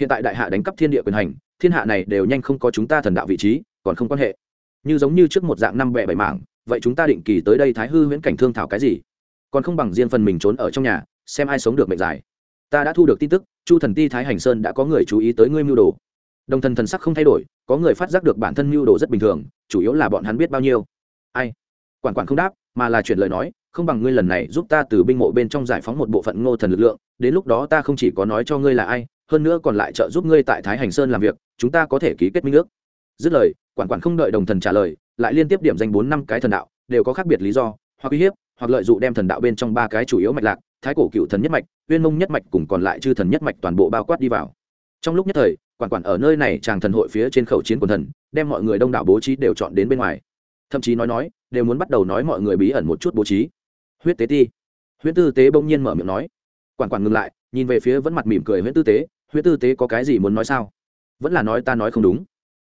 Hiện tại đại hạ đánh cắp thiên địa quyền hành, thiên hạ này đều nhanh không có chúng ta thần đạo vị trí, còn không quan hệ. Như giống như trước một dạng năm bẹ bảy mảng, vậy chúng ta định kỳ tới đây thái hư huyễn cảnh thương thảo cái gì? Còn không bằng riêng phần mình trốn ở trong nhà, xem ai sống được mệnh dài ta đã thu được tin tức, chu thần ti thái hành sơn đã có người chú ý tới ngươi mưu đồ. Đồng thần thần sắc không thay đổi, có người phát giác được bản thân mưu đồ rất bình thường, chủ yếu là bọn hắn biết bao nhiêu. Ai? Quản quản không đáp, mà là chuyển lời nói, không bằng ngươi lần này giúp ta từ binh mộ bên trong giải phóng một bộ phận ngô thần lực lượng, đến lúc đó ta không chỉ có nói cho ngươi là ai, hơn nữa còn lại trợ giúp ngươi tại thái hành sơn làm việc, chúng ta có thể ký kết minh ước. Dứt lời, quản quản không đợi đồng thần trả lời, lại liên tiếp điểm danh bốn năm cái thần đạo, đều có khác biệt lý do, hoặc uy hiếp, hoặc lợi dụng đem thần đạo bên trong ba cái chủ yếu mạch lạc thái cổ cựu thần nhất mạch, uyên mông nhất mạch cùng còn lại chư thần nhất mạch toàn bộ bao quát đi vào. Trong lúc nhất thời, quản quản ở nơi này chàng thần hội phía trên khẩu chiến quần thần, đem mọi người đông đảo bố trí đều chọn đến bên ngoài. Thậm chí nói nói, đều muốn bắt đầu nói mọi người bí ẩn một chút bố trí. Huyết tế ti. Huyết tư tế bỗng nhiên mở miệng nói. Quản quản ngừng lại, nhìn về phía vẫn mặt mỉm cười huyết tư tế huyết tư tế có cái gì muốn nói sao? Vẫn là nói ta nói không đúng.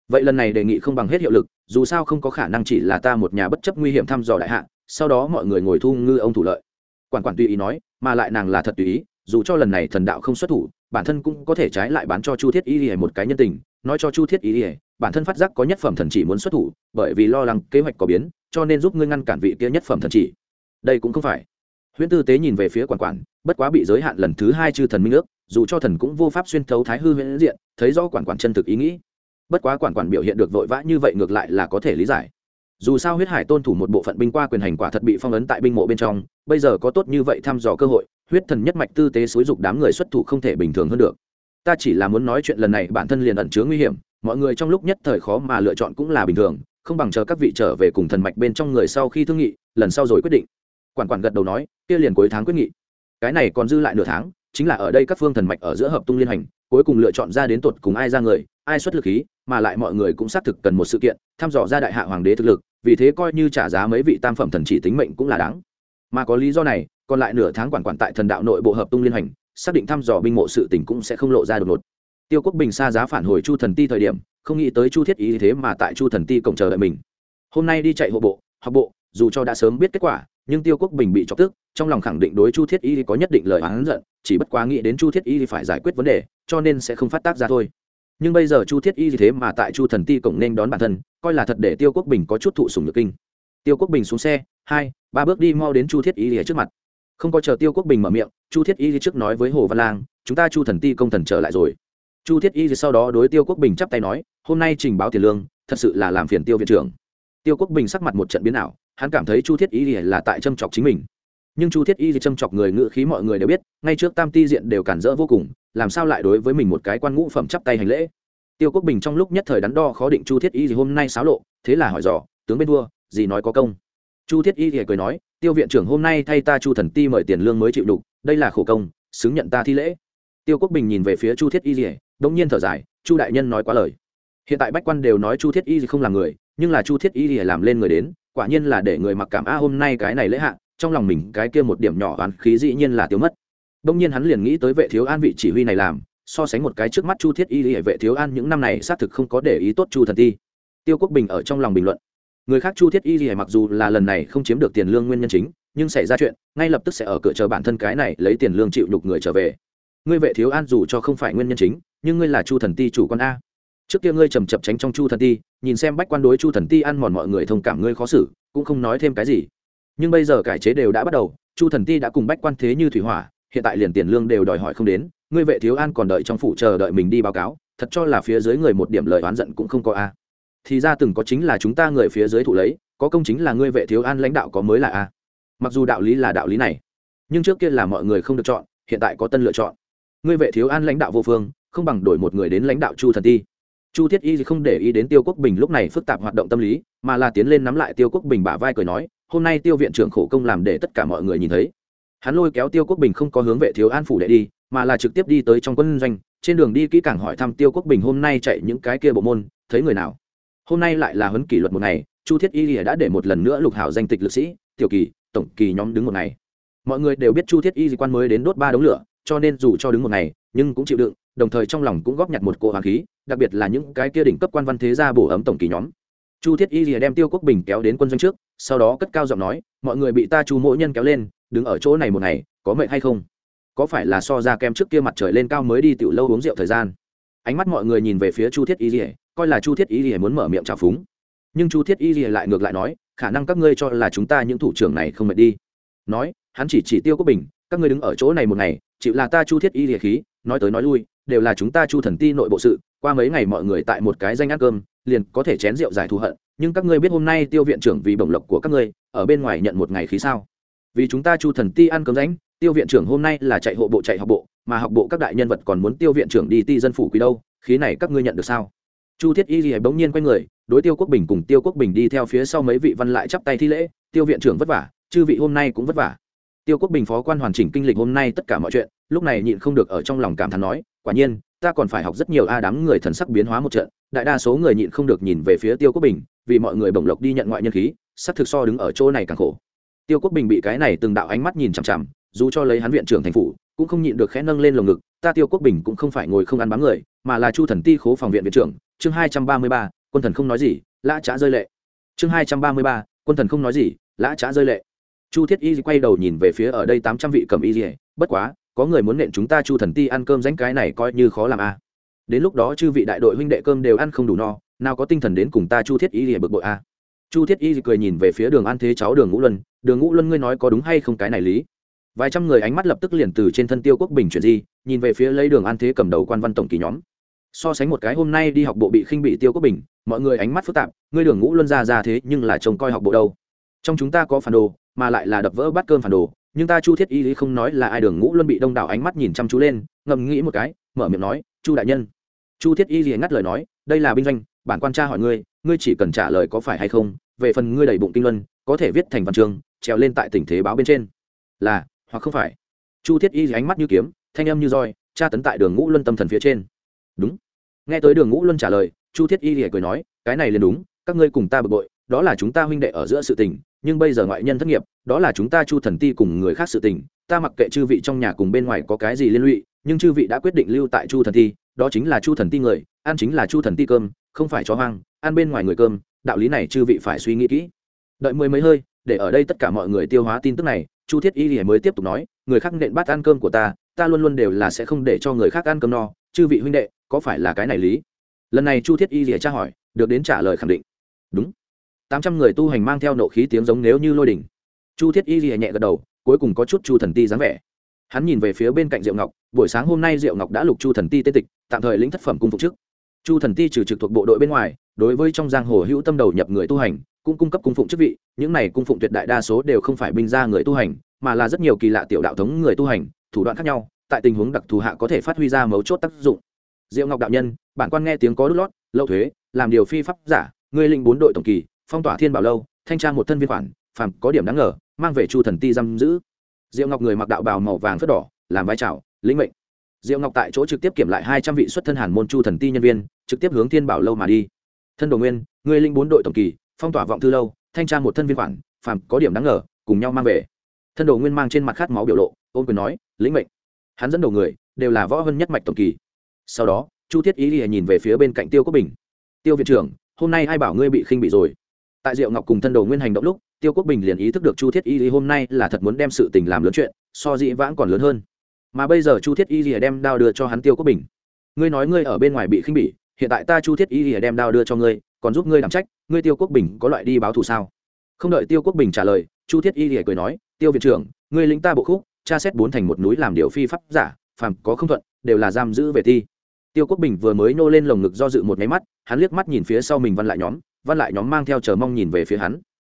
Vậy lần này đề nghị không bằng hết hiệu lực, dù sao không có khả năng chỉ là ta một nhà bất chấp nguy hiểm thăm dò đại hạ, sau đó mọi người ngồi thu ngư ông thủ lợi quản quản tùy ý nói, mà lại nàng là thật tùy ý, dù cho lần này thần đạo không xuất thủ, bản thân cũng có thể trái lại bán cho chu thiết y ỉa một cái nhân tình. Nói cho chu thiết y ỉa bản thân phát giác có nhất phẩm thần chỉ muốn xuất thủ, bởi vì lo lắng kế hoạch có biến, cho nên giúp ngươi ngăn cản vị kia nhất phẩm thần chỉ. Đây cũng không phải. Huyễn tư tế nhìn về phía quản quản, bất quá bị giới hạn lần thứ hai chư thần minh ước, dù cho thần cũng vô pháp xuyên thấu thái hư huyễn diện, thấy rõ quản quản chân thực ý nghĩ. Bất quá quản quản biểu hiện được vội vã như vậy ngược lại là có thể lý giải dù sao huyết hải tôn thủ một bộ phận binh qua quyền hành quả thật bị phong ấn tại binh mộ bên trong, bây giờ có tốt như vậy thăm dò cơ hội, huyết thần nhất mạch tư tế xúi dục đám người xuất thủ không thể bình thường hơn được. Ta chỉ là muốn nói chuyện lần này bản thân liền ẩn chứa nguy hiểm, mọi người trong lúc nhất thời khó mà lựa chọn cũng là bình thường, không bằng chờ các vị trở về cùng thần mạch bên trong người sau khi thương nghị, lần sau rồi quyết định. Quản quản gật đầu nói, kia liền cuối tháng quyết nghị. Cái này còn dư lại nửa tháng, chính là ở đây các phương thần mạch ở giữa hợp tung liên hành cuối cùng lựa chọn ra đến tột cùng ai ra người, ai xuất lực khí, mà lại mọi người cũng xác thực cần một sự kiện, thăm dò ra đại hạ hoàng đế thực lực, vì thế coi như trả giá mấy vị tam phẩm thần chỉ tính mệnh cũng là đáng. Mà có lý do này, còn lại nửa tháng quản quản tại thần đạo nội bộ hợp tung liên hành, xác định thăm dò binh mộ sự tình cũng sẽ không lộ ra đột ngột. Tiêu quốc bình xa giá phản hồi chu thần ti thời điểm, không nghĩ tới chu thiết ý thế mà tại chu thần ti cổng chờ đợi mình. Hôm nay đi chạy hộ bộ, học bộ, dù cho đã sớm biết kết quả nhưng tiêu quốc bình bị chọc tức, trong lòng khẳng định đối chu thiết y có nhất định lời oán giận, chỉ bất quá nghĩ đến chu thiết y phải giải quyết vấn đề, cho nên sẽ không phát tác ra thôi. Nhưng bây giờ chu thiết y thế mà tại chu thần ti cổng nên đón bản thân, coi là thật để tiêu quốc bình có chút thụ sùng nhược kinh. Tiêu quốc bình xuống xe, hai, ba bước đi mau đến chu thiết y ở trước mặt. Không có chờ tiêu quốc bình mở miệng, chu thiết y trước nói với hồ văn lang, chúng ta chu thần ti công thần trở lại rồi. Chu thiết y sau đó đối tiêu quốc bình chắp tay nói, hôm nay trình báo tiền lương, thật sự là làm phiền tiêu viện trưởng. Tiêu quốc bình sắc mặt một trận biến ảo hắn cảm thấy chu thiết y là tại châm chọc chính mình. Nhưng chu thiết y thì châm chọc người ngự khí mọi người đều biết, ngay trước tam ti diện đều cản rỡ vô cùng, làm sao lại đối với mình một cái quan ngũ phẩm chắp tay hành lễ? Tiêu quốc bình trong lúc nhất thời đắn đo khó định chu thiết y thì hôm nay xáo lộ, thế là hỏi dò, tướng bên vua, gì nói có công? Chu thiết y thì cười nói, tiêu viện trưởng hôm nay thay ta chu thần ti mời tiền lương mới chịu đục đây là khổ công, xứng nhận ta thi lễ. Tiêu quốc bình nhìn về phía chu thiết y thì đông nhiên thở dài, chu đại nhân nói quá lời. Hiện tại bách quan đều nói chu thiết y thì không là người, nhưng là chu thiết y thì làm lên người đến quả nhiên là để người mặc cảm, a, hôm nay cái này lễ hạ, trong lòng mình cái kia một điểm nhỏ oán khí dĩ nhiên là tiêu mất. Đông nhiên hắn liền nghĩ tới vệ thiếu an vị chỉ huy này làm, so sánh một cái trước mắt chu thiết y hệ vệ thiếu an những năm này xác thực không có để ý tốt chu thần ti. Tiêu quốc bình ở trong lòng bình luận. Người khác chu thiết y hệ mặc dù là lần này không chiếm được tiền lương nguyên nhân chính, nhưng xảy ra chuyện, ngay lập tức sẽ ở cửa chờ bản thân cái này lấy tiền lương chịu đục người trở về. Ngươi vệ thiếu an dù cho không phải nguyên nhân chính, nhưng ngươi là chu thần ti chủ con a trước kia ngươi trầm chập tránh trong chu thần ti, nhìn xem bách quan đối chu thần ti ăn mòn mọi người thông cảm ngươi khó xử, cũng không nói thêm cái gì. Nhưng bây giờ cải chế đều đã bắt đầu, chu thần ti đã cùng bách quan thế như thủy hỏa, hiện tại liền tiền lương đều đòi hỏi không đến, ngươi vệ thiếu an còn đợi trong phủ chờ đợi mình đi báo cáo, thật cho là phía dưới người một điểm lời oán giận cũng không có a. Thì ra từng có chính là chúng ta người phía dưới thụ lấy, có công chính là ngươi vệ thiếu an lãnh đạo có mới là a. Mặc dù đạo lý là đạo lý này, nhưng trước kia là mọi người không được chọn, hiện tại có tân lựa chọn. Ngươi vệ thiếu an lãnh đạo vô phương, không bằng đổi một người đến lãnh đạo chu thần ti chu thiết y không để ý đến tiêu quốc bình lúc này phức tạp hoạt động tâm lý, mà là tiến lên nắm lại tiêu quốc bình bả vai cười nói, hôm nay tiêu viện trưởng khổ công làm để tất cả mọi người nhìn thấy. Hắn lôi kéo tiêu quốc bình không có hướng vệ thiếu an phủ để đi, mà là trực tiếp đi tới trong quân doanh, trên đường đi kỹ càng hỏi thăm tiêu quốc bình hôm nay chạy những cái kia bộ môn, thấy người nào. Hôm nay lại là huấn kỷ luật một ngày, chu thiết y đã để một lần nữa lục hảo danh tịch lực sĩ, tiểu kỳ, tổng kỳ nhóm đứng một ngày. Mọi người đều biết chu thiết y quan mới đến đốt ba đống lửa, cho nên dù cho đứng một ngày, nhưng cũng chịu đựng, đồng thời trong lòng cũng góp nhặt một cỗ hoàng khí đặc biệt là những cái kia đỉnh cấp quan văn thế gia bổ ấm tổng kỳ nhóm. Chu thiết y lìa đem tiêu quốc bình kéo đến quân doanh trước, sau đó cất cao giọng nói, mọi người bị ta chu mỗi nhân kéo lên, đứng ở chỗ này một ngày, có mệnh hay không? Có phải là so ra kem trước kia mặt trời lên cao mới đi tiểu lâu uống rượu thời gian? Ánh mắt mọi người nhìn về phía chu thiết y lìa coi là chu thiết y lìa muốn mở miệng trào phúng. Nhưng chu thiết y lìa lại ngược lại nói, khả năng các ngươi cho là chúng ta những thủ trưởng này không mệt đi. Nói, hắn chỉ chỉ tiêu quốc bình, các ngươi đứng ở chỗ này một ngày, chịu là ta chu thiết y lìa khí, nói tới nói lui, đều là chúng ta chu thần ti nội bộ sự qua mấy ngày mọi người tại một cái danh ăn cơm, liền có thể chén rượu giải thù hận, nhưng các ngươi biết hôm nay tiêu viện trưởng vì bổng lộc của các ngươi, ở bên ngoài nhận một ngày khí sao? Vì chúng ta chu thần ti ăn cơm ránh tiêu viện trưởng hôm nay là chạy hộ bộ chạy học bộ, mà học bộ các đại nhân vật còn muốn tiêu viện trưởng đi ti dân phủ quý đâu, khí này các ngươi nhận được sao? Chu thiết y lìa bỗng nhiên quay người, đối tiêu quốc bình cùng tiêu quốc bình đi theo phía sau mấy vị văn lại chắp tay thi lễ, tiêu viện trưởng vất vả, chư vị hôm nay cũng vất vả. Tiêu quốc bình phó quan hoàn chỉnh kinh lịch hôm nay tất cả mọi chuyện, lúc này nhịn không được ở trong lòng cảm thán nói quả nhiên, ta còn phải học rất nhiều a đám người thần sắc biến hóa một trận, đại đa số người nhịn không được nhìn về phía tiêu quốc bình, vì mọi người bổng lộc đi nhận ngoại nhân khí sắc thực so đứng ở chỗ này càng khổ. Tiêu quốc bình bị cái này từng đạo ánh mắt nhìn chằm chằm, dù cho lấy hắn viện trưởng thành phủ, cũng không nhịn được khẽ nâng lên lồng ngực, ta tiêu quốc bình cũng không phải ngồi không ăn bám người, mà là chu thần ti khố phòng viện viện trưởng, chương hai trăm ba mươi ba, quân thần không nói gì, lã trá rơi lệ. Chương hai trăm ba mươi ba, quân thần không nói gì, lã trá rơi lệ. Chu thiết y quay đầu nhìn về phía ở đây tám trăm vị cầm y dỉa bất quá có người muốn nện chúng ta chu thần ti ăn cơm ránh cái này coi như khó làm a à. đến lúc đó chư vị đại đội huynh đệ cơm đều ăn không đủ no, nào có tinh thần đến cùng ta chu thiết y lìa bực bội a à. chu thiết y cười nhìn về phía đường an thế cháu đường ngũ luân, đường ngũ luân ngươi nói có đúng hay không cái này lý vài trăm người ánh mắt lập tức liền từ trên thân tiêu quốc bình chuyển di, nhìn về phía lấy đường an thế cầm đầu quan văn tổng kỳ nhóm so sánh một cái hôm nay đi học bộ bị khinh bị tiêu quốc bình, mọi người ánh mắt phức tạp, ngươi đường ngũ luân ra ra thế nhưng là trông coi học bộ đâu trong chúng ta có phản đồ, mà lại là đập vỡ bát cơm phản đồ nhưng ta chu thiết y lý không nói là ai đường ngũ luân bị đông đảo ánh mắt nhìn chăm chú lên ngầm nghĩ một cái, mở miệng nói, chu đại nhân. Chu thiết y lý ngắt lời nói, đây là binh doanh, bản quan tra hỏi ngươi ngươi chỉ cần trả lời có phải hay không, về phần ngươi đầy bụng kinh luân, có thể viết thành văn chương trèo lên tại tình thế báo bên trên. Là, hoặc không phải. Chu thiết y ánh mắt như kiếm, thanh âm như roi, tra tấn tại đường ngũ luân tâm thần phía trên. Đúng. Nghe tới đường ngũ luân trả lời, chu thiết y lìa cười nói, cái này liền đúng, các ngươi cùng ta bực bội, đó là chúng ta huynh đệ ở giữa sự tình nhưng bây giờ ngoại nhân thất nghiệp, đó là chúng ta chu thần ti cùng người khác sự tình, ta mặc kệ chư vị trong nhà cùng bên ngoài có cái gì liên lụy, nhưng chư vị đã quyết định lưu tại chu thần ti, đó chính là chu thần ti người, ăn chính là chu thần ti cơm, không phải cho hoang, ăn bên ngoài người cơm, đạo lý này chư vị phải suy nghĩ kỹ. Đợi mười mấy hơi, để ở đây tất cả mọi người tiêu hóa tin tức này, chu thiết y thì mới tiếp tục nói, người khác nện bát ăn cơm của ta ta luôn luôn đều là sẽ không để cho người khác ăn cơm no, chư vị huynh đệ, có phải là cái này lý? Lần này chu thiết y thì tra hỏi, được đến trả lời khẳng định. Đúng tám trăm người tu hành mang theo nộ khí tiếng giống nếu như lôi đỉnh. Chu thiết y ghi nhẹ gật đầu, cuối cùng có chút chu thần ti dáng vẻ. Hắn nhìn về phía bên cạnh diệu ngọc, buổi sáng hôm nay diệu ngọc đã lục chu thần ti tê tịch, tạm thời lĩnh thất phẩm cung phục trước. Chu thần ti trừ trực thuộc bộ đội bên ngoài, đối với trong giang hồ hữu tâm đầu nhập người tu hành, cũng cung cấp cung phụng chức vị, những này cung phụng tuyệt đại đa số đều không phải binh gia người tu hành, mà là rất nhiều kỳ lạ tiểu đạo thống người tu hành, thủ đoạn khác nhau, tại tình huống đặc thù hạ có thể phát huy ra mấu chốt tác dụng. Diệu ngọc đạo nhân, bản quan nghe tiếng có đút lót, lậu thuế, làm điều phi pháp giả, ngươi linh bốn đội tổng kỳ phong tỏa thiên bảo lâu, thanh tra một thân viên khoản, phàm có điểm đáng ngờ, mang về chu thần ti giam giữ. Diệu ngọc người mặc đạo bào màu vàng phất đỏ, làm vai trào lĩnh mệnh. Diệu ngọc tại chỗ trực tiếp kiểm lại hai trăm vị xuất thân hàn môn chu thần ti nhân viên, trực tiếp hướng thiên bảo lâu mà đi. Thân đồ nguyên, người linh bốn đội tổng kỳ, phong tỏa vọng thư lâu, thanh tra một thân viên khoản, phàm có điểm đáng ngờ, cùng nhau mang về. Thân đồ nguyên mang trên mặt khát máu biểu lộ, ôn quyền nói, lĩnh mệnh. Hắn dẫn đầu người, đều là võ hân nhất mạch tổng kỳ. Sau đó, chu thiết ý lìa nhìn về phía bên cạnh tiêu quốc bình. Tiêu viện trưởng, hôm nay ai bảo ngươi bị khinh bị rồi? Tại diệu ngọc cùng thân đồ nguyên hành động lúc, tiêu quốc bình liền ý thức được chu thiết y lý hôm nay là thật muốn đem sự tình làm lớn chuyện, so dĩ vãng còn lớn hơn. Mà bây giờ chu thiết y lìa đem đao đưa cho hắn tiêu quốc bình. Ngươi nói ngươi ở bên ngoài bị khinh bỉ, hiện tại ta chu thiết y ỉa đem đao đưa cho ngươi, còn giúp ngươi đảm trách, ngươi tiêu quốc bình có loại đi báo thù sao? Không đợi tiêu quốc bình trả lời, chu thiết y ỉa cười nói, tiêu viện trưởng, ngươi lính ta bộ khúc, tra xét bốn thành một núi làm điều phi pháp giả, phàm có không thuận, đều là giam giữ về thi tiêu quốc bình vừa mới nô lên lồng ngực do dự một máy mắt, hắn liếc mắt nhìn phía sau mình văn lại nhóm văn lại nhóm mang theo chờ mong nhìn về phía hắn.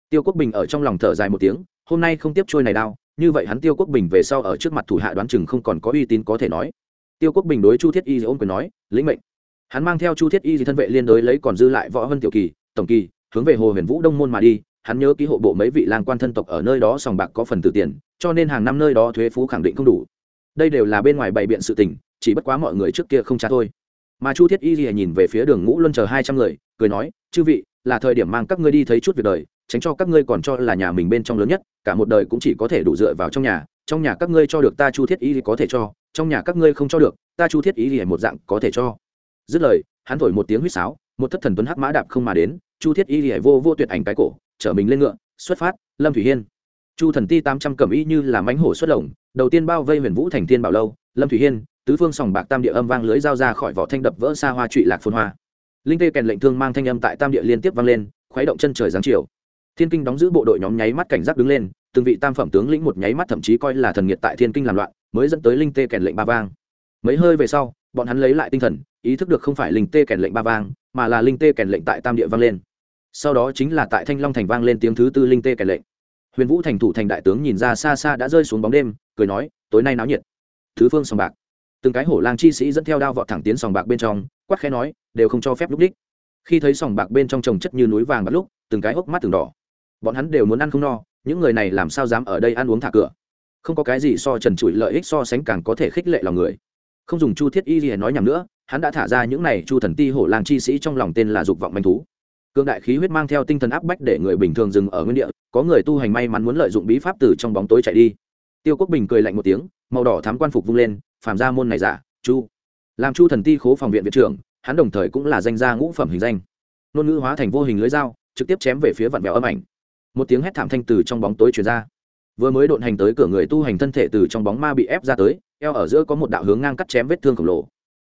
Tiêu quốc bình ở trong lòng thở dài một tiếng, hôm nay không tiếp trôi này đao như vậy hắn tiêu quốc bình về sau ở trước mặt thủ hạ đoán chừng không còn có uy tín có thể nói. Tiêu quốc bình đối chu thiết y ôm quyền nói, lĩnh mệnh. Hắn mang theo chu thiết y thân vệ liên đối lấy còn dư lại võ vân tiểu kỳ, tổng kỳ, hướng về hồ huyền vũ đông môn mà đi. Hắn nhớ ký hộ bộ mấy vị lang quan thân tộc ở nơi đó sòng bạc có phần từ tiền, cho nên hàng năm nơi đó thuế phú khẳng định không đủ. Đây đều là bên ngoài bày biện sự tình, chỉ bất quá mọi người trước kia không trả thôi. Mà chu thiết y nhìn về phía đường ngũ luân chờ hai trăm người, cười nói, chư vị là thời điểm mang các ngươi đi thấy chút việc đời, tránh cho các ngươi còn cho là nhà mình bên trong lớn nhất, cả một đời cũng chỉ có thể đủ dựa vào trong nhà trong nhà các ngươi cho được ta chu thiết y thì có thể cho, trong nhà các ngươi không cho được, ta chu thiết y thì một dạng có thể cho. Dứt lời, hắn thổi một tiếng huýt sáo, một thất thần tuấn hắc mã đạp không mà đến, chu thiết y thì vô vô tuyệt ảnh cái cổ, chở mình lên ngựa, xuất phát, lâm thủy hiên. Chu thần ti tám trăm cẩm y như là mánh hổ xuất lồng, đầu tiên bao vây huyền vũ thành tiên bảo lâu, lâm thủy hiên, tứ phương sòng bạc tam địa âm vang lưới dao ra khỏi vỏ thanh đập vỡ xa hoa trụy lạc phun hoa linh tê kèn lệnh thương mang thanh âm tại tam địa liên tiếp vang lên, khuấy động chân trời giáng chiều. Thiên kinh đóng giữ bộ đội nhóm nháy mắt cảnh giác đứng lên, từng vị tam phẩm tướng lĩnh một nháy mắt thậm chí coi là thần nghiệt tại thiên kinh làm loạn, mới dẫn tới linh tê kèn lệnh ba vang. Mấy hơi về sau, bọn hắn lấy lại tinh thần, ý thức được không phải linh tê kèn lệnh ba vang, mà là linh tê kèn lệnh tại tam địa vang lên. Sau đó chính là tại thanh long thành vang lên tiếng thứ tư linh tê kèn lệnh. Huyền vũ thành thủ thành đại tướng nhìn ra xa xa đã rơi xuống bóng đêm, cười nói, tối nay náo nhiệt. Thứ phương sòng bạc từng cái hổ lang chi sĩ dẫn theo đao vọt thẳng tiến sòng bạc bên trong, quát khẽ nói, đều không cho phép lúc đích. Khi thấy sòng bạc bên trong trồng chất như núi vàng bắt lúc, từng cái hốc mắt từng đỏ. Bọn hắn đều muốn ăn không no, những người này làm sao dám ở đây ăn uống thả cửa? Không có cái gì so trần trụi lợi ích so sánh càng có thể khích lệ lòng người. Không dùng chu thiết y gì nói nhầm nữa, hắn đã thả ra những này chu thần ti hổ lang chi sĩ trong lòng tên là dục vọng manh thú. Cương đại khí huyết mang theo tinh thần áp bách để người bình thường dừng ở nguyên địa, có người tu hành may mắn muốn lợi dụng bí pháp từ trong bóng tối chạy đi tiêu quốc bình cười lạnh một tiếng, màu đỏ thám quan phục vung lên, phàm ra môn này giả, chu. Làm chu thần ti khố phòng viện viện trưởng, hắn đồng thời cũng là danh gia ngũ phẩm hình danh. Ngôn ngữ hóa thành vô hình lưới dao, trực tiếp chém về phía vạn vẹo âm ảnh. Một tiếng hét thảm thanh từ trong bóng tối truyền ra. Vừa mới độn hành tới cửa người tu hành thân thể từ trong bóng ma bị ép ra tới, eo ở giữa có một đạo hướng ngang cắt chém vết thương khổng lồ.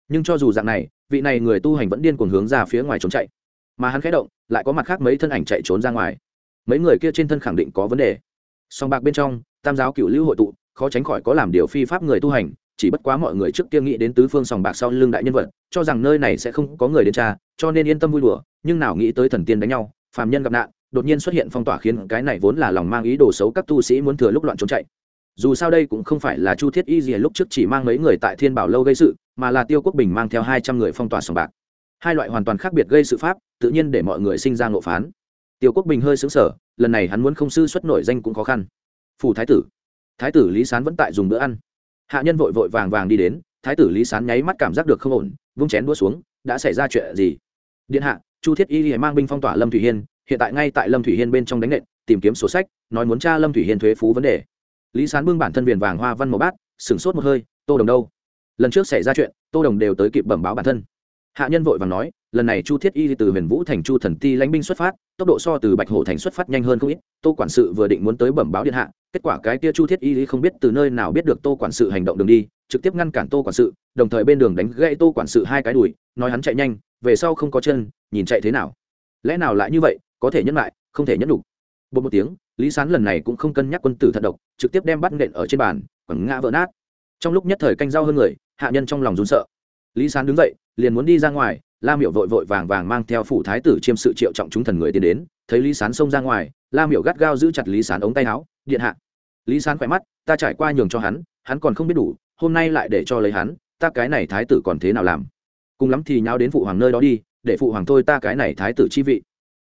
Nhưng cho dù dạng này, vị này người tu hành vẫn điên cuồng hướng ra phía ngoài trốn chạy. Mà hắn khẽ động, lại có mặt khác mấy thân ảnh chạy trốn ra ngoài. Mấy người kia trên thân khẳng định có vấn đề. Song bạc bên trong tam giáo cựu lưu hội tụ, khó tránh khỏi có làm điều phi pháp người tu hành, chỉ bất quá mọi người trước kia nghĩ đến tứ phương sòng bạc sau lưng đại nhân vật, cho rằng nơi này sẽ không có người đến tra, cho nên yên tâm vui đùa, nhưng nào nghĩ tới thần tiên đánh nhau, phàm nhân gặp nạn, đột nhiên xuất hiện phong tỏa khiến cái này vốn là lòng mang ý đồ xấu các tu sĩ muốn thừa lúc loạn trốn chạy. Dù sao đây cũng không phải là chu thiết y gì lúc trước chỉ mang mấy người tại thiên bảo lâu gây sự, mà là tiêu quốc bình mang theo hai trăm người phong tỏa sòng bạc. Hai loại hoàn toàn khác biệt gây sự pháp, tự nhiên để mọi người sinh ra ngộ phán. Tiêu quốc bình hơi xứng sở lần này hắn muốn không sư xuất nổi danh cũng khó khăn phủ thái tử. Thái tử lý sán vẫn tại dùng bữa ăn. Hạ nhân vội vội vàng vàng đi đến, thái tử lý sán nháy mắt cảm giác được không ổn, vung chén đua xuống, đã xảy ra chuyện gì? Điện hạ, chu thiết y mang binh phong tỏa lâm thủy hiên, hiện tại ngay tại lâm thủy hiên bên trong đánh nện, tìm kiếm sổ sách, nói muốn tra lâm thủy hiên thuế phú vấn đề. Lý sán bưng bản thân viền vàng hoa văn màu bát, sửng sốt một hơi, tô đồng đâu? Lần trước xảy ra chuyện, tô đồng đều tới kịp bẩm báo bản thân hạ nhân vội vàng nói, lần này chu thiết y từ huyền vũ thành chu thần ti lãnh binh xuất phát, tốc độ so từ bạch hổ thành xuất phát nhanh hơn không ít, tô quản sự vừa định muốn tới bẩm báo điện hạ, kết quả cái kia chu thiết y không biết từ nơi nào biết được tô quản sự hành động đường đi, trực tiếp ngăn cản tô quản sự, đồng thời bên đường đánh gãy tô quản sự hai cái đùi, nói hắn chạy nhanh, về sau không có chân, nhìn chạy thế nào. Lẽ nào lại như vậy, có thể nhẫn lại, không thể nhẫn đủ một một tiếng, lý sán lần này cũng không cân nhắc quân tử thận độc, trực tiếp đem bắt nện ở trên bàn, quẳng ngã vỡ nát. Trong lúc nhất thời canh giao hơn người, hạ nhân trong lòng run sợ. Lý sán đứng dậy liền muốn đi ra ngoài la miệu vội vội vàng vàng mang theo phủ thái tử chiêm sự triệu trọng chúng thần người tiến đến, thấy lý sán xông ra ngoài la miệu gắt gao giữ chặt lý sán ống tay áo, điện hạ. Lý sán khỏe mắt, ta trải qua nhường cho hắn hắn còn không biết đủ, hôm nay lại để cho lấy hắn, ta cái này thái tử còn thế nào làm? Cùng lắm thì nháo đến phụ hoàng nơi đó đi, để phụ hoàng thôi ta cái này thái tử chi vị.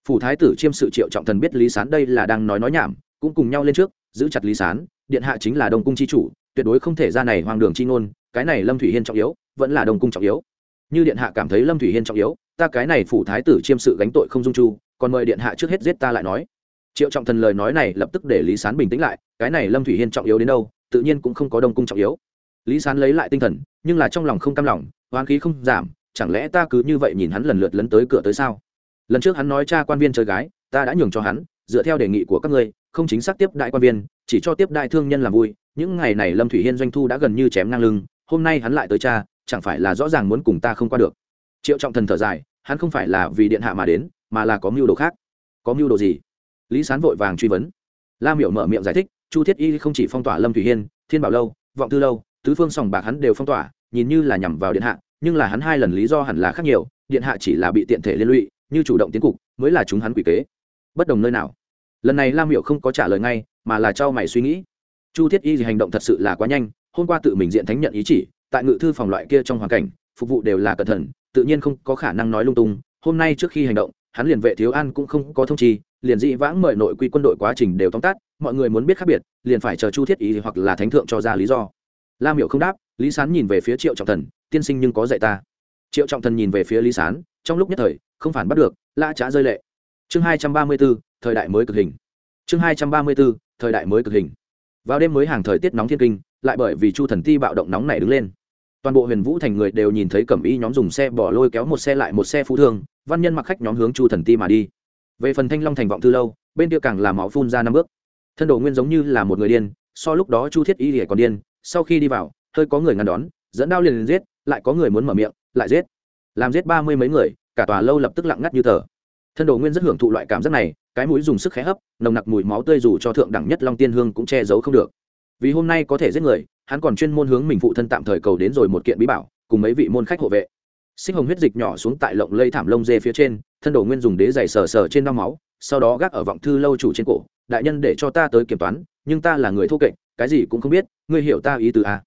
Phủ thái tử chiêm sự triệu trọng thần biết lý sán đây là đang nói nói nhảm, cũng cùng nhau lên trước, giữ chặt lý sán, điện hạ chính là đông cung chi chủ, tuyệt đối không thể ra này hoàng đường chi ngôn, cái này lâm thủy hiên trọng yếu, vẫn là đông cung trọng yếu như điện hạ cảm thấy lâm thủy hiên trọng yếu, ta cái này phủ thái tử chiêm sự gánh tội không dung chu, còn mời điện hạ trước hết giết ta lại nói. Triệu trọng thần lời nói này lập tức để lý sán bình tĩnh lại, cái này lâm thủy hiên trọng yếu đến đâu, tự nhiên cũng không có đông cung trọng yếu. Lý sán lấy lại tinh thần, nhưng là trong lòng không cam lòng hoán khí không giảm, chẳng lẽ ta cứ như vậy nhìn hắn lần lượt lấn tới cửa tới sao? Lần trước hắn nói cha quan viên chơi gái, ta đã nhường cho hắn, dựa theo đề nghị của các ngươi, không chính xác tiếp đại quan viên, chỉ cho tiếp đại thương nhân làm vui, những ngày này lâm thủy hiên doanh thu đã gần như chém ngang lưng, hôm nay hắn lại tới cha chẳng phải là rõ ràng muốn cùng ta không qua được. Triệu trọng thần thở dài, hắn không phải là vì điện hạ mà đến, mà là có mưu đồ khác. Có mưu đồ gì? Lý sán vội vàng truy vấn. La miểu mở miệng giải thích, chu thiết y không chỉ phong tỏa lâm thủy hiên, thiên bảo lâu, vọng tư lâu, tứ phương sòng bạc hắn đều phong tỏa, nhìn như là nhằm vào điện hạ, nhưng là hắn hai lần lý do hẳn là khác nhiều, điện hạ chỉ là bị tiện thể liên lụy, như chủ động tiến cục, mới là chúng hắn quỷ kế. Bất đồng nơi nào? Lần này lam miệu không có trả lời ngay, mà là cho mày suy nghĩ. Chu thiết y gì hành động thật sự là quá nhanh, hôm qua tự mình diện thánh nhận ý chỉ tại ngự thư phòng loại kia trong hoàn cảnh, phục vụ đều là cẩn thận, tự nhiên không có khả năng nói lung tung. Hôm nay trước khi hành động, hắn liền vệ thiếu an cũng không có thông chi, liền dị vãng mời nội quy quân đội quá trình đều tóm tắt, mọi người muốn biết khác biệt, liền phải chờ chu thiết ý hoặc là thánh thượng cho ra lý do. Lam hiểu không đáp, lý sán nhìn về phía triệu trọng thần, tiên sinh nhưng có dạy ta. Triệu trọng thần nhìn về phía lý sán, trong lúc nhất thời, không phản bắt được, la trá rơi lệ. Chương hai trăm ba mươi b ố thời đại mới cực hình. Chương hai trăm ba mươi b ố thời đại mới cực hình vào đêm mới hàng thời tiết nóng thiên kinh, lại bởi vì chu thần ti bạo động nóng này đứng lên. Toàn bộ huyền vũ thành người đều nhìn thấy cẩm y nhóm dùng xe bỏ lôi kéo một xe lại một xe phú thương, văn nhân mặc khách nhóm hướng chu thần ti mà đi. Về phần thanh long thành vọng thư lâu, bên kia càng làm máu phun ra năm bước. Thân đồ nguyên giống như là một người điên, so lúc đó chu thiết y thì còn điên, sau khi đi vào, hơi có người ngăn đón, dẫn đao liền giết, lại có người muốn mở miệng, lại giết. Làm giết ba mươi mấy người, cả tòa lâu lập tức lặng ngắt như tờ thân đồ nguyên rất hưởng thụ loại cảm giác này, cái mũi dùng sức khé hấp, nồng nặc mùi máu tươi dù cho thượng đẳng nhất long tiên hương cũng che giấu không được. Vì hôm nay có thể giết người, hắn còn chuyên môn hướng mình phụ thân tạm thời cầu đến rồi một kiện bí bảo, cùng mấy vị môn khách hộ vệ. Sinh hồng huyết dịch nhỏ xuống tại lộng lây thảm lông dê phía trên, thân đồ nguyên dùng đế giày sờ sờ trên đau máu, sau đó gác ở vọng thư lâu chủ trên cổ, đại nhân để cho ta tới kiểm toán, nhưng ta là người thô kệch, cái gì cũng không biết, ngươi hiểu ta ý từ a à.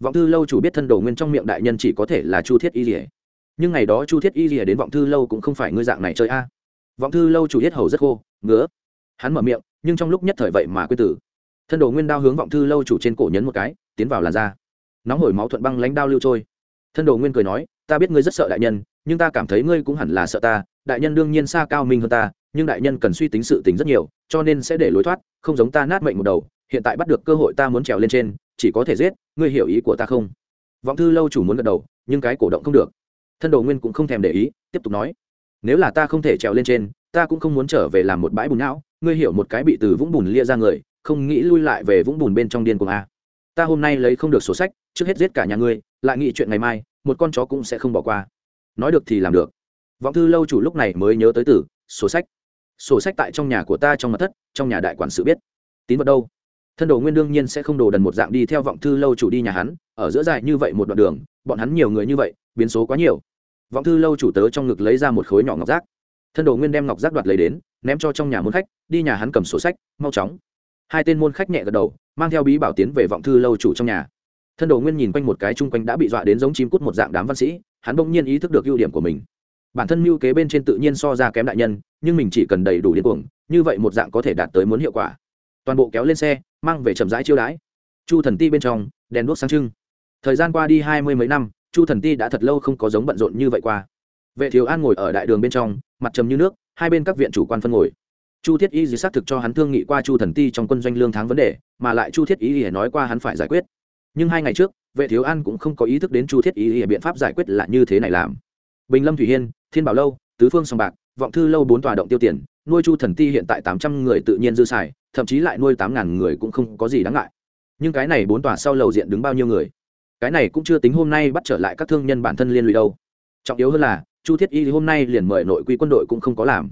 vọng thư lâu chủ biết thân đồ nguyên trong miệng đại nhân chỉ có thể là chu thiết y rỉa nhưng ngày đó chu thiết y rỉa đến vọng thư lâu cũng không phải ngươi dạng này chơi a vọng thư lâu chủ yết hầu rất khô, ngứa. Hắn mở miệng, nhưng trong lúc nhất thời vậy mà quên tử thân đồ nguyên đao hướng vọng thư lâu chủ trên cổ nhấn một cái, tiến vào làn da. Nóng hổi máu thuận băng lánh đao lưu trôi. Thân đồ nguyên cười nói, ta biết ngươi rất sợ đại nhân, nhưng ta cảm thấy ngươi cũng hẳn là sợ ta. Đại nhân đương nhiên xa cao minh hơn ta, nhưng đại nhân cần suy tính sự tính rất nhiều, cho nên sẽ để lối thoát, không giống ta nát mệnh một đầu. Hiện tại bắt được cơ hội ta muốn trèo lên trên, chỉ có thể giết, ngươi hiểu ý của ta không? Vọng thư lâu chủ muốn gật đầu, nhưng cái cổ động không được. Thân đồ nguyên cũng không thèm để ý, tiếp tục nói nếu là ta không thể trèo lên trên, ta cũng không muốn trở về làm một bãi bùn não. Ngươi hiểu một cái bị từ vũng bùn lia ra người, không nghĩ lui lại về vũng bùn bên trong điên cuồng a. Ta hôm nay lấy không được sổ sách, trước hết giết cả nhà ngươi, lại nghĩ chuyện ngày mai, một con chó cũng sẽ không bỏ qua. Nói được thì làm được. Vọng thư lâu chủ lúc này mới nhớ tới từ, sổ sách. Sổ sách tại trong nhà của ta trong mật thất, trong nhà đại quản sự biết. Tín vật đâu? Thân đồ nguyên đương nhiên sẽ không đồ đần một dạng đi theo vọng thư lâu chủ đi nhà hắn, ở giữa dài như vậy một đoạn đường, bọn hắn nhiều người như vậy, biến số quá nhiều vọng thư lâu chủ tớ trong ngực lấy ra một khối nhỏ ngọc rác thân đồ nguyên đem ngọc rác đoạt lấy đến, ném cho trong nhà môn khách, đi nhà hắn cầm sổ sách, mau chóng. Hai tên môn khách nhẹ gật đầu, mang theo bí bảo tiến về vọng thư lâu chủ trong nhà. Thân đồ nguyên nhìn quanh một cái chung quanh đã bị dọa đến giống chim cút một dạng đám văn sĩ, hắn bỗng nhiên ý thức được ưu điểm của mình. Bản thân mưu kế bên trên tự nhiên so ra kém đại nhân, nhưng mình chỉ cần đầy đủ điên cuồng, như vậy một dạng có thể đạt tới muốn hiệu quả. Toàn bộ kéo lên xe, mang về chậm rãi chiêu đãi. Chu thần ti bên trong, đèn đuốc sáng trưng. Thời gian qua đi hai mươi mấy năm chu thần ti đã thật lâu không có giống bận rộn như vậy qua. Vệ thiếu an ngồi ở đại đường bên trong, mặt trầm như nước, hai bên các viện chủ quan phân ngồi. Chu thiết y gì xác thực cho hắn thương nghị qua chu thần ti trong quân doanh lương tháng vấn đề, mà lại chu thiết y nói qua hắn phải giải quyết. Nhưng hai ngày trước, vệ thiếu an cũng không có ý thức đến chu thiết y biện pháp giải quyết là như thế này làm. Bình lâm thủy hiên, thiên bảo lâu, tứ phương sòng bạc, vọng thư lâu bốn tòa động tiêu tiền, nuôi chu thần ti hiện tại tám trăm người tự nhiên dư xài, thậm chí lại nuôi tám ngàn người cũng không có gì đáng ngại. Nhưng cái này bốn tòa sau lầu diện đứng bao nhiêu người? Cái này cũng chưa tính hôm nay bắt trở lại các thương nhân bản thân liên lụy đâu. Trọng yếu hơn là, chu thiết y hôm nay liền mời nội quy quân đội cũng không có làm.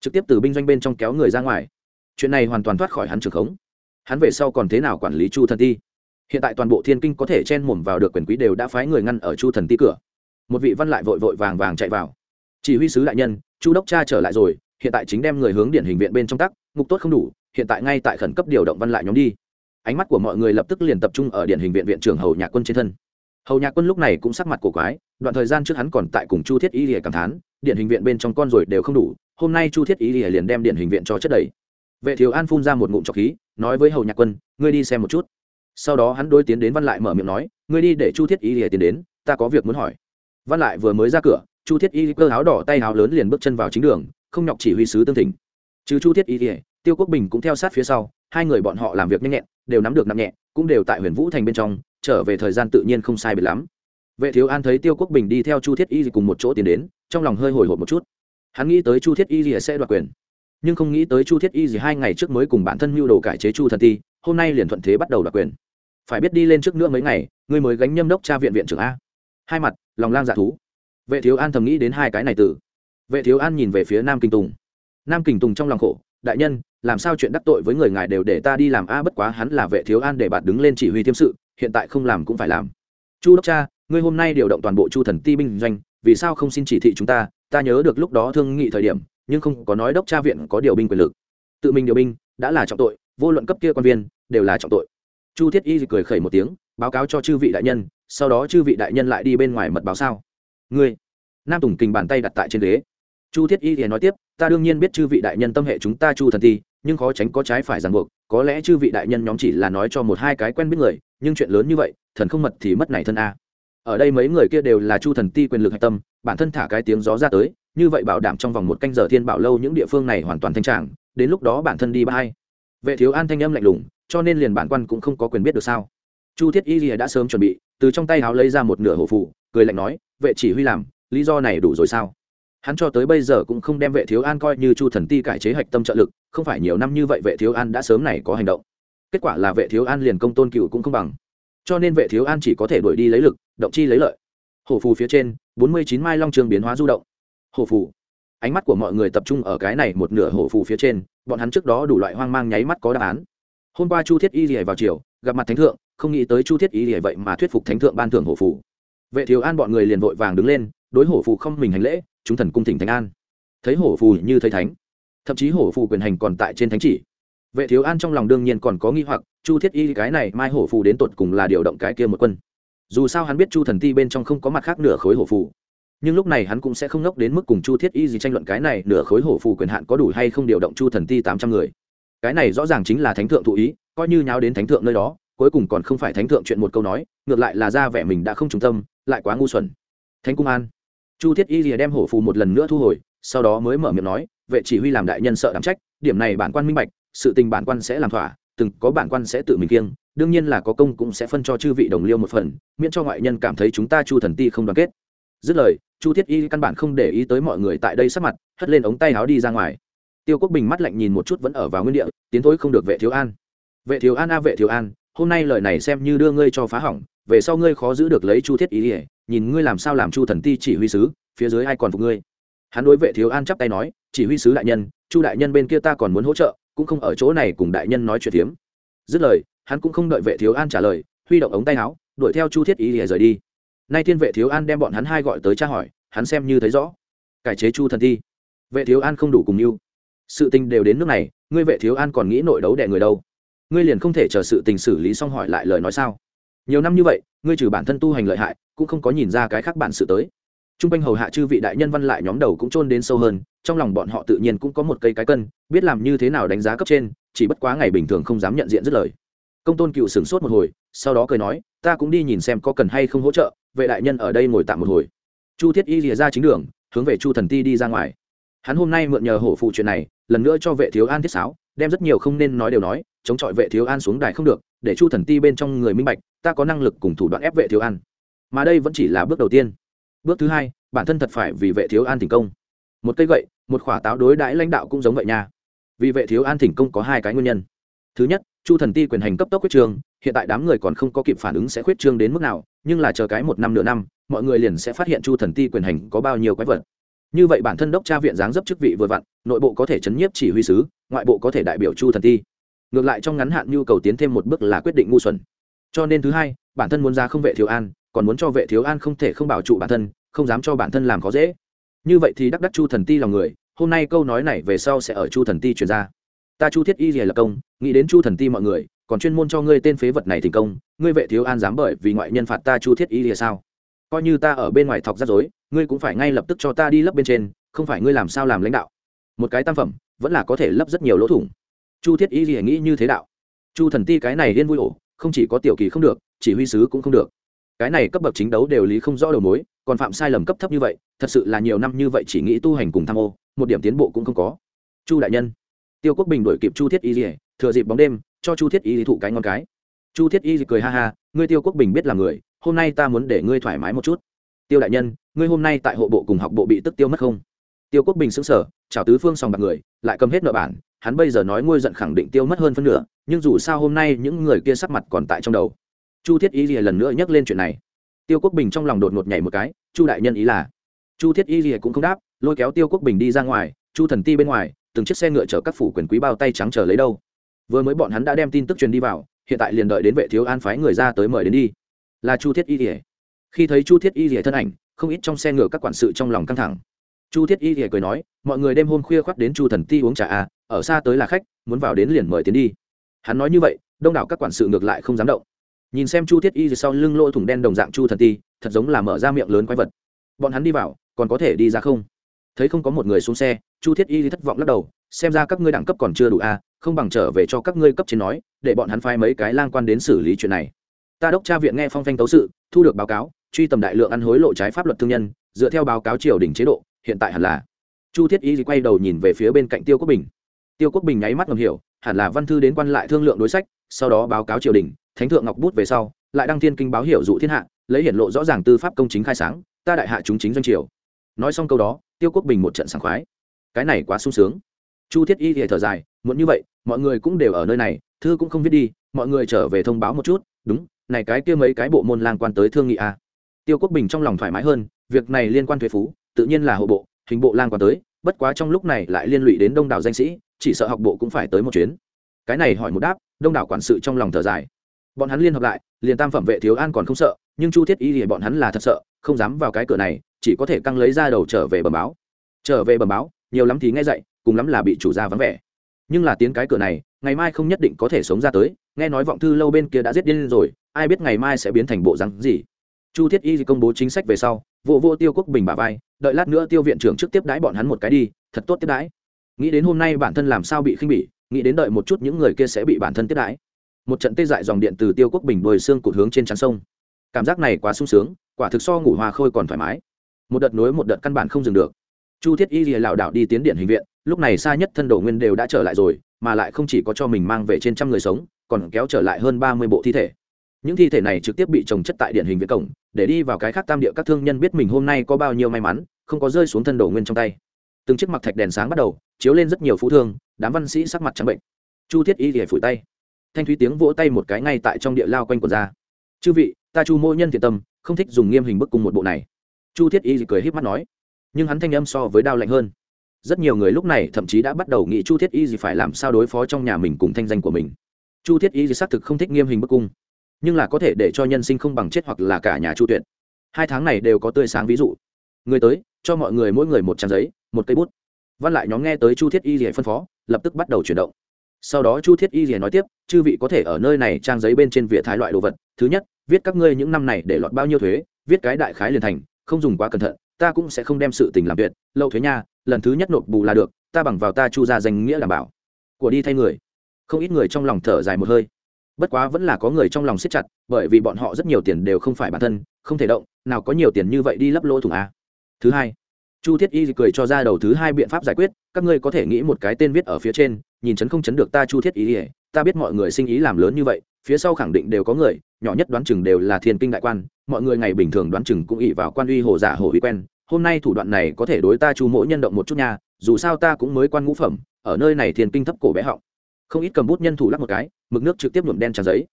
Trực tiếp từ binh doanh bên trong kéo người ra ngoài. Chuyện này hoàn toàn thoát khỏi hắn trường khống. Hắn về sau còn thế nào quản lý chu thần ti? Hiện tại toàn bộ thiên kinh có thể chen mồm vào được quyền quý đều đã phái người ngăn ở chu thần ti cửa. Một vị văn lại vội vội vàng vàng chạy vào. Chỉ huy sứ đại nhân, chu đốc cha trở lại rồi, hiện tại chính đem người hướng điển hình viện bên trong tắc, ngục tốt không đủ, hiện tại ngay tại khẩn cấp điều động văn lại nhóm đi ánh mắt của mọi người lập tức liền tập trung ở điển hình viện viện trưởng hầu nhạc quân trên thân. Hầu nhạc quân lúc này cũng sắc mặt cổ quái, đoạn thời gian trước hắn còn tại cùng chu thiết y lìa cảm thán, điển hình viện bên trong con rồi đều không đủ, hôm nay chu thiết y lìa liền đem điển hình viện cho chất đầy. Vệ thiếu an phun ra một ngụm trọc khí, nói với hầu nhạc quân, ngươi đi xem một chút. Sau đó hắn đôi tiến đến văn lại mở miệng nói, ngươi đi để chu thiết y lìa tiến đến, ta có việc muốn hỏi. Văn lại vừa mới ra cửa, chu thiết y cơ áo đỏ tay áo lớn liền bước chân vào chính đường, không nhọc chỉ huy sứ tương thỉnh chứ chu thiết y lìa, tiêu quốc bình cũng theo sát phía sau hai người bọn họ làm việc nhanh nhẹn, đều nắm được nặng nhẹ, cũng đều tại huyền vũ thành bên trong, trở về thời gian tự nhiên không sai biệt lắm. Vệ thiếu an thấy tiêu quốc bình đi theo chu thiết y cùng một chỗ tiến đến, trong lòng hơi hồi hộp một chút. Hắn nghĩ tới chu thiết y sẽ đoạt quyền, nhưng không nghĩ tới chu thiết y gì hai ngày trước mới cùng bản thân mưu đồ cải chế chu thần ti, hôm nay liền thuận thế bắt đầu đoạt quyền. Phải biết đi lên trước nữa mấy ngày, ngươi mới gánh nhâm đốc cha viện viện trưởng a. Hai mặt, lòng lang dạ thú. Vệ thiếu an thầm nghĩ đến hai cái này từ. Vệ thiếu an nhìn về phía nam kinh tùng. Nam kinh tùng trong lòng khổ, đại nhân làm sao chuyện đắc tội với người ngài đều để ta đi làm a, bất quá hắn là vệ thiếu an để bạt đứng lên chỉ huy thiêm sự, hiện tại không làm cũng phải làm. Chu đốc cha, ngươi hôm nay điều động toàn bộ chu thần ti binh doanh, vì sao không xin chỉ thị chúng ta? Ta nhớ được lúc đó thương nghị thời điểm, nhưng không có nói đốc cha viện có điều binh quyền lực. Tự mình điều binh, đã là trọng tội, vô luận cấp kia quan viên, đều là trọng tội. Chu thiết y cười khẩy một tiếng, báo cáo cho chư vị đại nhân, sau đó chư vị đại nhân lại đi bên ngoài mật báo sao. Ngươi, nam tùng kình bàn tay đặt tại trên ghế. Chu thiết y thì nói tiếp, ta đương nhiên biết chư vị đại nhân tâm hệ chúng ta chu thần ti nhưng khó tránh có trái phải ràng buộc, có lẽ chư vị đại nhân nhóm chỉ là nói cho một hai cái quen biết người, nhưng chuyện lớn như vậy, thần không mật thì mất này thân a. Ở đây mấy người kia đều là chu thần ti quyền lực hạch tâm, bản thân thả cái tiếng gió ra tới, như vậy bảo đảm trong vòng một canh giờ thiên bảo lâu những địa phương này hoàn toàn thanh tràng, đến lúc đó bản thân đi ba hay vệ thiếu an thanh âm lạnh lùng, cho nên liền bản quan cũng không có quyền biết được sao. Chu thiết y lìa đã sớm chuẩn bị, từ trong tay háo lấy ra một nửa hổ phụ cười lạnh nói, vệ chỉ huy làm, lý do này đủ rồi sao? Hắn cho tới bây giờ cũng không đem vệ thiếu an coi như chu thần ti cải chế hạch tâm trợ lực, không phải nhiều năm như vậy vệ thiếu an đã sớm này có hành động. Kết quả là vệ thiếu an liền công tôn cựu cũng không bằng. Cho nên vệ thiếu an chỉ có thể đuổi đi lấy lực, động chi lấy lợi. Hổ phù phía trên, bốn mươi chín mai long trường biến hóa du động. Hổ phù. Ánh mắt của mọi người tập trung ở cái này một nửa hổ phù phía trên, bọn hắn trước đó đủ loại hoang mang nháy mắt có đáp án. Hôm qua chu thiết y rỉa vào chiều gặp mặt thánh thượng, không nghĩ tới chu thiết y rỉa vậy mà thuyết phục thánh thượng ban thưởng hổ phù. Vệ thiếu an bọn người liền vội vàng đứng lên đối hổ phù không mình hành lễ, chúng thần cung thỉnh thánh an. Thấy hổ phù như thấy thánh, thậm chí hổ phù quyền hành còn tại trên thánh chỉ. Vệ thiếu an trong lòng đương nhiên còn có nghi hoặc, chu thiết y cái này mai hổ phù đến tột cùng là điều động cái kia một quân. Dù sao hắn biết chu thần ti bên trong không có mặt khác nửa khối hổ phù. Nhưng lúc này hắn cũng sẽ không ngốc đến mức cùng chu thiết y gì tranh luận cái này nửa khối hổ phù quyền hạn có đủ hay không điều động chu thần ti tám trăm người. Cái này rõ ràng chính là thánh thượng thụ ý, coi như nháo đến thánh thượng nơi đó, cuối cùng còn không phải thánh thượng chuyện một câu nói, ngược lại là ra vẻ mình đã không trung tâm, lại quá ngu xuẩn. Thánh cung an chu thiết y rìa đem hổ phù một lần nữa thu hồi, sau đó mới mở miệng nói, vệ chỉ huy làm đại nhân sợ đảm trách, điểm này bản quan minh bạch, sự tình bản quan sẽ làm thỏa, từng có bản quan sẽ tự mình kiêng, đương nhiên là có công cũng sẽ phân cho chư vị đồng liêu một phần, miễn cho ngoại nhân cảm thấy chúng ta chu thần ti không đoàn kết. Dứt lời, chu thiết y căn bản không để ý tới mọi người tại đây sắp mặt, hất lên ống tay áo đi ra ngoài. Tiêu quốc bình mắt lạnh nhìn một chút vẫn ở vào nguyên địa, tiến thối không được vệ thiếu an. Vệ thiếu an a, vệ thiếu an, hôm nay lời này xem như đưa ngươi cho phá hỏng về sau ngươi khó giữ được lấy chu thiết y nhìn ngươi làm sao làm chu thần ti chỉ huy sứ, phía dưới ai còn phục ngươi? Hắn đối vệ thiếu an chắp tay nói, chỉ huy sứ đại nhân, chu đại nhân bên kia ta còn muốn hỗ trợ, cũng không ở chỗ này cùng đại nhân nói chuyện phiếm. Dứt lời, hắn cũng không đợi vệ thiếu an trả lời, huy động ống tay áo, đuổi theo chu thiết y lìa rời đi. Nay thiên vệ thiếu an đem bọn hắn hai gọi tới tra hỏi, hắn xem như thấy rõ. Cải chế chu thần thi vệ thiếu an không đủ cùng mưu sự tình đều đến nước này, ngươi vệ thiếu an còn nghĩ nội đấu đẻ người đâu? Ngươi liền không thể chờ sự tình xử lý xong hỏi lại lời nói sao? Nhiều năm như vậy, ngươi trừ bản thân tu hành lợi hại, cũng không có nhìn ra cái khác bản sự tới. T r u n g quanh hầu hạ chư vị đại nhân văn lại nhóm đầu cũng chôn đến sâu hơn, trong lòng bọn họ tự nhiên cũng có một cây cái cân, biết làm như thế nào đánh giá cấp trên, chỉ bất quá ngày bình thường không dám nhận diện dứt lời. Công tôn cựu sửng sốt một hồi, sau đó cười nói, ta cũng đi nhìn xem có cần hay không hỗ trợ, vệ đại nhân ở đây ngồi tạm một hồi. Chu thiết y lìa ra chính đường, hướng về chu thần ti đi ra ngoài. Hắn hôm nay mượn nhờ hổ phụ chuyện này, lần nữa cho vệ thiếu an thiết sáo, đem rất nhiều không nên nói đều nói chống chọi vệ thiếu an xuống đài không được, để chu thần ti bên trong người minh bạch, ta có năng lực cùng thủ đoạn ép vệ thiếu an. Mà đây vẫn chỉ là bước đầu tiên. Bước thứ hai, bản thân thật phải vì vệ thiếu an thành công. Một cây gậy, một khỏa táo đối đãi lãnh đạo cũng giống vậy nha. Vì vệ thiếu an thành công có hai cái nguyên nhân. Thứ nhất, chu thần ti quyền hành cấp tốc quyết trương hiện tại đám người còn không có kịp phản ứng sẽ khuyết trương đến mức nào, nhưng là chờ cái một năm nửa năm, mọi người liền sẽ phát hiện chu thần ti quyền hành có bao nhiêu quái vật. Như vậy bản thân đốc tra viện giáng dấp chức vị vừa vặn, nội bộ có thể chấn nhiếp chỉ huy sứ, ngoại bộ có thể đại biểu chu thần ti ngược lại trong ngắn hạn nhu cầu tiến thêm một bước là quyết định ngu xuẩn. Cho nên thứ hai, bản thân muốn ra không vệ thiếu an, còn muốn cho vệ thiếu an không thể không bảo trụ bản thân, không dám cho bản thân làm khó dễ. Như vậy thì đắc đắc chu thần ti lòng người, hôm nay câu nói này về sau sẽ ở chu thần ti truyền ra. Ta chu thiết y rìa lập công, nghĩ đến chu thần ti mọi người, còn chuyên môn cho ngươi tên phế vật này thành công, ngươi vệ thiếu an dám bởi vì ngoại nhân phạt ta chu thiết y rìa sao? Coi như ta ở bên ngoài thọc rắc rối, ngươi cũng phải ngay lập tức cho ta đi lấp bên trên, không phải ngươi làm sao làm lãnh đạo. Một cái tam phẩm, vẫn là có thể lấp rất nhiều lỗ thủng chu thiết y gì nghĩ như thế đạo. Chu thần ti cái này liên vui ổ, không chỉ có tiểu kỳ không được, chỉ huy sứ cũng không được. Cái này cấp bậc chính đấu đều lý không rõ đầu mối, còn phạm sai lầm cấp thấp như vậy, thật sự là nhiều năm như vậy chỉ nghĩ tu hành cùng tham ô, một điểm tiến bộ cũng không có. Chu đại nhân, tiêu quốc bình đổi kịp chu thiết y gì thừa dịp bóng đêm, cho chu thiết y thụ cái ngon cái. Chu thiết y cười ha ha, ngươi tiêu quốc bình biết là người, hôm nay ta muốn để ngươi thoải mái một chút. Tiêu đại nhân, ngươi hôm nay tại hộ bộ cùng học bộ bị tức tiêu mất không? Tiêu quốc bình xứng sở chào tứ phương sòng bạc người, lại cầm hết nợ bản hắn bây giờ nói ngôi giận khẳng định tiêu mất hơn phân nửa, nhưng dù sao hôm nay những người kia sắc mặt còn tại trong đầu. Chu thiết y lần nữa nhắc lên chuyện này. Tiêu quốc bình trong lòng đột ngột nhảy một cái, chu đại nhân ý là. Chu thiết y gì cũng không đáp, lôi kéo tiêu quốc bình đi ra ngoài, chu thần ti bên ngoài, từng chiếc xe ngựa chở các phủ quyền quý bao tay trắng chờ lấy đâu. Vừa mới bọn hắn đã đem tin tức truyền đi vào, hiện tại liền đợi đến vệ thiếu an phái người ra tới mời đến đi. Là chu thiết y rỉa khi thấy chu thiết y rỉa thân ảnh, không ít trong xe ngựa các quản sự trong lòng căng thẳng. Chu thiết y rỉa cười nói, mọi người đêm hôm khuya khoác đến chu thần ti uống trà à ở xa tới là khách muốn vào đến liền mời tiến đi. Hắn nói như vậy đông đảo các quản sự ngược lại không dám động. Nhìn xem chu thiết y sau lưng lỗ thủng đen đồng dạng chu thần ti thật giống là mở ra miệng lớn quái vật. Bọn hắn đi vào còn có thể đi ra không? Thấy không có một người xuống xe chu thiết y thất vọng lắc đầu xem ra các ngươi đẳng cấp còn chưa đủ a à, không bằng trở về cho các ngươi cấp trên nói để bọn hắn phái mấy cái lang quan đến xử lý chuyện này. Ta đốc tra viện nghe phong phanh tấu sự thu được báo cáo truy tầm đại lượng ăn hối lộ trái pháp luật thương nhân dựa theo báo cáo triều đình chế độ hiện tại hẳn là. Chu thiết y quay đầu nhìn về phía bên cạnh tiêu quốc bình tiêu quốc bình nháy mắt ngầm hiểu, hẳn là văn thư đến quan lại thương lượng đối sách, sau đó báo cáo triều đình, thánh thượng ngọc bút về sau, lại đăng thiên kinh báo hiểu dụ thiên hạ, lấy hiển lộ rõ ràng tư pháp công chính khai sáng, ta đại hạ chúng chính doanh triều. Nói xong câu đó, tiêu quốc bình một trận sảng khoái. Cái này quá sung sướng. Chu thiết y thì thở dài muốn như vậy, mọi người cũng đều ở nơi này, thư cũng không viết đi, mọi người trở về thông báo một chút, đúng, này cái kia mấy cái bộ môn lang quan tới thương nghị à. tiêu quốc bình trong lòng thoải mái hơn, việc này liên quan thuế phú, tự nhiên là hộ bộ, hình bộ lang quan tới, bất quá trong lúc này lại liên lụy đến đông đảo danh sĩ chỉ sợ học bộ cũng phải tới một chuyến. Cái này hỏi một đáp đông đảo quản sự trong lòng thở dài. Bọn hắn liên hợp lại liền tam phẩm vệ thiếu an còn không sợ nhưng chu thiết y thì bọn hắn là thật sợ không dám vào cái cửa này chỉ có thể căng lấy ra đầu trở về bầm báo. Trở về bầm báo nhiều lắm thì nghe dậy cùng lắm là bị chủ gia vắng vẻ. Nhưng là tiến cái cửa này ngày mai không nhất định có thể sống ra tới nghe nói vọng thư lâu bên kia đã giết điên rồi ai biết ngày mai sẽ biến thành bộ rắn gì. Chu thiết y công bố chính sách về sau vụ vô, vô tiêu quốc bình bà vai đợi lát nữa tiêu viện trưởng trước tiếp đái bọn hắn một cái đi thật tốt tiếp đái nghĩ đến hôm nay bản thân làm sao bị khinh bỉ, nghĩ đến đợi một chút những người kia sẽ bị bản thân tiếp đãi. Một trận tê dại dòng điện từ tiêu quốc bình đồi xương cụt hướng trên trán sông. Cảm giác này quá sung sướng, quả thực so ngủ hoa khôi còn thoải mái. Một đợt nối một đợt căn bản không dừng được. Chu thiết y lìa lảo đảo đi tiến điện hình viện, lúc này xa nhất thân đồ nguyên đều đã trở lại rồi, mà lại không chỉ có cho mình mang về trên trăm người sống, còn kéo trở lại hơn ba mươi bộ thi thể. Những thi thể này trực tiếp bị trồng chất tại điện hình viện cổng, để đi vào cái khác tam địa các thương nhân biết mình hôm nay có bao nhiêu may mắn, không có rơi xuống thân đồ nguyên trong tay từng chiếc mặc thạch đèn sáng bắt đầu, chiếu lên rất nhiều phú thương, đám văn sĩ sắc mặt trắng bệnh. Chu thiết y lìa phủi tay. Thanh thúy tiếng vỗ tay một cái ngay tại trong địa lao quanh của ra. Chư vị, ta chu mô nhân thiện tâm, không thích dùng nghiêm hình bức cùng một bộ này. Chu thiết y cười h í p mắt nói. Nhưng hắn thanh âm so với đao lạnh hơn. Rất nhiều người lúc này thậm chí đã bắt đầu nghĩ chu thiết y gì phải làm sao đối phó trong nhà mình cùng thanh danh của mình. Chu thiết y gì xác thực không thích nghiêm hình bức cung. Nhưng là có thể để cho nhân sinh không bằng chết hoặc là cả nhà chu tuyệt. Hai tháng này đều có tươi sáng ví dụ. Người tới, cho mọi người mỗi người một trang giấy một cây bút. Văn lại nhóm nghe tới chu thiết y rỉa phân phó, lập tức bắt đầu chuyển động. Sau đó chu thiết y rỉa nói tiếp, chư vị có thể ở nơi này trang giấy bên trên vỉa thái loại đồ vật. Thứ nhất, viết các ngươi những năm này để lọt bao nhiêu thuế, viết cái đại khái liền thành, không dùng quá cẩn thận, ta cũng sẽ không đem sự tình làm tuyệt, lâu thuế nha, lần thứ nhất nộp bù là được, ta bằng vào ta chu ra danh nghĩa đảm bảo. Của đi thay người. Không ít người trong lòng thở dài một hơi. Bất quá vẫn là có người trong lòng siết chặt, bởi vì bọn họ rất nhiều tiền đều không phải bản thân, không thể động, nào có nhiều tiền như vậy đi lấp lỗ thủng a. Thứ hai chu thiết y cười cho ra đầu thứ hai biện pháp giải quyết, các ngươi có thể nghĩ một cái tên viết ở phía trên, nhìn chấn không chấn được ta chu thiết y ta biết mọi người sinh ý làm lớn như vậy, phía sau khẳng định đều có người, nhỏ nhất đoán chừng đều là thiên kinh đại quan, mọi người ngày bình thường đoán chừng cũng ỉ vào quan uy hồ giả hồ uy quen, hôm nay thủ đoạn này có thể đối ta chu mỗi nhân động một chút nha, dù sao ta cũng mới quan ngũ phẩm, ở nơi này thiên kinh thấp cổ bé họng. Không ít cầm bút nhân thủ lắc một cái, mực nước trực tiếp nhuộm đen tràn giấy.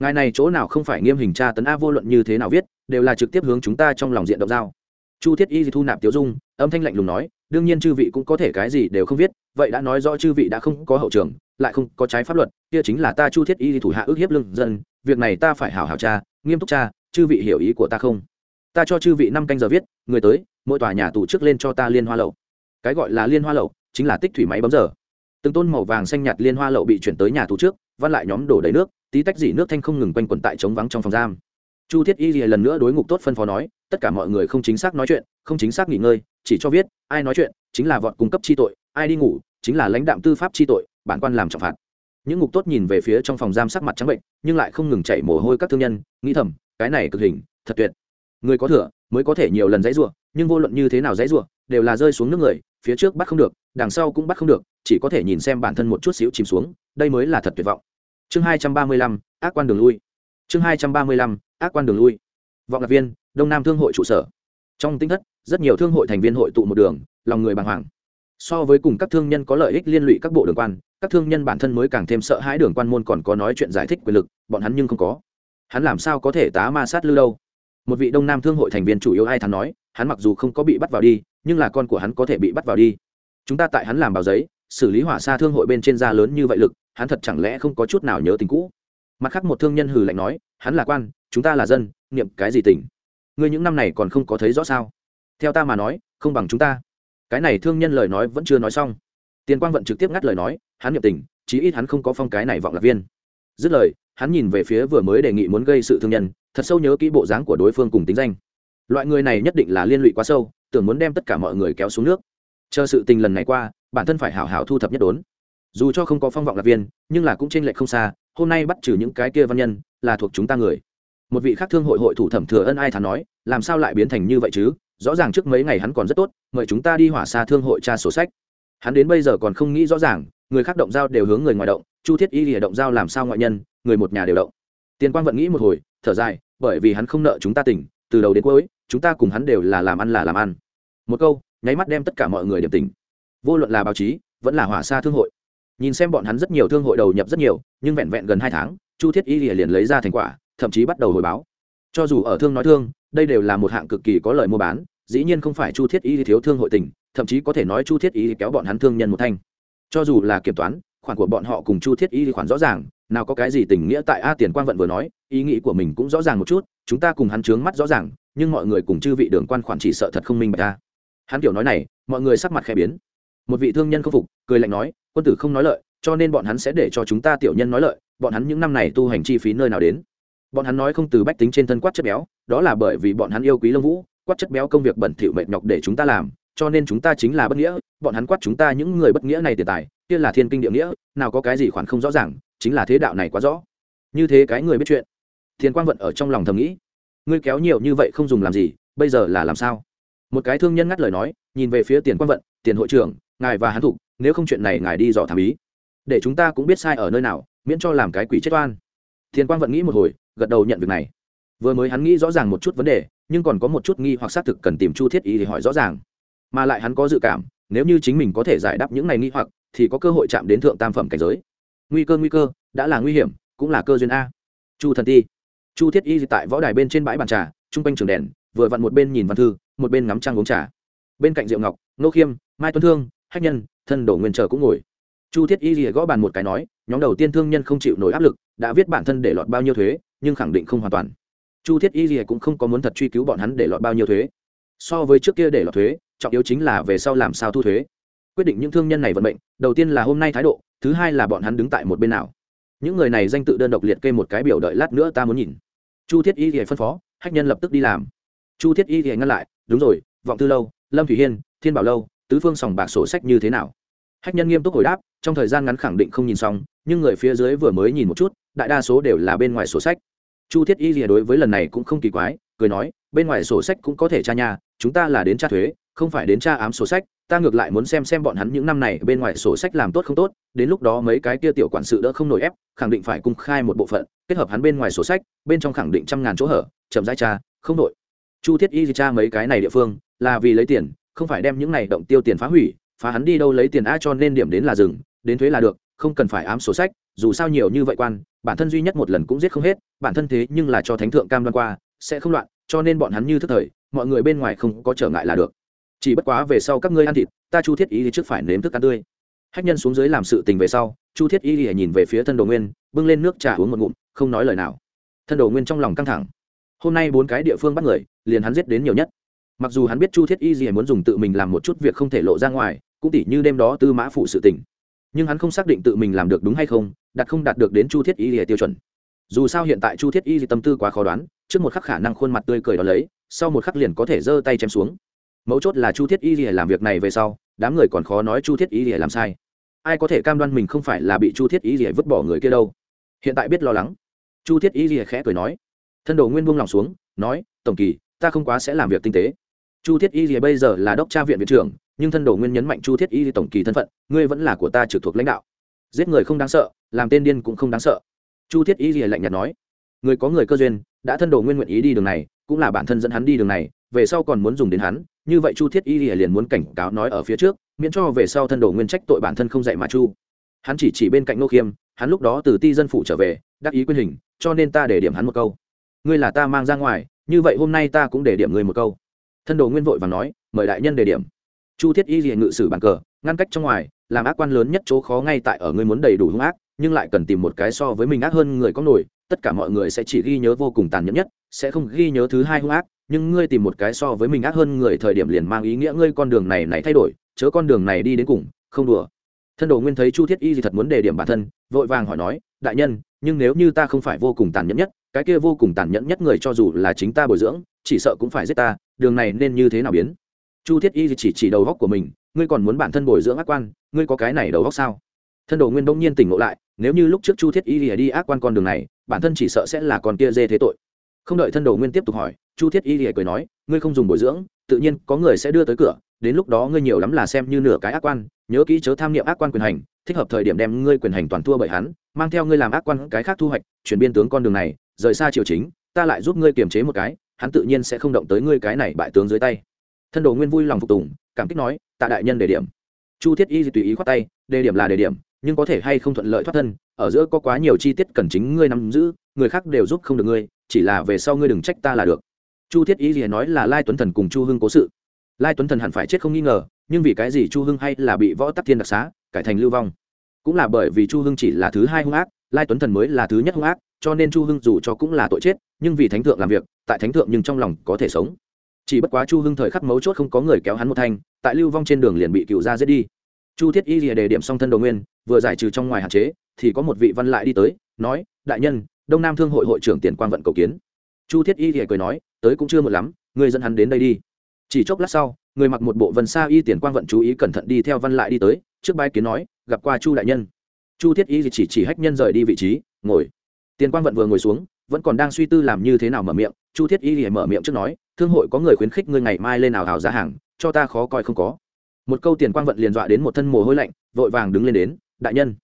Ngài này chỗ nào không phải nghiêm hình tra tấn a vô luận như thế nào viết, đều là trực tiếp hướng chúng ta trong lòng diện động dao chu thiết y thu nạp tiếu dung, âm thanh lạnh lùng nói, đương nhiên chư vị cũng có thể cái gì đều không viết, vậy đã nói rõ chư vị đã không có hậu trường, lại không có trái pháp luật, kia chính là ta chu thiết y thủ hạ ước hiếp lương dân, việc này ta phải hảo hảo tra, nghiêm túc tra, chư vị hiểu ý của ta không? Ta cho chư vị năm canh giờ viết, người tới, mỗi tòa nhà tù trước lên cho ta liên hoa lậu. Cái gọi là liên hoa lậu, chính là tích thủy máy bấm giờ. Từng tôn màu vàng xanh nhạt liên hoa lậu bị chuyển tới nhà tù trước, văn lại nhóm đổ đầy nước, tí tách dỉ nước thanh không ngừng quanh quẩn tại trống vắng trong phòng giam. Chu thiết y lần nữa đối ngục tốt phân phó nói tất cả mọi người không chính xác nói chuyện, không chính xác nghỉ ngơi, chỉ cho viết ai nói chuyện chính là vọt cung cấp chi tội, ai đi ngủ chính là lãnh đạm tư pháp chi tội, bản quan làm trọng phạt. Những ngục tốt nhìn về phía trong phòng giam sắc mặt trắng bệnh, nhưng lại không ngừng chảy mồ hôi các thương nhân, nghĩ thầm, cái này cực hình, thật tuyệt. Người có thừa mới có thể nhiều lần dãy rủa, nhưng vô luận như thế nào dãy rủa, đều là rơi xuống nước người, phía trước bắt không được, đằng sau cũng bắt không được, chỉ có thể nhìn xem bản thân một chút xíu chìm xuống, đây mới là thật tuyệt vọng. Chương hai trăm ba mươi lăm, ác quan đường lui. Chương hai trăm ba mươi lăm, ác quan đường lui. Vọng lạc viên đông nam thương hội trụ sở. Trong tinh thất, rất nhiều thương hội thành viên hội tụ một đường, lòng người bàng hoàng. So với cùng các thương nhân có lợi ích liên lụy các bộ đường quan, các thương nhân bản thân mới càng thêm sợ hãi đường quan môn còn có nói chuyện giải thích quyền lực, bọn hắn nhưng không có. Hắn làm sao có thể tá ma sát lưu đâu? Một vị đông nam thương hội thành viên chủ yếu ai thắn nói, hắn mặc dù không có bị bắt vào đi, nhưng là con của hắn có thể bị bắt vào đi. Chúng ta tại hắn làm báo giấy, xử lý hỏa xa thương hội bên trên da lớn như vậy lực, hắn thật chẳng lẽ không có chút nào nhớ tình cũ? Mặt khác một thương nhân hừ lạnh nói, hắn là quan, chúng ta là dân, niệm cái gì tỉnh ngươi những năm này còn không có thấy rõ sao? Theo ta mà nói, không bằng chúng ta. Cái này thương nhân lời nói vẫn chưa nói xong. Tiền quang vận trực tiếp ngắt lời nói, hắn niệm tình, chí ít hắn không có phong cái này vọng lạc viên. Dứt lời, hắn nhìn về phía vừa mới đề nghị muốn gây sự thương nhân, thật sâu nhớ kỹ bộ dáng của đối phương cùng tính danh. Loại người này nhất định là liên lụy quá sâu, tưởng muốn đem tất cả mọi người kéo xuống nước. Chờ sự tình lần này qua, bản thân phải hảo hảo thu thập nhất đốn. Dù cho không có phong vọng lạc viên, nhưng là cũng t r ê n lệch không xa, hôm nay bắt trừ những cái kia văn nhân, là thuộc chúng ta người một vị khác thương hội hội thủ thẩm thừa ân ai thắn nói, làm sao lại biến thành như vậy chứ? Rõ ràng trước mấy ngày hắn còn rất tốt, mời chúng ta đi hỏa xa thương hội tra sổ sách. Hắn đến bây giờ còn không nghĩ rõ ràng, người khác động giao đều hướng người ngoài động, chu thiết y lìa động giao làm sao ngoại nhân, người một nhà đều động. Tiền quang vận nghĩ một hồi, thở dài, bởi vì hắn không nợ chúng ta tỉnh từ đầu đến cuối, chúng ta cùng hắn đều là làm ăn là làm ăn. Một câu, nháy mắt đem tất cả mọi người điểm tỉnh. Vô luận là báo chí, vẫn là hỏa xa thương hội. Nhìn xem bọn hắn rất nhiều thương hội đầu nhập rất nhiều, nhưng vẹn vẹn gần hai tháng, chu thiết y lìa liền lấy ra thành quả thậm chí bắt đầu hồi báo. Cho dù ở thương nói thương, đây đều là một hạng cực kỳ có lợi mua bán, dĩ nhiên không phải chu thiết y thiếu thương hội tình, thậm chí có thể nói chu thiết y kéo bọn hắn thương nhân một thanh. Cho dù là kiểm toán, khoản của bọn họ cùng chu thiết y khoản rõ ràng, nào có cái gì tình nghĩa tại a tiền quang vận vừa nói, ý nghĩ của mình cũng rõ ràng một chút, chúng ta cùng hắn chướng mắt rõ ràng, nhưng mọi người cùng chư vị đường quan khoản chỉ sợ thật không minh bạch ta. Hắn kiểu nói này, mọi người sắc mặt khẽ biến. Một vị thương nhân không phục, cười lạnh nói, quân tử không nói lợi, cho nên bọn hắn sẽ để cho chúng ta tiểu nhân nói lợi, bọn hắn những năm này tu hành chi phí nơi nào đến? Bọn hắn nói không từ bách tính trên thân quát chất béo, đó là bởi vì bọn hắn yêu quý lông vũ, quát chất béo công việc bẩn thỉu mệt nhọc để chúng ta làm, cho nên chúng ta chính là bất nghĩa, bọn hắn quát chúng ta những người bất nghĩa này tiền tài, kia là thiên kinh địa nghĩa, nào có cái gì khoản không rõ ràng, chính là thế đạo này quá rõ. Như thế cái người biết chuyện. Thiên quang vận ở trong lòng thầm nghĩ, ngươi kéo nhiều như vậy không dùng làm gì, bây giờ là làm sao? Một cái thương nhân ngắt lời nói, nhìn về phía tiền quang vận, tiền hội trưởng, ngài và hắn thục, nếu không chuyện này ngài đi dò thảm ý, để chúng ta cũng biết sai ở nơi nào, miễn cho làm cái quỷ chết oan. Tiền quang vận nghĩ một hồi gật đầu nhận việc này. Vừa mới hắn nghĩ rõ ràng một chút vấn đề, nhưng còn có một chút nghi hoặc xác thực cần tìm chu thiết Y thì hỏi rõ ràng. Mà lại hắn có dự cảm, nếu như chính mình có thể giải đáp những này nghi hoặc, thì có cơ hội chạm đến thượng tam phẩm cảnh giới. Nguy cơ nguy cơ, đã là nguy hiểm, cũng là cơ duyên a. Chu thần ti. Chu thiết y tại võ đài bên trên bãi bàn trà, chung quanh trường đèn, vừa vặn một bên nhìn văn thư, một bên ngắm trăng uống trà. Bên cạnh diệu ngọc, nô khiêm, mai tuấn thương, hách nhân, thân đổ nguyên chờ cũng ngồi. Chu thiết y lìa gõ bàn một cái nói, nhóm đầu tiên thương nhân không chịu nổi áp lực, đã viết bản thân để lọt bao nhiêu thuế nhưng khẳng định không hoàn toàn. Chu thiết y gì cũng không có muốn thật truy cứu bọn hắn để lọt bao nhiêu thuế. So với trước kia để lọt thuế, trọng yếu chính là về sau làm sao thu thuế. Quyết định những thương nhân này vận mệnh, đầu tiên là hôm nay thái độ, thứ hai là bọn hắn đứng tại một bên nào. Những người này danh tự đơn độc liệt kê một cái biểu đợi lát nữa ta muốn nhìn. Chu thiết y thì phân phó, hách nhân lập tức đi làm. Chu thiết y thì ngăn lại, đúng rồi, vọng tư lâu, lâm thủy hiên, thiên bảo lâu, tứ phương sòng bạc sổ sách như thế nào? Hách nhân nghiêm túc hồi đáp, trong thời gian ngắn khẳng định không nhìn xong nhưng người phía dưới vừa mới nhìn một chút, đại đa số đều là bên ngoài sổ sách. Chu thiết y lìa đối với lần này cũng không kỳ quái, cười nói, bên ngoài sổ sách cũng có thể tra nhà chúng ta là đến tra thuế, không phải đến tra ám sổ sách, ta ngược lại muốn xem xem bọn hắn những năm này bên ngoài sổ sách làm tốt không tốt, đến lúc đó mấy cái kia tiểu quản sự đỡ không nổi ép, khẳng định phải cung khai một bộ phận, kết hợp hắn bên ngoài sổ sách, bên trong khẳng định trăm ngàn chỗ hở, chậm dai cha không nội chu thiết y cha mấy cái này địa phương, là vì lấy tiền, không phải đem những này động tiêu tiền phá hủy, phá hắn đi đâu lấy tiền a cho nên điểm đến là rừng đến thuế là được không cần phải ám sổ sách, dù sao nhiều như vậy quan, bản thân duy nhất một lần cũng giết không hết, bản thân thế nhưng là cho thánh thượng cam đoan qua, sẽ không loạn, cho nên bọn hắn như thức thời, mọi người bên ngoài không có trở ngại là được. Chỉ bất quá về sau các ngươi ăn thịt, ta chu thiết y thì trước phải nếm thức ăn tươi. Hách nhân xuống dưới làm sự tình về sau, chu thiết y thì nhìn về phía thân đồ nguyên, bưng lên nước trà uống một ngụm, không nói lời nào. Thân đồ nguyên trong lòng căng thẳng. Hôm nay bốn cái địa phương bắt người, liền hắn giết đến nhiều nhất. Mặc dù hắn biết chu thiết y gì muốn dùng tự mình làm một chút việc không thể lộ ra ngoài, cũng tỉ như đêm đó tư mã phụ sự tình nhưng hắn không xác định tự mình làm được đúng hay không, đặt không đạt được đến chu thiết y gì tiêu chuẩn. Dù sao hiện tại chu thiết y tâm tư quá khó đoán, trước một khắc khả năng khuôn mặt tươi cười đó lấy, sau một khắc liền có thể giơ tay chém xuống. Mấu chốt là chu thiết y lìa làm việc này về sau, đám người còn khó nói chu thiết y lìa làm sai. Ai có thể cam đoan mình không phải là bị chu thiết y lìa vứt bỏ người kia đâu? Hiện tại biết lo lắng. Chu thiết y lìa khẽ cười nói. Thân đồ nguyên buông lòng xuống, nói, tổng kỳ, ta không quá sẽ làm việc tinh tế. Chu thiết y lìa bây giờ là đốc tra viện viện trưởng nhưng thân đồ nguyên nhấn mạnh chu thiết y tổng kỳ thân phận, ngươi vẫn là của ta trực thuộc lãnh đạo. Giết người không đáng sợ, làm tên điên cũng không đáng sợ. Chu thiết y lạnh nhạt nói, người có người cơ duyên, đã thân đồ nguyên nguyện ý đi đường này, cũng là bản thân dẫn hắn đi đường này, về sau còn muốn dùng đến hắn, như vậy chu thiết y liền muốn cảnh cáo nói ở phía trước, miễn cho về sau thân đồ nguyên trách tội bản thân không dạy mà chu. Hắn chỉ chỉ bên cạnh nô khiêm, hắn lúc đó từ ti dân phủ trở về, đắc ý quyên hình, cho nên ta để điểm hắn một câu. Ngươi là ta mang ra ngoài, như vậy hôm nay ta cũng để điểm ngươi một câu. Thân đồ nguyên vội và nói, mời đại nhân để điểm chu thiết y diện ngự sử bàn cờ, ngăn cách trong ngoài, làm ác quan lớn nhất chỗ khó ngay tại ở ngươi muốn đầy đủ hung ác, nhưng lại cần tìm một cái so với mình ác hơn người có nổi, tất cả mọi người sẽ chỉ ghi nhớ vô cùng tàn nhẫn nhất, sẽ không ghi nhớ thứ hai hung ác, nhưng ngươi tìm một cái so với mình ác hơn người thời điểm liền mang ý nghĩa ngươi con đường này này thay đổi, chớ con đường này đi đến cùng, không đùa. Thân đồ nguyên thấy chu thiết y gì thật muốn đề điểm bản thân, vội vàng hỏi nói, đại nhân, nhưng nếu như ta không phải vô cùng tàn nhẫn nhất, cái kia vô cùng tàn nhẫn nhất người cho dù là chính ta bồi dưỡng, chỉ sợ cũng phải giết ta, đường này nên như thế nào biến? Chu thiết y chỉ chỉ đầu góc của mình, ngươi còn muốn bản thân bồi dưỡng ác quan, ngươi có cái này đầu góc sao? Thân đồ nguyên đông nhiên tỉnh ngộ lại, nếu như lúc trước chu thiết y lìa đi ác quan con đường này, bản thân chỉ sợ sẽ là con kia dê thế tội. Không đợi thân đồ nguyên tiếp tục hỏi, chu thiết y lìa cười nói, ngươi không dùng bồi dưỡng, tự nhiên có người sẽ đưa tới cửa, đến lúc đó ngươi nhiều lắm là xem như nửa cái ác quan, nhớ kỹ chớ tham niệm ác quan quyền hành, thích hợp thời điểm đem ngươi quyền hành toàn thua bởi hắn, mang theo ngươi làm ác quan cái khác thu hoạch, chuyển biên tướng con đường này, rời xa triều chính, ta lại giúp ngươi kiềm chế một cái, hắn tự nhiên sẽ không động tới ngươi cái này bại tướng dưới tay thân đồ nguyên vui lòng phục tùng, cảm kích nói, tạ đại nhân đề điểm. Chu thiết y tùy ý khoát tay, đề điểm là đề điểm, nhưng có thể hay không thuận lợi thoát thân, ở giữa có quá nhiều chi tiết cần chính ngươi nắm giữ, người khác đều giúp không được ngươi, chỉ là về sau ngươi đừng trách ta là được. Chu thiết y gì nói là lai tuấn thần cùng chu hưng cố sự. Lai tuấn thần hẳn phải chết không nghi ngờ, nhưng vì cái gì chu hưng hay là bị võ tắc thiên đặc xá, cải thành lưu vong? Cũng là bởi vì chu hưng chỉ là thứ hai hung ác, lai tuấn thần mới là thứ nhất hung ác, cho nên chu hưng dù cho cũng là tội chết, nhưng vì thánh thượng làm việc, tại thánh thượng nhưng trong lòng có thể sống chỉ bất quá chu hưng thời khắc mấu chốt không có người kéo hắn một thanh, tại lưu vong trên đường liền bị cựu gia giết đi. Chu thiết y rìa đề điểm song thân đồ nguyên, vừa giải trừ trong ngoài hạn chế, thì có một vị văn lại đi tới, nói, đại nhân, đông nam thương hội hội trưởng tiền quang vận cầu kiến. Chu thiết y rìa cười nói, tới cũng chưa một lắm, người dẫn hắn đến đây đi. Chỉ chốc lát sau, người mặc một bộ vần xa y tiền quang vận chú ý cẩn thận đi theo văn lại đi tới, trước bái kiến nói, gặp qua chu đại nhân. Chu thiết y chỉ chỉ hách nhân rời đi vị trí, ngồi. Tiền quang vận vừa ngồi xuống vẫn còn đang suy tư làm như thế nào mở miệng, chu thiết y lìa mở miệng trước nói, thương hội có người khuyến khích ngươi ngày mai lên nào hào giá hàng, cho ta khó coi không có. Một câu tiền quang vận liền dọa đến một thân mồ hôi lạnh, vội vàng đứng lên đến, đại nhân.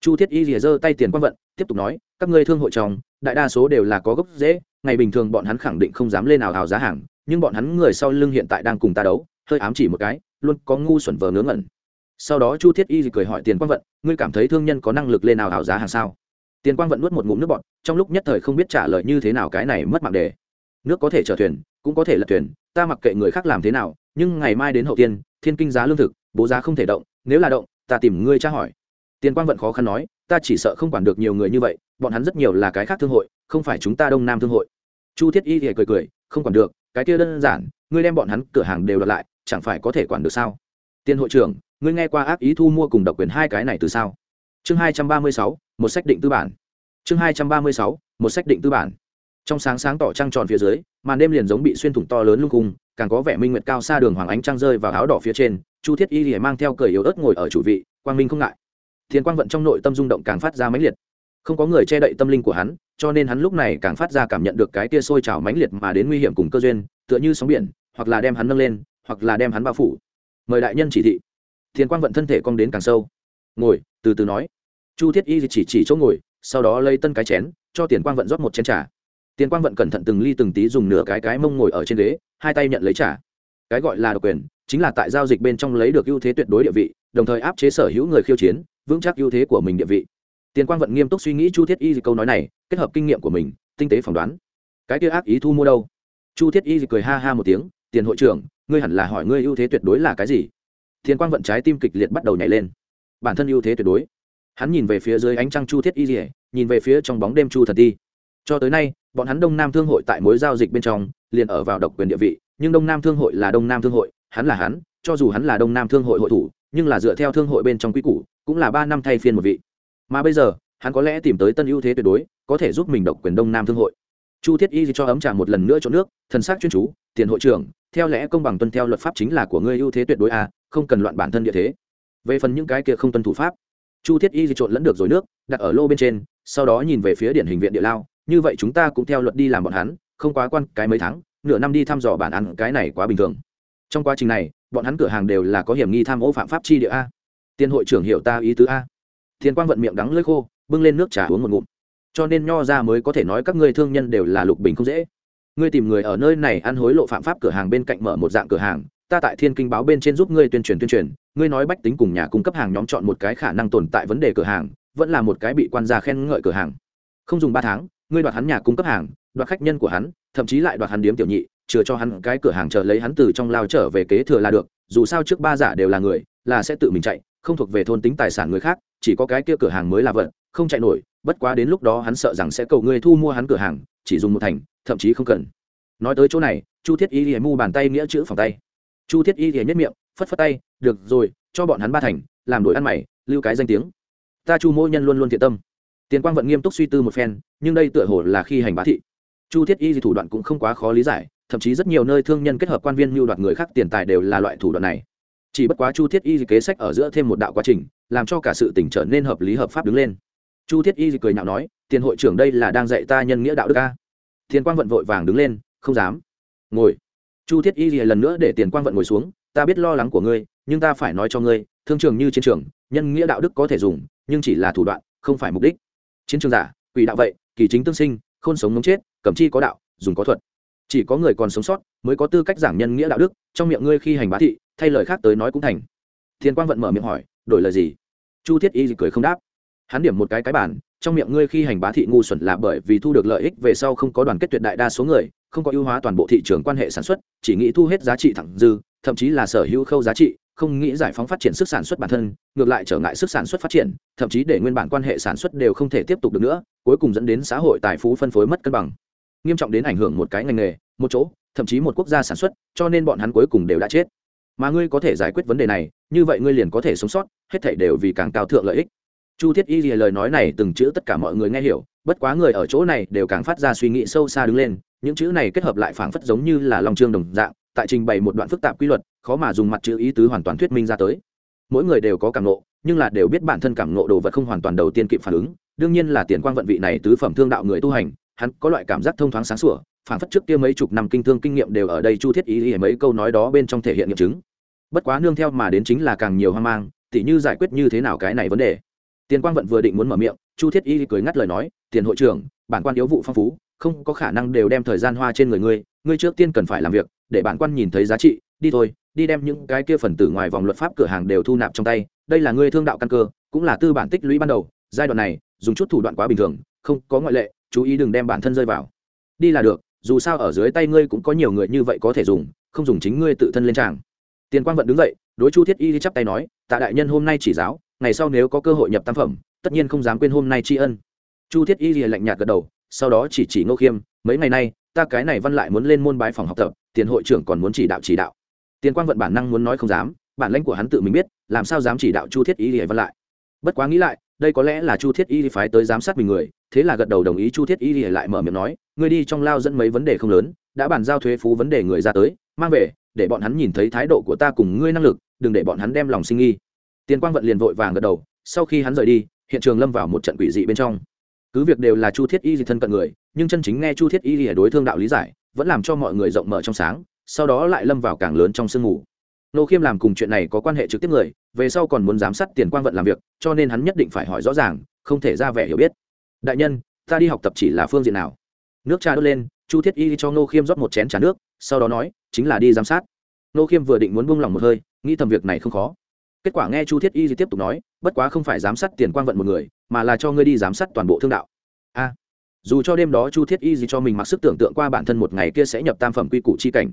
Chu thiết y lìa giơ tay tiền quang vận, tiếp tục nói, các ngươi thương hội chồng, đại đa số đều là có gốc dễ ngày bình thường bọn hắn khẳng định không dám lên nào hào giá hàng, nhưng bọn hắn người sau lưng hiện tại đang cùng ta đấu, hơi ám chỉ một cái, luôn có ngu xuẩn vờ ngớ ngẩn. Sau đó chu thiết y cười hỏi tiền quang vận, ngươi cảm thấy thương nhân có năng lực lên nào hào giá hàng sao? Tiền quang vận nuốt một ngụm nước bọt, trong lúc nhất thời không biết trả lời như thế nào cái này mất mạng đề. Nước có thể chở thuyền, cũng có thể lật thuyền, ta mặc kệ người khác làm thế nào, nhưng ngày mai đến hậu tiên, thiên kinh giá lương thực, bố giá không thể động, nếu là động, ta tìm ngươi tra hỏi. Tiền quang vận khó khăn nói, ta chỉ sợ không quản được nhiều người như vậy, bọn hắn rất nhiều là cái khác thương hội, không phải chúng ta đông nam thương hội. Chu thiết y thì cười cười, không quản được, cái kia đơn giản, ngươi đem bọn hắn cửa hàng đều đặt lại, chẳng phải có thể quản được sao? Tiền hội trưởng, ngươi nghe qua ác ý thu mua cùng độc quyền hai cái này từ sao? Chương hai trăm ba mươi sáu, một sách định tư bản. Chương hai trăm ba mươi sáu, một sách định tư bản. Trong sáng sáng tỏ trăng tròn phía dưới, màn đêm liền giống bị xuyên thủng to lớn lung cung càng có vẻ minh nguyệt cao xa đường hoàng ánh trăng rơi vào áo đỏ phía trên, chu thiết y thì mang theo cởi yếu ớt ngồi ở chủ vị, quang minh không ngại. Thiên quang vận trong nội tâm rung động càng phát ra mãnh liệt. Không có người che đậy tâm linh của hắn, cho nên hắn lúc này càng phát ra cảm nhận được cái tia sôi trào mãnh liệt mà đến nguy hiểm cùng cơ duyên, tựa như sóng biển, hoặc là đem hắn nâng lên, hoặc là đem hắn bao phủ. Mời đại nhân chỉ thị. Thiên quang vận thân thể cong đến càng sâu ngồi, từ từ nói. Chu thiết y chỉ chỉ chỗ ngồi, sau đó lấy tân cái chén, cho tiền quang vận rót một chén trà. Tiền quang vận cẩn thận từng ly từng tí dùng nửa cái cái mông ngồi ở trên ghế, hai tay nhận lấy trà. Cái gọi là độc quyền, chính là tại giao dịch bên trong lấy được ưu thế tuyệt đối địa vị, đồng thời áp chế sở hữu người khiêu chiến, vững chắc ưu thế của mình địa vị. Tiền quang vận nghiêm túc suy nghĩ chu thiết y câu nói này, kết hợp kinh nghiệm của mình, tinh tế phỏng đoán. Cái kia ác ý thu mua đâu? Chu thiết y cười ha ha một tiếng, tiền hội trưởng, ngươi hẳn là hỏi ngươi ưu thế tuyệt đối là cái gì? Tiền quang vận trái tim kịch liệt bắt đầu nhảy lên bản thân ưu thế tuyệt đối. Hắn nhìn về phía dưới ánh trăng chu thiết y dỉa nhìn về phía trong bóng đêm chu thần ti. Cho tới nay bọn hắn đông nam thương hội tại mối giao dịch bên trong liền ở vào độc quyền địa vị nhưng đông nam thương hội là đông nam thương hội hắn là hắn cho dù hắn là đông nam thương hội hội thủ nhưng là dựa theo thương hội bên trong quy củ cũng là ba năm thay phiên một vị. Mà bây giờ hắn có lẽ tìm tới tân ưu thế tuyệt đối có thể giúp mình độc quyền đông nam thương hội. Chu thiết y cho ấm trà một lần nữa cho nước thần sắc chuyên chú tiền hội trưởng theo lẽ công bằng tuân theo luật pháp chính là của ngươi ưu thế tuyệt đối a à, không cần loạn bản thân địa thế về phần những cái kia không tuân thủ pháp. Chu thiết y trộn lẫn được rồi nước, đặt ở lô bên trên, sau đó nhìn về phía điển hình viện địa lao. Như vậy chúng ta cũng theo luật đi làm bọn hắn, không quá quan cái mấy tháng, nửa năm đi thăm dò bản ăn cái này quá bình thường. Trong quá trình này, bọn hắn cửa hàng đều là có hiểm nghi tham ô phạm pháp chi địa a. Tiên hội trưởng hiểu ta ý tứ a. Thiên quang vận miệng đắng lưỡi khô, bưng lên nước trà uống một ngụm. Cho nên nho ra mới có thể nói các ngươi thương nhân đều là lục bình không dễ. Ngươi tìm người ở nơi này ăn hối lộ phạm pháp cửa hàng bên cạnh mở một dạng cửa hàng ta tại thiên kinh báo bên trên giúp ngươi tuyên truyền tuyên truyền, ngươi nói bách tính cùng nhà cung cấp hàng nhóm chọn một cái khả năng tồn tại vấn đề cửa hàng, vẫn là một cái bị quan gia khen ngợi cửa hàng. Không dùng ba tháng, ngươi đoạt hắn nhà cung cấp hàng, đoạt khách nhân của hắn, thậm chí lại đoạt hắn điếm tiểu nhị, chừa cho hắn cái cửa hàng chờ lấy hắn từ trong lao trở về kế thừa là được, dù sao trước ba giả đều là người, là sẽ tự mình chạy, không thuộc về thôn tính tài sản người khác, chỉ có cái kia cửa hàng mới là vật, không chạy nổi, bất quá đến lúc đó hắn sợ rằng sẽ cầu ngươi thu mua hắn cửa hàng, chỉ dùng một thành, thậm chí không cần. Nói tới chỗ này, chu thiết y lìa mu bàn tay nghĩa chữ phòng tay chu thiết y thì nhất miệng, phất phất tay, được rồi, cho bọn hắn ba thành, làm đổi ăn mày, lưu cái danh tiếng. Ta chu mỗi nhân luôn luôn thiện tâm. Tiền quang vận nghiêm túc suy tư một phen, nhưng đây tựa hồ là khi hành bá thị. Chu thiết y thì thủ đoạn cũng không quá khó lý giải, thậm chí rất nhiều nơi thương nhân kết hợp quan viên mưu đoạt người khác tiền tài đều là loại thủ đoạn này. Chỉ bất quá chu thiết y kế sách ở giữa thêm một đạo quá trình, làm cho cả sự tỉnh trở nên hợp lý hợp pháp đứng lên. Chu thiết y cười nhạo nói, tiền hội trưởng đây là đang dạy ta nhân nghĩa đạo đức ca Thiên quang vận vội vàng đứng lên, không dám. Ngồi chu thiết y lần nữa để tiền quang vận ngồi xuống, ta biết lo lắng của ngươi, nhưng ta phải nói cho ngươi, thương trường như chiến trường, nhân nghĩa đạo đức có thể dùng, nhưng chỉ là thủ đoạn, không phải mục đích. Chiến trường giả, quỷ đạo vậy, kỳ chính tương sinh, khôn sống ngống chết, cẩm chi có đạo, dùng có thuật. Chỉ có người còn sống sót mới có tư cách giảng nhân nghĩa đạo đức, trong miệng ngươi khi hành bá thị, thay lời khác tới nói cũng thành. Thiên quang vận mở miệng hỏi, đổi lời gì? Chu thiết y cười không đáp hắn điểm một cái cái bản, trong miệng ngươi khi hành bá thị ngu xuẩn là bởi vì thu được lợi ích về sau không có đoàn kết tuyệt đại đa số người, không có ưu hóa toàn bộ thị trường quan hệ sản xuất, chỉ nghĩ thu hết giá trị thẳng dư, thậm chí là sở hữu khâu giá trị, không nghĩ giải phóng phát triển sức sản xuất bản thân, ngược lại trở ngại sức sản xuất phát triển, thậm chí để nguyên bản quan hệ sản xuất đều không thể tiếp tục được nữa, cuối cùng dẫn đến xã hội tài phú phân phối mất cân bằng. Nghiêm trọng đến ảnh hưởng một cái ngành nghề, một chỗ, thậm chí một quốc gia sản xuất, cho nên bọn hắn cuối cùng đều đã chết. Mà ngươi có thể giải quyết vấn đề này, như vậy ngươi liền có thể sống sót, hết thảy đều vì càng cao thượng lợi ích chu thiết y lìa lời nói này từng chữ tất cả mọi người nghe hiểu, bất quá người ở chỗ này đều càng phát ra suy nghĩ sâu xa đứng lên, những chữ này kết hợp lại phảng phất giống như là lòng trương đồng dạng, tại trình bày một đoạn phức tạp quy luật, khó mà dùng mặt chữ ý tứ hoàn toàn thuyết minh ra tới. Mỗi người đều có cảm nộ nhưng là đều biết bản thân cảm nộ đồ vật không hoàn toàn đầu tiên kịp phản ứng, đương nhiên là tiền quang vận vị này tứ phẩm thương đạo người tu hành, hắn có loại cảm giác thông thoáng sáng sủa, phảng phất trước kia mấy chục năm kinh thương kinh nghiệm đều ở đây chu thiết ý ý mấy câu nói đó bên trong thể hiện nghiệm chứng. Bất quá nương theo mà đến chính là càng nhiều hoang mang, tỉ như giải quyết như thế nào cái này vấn đề tiền quang vận vừa định muốn mở miệng, chu thiết y cười ngắt lời nói, tiền hội trưởng, bản quan yếu vụ phong phú, không có khả năng đều đem thời gian hoa trên người ngươi ngươi trước tiên cần phải làm việc, để bản quan nhìn thấy giá trị, đi thôi, đi đem những cái kia phần tử ngoài vòng luật pháp cửa hàng đều thu nạp trong tay, đây là ngươi thương đạo căn cơ, cũng là tư bản tích lũy ban đầu, giai đoạn này, dùng chút thủ đoạn quá bình thường, không có ngoại lệ, chú ý đừng đem bản thân rơi vào. Đi là được, dù sao ở dưới tay ngươi cũng có nhiều người như vậy có thể dùng, không dùng chính ngươi tự thân lên tràng. Tiền quang vận đứng dậy, đối chu thiết y chắp tay nói, tạ đại nhân hôm nay chỉ giáo ngày sau nếu có cơ hội nhập tam phẩm, tất nhiên không dám quên hôm nay tri ân. Chu thiết y lìa lạnh nhạt gật đầu, sau đó chỉ chỉ ngô khiêm, mấy ngày nay, ta cái này văn lại muốn lên môn bái phòng học tập, tiền hội trưởng còn muốn chỉ đạo chỉ đạo. Tiền quang vận bản năng muốn nói không dám, bản lãnh của hắn tự mình biết, làm sao dám chỉ đạo chu thiết y lìa văn lại. Bất quá nghĩ lại, đây có lẽ là chu thiết y phái tới giám sát mình người, thế là gật đầu đồng ý chu thiết y lìa lại mở miệng nói, ngươi đi trong lao dẫn mấy vấn đề không lớn, đã bàn giao thuế phú vấn đề người ra tới, mang về, để bọn hắn nhìn thấy thái độ của ta cùng ngươi năng lực, đừng để bọn hắn đem lòng sinh nghi tiền quang vận liền vội vàng gật đầu, sau khi hắn rời đi, hiện trường lâm vào một trận quỷ dị bên trong. Cứ việc đều là chu thiết y gì thân cận người, nhưng chân chính nghe chu thiết y ở đối thương đạo lý giải, vẫn làm cho mọi người rộng mở trong sáng, sau đó lại lâm vào càng lớn trong sương mù. Nô khiêm làm cùng chuyện này có quan hệ trực tiếp người, về sau còn muốn giám sát tiền quang vận làm việc, cho nên hắn nhất định phải hỏi rõ ràng, không thể ra vẻ hiểu biết. Đại nhân, ta đi học tập chỉ là phương diện nào? Nước trà đốt lên, chu thiết y cho nô khiêm rót một chén trà nước, sau đó nói, chính là đi giám sát. Nô khiêm vừa định muốn buông lỏng một hơi, nghĩ thầm việc này không khó kết quả nghe chu thiết y tiếp tục nói, bất quá không phải giám sát tiền quang vận một người, mà là cho ngươi đi giám sát toàn bộ thương đạo. A. Dù cho đêm đó chu thiết y gì cho mình mặc sức tưởng tượng qua bản thân một ngày kia sẽ nhập tam phẩm quy củ chi cảnh,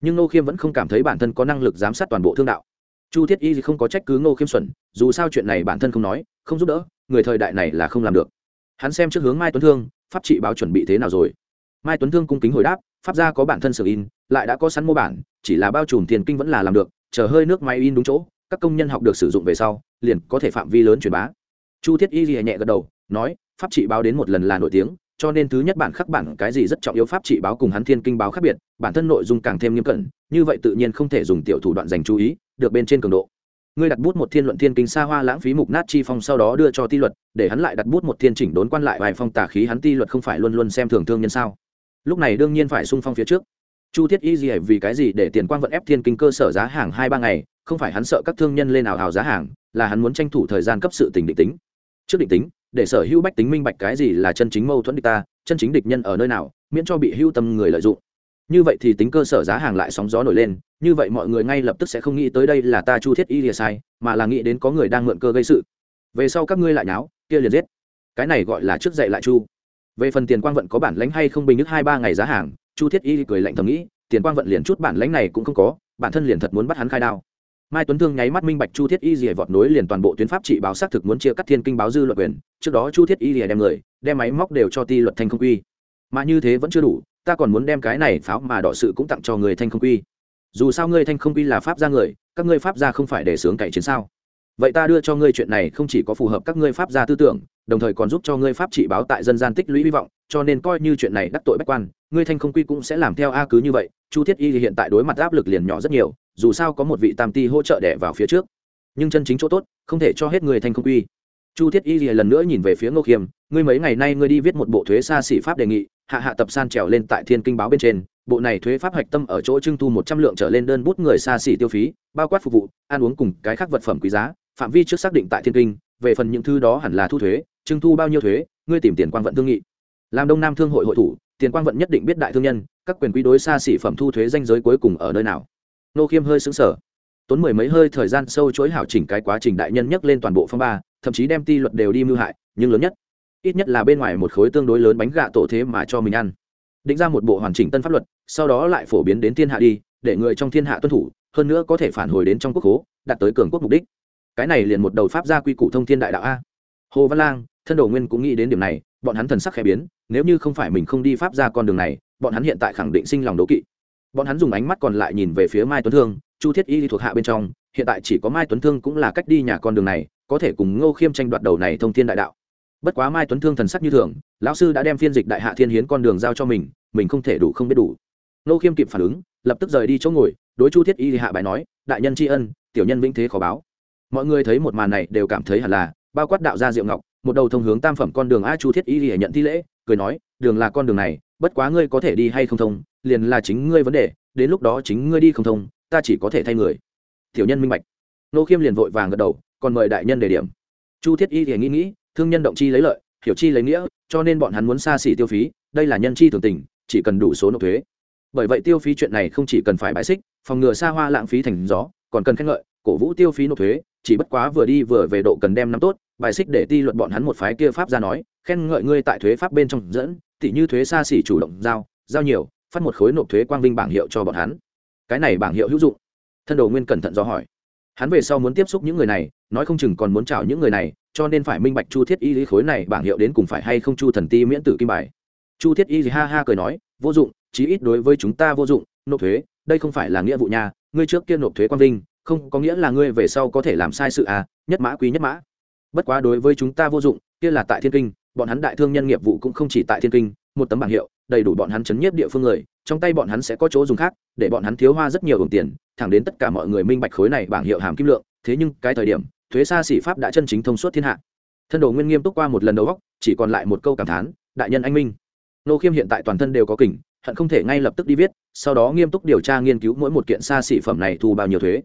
nhưng ngô khiêm vẫn không cảm thấy bản thân có năng lực giám sát toàn bộ thương đạo. Chu thiết y gì không có trách cứ ngô khiêm xuẩn, dù sao chuyện này bản thân không nói, không giúp đỡ, người thời đại này là không làm được. Hắn xem trước hướng mai tuấn thương, pháp trị báo chuẩn bị thế nào rồi. Mai tuấn thương cung kính hồi đáp, pháp gia có bản thân sử in, lại đã có sẵn mô bản, chỉ là bao trùm tiền kinh vẫn là làm được, chờ hơi nước máy in đúng chỗ các công nhân học được sử dụng về sau, liền có thể phạm vi lớn truyền bá. Chu thiết y lìa nhẹ gật đầu, nói, pháp trị báo đến một lần là nổi tiếng, cho nên thứ nhất bản khắc bản cái gì rất trọng yếu pháp trị báo cùng hắn thiên kinh báo khác biệt, bản thân nội dung càng thêm nghiêm cẩn, như vậy tự nhiên không thể dùng tiểu thủ đoạn dành chú ý, được bên trên cường độ. Ngươi đặt bút một thiên luận thiên kinh xa hoa lãng phí mục nát chi phong sau đó đưa cho ti luật, để hắn lại đặt bút một thiên chỉnh đốn quan lại vài phong tả khí hắn ti luật không phải luôn luôn xem thường thương nhân sao? Lúc này đương nhiên phải sung phong phía trước chu thiết y gì vì cái gì để tiền quang vận ép thiên kinh cơ sở giá hàng hai ba ngày, không phải hắn sợ các thương nhân lên nào hào giá hàng, là hắn muốn tranh thủ thời gian cấp sự tình định tính. Trước định tính, để sở hữu bách tính minh bạch cái gì là chân chính mâu thuẫn địch ta, chân chính địch nhân ở nơi nào, miễn cho bị hưu tâm người lợi dụng. Như vậy thì tính cơ sở giá hàng lại sóng gió nổi lên, như vậy mọi người ngay lập tức sẽ không nghĩ tới đây là ta chu thiết y lìa sai, mà là nghĩ đến có người đang mượn cơ gây sự. Về sau các ngươi lại nháo, kia liền giết. Cái này gọi là trước dạy lại chu. Về phần tiền quang vận có bản lãnh hay không bình nước hai ba ngày giá hàng chu thiết y cười lạnh thầm nghĩ, tiền quang vận liền chút bản lãnh này cũng không có, bản thân liền thật muốn bắt hắn khai đao. Mai tuấn thương nháy mắt minh bạch chu thiết y rìa vọt nối liền toàn bộ tuyến pháp trị báo xác thực muốn chia cắt thiên kinh báo dư luật quyền, trước đó chu thiết y rìa đem người, đem máy móc đều cho ti luật thanh không quy. Mà như thế vẫn chưa đủ, ta còn muốn đem cái này pháo mà đọ sự cũng tặng cho người thanh không quy. Dù sao ngươi thanh không quy là pháp gia người, các ngươi pháp gia không phải để sướng cậy chiến sao? Vậy ta đưa cho ngươi chuyện này không chỉ có phù hợp các ngươi pháp gia tư tưởng, đồng thời còn giúp cho ngươi pháp trị báo tại dân gian tích lũy hy vọng, cho nên coi như chuyện này đắc tội bách quan ngươi thanh không quy cũng sẽ làm theo a cứ như vậy, chu thiết y hiện tại đối mặt áp lực liền nhỏ rất nhiều, dù sao có một vị tam ti hỗ trợ đẻ vào phía trước. Nhưng chân chính chỗ tốt, không thể cho hết người thanh không quy. Chu thiết y lần nữa nhìn về phía ngô khiêm, ngươi mấy ngày nay ngươi đi viết một bộ thuế xa xỉ pháp đề nghị, hạ hạ tập san trèo lên tại thiên kinh báo bên trên, bộ này thuế pháp hạch tâm ở chỗ trưng thu một trăm lượng trở lên đơn bút người xa xỉ tiêu phí, bao quát phục vụ, ăn uống cùng cái khác vật phẩm quý giá, phạm vi trước xác định tại thiên kinh, về phần những thứ đó hẳn là thu thuế, trưng thu bao nhiêu thuế, ngươi tìm tiền quan vận thương nghị. Làm đông nam thương hội hội thủ tiền quan vận nhất định biết đại thương nhân, các quyền quý đối xa xỉ phẩm thu thuế danh giới cuối cùng ở nơi nào. Nô khiêm hơi xứng sở tốn mười mấy hơi thời gian sâu chối hảo chỉnh cái quá trình đại nhân nhắc lên toàn bộ phong ba, thậm chí đem ti luật đều đi mưu hại, nhưng lớn nhất, ít nhất là bên ngoài một khối tương đối lớn bánh gạ tổ thế mà cho mình ăn. Định ra một bộ hoàn chỉnh tân pháp luật, sau đó lại phổ biến đến thiên hạ đi, để người trong thiên hạ tuân thủ, hơn nữa có thể phản hồi đến trong quốc hố, đạt tới cường quốc mục đích. Cái này liền một đầu pháp gia quy củ thông thiên đại đạo a. Hồ văn lang, thân đồ nguyên cũng nghĩ đến điểm này bọn hắn thần sắc khẽ biến, nếu như không phải mình không đi pháp ra con đường này, bọn hắn hiện tại khẳng định sinh lòng đố kỵ. Bọn hắn dùng ánh mắt còn lại nhìn về phía mai tuấn thương, chu thiết y thuộc hạ bên trong, hiện tại chỉ có mai tuấn thương cũng là cách đi nhà con đường này, có thể cùng ngô khiêm tranh đoạt đầu này thông thiên đại đạo. Bất quá mai tuấn thương thần sắc như thường, lão sư đã đem phiên dịch đại hạ thiên hiến con đường giao cho mình mình không thể đủ không biết đủ. Ngô khiêm kịp phản ứng, lập tức rời đi chỗ ngồi, đối chu thiết y hạ bài nói, đại nhân tri ân, tiểu nhân vĩnh thế khó báo. Mọi người thấy một màn này đều cảm thấy hẳn là, bao quát đạo gia diệu ngọc một đầu thông hướng tam phẩm con đường a chu thiết y thì nhận thi lễ, cười nói, đường là con đường này, bất quá ngươi có thể đi hay không thông, liền là chính ngươi vấn đề, đến lúc đó chính ngươi đi không thông, ta chỉ có thể thay người. Tiểu nhân minh bạch. Nô khiêm liền vội vàng gật đầu, còn mời đại nhân đề điểm. Chu thiết y thì nghĩ nghĩ, thương nhân động chi lấy lợi, hiểu chi lấy nghĩa, cho nên bọn hắn muốn xa xỉ tiêu phí, đây là nhân chi thường tình, chỉ cần đủ số nộp thuế. Bởi vậy tiêu phí chuyện này không chỉ cần phải bãi xích, phòng ngừa xa hoa lãng phí thành gió, còn cần khen ngợi, cổ vũ tiêu phí nộp thuế, chỉ bất quá vừa đi vừa về độ cần đem năm tốt bài xích để ti luận bọn hắn một phái kia pháp ra nói, khen ngợi ngươi tại thuế pháp bên trong dẫn, tỉ như thuế xa xỉ chủ động giao giao nhiều, phát một khối nộp thuế quang vinh bảng hiệu cho bọn hắn. Cái này bảng hiệu hữu dụng. Thân đồ nguyên cẩn thận do hỏi. Hắn về sau muốn tiếp xúc những người này, nói không chừng còn muốn chào những người này, cho nên phải minh bạch chu thiết y lý khối này bảng hiệu đến cùng phải hay không chu thần ti miễn tử kim bài. Chu thiết y ha ha cười nói, vô dụng, chí ít đối với chúng ta vô dụng, nộp thuế, đây không phải là nghĩa vụ nhà, ngươi trước kia nộp thuế quang vinh, không có nghĩa là ngươi về sau có thể làm sai sự à nhất mã quý nhất mã bất quá đối với chúng ta vô dụng, kia là tại thiên kinh, bọn hắn đại thương nhân nghiệp vụ cũng không chỉ tại thiên kinh, một tấm bảng hiệu, đầy đủ bọn hắn chấn nhiếp địa phương người, trong tay bọn hắn sẽ có chỗ dùng khác, để bọn hắn thiếu hoa rất nhiều đồng tiền, thẳng đến tất cả mọi người minh bạch khối này bảng hiệu hàm kim lượng, thế nhưng cái thời điểm, thuế xa xỉ pháp đã chân chính thông suốt thiên hạ. Thân đồ nguyên nghiêm túc qua một lần đầu góc chỉ còn lại một câu cảm thán, đại nhân anh minh. Nô khiêm hiện tại toàn thân đều có kỉnh, hận không thể ngay lập tức đi viết, sau đó nghiêm túc điều tra nghiên cứu mỗi một kiện xa xỉ phẩm này thu bao nhiêu thuế.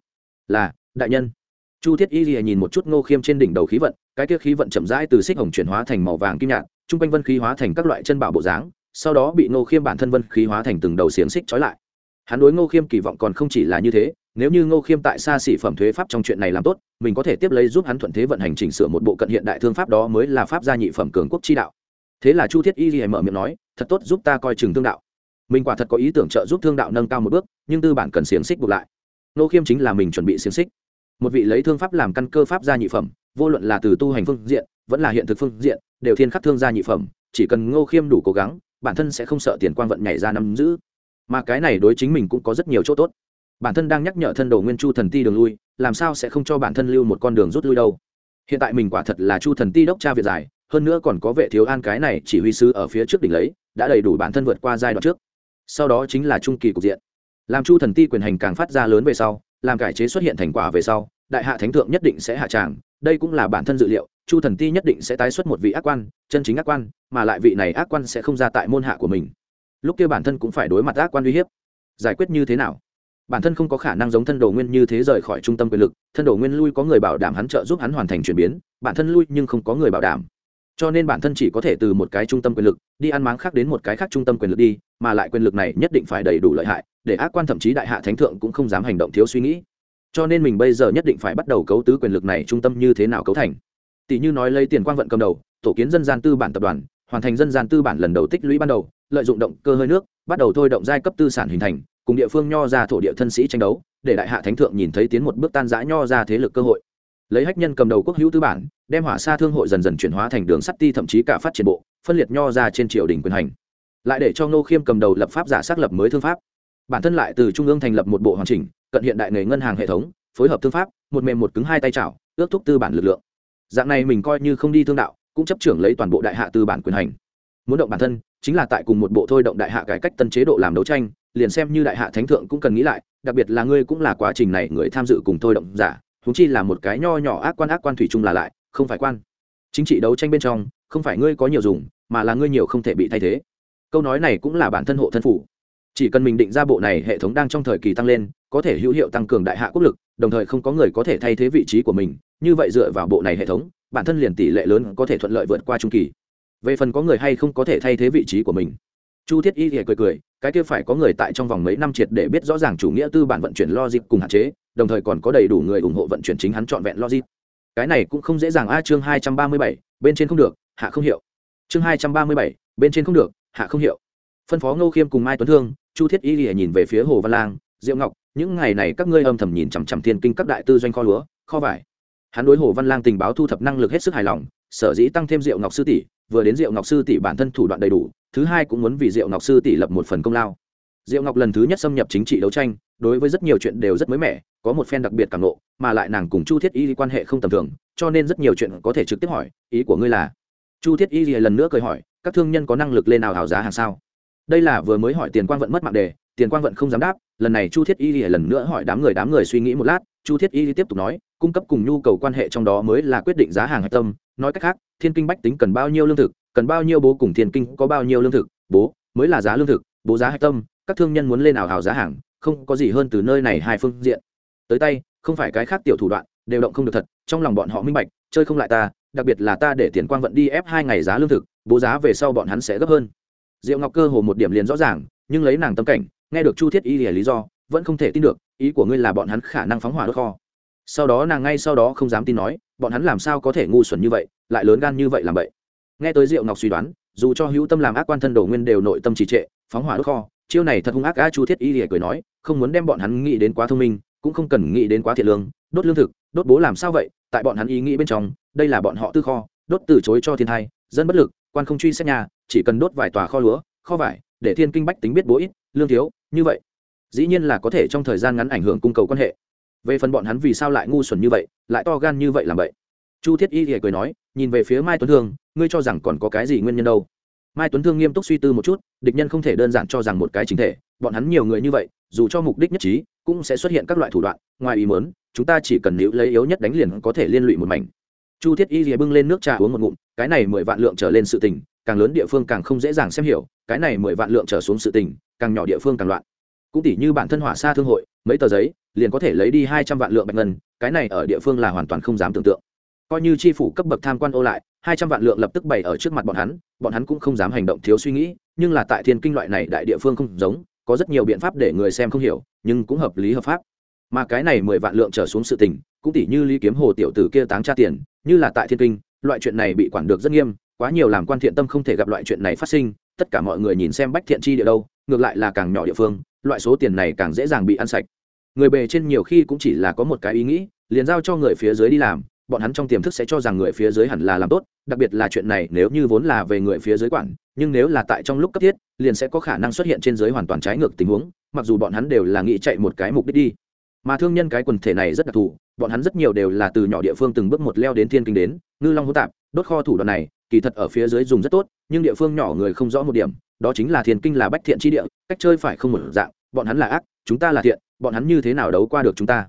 Là, đại nhân. Chu thiết y lìa nhìn một chút ngô khiêm trên đỉnh đầu khí vận cái kia khí vận chậm rãi từ xích hồng chuyển hóa thành màu vàng kim nhạt trung quanh vân khí hóa thành các loại chân bảo bộ dáng, sau đó bị ngô khiêm bản thân vân khí hóa thành từng đầu xiềng xích trói lại. Hắn đối ngô khiêm kỳ vọng còn không chỉ là như thế, nếu như ngô khiêm tại xa xỉ phẩm thuế pháp trong chuyện này làm tốt, mình có thể tiếp lấy giúp hắn thuận thế vận hành chỉnh sửa một bộ cận hiện đại thương pháp đó mới là pháp gia nhị phẩm cường quốc chi đạo. Thế là chu thiết y lìa mở miệng nói, thật tốt, giúp ta coi chừng thương đạo. Mình quả thật có ý tưởng trợ giúp thương đạo nâng cao một bước, nhưng tư bản cần xiềng xích buộc lại. Ngô khiêm chính là mình chuẩn bị xiềng xích. Một vị lấy thương pháp làm căn cơ pháp gia nhị phẩm vô luận là từ tu hành phương diện, vẫn là hiện thực phương diện, đều thiên khắc thương gia nhị phẩm, chỉ cần ngô khiêm đủ cố gắng, bản thân sẽ không sợ tiền quang vận nhảy ra nắm giữ. Mà cái này đối chính mình cũng có rất nhiều chỗ tốt. Bản thân đang nhắc nhở thân đồ nguyên chu thần ti đường lui, làm sao sẽ không cho bản thân lưu một con đường rút lui đâu? Hiện tại mình quả thật là chu thần ti đốc cha việt giải, hơn nữa còn có vệ thiếu an cái này chỉ huy sứ ở phía trước đỉnh lấy, đã đầy đủ bản thân vượt qua giai đoạn trước. Sau đó chính là trung kỳ cục diện. Làm chu thần ti quyền hành càng phát ra lớn về sau, làm cải chế xuất hiện thành quả về sau, đại hạ thánh thượng nhất định sẽ hạ tràng đây cũng là bản thân dự liệu, chu thần ti nhất định sẽ tái xuất một vị ác quan, chân chính ác quan, mà lại vị này ác quan sẽ không ra tại môn hạ của mình. Lúc kia bản thân cũng phải đối mặt ác quan uy hiếp. Giải quyết như thế nào? Bản thân không có khả năng giống thân đồ nguyên như thế rời khỏi trung tâm quyền lực, thân đồ nguyên lui có người bảo đảm hắn trợ giúp hắn hoàn thành chuyển biến, bản thân lui nhưng không có người bảo đảm. Cho nên bản thân chỉ có thể từ một cái trung tâm quyền lực, đi ăn máng khác đến một cái khác trung tâm quyền lực đi, mà lại quyền lực này nhất định phải đầy đủ lợi hại, để ác quan thậm chí đại hạ thánh thượng cũng không dám hành động thiếu suy nghĩ cho nên mình bây giờ nhất định phải bắt đầu cấu tứ quyền lực này trung tâm như thế nào cấu thành. Tỷ như nói lấy tiền quang vận cầm đầu, tổ kiến dân gian tư bản tập đoàn, hoàn thành dân gian tư bản lần đầu tích lũy ban đầu, lợi dụng động cơ hơi nước, bắt đầu thôi động giai cấp tư sản hình thành, cùng địa phương nho ra thổ địa thân sĩ tranh đấu, để đại hạ thánh thượng nhìn thấy tiến một bước tan giã nho ra thế lực cơ hội. Lấy hách nhân cầm đầu quốc hữu tư bản, đem hỏa xa thương hội dần dần chuyển hóa thành đường sắt ti thậm chí cả phát triển bộ, phân liệt nho ra trên triều đình quyền hành. Lại để cho ngô khiêm cầm đầu lập pháp giả xác lập mới thương pháp. Bản thân lại từ trung ương thành lập một bộ hoàn chỉnh cận hiện đại nghề ngân hàng hệ thống, phối hợp thương pháp, một mềm một cứng hai tay chảo, ước thúc tư bản lực lượng. Dạng này mình coi như không đi thương đạo, cũng chấp trưởng lấy toàn bộ đại hạ tư bản quyền hành. Muốn động bản thân, chính là tại cùng một bộ thôi động đại hạ cải cách tân chế độ làm đấu tranh, liền xem như đại hạ thánh thượng cũng cần nghĩ lại, đặc biệt là ngươi cũng là quá trình này người tham dự cùng thôi động giả thúng chi là một cái nho nhỏ ác quan ác quan thủy chung là lại, không phải quan. Chính trị đấu tranh bên trong, không phải ngươi có nhiều dùng, mà là ngươi nhiều không thể bị thay thế. Câu nói này cũng là bản thân hộ thân phủ chỉ cần mình định ra bộ này hệ thống đang trong thời kỳ tăng lên, có thể hữu hiệu tăng cường đại hạ quốc lực, đồng thời không có người có thể thay thế vị trí của mình, như vậy dựa vào bộ này hệ thống, bản thân liền tỷ lệ lớn có thể thuận lợi vượt qua trung kỳ. Về phần có người hay không có thể thay thế vị trí của mình. Chu thiết y thì cười cười, cái kia phải có người tại trong vòng mấy năm triệt để biết rõ ràng chủ nghĩa tư bản vận chuyển logic cùng hạn chế, đồng thời còn có đầy đủ người ủng hộ vận chuyển chính hắn trọn vẹn logic. Cái này cũng không dễ dàng a, chương hai trăm ba mươi bảy, bên trên không được, hạ không hiểu chương hai trăm ba mươi bảy, bên trên không được, hạ không hiểu phân phó ngô khiêm cùng mai tuấn thương chu thiết y lìa nhìn về phía hồ văn lang, diệu ngọc, những ngày này các ngươi âm thầm nhìn chằm chằm thiên kinh các đại tư doanh kho lúa, kho vải. Hắn đối hồ văn lang tình báo thu thập năng lực hết sức hài lòng, sở dĩ tăng thêm diệu ngọc sư tỷ, vừa đến diệu ngọc sư tỷ bản thân thủ đoạn đầy đủ, thứ hai cũng muốn vì diệu ngọc sư tỷ lập một phần công lao. Diệu ngọc lần thứ nhất xâm nhập chính trị đấu tranh, đối với rất nhiều chuyện đều rất mới mẻ, có một phen đặc biệt cảm nộ, mà lại nàng cùng chu thiết y quan hệ không tầm thường, cho nên rất nhiều chuyện có thể trực tiếp hỏi, ý của ngươi là? Chu thiết y lần nữa cười hỏi, các thương nhân có năng lực lên nào hào giá hàng sao? Đây là vừa mới hỏi tiền quang vận mất mạng đề, tiền quang vận không dám đáp, lần này chu thiết y lần nữa hỏi đám người đám người suy nghĩ một lát, chu thiết y tiếp tục nói, cung cấp cùng nhu cầu quan hệ trong đó mới là quyết định giá hàng hạch tâm, nói cách khác, thiên kinh bách tính cần bao nhiêu lương thực, cần bao nhiêu bố cùng thiên kinh có bao nhiêu lương thực, bố, mới là giá lương thực, bố giá hạch tâm, các thương nhân muốn lên nào hào giá hàng, không có gì hơn từ nơi này hai phương diện. Tới tay, không phải cái khác tiểu thủ đoạn, đều động không được thật, trong lòng bọn họ minh bạch, chơi không lại ta, đặc biệt là ta để tiền quang vận đi ép hai ngày giá lương thực, bố giá về sau bọn hắn sẽ gấp hơn diệu ngọc cơ hồ một điểm liền rõ ràng, nhưng lấy nàng tâm cảnh, nghe được chu thiết y lý do, vẫn không thể tin được, ý của ngươi là bọn hắn khả năng phóng hỏa đốt kho. Sau đó nàng ngay sau đó không dám tin nói, bọn hắn làm sao có thể ngu xuẩn như vậy, lại lớn gan như vậy làm vậy nghe tới diệu ngọc suy đoán, dù cho hữu tâm làm ác quan thân đồ nguyên đều nội tâm trì trệ, phóng hỏa đốt kho, chiêu này thật hung ác a chu thiết y lìa cười nói, không muốn đem bọn hắn nghĩ đến quá thông minh, cũng không cần nghĩ đến quá thiệt lương, đốt lương thực, đốt bố làm sao vậy, tại bọn hắn ý nghĩ bên trong, đây là bọn họ tư kho, đốt từ chối cho thiên thai, dân bất lực, quan không truy xét nhà chỉ cần đốt vài tòa kho lúa, kho vải, để thiên kinh bách tính biết bố ít, lương thiếu, như vậy. Dĩ nhiên là có thể trong thời gian ngắn ảnh hưởng cung cầu quan hệ. Về phần bọn hắn vì sao lại ngu xuẩn như vậy, lại to gan như vậy làm vậy? Chu thiết y thì cười nói, nhìn về phía mai tuấn thương, ngươi cho rằng còn có cái gì nguyên nhân đâu? Mai tuấn thương nghiêm túc suy tư một chút, địch nhân không thể đơn giản cho rằng một cái chính thể, bọn hắn nhiều người như vậy, dù cho mục đích nhất trí, cũng sẽ xuất hiện các loại thủ đoạn, ngoài ý mớn chúng ta chỉ cần nữ lấy yếu nhất đánh liền có thể liên lụy một mảnh. Chu thiết y thì bưng lên nước trà uống một ngụm, cái này mười vạn lượng trở lên sự tình càng lớn địa phương càng không dễ dàng xem hiểu, cái này mười vạn lượng trở xuống sự tình, càng nhỏ địa phương càng loạn. Cũng tỷ như bản thân hỏa xa thương hội, mấy tờ giấy, liền có thể lấy đi hai trăm vạn lượng bạch ngân, cái này ở địa phương là hoàn toàn không dám tưởng tượng. Coi như chi phủ cấp bậc tham quan ô lại, hai trăm vạn lượng lập tức bày ở trước mặt bọn hắn bọn hắn cũng không dám hành động thiếu suy nghĩ, nhưng là tại thiên kinh loại này đại địa phương không giống, có rất nhiều biện pháp để người xem không hiểu, nhưng cũng hợp lý hợp pháp. Mà cái này mười vạn lượng trở xuống sự tình, cũng tỷ như lý kiếm hồ tiểu tử kia táng tra tiền, như là tại thiên kinh, loại chuyện này bị quản được rất nghiêm quá nhiều làm quan thiện tâm không thể gặp loại chuyện này phát sinh, tất cả mọi người nhìn xem bách thiện chi địa đâu, ngược lại là càng nhỏ địa phương, loại số tiền này càng dễ dàng bị ăn sạch. Người bề trên nhiều khi cũng chỉ là có một cái ý nghĩ, liền giao cho người phía dưới đi làm, bọn hắn trong tiềm thức sẽ cho rằng người phía dưới hẳn là làm tốt, đặc biệt là chuyện này nếu như vốn là về người phía dưới quản, nhưng nếu là tại trong lúc cấp thiết, liền sẽ có khả năng xuất hiện trên dưới hoàn toàn trái ngược tình huống, mặc dù bọn hắn đều là nghĩ chạy một cái mục đích đi. Mà thương nhân cái quần thể này rất đặc thù, bọn hắn rất nhiều đều là từ nhỏ địa phương từng bước một leo đến thiên kinh đến, ngư long hỗn tạp, đốt kho thủ đoạn này kỳ thật ở phía dưới dùng rất tốt, nhưng địa phương nhỏ người không rõ một điểm, đó chính là thiền kinh là bách thiện chi địa, cách chơi phải không một dạng, bọn hắn là ác, chúng ta là thiện, bọn hắn như thế nào đấu qua được chúng ta?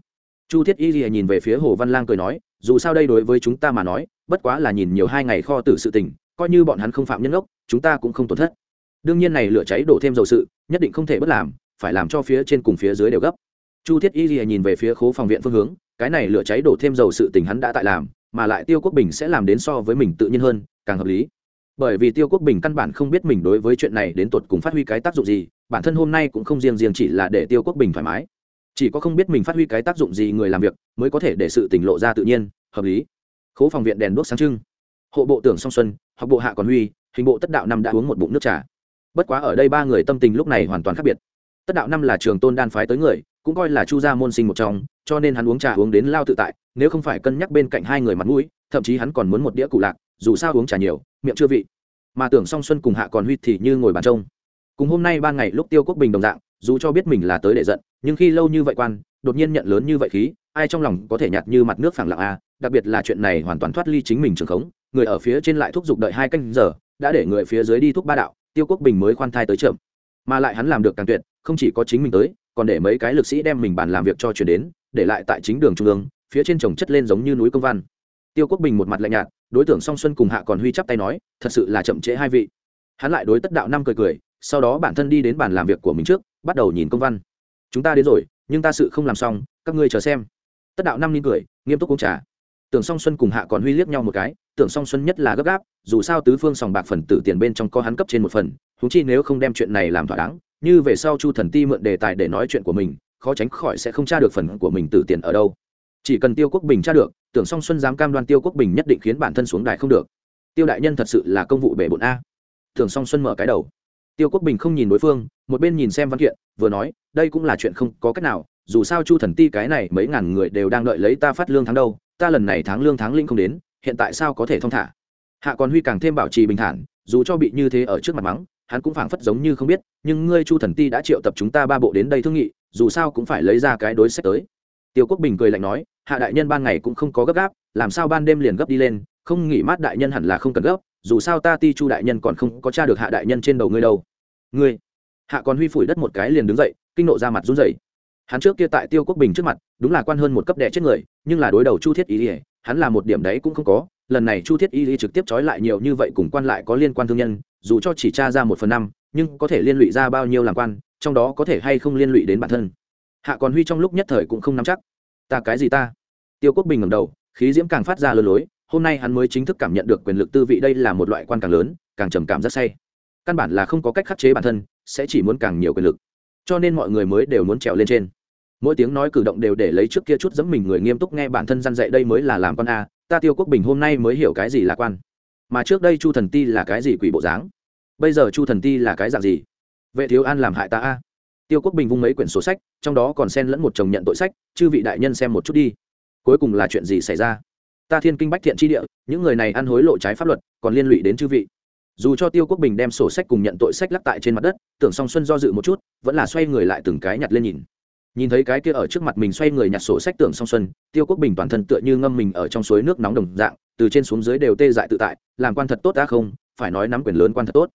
Chu thiết y lìa nhìn về phía hồ văn lang cười nói, dù sao đây đối với chúng ta mà nói, bất quá là nhìn nhiều hai ngày kho tử sự tình, coi như bọn hắn không phạm nhân ốc, chúng ta cũng không tổn thất. Đương nhiên này lửa cháy đổ thêm dầu sự, nhất định không thể bất làm, phải làm cho phía trên cùng phía dưới đều gấp. Chu thiết y lìa nhìn về phía khố phòng viện phương hướng, cái này lửa cháy đổ thêm dầu sự tình hắn đã tại làm, mà lại tiêu quốc bình sẽ làm đến so với mình tự nhiên hơn càng hợp lý. Bởi vì tiêu quốc bình căn bản không biết mình đối với chuyện này đến tột cùng phát huy cái tác dụng gì, bản thân hôm nay cũng không riêng riêng chỉ là để tiêu quốc bình thoải mái. Chỉ có không biết mình phát huy cái tác dụng gì người làm việc, mới có thể để sự tỉnh lộ ra tự nhiên, hợp lý. Khố phòng viện đèn đuốc sáng trưng. Hộ bộ tưởng song xuân, học bộ hạ còn huy, hình bộ tất đạo năm đã uống một bụng nước trà. Bất quá ở đây ba người tâm tình lúc này hoàn toàn khác biệt. Tất đạo năm là trường tôn đan phái tới người, cũng coi là chu gia môn sinh một trong, cho nên hắn uống trà uống đến lao tự tại, nếu không phải cân nhắc bên cạnh hai người mặt mũi, thậm chí hắn còn muốn một đĩa cụ lạc dù sao uống trà nhiều, miệng chưa vị. Mà tưởng song xuân cùng hạ còn huy thì như ngồi bàn trông. Cùng hôm nay ban ngày lúc tiêu quốc bình đồng dạng, dù cho biết mình là tới để giận, nhưng khi lâu như vậy quan, đột nhiên nhận lớn như vậy khí, ai trong lòng có thể nhạt như mặt nước phẳng lặng a đặc biệt là chuyện này hoàn toàn thoát ly chính mình trường khống, người ở phía trên lại thúc giục đợi hai canh giờ, đã để người phía dưới đi thúc ba đạo, tiêu quốc bình mới khoan thai tới chậm. Mà lại hắn làm được càng tuyệt, không chỉ có chính mình tới, còn để mấy cái lực sĩ đem mình bàn làm việc cho chuyển đến, để lại tại chính đường trung ương, phía trên trồng chất lên giống như núi công văn tiêu quốc bình một mặt lạnh nhạt, đối tượng song xuân cùng hạ còn huy chắp tay nói, thật sự là chậm trễ hai vị. Hắn lại đối tất đạo năm cười cười, sau đó bản thân đi đến bàn làm việc của mình trước, bắt đầu nhìn công văn. Chúng ta đến rồi, nhưng ta sự không làm xong, các ngươi chờ xem. Tất đạo năm nghi cười, nghiêm túc uống trà. Tưởng song xuân cùng hạ còn huy liếc nhau một cái, tưởng song xuân nhất là gấp gáp, dù sao tứ phương sòng bạc phần tử tiền bên trong có hắn cấp trên một phần thú chi nếu không đem chuyện này làm thỏa đáng, như về sau chu thần ti mượn đề tài để nói chuyện của mình, khó tránh khỏi sẽ không tra được phần của mình từ tiền ở đâu chỉ cần tiêu quốc bình tra được, tưởng song xuân dám cam đoan tiêu quốc bình nhất định khiến bản thân xuống đài không được. Tiêu đại nhân thật sự là công vụ bể bộn a. Tưởng song xuân mở cái đầu. Tiêu quốc bình không nhìn đối phương, một bên nhìn xem văn kiện, vừa nói, đây cũng là chuyện không có cách nào, dù sao chu thần ti cái này mấy ngàn người đều đang đợi lấy ta phát lương tháng đâu, ta lần này tháng lương tháng linh không đến, hiện tại sao có thể thông thả? Hạ còn huy càng thêm bảo trì bình thản, dù cho bị như thế ở trước mặt mắng, hắn cũng phảng phất giống như không biết, nhưng ngươi chu thần ti đã triệu tập chúng ta ba bộ đến đây thương nghị, dù sao cũng phải lấy ra cái đối sách tới tiêu quốc bình cười lạnh nói, hạ đại nhân ban ngày cũng không có gấp gáp, làm sao ban đêm liền gấp đi lên, không nghỉ mát đại nhân hẳn là không cần gấp, dù sao ta ti chu đại nhân còn không có t r a được hạ đại nhân trên đầu ngươi đâu. Ngươi? Hạ còn huy phủi đất một cái liền đứng dậy, kinh nộ ra mặt run dậy hắn trước kia tại tiêu quốc bình trước mặt, đúng là quan hơn một cấp đệ chết người, nhưng là đối đầu chu thiết ý ỉa hắn là một điểm đấy cũng không có, lần này chu thiết y lý trực tiếp trói lại nhiều như vậy cùng quan lại có liên quan thương nhân, dù cho chỉ tra ra một phần năm, nhưng có thể liên lụy ra bao nhiêu làm quan, trong đó có thể hay không liên lụy đến bản thân hạ còn huy trong lúc nhất thời cũng không nắm chắc. Ta cái gì ta? Tiêu quốc bình ngầm đầu, khí diễm càng phát ra lơ lối, hôm nay hắn mới chính thức cảm nhận được quyền lực tư vị đây là một loại quan càng lớn, càng trầm cảm rất say. Căn bản là không có cách khắc chế bản thân, sẽ chỉ muốn càng nhiều quyền lực. Cho nên mọi người mới đều muốn trèo lên trên. Mỗi tiếng nói cử động đều để lấy trước kia chút dẫm mình người nghiêm túc nghe bản thân răn dạy đây mới là làm con a, ta tiêu quốc bình hôm nay mới hiểu cái gì là quan. Mà trước đây chu thần ti là cái gì quỷ bộ dáng? Bây giờ chu thần ti là cái dạng gì? Vệ thiếu an làm hại ta a tiêu quốc bình vung mấy quyển sổ sách, trong đó còn xen lẫn một chồng nhận tội sách, chư vị đại nhân xem một chút đi. Cuối cùng là chuyện gì xảy ra? Ta thiên kinh bách thiện tri địa, những người này ăn hối lộ trái pháp luật, còn liên lụy đến chư vị. Dù cho tiêu quốc bình đem sổ sách cùng nhận tội sách lắc tại trên mặt đất, tưởng song xuân do dự một chút, vẫn là xoay người lại từng cái nhặt lên nhìn. Nhìn thấy cái kia ở trước mặt mình xoay người nhặt sổ sách tưởng song xuân, tiêu quốc bình toàn thân tựa như ngâm mình ở trong suối nước nóng đồng dạng, từ trên xuống dưới đều tê dại tự tại, làm quan thật tốt đã không, phải nói nắm quyền lớn quan thật tốt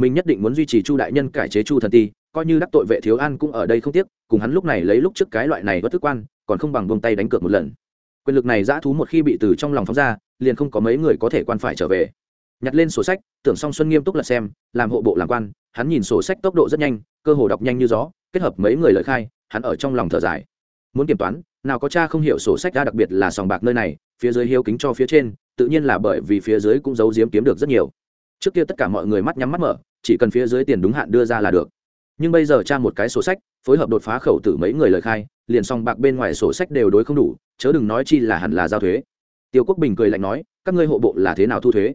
mình nhất định muốn duy trì chu đại nhân cải chế chu thần ti, coi như đắc tội vệ thiếu an cũng ở đây không tiếc, cùng hắn lúc này lấy lúc trước cái loại này bất thức quan, còn không bằng buông tay đánh cược một lần. Quyền lực này giã thú một khi bị từ trong lòng phóng ra, liền không có mấy người có thể quan phải trở về. Nhặt lên sổ sách, tưởng song xuân nghiêm túc là xem, làm hộ bộ làm quan, hắn nhìn sổ sách tốc độ rất nhanh, cơ hồ đọc nhanh như gió, kết hợp mấy người lời khai, hắn ở trong lòng thở dài. Muốn kiểm toán, nào có cha không hiểu sổ sách ra đặc biệt là sòng bạc nơi này, phía dưới hiếu kính cho phía trên, tự nhiên là bởi vì phía dưới cũng giấu giếm kiếm được rất nhiều. Trước kia tất cả mọi người mắt nhắm mắt mở chỉ cần phía dưới tiền đúng hạn đưa ra là được. Nhưng bây giờ tra một cái sổ sách, phối hợp đột phá khẩu tử mấy người lời khai, liền song bạc bên ngoài sổ sách đều đối không đủ, chớ đừng nói chi là hẳn là giao thuế. Tiêu quốc bình cười lạnh nói, các ngươi hộ bộ là thế nào thu thuế?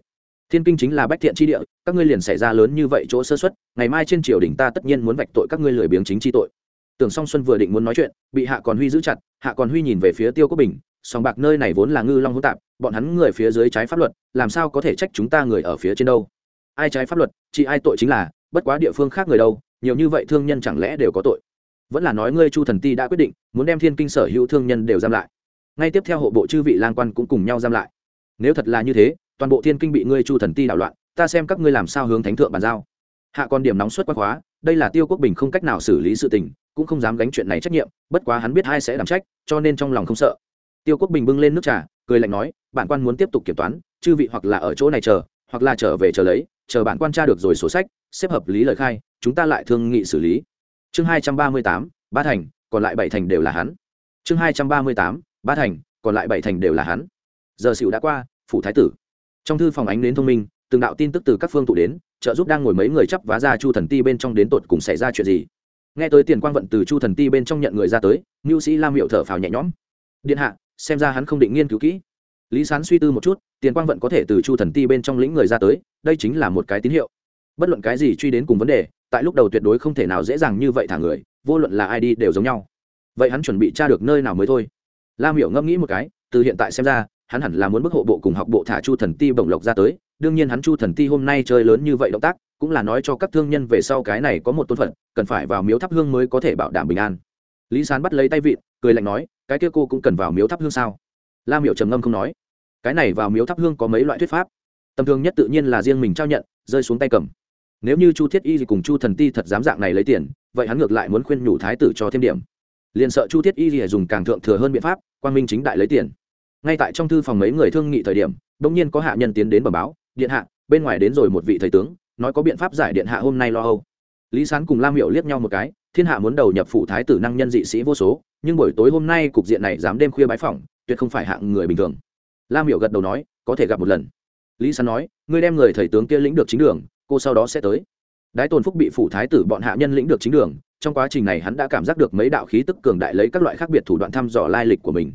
Thiên kinh chính là bách thiện chi địa, các ngươi liền xảy ra lớn như vậy chỗ sơ xuất ngày mai trên triều đình ta tất nhiên muốn vạch tội các ngươi lười biếng chính chi tội. Tưởng song xuân vừa định muốn nói chuyện, bị hạ còn huy giữ chặt, hạ còn huy nhìn về phía tiêu quốc bình sòng bạc nơi này vốn là ngư long hỗn tạp, bọn hắn người phía dưới trái pháp luật, làm sao có thể trách chúng ta người ở phía trên đâu? Ai trái pháp luật, chỉ ai tội chính là, bất quá địa phương khác người đâu, nhiều như vậy thương nhân chẳng lẽ đều có tội? Vẫn là nói ngươi chu thần ti đã quyết định, muốn đem thiên kinh sở hữu thương nhân đều giam lại. Ngay tiếp theo hộ bộ chư vị lang quan cũng cùng nhau giam lại. Nếu thật là như thế, toàn bộ thiên kinh bị ngươi chu thần ti đảo loạn, ta xem các ngươi làm sao hướng thánh thượng bàn giao. Hạ còn điểm nóng suất quá khóa, đây là tiêu quốc bình không cách nào xử lý sự tình, cũng không dám gánh chuyện này trách nhiệm, bất quá hắn biết hai sẽ đảm trách, cho nên trong lòng không sợ. Tiêu quốc bình bưng lên nước trà, cười lạnh nói, bản quan muốn tiếp tục kiểm toán, chư vị hoặc là ở chỗ này chờ, hoặc là trở về chờ lấy chờ bản quan tra được rồi sổ sách, xếp hợp lý lời khai, chúng ta lại thương nghị xử lý. Chương hai trăm ba mươi tám ba thành, còn lại bảy thành đều là hắn. Chương hai trăm ba mươi tám ba thành, còn lại bảy thành đều là hắn. Giờ xỉu đã qua, phủ thái tử. Trong thư phòng ánh đến thông minh, từng đạo tin tức từ các phương tụ đến, trợ giúp đang ngồi mấy người chấp vá ra chu thần ti bên trong đến tột cùng xảy ra chuyện gì. Nghe tới tiền quang vận từ chu thần ti bên trong nhận người ra tới ngưu sĩ lam hiệu thở phào nhẹ nhõm. Điện hạ, xem ra hắn không định nghiên cứu kỹ lý sán suy tư một chút, tiền quang vận có thể từ chu thần ti bên trong lĩnh người ra tới, đây chính là một cái tín hiệu. Bất luận cái gì truy đến cùng vấn đề, tại lúc đầu tuyệt đối không thể nào dễ dàng như vậy thả người, vô luận là ai đi đều giống nhau. Vậy hắn chuẩn bị tra được nơi nào mới thôi? Lam miểu ngẫm nghĩ một cái, từ hiện tại xem ra, hắn hẳn là muốn bức hộ bộ cùng học bộ thả chu thần ti bổng lộc ra tới. Đương nhiên hắn chu thần ti hôm nay chơi lớn như vậy động tác, cũng là nói cho các thương nhân về sau cái này có một tôn phận, cần phải vào miếu thắp hương mới có thể bảo đảm bình an. Lý sán bắt lấy tay vịn, cười lạnh nói, cái kia cô cũng cần vào miếu thắp hương sao? Lam Miệu trầm ngâm không nói. Cái này vào miếu thắp hương có mấy loại thuyết pháp. Tầm thường nhất tự nhiên là riêng mình trao nhận, rơi xuống tay cầm. Nếu như chu thiết y cùng chu thần ti thật dám dạng này lấy tiền, vậy hắn ngược lại muốn khuyên nhủ thái tử cho thêm điểm. Liền sợ chu thiết y thì dùng càng thượng thừa hơn biện pháp quan minh chính đại lấy tiền. Ngay tại trong thư phòng mấy người thương nghị thời điểm đ ỗ n g nhiên có hạ nhân tiến đến bờ báo, điện hạ, bên ngoài đến rồi một vị thầy tướng, nói có biện pháp giải điện hạ hôm nay lo âu. Lý sán cùng lam hiệu liếc nhau một cái, thiên hạ muốn đầu nhập phủ thái tử năng nhân dị sĩ vô số, nhưng buổi tối hôm nay cục diện này dám đêm khuya bái phỏng tuyệt không phải hạng người bình thường. Lam Hiểu gật đầu nói, có thể gặp một lần. Lý sán nói, ngươi đem người thầy tướng kia lĩnh được chính đường, cô sau đó sẽ tới. Đái tồn phúc bị phủ thái tử bọn hạ nhân lĩnh được chính đường, trong quá trình này hắn đã cảm giác được mấy đạo khí tức cường đại lấy các loại khác biệt thủ đoạn thăm dò lai lịch của mình.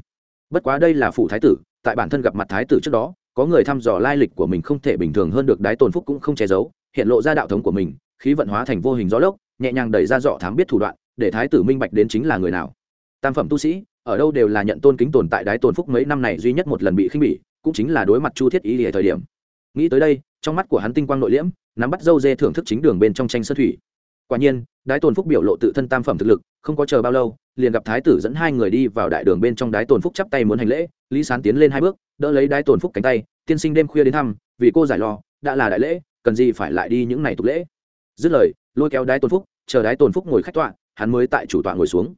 Bất quá đây là phủ thái tử, tại bản thân gặp mặt thái tử trước đó, có người thăm dò lai lịch của mình không thể bình thường hơn được đái tồn phúc cũng không che giấu, hiện lộ ra đạo thống của mình, khí vận hóa thành vô hình gió lốc, nhẹ nhàng đẩy ra dọ thám biết thủ đoạn, để thái tử minh bạch đến chính là người nào. Tam phẩm tu sĩ ở đâu đều là nhận tôn kính tồn tại đái tôn phúc mấy năm này duy nhất một lần bị khinh bỉ, cũng chính là đối mặt chu thiết ý ở thời điểm. Nghĩ tới đây, trong mắt của hắn tinh quang nội liễm, nắm bắt dâu dê thưởng thức chính đường bên trong tranh sơn thủy. Quả nhiên, đái tôn phúc biểu lộ tự thân tam phẩm thực lực, không có chờ bao lâu, liền gặp thái tử dẫn hai người đi vào đại đường bên trong đái tôn phúc chắp tay muốn hành lễ, lý sán tiến lên hai bước, đỡ lấy đái tôn phúc cánh tay, tiên sinh đêm khuya đến thăm, vì cô giải lo, đã là đại lễ, cần gì phải lại đi những ngày tục lễ? Dứt lời, lôi kéo đái tôn phúc, chờ đái tôn phúc ngồi khách tọa, hắn mới tại chủ tọa ngồi xuống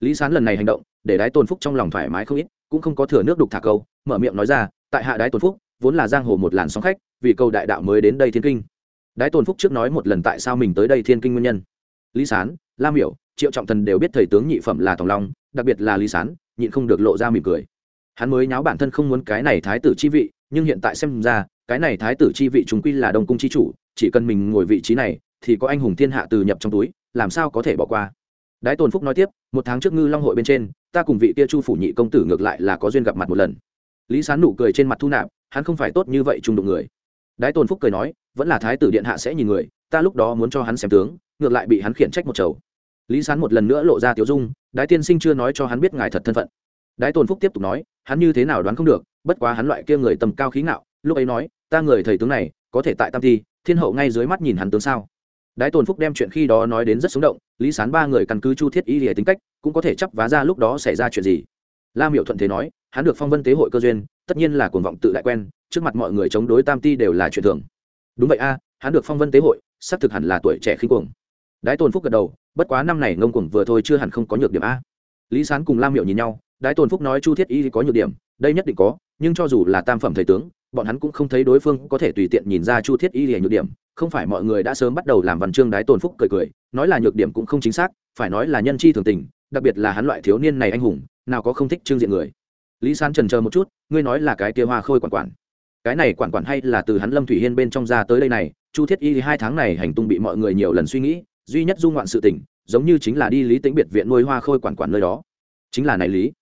lý sán lần này hành động, để đái tôn phúc trong lòng thoải mái không ít, cũng không có thừa nước đục thả câu, mở miệng nói ra, tại hạ đái tôn phúc, vốn là giang hồ một làn sóng khách, vì câu đại đạo mới đến đây thiên kinh. Đái tôn phúc trước nói một lần tại sao mình tới đây thiên kinh nguyên nhân. Lý sán, lam hiểu triệu trọng thần đều biết thầy tướng nhị phẩm là tòng long, đặc biệt là lý sán, nhịn không được lộ ra mỉm cười. Hắn mới nháo bản thân không muốn cái này thái tử chi vị, nhưng hiện tại xem ra, cái này thái tử chi vị chúng quy là đông cung chi chủ, chỉ cần mình ngồi vị trí này, thì có anh hùng thiên hạ từ nhập trong túi, làm sao có thể bỏ qua đái tồn phúc nói tiếp, một tháng trước ngư long hội bên trên, ta cùng vị kia chu phủ nhị công tử ngược lại là có duyên gặp mặt một lần. Lý sán nụ cười trên mặt thu nạp, hắn không phải tốt như vậy trung đụng người. Đái tồn phúc cười nói, vẫn là thái tử điện hạ sẽ nhìn người, ta lúc đó muốn cho hắn xem tướng, ngược lại bị hắn khiển trách một chầu. Lý sán một lần nữa lộ ra tiểu dung, đái tiên sinh chưa nói cho hắn biết ngài thật thân phận. Đái tồn phúc tiếp tục nói, hắn như thế nào đoán không được, bất quá hắn loại kia người tầm cao khí ngạo, lúc ấy nói, ta người thầy tướng này, có thể tại tam thi thiên hậu ngay dưới mắt nhìn hắn tướng sao? Đái tồn phúc đem chuyện khi đó nói đến rất sống động, lý sán ba người căn cứ chu thiết y lìa tính cách, cũng có thể chấp vá ra lúc đó xảy ra chuyện gì. La miệu thuận thế nói, hắn được phong vân tế hội cơ duyên, tất nhiên là cuồng vọng tự đại quen, trước mặt mọi người chống đối tam ti đều là chuyện thường. Đúng vậy a, hắn được phong vân tế hội, xác thực hẳn là tuổi trẻ khi cuồng. Đái tồn phúc gật đầu, bất quá năm này ngông cuồng vừa thôi chưa hẳn không có nhược điểm a. Lý sán cùng lam miệu nhìn nhau, đái tồn phúc nói chu thiết y có nhược điểm, đây nhất định có, nhưng cho dù là tam phẩm thầy tướng, bọn hắn cũng không thấy đối phương có thể tùy tiện nhìn ra chu thiết y là nhược điểm không phải mọi người đã sớm bắt đầu làm văn chương đái tồn phúc cười cười, nói là nhược điểm cũng không chính xác, phải nói là nhân chi thường tình, đặc biệt là hắn loại thiếu niên này anh hùng, nào có không thích trương diện người. Lý San trần chờ một chút, ngươi nói là cái kia hoa khôi quản quản. Cái này quản quản hay là từ hắn lâm thủy hiên bên trong ra tới đây này, chu thiết y hai tháng này hành tung bị mọi người nhiều lần suy nghĩ, duy nhất dung ngoạn sự tỉnh giống như chính là đi lý tính biệt viện nuôi hoa khôi quản quản nơi đó. Chính là này lý.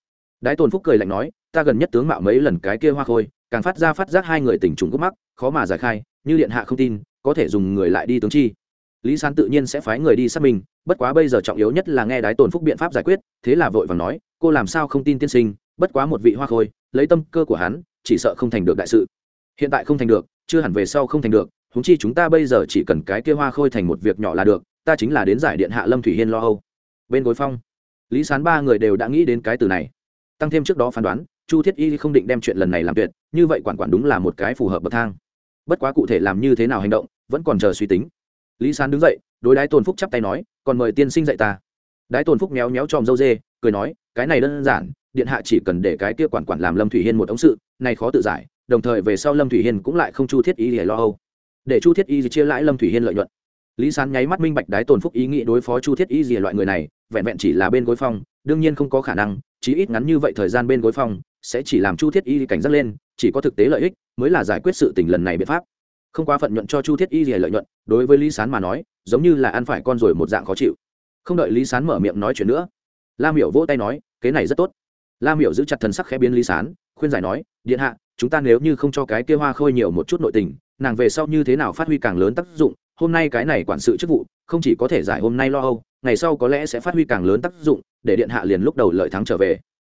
Đái tồn phúc cười lạnh nói, ta gần nhất tướng mạo mấy lần cái kia hoa khôi, càng phát ra phát giác hai người tình trùng gốc mắc, khó mà giải khai, như điện hạ không tin có thể dùng người lại đi tướng chi. Lý sán tự nhiên sẽ phái người đi xác minh, bất quá bây giờ trọng yếu nhất là nghe đái tồn phúc biện pháp giải quyết, thế là vội và nói, cô làm sao không tin tiên sinh, bất quá một vị hoa khôi, lấy tâm cơ của hắn, chỉ sợ không thành được đại sự. Hiện tại không thành được, chưa hẳn về sau không thành được húng chi chúng ta bây giờ chỉ cần cái kia hoa khôi thành một việc nhỏ là được, ta chính là đến giải điện hạ lâm thủy hiên lo âu. Bên gối phong, lý sán ba người đều đã nghĩ đến cái từ này. Tăng thêm trước đó phán đoán, chu thiết y không định đem chuyện lần này làm tuyệt, như vậy quản quản đúng là một cái phù hợp bậc thang. Bất quá cụ thể làm như thế nào hành động vẫn còn chờ suy tính. Lý sán đứng dậy, đối đái tồn phúc chắp tay nói, còn mời tiên sinh dạy ta. Đái tồn phúc méo méo tròm dâu dê, cười nói, cái này đơn giản, điện hạ chỉ cần để cái kia quản quản làm lâm thủy hiên một ống sự, này khó tự giải, đồng thời về sau lâm thủy hiên cũng lại không chu thiết y để lo âu. Để chu thiết y chia lãi lâm thủy hiên lợi nhuận. Lý sán nháy mắt minh bạch đái tồn phúc ý nghĩ đối phó chu thiết y gì loại người này, vẹn vẹn chỉ là bên gối phong, đương nhiên không có khả năng, chí ít ngắn như vậy thời gian bên gối phong, sẽ chỉ làm chu thiết y cảnh giác lên, chỉ có thực tế lợi ích mới là giải quyết sự tình lần này biện pháp không quá phận nhuận cho chu thiết y rỉa lợi nhuận, đối với lý sán mà nói, giống như là ăn phải con rồi một dạng khó chịu. Không đợi lý sán mở miệng nói chuyện nữa lam hiểu vỗ tay nói cái này rất tốt. Lam hiểu giữ chặt thần sắc khẽ biến lý sán, khuyên giải nói, điện hạ, chúng ta nếu như không cho cái kia hoa khôi nhiều một chút nội tình, nàng về sau như thế nào phát huy càng lớn tác dụng, hôm nay cái này quản sự chức vụ, không chỉ có thể giải hôm nay lo âu, ngày sau có lẽ sẽ phát huy càng lớn tác dụng, để điện hạ liền lúc đầu lợi thắng trở về.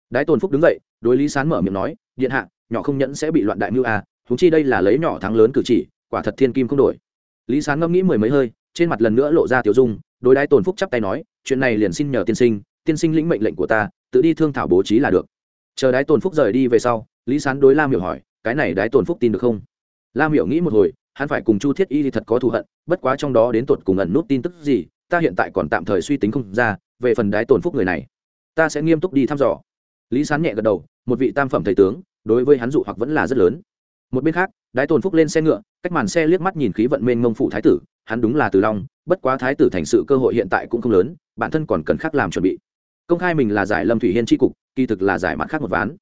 Đái tôn phúc đứng dậy, đối lý sán mở miệng nói, điện hạ, nhỏ không nhẫn sẽ bị loạn đại mưu à chúng chi đây là lấy nhỏ thắng lớn cử chỉ quả thật thiên kim không đổi. Lý sán ngẫm nghĩ mười mấy hơi, trên mặt lần nữa lộ ra tiểu dung, đối đái tồn phúc chắp tay nói, chuyện này liền xin nhờ tiên sinh tiên sinh lĩnh mệnh lệnh của ta, tự đi thương thảo bố trí là được. Chờ đái tồn phúc rời đi về sau, lý sán đối lam hiểu hỏi, cái này đái tồn phúc tin được không? Lam hiểu nghĩ một hồi, hắn phải cùng chu thiết y thì thật có thù hận, bất quá trong đó đến tột cùng ẩn nút tin tức gì, ta hiện tại còn tạm thời suy tính không ra, về phần đái tổn phúc người này, ta sẽ nghiêm túc đi thăm dò. Lý sán nhẹ gật đầu, một vị tam phẩm thầy tướng, đối với hắn dụ hoặc vẫn là rất lớn một bên khác, đái tồn phúc lên xe ngựa, cách màn xe liếc mắt nhìn khí vận mênh mông phụ thái tử, hắn đúng là từ long, bất quá thái tử thành sự cơ hội hiện tại cũng không lớn, bản thân còn cần khác làm chuẩn bị. Công khai mình là giải lâm thủy hiên tri cục, kỳ thực là giải mặt khác một ván.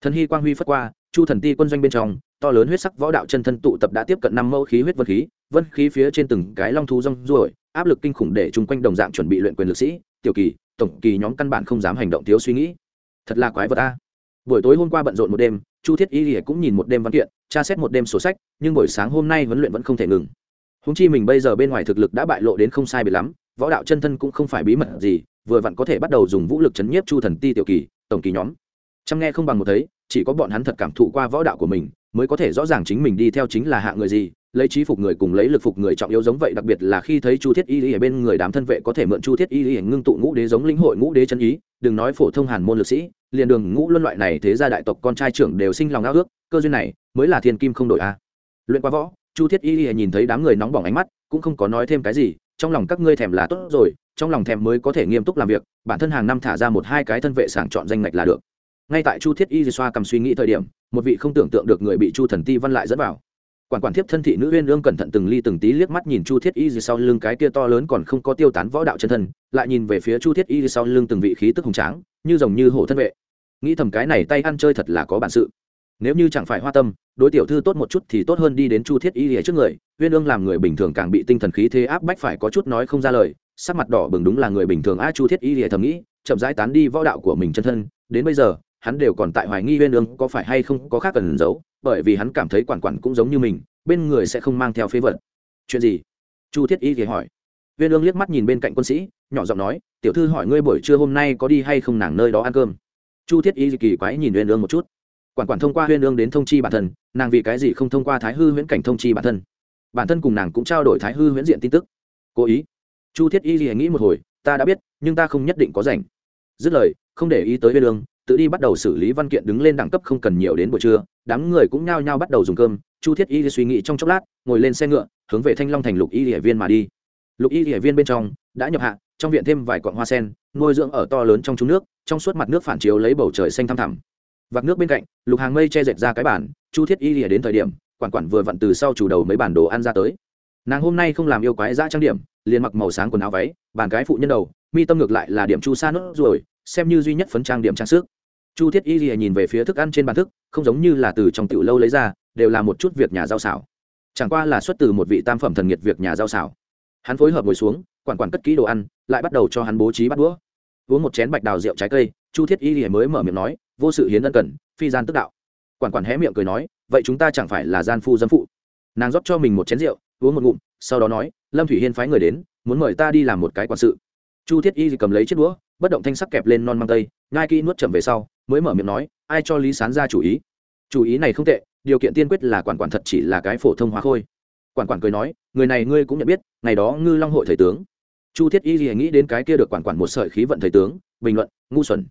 Thần hy quang huy phất qua, chu thần ti quân doanh bên trong, to lớn huyết sắc võ đạo chân thân tụ tập đã tiếp cận năm mẫu khí huyết vân khí vân khí phía trên từng cái long thú rong ruổi, áp lực kinh khủng để chung quanh đồng dạng chuẩn bị luyện quyền lực sĩ, tiểu kỳ, tổng kỳ nhóm căn bản không dám hành động thiếu suy nghĩ. Thật là quái vật ta buổi tối hôm qua bận rộn một đêm, chu thiết y cũng nhìn một đêm văn kiện tra xét một đêm sổ sách, nhưng buổi sáng hôm nay huấn luyện vẫn không thể ngừng. Húng chi mình bây giờ bên ngoài thực lực đã bại lộ đến không sai biệt lắm, võ đạo chân thân cũng không phải bí mật gì, vừa vặn có thể bắt đầu dùng vũ lực chấn nhiếp chu thần ti tiểu kỳ, tổng kỳ nhóm. Chăm nghe không bằng một thấy, chỉ có bọn hắn thật cảm thụ qua võ đạo của mình, mới có thể rõ ràng chính mình đi theo chính là hạ người gì, lấy trí phục người cùng lấy lực phục người trọng yếu giống vậy, đặc biệt là khi thấy chu thiết y ở bên người đám thân vệ có thể mượn chu thiết y lý ngưng tụ ngũ đế giống lĩnh hội ngũ đế chân ý, đừng nói phổ thông hàn môn lực sĩ liền đường ngũ luân loại này thế gia đại tộc con trai trưởng đều sinh lòng ao ước, cơ duyên này mới là thiên kim không đổi a. Luyện qua võ, chu thiết y nhìn thấy đám người nóng bỏng ánh mắt, cũng không có nói thêm cái gì, trong lòng các ngươi thèm là tốt rồi, trong lòng thèm mới có thể nghiêm túc làm việc, bản thân hàng năm thả ra một hai cái thân vệ sàng chọn danh ngạch là được. Ngay tại chu thiết y xoa cầm suy nghĩ thời điểm, một vị không tưởng tượng được người bị chu thần ti văn lại dẫn vào. Quản quản thiếp thân thị nữ uyên ương cẩn thận từng ly từng tí liếc mắt nhìn chu thiết y sau lưng cái kia to lớn còn không có tiêu tán võ đạo chân thân, lại nhìn về phía chu thiết y sau lưng từng vị khí tức hùng tráng như rồng như hổ thân vệ. Nghĩ thầm cái này tay ăn chơi thật là có bản sự. Nếu như chẳng phải hoa tâm, đối tiểu thư tốt một chút thì tốt hơn đi đến chu thiết y lìa trước người, uyên ương làm người bình thường càng bị tinh thần khí thế áp bách phải có chút nói không ra lời, sắc mặt đỏ bừng đúng là người bình thường a chu thiết y lìa thầm nghĩ, chậm rãi tán đi võ đạo của mình chân thân, đến bây giờ, hắn đều còn tại hoài nghi uyên ương có phải hay không có khác cần giấu, bởi vì hắn cảm thấy quản quản cũng giống như mình, bên người sẽ không mang theo phế vật. Chuyện gì? Chu thiết y lìa hỏi. Viên ương liếc mắt nhìn bên cạnh quân sĩ, nhỏ giọng nói, tiểu thư hỏi ngươi buổi trưa hôm nay có đi hay không nàng nơi đó ăn cơm? Chu thiết y kỳ quái nhìn Viên ương một chút. Quản quản thông qua Viên ương đến thông chi bản thân, nàng vì cái gì không thông qua thái hư huyễn cảnh thông chi bản thân? Bản thân cùng nàng cũng trao đổi thái hư huyễn diện tin tức. Cố ý. Chu thiết y nghĩ một hồi, ta đã biết, nhưng ta không nhất định có rảnh. Dứt lời, không để ý tới Viên ương, tự đi bắt đầu xử lý văn kiện đứng lên đẳng cấp không cần nhiều đến buổi trưa, đám người cũng nhao nhao bắt đầu dùng cơm. Chu thiết y suy nghĩ trong chốc lát, ngồi lên xe ngựa, hướng về thanh long thành lục y địa viên mà đi lục y địa viên bên trong đã nhập hạ, trong viện thêm vài quặng hoa sen, nuôi dưỡng ở to lớn trong trúng nước, trong suốt mặt nước phản chiếu lấy bầu trời xanh thăm thẳm. Vạc nước bên cạnh, lục hàng mây che dệt ra cái bản chu thiết y lìa đến thời điểm, quản quản vừa vặn từ sau chủ đầu mấy bản đồ ăn ra tới. Nàng hôm nay không làm yêu quái dã trang điểm, liền mặc màu sáng quần áo váy, bàn cái phụ nhân đầu, mi tâm ngược lại là điểm chu sa nốt rồi xem như duy nhất phấn trang điểm trang sức. Chu thiết y lìa nhìn về phía thức ăn trên bàn thức, không giống như là từ trong tiểu lâu lấy ra, đều là một chút việc nhà giao xảo chẳng qua là xuất từ một vị tam phẩm thần nghiệt việc nhà giao xảo hắn phối hợp ngồi xuống, quản quản cất kỹ đồ ăn, lại bắt đầu cho hắn bố trí bắt đũa. Uống một chén bạch đào rượu trái cây, chu thiết y thì mới mở miệng nói, vô sự hiến ân cần, phi gian tức đạo. Quản quản hé miệng cười nói, vậy chúng ta chẳng phải là gian phu dâm phụ? Nàng rót cho mình một chén rượu, uống một ngụm, sau đó nói, lâm thủy hiên phái người đến, muốn mời ta đi làm một cái quản sự. Chu thiết y cầm lấy chiếc đũa, bất động thanh sắc kẹp lên non mang tây ngai kỹ nuốt chậm về sau, mới mở miệng nói, ai cho lý sán ra chủ ý? Chủ ý này không tệ, điều kiện tiên quyết là quản quản thật chỉ là cái phổ thông hóa khôi quản quản cười nói, người này ngươi cũng nhận biết, ngày đó ngư long hội thầy tướng. Chu thiết y lìa nghĩ đến cái kia được quản quản một sợi khí vận thầy tướng, bình luận, ngu xuẩn.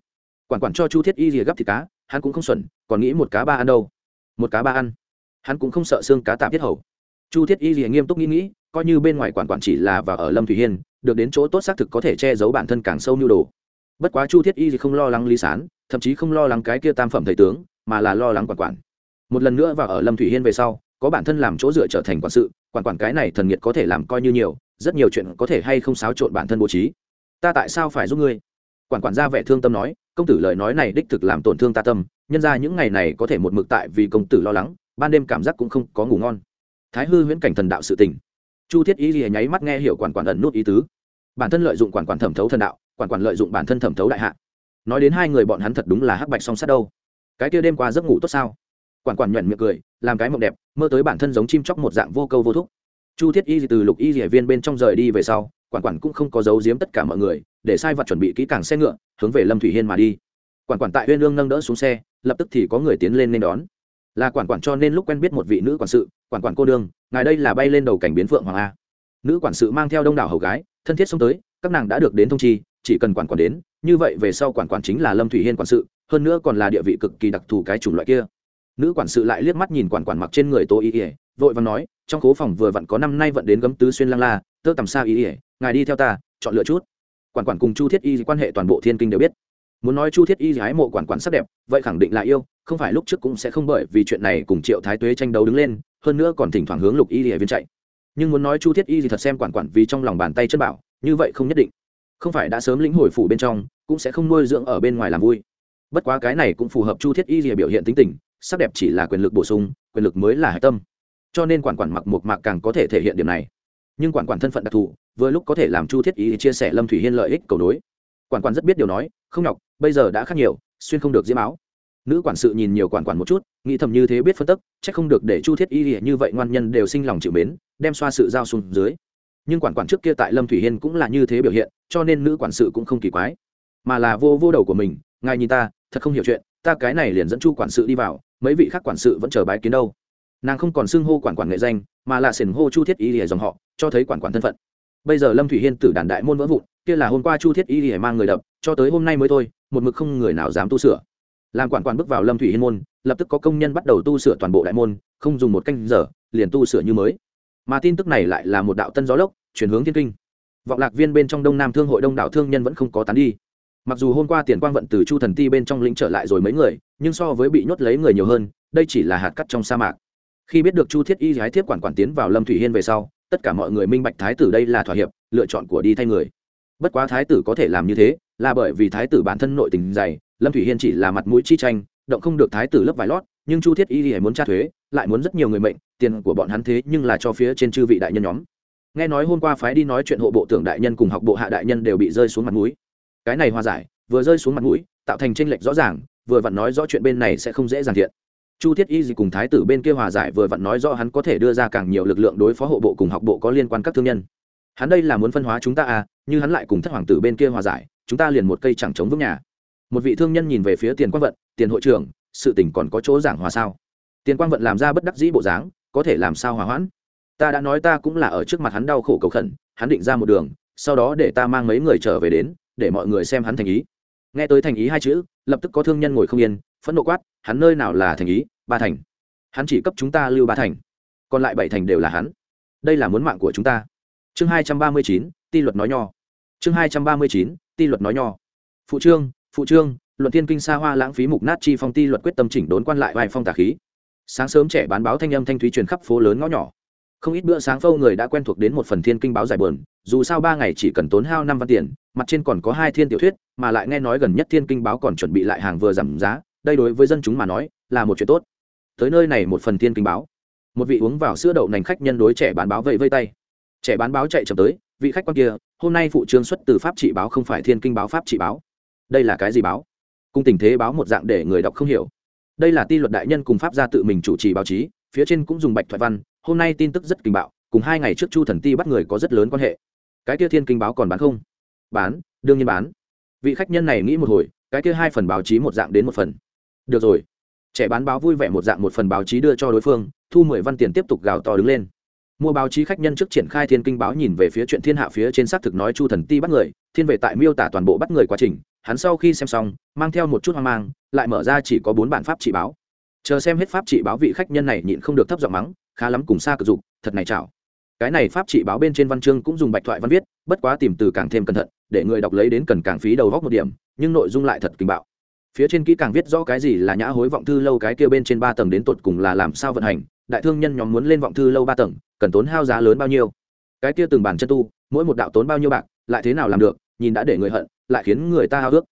Quản quản cho chu thiết y lìa gấp thịt cá, hắn cũng không xuẩn, còn nghĩ một cá ba ăn đâu. Một cá ba ăn. Hắn cũng không sợ xương cá tạp tiết hầu. Chu thiết y lìa nghiêm túc nghĩ nghĩ, coi như bên ngoài quản quản chỉ là và ở lâm thủy hiên, được đến chỗ tốt xác thực có thể che giấu bản thân càng sâu nhu đồ. Bất quá chu thiết y thì không lo lắng lý sán, thậm chí không lo lắng cái kia tam phẩm thầy tướng, mà là lo lắng quản quản. Một lần nữa và ở lâm thủy hiên về sau có bản thân làm chỗ dựa trở thành quản sự, quản quản cái này thần nghiệt có thể làm coi như nhiều, rất nhiều chuyện có thể hay không xáo trộn bản thân bố trí. Ta tại sao phải giúp ngươi? Quản quản ra vẻ thương tâm nói, công tử lời nói này đích thực làm tổn thương ta tâm, nhân ra những ngày này có thể một mực tại vì công tử lo lắng, ban đêm cảm giác cũng không có ngủ ngon. Thái hư huyễn cảnh thần đạo sự tình. Chu thiết ý gì nháy mắt nghe hiểu quản quản ẩn nút ý tứ. Bản thân lợi dụng quản quản thẩm thấu thần đạo, quản quản lợi dụng bản thân thẩm thấu đại hạ. Nói đến hai người bọn hắn thật đúng là hắc bạch song sát đâu. Cái kia đêm qua giấc ngủ tốt sao? Quản quản nhuận miệng cười, làm cái mộng đẹp, mơ tới bản thân giống chim chóc một dạng vô câu vô thúc. Chu thiết y từ lục y rỉa viên bên trong rời đi về sau, quản quản cũng không có giấu giếm tất cả mọi người, để sai vật chuẩn bị kỹ càng xe ngựa, hướng về lâm thủy hiên mà đi. Quản quản tại huyên lương nâng đỡ xuống xe, lập tức thì có người tiến lên nên đón. Là quản quản cho nên lúc quen biết một vị nữ quản sự, quản quản cô đương, ngài đây là bay lên đầu cảnh biến phượng hoàng a. Nữ quản sự mang theo đông đảo hầu gái, thân thiết xông tới, các nàng đã được đến thông chi, chỉ cần quản quản đến, như vậy về sau quản quản chính là lâm thủy hiên quản sự, hơn nữa còn là địa vị cực kỳ đặc thù cái chủng loại kia nữ quản sự lại liếc mắt nhìn quản quản mặc trên người tô y ỉa vội và nói, trong khố phòng vừa vặn có năm nay vận đến gấm tứ xuyên lăng la, tơ tầm xa y ỉa ngài đi theo ta, chọn lựa chút. Quản quản cùng chu thiết y quan hệ toàn bộ thiên kinh đều biết. Muốn nói chu thiết y ái mộ quản quản sắc đẹp, vậy khẳng định là yêu, không phải lúc trước cũng sẽ không bởi vì chuyện này cùng triệu thái tuế tranh đấu đứng lên, hơn nữa còn thỉnh thoảng hướng lục y ỉa viên chạy. Nhưng muốn nói chu thiết y gì thật xem quản quản vì trong lòng bàn tay chân bảo, như vậy không nhất định. Không phải đã sớm lĩnh hồi phủ bên trong, cũng sẽ không nuôi dưỡng ở bên ngoài làm vui. Bất quá cái này cũng phù hợp chu thiết y gì biểu hiện tính tình sắc đẹp chỉ là quyền lực bổ sung, quyền lực mới là hạch tâm. Cho nên quản quản mặc một mạc càng có thể thể hiện điểm này. Nhưng quản quản thân phận đặc thù, vừa lúc có thể làm chu thiết y chia sẻ lâm thủy hiên lợi ích cầu nối. Quản quản rất biết điều nói, không nhọc, bây giờ đã khác nhiều, xuyên không được diễm áo. Nữ quản sự nhìn nhiều quản quản một chút, nghĩ thầm như thế biết phân tức c không được để chu thiết y như vậy ngoan nhân đều sinh lòng chịu mến, đem xoa sự giao xuống dưới. Nhưng quản quản trước kia tại lâm thủy hiên cũng là như thế biểu hiện, cho nên nữ quản sự cũng không kỳ quái. Mà là vô vô đầu của mình, ngài nhìn ta, thật không hiểu chuyện, ta cái này liền dẫn chu quản sự đi vào mấy vị khác quản sự vẫn chờ bái kiến đâu. Nàng không còn xưng hô quản quản nghệ danh, mà là sển hô chu thiết y lìa dòng họ, cho thấy quản quản thân phận. Bây giờ lâm thủy hiên tử đàn đại môn vỡ vụn, kia là hôm qua chu thiết y lìa mang người đập, cho tới hôm nay mới thôi, một mực không người nào dám tu sửa. Làm quản quản bước vào lâm thủy hiên môn, lập tức có công nhân bắt đầu tu sửa toàn bộ đại môn, không dùng một canh giờ, liền tu sửa như mới. Mà tin tức này lại là một đạo tân gió lốc, chuyển hướng thiên kinh. Vọng lạc viên bên trong đông nam thương hội đông đảo thương nhân vẫn không có tán đi mặc dù hôm qua tiền quang vận từ chu thần ti bên trong lĩnh trở lại rồi mấy người, nhưng so với bị nhốt lấy người nhiều hơn, đây chỉ là hạt cắt trong sa mạc. Khi biết được chu thiết y gái thiếp quản quản tiến vào lâm thủy hiên về sau, tất cả mọi người minh bạch thái tử đây là thỏa hiệp, lựa chọn của đi thay người. Bất quá thái tử có thể làm như thế, là bởi vì thái tử bản thân nội tình dày, lâm thủy hiên chỉ là mặt mũi chi tranh, động không được thái tử lớp vải lót, nhưng chu thiết y thì muốn tra thuế, lại muốn rất nhiều người mệnh, tiền của bọn hắn thế nhưng là cho phía trên chư vị đại nhân nhóm. Nghe nói hôm qua phái đi nói chuyện hộ bộ tưởng đại nhân cùng học bộ hạ đại nhân đều bị rơi xuống mặt mũi cái này hòa giải, vừa rơi xuống mặt mũi, tạo thành tranh lệch rõ ràng, vừa vặn nói rõ chuyện bên này sẽ không dễ dàng thiện. Chu thiết y gì cùng thái tử bên kia hòa giải vừa vặn nói rõ hắn có thể đưa ra càng nhiều lực lượng đối phó hộ bộ cùng học bộ có liên quan các thương nhân. Hắn đây là muốn phân hóa chúng ta à như hắn lại cùng thất hoàng tử bên kia hòa giải, chúng ta liền một cây chẳng chống vững nhà. Một vị thương nhân nhìn về phía tiền quang vận, tiền hội trưởng, sự tình còn có chỗ giảng hòa sao? Tiền quang vận làm ra bất đắc dĩ bộ dáng, có thể làm sao hòa hoãn? Ta đã nói ta cũng là ở trước mặt hắn đau khổ cầu khẩn, hắn định ra một đường, sau đó để ta mang mấy người trở về đến để mọi người xem hắn thành ý. Nghe tới thành ý hai chữ, lập tức có thương nhân ngồi không yên, phẫn nộ quát, hắn nơi nào là thành ý? Ba thành. Hắn chỉ cấp chúng ta lưu ba thành. Còn lại bảy thành đều là hắn. Đây là muốn mạng của chúng ta. Chương hai trăm ba mươi chín, ti luật nói nho. Chương hai trăm ba mươi chín, ti luật nói nho. Phụ trương phụ trương, luận thiên kinh xa hoa lãng phí mục nát chi phong ti luật quyết tâm chỉnh đốn quan lại vài phong tà khí. Sáng sớm trẻ bán báo thanh âm thanh thúy truyền khắp phố lớn ngõ nhỏ. Không ít bữa sáng phâu người đã quen thuộc đến một phần thiên kinh báo dài bờn dù sao ba ngày chỉ cần tốn hao năm văn tiền mặt trên còn có hai thiên tiểu thuyết, mà lại nghe nói gần nhất thiên kinh báo còn chuẩn bị lại hàng vừa giảm giá, đây đối với dân chúng mà nói, là một chuyện tốt. Tới nơi này một phần thiên kinh báo. Một vị uống vào sữa đậu nành khách nhân đối trẻ bán báo vẫy vây tay. Trẻ bán báo chạy chậm tới, vị khách quan kia, hôm nay phụ trương xuất từ pháp trị báo không phải thiên kinh báo pháp trị báo. Đây là cái gì báo? Cung tình thế báo một dạng để người đọc không hiểu. Đây là ti luật đại nhân cùng pháp gia tự mình chủ trì báo chí, phía trên cũng dùng bạch thoại văn, hôm nay tin tức rất kinh bạo, cùng hai ngày trước chu thần ti bắt người có rất lớn quan hệ. Cái kia thiên kinh báo còn bán không? Bán, đương nhiên bán. Vị khách nhân này nghĩ một hồi, cái kia hai phần báo chí một dạng đến một phần. Được rồi. Trẻ bán báo vui vẻ một dạng một phần báo chí đưa cho đối phương, thu mười văn tiền tiếp tục gào to đứng lên. Mua báo chí khách nhân trước triển khai thiên kinh báo nhìn về phía chuyện thiên hạ phía trên xác thực nói chu thần ti bắt người, thiên về tại miêu tả toàn bộ bắt người quá trình, hắn sau khi xem xong, mang theo một chút hoang mang, lại mở ra chỉ có bốn bản pháp trị báo. Chờ xem hết pháp trị báo vị khách nhân này nhịn không được thấp giọng mắng, khá lắm cùng xa cực dục, thật này chảo. Cái này pháp trị báo bên trên văn chương cũng dùng bạch thoại văn viết, bất quá tìm từ càng thêm cẩn thận để người đọc lấy đến cần càng phí đầu góc một điểm, nhưng nội dung lại thật kinh bạo. Phía trên kỹ càng viết rõ cái gì là nhã hối vọng thư lâu cái kia bên trên ba tầng đến tột cùng là làm sao vận hành, đại thương nhân nhóm muốn lên vọng thư lâu ba tầng, cần tốn hao giá lớn bao nhiêu. Cái kia từng bản chân tu, mỗi một đạo tốn bao nhiêu bạc, lại thế nào làm được, nhìn đã để người hận, lại khiến người ta hao ước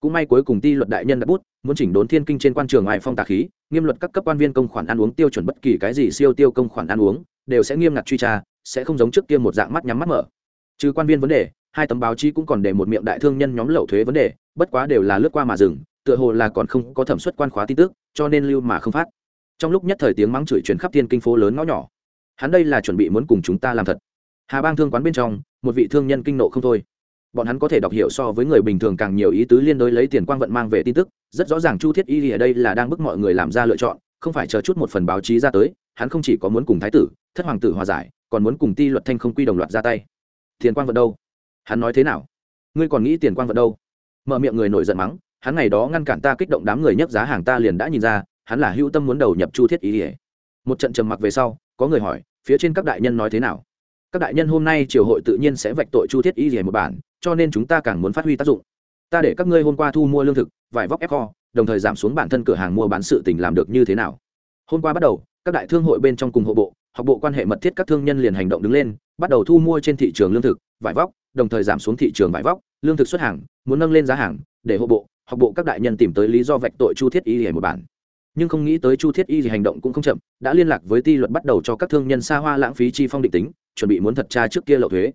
cũng may cuối cùng ti luật đại nhân đã bút, muốn chỉnh đốn thiên kinh trên quan trường ngoài phong tà khí, nghiêm luật các cấp quan viên công khoản ăn uống tiêu chuẩn bất kỳ cái gì siêu tiêu công khoản ăn uống, đều sẽ nghiêm ngặt truy tra, sẽ không giống trước kia một dạng mắt nhắm mắt mở. Trừ quan viên vấn đề hai tấm báo chí cũng còn để một miệng đại thương nhân nhóm lậu thuế vấn đề, bất quá đều là lướt qua mà dừng, tựa hồ là còn không có thẩm suất quan khóa tin tức, cho nên lưu mà không phát. Trong lúc nhất thời tiếng mắng chửi chuyển khắp thiên kinh phố lớn ngõ nhỏ. Hắn đây là chuẩn bị muốn cùng chúng ta làm thật. Hà bang thương quán bên trong, một vị thương nhân kinh nộ không thôi. Bọn hắn có thể đọc hiểu so với người bình thường càng nhiều ý tứ liên đối lấy tiền quang vận mang về tin tức, rất rõ ràng chu thiết y ở đây là đang bức mọi người làm ra lựa chọn, không phải chờ chút một phần báo chí ra tới, hắn không chỉ có muốn cùng thái tử, thất hoàng tử hòa giải, còn muốn cùng ti luật thanh không quy đồng loạt ra tay. Tiền quang vận đâu? Hắn nói thế nào? Ngươi còn nghĩ tiền quang vật đâu? Mở miệng người nổi giận mắng, hắn ngày đó ngăn cản ta kích động đám người nhấc giá hàng ta liền đã nhìn ra, hắn là hữu tâm muốn đầu nhập chu thiết ý ỉa một trận trầm mặc về sau, có người hỏi, phía trên các đại nhân nói thế nào? Các đại nhân hôm nay triều hội tự nhiên sẽ vạch tội chu thiết ý ỉa một bản, cho nên chúng ta càng muốn phát huy tác dụng. Ta để các ngươi hôm qua thu mua lương thực, vải vóc ép kho, đồng thời giảm xuống bản thân cửa hàng mua bán sự tình làm được như thế nào? Hôm qua bắt đầu, các đại thương hội bên trong cùng hộ bộ, học bộ quan hệ mật thiết các thương nhân liền hành động đứng lên, bắt đầu thu mua trên thị trường lương thực, vải vóc đồng thời giảm xuống thị trường vải vóc, lương thực xuất hàng, muốn nâng lên giá hàng, để hộ bộ, học bộ các đại nhân tìm tới lý do vạch tội chu thiết y hề một bản. Nhưng không nghĩ tới chu thiết y gì hành động cũng không chậm, đã liên lạc với ti luật bắt đầu cho các thương nhân xa hoa lãng phí chi phong định tính, chuẩn bị muốn thật tra trước kia lậu thuế.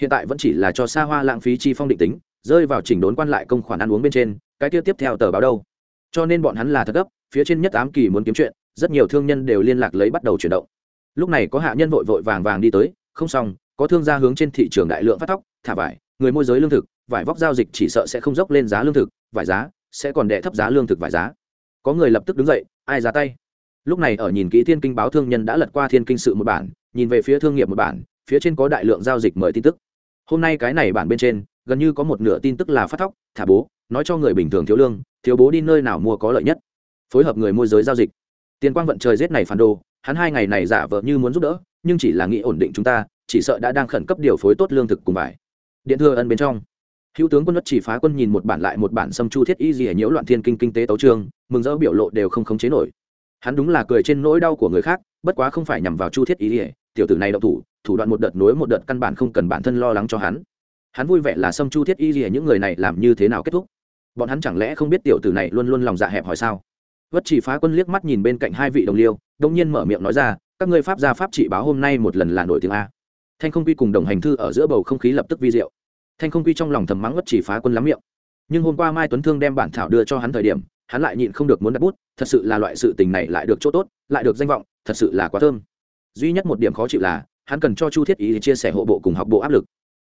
Hiện tại vẫn chỉ là cho xa hoa lãng phí chi phong định tính, rơi vào chỉnh đốn quan lại công khoản ăn uống bên trên, cái kia tiếp theo tờ báo đâu? Cho nên bọn hắn là thật gấp, phía trên nhất ám kỳ muốn kiếm chuyện, rất nhiều thương nhân đều liên lạc lấy bắt đầu chuyển động. Lúc này có hạ nhân vội vội vàng vàng đi tới, không xong có thương gia hướng trên thị trường đại lượng phát thóc, thả vải, người môi giới lương thực, vải vóc giao dịch chỉ sợ sẽ không dốc lên giá lương thực, vải giá sẽ còn đẻ thấp giá lương thực vải giá. Có người lập tức đứng dậy, ai ra tay? Lúc này ở nhìn kỹ thiên kinh báo thương nhân đã lật qua thiên kinh sự một bản, nhìn về phía thương nghiệp một bản, phía trên có đại lượng giao dịch mời tin tức. Hôm nay cái này bản bên trên, gần như có một nửa tin tức là phát thóc, thả bố, nói cho người bình thường thiếu lương, thiếu bố đi nơi nào mua có lợi nhất. Phối hợp người môi giới giao dịch. Tiền quang vận trời rét này phản đồ, hắn hai ngày này giả vờ như muốn giúp đỡ, nhưng chỉ là nghĩ ổn định chúng ta chỉ sợ đã đang khẩn cấp điều phối tốt lương thực cùng vải điện thừa ân bên trong. Hữu tướng quân đất chỉ phá quân nhìn một bản lại một bản xâm chu thiết y gì nhiễu loạn thiên kinh kinh tế tấu trương mừng rỡ biểu lộ đều không khống chế nổi. Hắn đúng là cười trên nỗi đau của người khác, bất quá không phải nhằm vào chu thiết y gì tiểu tử này đậu thủ thủ đoạn một đợt nối một đợt căn bản không cần bản thân lo lắng cho hắn. Hắn vui vẻ là xâm chu thiết y gì những người này làm như thế nào kết thúc? Bọn hắn chẳng lẽ không biết tiểu tử này luôn luôn lòng dạ hẹp hỏi sao? Vất chỉ phá quân liếc mắt nhìn bên cạnh hai vị đồng liêu, đông nhiên mở miệng nói ra, các ngươi pháp gia pháp trị báo hôm nay một lần là nổi tiếng a thanh không quy cùng đồng hành thư ở giữa bầu không khí lập tức vi diệu. Thanh không quy trong lòng thầm mắng ngất chỉ phá quân lắm miệng. Nhưng hôm qua mai tuấn thương đem bản thảo đưa cho hắn thời điểm, hắn lại nhịn không được muốn đặt bút, thật sự là loại sự tình này lại được chỗ tốt, lại được danh vọng, thật sự là quá thơm. Duy nhất một điểm khó chịu là, hắn cần cho chu thiết ý chia sẻ hộ bộ cùng học bộ áp lực.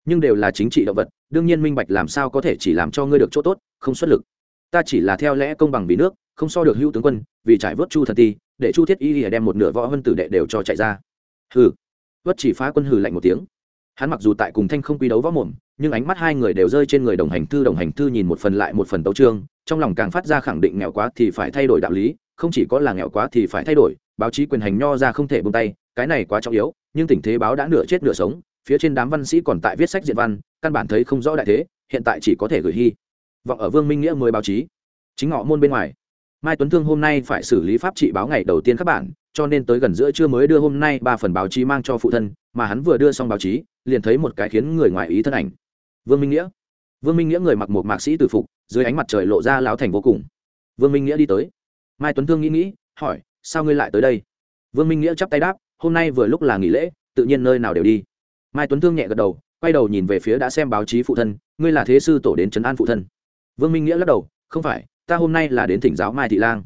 Nhưng đều là chính trị động vật, đương nhiên minh bạch làm sao có thể chỉ làm cho ngươi được chỗ tốt, không xuất lực. Ta chỉ là theo lẽ công bằng vì nước, không so được hữu tướng quân, vì trải vớt chu thần ti, để chu thiết y đem một nửa võ vân tử đệ đều cho chạy ra. Hừ vất chỉ phá quân hừ lạnh một tiếng. Hắn mặc dù tại cùng thanh không quy đấu võ mồm, nhưng ánh mắt hai người đều rơi trên người đồng hành thư, đồng hành thư nhìn một phần lại một phần tấu trương trong lòng càng phát ra khẳng định nghèo quá thì phải thay đổi đạo lý, không chỉ có là nghèo quá thì phải thay đổi, báo chí quyền hành nho ra không thể buông tay, cái này quá trọng yếu, nhưng tình thế báo đã nửa chết nửa sống, phía trên đám văn sĩ còn tại viết sách diện văn, căn bản thấy không rõ đại thế, hiện tại chỉ có thể gửi hy vọng ở vương minh nghĩa mới báo chí. Chính ngọ môn bên ngoài. Mai tuấn thương hôm nay phải xử lý pháp trị báo ngày đầu tiên các bạn cho nên tới gần giữa trưa mới đưa hôm nay ba phần báo chí mang cho phụ thân, mà hắn vừa đưa xong báo chí, liền thấy một cái khiến người ngoài ý thân ảnh. Vương minh nghĩa. Vương minh nghĩa người mặc một mạc sĩ tử phục, dưới ánh mặt trời lộ ra lão thành vô cùng. Vương minh nghĩa đi tới. Mai tuấn thương nghĩ nghĩ, hỏi, sao ngươi lại tới đây? Vương minh nghĩa chắp tay đáp, hôm nay vừa lúc là nghỉ lễ, tự nhiên nơi nào đều đi. Mai tuấn thương nhẹ gật đầu, quay đầu nhìn về phía đã xem báo chí phụ thân, ngươi là thế sư tổ đến trấn an phụ thân. Vương minh nghĩa lắc đầu, không phải, ta hôm nay là đến thỉnh giáo mai thị lang.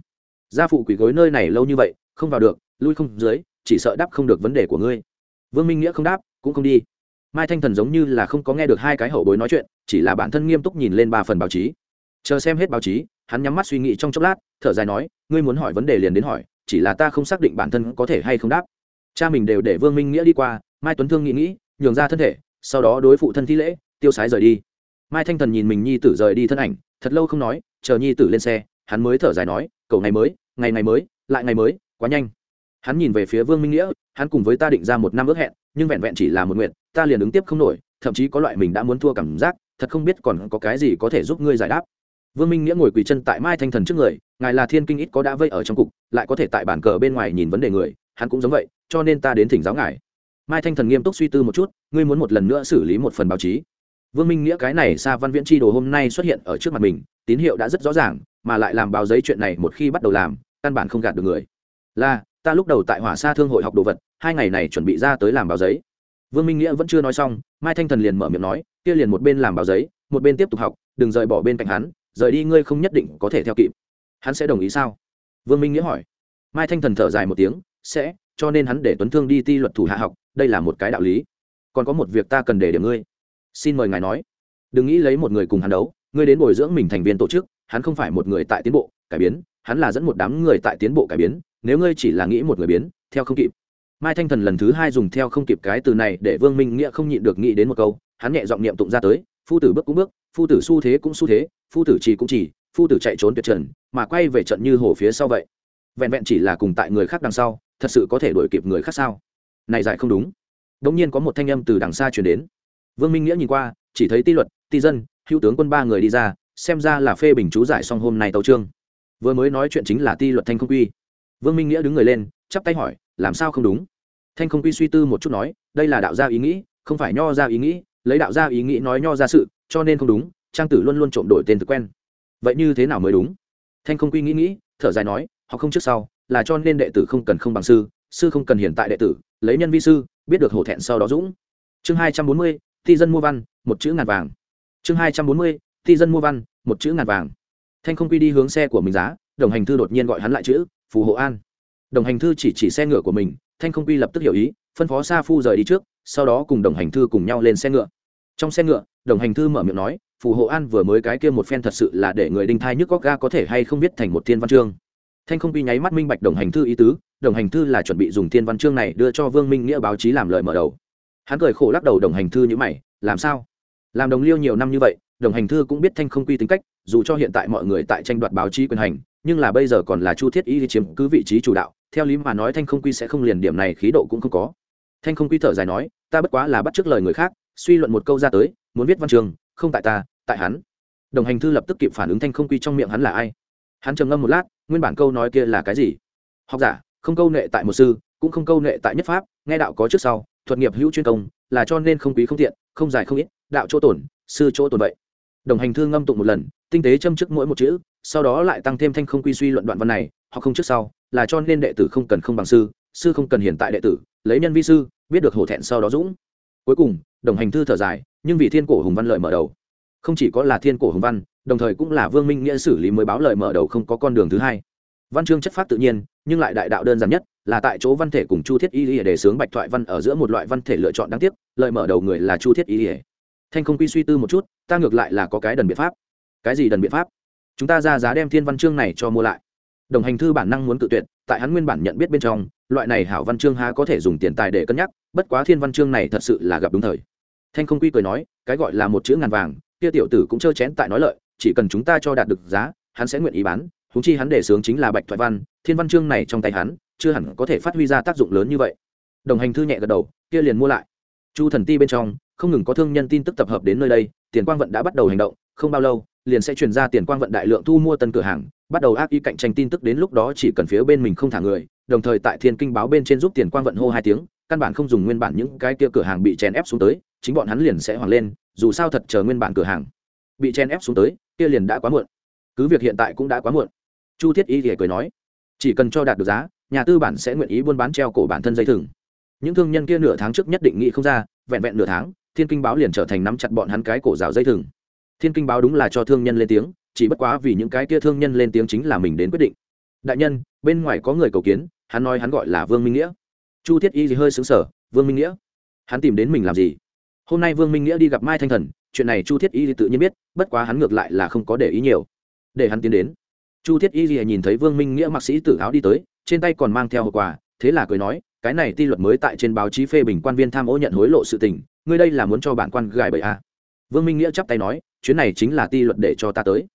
Gia phụ quỷ gối nơi này lâu như vậy không vào được, lui không dưới, chỉ sợ đáp không được vấn đề của ngươi. Vương minh nghĩa không đáp, cũng không đi. Mai thanh thần giống như là không có nghe được hai cái hậu bối nói chuyện, chỉ là bản thân nghiêm túc nhìn lên ba phần báo chí. Chờ xem hết báo chí, hắn nhắm mắt suy nghĩ trong chốc lát, thở dài nói, ngươi muốn hỏi vấn đề liền đến hỏi, chỉ là ta không xác định bản thân có thể hay không đáp. Cha mình đều để vương minh nghĩa đi qua, mai tuấn thương nghĩ nghĩ, nhường ra thân thể, sau đó đối phụ thân thi lễ, tiêu sái rời đi. Mai thanh thần nhìn mình nhi tử rời đi thân ảnh, thật lâu không nói, chờ nhi tử lên xe, hắn mới thở dài nói cầu ngày mới, ngày ngày mới, lại ngày mới quá nhanh. Hắn nhìn về phía vương minh nghĩa, hắn cùng với ta định ra một năm ước hẹn, nhưng vẹn vẹn chỉ là một nguyện, ta liền ứng tiếp không nổi, thậm chí có loại mình đã muốn thua cảm giác, thật không biết còn có cái gì có thể giúp ngươi giải đáp. Vương minh nghĩa ngồi quỳ chân tại mai thanh thần trước người, ngài là thiên kinh ít có đã vây ở trong cục, lại có thể tại bản cờ bên ngoài nhìn vấn đề người, hắn cũng giống vậy, cho nên ta đến thỉnh giáo ngài. Mai thanh thần nghiêm túc suy tư một chút, ngươi muốn một lần nữa xử lý một phần báo chí. Vương minh nghĩa cái này xa văn viễn tri đồ hôm nay xuất hiện ở trước mặt mình, tín hiệu đã rất rõ ràng, mà lại làm báo giấy chuyện này một khi bắt đầu làm, căn bản không gạt được người là, ta lúc đầu tại hỏa xa thương hội học đồ vật, hai ngày này chuẩn bị ra tới làm báo giấy. Vương minh nghĩa vẫn chưa nói xong, mai thanh thần liền mở miệng nói, kia liền một bên làm báo giấy, một bên tiếp tục học, đừng rời bỏ bên cạnh hắn, rời đi ngươi không nhất định có thể theo kịp. Hắn sẽ đồng ý sao? Vương minh nghĩa hỏi. Mai thanh thần thở dài một tiếng, sẽ, cho nên hắn để tuấn thương đi ti luật thủ hạ học, đây là một cái đạo lý. Còn có một việc ta cần để điểm ngươi. Xin mời ngài nói. Đừng nghĩ lấy một người cùng hắn đấu, ngươi đến bồi dưỡng mình thành viên tổ chức, hắn không phải một người tại tiến bộ, cải biến, hắn là dẫn một đám người tại tiến bộ cải biến nếu ngươi chỉ là nghĩ một người biến, theo không kịp. Mai thanh thần lần thứ hai dùng theo không kịp cái từ này để vương minh nghĩa không nhịn được nghĩ đến một câu, hắn nhẹ giọng niệm tụng ra tới, phu tử bước cũng bước, phu tử xu thế cũng xu thế, phu tử chỉ cũng chỉ, phu tử chạy trốn tuyệt trần, mà quay về trận như hồ phía sau vậy. Vẹn vẹn chỉ là cùng tại người khác đằng sau, thật sự có thể đuổi kịp người khác sao? Này giải không đúng. Đ ỗ n g nhiên có một thanh âm từ đằng xa chuyển đến. Vương minh nghĩa nhìn qua, chỉ thấy ti luật, ti dân, hữu tướng quân ba người đi ra, xem ra là phê bình chú giải xong hôm nay tàu trương vừa mới nói chuyện chính là ti luật thanh không quy vương minh nghĩa đứng người lên, chắp tay hỏi, làm sao không đúng? Thanh không quy suy tư một chút nói, đây là đạo gia ý nghĩ, không phải nho ra ý nghĩ, lấy đạo gia ý nghĩ nói nho ra sự, cho nên không đúng, trang tử luôn luôn trộm đổi tên thực quen. Vậy như thế nào mới đúng? Thanh không quy nghĩ nghĩ, thở dài nói họ không trước sau, là cho nên đệ tử không cần không bằng sư sư không cần hiện tại đệ tử, lấy nhân vi sư, biết được hổ thẹn sau đó dũng. Chương hai trăm bốn mươi, thi dân mua văn, một chữ ngàn vàng. Chương hai trăm bốn mươi, thi dân mua văn, một chữ ngàn vàng. Thanh không quy đi hướng xe của mình giá, đồng hành thư đột nhiên gọi hắn lại chữ phù hộ an. Đồng hành thư chỉ chỉ xe ngựa của mình, thanh không quy lập tức hiểu ý, phân phó sa phu rời đi trước, sau đó cùng đồng hành thư cùng nhau lên xe ngựa. Trong xe ngựa, đồng hành thư mở miệng nói, phù hộ an vừa mới cái kia một phen thật sự là để người đinh thai nhức góc ga có thể hay không biết thành một thiên văn chương. Thanh không quy nháy mắt minh bạch đồng hành thư ý tứ, đồng hành thư là chuẩn bị dùng thiên văn chương này đưa cho vương minh nghĩa báo chí làm lời mở đầu. Hắn cười khổ lắc đầu đồng hành thư như mày, làm sao? Làm đồng liêu nhiều năm như vậy, đồng hành thư cũng biết thanh không quy tính cách, dù cho hiện tại mọi người tại tranh đoạt báo chí quyền hành nhưng là bây giờ còn là chu thiết y chiếm cứ vị trí chủ đạo, theo lý mà nói thanh không quy sẽ không liền điểm này khí độ cũng không có. Thanh không quy thở dài nói, ta bất quá là bắt t lời người khác, suy luận một câu ra tới, muốn viết văn trường, không tại ta, tại hắn. Đồng hành thư lập tức kịp phản ứng thanh không quy trong miệng hắn là ai. Hắn trầm ngâm một lát, nguyên bản câu nói kia là cái gì? Học giả, không câu nệ tại một sư, cũng không câu nệ tại nhất pháp, nghe đạo có trước sau, thuật nghiệp hữu chuyên công, là cho nên không quý không tiện, không dài không ít, đạo chỗ tổn, sư chỗ tổn vậy. Đồng hành thư ngâm tụng một lần, tinh tế châm chức mỗi một chữ sau đó lại tăng thêm thanh không quy suy luận đoạn văn này họ không trước sau, là cho nên đệ tử không cần không bằng sư sư không cần hiện tại đệ tử, lấy nhân vi sư, biết được hổ thẹn sau đó dũng. Cuối cùng, đồng hành thư thở dài, nhưng vì thiên cổ hùng văn lợi mở đầu. Không chỉ có là thiên cổ hùng văn, đồng thời cũng là vương minh nghĩa xử lý mới báo lời mở đầu không có con đường thứ hai. Văn chương chất phát tự nhiên, nhưng lại đại đạo đơn giản nhất, là tại chỗ văn thể cùng chu thiết y lìa để sướng bạch thoại văn ở giữa một loại văn thể lựa chọn đáng tiếc, lợi mở đầu người là chu thiết y lìa. Thanh không quy suy tư một chút, ta ngược lại là có cái đần biện pháp. Cái gì đần biện pháp? Chúng ta ra giá đem thiên văn chương này cho mua lại. Đồng hành thư bản năng muốn tự tuyệt, tại hắn nguyên bản nhận biết bên trong, loại này hảo văn chương há có thể dùng tiền tài để cân nhắc, bất quá thiên văn chương này thật sự là gặp đúng thời. Thanh không quy cười nói, cái gọi là một chữ ngàn vàng, kia tiểu tử cũng trơ chén tại nói lợi, chỉ cần chúng ta cho đạt được giá, hắn sẽ nguyện ý bán húng chi hắn đề sướng chính là bạch thoại văn, thiên văn chương này trong tay hắn, chưa hẳn có thể phát huy ra tác dụng lớn như vậy. Đồng hành thư nhẹ gật đầu, kia liền mua lại. Chu thần ti bên trong, không ngừng có thương nhân tin tức tập hợp đến nơi đây, tiền quang vận đã bắt đầu hành động, không bao lâu liền sẽ chuyển ra tiền quang vận đại lượng thu mua tân cửa hàng, bắt đầu ác ý cạnh tranh tin tức đến lúc đó chỉ cần phía bên mình không thả người, đồng thời tại thiên kinh báo bên trên giúp tiền quang vận hô hai tiếng, căn bản không dùng nguyên bản những cái kia cửa hàng bị chèn ép xuống tới, chính bọn hắn liền sẽ hoàng lên, dù sao thật chờ nguyên bản cửa hàng bị chèn ép xuống tới, kia liền đã quá muộn. Cứ việc hiện tại cũng đã quá muộn. Chu thiết y thì cười nói, chỉ cần cho đạt được giá, nhà tư bản sẽ nguyện ý buôn bán treo cổ bản thân dây thừng. Những thương nhân kia nửa tháng trước nhất định nghị không ra, vẹn vẹn nửa tháng, thiên kinh báo liền trở thành nắm chặt bọn hắn cái cổ rào dây thừng thiên kinh báo đúng là cho thương nhân lên tiếng, chỉ bất quá vì những cái kia thương nhân lên tiếng chính là mình đến quyết định. Đại nhân, bên ngoài có người cầu kiến, hắn nói hắn gọi là vương minh nghĩa. Chu thiết y thì hơi xứng sở vương minh nghĩa, hắn tìm đến mình làm gì? Hôm nay vương minh nghĩa đi gặp mai thanh thần, chuyện này chu thiết y thì tự nhiên biết, bất quá hắn ngược lại là không có để ý nhiều. Để hắn tiến đến. Chu thiết y thì nhìn thấy vương minh nghĩa mặc sĩ tử áo đi tới, trên tay còn mang theo hậu quả thế là cười nói, cái này ti luật mới tại trên báo chí phê bình quan viên tham ô nhận hối lộ sự tình, ngươi đây là muốn cho bản quan gài bậy à. vương minh nghĩa chắp tay nói chuyến này chính là ti luật để cho ta tới.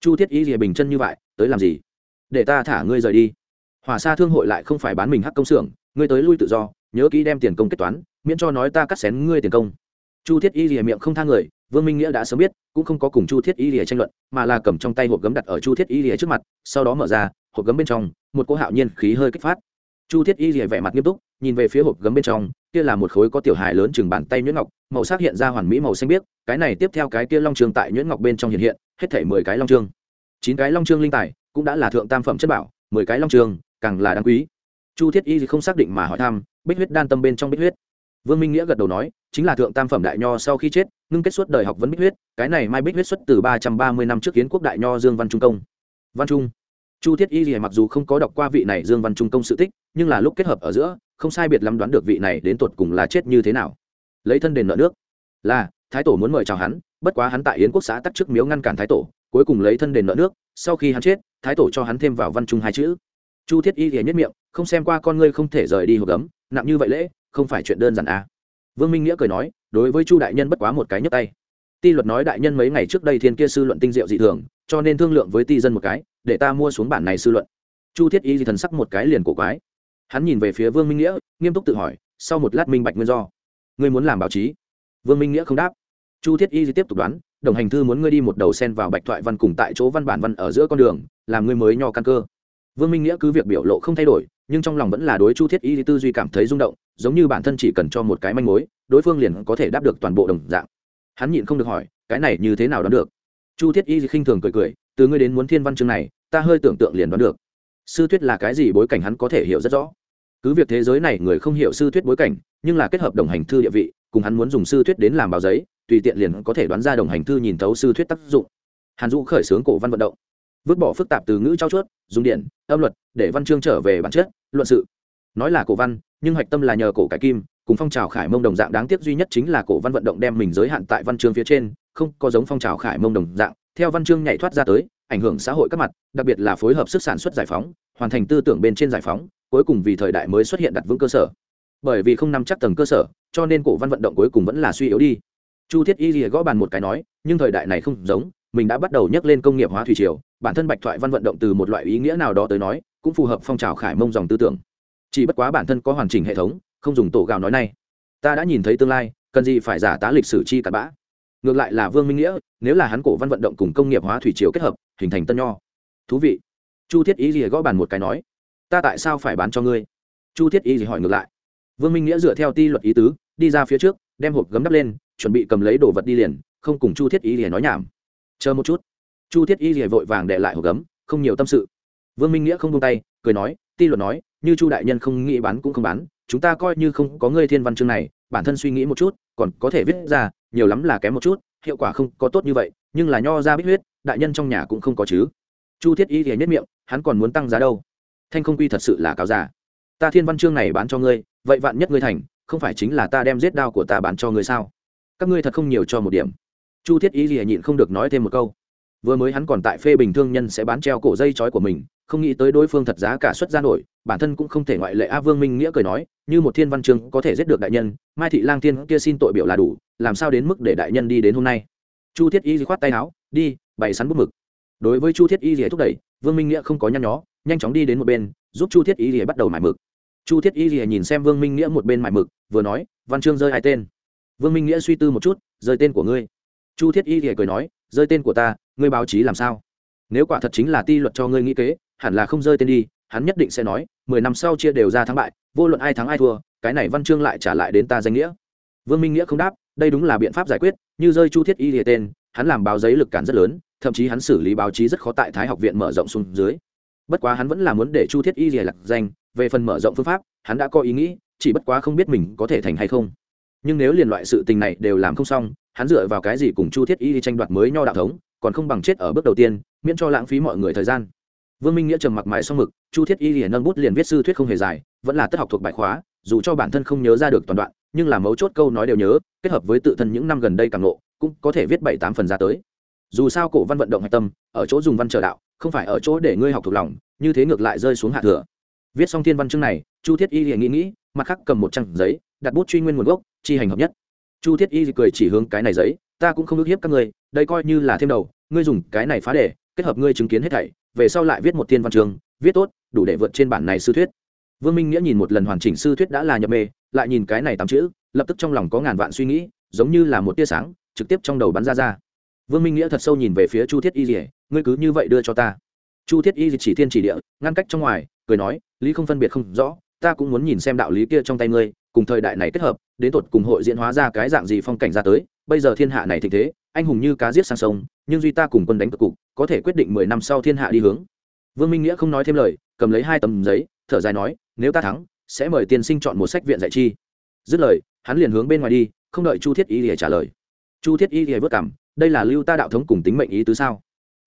Chu thiết y rìa bình chân như vậy, tới làm gì? Để ta thả ngươi rời đi. Hòa sa thương hội lại không phải bán mình hắc công xưởng, ngươi tới lui tự do, nhớ kỹ đem tiền công kết toán, miễn cho nói ta cắt xén ngươi tiền công. Chu thiết y rìa miệng không tha người, vương minh nghĩa đã sớm biết, cũng không có cùng chu thiết y rìa tranh luận, mà là cầm trong tay hộp gấm đặt ở chu thiết y rìa trước mặt, sau đó mở ra, hộp gấm bên trong, một cô hạo nhiên khí hơi kích phát. Chu thiết y rìa vẻ mặt nghiêm túc nhìn về phía hộp gấm bên trong, kia là một khối có tiểu hài lớn chừng bàn tay nhuyễn ngọc, màu sắc hiện ra hoàn mỹ màu xanh biếc, cái này tiếp theo cái kia long trường tại nhuyễn ngọc bên trong hiện hiện, hết thể mười cái long trương. Chín cái long trương linh tài, cũng đã là thượng tam phẩm chất bảo, mười cái long trường càng là đáng quý. Chu thiết y không xác định mà hỏi thăm, bích huyết đan tâm bên trong bích huyết. Vương minh nghĩa gật đầu nói, chính là thượng tam phẩm đại nho sau khi chết, ngưng kết suốt đời học vấn bích huyết, cái này mai bích huyết xuất từ ba trăm ba mươi năm trước kiến quốc đại nho dương văn trung công. Văn trung. Chu thiết y gì mặc dù không có đọc qua vị này dương văn trung công sự tích, nhưng là lúc kết hợp ở giữa không sai biệt lắm đoán được vị này đến tột cùng là chết như thế nào. Lấy thân đền nợ nước. Là, thái tổ muốn mời chào hắn, bất quá hắn tại yến quốc xã tắc trước miếu ngăn cản thái tổ, cuối cùng lấy thân đền nợ nước, sau khi hắn chết, thái tổ cho hắn thêm vào văn trung hai chữ. Chu thiết y thì nhất miệng, không xem qua con ngươi không thể rời đi hộp gấm, nặng như vậy lễ, không phải chuyện đơn giản à. vương minh nghĩa cười nói, đối với chu đại nhân bất quá một cái nhấp tay. Ti luật nói đại nhân mấy ngày trước đây thiên kia sư luận tinh diệu dị thường, cho nên thương lượng với ti dân một cái, để ta mua xuống bản này sư luận. Chu thiết y thì thần sắc một cái liền cổ quái hắn nhìn về phía vương minh nghĩa, nghiêm túc tự hỏi, sau một lát minh bạch nguyên do. Ngươi muốn làm báo chí? Vương minh nghĩa không đáp. Chu thiết y tiếp tục đoán, đồng hành thư muốn ngươi đi một đầu sen vào bạch thoại văn cùng tại chỗ văn bản văn ở giữa con đường, làm ngươi mới nho căn cơ. Vương minh nghĩa cứ việc biểu lộ không thay đổi, nhưng trong lòng vẫn là đối chu thiết y tư duy cảm thấy rung động, giống như bản thân chỉ cần cho một cái manh mối, đối phương liền có thể đáp được toàn bộ đồng dạng. Hắn nhịn không được hỏi, cái này như thế nào đoán được? Chu thiết y khinh thường cười cười, từ ngươi đến muốn thiên văn chương này, ta hơi tưởng tượng liền đoán được. Sư thuyết là cái gì bối cảnh hắn có thể hiểu rất rõ? Cứ việc thế giới này người không hiểu sư thuyết bối cảnh, nhưng là kết hợp đồng hành thư địa vị, cùng hắn muốn dùng sư thuyết đến làm báo giấy, tùy tiện liền có thể đoán ra đồng hành thư nhìn thấu sư thuyết tác dụng. Hàn dũ khởi xướng cổ văn vận động. Vứt bỏ phức tạp từ ngữ trao chuốt, dùng điện, âm luật, để văn chương trở về bản chất, luận sự. Nói là cổ văn, nhưng hạch tâm là nhờ cổ cải kim, cùng phong trào khải mông đồng dạng đáng tiếc duy nhất chính là cổ văn vận động đem mình giới hạn tại văn chương phía trên, không có giống phong trào khải mông đồng dạng, theo văn chương nhảy thoát ra tới, ảnh hưởng xã hội các mặt, đặc biệt là phối hợp sức sản xuất giải phóng, hoàn thành tư tưởng bên trên giải phóng cuối cùng vì thời đại mới xuất hiện đặt vững cơ sở. Bởi vì không nắm chắc tầng cơ sở, cho nên cổ văn vận động cuối cùng vẫn là suy yếu đi. Chu thiết y gì gõ bàn một cái nói, nhưng thời đại này không giống, mình đã bắt đầu nhắc lên công nghiệp hóa thủy triều, bản thân bạch thoại văn vận động từ một loại ý nghĩa nào đó tới nói, cũng phù hợp phong trào khải mông dòng tư tưởng. Chỉ bất quá bản thân có hoàn chỉnh hệ thống, không dùng tổ gạo nói này. Ta đã nhìn thấy tương lai, cần gì phải giả tá lịch sử chi cặn bã. Ngược lại là vương minh nghĩa, nếu là hắn cổ văn vận động cùng công nghiệp hóa thủy triều kết hợp, hình thành tân nho. Thú vị. Chu thiết ý gì gõ bàn một cái nói ta tại sao phải bán cho ngươi? Chu thiết Y gì hỏi ngược lại. Vương minh nghĩa dựa theo ti luật ý tứ, đi ra phía trước, đem hộp gấm đắp lên, chuẩn bị cầm lấy đồ vật đi liền, không cùng chu thiết Y gì nói nhảm. Chờ một chút. Chu thiết Y gì vội vàng để lại hộp gấm, không nhiều tâm sự. Vương minh nghĩa không buông tay, cười nói, ti luật nói, như chu đại nhân không nghĩ bán cũng không bán, chúng ta coi như không có ngươi thiên văn chương này, bản thân suy nghĩ một chút, còn có thể viết ra, nhiều lắm là kém một chút, hiệu quả không có tốt như vậy, nhưng là nho ra bích huyết, đại nhân trong nhà cũng không có chứ. Chu thiết y thì nhất miệng, hắn còn muốn tăng giá đâu? Thanh không quy thật sự là cáo giả ta thiên văn chương này bán cho ngươi, vậy vạn nhất ngươi thành, không phải chính là ta đem giết đao của ta bán cho ngươi sao? Các ngươi thật không nhiều cho một điểm. Chu thiết y lìa nhịn không được nói thêm một câu. Vừa mới hắn còn tại phê bình thương nhân sẽ bán treo cổ dây chói của mình, không nghĩ tới đối phương thật giá cả xuất ra nổi, bản thân cũng không thể ngoại lệ a vương minh nghĩa cười nói, như một thiên văn chương có thể giết được đại nhân, mai thị lang thiên kia xin tội biểu là đủ, làm sao đến mức để đại nhân đi đến hôm nay? Chu thiết y khoát tay áo, đi, bày sắn bút mực. Đối với chu thiết y thúc đẩy, vương minh nghĩa không có nhăn nhó nhanh chóng đi đến một bên, giúp chu thiết y bắt đầu mải mực. Chu thiết y nhìn xem vương minh nghĩa một bên mải mực, vừa nói, văn chương rơi hai tên? Vương minh nghĩa suy tư một chút, rơi tên của ngươi. Chu thiết y cười nói, rơi tên của ta, ngươi báo chí làm sao? Nếu quả thật chính là ti luật cho ngươi nghĩ kế, hẳn là không rơi tên đi, hắn nhất định sẽ nói, mười năm sau chia đều ra thắng bại, vô luận ai thắng ai thua, cái này văn chương lại trả lại đến ta danh nghĩa. Vương minh nghĩa không đáp, đây đúng là biện pháp giải quyết, như rơi chu thiết y lìa tên, hắn làm báo giấy lực cản rất lớn, thậm chí hắn xử lý báo chí rất khó tại thái học viện mở rộng xuống dưới bất quá hắn vẫn là muốn để chu thiết y rìa lạc danh, về phần mở rộng phương pháp, hắn đã có ý nghĩ, chỉ bất quá không biết mình có thể thành hay không. Nhưng nếu liền loại sự tình này đều làm không xong, hắn dựa vào cái gì cùng chu thiết y tranh đoạt mới nho đạo thống, còn không bằng chết ở bước đầu tiên, miễn cho lãng phí mọi người thời gian. Vương minh nghĩa trầm mặc mài xong mực, chu thiết y liền nâng bút liền viết sư thuyết không hề dài, vẫn là tất học thuộc bài khóa, dù cho bản thân không nhớ ra được toàn đoạn, nhưng là mấu chốt câu nói đều nhớ, kết hợp với tự thân những năm gần đây càng lộ cũng có thể viết bảy tám phần ra tới. Dù sao cổ văn vận động hạch tâm, ở chỗ dùng văn trở đạo không phải ở chỗ để ngươi học thuộc lòng, như thế ngược lại rơi xuống hạ thừa. Viết xong thiên văn chương này, chu thiết y thì nghĩ nghĩ, mặt khác cầm một trang giấy, đặt bút truy nguyên nguồn gốc, chi hành hợp nhất. Chu thiết y cười chỉ hướng cái này giấy, ta cũng không ước hiếp các ngươi, đây coi như là thêm đầu, ngươi dùng cái này phá đề, kết hợp ngươi chứng kiến hết thảy, về sau lại viết một thiên văn chương, viết tốt, đủ để vượt trên bản này sư thuyết. Vương minh nghĩa nhìn một lần hoàn chỉnh sư thuyết đã là nhập mê, lại nhìn cái này tám chữ, lập tức trong lòng có ngàn vạn suy nghĩ, giống như là một tia sáng, trực tiếp trong đầu bắn ra ra. Vương minh nghĩa thật sâu nhìn về phía chu thiết y dỉa ngươi cứ như vậy đưa cho ta. Chu thiết y chỉ thiên chỉ địa, ngăn cách trong ngoài, cười nói, lý không phân biệt không rõ, ta cũng muốn nhìn xem đạo lý kia trong tay ngươi, cùng thời đại này kết hợp, đến tột cùng hội diễn hóa ra cái dạng gì phong cảnh ra tới, bây giờ thiên hạ này thịnh thế, anh hùng như cá giết sang sông, nhưng duy ta cùng quân đánh cực cục, có thể quyết định mười năm sau thiên hạ đi hướng. Vương minh nghĩa không nói thêm lời, cầm lấy hai tấm giấy, thở dài nói, nếu ta thắng, sẽ mời tiên sinh chọn một sách viện dạy chi. Dứt lời, hắn liền hướng bên ngoài đi, không đợi chu thiết y để trả lời. Chu thiết y thì vất cảm, đây là lưu ta đạo thống cùng tính mệnh ý tứ sao?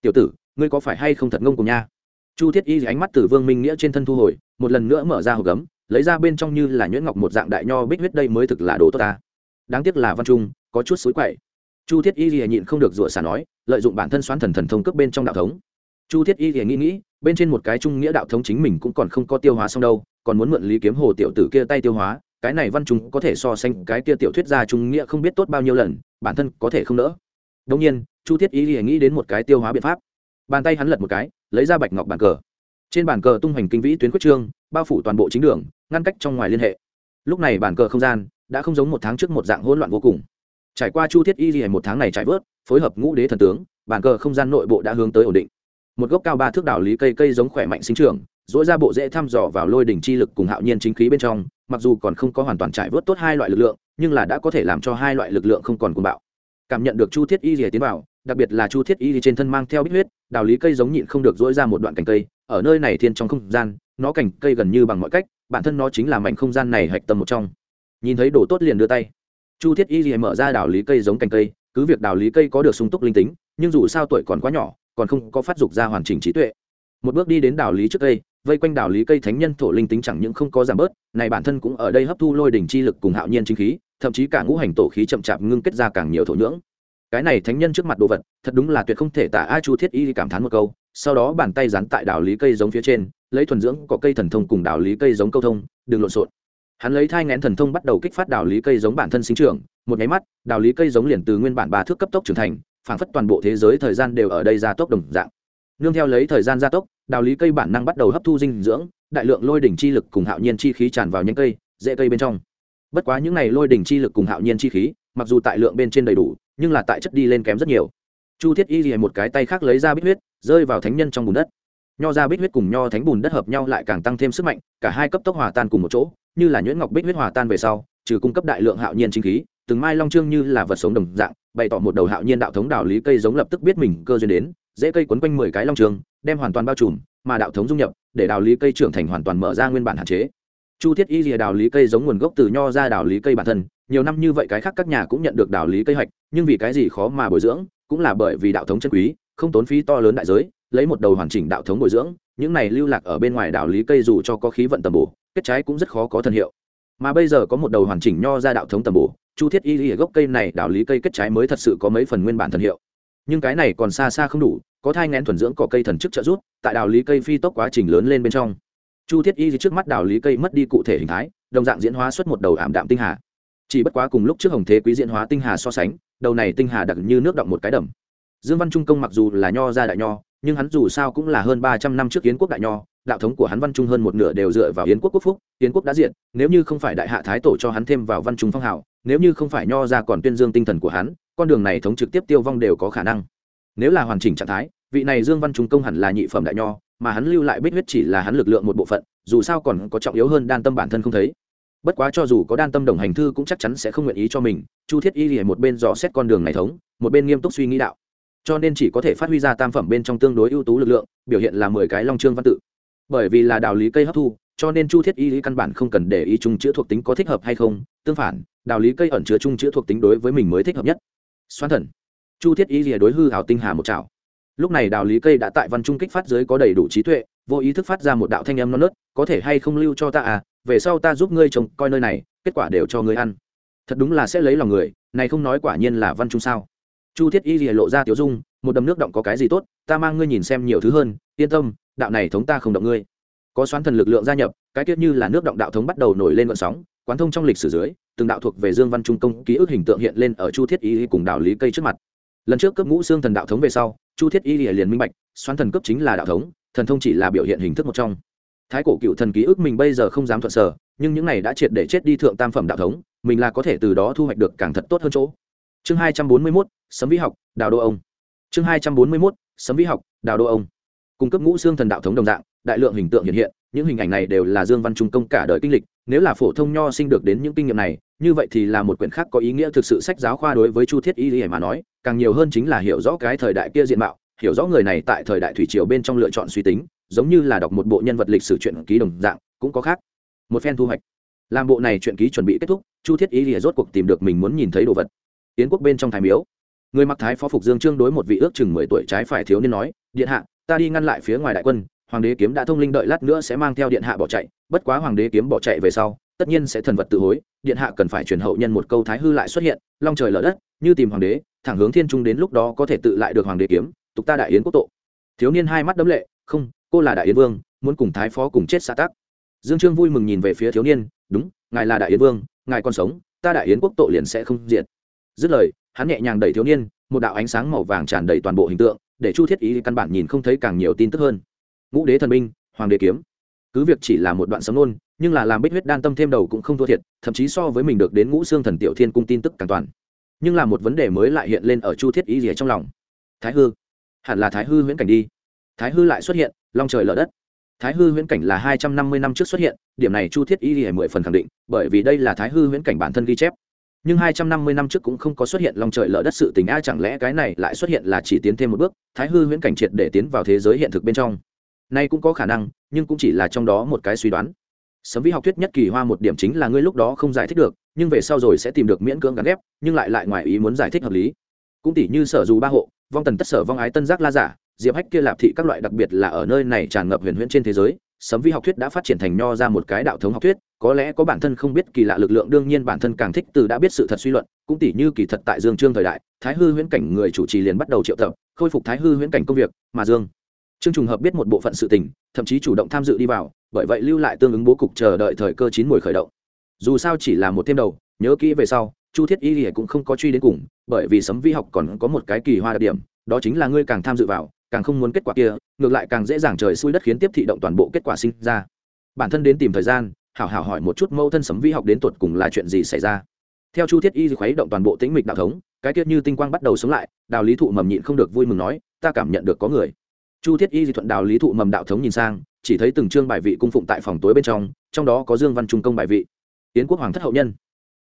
Tiểu tử, ngươi có phải hay không thật ngông cùng nha? Chu thiết y ánh mắt từ vương minh nghĩa trên thân thu hồi, một lần nữa mở ra hộp gấm, lấy ra bên trong như là nhuyễn ngọc một dạng đại nho bích huyết đây mới thực là đồ tốt ta. Đáng tiếc là văn trung, có chút xối quậy. Chu thiết y lìa nhịn không được rủa xả nói, lợi dụng bản thân xoán thần thần thông cướp bên trong đạo thống. Chu thiết y lìa nghĩ nghĩ, bên trên một cái trung nghĩa đạo thống chính mình cũng còn không có tiêu hóa xong đâu, còn muốn mượn lý kiếm hồ tiểu tử kia tay tiêu hóa, cái này văn trung có thể so sánh cái kia tiểu thuyết gia trung nghĩa không biết tốt bao nhiêu lần, bản thân có thể không đỡ đông nhiên, chu thiết y lìa nghĩ đến một cái tiêu hóa biện pháp. Bàn tay hắn lật một cái, lấy ra bạch ngọc bàn cờ. Trên bàn cờ tung hoành kinh vĩ tuyến quyết trương, bao phủ toàn bộ chính đường, ngăn cách trong ngoài liên hệ. Lúc này bàn cờ không gian đã không giống một tháng trước một dạng hỗn loạn vô cùng. Trải qua chu thiết y lìa một tháng này trải vớt, phối hợp ngũ đế thần tướng, bàn cờ không gian nội bộ đã hướng tới ổn định. Một gốc cao ba thước đảo lý cây cây giống khỏe mạnh sinh trưởng dỗi ra bộ dễ thăm dò vào lôi đỉnh chi lực cùng hạo nhiên chính khí bên trong, mặc dù còn không có hoàn toàn trải vớt tốt hai loại lực lượng, nhưng là đã có thể làm cho hai loại lực lượng không còn cuồng bạo cảm nhận được chu thiết y rìa tiến vào, đặc biệt là chu thiết y trên thân mang theo bích huyết, đào lý cây giống nhịn không được dỗi ra một đoạn cành cây, ở nơi này thiên trong không gian, nó cành cây gần như bằng mọi cách, bản thân nó chính là mảnh không gian này hạch tâm một trong. Nhìn thấy đồ tốt liền đưa tay. Chu thiết y rìa mở ra đào lý cây giống cành cây, cứ việc đào lý cây có được sung túc linh tính, nhưng dù sao tuổi còn quá nhỏ, còn không có phát dục ra hoàn chỉnh trí tuệ. Một bước đi đến đào lý trước cây vây quanh đảo lý cây thánh nhân thổ linh tính chẳng những không có giảm bớt, này bản thân cũng ở đây hấp thu lôi đỉnh chi lực cùng hạo nhiên chính khí, thậm chí cả ngũ hành tổ khí chậm chạp ngưng kết ra càng nhiều thổ nhưỡng. Cái này thánh nhân trước mặt đồ vật, thật đúng là tuyệt không thể tả a chu thiết y cảm thán một câu, sau đó bàn tay dán tại đảo lý cây giống phía trên, lấy thuần dưỡng có cây thần thông cùng đảo lý cây giống câu thông, đừng lộn xộn. Hắn lấy thai ngén thần thông bắt đầu kích phát đảo lý cây giống bản thân sinh trưởng, một nháy mắt, đảo lý cây giống liền từ nguyên bản ba thước cấp tốc trưởng thành, phảng phất toàn bộ thế giới thời gian đều ở đây gia tốc đồng dạng. Nương theo lấy thời gian gia tốc đào lý cây bản năng bắt đầu hấp thu dinh dưỡng, đại lượng lôi đỉnh chi lực cùng hạo nhiên chi khí tràn vào những cây, dễ cây bên trong. Bất quá những n à y lôi đỉnh chi lực cùng hạo nhiên chi khí, mặc dù tại lượng bên trên đầy đủ, nhưng là tại chất đi lên kém rất nhiều. Chu thiết y liền một cái tay khác lấy ra bích huyết, rơi vào thánh nhân trong bùn đất. Nho ra bích huyết cùng nho thánh bùn đất hợp nhau lại càng tăng thêm sức mạnh, cả hai cấp tốc hòa tan cùng một chỗ, như là nhuyễn ngọc bích huyết hòa tan về sau, trừ cung cấp đại lượng hạo nhiên chính khí, từng mai long trương như là vật sống đồng dạng, bày tỏ một đầu hạo nhiên đạo thống đạo lý cây giống lập tức biết mình cơ duyên đến, dễ cây quấn quanh mười cái long trường đem hoàn toàn bao trùm, mà đạo thống dung nhập, để đào lý cây trưởng thành hoàn toàn mở ra nguyên bản hạn chế. Chu thiết y rìa đào lý cây giống nguồn gốc từ nho ra đào lý cây bản thân, nhiều năm như vậy cái khác các nhà cũng nhận được đào lý cây hạch, nhưng vì cái gì khó mà bồi dưỡng, cũng là bởi vì đạo thống chân quý, không tốn phí to lớn đại giới, lấy một đầu hoàn chỉnh đạo thống bồi dưỡng, những này lưu lạc ở bên ngoài đào lý cây dù cho có khí vận tầm bổ, kết trái cũng rất khó có thân hiệu. Mà bây giờ có một đầu hoàn chỉnh nho ra đạo thống tầm bổ, chu thiết y ở gốc cây này đào lý cây kết trái mới thật sự có mấy phần nguyên bản thần hiệu. Nhưng cái này còn xa xa không đủ có thai ngén thuần dưỡng cỏ cây thần chức trợ giúp, tại đào lý cây phi tốc quá trình lớn lên bên trong. Chu thiết y trước mắt đào lý cây mất đi cụ thể hình thái, đồng dạng diễn hóa xuất một đầu ảm đạm tinh hà. Chỉ bất quá cùng lúc trước hồng thế quý diễn hóa tinh hà so sánh, đầu này tinh hà đặc như nước động một cái đầm. Dương văn trung công mặc dù là nho gia đại nho, nhưng hắn dù sao cũng là hơn ba trăm năm trước yến quốc đại nho, đạo thống của hắn văn trung hơn một nửa đều dựa vào yến quốc quốc phúc, yến quốc đã diện nếu như không phải đại hạ thái tổ cho hắn thêm vào văn trung phong hào, nếu như không phải nho ra còn tuyên dương tinh thần của hắn, con đường này thống trực tiếp tiêu vong đều có khả năng nếu là hoàn chỉnh trạng thái, vị này dương văn trung công hẳn là nhị phẩm đại nho, mà hắn lưu lại bích huyết chỉ là hắn lực lượng một bộ phận, dù sao còn có trọng yếu hơn đan tâm bản thân không thấy. Bất quá cho dù có đan tâm đồng hành thư cũng chắc chắn sẽ không nguyện ý cho mình, chu thiết y thì một bên dò xét con đường này thống, một bên nghiêm túc suy nghĩ đạo. Cho nên chỉ có thể phát huy ra tam phẩm bên trong tương đối ưu tú lực lượng, biểu hiện là mười cái long trương văn tự. Bởi vì là đạo lý cây hấp thu, cho nên chu thiết y lý căn bản không cần để ý chung chữ thuộc tính có thích hợp hay không, tương phản, đạo lý cây ẩn chứa chung chữ thuộc tính đối với mình mới thích hợp nhất. Xoan thần chu thiết y rìa đối hư hảo tinh hà một chảo lúc này đạo lý cây đã tại văn trung kích phát dưới có đầy đủ trí tuệ, vô ý thức phát ra một đạo thanh âm non nớt, có thể hay không lưu cho ta à về sau ta giúp ngươi trông coi nơi này, kết quả đều cho ngươi ăn. Thật đúng là sẽ lấy lòng người, này không nói quả nhiên là văn trung sao. Chu thiết y rìa lộ ra tiểu dung, một đầm nước động có cái gì tốt, ta mang ngươi nhìn xem nhiều thứ hơn, yên tâm, đạo này thống ta không động ngươi. Có xoán thần lực lượng gia nhập, cái tiết như là nước động đạo thống bắt đầu nổi lên vận sóng, quán thông trong lịch sử dưới, từng đạo thuộc về dương văn trung công ký ức hình tượng hiện lên ở chu thiết y cùng đạo lý cây trước mặt lần trước cấp ngũ xương thần đạo thống về sau, chu thiết y liền minh bạch, xoắn thần cấp chính là đạo thống, thần thông chỉ là biểu hiện hình thức một trong. Thái cổ cựu thần ký ức mình bây giờ không dám thuận sở, nhưng những này đã triệt để chết đi thượng tam phẩm đạo thống, mình là có thể từ đó thu hoạch được càng thật tốt hơn chỗ. Chương hai trăm bốn mươi mốt, sấm vĩ học đào đô ông. Chương hai trăm bốn mươi mốt, sấm vĩ học đào đô ông. Cung cấp ngũ xương thần đạo thống đồng dạng, đại lượng hình tượng hiện hiện, những hình ảnh này đều là dương văn trung công cả đời kinh lịch, nếu là phổ thông nho sinh được đến những kinh nghiệm này như vậy thì là một quyển khác có ý nghĩa thực sự sách giáo khoa đối với chu thiết y lý mà nói, càng nhiều hơn chính là hiểu rõ cái thời đại kia diện mạo, hiểu rõ người này tại thời đại thủy triều bên trong lựa chọn suy tính, giống như là đọc một bộ nhân vật lịch sử chuyện ký đồng dạng, cũng có khác. Một phen thu hoạch. Làm bộ này chuyện ký chuẩn bị kết thúc, chu thiết y lìa rốt cuộc tìm được mình muốn nhìn thấy đồ vật. Yến quốc bên trong thái miếu. Người mặc thái phó phục dương trương đối một vị ước chừng mười tuổi trái phải thiếu niên nói, điện hạ, ta đi ngăn lại phía ngoài đại quân, hoàng đế kiếm đã thông linh đợi lát nữa sẽ mang theo điện hạ bỏ chạy, bất quá hoàng đế kiếm bỏ chạy về sau tất nhiên sẽ thần vật tự hối, điện hạ cần phải truyền hậu nhân một câu thái hư lại xuất hiện, long trời lở đất, như tìm hoàng đế, thẳng hướng thiên trung đến lúc đó có thể tự lại được hoàng đế kiếm, tục ta đại yến quốc tộ thiếu niên hai mắt đấm lệ, không, cô là đại yến vương, muốn cùng thái phó cùng chết xã tắc. Dương trương vui mừng nhìn về phía thiếu niên, đúng, ngài là đại yến vương, ngài còn sống, ta đại yến quốc tộ liền sẽ không diệt. Dứt lời, hắn nhẹ nhàng đẩy thiếu niên, một đạo ánh sáng màu vàng tràn đầy toàn bộ hình tượng, để chu thiết ý căn bản nhìn không thấy càng nhiều tin tức hơn. Ngũ đế thần binh, hoàng đế kiếm. Cứ việc chỉ là một đoạn sấm nôn nhưng là làm bích huyết đan tâm thêm đầu cũng không thua thiệt, thậm chí so với mình được đến ngũ xương thần tiểu thiên cung tin tức càng toàn. Nhưng là một vấn đề mới lại hiện lên ở chu thiết ý gì trong lòng. Thái hư. Hẳn là thái hư huyễn cảnh đi. Thái hư lại xuất hiện, long trời lở đất. Thái hư huyễn cảnh là hai trăm năm mươi năm trước xuất hiện, điểm này chu thiết ý gì mười phần khẳng định, bởi vì đây là thái hư huyễn cảnh bản thân ghi chép. Nhưng hai trăm năm mươi năm trước cũng không có xuất hiện long trời lở đất sự tình, a, chẳng lẽ cái này lại xuất hiện là chỉ tiến thêm một bước, thái hư huyễn cảnh triệt để tiến vào thế giới hiện thực bên trong. Nay cũng có khả năng, nhưng cũng chỉ là trong đó một cái suy đoán sấm vi học thuyết nhất kỳ hoa một điểm chính là ngươi lúc đó không giải thích được, nhưng về sau rồi sẽ tìm được miễn cưỡng gắn ghép, nhưng lại lại ngoài ý muốn giải thích hợp lý. Cũng tỷ như sở dù ba hộ, vong tần tất sở vong ái tân giác la giả, diệp hách kia lạp thị các loại đặc biệt là ở nơi này tràn ngập huyền huyễn trên thế giới, sấm vi học thuyết đã phát triển thành nho ra một cái đạo thống học thuyết, có lẽ có bản thân không biết kỳ lạ lực lượng, đương nhiên bản thân càng thích từ đã biết sự thật suy luận, cũng tỷ như kỳ thật tại dương trương thời đại, thái hư huyễn cảnh người chủ trì liền bắt đầu triệu tập, khôi phục thái hư huyễn cảnh công việc, mà dương trương trùng hợp biết một bộ phận sự tình, thậm chí chủ động tham dự đi vào bởi vậy lưu lại tương ứng bố cục chờ đợi thời cơ chín mùi khởi động. Dù sao chỉ là một thêm đầu, nhớ kỹ về sau, chu thiết y thì cũng không có truy đến cùng, bởi vì sấm vi học còn có một cái kỳ hoa đặc điểm, đó chính là ngươi càng tham dự vào, càng không muốn kết quả kia, ngược lại càng dễ dàng trời xui đất khiến tiếp thị động toàn bộ kết quả sinh ra. Bản thân đến tìm thời gian, hảo hảo hỏi một chút mâu thân sấm vi học đến tuột cùng là chuyện gì xảy ra. Theo chu thiết y khuấy động toàn bộ tĩnh mịch đạo thống, cái tiết như tinh quang bắt đầu sống lại, đào lý thụ mầm nhịn không được vui mừng nói, ta cảm nhận được có người. Chu thiết y thuận đào lý thụ mầm đạo thống nhìn sang chỉ thấy từng chương bài vị cung phụng tại phòng tối bên trong trong đó có dương văn trung công bài vị. Yến quốc hoàng thất hậu nhân.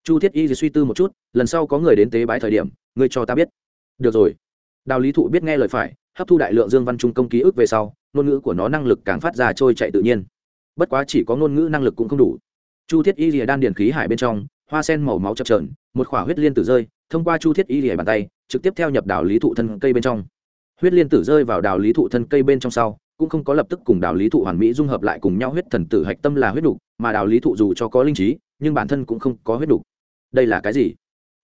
Chu thiết y suy tư một chút, lần sau có người đến tế bái thời điểm, ngươi cho ta biết. Được rồi. Đào lý thụ biết nghe lời phải, hấp thu đại lượng dương văn trung công ký ức về sau, ngôn ngữ của nó năng lực càng phát ra trôi chạy tự nhiên. Bất quá chỉ có ngôn ngữ năng lực cũng không đủ. Chu thiết y lìa đan điền khí hải bên trong, hoa sen màu máu chập trờn một khỏa huyết liên tử rơi, thông qua chu thiết y lìa bàn tay, trực tiếp theo nhập đào lý thụ thân cây bên trong. Huyết liên tử rơi vào đào lý thụ thân cây bên trong sau cũng không có lập tức cùng đào lý thụ hoàn mỹ dung hợp lại cùng nhau huyết thần tử hạch tâm là huyết đục, mà đào lý thụ dù cho có linh trí, nhưng bản thân cũng không có huyết đục. Đây là cái gì?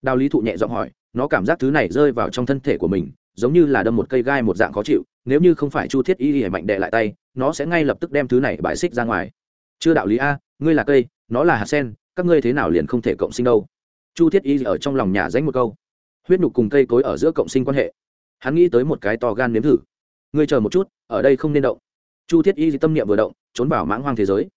Đào lý thụ nhẹ giọng hỏi, nó cảm giác thứ này rơi vào trong thân thể của mình, giống như là đâm một cây gai một dạng khó chịu, nếu như không phải chu thiết y hề mạnh đệ lại tay, nó sẽ ngay lập tức đem thứ này bãi xích ra ngoài. Chưa đạo lý a, ngươi là cây, nó là hạt sen, các ngươi thế nào liền không thể cộng sinh đâu? Chu thiết y ở trong lòng nhà danh một câu. Huyết nhục cùng cây cối ở giữa cộng sinh quan hệ. Hắn nghĩ tới một cái to gan nếm thử. Ngươi chờ một chút ở đây không nên động. Chu thiết y tâm niệm vừa động, trốn vào mãng hoang thế giới.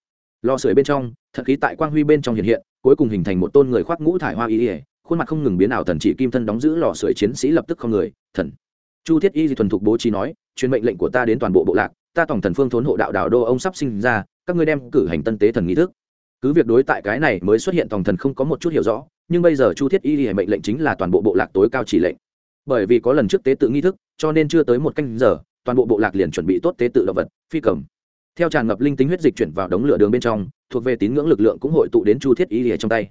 Lò sưởi bên trong thật khí tại quang huy bên trong hiện hiện, cuối cùng hình thành một tôn người khoác ngũ thải hoa y ỉa khuôn mặt không ngừng biến ảo thần chỉ kim thân đóng giữ lò sưởi chiến sĩ lập tức không người, thần. Chu thiết y di thuần thục bố trí nói, truyền mệnh lệnh của ta đến toàn bộ bộ lạc, ta tổng thần phương thốn hộ đạo đảo đô ông sắp sinh ra, các ngươi đem cử hành tân tế thần nghi thức. Cứ việc đối tại cái này mới xuất hiện tổng thần không có một chút hiểu rõ, nhưng bây giờ chu thiết y di mệnh lệnh chính là toàn bộ bộ lạc tối cao chỉ lệnh. Bởi vì có lần trước tế tự nghi thức, cho nên chưa tới một canh giờ toàn bộ bộ lạc liền chuẩn bị tốt tế tự động vật, phi cầm. Theo tràn ngập linh tính huyết dịch chuyển vào đống lửa đường bên trong, thuộc về tín ngưỡng lực lượng cũng hội tụ đến chu thiết y lìa trong tay.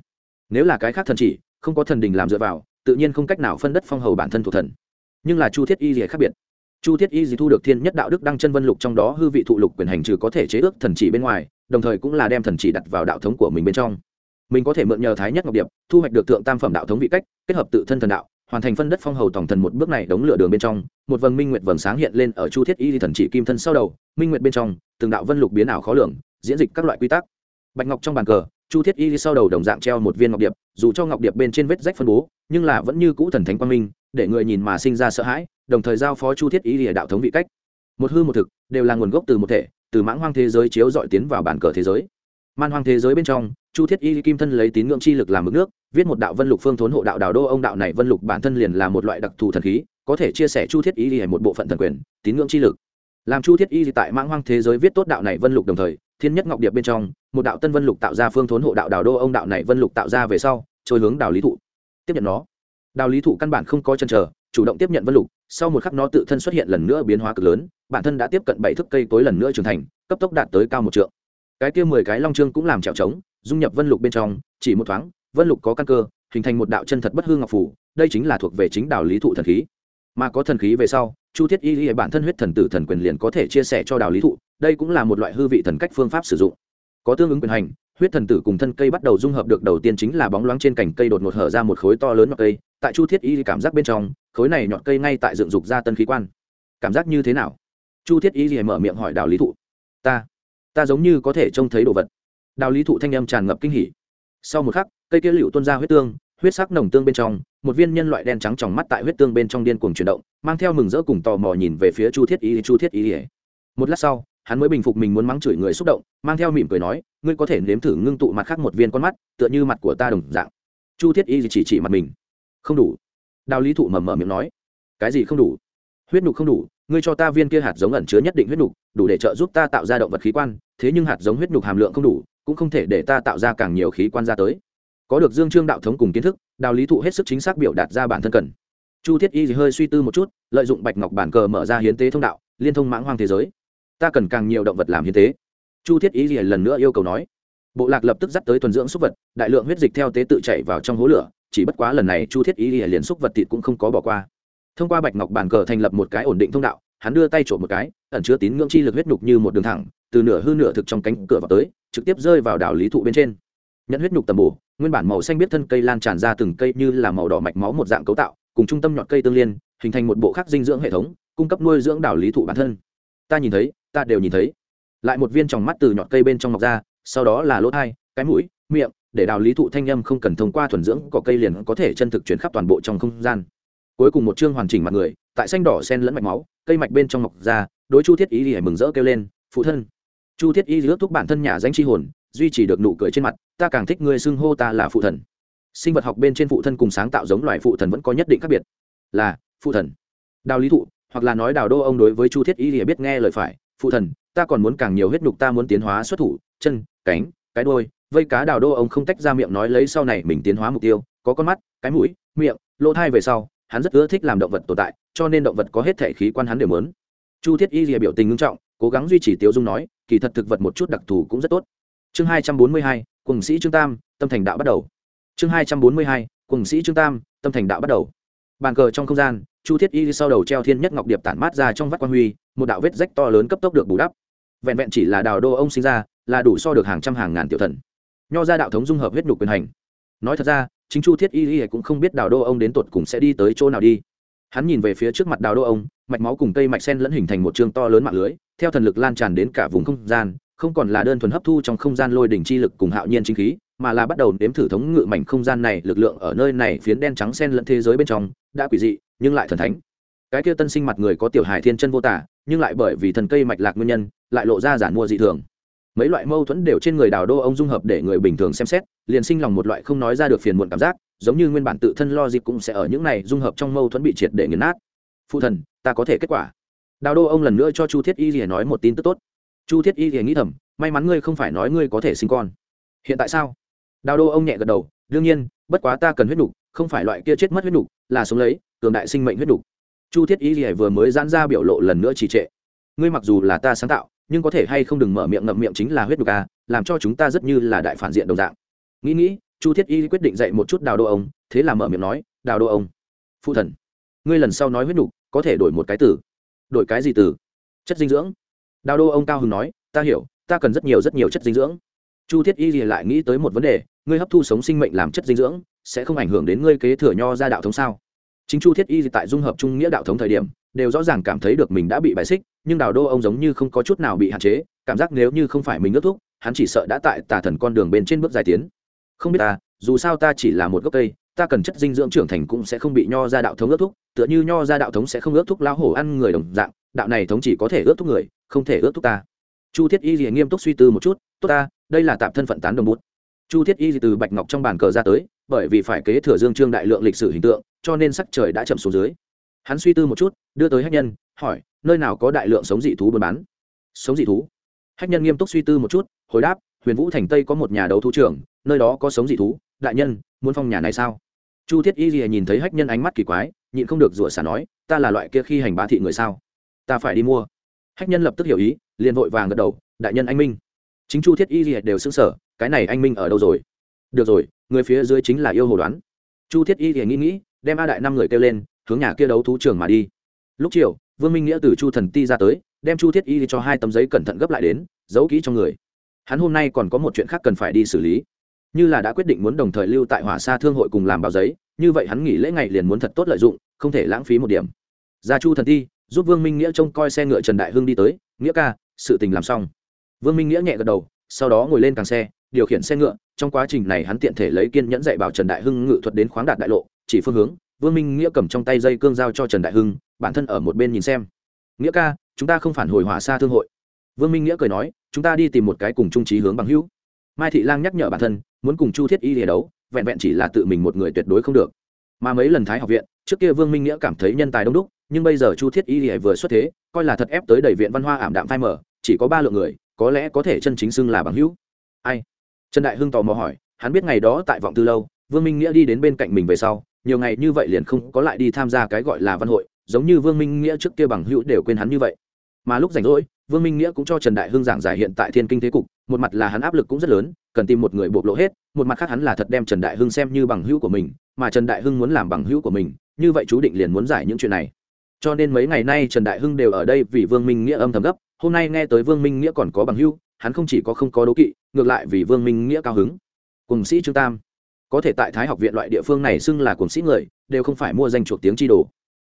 Nếu là cái khác thần chỉ, không có thần đình làm dựa vào, tự nhiên không cách nào phân đất phong hầu bản thân thuộc thần. Nhưng là chu thiết y lìa khác biệt. Chu thiết y gì thu được thiên nhất đạo đức đăng chân vân lục trong đó hư vị thụ lục quyền hành trừ có thể chế ước thần chỉ bên ngoài, đồng thời cũng là đem thần chỉ đặt vào đạo thống của mình bên trong. Mình có thể mượn nhờ thái nhất ngọc điệp, thu hoạch được thượng tam phẩm đạo thống vị cách, kết hợp tự thân thần đạo hoàn thành phân đất phong hầu tổng thần một bước này đống lửa đường bên trong, một vầng minh nguyệt vầng sáng hiện lên ở chu thiết y thần chỉ kim thân sau đầu, minh nguyệt bên trong, từng đạo vân lục biến ảo khó lường, diễn dịch các loại quy tắc. Bạch ngọc trong bàn cờ, chu thiết y sau đầu đồng dạng treo một viên ngọc điệp, dù cho ngọc điệp bên trên vết rách phân bố, nhưng là vẫn như cũ thần thánh quang minh, để người nhìn mà sinh ra sợ hãi, đồng thời giao phó chu thiết y lìa đạo thống vị cách. Một hư một thực, đều là nguồn gốc từ một thể, từ mãng hoang thế giới chiếu dọi tiến vào bản cờ thế giới. Man hoang thế giới bên trong chu thiết y kim thân lấy tín ngưỡng chi lực làm mực nước, viết một đạo vân lục phương thốn hộ đạo đào đô. Ông đạo này vân lục bản thân liền là một loại đặc thù thần khí, có thể chia sẻ chu thiết y hay một bộ phận thần quyền, tín ngưỡng chi lực. Làm chu thiết y tại mãng hoang thế giới viết tốt đạo này vân lục đồng thời, thiên nhất ngọc điệp bên trong, một đạo tân vân lục tạo ra phương thốn hộ đạo đào đô. Ông đạo này vân lục tạo ra về sau, trôi hướng đào lý thụ. Tiếp nhận nó. Đào lý thụ căn bản không có chân chờ, chủ động tiếp nhận vân lục, sau một khắc nó tự thân xuất hiện lần nữa biến hóa cực lớn, bản thân đã tiếp cận bảy thước cây tối lần nữa trưởng thành, cấp tốc đạt tới cao một trượng. Cái kia mười cái long trương cũng làm trèo trống dung nhập vân lục bên trong, chỉ một thoáng, vân lục có căn cơ, hình thành một đạo chân thật bất hư ngọc phủ, đây chính là thuộc về chính đạo lý thụ thần khí. Mà có thần khí về sau, chu thiết y y bản thân huyết thần tử thần quyền liền có thể chia sẻ cho đào lý thụ, đây cũng là một loại hư vị thần cách phương pháp sử dụng. Có tương ứng quyền hành, huyết thần tử cùng thân cây bắt đầu dung hợp được đầu tiên chính là bóng loáng trên cành cây đột ngột hở ra một khối to lớn nhọt cây, tại chu thiết y cảm giác bên trong, khối này nhọt cây ngay tại dựng dục ra tân khí quan. Cảm giác như thế nào? Chu thiết y mở miệng hỏi đào lý thụ. Ta ta giống như có thể trông thấy đồ vật đào lý thụ thanh âm tràn ngập kinh hỉ. Sau một khắc, cây kia liệu tuôn ra huyết tương, huyết sắc nồng tương bên trong, một viên nhân loại đen trắng tròng mắt tại huyết tương bên trong điên cuồng chuyển động, mang theo mừng rỡ cùng tò mò nhìn về phía chu thiết y, chu thiết y. Một lát sau, hắn mới bình phục mình muốn mắng chửi người xúc động, mang theo mỉm cười nói, ngươi có thể nếm thử ngưng tụ mặt khác một viên con mắt, tựa như mặt của ta đồng dạng. Chu thiết y chỉ chỉ mặt mình. Không đủ. Đào lý thụ mầm mờ miệng nói. Cái gì không đủ? Huyết nhục không đủ ngươi cho ta viên kia hạt giống ẩn chứa nhất định huyết nục, đủ để trợ giúp ta tạo ra động vật khí quan, thế nhưng hạt giống huyết nục hàm lượng không đủ, cũng không thể để ta tạo ra càng nhiều khí quan ra tới. Có được dương trương đạo thống cùng kiến thức, đào lý thụ hết sức chính xác biểu đạt ra bản thân cần. Chu thiết y thì hơi suy tư một chút, lợi dụng bạch ngọc bản cờ mở ra hiến tế thông đạo, liên thông mãng hoang thế giới. Ta cần càng nhiều động vật làm hiến tế. Chu thiết y thì lần nữa yêu cầu nói. Bộ lạc lập tức dắt tới thuần dưỡng súc vật, đại lượng huyết dịch theo tế tự chảy vào trong hố lửa, chỉ bất quá lần này chu thiết y thì liền súc vật thịt cũng không có bỏ qua thông qua bạch ngọc bản cờ thành lập một cái ổn định thông đạo, hắn đưa tay trộm một cái, ẩn chứa tín ngưỡng chi lực huyết nhục như một đường thẳng, từ nửa hư nửa thực trong cánh cửa vào tới, trực tiếp rơi vào đảo lý thụ bên trên. Nhận huyết nhục tầm bổ, nguyên bản màu xanh biết thân cây lan tràn ra từng cây như là màu đỏ mạch máu một dạng cấu tạo, cùng trung tâm nhọt cây tương liên, hình thành một bộ khắc dinh dưỡng hệ thống, cung cấp nuôi dưỡng đảo lý thụ bản thân. Ta nhìn thấy, ta đều nhìn thấy. Lại một viên tròng mắt từ nhọt cây bên trong mọc ra, sau đó là lỗ thai, cái mũi, miệng, để đào lý thụ thanh â m không cần thông qua thuần dưỡng có cây liền có thể chân thực chuyển khắp toàn bộ trong không gian cuối cùng một chương hoàn chỉnh mặt người, tại xanh đỏ sen lẫn mạch máu, cây mạch bên trong mọc ra, đối chu thiết y thì mừng rỡ kêu lên, phụ thân. Chu thiết y ước thúc bản thân nhà danh chi hồn, duy trì được nụ cười trên mặt, ta càng thích ngươi xưng hô ta là phụ thần. Sinh vật học bên trên phụ thân cùng sáng tạo giống loài phụ thần vẫn có nhất định khác biệt. Là, phụ thần. Đào lý thụ, hoặc là nói đào đô ông đối với chu thiết y thì biết nghe lời phải, phụ thần, ta còn muốn càng nhiều huyết nhục ta muốn tiến hóa xuất thủ, chân, cánh, cái đôi vây cá. Đào đô ông không tách ra miệng nói lấy sau này mình tiến hóa mục tiêu, có con mắt, cái mũi, miệng, lỗ thai về sau hắn rất ưa thích làm động vật tồn tại, cho nên động vật có hết thể khí quan hắn đều muốn. Chu thiết y rìa biểu tình ngưng trọng, cố gắng duy trì tiêu dung nói, kỳ thật thực vật một chút đặc thù cũng rất tốt. Chương hai trăm bốn mươi hai cùng sĩ trương tam, tâm thành đạo bắt đầu. Chương hai trăm bốn mươi hai cùng sĩ trương tam, tâm thành đạo bắt đầu. Bàn cờ trong không gian, chu thiết y sau đầu treo thiên nhất ngọc điệp tản mát ra trong vắt quan huy, một đạo vết rách to lớn cấp tốc được bù đắp. Vẹn vẹn chỉ là đào đô ông sinh ra, là đủ so được hàng trăm hàng ngàn tiểu thần. Nho ra đạo thống dung hợp huyết nhục quyền hành. Nói thật ra chính chu thiết y y cũng không biết đào đô ông đến tột cùng sẽ đi tới chỗ nào đi. Hắn nhìn về phía trước mặt đào đô ông, mạch máu cùng cây mạch sen lẫn hình thành một chương to lớn mạng lưới, theo thần lực lan tràn đến cả vùng không gian, không còn là đơn thuần hấp thu trong không gian lôi đỉnh chi lực cùng hạo nhiên chính khí, mà là bắt đầu nếm thử thống ngự mảnh không gian này, lực lượng ở nơi này phiến đen trắng sen lẫn thế giới bên trong, đã quỷ dị, nhưng lại thần thánh. Cái kia tân sinh mặt người có tiểu hài thiên chân vô tả, nhưng lại bởi vì thần cây mạch lạc nguyên nhân, lại lộ ra giản mua dị thường mấy loại mâu thuẫn đều trên người đào đô ông dung hợp để người bình thường xem xét, liền sinh lòng một loại không nói ra được phiền muộn cảm giác, giống như nguyên bản tự thân lo dịp cũng sẽ ở những này dung hợp trong mâu thuẫn bị triệt để nghiền nát. Phụ thần, ta có thể kết quả. Đào đô ông lần nữa cho chu thiết y rìa nói một tin tức tốt. Chu thiết y rìa nghĩ thầm, may mắn ngươi không phải nói ngươi có thể sinh con. Hiện tại sao? Đào đô ông nhẹ gật đầu, đương nhiên, bất quá ta cần huyết đục không phải loại kia chết mất huyết đục là sống lấy, cường đại sinh mệnh huyết đục chu thiết y rìa vừa mới giãn ra biểu lộ lần nữa trì trệ ngươi mặc dù là ta sáng tạo, nhưng có thể hay không đừng mở miệng ngậm miệng chính là huyết nhục à làm cho chúng ta rất như là đại phản diện đồng dạng. Nghĩ nghĩ, chu thiết y quyết định dạy một chút đào đô ông, thế là mở miệng nói, đào đô ông, phụ thần, ngươi lần sau nói huyết nhục, có thể đổi một cái từ. Đổi cái gì từ? Chất dinh dưỡng. Đào đô ông cao hưng nói, ta hiểu, ta cần rất nhiều rất nhiều chất dinh dưỡng. Chu thiết y lại nghĩ tới một vấn đề, ngươi hấp thu sống sinh mệnh làm chất dinh dưỡng, sẽ không ảnh hưởng đến ngươi kế thừa nho ra đạo thống sao? Chính chu thiết y tại dung hợp trung nghĩa đạo thống thời điểm đều rõ ràng cảm thấy được mình đã bị bài xích, nhưng đào đô ông giống như không có chút nào bị hạn chế, cảm giác nếu như không phải mình ước thúc, hắn chỉ sợ đã tại tà thần con đường bên trên bước dài tiến. Không biết ta, dù sao ta chỉ là một gốc cây, ta cần chất dinh dưỡng trưởng thành cũng sẽ không bị nho ra đạo thống ước thúc, tựa như nho ra đạo thống sẽ không ước thúc lão hổ ăn người đồng dạng, đạo này thống chỉ có thể ước thúc người, không thể ước thúc ta. Chu thiết y gì nghiêm túc suy tư một chút, tốt ta, đây là tạm thân phận tán đồng bút. Chu thiết y từ bạch ngọc trong bàn cờ ra tới, bởi vì phải kế thừa dương trương đại lượng lịch sử hình tượng, cho nên sắc trời đã chậm xuống dưới hắn suy tư một chút, đưa tới hách nhân, hỏi, nơi nào có đại lượng sống dị thú buôn bán? Sống dị thú? Hách nhân nghiêm túc suy tư một chút, hồi đáp, huyền vũ thành tây có một nhà đấu thú trưởng nơi đó có sống dị thú. Đại nhân, muốn phong nhà này sao? Chu thiết y lìa nhìn thấy hách nhân ánh mắt kỳ quái, nhịn không được rủa xả nói, ta là loại kia khi hành bá thị người sao? Ta phải đi mua. Hách nhân lập tức hiểu ý, liền vội vàng gật đầu, đại nhân anh minh. Chính chu thiết y lìa đều xứng sở cái này anh minh ở đâu rồi? Được rồi, người phía dưới chính là yêu hồ đoán. Chu thiết y lìa nghĩ nghĩ, đem a đại năm người kêu lên hướng nhà kia đấu thú trường mà đi. Lúc chiều, vương minh nghĩa từ chu thần ti ra tới, đem chu thiết y cho hai tấm giấy cẩn thận gấp lại đến, giấu kỹ trong người. Hắn hôm nay còn có một chuyện khác cần phải đi xử lý. Như là đã quyết định muốn đồng thời lưu tại hỏa xa thương hội cùng làm báo giấy, như vậy hắn nghỉ lễ ngày liền muốn thật tốt lợi dụng, không thể lãng phí một điểm. Gia chu thần ti, giúp vương minh nghĩa trông coi xe ngựa trần đại hưng đi tới, nghĩa ca, sự tình làm xong. Vương minh nghĩa nhẹ gật đầu, sau đó ngồi lên càng xe, điều khiển xe ngựa. Trong quá trình này hắn tiện thể lấy kiên nhẫn dạy bảo trần đại hưng ngự thuật đến khoáng đạt đại lộ, chỉ phương hướng vương minh nghĩa cầm trong tay dây cương giao cho trần đại hưng, bản thân ở một bên nhìn xem. Nghĩa ca, chúng ta không phản hồi hỏa xa thương hội. Vương minh nghĩa cười nói, chúng ta đi tìm một cái cùng trung trí hướng bằng hữu. Mai thị lang nhắc nhở bản thân, muốn cùng chu thiết y lìa đấu, vẹn vẹn chỉ là tự mình một người tuyệt đối không được. Mà mấy lần thái học viện, trước kia vương minh nghĩa cảm thấy nhân tài đông đúc, nhưng bây giờ chu thiết y thì vừa xuất thế, coi là thật ép tới đầy viện văn hoa ảm đạm phai mở chỉ có ba lượng người, có lẽ có thể chân chính xưng là bằng hữu. Ai? Trần đại hưng tò mò hỏi, hắn biết ngày đó tại vọng tư lâu, vương minh nghĩa đi đến bên cạnh mình về sau nhiều ngày như vậy liền không có lại đi tham gia cái gọi là văn hội, giống như vương minh nghĩa trước kia bằng hữu đều quên hắn như vậy. Mà lúc rảnh rỗi, vương minh nghĩa cũng cho trần đại hưng giảng giải hiện tại thiên kinh thế cục, một mặt là hắn áp lực cũng rất lớn, cần tìm một người bộc lộ hết, một mặt khác hắn là thật đem trần đại hưng xem như bằng hữu của mình, mà trần đại hưng muốn làm bằng hữu của mình, như vậy chú định liền muốn giải những chuyện này. Cho nên mấy ngày nay trần đại hưng đều ở đây vì vương minh nghĩa âm thầm gấp, hôm nay nghe tới vương minh nghĩa còn có bằng hữu, hắn không chỉ có không có đố kỵ, ngược lại vì vương minh nghĩa cao hứng. Cùng sĩ trương tam có thể tại thái học viện loại địa phương này xưng là cuồng sĩ người, đều không phải mua danh chuộc tiếng chi đồ.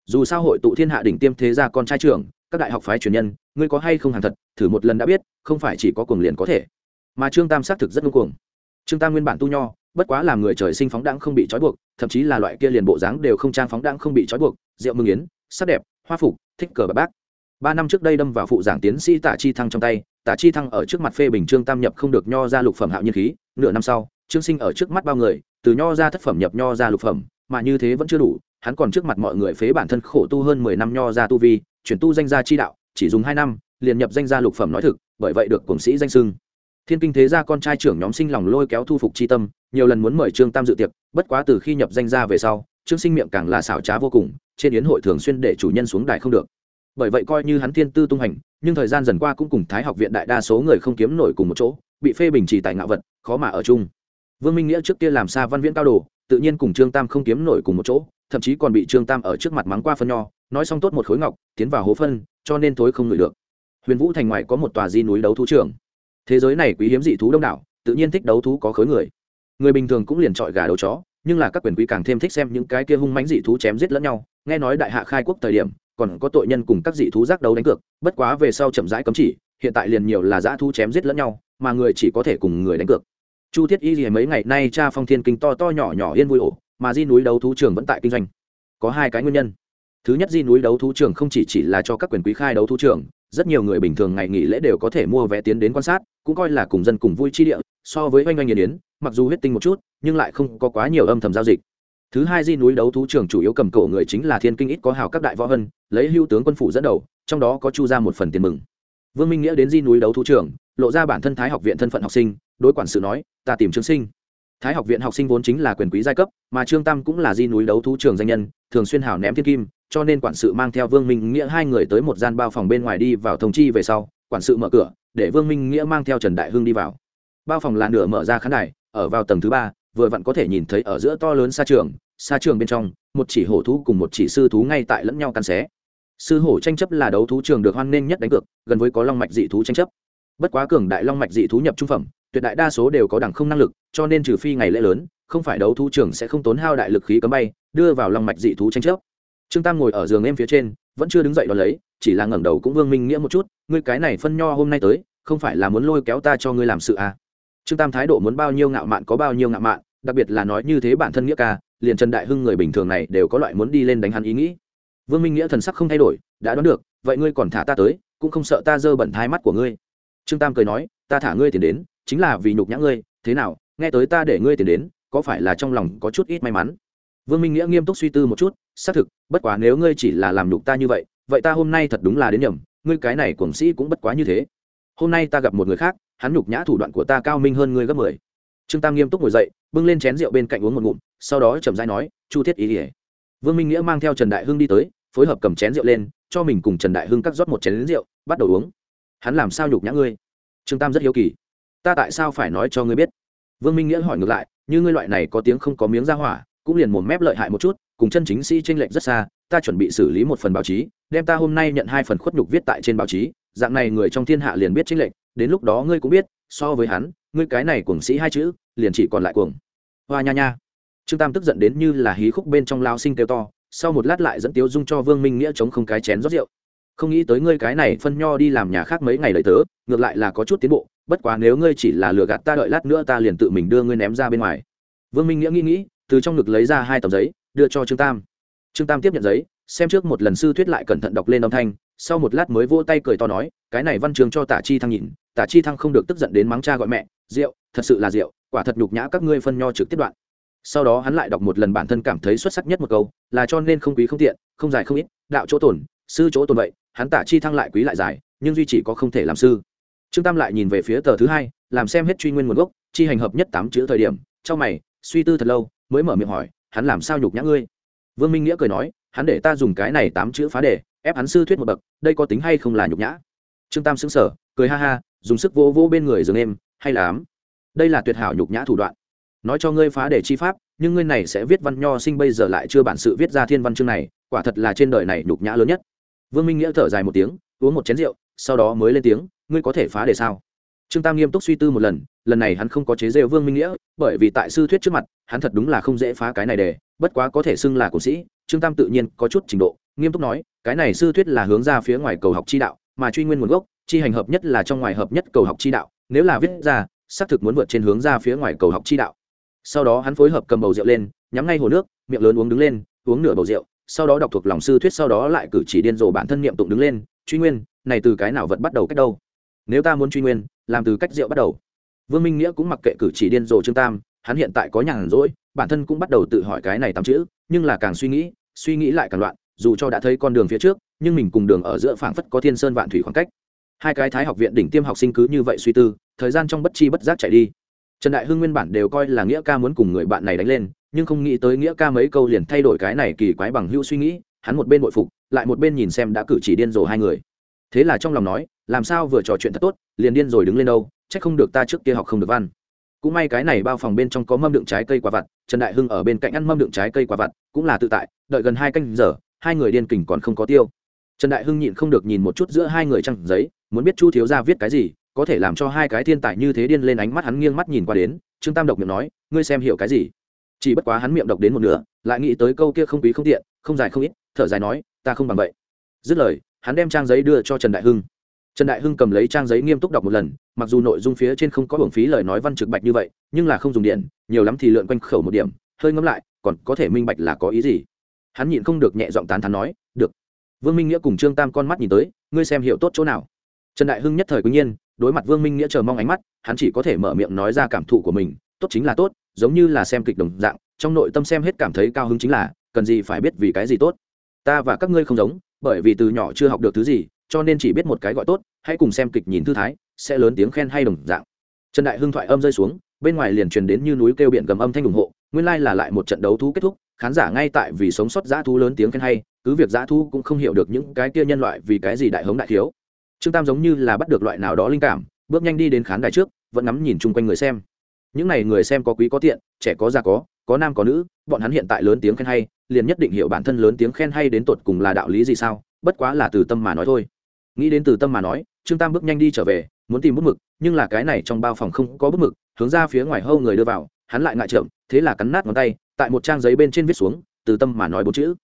Dù sao hội tụ thiên hạ đỉnh tiêm thế gia con trai trưởng, các đại học phái truyền nhân, ngươi có hay không hàng thật, thử một lần đã biết, không phải chỉ có cuồng liền có thể. Mà trương tam xác thực rất ngưng cuồng. Trương tam nguyên bản tu nho, bất quá làm người trời sinh phóng đãng không bị trói buộc, thậm chí là loại kia liền bộ dáng đều không trang phóng đãng không bị trói buộc, rượu mừng yến, sắc đẹp, hoa phục, thích cờ bà bác. Ba năm trước đây đâm vào phụ giảng tiến sĩ tạ chi thăng trong tay, tạ chi thăng ở trước mặt phê bình trương tam nhập không được nho ra lục phẩm hạo nhiên khí, nửa năm sau, trương sinh ở trước mắt bao người từ nho ra thất phẩm nhập nho ra lục phẩm, mà như thế vẫn chưa đủ, hắn còn trước mặt mọi người phế bản thân khổ tu hơn mười năm nho ra tu vi, chuyển tu danh gia chi đạo, chỉ dùng hai năm, liền nhập danh gia lục phẩm nói thực, bởi vậy được cổng sĩ danh sưng. Thiên kinh thế gia con trai trưởng nhóm sinh lòng lôi kéo thu phục c h i tâm, nhiều lần muốn mời trương tam dự tiệc, bất quá từ khi nhập danh gia về sau, trương sinh miệng càng là xảo trá vô cùng, trên yến hội thường xuyên để chủ nhân xuống đài không được. Bởi vậy coi như hắn thiên tư tung hành, nhưng thời gian dần qua cũng cùng thái học viện đại đa số người không kiếm nổi cùng một chỗ, bị phê bình trì tại ngạo vật, khó mà ở chung vương minh nghĩa trước kia làm xa văn viễn cao đồ, tự nhiên cùng trương tam không kiếm nổi cùng một chỗ, thậm chí còn bị trương tam ở trước mặt mắng qua phân nho, nói xong tốt một khối ngọc, tiến vào hố phân, cho nên thối không ngửi được. Huyền vũ thành ngoài có một tòa di núi đấu thú trường. Thế giới này quý hiếm dị thú đông đảo, tự nhiên thích đấu thú có khối người. Người bình thường cũng liền trọi gà đấu chó, nhưng là các quyền quý càng thêm thích xem những cái kia hung mánh dị thú chém giết lẫn nhau, nghe nói đại hạ khai quốc thời điểm, còn có tội nhân cùng các dị thú giác đấu đánh cược, bất quá về sau chậm rãi cấm chỉ, hiện tại liền nhiều là dã thú chém giết lẫn nhau, mà người chỉ có thể cùng người đánh cược chu thiết y gì mấy ngày nay cha phong thiên kinh to to nhỏ nhỏ yên vui ổ, mà di núi đấu thú trường vẫn tại kinh doanh. Có hai cái nguyên nhân. Thứ nhất, di núi đấu thú trường không chỉ chỉ là cho các quyền quý khai đấu thú trường rất nhiều người bình thường ngày nghỉ lễ đều có thể mua vé tiến đến quan sát, cũng coi là cùng dân cùng vui chi địa, so với oanh oanh nghiền yến, mặc dù huyết tinh một chút, nhưng lại không có quá nhiều âm thầm giao dịch. Thứ hai, di núi đấu thú trường chủ yếu cầm cổ người chính là thiên kinh ít có hào các đại võ hân lấy hưu tướng quân phủ dẫn đầu, trong đó có chu ra một phần tiền mừng. Vương minh nghĩa đến di núi đấu thú trường lộ ra bản thân thái học viện thân phận học sinh, đối quản sự nói, ta tìm trương sinh. Thái học viện học sinh vốn chính là quyền quý giai cấp, mà trương tam cũng là di núi đấu thú trường danh nhân, thường xuyên hảo ném thiên kim, cho nên quản sự mang theo vương minh nghĩa hai người tới một gian bao phòng bên ngoài đi vào thông chi về sau, quản sự mở cửa, để vương minh nghĩa mang theo trần đại hưng đi vào. Bao phòng là nửa mở ra khán đài, ở vào tầng thứ ba, vừa vặn có thể nhìn thấy ở giữa to lớn xa trường xa trường bên trong, một chỉ hổ thú cùng một chỉ sư thú ngay tại lẫn nhau căn xé. Sư hổ tranh chấp là đấu thú trường được hoan nghênh nhất đánh cược, gần với có long mạch dị thú tranh chấp bất quá cường đại long mạch dị thú nhập trung phẩm, tuyệt đại đa số đều có đẳng không năng lực, cho nên trừ phi ngày lễ lớn, không phải đấu thú trưởng sẽ không tốn hao đại lực khí cấm bay, đưa vào long mạch dị thú tranh chấp. Trương tam ngồi ở giường em phía trên, vẫn chưa đứng dậy đón lấy, chỉ là ngẩng đầu cũng vương minh nghĩa một chút, ngươi cái này phân nho hôm nay tới, không phải là muốn lôi kéo ta cho ngươi làm sự à. trương tam thái độ muốn bao nhiêu ngạo mạn có bao nhiêu ngạo mạn, đặc biệt là nói như thế bản thân nghĩa ca, liền trần đại hưng người bình thường này đều có loại muốn đi lên đánh hắn ý nghĩ. Vương minh nghĩa thần sắc không thay đổi, đã đoán được, vậy ngươi còn thả ta tới, cũng không sợ ta dơ bẩn thái mắt của ngươi trương tam cười nói, ta thả ngươi tiền đến, chính là vì nhục nhã ngươi, thế nào, nghe tới ta để ngươi tiền đến, có phải là trong lòng có chút ít may mắn? Vương minh nghĩa nghiêm túc suy tư một chút, xác thực, bất quá nếu ngươi chỉ là làm nhục ta như vậy vậy ta hôm nay thật đúng là đến nhầm, ngươi cái này cuồng sĩ cũng bất quá như thế. Hôm nay ta gặp một người khác, hắn nhục nhã thủ đoạn của ta cao minh hơn ngươi gấp mười. Trương tam nghiêm túc ngồi dậy, bưng lên chén rượu bên cạnh uống một ngụm, sau đó chậm dãi nói, chu thiết ý ỉa vương minh nghĩa mang theo trần đại hưng đi tới, phối hợp cầm chén rượu lên, cho mình cùng trần đại hưng cắt rót một chén rượu, bắt đầu uống hắn làm sao nhục nhã ngươi? Trương tam rất hiếu kỳ. Ta tại sao phải nói cho ngươi biết? Vương minh nghĩa hỏi ngược lại như ngươi loại này có tiếng không có miếng ra hỏa cũng liền một mép lợi hại một chút cùng chân chính sĩ tranh lệch rất xa ta chuẩn bị xử lý một phần báo chí đem ta hôm nay nhận hai phần khuất nhục viết tại trên báo chí dạng này người trong thiên hạ liền biết chính lệch, đến lúc đó ngươi cũng biết so với hắn ngươi cái này cuồng sĩ hai chữ liền chỉ còn lại cuồng. Hoa nha nha. Trương tam tức giận đến như là hí khúc bên trong lao sinh kêu to sau một lát lại dẫn tiếu dung cho vương minh nghĩa chống không cái chén rót rượu không nghĩ tới ngươi cái này phân nho đi làm nhà khác mấy ngày lấy tớ, ngược lại là có chút tiến bộ, bất quá nếu ngươi chỉ là lừa gạt ta đợi lát nữa ta liền tự mình đưa ngươi ném ra bên ngoài. Vương minh nghĩa nghĩ nghĩ, từ trong ngực lấy ra hai tấm giấy, đưa cho trương tam. Trương tam tiếp nhận giấy, xem trước một lần sư thuyết lại cẩn thận đọc lên âm thanh, sau một lát mới vỗ tay cười to nói, cái này văn trường cho tả chi thăng nhìn, tả chi thăng không được tức giận đến mắng cha gọi mẹ rượu thật sự là rượu quả thật nhục nhã các ngươi phân nho trực tiếp đoạn. Sau đó hắn lại đọc một lần bản thân cảm thấy xuất sắc nhất một câu, là cho nên không quý không tiện, không dài không ít, đạo chỗ tổn sư chỗ tồn vậy, hắn tả chi thăng lại quý lại dài, nhưng duy chỉ có không thể làm sư. Trương tam lại nhìn về phía tờ thứ hai, làm xem hết truy nguyên nguồn gốc, chi hành hợp nhất tám chữ thời điểm, trong mày, suy tư thật lâu, mới mở miệng hỏi, hắn làm sao nhục nhã ngươi? Vương minh nghĩa cười nói, hắn để ta dùng cái này tám chữ phá đề, ép hắn sư thuyết một bậc, đây có tính hay không là nhục nhã? Trương tam xứng sở cười ha ha, dùng sức vô vô bên người dừng em hay là ám đây là tuyệt hảo nhục nhã thủ đoạn. Nói cho ngươi phá đề chi pháp, nhưng ngươi này sẽ viết văn nho sinh bây giờ lại chưa bản sự viết ra thiên văn chương này, quả thật là trên đời này nhục nhã lớn nhất vương minh nghĩa thở dài một tiếng, uống một chén rượu, sau đó mới lên tiếng, ngươi có thể phá đề sao? Trương tam nghiêm túc suy tư một lần lần này hắn không có chế rêu vương minh nghĩa, bởi vì tại sư thuyết trước mặt, hắn thật đúng là không dễ phá cái này đề, bất quá có thể xưng là cổ sĩ, trương tam tự nhiên có chút trình độ, nghiêm túc nói, cái này sư thuyết là hướng ra phía ngoài cầu học chi đạo, mà truy nguyên nguồn gốc, chi hành hợp nhất là trong ngoài hợp nhất cầu học chi đạo, nếu là viết ra, xác thực muốn vượt trên hướng ra phía ngoài cầu học chi đạo. Sau đó hắn phối hợp cầm bầu rượu lên, nhắm ngay hồ nước, miệng lớn uống đứng lên, uống nửa bầu rượu sau đó đọc thuộc lòng sư thuyết sau đó lại cử chỉ điên rồ bản thân niệm tụng đứng lên, truy nguyên, này từ cái nào vật bắt đầu cách đâu? Nếu ta muốn truy nguyên, làm từ cách rượu bắt đầu. Vương minh nghĩa cũng mặc kệ cử chỉ điên rồ trương tam, hắn hiện tại có nhàn rỗi, bản thân cũng bắt đầu tự hỏi cái này tám chữ, nhưng là càng suy nghĩ suy nghĩ lại càng loạn, dù cho đã thấy con đường phía trước, nhưng mình cùng đường ở giữa phảng phất có thiên sơn vạn thủy khoảng cách. Hai cái thái học viện đỉnh tiêm học sinh cứ như vậy suy tư, thời gian trong bất chi bất giác chạy đi. Trần đại hưng nguyên bản đều coi là nghĩa ca muốn cùng người bạn này đánh lên nhưng không nghĩ tới nghĩa ca mấy câu liền thay đổi cái này kỳ quái bằng hữu suy nghĩ, hắn một bên bội phục, lại một bên nhìn xem đã cử chỉ điên rồ hai người. Thế là trong lòng nói, làm sao vừa trò chuyện thật tốt, liền điên rồi đứng lên đâu c không được ta trước kia học không được văn. Cũng may cái này bao phòng bên trong có mâm đựng trái cây quả vặt, trần đại hưng ở bên cạnh ăn mâm đựng trái cây quả vặt, cũng là tự tại, đợi gần hai canh giờ, hai người điên kình còn không có tiêu. Trần đại hưng nhịn không được nhìn một chút giữa hai người trăng giấy, muốn biết chu thiếu gia viết cái gì, có thể làm cho hai cái thiên tài như thế điên lên ánh mắt hắn nghiêng mắt nhìn qua đến, trương tam độc miệng nói, ngươi xem hiểu cái gì? Chỉ bất quá hắn miệng độc đến một nửa, lại nghĩ tới câu kia không quý không tiện, không dài không ít, thở dài nói, ta không bằng vậy. Dứt lời, hắn đem trang giấy đưa cho trần đại hưng. Trần đại hưng cầm lấy trang giấy nghiêm túc đọc một lần, mặc dù nội dung phía trên không có hưởng phí lời nói văn trực bạch như vậy, nhưng là không dùng điện, nhiều lắm thì lượn quanh khẩu một điểm, hơi ngẫm lại, còn có thể minh bạch là có ý gì. Hắn nhịn không được nhẹ giọng tán thán nói, được. Vương minh nghĩa cùng trương tam con mắt nhìn tới, ngươi xem hiểu tốt chỗ nào? Trần đại hưng nhất thời quý nhiên, đối mặt vương minh nghĩa chờ mong ánh mắt, hắn chỉ có thể mở miệng nói ra cảm thụ của mình, tốt chính là tốt giống như là xem kịch đồng dạng, trong nội tâm xem hết cảm thấy cao hứng chính là, cần gì phải biết vì cái gì tốt. Ta và các ngươi không giống, bởi vì từ nhỏ chưa học được thứ gì, cho nên chỉ biết một cái gọi tốt, hãy cùng xem kịch nhìn thư thái, sẽ lớn tiếng khen hay đồng dạng. Trần đại hưng thoại âm rơi xuống, bên ngoài liền truyền đến như núi kêu biển gầm âm thanh ủng hộ, nguyên lai là lại một trận đấu thú kết thúc, khán giả ngay tại vì sống sót dã thú lớn tiếng khen hay, cứ việc dã thú cũng không hiểu được những cái kia nhân loại vì cái gì đại hống đại thiếu. Trương tam giống như là bắt được loại nào đó linh cảm, bước nhanh đi đến khán đài trước, vẫn ngắm nhìn chung quanh người xem những n à y người xem có quý có tiện, trẻ có già có có nam có nữ, bọn hắn hiện tại lớn tiếng khen hay, liền nhất định hiểu bản thân lớn tiếng khen hay đến tột cùng là đạo lý gì sao, bất quá là từ tâm mà nói thôi. Nghĩ đến từ tâm mà nói, trương tam bước nhanh đi trở về, muốn tìm bút mực, nhưng là cái này trong bao phòng không có bút mực, hướng ra phía ngoài hâu người đưa vào, hắn lại ngại trộm thế là cắn nát ngón tay, tại một trang giấy bên trên viết xuống, từ tâm mà nói bốn chữ.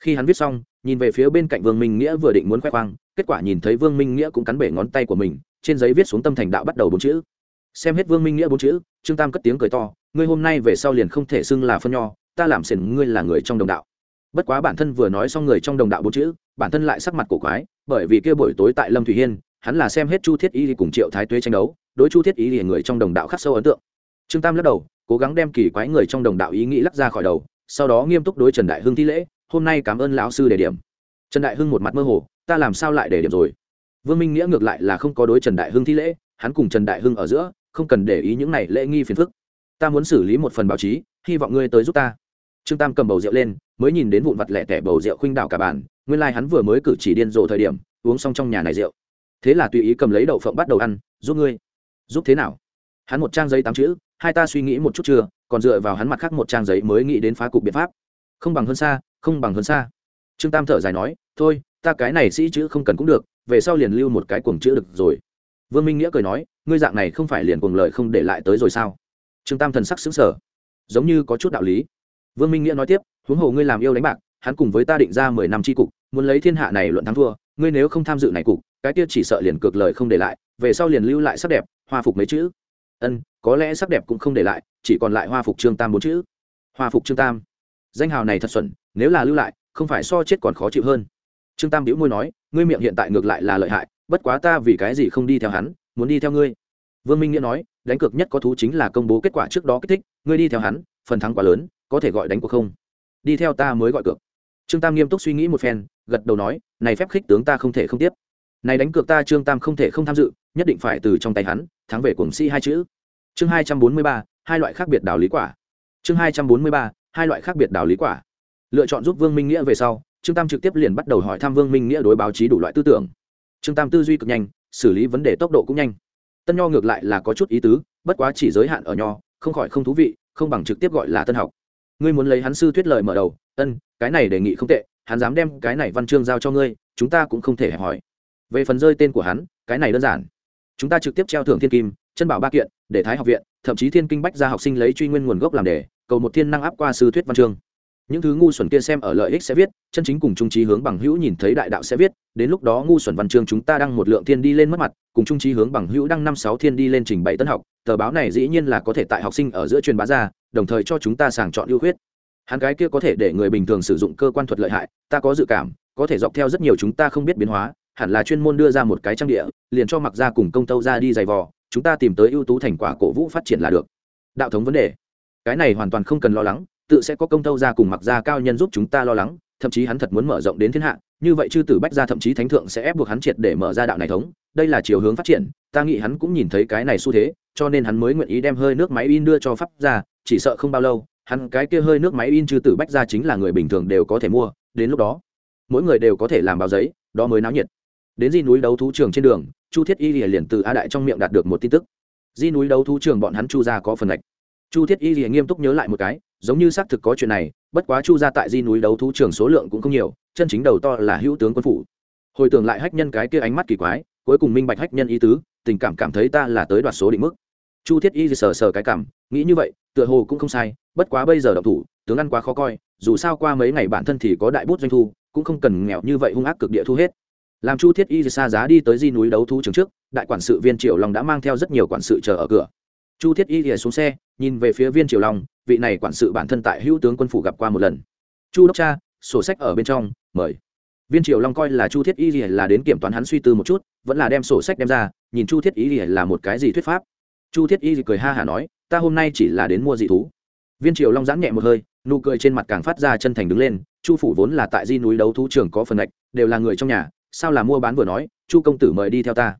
Khi hắn viết xong, nhìn về phía bên cạnh vương minh nghĩa vừa định muốn khoe khoang, kết quả nhìn thấy vương minh nghĩa cũng cắn bể ngón tay của mình, trên giấy viết xuống tâm thành đạo bắt đầu bốn chữ xem hết vương minh nghĩa bốn chữ, trương tam cất tiếng cười to, ngươi hôm nay về sau liền không thể xưng là phân nho, ta làm sền ngươi là người trong đồng đạo. Bất quá bản thân vừa nói xong người trong đồng đạo bốn chữ, bản thân lại sắc mặt cổ quái, bởi vì kia buổi tối tại lâm thủy hiên, hắn là xem hết chu thiết y cùng triệu thái tuế tranh đấu, đối chu thiết y thì người trong đồng đạo khắc sâu ấn tượng. Trương tam lắc đầu, cố gắng đem kỳ quái người trong đồng đạo ý nghĩ lắc ra khỏi đầu, sau đó nghiêm túc đối trần đại hưng thi lễ, hôm nay cảm ơn lão sư đề điểm. Trần đại hưng một mặt mơ hồ, ta làm sao lại đề điểm rồi? Vương minh nghĩa ngược lại là không có đối trần đại hưng thi lễ, hắn cùng trần đại hưng ở giữa không cần để ý những này lễ nghi phiền phức. Ta muốn xử lý một phần báo chí, hy vọng ngươi tới giúp ta. Trương tam cầm bầu rượu lên, mới nhìn đến vụn vặt lẻ tẻ bầu rượu khuynh đảo cả bàn, nguyên lai、like、hắn vừa mới cử chỉ điên rồ thời điểm, uống xong trong nhà này rượu. Thế là tùy ý cầm lấy đậu phộng bắt đầu ăn, giúp ngươi. Giúp thế nào? Hắn một trang giấy tám chữ, hai ta suy nghĩ một chút chưa, còn dựa vào hắn mặt khác một trang giấy mới nghĩ đến phá cục biện pháp. Không bằng hơn xa, không bằng hơn xa. Trương tam thở dài nói, thôi, ta cái này sĩ chữ không cần cũng được, về sau liền lưu một cái cuồng chữ được rồi. Vương minh nghĩa cười nói ngươi dạng này không phải liền cuồng lời không để lại tới rồi sao? Trương tam thần sắc xứng sở giống như có chút đạo lý. Vương minh nghĩa nói tiếp, huống hồ ngươi làm yêu đánh bạc, hắn cùng với ta định ra mười năm tri cục, muốn lấy thiên hạ này luận thắng thua, ngươi nếu không tham dự này cục, cái kia chỉ sợ liền cược lời không để lại, về sau liền lưu lại sắc đẹp, hoa phục mấy chữ. Ân, có lẽ sắc đẹp cũng không để lại, chỉ còn lại hoa phục trương tam bốn chữ. Hoa phục trương tam. Danh hào này thật xuẩn, nếu là lưu lại, không phải so chết còn khó chịu hơn. Trương tam bĩu môi nói, ngươi miệng hiện tại ngược lại là lợi hại, bất quá ta vì cái gì không đi theo hắn muốn đi theo ngươi. Vương minh nghĩa nói, đánh cược nhất có thú chính là công bố kết quả trước đó kích thích, ngươi đi theo hắn, phần thắng quá lớn, có thể gọi đánh cuộc không? Đi theo ta mới gọi cược. Trương tam nghiêm túc suy nghĩ một phen, gật đầu nói, này phép khích tướng ta không thể không tiếp. Này đánh cược ta trương tam không thể không tham dự, nhất định phải từ trong tay hắn, thắng về cuồng si hai chữ. Chương hai trăm bốn mươi ba, hai loại khác biệt đạo lý quả. Chương hai trăm bốn mươi ba, hai loại khác biệt đạo lý quả. Lựa chọn giúp vương minh nghĩa về sau, trương tam trực tiếp liền bắt đầu hỏi thăm vương minh nghĩa đối báo chí đủ loại tư tưởng. Trương tam tư duy cực nhanh xử lý vấn đề tốc độ cũng nhanh. Tân nho ngược lại là có chút ý tứ, bất quá chỉ giới hạn ở nho, không khỏi không thú vị, không bằng trực tiếp gọi là tân học. Ngươi muốn lấy hắn sư thuyết lời mở đầu, ân, cái này đề nghị không tệ, hắn dám đem cái này văn chương giao cho ngươi, chúng ta cũng không thể hỏi. Về phần rơi tên của hắn, cái này đơn giản. Chúng ta trực tiếp treo thưởng thiên kim, chân bảo ba kiện, để thái học viện, thậm chí thiên kinh bách ra học sinh lấy truy nguyên nguồn gốc làm đề, cầu một thiên năng áp qua sư thuyết văn chương những thứ ngu xuẩn kia xem ở lợi ích sẽ viết, chân chính cùng trung trí hướng bằng hữu nhìn thấy đại đạo sẽ viết, đến lúc đó ngu xuẩn văn chương chúng ta đăng một lượng thiên đi lên mất mặt, cùng trung trí hướng bằng hữu đăng năm sáu thiên đi lên trình bày tân học, tờ báo này dĩ nhiên là có thể tại học sinh ở giữa truyền bá ra, đồng thời cho chúng ta sàng chọn ưu khuyết. Hắn cái kia có thể để người bình thường sử dụng cơ quan thuật lợi hại, ta có dự cảm, có thể dọc theo rất nhiều chúng ta không biết biến hóa, hẳn là chuyên môn đưa ra một cái trang địa, liền cho mặc ra cùng công tâu ra đi giày vò, chúng ta tìm tới ưu tú thành quả cổ vũ phát triển là được. Đạo thống vấn đề. Cái này hoàn toàn không cần lo lắng tự sẽ có công tâu ra cùng mặc ra cao nhân giúp chúng ta lo lắng, thậm chí hắn thật muốn mở rộng đến thiên hạ, như vậy chư tử bách ra thậm chí thánh thượng sẽ ép buộc hắn triệt để mở ra đạo này thống, đây là chiều hướng phát triển, ta nghĩ hắn cũng nhìn thấy cái này xu thế, cho nên hắn mới nguyện ý đem hơi nước máy in đưa cho pháp ra chỉ sợ không bao lâu, hắn cái kia hơi nước máy in chư tử bách ra chính là người bình thường đều có thể mua, đến lúc đó, mỗi người đều có thể làm báo giấy, đó mới náo nhiệt. Đến di núi đấu thú trường trên đường, chu thiết y liền từ a đại trong miệng đạt được một tin tức. Di núi đấu thú trường bọn hắn chu ra có phần lệch. Chu thiết y nghiêm túc nhớ lại một cái giống như xác thực có chuyện này, bất quá chu ra tại di núi đấu thú trường số lượng cũng không nhiều, chân chính đầu to là hữu tướng quân phủ. Hồi tưởng lại hách nhân cái kia ánh mắt kỳ quái, cuối cùng minh bạch hách nhân ý tứ, tình cảm cảm thấy ta là tới đoạt số định mức. Chu thiết y sờ sờ cái cảm, nghĩ như vậy, tựa hồ cũng không sai, bất quá bây giờ độc thủ, tướng ăn quá khó coi, dù sao qua mấy ngày bản thân thì có đại bút doanh thu, cũng không cần nghèo như vậy hung ác cực địa thu hết. Làm chu thiết y xa giá đi tới di núi đấu thú trường trước, đại quản sự viên triệu long đã mang theo rất nhiều quản sự chờ ở cửa chu thiết y xuống xe, nhìn về phía viên triều long, vị này quản sự bản thân tại hữu tướng quân phủ gặp qua một lần. Chu đốc cha, sổ sách ở bên trong, mời. Viên triều long coi là chu thiết y là đến kiểm toán hắn suy tư một chút, vẫn là đem sổ sách đem ra, nhìn chu thiết y là một cái gì thuyết pháp. Chu thiết y cười ha hả nói, ta hôm nay chỉ là đến mua dị thú. Viên triều long giãn nhẹ một hơi, nụ cười trên mặt càng phát ra chân thành đứng lên, chu phủ vốn là tại di núi đấu thú trường có phần lệch đều là người trong nhà, sao là mua bán vừa nói, chu công tử mời đi theo ta.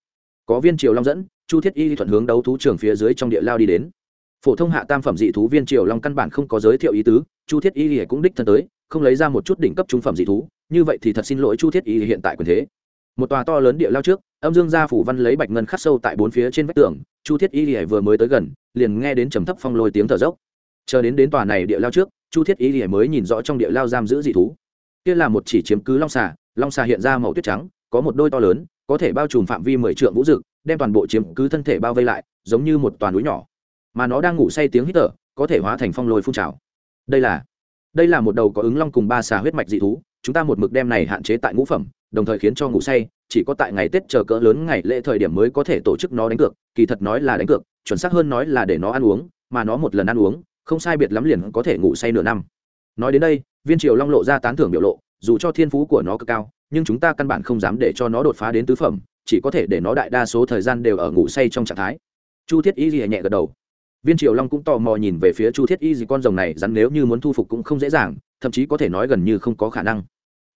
Có viên triều long dẫn chu thiết y thuận hướng đấu thú trường phía dưới trong địa lao đi đến. Phổ thông hạ tam phẩm dị thú viên triều long căn bản không có giới thiệu ý tứ, chu thiết y cũng đích thân tới, không lấy ra một chút đỉnh cấp trung phẩm dị thú, như vậy thì thật xin lỗi chu thiết y hiện tại quyền thế. Một tòa to lớn địa lao trước, âm dương gia phủ văn lấy bạch ngân khắc sâu tại bốn phía trên vách tường, chu thiết y vừa mới tới gần, liền nghe đến trầm thấp phong lôi tiếng thở dốc. Chờ đến đến tòa này địa lao trước, chu thiết y mới nhìn rõ trong địa lao giam giữ dị thú. Kia là một chỉ chiếm cứ long xà long xà hiện ra màu tuyết trắng, có một đôi to lớn, có thể bao trùm phạm vi mười trượng vũ dực đem toàn bộ chiếm cứ thân thể bao vây lại, giống như một toàn núi nhỏ. Mà nó đang ngủ say tiếng hít thở, có thể hóa thành phong lôi phun trào. Đây là đây là một đầu có ứng long cùng ba xà huyết mạch dị thú, chúng ta một mực đem này hạn chế tại ngũ phẩm, đồng thời khiến cho ngủ say, chỉ có tại ngày tết chờ cỡ lớn ngày lễ thời điểm mới có thể tổ chức nó đánh cược, kỳ thật nói là đánh cược, chuẩn xác hơn nói là để nó ăn uống, mà nó một lần ăn uống, không sai biệt lắm liền có thể ngủ say nửa năm. Nói đến đây, viên triều long lộ ra tán thưởng biểu lộ, dù cho thiên phú của nó cực cao, nhưng chúng ta căn bản không dám để cho nó đột phá đến tứ phẩm chỉ có thể để nó đại đa số thời gian đều ở ngủ say trong trạng thái. Chu thiết y gì nhẹ gật đầu. Viên triều long cũng tò mò nhìn về phía chu thiết y gì con rồng này rắn nếu như muốn thu phục cũng không dễ dàng, thậm chí có thể nói gần như không có khả năng.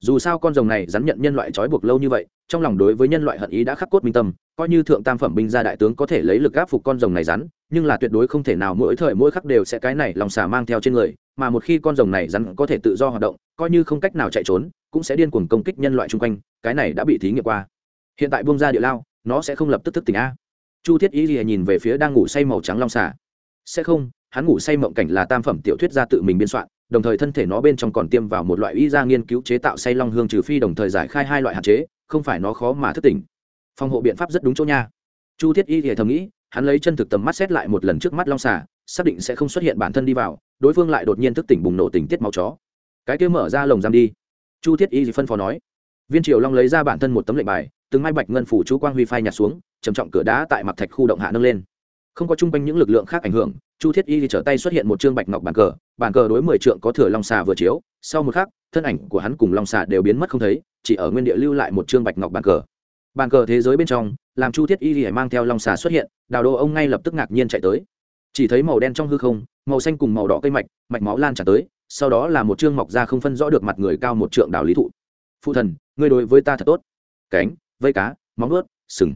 Dù sao con rồng này rắn nhận nhân loại trói buộc lâu như vậy, trong lòng đối với nhân loại hận ý đã khắc cốt minh tâm, coi như thượng tam phẩm binh gia đại tướng có thể lấy lực áp phục con rồng này rắn, nhưng là tuyệt đối không thể nào mỗi thời mỗi khắc đều sẽ cái này lòng xà mang theo trên người, mà một khi con rồng này rắn có thể tự do hoạt động, coi như không cách nào chạy trốn, cũng sẽ điên cuồng công kích nhân loại chung quanh, cái này đã bị thí nghiệm qua hiện tại buông ra địa lao, nó sẽ không lập tức thức tỉnh a. Chu thiết ý gì nhìn về phía đang ngủ say màu trắng long xà. Sẽ không, hắn ngủ say mộng cảnh là tam phẩm tiểu thuyết gia tự mình biên soạn, đồng thời thân thể nó bên trong còn tiêm vào một loại y ra nghiên cứu chế tạo say long hương trừ phi đồng thời giải khai hai loại hạn chế, không phải nó khó mà thức tỉnh. Phòng hộ biện pháp rất đúng chỗ nha. Chu thiết y thì thầm nghĩ, hắn lấy chân thực tầm mắt xét lại một lần trước mắt long xà, xác định sẽ không xuất hiện bản thân đi vào, đối phương lại đột nhiên thức tỉnh bùng nổ tình tiết máu chó. Cái kia mở ra lồng giam đi. Chu thiết y thì phân phó nói. Viên triều long lấy ra bản thân một tấm lệnh bài từng mai bạch ngân phủ chú quang huy phai nhạt xuống, trầm trọng cửa đá tại mặt thạch khu động hạ nâng lên. Không có chung quanh những lực lượng khác ảnh hưởng, chu thiết y thì trở tay xuất hiện một chương bạch ngọc bàn cờ bàn cờ đối mười trượng có thừa long xà vừa chiếu, sau một khắc, thân ảnh của hắn cùng long xà đều biến mất không thấy, chỉ ở nguyên địa lưu lại một chương bạch ngọc bàn cờ. Bàn cờ thế giới bên trong, làm chu thiết y thì mang theo long xà xuất hiện, đào đô ông ngay lập tức ngạc nhiên chạy tới. Chỉ thấy màu đen trong hư không, màu xanh cùng màu đỏ cây mạch mạch máu lan tràn tới, sau đó là một chương mọc ra không phân rõ được mặt người cao một trượng đào lý thụ. Phụ thần, ngươi đối với ta thật tốt. Cánh vây cá, móng ướt sừng.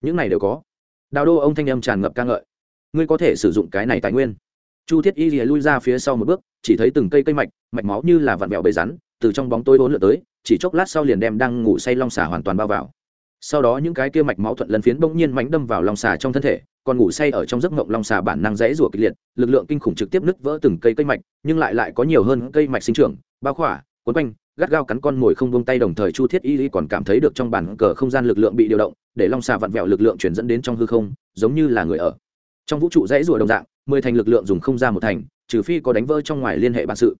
Những này đều có. Đào đô ông thanh âm tràn ngập ca ngợi. Ngươi có thể sử dụng cái này tài nguyên. Chu thiết y lìa lui ra phía sau một bước, chỉ thấy từng cây cây mạch mạch máu như là vặn vẹo bầy rắn, từ trong bóng tối vốn lượn tới, chỉ chốc lát sau liền đem đang ngủ say long xà hoàn toàn bao vào. Sau đó những cái kia mạch máu thuận lân phiến bỗng nhiên mánh đâm vào long xà trong thân thể, còn ngủ say ở trong giấc mộng long xà bản năng rẽ rủa kịch liệt, lực lượng kinh khủng trực tiếp nứt vỡ từng cây cây mạch, nhưng lại lại có nhiều hơn cây mạch sinh trưởng, bao khỏa quấn quanh, gắt gao cắn con mồi không buông tay đồng thời chu thiết y còn cảm thấy được trong bản cờ không gian lực lượng bị điều động, để long xà vặn vẹo lực lượng chuyển dẫn đến trong hư không, giống như là người ở. Trong vũ trụ dãy rùa đồng dạng, mười thành lực lượng dùng không ra một thành, trừ phi có đánh vỡ trong ngoài liên hệ bản sự.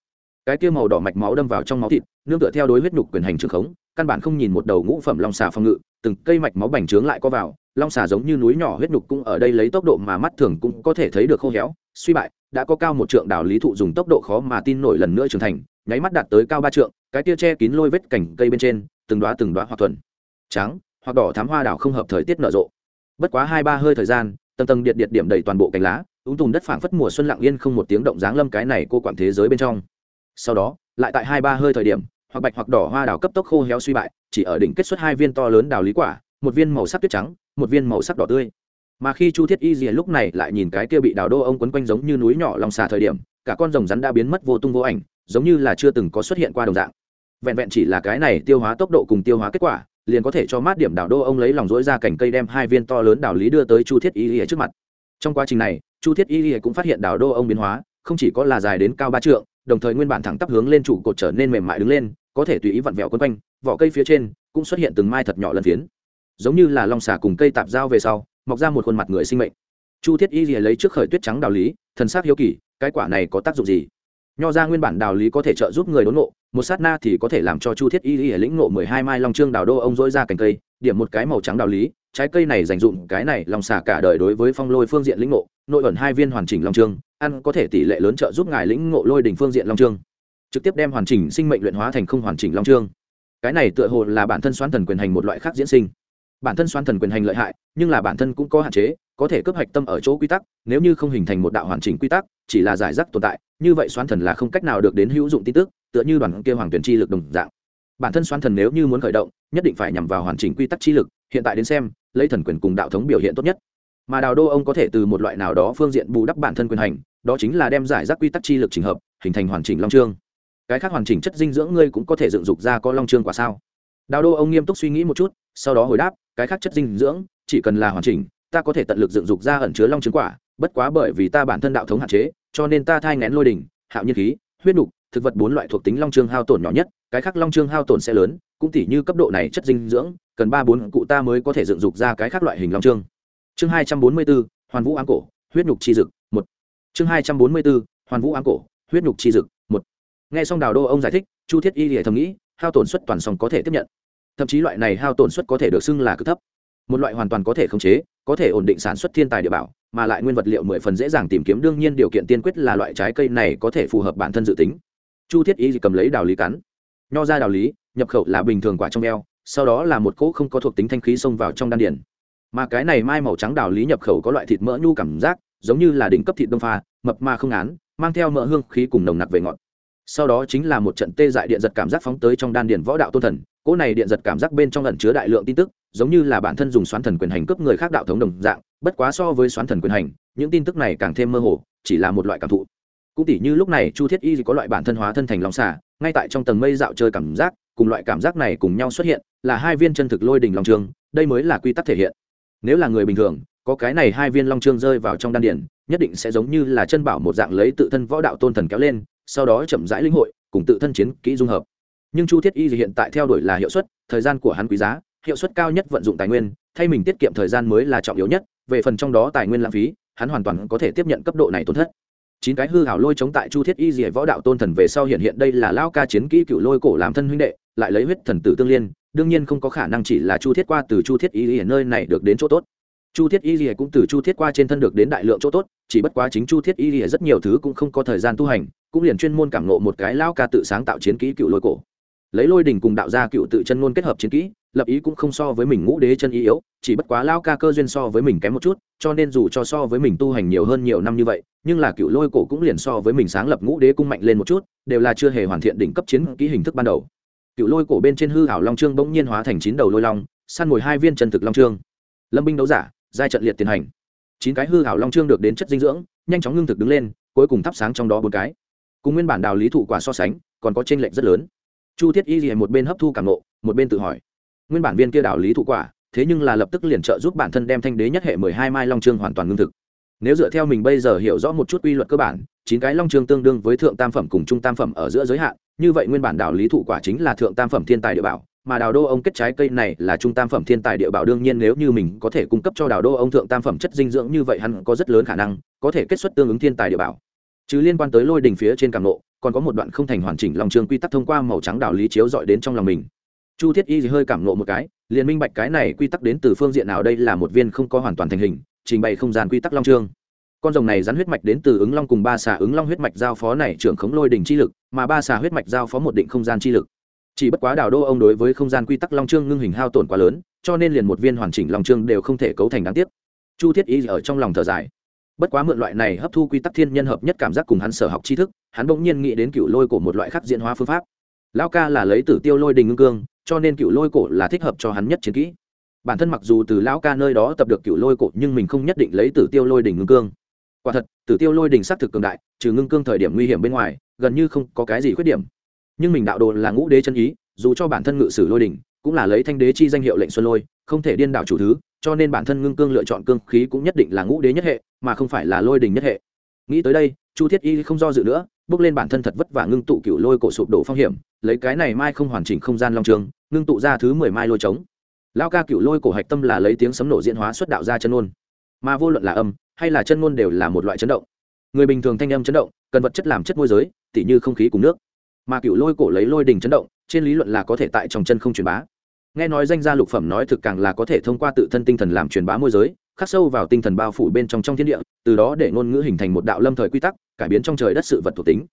Cái kia màu đỏ mạch máu đâm vào trong máu thịt, nương tựa theo đối huyết nhục quyền hành trường khống, căn bản không nhìn một đầu ngũ phẩm long xà phòng ngự, từng cây mạch máu bành trướng lại có vào, long xà giống như núi nhỏ huyết nhục cũng ở đây lấy tốc độ mà mắt thường cũng có thể thấy được khô héo, suy bại, đã có cao một trượng đảo lý thụ dùng tốc độ khó mà tin nổi lần nữa trưởng thành nháy mắt đạt tới cao ba trượng, cái tia che kín lôi vết cành cây bên trên, từng đoá từng đoá hoặc thuần. Trắng, hoặc đỏ thám hoa đảo không hợp thời tiết nở rộ. Bất quá hai ba hơi thời gian, tầng tầng điện điện điểm đầy toàn bộ cành lá, úng tùm đất phảng phất mùa xuân lặng yên không một tiếng động dáng lâm cái này cô quản thế giới bên trong. Sau đó, lại tại hai ba hơi thời điểm, hoặc bạch hoặc đỏ hoa đào cấp tốc khô héo suy bại, chỉ ở đỉnh kết xuất hai viên to lớn đào lý quả, một viên màu sắc tuyết trắng, một viên màu sắc đỏ tươi. Mà khi chu thiết y dìa lúc này lại nhìn cái kia bị đào đô ông quấn quanh giống như núi nhỏ lòng xà thời điểm, cả con rồng rắn đã biến mất vô tung vô ảnh giống như là chưa từng có xuất hiện qua đồng dạng. Vẹn vẹn chỉ là cái này tiêu hóa tốc độ cùng tiêu hóa kết quả, liền có thể cho mát điểm đảo đô ông lấy lòng dỗi ra cành cây đem hai viên to lớn đảo lý đưa tới chu thiết y lìa trước mặt. Trong quá trình này, chu thiết y lìa cũng phát hiện đảo đô ông biến hóa, không chỉ có là dài đến cao ba trượng, đồng thời nguyên bản thẳng tắp hướng lên trụ cột trở nên mềm mại đứng lên, có thể tùy ý vặn vẹo quấn quanh, vỏ cây phía trên cũng xuất hiện từng mai thật nhỏ lần phiến. Giống như là long xà cùng cây tạp dao về sau, mọc ra một khuôn mặt người sinh mệnh. Chu thiết y lìa lấy trước khởi tuyết trắng đào lý, thần sắc hiếu kỳ, cái quả này có tác dụng gì? Nho ra nguyên bản đào lý có thể trợ giúp người đốn ngộ, một sát na thì có thể làm cho chu thiết y ở lĩnh ngộ mười hai mai long trương đào đô ông dỗi ra cành cây, điểm một cái màu trắng đào lý, trái cây này dành dụng cái này lòng xả cả đời đối với phong lôi phương diện lĩnh ngộ, nội ẩn hai viên hoàn chỉnh long trương, ăn có thể tỷ lệ lớn trợ giúp ngài lĩnh ngộ lôi đỉnh phương diện long trương. Trực tiếp đem hoàn chỉnh sinh mệnh luyện hóa thành không hoàn chỉnh long trương. Cái này tựa hồ là bản thân xoán thần quyền hành một loại khác diễn sinh. Bản thân xoán thần quyền hành lợi hại, nhưng là bản thân cũng có hạn chế, có thể cướp hạch tâm ở chỗ quy tắc, nếu như không hình thành một đạo hoàn chỉnh quy tắc, chỉ là giải rác tồn tại như vậy xoán thần là không cách nào được đến hữu dụng tin tức, tựa như đoàn kia hoàng tuyển chi lực đồng dạng. Bản thân xoán thần nếu như muốn khởi động, nhất định phải nhằm vào hoàn chỉnh quy tắc chi lực, hiện tại đến xem, lấy thần quyền cùng đạo thống biểu hiện tốt nhất. Mà đào đô ông có thể từ một loại nào đó phương diện bù đắp bản thân quyền hành, đó chính là đem giải rác quy tắc chi lực trình hợp, hình thành hoàn chỉnh long trương. Cái khác hoàn chỉnh chất dinh dưỡng ngươi cũng có thể dựng dục ra có long trương quả sao? Đào đô ông nghiêm túc suy nghĩ một chút, sau đó hồi đáp, cái khác chất dinh dưỡng, chỉ cần là hoàn chỉnh, ta có thể tận lực dựng dục ra ẩn chứa long trương quả, bất quá bởi vì ta bản thân đạo thống hạn chế cho nên ta thai ngén lôi đỉnh, hạo nhiên khí, huyết nục, thực vật bốn loại thuộc tính long trương hao tổn nhỏ nhất, cái khác long trương hao tổn sẽ lớn, cũng tỉ như cấp độ này chất dinh dưỡng, cần ba bốn cụ ta mới có thể dựng dục ra cái khác loại hình long trương. Chương hai trăm bốn mươi bốn, hoàn vũ áng cổ, huyết nhục chi dực, một. Chương hai trăm bốn mươi bốn, hoàn vũ áng cổ, huyết nhục chi dực, một. Nghe xong đào đô ông giải thích, chu thiết y lìa thầm nghĩ, hao tổn suất toàn sòng có thể tiếp nhận. Thậm chí loại này hao tổn suất có thể được xưng là cực thấp. Một loại hoàn toàn có thể khống chế, có thể ổn định sản xuất thiên tài địa bảo mà lại nguyên vật liệu mười phần dễ dàng tìm kiếm. Đương nhiên, điều kiện tiên quyết là loại trái cây này có thể phù hợp bản thân dự tính. Chu thiết y cầm lấy đào lý cắn, nho ra đào lý, nhập khẩu là bình thường quả trong eo, sau đó là một cỗ không có thuộc tính thanh khí xông vào trong đan điển mà cái này mai màu trắng đào lý nhập khẩu có loại thịt mỡ nhu cảm giác, giống như là đỉnh cấp thịt đông pha, mập mà không án mang theo mỡ hương khí cùng nồng nặc về ngọt sau đó chính là một trận tê dại điện giật cảm giác phóng tới trong đan điền võ đạo tôn thần, cỗ này điện giật cảm giác bên trong ẩn chứa đại lượng tin tức, giống như là bản thân dùng xoán thần quyền hành cướp người khác đạo thống đồng dạng, bất quá so với xoán thần quyền hành, những tin tức này càng thêm mơ hồ, chỉ là một loại cảm thụ. Cũng tỉ như lúc này chu thiết y có loại bản thân hóa thân thành lòng xả ngay tại trong tầng mây dạo chơi cảm giác, cùng loại cảm giác này cùng nhau xuất hiện, là hai viên chân thực lôi đình long trường, đây mới là quy tắc thể hiện. Nếu là người bình thường, có cái này hai viên long trương rơi vào trong đan điển nhất định sẽ giống như là chân bảo một dạng lấy tự thân võ đạo tôn thần kéo lên sau đó chậm rãi linh hội, cùng tự thân chiến kỹ dung hợp. Nhưng chu thiết y hiện tại theo đuổi là hiệu suất, thời gian của hắn quý giá, hiệu suất cao nhất vận dụng tài nguyên, thay mình tiết kiệm thời gian mới là trọng yếu nhất, về phần trong đó tài nguyên lãng phí, hắn hoàn toàn có thể tiếp nhận cấp độ này tổn thất. Chín cái hư hảo lôi chống tại chu thiết y dì võ đạo tôn thần về sau hiện hiện đây là lao ca chiến kỹ cựu lôi cổ làm thân huynh đệ, lại lấy huyết thần tử tương liên, đương nhiên không có khả năng chỉ là chu thiết qua từ chu thiết y dì nơi này được đến chỗ tốt. Chu thiết y dì cũng từ chu thiết qua trên thân được đến đại lượng chỗ tốt, chỉ bất quá chính chu thiết y dì rất nhiều thứ cũng không có thời gian tu hành cũng liền chuyên môn cảm nộ một cái lao ca tự sáng tạo chiến kỹ cựu lôi cổ. Lấy lôi đình cùng đạo gia cựu tự chân ngôn kết hợp chiến kỹ, lập ý cũng không so với mình ngũ đế chân ý yếu, chỉ bất quá lao ca cơ duyên so với mình kém một chút, cho nên dù cho so với mình tu hành nhiều hơn nhiều năm như vậy, nhưng là cựu lôi cổ cũng liền so với mình sáng lập ngũ đế cung mạnh lên một chút, đều là chưa hề hoàn thiện đỉnh cấp chiến kỹ hình thức ban đầu. Cựu lôi cổ bên trên hư hảo long trương bỗng nhiên hóa thành chín đầu lôi long, săn mồi hai viên chân thực long trương. Lâm binh đấu giả, giai trận liệt tiến hành. Chín cái hư hảo long trương được đến chất dinh dưỡng, nhanh chóng ngưng thực đứng lên, cuối cùng thắp sáng trong đó bốn cái cùng nguyên bản đào lý thụ quả so sánh, còn có t r ê n lệch rất lớn. Chu thiết y liền một bên hấp thu cảm nộ, một bên tự hỏi, nguyên bản viên kia đào lý thụ quả, thế nhưng là lập tức liền trợ giúp bản thân đem thanh đế nhất hệ mười hai mai long trương hoàn toàn ngưng thực. Nếu dựa theo mình bây giờ hiểu rõ một chút quy luật cơ bản, chín cái long trương tương đương với thượng tam phẩm cùng trung tam phẩm ở giữa giới hạn, như vậy nguyên bản đào lý thụ quả chính là thượng tam phẩm thiên tài địa bảo, mà đào đô ông kết trái cây này là trung tam phẩm thiên tài địa bảo đương nhiên nếu như mình có thể cung cấp cho đào đô ông thượng tam phẩm chất dinh dưỡng như vậy hắn có rất lớn khả năng có thể kết xuất tương ứng thiên tài địa bảo chứ liên quan tới lôi đình phía trên càng nộ, còn có một đoạn không thành hoàn chỉnh lòng trường quy tắc thông qua màu trắng đào lý chiếu dọi đến trong lòng mình. Chu thiết y hơi cảm nộ một cái, liền minh bạch cái này quy tắc đến từ phương diện nào đây là một viên không có hoàn toàn thành hình, trình bày không gian quy tắc long trương. Con rồng này rắn huyết mạch đến từ ứng long cùng ba xà ứng long huyết mạch giao phó này trưởng khống lôi đỉnh chi lực, mà ba xà huyết mạch giao phó một định không gian chi lực. Chỉ bất quá đào đô ông đối với không gian quy tắc long trương ngưng hình hao tổn quá lớn, cho nên liền một viên hoàn chỉnh long trương đều không thể cấu thành đáng tiếc. Chu thiết y ở trong lòng thở dài bất quá mượn loại này hấp thu quy tắc thiên nhân hợp nhất cảm giác cùng hắn sở học tri thức, hắn bỗng nhiên nghĩ đến cựu lôi cổ một loại khắc diễn hóa phương pháp. Lao ca là lấy tử tiêu lôi đình ngưng cương, cho nên cựu lôi cổ là thích hợp cho hắn nhất chiến kỹ. Bản thân mặc dù từ lão ca nơi đó tập được cựu lôi cổ, nhưng mình không nhất định lấy tử tiêu lôi đình ngưng cương. Quả thật, tử tiêu lôi đình xác thực cường đại, trừ ngưng cương thời điểm nguy hiểm bên ngoài, gần như không có cái gì khuyết điểm. Nhưng mình đạo đồ là ngũ đế chân ý, dù cho bản thân ngự sử lôi đình, cũng là lấy thanh đế chi danh hiệu lệnh xuân lôi, không thể điên đảo chủ thứ cho nên bản thân ngưng cương lựa chọn cương khí cũng nhất định là ngũ đế nhất hệ, mà không phải là lôi đình nhất hệ. Nghĩ tới đây, chu thiết y không do dự nữa, bước lên bản thân thật vất vả ngưng tụ cựu lôi cổ sụp đổ phong hiểm, lấy cái này mai không hoàn chỉnh không gian long trường, ngưng tụ ra thứ mười mai lôi trống. Lao ca cựu lôi cổ hạch tâm là lấy tiếng sấm nổ diễn hóa xuất đạo ra chân ngôn. Mà vô luận là âm, hay là chân ngôn đều là một loại chấn động. Người bình thường thanh âm chấn động, cần vật chất làm chất môi giới, tỉ như không khí cùng nước. Mà cựu lôi cổ lấy lôi đình chấn động, trên lý luận là có thể tại trong chân không truyền bá nghe nói danh gia lục phẩm nói thực càng là có thể thông qua tự thân tinh thần làm truyền bá môi giới, khắc sâu vào tinh thần bao phủ bên trong trong thiên địa, từ đó để ngôn ngữ hình thành một đạo lâm thời quy tắc, cải biến trong trời đất sự vật thuộc tính.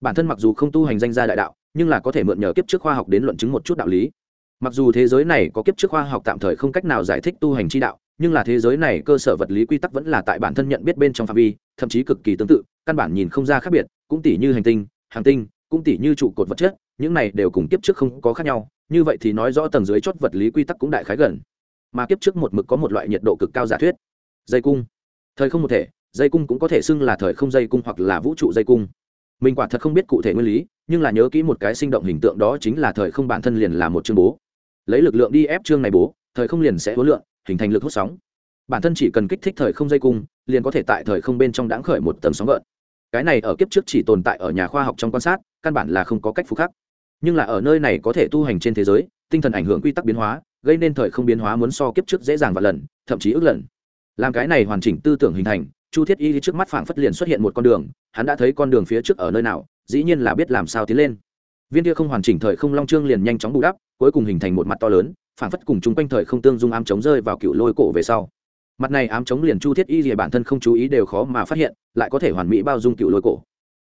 Bản thân mặc dù không tu hành danh gia đại đạo, nhưng là có thể mượn nhờ kiếp trước khoa học đến luận chứng một chút đạo lý. Mặc dù thế giới này có kiếp trước khoa học tạm thời không cách nào giải thích tu hành chi đạo, nhưng là thế giới này cơ sở vật lý quy tắc vẫn là tại bản thân nhận biết bên trong phạm vi, thậm chí cực kỳ tương tự, căn bản nhìn không ra khác biệt, cũng tỷ như hành tinh, hàng tinh, cũng tỷ như trụ cột vật chất, những này đều cùng kiếp trước không có khác nhau như vậy thì nói rõ tầng dưới chốt vật lý quy tắc cũng đại khái gần. Mà kiếp trước một mực có một loại nhiệt độ cực cao giả thuyết. Dây cung. Thời không một thể, dây cung cũng có thể xưng là thời không dây cung hoặc là vũ trụ dây cung. Mình quả thật không biết cụ thể nguyên lý, nhưng là nhớ kỹ một cái sinh động hình tượng đó chính là thời không bản thân liền là một chương bố. Lấy lực lượng đi ép chương này bố, thời không liền sẽ hối lượng hình thành lực hút sóng. Bản thân chỉ cần kích thích thời không dây cung, liền có thể tại thời không bên trong đáng khởi một tầng sóng gợn. Cái này ở kiếp trước chỉ tồn tại ở nhà khoa học trong quan sát, căn bản là không có cách phục khắc nhưng là ở nơi này có thể tu hành trên thế giới, tinh thần ảnh hưởng quy tắc biến hóa, gây nên thời không biến hóa muốn so kiếp trước dễ dàng và lần, thậm chí ước lần. Làm cái này hoàn chỉnh tư tưởng hình thành, chu thiết y trước mắt phảng phất liền xuất hiện một con đường, hắn đã thấy con đường phía trước ở nơi nào, dĩ nhiên là biết làm sao tiến lên. Viên kia không hoàn chỉnh thời không long trương liền nhanh chóng bù đắp, cuối cùng hình thành một mặt to lớn, phảng phất cùng chung quanh thời không tương dung ám chống rơi vào cựu lôi cổ về sau. Mặt này ám chống liền chu thiết y gì bản thân không chú ý đều khó mà phát hiện, lại có thể hoàn mỹ bao dung cựu lôi cổ.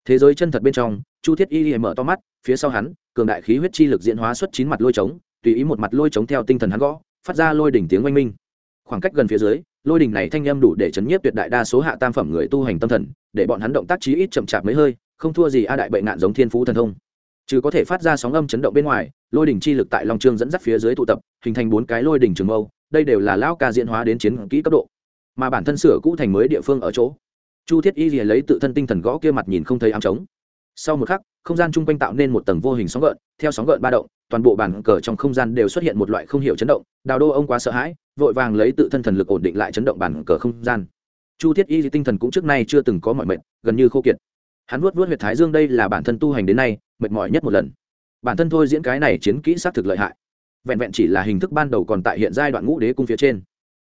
Thế giới chân thật bên trong, chu thiết y mở to mắt, phía sau hắn cường đại khí huyết chi lực diễn hóa xuất chín mặt lôi trống, tùy ý một mặt lôi trống theo tinh thần hắn gõ, phát ra lôi đỉnh tiếng oanh minh. Khoảng cách gần phía dưới, lôi đỉnh này thanh âm đủ để chấn nhiếp tuyệt đại đa số hạ tam phẩm người tu hành tâm thần, để bọn hắn động tác chí ít chậm chạp mấy hơi, không thua gì a đại bệnh nạn giống thiên phú thần thông. Chứ có thể phát ra sóng âm chấn động bên ngoài, lôi đỉnh chi lực tại long trương dẫn dắt phía dưới tụ tập, hình thành bốn cái lôi đỉnh trường mâu, đây đều là lão ca diễn hóa đến chiến kỹ cấp độ. Mà bản thân sửa cũ thành mới địa phương ở chỗ, chu thiết y lấy tự thân tinh thần gõ kia mặt nhìn không thấy ám trống sau một khắc, không gian chung quanh tạo nên một tầng vô hình sóng gợn, theo sóng gợn ba động, toàn bộ bàn cờ trong không gian đều xuất hiện một loại không hiểu chấn động, đào đô ông quá sợ hãi, vội vàng lấy tự thân thần lực ổn định lại chấn động bàn cờ không gian. Chu thiết y tinh thần cũng trước nay chưa từng có mọi mệnh gần như khô kiệt. Hắn vuốt vuốt huyệt thái dương đây là bản thân tu hành đến nay, mệt mỏi nhất một lần. Bản thân thôi diễn cái này chiến kỹ xác thực lợi hại. Vẹn vẹn chỉ là hình thức ban đầu còn tại hiện giai đoạn ngũ đế cung phía trên.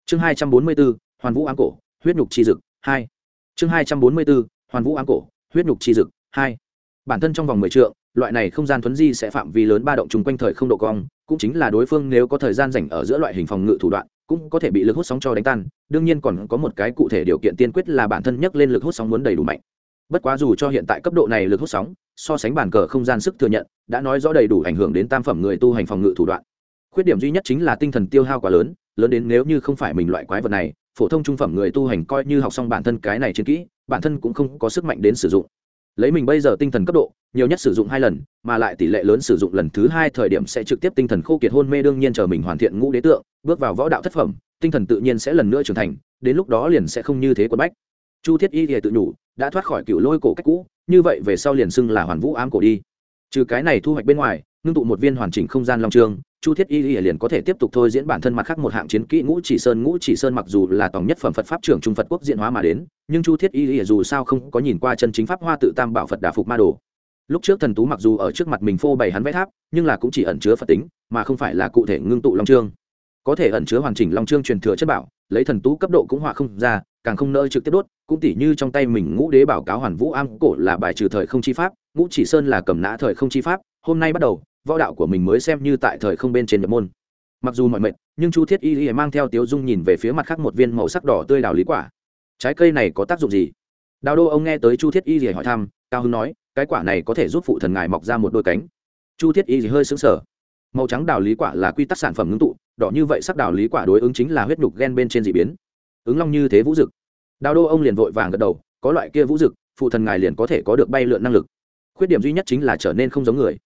Chương hai trăm bốn mươi bốn, hoàn vũ áng cổ, huyết nhục chi dực, hai. Chương hai trăm bốn mươi bốn, hoàn vũ áng cổ, huyết nhục chi dực, hai bản thân trong vòng mười trượng, loại này không gian thuấn di sẽ phạm vi lớn ba động chung quanh thời không độ cong, cũng chính là đối phương nếu có thời gian rảnh ở giữa loại hình phòng ngự thủ đoạn, cũng có thể bị lực hút sóng cho đánh tan, đương nhiên còn có một cái cụ thể điều kiện tiên quyết là bản thân nhấc lên lực hút sóng muốn đầy đủ mạnh. Bất quá dù cho hiện tại cấp độ này lực hút sóng, so sánh bản cờ không gian sức thừa nhận, đã nói rõ đầy đủ ảnh hưởng đến tam phẩm người tu hành phòng ngự thủ đoạn. Khuyết điểm duy nhất chính là tinh thần tiêu hao quá lớn lớn đến nếu như không phải mình loại quái vật này, phổ thông trung phẩm người tu hành coi như học xong bản thân cái này chiến kỹ, bản thân cũng không có sức mạnh đến sử dụng lấy mình bây giờ tinh thần cấp độ, nhiều nhất sử dụng hai lần, mà lại tỷ lệ lớn sử dụng lần thứ hai thời điểm sẽ trực tiếp tinh thần khô kiệt hôn mê đương nhiên chờ mình hoàn thiện ngũ đế tượng, bước vào võ đạo thất phẩm, tinh thần tự nhiên sẽ lần nữa trưởng thành, đến lúc đó liền sẽ không như thế quân bách. Chu thiết y thì tự nhủ, đã thoát khỏi cựu lôi cổ cách cũ, như vậy về sau liền xưng là hoàn vũ ám cổ đi. Trừ cái này thu hoạch bên ngoài, ngưng tụ một viên hoàn chỉnh không gian long trường chu thiết y liền có thể tiếp tục thôi diễn bản thân mặt khác một hạng chiến kỹ ngũ chỉ sơn. Ngũ chỉ sơn mặc dù là tổng nhất phẩm phật pháp trưởng trung phật quốc diện hóa mà đến, nhưng chu thiết y dù sao không có nhìn qua chân chính pháp hoa tự tam bảo phật đà phục ma đồ. Lúc trước thần tú mặc dù ở trước mặt mình phô bày hắn vẽ tháp, nhưng là cũng chỉ ẩn chứa phật tính, mà không phải là cụ thể ngưng tụ long trương. Có thể ẩn chứa hoàn chỉnh long trương truyền thừa chất bảo, lấy thần tú cấp độ cũng họa không ra, càng không nơi trực tiếp đốt, cũng tỉ như trong tay mình ngũ đế bảo cáo hoàn vũ am cổ là bài trừ thời không chi pháp, ngũ chỉ sơn là cầm nã thời không chi pháp, hôm nay bắt đầu võ đạo của mình mới xem như tại thời không bên trên nhập môn. Mặc dù mọi mệt, nhưng chu thiết y y mang theo tiếu dung nhìn về phía mặt khác một viên màu sắc đỏ tươi đào lý quả. Trái cây này có tác dụng gì? Đào đô ông nghe tới chu thiết y y hỏi thăm, cao hưng nói, cái quả này có thể giúp phụ thần ngài mọc ra một đôi cánh. Chu thiết y hơi xứng sở màu trắng đào lý quả là quy tắc sản phẩm ngưng tụ, đỏ như vậy sắc đào lý quả đối ứng chính là huyết nhục gen bên trên d ị biến. Ứng long như thế vũ dực. Đào đô ông liền vội vàng gật đầu, có loại kia vũ dực, phụ thần ngài liền có thể có được bay lượn năng lực. Khuyết điểm duy nhất chính là trở nên không giống người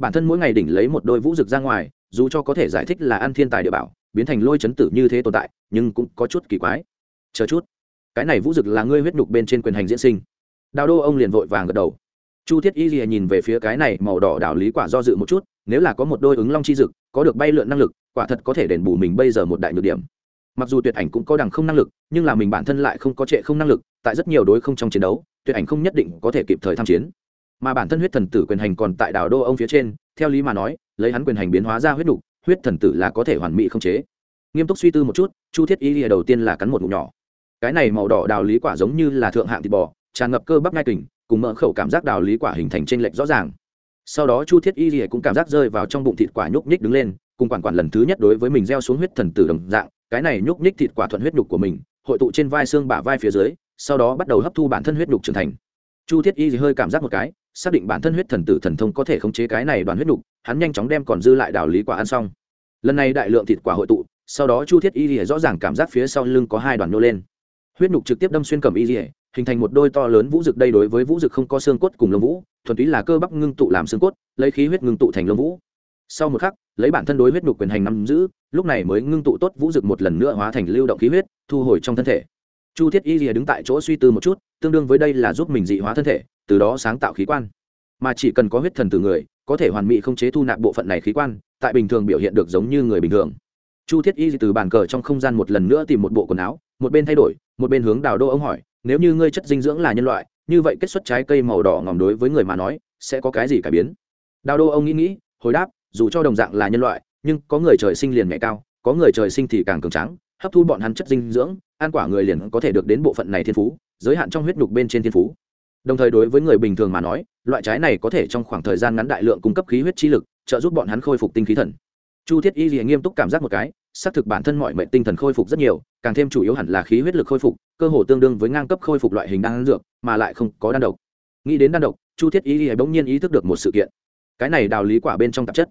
bản thân mỗi ngày đỉnh lấy một đôi vũ dực ra ngoài, dù cho có thể giải thích là ăn thiên tài địa bảo, biến thành lôi chấn tử như thế tồn tại, nhưng cũng có chút kỳ quái. Chờ chút. Cái này vũ dực là ngươi huyết nhục bên trên quyền hành diễn sinh. Đào đô ông liền vội vàng gật đầu. Chu thiết y lìa nhìn về phía cái này màu đỏ đảo lý quả do dự một chút, nếu là có một đôi ứng long chi dực có được bay lượn năng lực, quả thật có thể đền bù mình bây giờ một đại nhược điểm. Mặc dù tuyệt ảnh cũng có đằng không năng lực, nhưng là mình bản thân lại không có trệ không năng lực, tại rất nhiều đối không trong chiến đấu, tuyệt ảnh không nhất định có thể kịp thời tham chiến mà bản thân huyết thần tử quyền hành còn tại đảo đô ông phía trên, theo lý mà nói, lấy hắn quyền hành biến hóa ra huyết đục huyết thần tử là có thể hoàn mỹ không chế. Nghiêm túc suy tư một chút, chu thiết y lìa đầu tiên là cắn một ngụm nhỏ. Cái này màu đỏ đào lý quả giống như là thượng hạng thịt bò, tràn ngập cơ bắp ngai kình, cùng mỡ khẩu cảm giác đào lý quả hình thành trên lệch rõ ràng. Sau đó chu thiết y lìa cũng cảm giác rơi vào trong bụng thịt quả nhúc nhích đứng lên, cùng quản quản lần thứ nhất đối với mình gieo xuống huyết thần tử đồng dạng, cái này nhúc nhích thịt quả thuận huyết đục của mình, hội tụ trên vai xương bả vai phía dưới, sau đó bắt đầu hấp thu bản thân huyết đục trưởng thành. Chu thiết y hơi cảm giác một cái xác định bản thân huyết thần tử thần thông có thể khống chế cái này đoàn huyết đục, hắn nhanh chóng đem còn dư lại đạo lý quả ăn xong. Lần này đại lượng thịt quả hội tụ, sau đó chu thiết y rõ ràng cảm giác phía sau lưng có hai đoàn nô lên. Huyết nục trực tiếp đâm xuyên cầm y hình thành một đôi to lớn vũ rực đây đối với vũ rực không có xương cốt cùng lông vũ, thuần túy là cơ bắp ngưng tụ làm xương cốt, lấy khí huyết ngưng tụ thành lông vũ. Sau một khắc, lấy bản thân đối huyết nục quyền hành nắm giữ, lúc này mới ngưng tụ tốt vũ rực một lần nữa hóa thành lưu động khí huyết, thu hồi trong thân thể chu thiết y lìa đứng tại chỗ suy tư một chút, tương đương với đây là giúp mình dị hóa thân thể, từ đó sáng tạo khí quan. Mà chỉ cần có huyết thần từ người, có thể hoàn mỹ không chế thu nạp bộ phận này khí quan, tại bình thường biểu hiện được giống như người bình thường. Chu thiết y từ bàn cờ trong không gian một lần nữa tìm một bộ quần áo, một bên thay đổi, một bên hướng đào đô ông hỏi, nếu như ngươi chất dinh dưỡng là nhân loại, như vậy kết xuất trái cây màu đỏ ngòm đối với người mà nói, sẽ có cái gì cải biến? Đào đô ông nghĩ nghĩ, hồi đáp, dù cho đồng dạng là nhân loại, nhưng có người trời sinh liền mẹ cao, có người trời sinh thì càng cường trắng hấp thu bọn hắn chất dinh dưỡng ăn quả người liền có thể được đến bộ phận này thiên phú, giới hạn trong huyết nhục bên trên thiên phú. Đồng thời đối với người bình thường mà nói, loại trái này có thể trong khoảng thời gian ngắn đại lượng cung cấp khí huyết chi lực, trợ giúp bọn hắn khôi phục tinh khí thần. Chu thiết y liền nghiêm túc cảm giác một cái, xác thực bản thân mọi mệnh tinh thần khôi phục rất nhiều, càng thêm chủ yếu hẳn là khí huyết lực khôi phục, cơ hồ tương đương với ngang cấp khôi phục loại hình đan dược, mà lại không có đan độc. Nghĩ đến đan độc, chu thiết y liền bỗng nhiên ý thức được một sự kiện. Cái này đào lý quả bên trong tạp chất.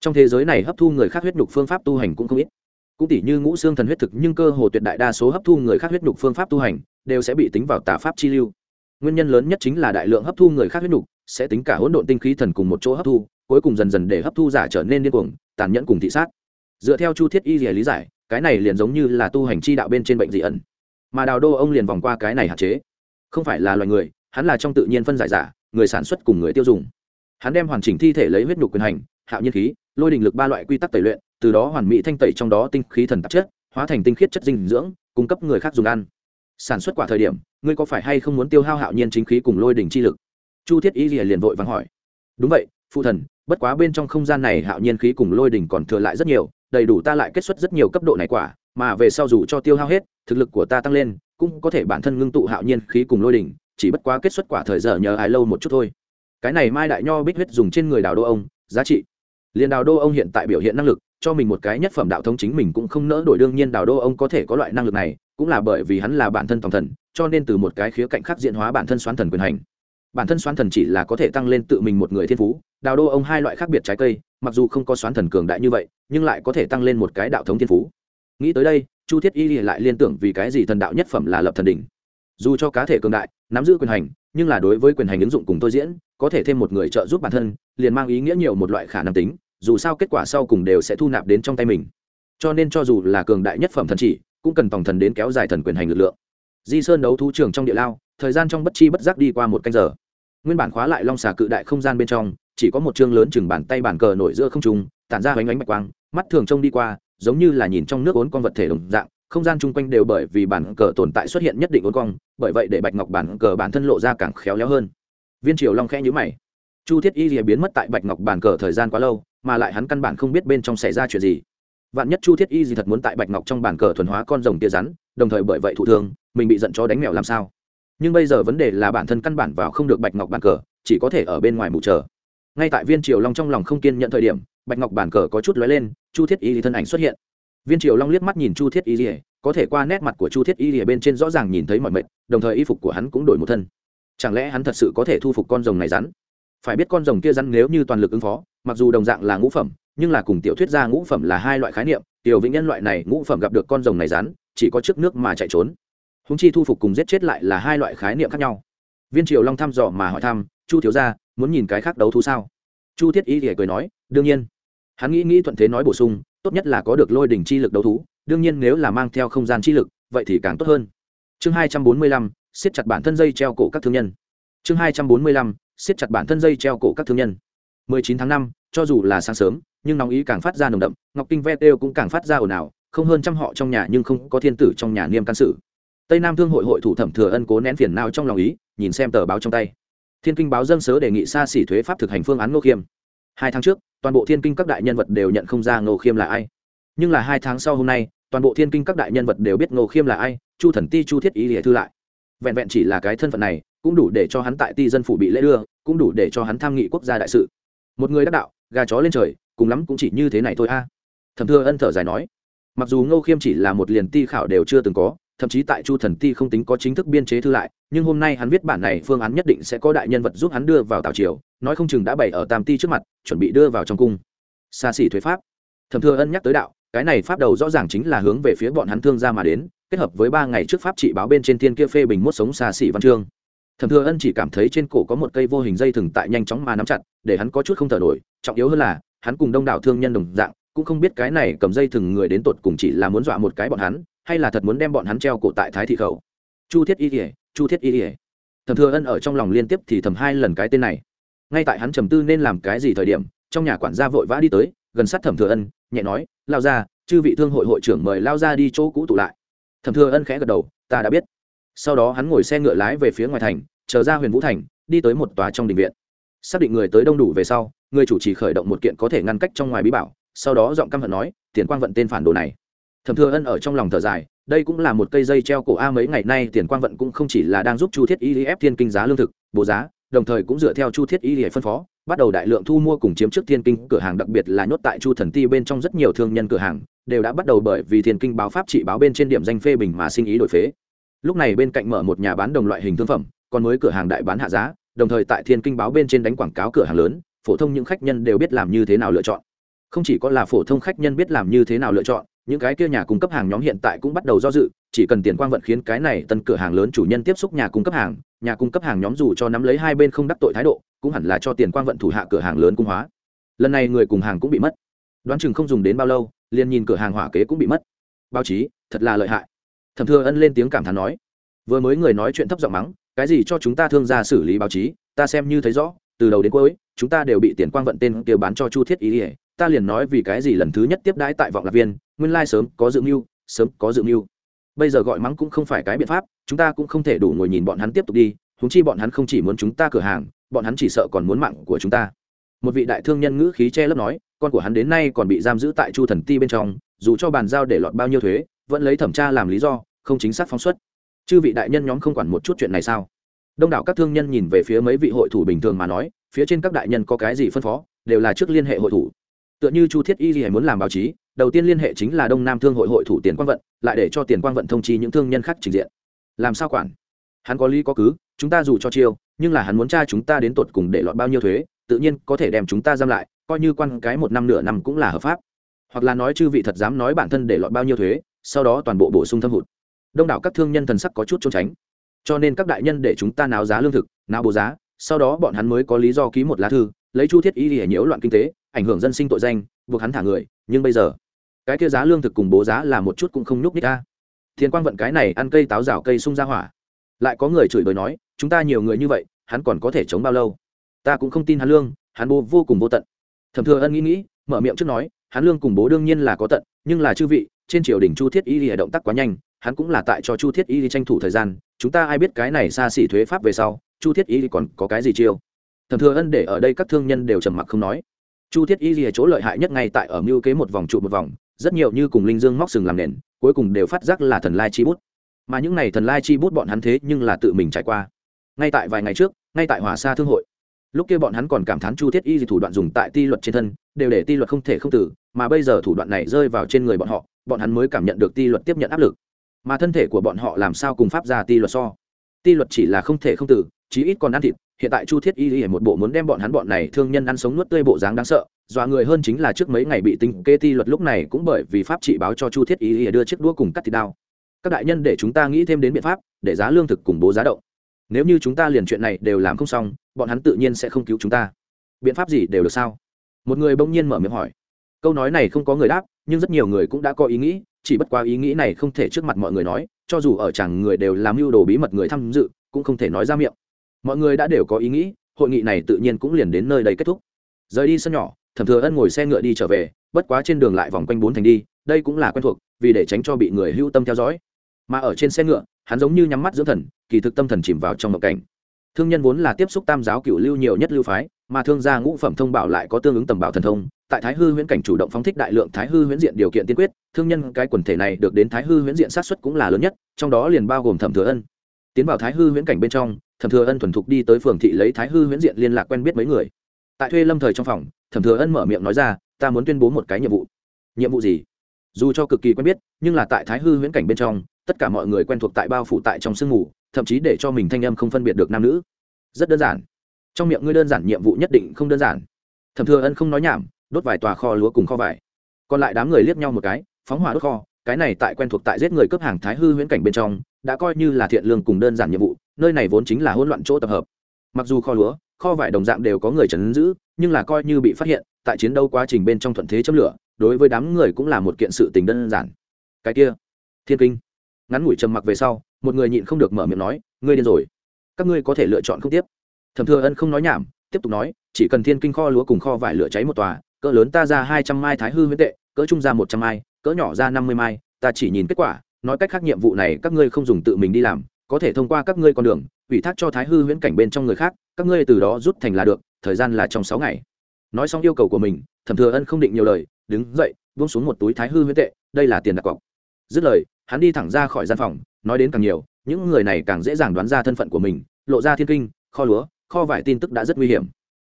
Trong thế giới này hấp thu người khác huyết nhục phương pháp tu hành cũng không ít cũng tỷ như ngũ xương thần huyết thực nhưng cơ hồ tuyệt đại đa số hấp thu người khác huyết nhục phương pháp tu hành đều sẽ bị tính vào tà pháp chi lưu. Nguyên nhân lớn nhất chính là đại lượng hấp thu người khác huyết nhục sẽ tính cả hỗn độn tinh khí thần cùng một chỗ hấp thu, cuối cùng dần dần để hấp thu giả trở nên điên cuồng, tàn nhẫn cùng thị sát. Dựa theo chu thiết y lý giải, cái này liền giống như là tu hành chi đạo bên trên bệnh dị ẩn. Mà đào đô ông liền vòng qua cái này hạn chế. Không phải là loài người, hắn là trong tự nhiên phân giải giả, người sản xuất cùng người tiêu dùng. Hắn đem hoàn chỉnh thi thể lấy huyết nhục quyền hành, hạo nhiên khí, lôi đình lực ba loại quy tắc tẩy luyện từ đó hoàn mỹ thanh tẩy trong đó tinh khí thần tạp chất, hóa thành tinh khiết chất dinh dưỡng, cung cấp người khác dùng ăn. Sản xuất quả thời điểm, ngươi có phải hay không muốn tiêu hao hạo nhiên chính khí cùng lôi đỉnh chi lực? Chu thiết y liền vội vàng hỏi. Đúng vậy, phụ thần, bất quá bên trong không gian này hạo nhiên khí cùng lôi đỉnh còn thừa lại rất nhiều, đầy đủ ta lại kết xuất rất nhiều cấp độ này quả, mà về sau dù cho tiêu hao hết, thực lực của ta tăng lên, cũng có thể bản thân ngưng tụ hạo nhiên khí cùng lôi đỉnh, chỉ bất quá kết xuất quả thời giờ nhờ ai lâu một chút thôi. Cái này mai đại nho bích huyết dùng trên người đào đô ông, giá trị. Liền đào đô ông hiện tại biểu hiện năng lực cho mình một cái nhất phẩm đạo thống chính mình cũng không nỡ đổi. Đương nhiên đào đô ông có thể có loại năng lực này, cũng là bởi vì hắn là bản thân toàn thần, cho nên từ một cái khía cạnh khác diện hóa bản thân xoán thần quyền hành. Bản thân xoán thần chỉ là có thể tăng lên tự mình một người thiên phú. Đào đô ông hai loại khác biệt trái cây, mặc dù không có xoán thần cường đại như vậy, nhưng lại có thể tăng lên một cái đạo thống thiên phú. Nghĩ tới đây, chu thiết y lại liên tưởng vì cái gì thần đạo nhất phẩm là lập thần đỉnh. Dù cho cá thể cường đại, nắm giữ quyền hành, nhưng là đối với quyền hành ứng dụng cùng tôi diễn, có thể thêm một người trợ giúp bản thân, liền mang ý nghĩa nhiều một loại khả năng tính dù sao kết quả sau cùng đều sẽ thu nạp đến trong tay mình. Cho nên cho dù là cường đại nhất phẩm thần chỉ, cũng cần tòng thần đến kéo dài thần quyền hành lực lượng. Di sơn đấu thú trường trong địa lao, thời gian trong bất chi bất giác đi qua một canh giờ. Nguyên bản khóa lại long xà cự đại không gian bên trong, chỉ có một chương lớn chừng bàn tay bàn cờ nổi giữa không trung, tản ra hoành ánh bạch quang, mắt thường trông đi qua, giống như là nhìn trong nước ốn con vật thể đồng dạng, không gian chung quanh đều bởi vì bản cờ tồn tại xuất hiện nhất định ốn cong bởi vậy để bạch ngọc bản cờ bản thân lộ ra càng khéo léo hơn. Viên triều long khẽ nhữ mày. Chu thiết y rìa biến mất tại bạch ngọc bản cờ thời gian quá lâu mà lại hắn căn bản không biết bên trong xảy ra chuyện gì. Vạn nhất chu thiết y gì thật muốn tại bạch ngọc trong bản cờ thuần hóa con rồng tia rắn, đồng thời bởi vậy thụ thương, mình bị giận cho đánh mèo làm sao? Nhưng bây giờ vấn đề là bản thân căn bản vào không được bạch ngọc bản cờ, chỉ có thể ở bên ngoài mù chờ. Ngay tại viên triều long trong lòng không kiên nhận thời điểm, bạch ngọc bản cờ có chút lóe lên, chu thiết y thân ảnh xuất hiện. Viên triều long liếc mắt nhìn chu thiết y lìa có thể qua nét mặt của chu thiết y lìa bên trên rõ ràng nhìn thấy mọi mệt, đồng thời y phục của hắn cũng đổi một thân. Chẳng lẽ hắn thật sự có thể thu phục con rồng này rắn? Phải biết con rồng kia rắn nếu như toàn lực ứng phó mặc dù đồng dạng là ngũ phẩm, nhưng là cùng tiểu thuyết gia ngũ phẩm là hai loại khái niệm, tiểu vĩnh nhân loại này ngũ phẩm gặp được con rồng này rắn, chỉ có trước nước mà chạy trốn. Húng chi thu phục cùng giết chết lại là hai loại khái niệm khác nhau. Viên triều long thăm dò mà hỏi thăm, chu thiếu gia, muốn nhìn cái khác đấu thú sao? Chu thiết y thì cười nói, đương nhiên. Hắn nghĩ nghĩ thuận thế nói bổ sung, tốt nhất là có được lôi đỉnh chi lực đấu thú, đương nhiên nếu là mang theo không gian chi lực, vậy thì càng tốt hơn. Chương hai trăm bốn mươi lăm, siết chặt bản thân dây treo cổ các thương nhân. Chương hai trăm bốn mươi lăm, siết chặt bản thân dây treo cổ các thương nhân mười chín tháng năm, cho dù là sáng sớm, nhưng nóng ý càng phát ra nồng đậm, ngọc kinh ve têu cũng càng phát ra ồn ào, không hơn trăm họ trong nhà nhưng không có thiên tử trong nhà niêm can sự. Tây nam thương hội hội thủ thẩm thừa ân cố nén phiền não trong lòng ý, nhìn xem tờ báo trong tay. Thiên kinh báo dâng sớ đề nghị xa xỉ thuế pháp thực hành phương án ngô khiêm. Hai tháng trước, toàn bộ thiên kinh các đại nhân vật đều nhận không ra ngô khiêm là ai. Nhưng là hai tháng sau hôm nay, toàn bộ thiên kinh các đại nhân vật đều biết ngô khiêm là ai, chu thần ti, chu thiết ý lìa thư lại. Vẹn vẹn chỉ là cái thân phận này, cũng đủ để cho hắn tại ti dân phủ bị lễ đưa, cũng đủ để cho hắn tham nghị quốc gia đại sự một người đắc đạo, gà chó lên trời, cùng lắm cũng chỉ như thế này thôi a. Thẩm thưa ân thở dài nói, mặc dù ngô khiêm chỉ là một liền ti khảo đều chưa từng có, thậm chí tại chu thần ti không tính có chính thức biên chế thư lại, nhưng hôm nay hắn viết bản này phương án nhất định sẽ có đại nhân vật giúp hắn đưa vào tào triều, nói không chừng đã bày ở tam ti trước mặt, chuẩn bị đưa vào trong cung. Xa xỉ thuế pháp. Thẩm thưa ân nhắc tới đạo, cái này pháp đầu rõ ràng chính là hướng về phía bọn hắn thương gia mà đến, kết hợp với ba ngày trước pháp trị báo bên trên thiên kia phê bình mốt sống xa xỉ văn chương thẩm thừa ân chỉ cảm thấy trên cổ có một cây vô hình dây thừng tại nhanh chóng mà nắm chặt, để hắn có chút không thở nổi, trọng yếu hơn là, hắn cùng đông đảo thương nhân đồng dạng, cũng không biết cái này cầm dây thừng người đến tột cùng chỉ là muốn dọa một cái bọn hắn, hay là thật muốn đem bọn hắn treo cổ tại thái thị khẩu. Chu thiết y ỉa chu thiết y ỉa thẩm thừa ân ở trong lòng liên tiếp thì thầm hai lần cái tên này. Ngay tại hắn trầm tư nên làm cái gì thời điểm, trong nhà quản gia vội vã đi tới, gần sát thẩm thừa ân, nhẹ nói, lao ra chư vị thương hội hội trưởng mời lao ra đi chỗ cũ tụ lại. Thẩm thừa ân khẽ gật đầu, ta đã biết sau đó hắn ngồi xe ngựa lái về phía ngoài thành, chờ ra huyền vũ thành, đi tới một tòa trong đình viện. Xác định người tới đông đủ về sau, người chủ trì khởi động một kiện có thể ngăn cách trong ngoài bí bảo, sau đó giọng căm hận nói, tiền quang vận tên phản đồ này. Thẩm thừa ân ở trong lòng thở dài, đây cũng là một cây dây treo cổ a mấy ngày nay tiền quang vận cũng không chỉ là đang giúp chu thiết y ép thiên kinh giá lương thực, bố giá, đồng thời cũng dựa theo chu thiết y phân phó, bắt đầu đại lượng thu mua cùng chiếm trước thiên kinh cửa hàng, đặc biệt là nhốt tại chu thần ti bên trong rất nhiều thương nhân cửa hàng, đều đã bắt đầu bởi vì thiên kinh báo pháp trị báo bên trên điểm danh phê bình mà sinh ý đổi phế lúc này bên cạnh mở một nhà bán đồng loại hình thương phẩm, còn mới cửa hàng đại bán hạ giá, đồng thời tại thiên kinh báo bên trên đánh quảng cáo cửa hàng lớn, phổ thông những khách nhân đều biết làm như thế nào lựa chọn. Không chỉ có là phổ thông khách nhân biết làm như thế nào lựa chọn, những cái kia nhà cung cấp hàng nhóm hiện tại cũng bắt đầu do dự, chỉ cần tiền quang vận khiến cái này tân cửa hàng lớn chủ nhân tiếp xúc nhà cung cấp hàng, nhà cung cấp hàng nhóm dù cho nắm lấy hai bên không đắc tội thái độ, cũng hẳn là cho tiền quang vận thủ hạ cửa hàng lớn cung hóa. Lần này người cùng hàng cũng bị mất. Đoán chừng không dùng đến bao lâu, liền nhìn cửa hàng hỏa kế cũng bị mất. Báo chí, thật là lợi hại thẩm thừa ân lên tiếng cảm thán nói, vừa mới người nói chuyện thấp giọng mắng, cái gì cho chúng ta thương gia xử lý báo chí, ta xem như thấy rõ, từ đầu đến cuối, chúng ta đều bị tiền quang vận tên kia bán cho chu thiết ý ỉa ta liền nói vì cái gì lần thứ nhất tiếp đãi tại vọng lạc viên, nguyên lai sớm có dự mưu, sớm có dự mưu. Bây giờ gọi mắng cũng không phải cái biện pháp, chúng ta cũng không thể đủ ngồi nhìn bọn hắn tiếp tục đi húng chi bọn hắn không chỉ muốn chúng ta cửa hàng, bọn hắn chỉ sợ còn muốn mạng của chúng ta. Một vị đại thương nhân ngữ khí che lấp nói, con của hắn đến nay còn bị giam giữ tại chu thần ti bên trong, dù cho bàn giao để lọt bao nhiêu thuế vẫn lấy thẩm tra làm lý do, không chính xác phóng xuất. Chư vị đại nhân nhóm không quản một chút chuyện này sao? Đông đảo các thương nhân nhìn về phía mấy vị hội thủ bình thường mà nói, phía trên các đại nhân có cái gì phân phó, đều là trước liên hệ hội thủ. Tựa như chu thiết y gì muốn làm báo chí, đầu tiên liên hệ chính là đông nam thương hội hội thủ tiền quang vận, lại để cho tiền quang vận thông chi những thương nhân khác trình diện. Làm sao quản? Hắn có lý có cứ, chúng ta dù cho chiêu, nhưng là hắn muốn tra chúng ta đến tột cùng để lọt bao nhiêu thuế, tự nhiên có thể đem chúng ta giam lại, coi như quan cái một năm nửa năm cũng là hợp pháp. Hoặc là nói chư vị thật dám nói bản thân để lọt bao nhiêu thuế sau đó toàn bộ bổ sung thâm hụt. Đông đảo các thương nhân thần sắc có chút trốn tránh. Cho nên các đại nhân để chúng ta náo giá lương thực, náo bố giá, sau đó bọn hắn mới có lý do ký một lá thư, lấy chu thiết y để nhiễu loạn kinh tế, ảnh hưởng dân sinh tội danh, buộc hắn thả người, nhưng bây giờ, cái kia giá lương thực cùng bố giá là một chút cũng không nhúc ních ta thiên quang vận cái này ăn cây táo rào cây sung ra hỏa. Lại có người chửi bới nói, chúng ta nhiều người như vậy, hắn còn có thể chống bao lâu? Ta cũng không tin hắn lương, hắn bố vô cùng vô tận. Thẩm thừa ân nghĩ nghĩ, mở miệng trước nói, hắn lương cùng bố đương nhiên là có tận, nhưng là chư vị trên triều đình chu thiết y lìa động tác quá nhanh, hắn cũng là tại cho chu thiết y tranh thủ thời gian. Chúng ta ai biết cái này xa xỉ thuế pháp về sau, chu thiết y còn có cái gì chiêu? Thẩm thừa ân để ở đây các thương nhân đều trầm mặc không nói. Chu thiết y lìa chỗ lợi hại nhất ngay tại ở mưu kế một vòng trụ một vòng, rất nhiều như cùng linh dương móc sừng làm nền, cuối cùng đều phát giác là thần lai chi bút. Mà những này thần lai chi bút bọn hắn thế nhưng là tự mình trải qua. Ngay tại vài ngày trước, ngay tại hòa sa thương hội, lúc kia bọn hắn còn cảm thán chu thiết y thủ đoạn dùng tại ti luật trên thân, đều để ti luật không thể không tử, mà bây giờ thủ đoạn này rơi vào trên người bọn họ bọn hắn mới cảm nhận được ti luật tiếp nhận áp lực. Mà thân thể của bọn họ làm sao cùng pháp ra ti luật so? Ti luật chỉ là không thể không tử, chí ít còn ăn thịt. Hiện tại chu thiết y y một bộ muốn đem bọn hắn bọn này thương nhân ăn sống nuốt tươi bộ dáng đáng sợ, dọa người hơn chính là trước mấy ngày bị tinh kê ti luật lúc này cũng bởi vì pháp trị báo cho chu thiết y y đưa chiếc đũa cùng cắt thịt đao. Các đại nhân để chúng ta nghĩ thêm đến biện pháp, để giá lương thực cùng bố giá động. Nếu như chúng ta liền chuyện này đều làm không xong, bọn hắn tự nhiên sẽ không cứu chúng ta. Biện pháp gì đều được sao? Một người bỗng nhiên mở miệng hỏi câu nói này không có người đáp, nhưng rất nhiều người cũng đã có ý nghĩ, chỉ bất quá ý nghĩ này không thể trước mặt mọi người nói, cho dù ở chẳng người đều làm mưu đồ bí mật người tham dự, cũng không thể nói ra miệng. Mọi người đã đều có ý nghĩ, hội nghị này tự nhiên cũng liền đến nơi đây kết thúc. Rời đi sân nhỏ, thẩm thừa ân ngồi xe ngựa đi trở về, bất quá trên đường lại vòng quanh bốn thành đi, đây cũng là quen thuộc, vì để tránh cho bị người hưu tâm theo dõi. Mà ở trên xe ngựa, hắn giống như nhắm mắt dưỡng thần, kỳ thực tâm thần chìm vào trong mộng cảnh. Thương nhân vốn là tiếp xúc tam giáo cựu lưu nhiều nhất lưu phái mà thương gia ngũ phẩm thông bảo lại có tương ứng tầm bảo thần thông, tại thái hư huyễn cảnh chủ động phóng thích đại lượng thái hư huyễn diện điều kiện tiên quyết, thương nhân cái quần thể này được đến thái hư huyễn diện sát xuất cũng là lớn nhất, trong đó liền bao gồm thẩm thừa ân. Tiến vào thái hư huyễn cảnh bên trong, thẩm thừa ân thuần thục đi tới phường thị lấy thái hư huyễn diện liên lạc quen biết mấy người. Tại thuê lâm thời trong phòng, thẩm thừa ân mở miệng nói ra, ta muốn tuyên bố một cái nhiệm vụ. Nhiệm vụ gì? Dù cho cực kỳ quen biết, nhưng là tại thái hư huyễn cảnh bên trong, tất cả mọi người quen thuộc tại bao phủ tại trong sương mù, thậm chí để cho mình thanh âm không phân biệt được nam nữ. Rất đơn giản trong miệng ngươi đơn giản nhiệm vụ nhất định không đơn giản. Thẩm thừa ân không nói nhảm, đốt vài tòa kho lúa cùng kho vải. Còn lại đám người liếc nhau một cái, phóng hỏa đốt kho, cái này tại quen thuộc tại giết người cướp hàng thái hư huyễn cảnh bên trong, đã coi như là thiện lương cùng đơn giản nhiệm vụ, nơi này vốn chính là hỗn loạn chỗ tập hợp. Mặc dù kho lúa, kho vải đồng dạng đều có người chấn giữ, nhưng là coi như bị phát hiện, tại chiến đấu quá trình bên trong thuận thế châm lửa, đối với đám người cũng là một kiện sự tình đơn giản. Cái kia, thiên kinh. Ngắn ngủi trầm mặc về sau, một người nhịn không được mở miệng nói, ngươi điên rồi. Các ngươi có thể lựa chọn không tiếp thẩm thừa ân không nói nhảm, tiếp tục nói, chỉ cần thiên kinh kho lúa cùng kho vải lửa cháy một tòa, cỡ lớn ta ra hai trăm mai thái hư huyễn tệ, cỡ trung ra một trăm mai, cỡ nhỏ ra năm mươi mai, ta chỉ nhìn kết quả, nói cách khác nhiệm vụ này các ngươi không dùng tự mình đi làm, có thể thông qua các ngươi con đường, ủy thác cho thái hư huyễn cảnh bên trong người khác, các ngươi từ đó rút thành là được, thời gian là trong sáu ngày. Nói xong yêu cầu của mình, thẩm thừa ân không định nhiều lời, đứng dậy, buông xuống một túi thái hư huyễn tệ, đây là tiền đặt cọc. Dứt lời, hắn đi thẳng ra khỏi gian phòng, nói đến càng nhiều, những người này càng dễ dàng đoán ra thân phận của mình, lộ ra thiên kinh, kho lúa kho vải tin tức đã rất nguy hiểm.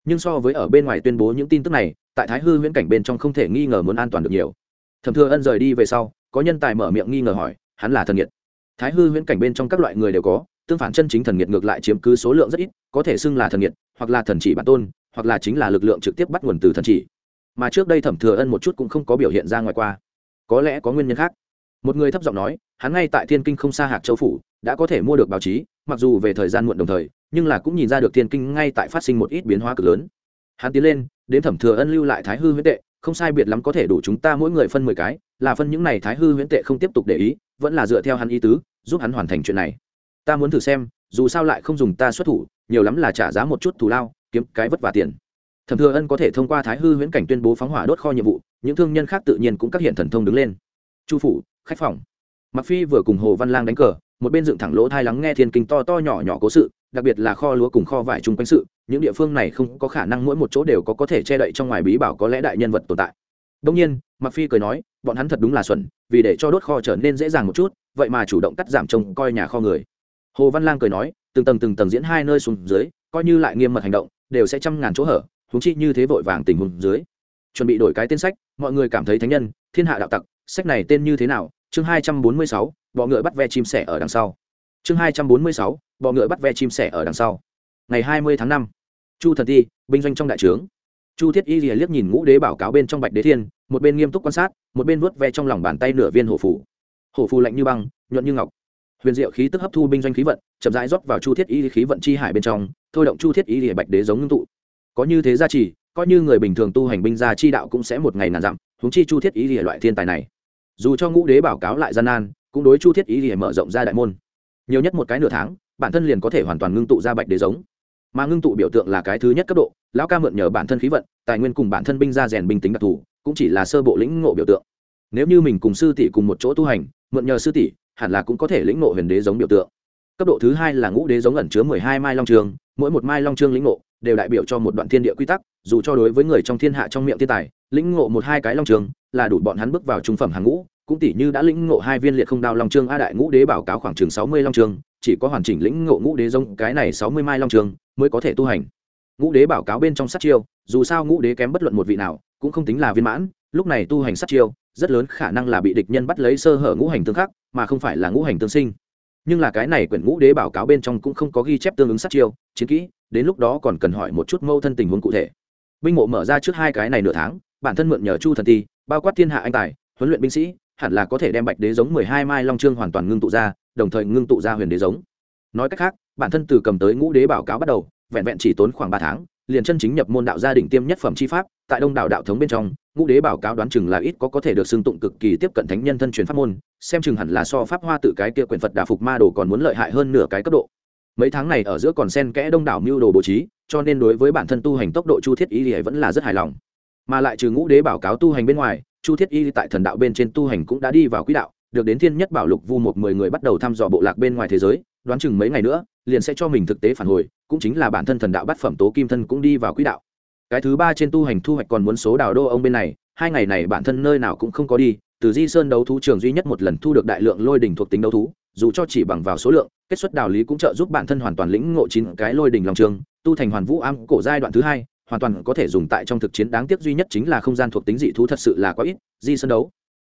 Nhưng so với ở bên ngoài tuyên bố những tin tức này, tại thái hư huyễn cảnh bên trong không thể nghi ngờ muốn an toàn được nhiều. Thẩm thừa ân rời đi về sau, có nhân tài mở miệng nghi ngờ hỏi, hắn là thần nhiệt thái hư huyễn cảnh bên trong các loại người đều có, tương phản chân chính thần nhiệt ngược lại chiếm cứ số lượng rất ít, có thể xưng là thần nhiệt hoặc là thần chỉ bản tôn, hoặc là chính là lực lượng trực tiếp bắt nguồn từ thần chỉ. Mà trước đây thẩm thừa ân một chút cũng không có biểu hiện ra ngoài qua. Có lẽ có nguyên nhân khác. Một người thấp giọng nói, hắn ngay tại thiên kinh không xa hạc châu phủ, đã có thể mua được báo chí, mặc dù về thời gian muộn đồng thời nhưng là cũng nhìn ra được thiên kinh ngay tại phát sinh một ít biến hóa cực lớn. Hắn tiến lên, đến thẩm thừa ân lưu lại thái hư huyễn tệ, không sai biệt lắm có thể đủ chúng ta mỗi người phân mười cái, là phân những này thái hư huyễn tệ không tiếp tục để ý, vẫn là dựa theo hắn ý tứ, giúp hắn hoàn thành chuyện này. Ta muốn thử xem, dù sao lại không dùng ta xuất thủ, nhiều lắm là trả giá một chút thù lao, kiếm cái vất vả tiền. Thẩm thừa ân có thể thông qua thái hư huyễn cảnh tuyên bố phóng hỏa đốt kho nhiệm vụ, những thương nhân khác tự nhiên cũng các hiện thần thông đứng lên. Chu phủ, khách phòng. Mặc phi vừa cùng hồ văn lang đánh cờ một bên dựng thẳng lỗ thai lắng nghe thiên kinh to to nhỏ nhỏ cố sự, đặc biệt là kho lúa cùng kho vải chung quanh sự, những địa phương này không có khả năng mỗi một chỗ đều có có thể che đậy trong ngoài bí bảo có lẽ đại nhân vật tồn tại. Đông nhiên mặc phi cười nói, bọn hắn thật đúng là xuẩn, vì để cho đốt kho trở nên dễ dàng một chút, vậy mà chủ động cắt giảm trông coi nhà kho người. Hồ văn lang cười nói, từng tầng từng tầng diễn hai nơi xuống dưới, coi như lại nghiêm mật hành động, đều sẽ trăm ngàn chỗ hở húng chi như thế vội vàng tình huống dưới. Chuẩn bị đổi cái tên sách, mọi người cảm thấy thánh nhân, thiên hạ đạo tặc, sách này tên như thế nào? Chương hai trăm bốn mươi sáu bọ ngựa bắt ve chim sẻ ở đằng sau. Chương hai trăm bốn mươi sáu, bọ ngựa bắt ve chim sẻ ở đằng sau. Ngày hai mươi tháng năm, chu thần ti, binh doanh trong đại trướng. Chu thiết y rìa liếc nhìn ngũ đế báo cáo bên trong bạch đế thiên, một bên nghiêm túc quan sát, một bên vuốt ve trong lòng bàn tay nửa viên hổ phủ hổ phù lạnh như băng, nhuận như ngọc. Huyền diệu khí tức hấp thu binh doanh khí vận, chậm rãi rót vào chu thiết y khí vận chi hải bên trong, thôi động chu thiết y rìa bạch đế giống ngưng tụ. Có như thế gia trì, coi như người bình thường tu hành binh gia chi đạo cũng sẽ một ngày nản dặm húng chi chu thiết y rìa loại thiên tài này. Dù cho ngũ đế bảo cáo lại gian nan cũng đối chu thiết y lìa mở rộng ra đại môn. Nhiều nhất một cái nửa tháng, bản thân liền có thể hoàn toàn ngưng tụ ra bạch đế giống. Mà ngưng tụ biểu tượng là cái thứ nhất cấp độ, lão ca mượn nhờ bản thân khí vận, tài nguyên cùng bản thân binh gia rèn binh tính đặc thù, cũng chỉ là sơ bộ lĩnh ngộ biểu tượng. Nếu như mình cùng sư tỷ cùng một chỗ tu hành, mượn nhờ sư tỷ, hẳn là cũng có thể lĩnh ngộ huyền đế giống biểu tượng. Cấp độ thứ hai là ngũ đế giống ẩn chứa mười hai mai long trường, mỗi một mai long trương lĩnh ngộ đều đại biểu cho một đoạn thiên địa quy tắc, dù cho đối với người trong thiên hạ trong miệng thiên tài, lĩnh ngộ một hai cái long trường là đủ bọn hắn bước vào trung phẩm hàng ngũ, cũng tỷ như đã lĩnh ngộ hai viên liệt không đao long trương a đại ngũ đế báo cáo khoảng chừng sáu mươi long trương, chỉ có hoàn chỉnh lĩnh ngộ ngũ đế giống cái này sáu mươi mai long trương mới có thể tu hành. Ngũ đế báo cáo bên trong sát chiêu, dù sao ngũ đế kém bất luận một vị nào, cũng không tính là viên mãn, lúc này tu hành sát chiêu, rất lớn khả năng là bị địch nhân bắt lấy sơ hở ngũ hành tương khắc, mà không phải là ngũ hành tương sinh. Nhưng là cái này quyển ngũ đế báo cáo bên trong cũng không có ghi chép tương ứng sát chiêu, chiến kỹ, đến lúc đó còn cần hỏi một chút mâu thân tình huống cụ thể. Binh mộ mở ra trước hai cái này nửa tháng bản thân mượn nhờ chu thần ti, bao quát thiên hạ anh tài, huấn luyện binh sĩ, hẳn là có thể đem bạch đế giống mười hai mai long trương hoàn toàn ngưng tụ ra, đồng thời ngưng tụ ra huyền đế giống. Nói cách khác, bản thân từ cầm tới ngũ đế báo cáo bắt đầu, vẹn vẹn chỉ tốn khoảng ba tháng, liền chân chính nhập môn đạo gia đình tiêm nhất phẩm chi pháp, tại đông đảo đạo thống bên trong, ngũ đế báo cáo đoán chừng là ít có có thể được xưng tụng cực kỳ tiếp cận thánh nhân thân truyền pháp môn, xem chừng hẳn là so pháp hoa tự cái kia quyền phật đà phục ma đồ còn muốn lợi hại hơn nửa cái cấp độ. Mấy tháng này ở giữa còn sen kẽ đông đảo mưu đồ bố trí, cho nên đối với bản thân tu hành tốc độ chu thiết ý thì vẫn là rất hài lòng mà lại trừ ngũ đế báo cáo tu hành bên ngoài, chu thiết y tại thần đạo bên trên tu hành cũng đã đi vào quỹ đạo, được đến thiên nhất bảo lục vu một mười người bắt đầu thăm dò bộ lạc bên ngoài thế giới, đoán chừng mấy ngày nữa, liền sẽ cho mình thực tế phản hồi, cũng chính là bản thân thần đạo bát phẩm tố kim thân cũng đi vào quỹ đạo. Cái thứ ba trên tu hành thu hoạch còn muốn số đào đô ông bên này, hai ngày này bản thân nơi nào cũng không có đi, từ di sơn đấu thú trường duy nhất một lần thu được đại lượng lôi đỉnh thuộc tính đấu thú, dù cho chỉ bằng vào số lượng, kết xuất đào lý cũng trợ giúp bản thân hoàn toàn lĩnh ngộ chín cái lôi đỉnh lòng trường, tu thành hoàn vũ am cổ giai đoạn thứ hai hoàn toàn có thể dùng tại trong thực chiến đáng tiếc duy nhất chính là không gian thuộc tính dị thú thật sự là quá ít, di sân đấu.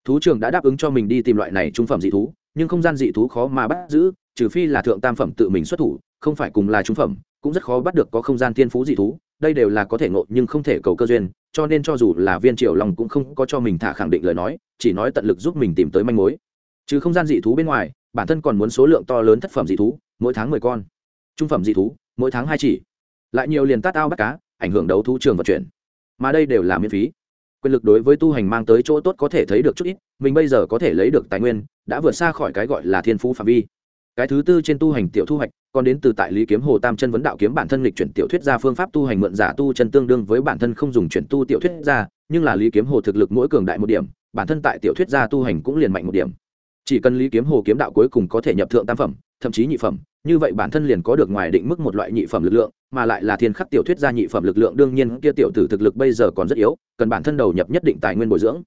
Thú trường đã đáp ứng cho mình đi tìm loại này trung phẩm dị thú, nhưng không gian dị thú khó mà bắt giữ, trừ phi là thượng tam phẩm tự mình xuất thủ, không phải cùng là trung phẩm, cũng rất khó bắt được có không gian thiên phú dị thú, đây đều là có thể ngộ nhưng không thể cầu cơ duyên, cho nên cho dù là viên triều lòng cũng không có cho mình thả khẳng định lời nói, chỉ nói tận lực giúp mình tìm tới manh mối. Trừ không gian dị thú bên ngoài, bản thân còn muốn số lượng to lớn thất phẩm dị thú, mỗi tháng mười con. Trung phẩm dị thú, mỗi tháng hai chỉ. Lại nhiều liền tát ao bắt cá ảnh hưởng đấu thú trường vận chuyển. Mà đây đều là miễn phí. Quyền lực đối với tu hành mang tới chỗ tốt có thể thấy được chút ít, mình bây giờ có thể lấy được tài nguyên, đã vượt xa khỏi cái gọi là thiên phú phạm vi. Cái thứ tư trên tu hành tiểu thu hoạch, còn đến từ tại lý kiếm hồ tam chân vấn đạo kiếm bản thân lịch chuyển tiểu thuyết ra phương pháp tu hành mượn giả tu chân tương đương với bản thân không dùng chuyển tu tiểu thuyết ra, nhưng là lý kiếm hồ thực lực mỗi cường đại một điểm, bản thân tại tiểu thuyết gia tu hành cũng liền mạnh một điểm. Chỉ cần lý kiếm hồ kiếm đạo cuối cùng có thể nhập thượng tam phẩm, thậm chí nhị phẩm như vậy bản thân liền có được ngoài định mức một loại nhị phẩm lực lượng, mà lại là thiên khắc tiểu thuyết gia nhị phẩm lực lượng, đương nhiên kia tiểu tử thực lực bây giờ còn rất yếu, cần bản thân đầu nhập nhất định tài nguyên bồi dưỡng.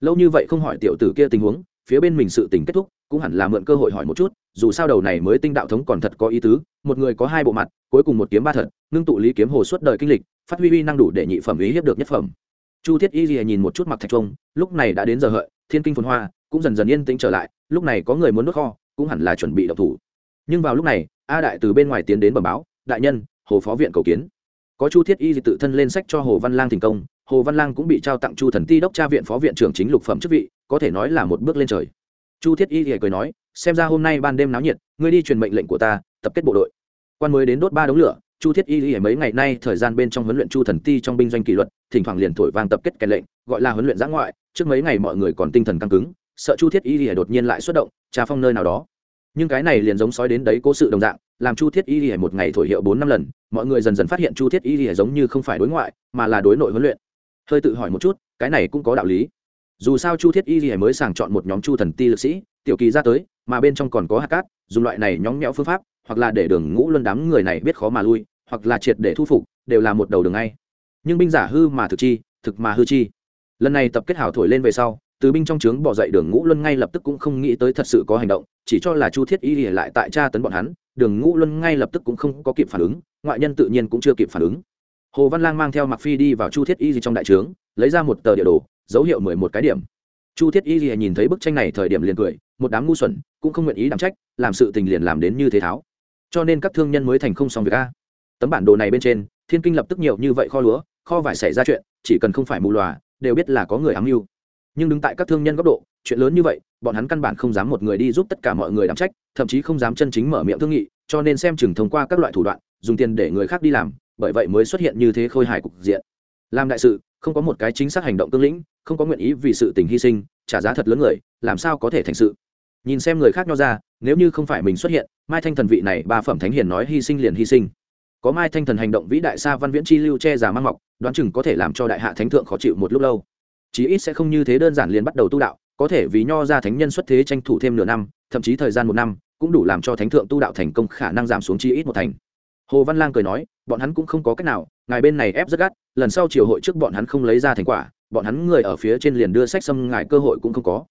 Lâu như vậy không hỏi tiểu tử kia tình huống, phía bên mình sự tình kết thúc, cũng hẳn là mượn cơ hội hỏi một chút, dù sao đầu này mới tinh đạo thống còn thật có ý tứ, một người có hai bộ mặt, cuối cùng một kiếm ba thật, ngưng tụ lý kiếm hồ suốt đời kinh lịch, phát huy uy năng đủ để nhị phẩm ý hiếp được nhất phẩm. Chu thiết y lìa nhìn một chút mặt thạch trông lúc này đã đến giờ hợi, thiên kinh phồn hoa, cũng dần dần yên tĩnh trở lại, lúc này có người muốn đốt kho, cũng hẳn là chuẩn bị đậu thủ nhưng vào lúc này, a đại từ bên ngoài tiến đến bẩm báo, đại nhân, hồ phó viện cầu kiến. Có chu thiết y tự thân lên sách cho hồ văn lang thành công. Hồ văn lang cũng bị trao tặng chu thần ti đốc tra viện phó viện trưởng chính lục phẩm chức vị, có thể nói là một bước lên trời. Chu thiết y thì cười nói, xem ra hôm nay ban đêm náo nhiệt, ngươi đi truyền mệnh lệnh của ta, tập kết bộ đội. Quan mới đến đốt ba đống lửa, chu thiết y thì mấy ngày nay thời gian bên trong huấn luyện chu thần ti trong binh doanh kỷ luật, thỉnh thoảng liền thổi vang tập kết kèn lệnh, gọi là huấn luyện giã ngoại. Trước mấy ngày mọi người còn tinh thần căng cứng, sợ chu thiết y thì đột nhiên lại xuất động trà phong nơi nào đó? Nhưng cái này liền giống sói đến đấy cố sự đồng dạng, làm chu thiết y lìa một ngày thổi hiệu bốn năm lần, mọi người dần dần phát hiện chu thiết y lìa giống như không phải đối ngoại, mà là đối nội huấn luyện. Hơi tự hỏi một chút, cái này cũng có đạo lý. Dù sao chu thiết y lìa mới sàng chọn một nhóm chu thần ti lực sĩ, tiểu kỳ ra tới, mà bên trong còn có hạt cát, dùng loại này nhóng nhẽo phương pháp, hoặc là để đường ngũ luân đám người này biết khó mà lui, hoặc là triệt để thu phục, đều là một đầu đường ngay. Nhưng binh giả hư mà thực chi, thực mà hư chi. Lần này tập kết hảo thổi lên về sau từ binh trong trướng bỏ dậy đường ngũ luân ngay lập tức cũng không nghĩ tới thật sự có hành động, chỉ cho là chu thiết y ỉa lại tại tra tấn bọn hắn, đường ngũ luân ngay lập tức cũng không có kịp phản ứng, ngoại nhân tự nhiên cũng chưa kịp phản ứng. Hồ văn lang mang theo mặc phi đi vào chu thiết y gì trong đại trướng, lấy ra một tờ địa đồ, dấu hiệu mười một cái điểm. Chu thiết y gì nhìn thấy bức tranh này thời điểm liền cười, một đám ngu xuẩn, cũng không nguyện ý đảm trách, làm sự tình liền làm đến như thế tháo. Cho nên các thương nhân mới thành không xong việc a. Tấm bản đồ này bên trên, thiên kinh lập tức nhiều như vậy kho lúa, kho vải xảy ra chuyện, chỉ cần không phải mù lòa, đều biết là có người ám mưu nhưng đứng tại các thương nhân góc độ, chuyện lớn như vậy, bọn hắn căn bản không dám một người đi giúp tất cả mọi người đảm trách, thậm chí không dám chân chính mở miệng thương nghị, cho nên xem chừng thông qua các loại thủ đoạn, dùng tiền để người khác đi làm, bởi vậy mới xuất hiện như thế khôi hài cục diện. Làm đại sự, không có một cái chính xác hành động tương lĩnh, không có nguyện ý vì sự tình hy sinh, trả giá thật lớn người, làm sao có thể thành sự? Nhìn xem người khác nho ra, nếu như không phải mình xuất hiện, mai thanh thần vị này ba phẩm thánh hiền nói hy sinh liền hy sinh. Có mai thanh thần hành động vĩ đại sa văn viễn chi lưu che giả mang mọc, đoán chừng có thể làm cho đại hạ thánh thượng khó chịu một lúc lâu chí ít sẽ không như thế đơn giản liền bắt đầu tu đạo, có thể vì nho ra thánh nhân xuất thế tranh thủ thêm nửa năm, thậm chí thời gian một năm, cũng đủ làm cho thánh thượng tu đạo thành công khả năng giảm xuống chi ít một thành. Hồ văn lang cười nói, bọn hắn cũng không có cách nào, ngài bên này ép rất gắt, lần sau triều hội trước bọn hắn không lấy ra thành quả, bọn hắn người ở phía trên liền đưa sách xâm ngài cơ hội cũng không có.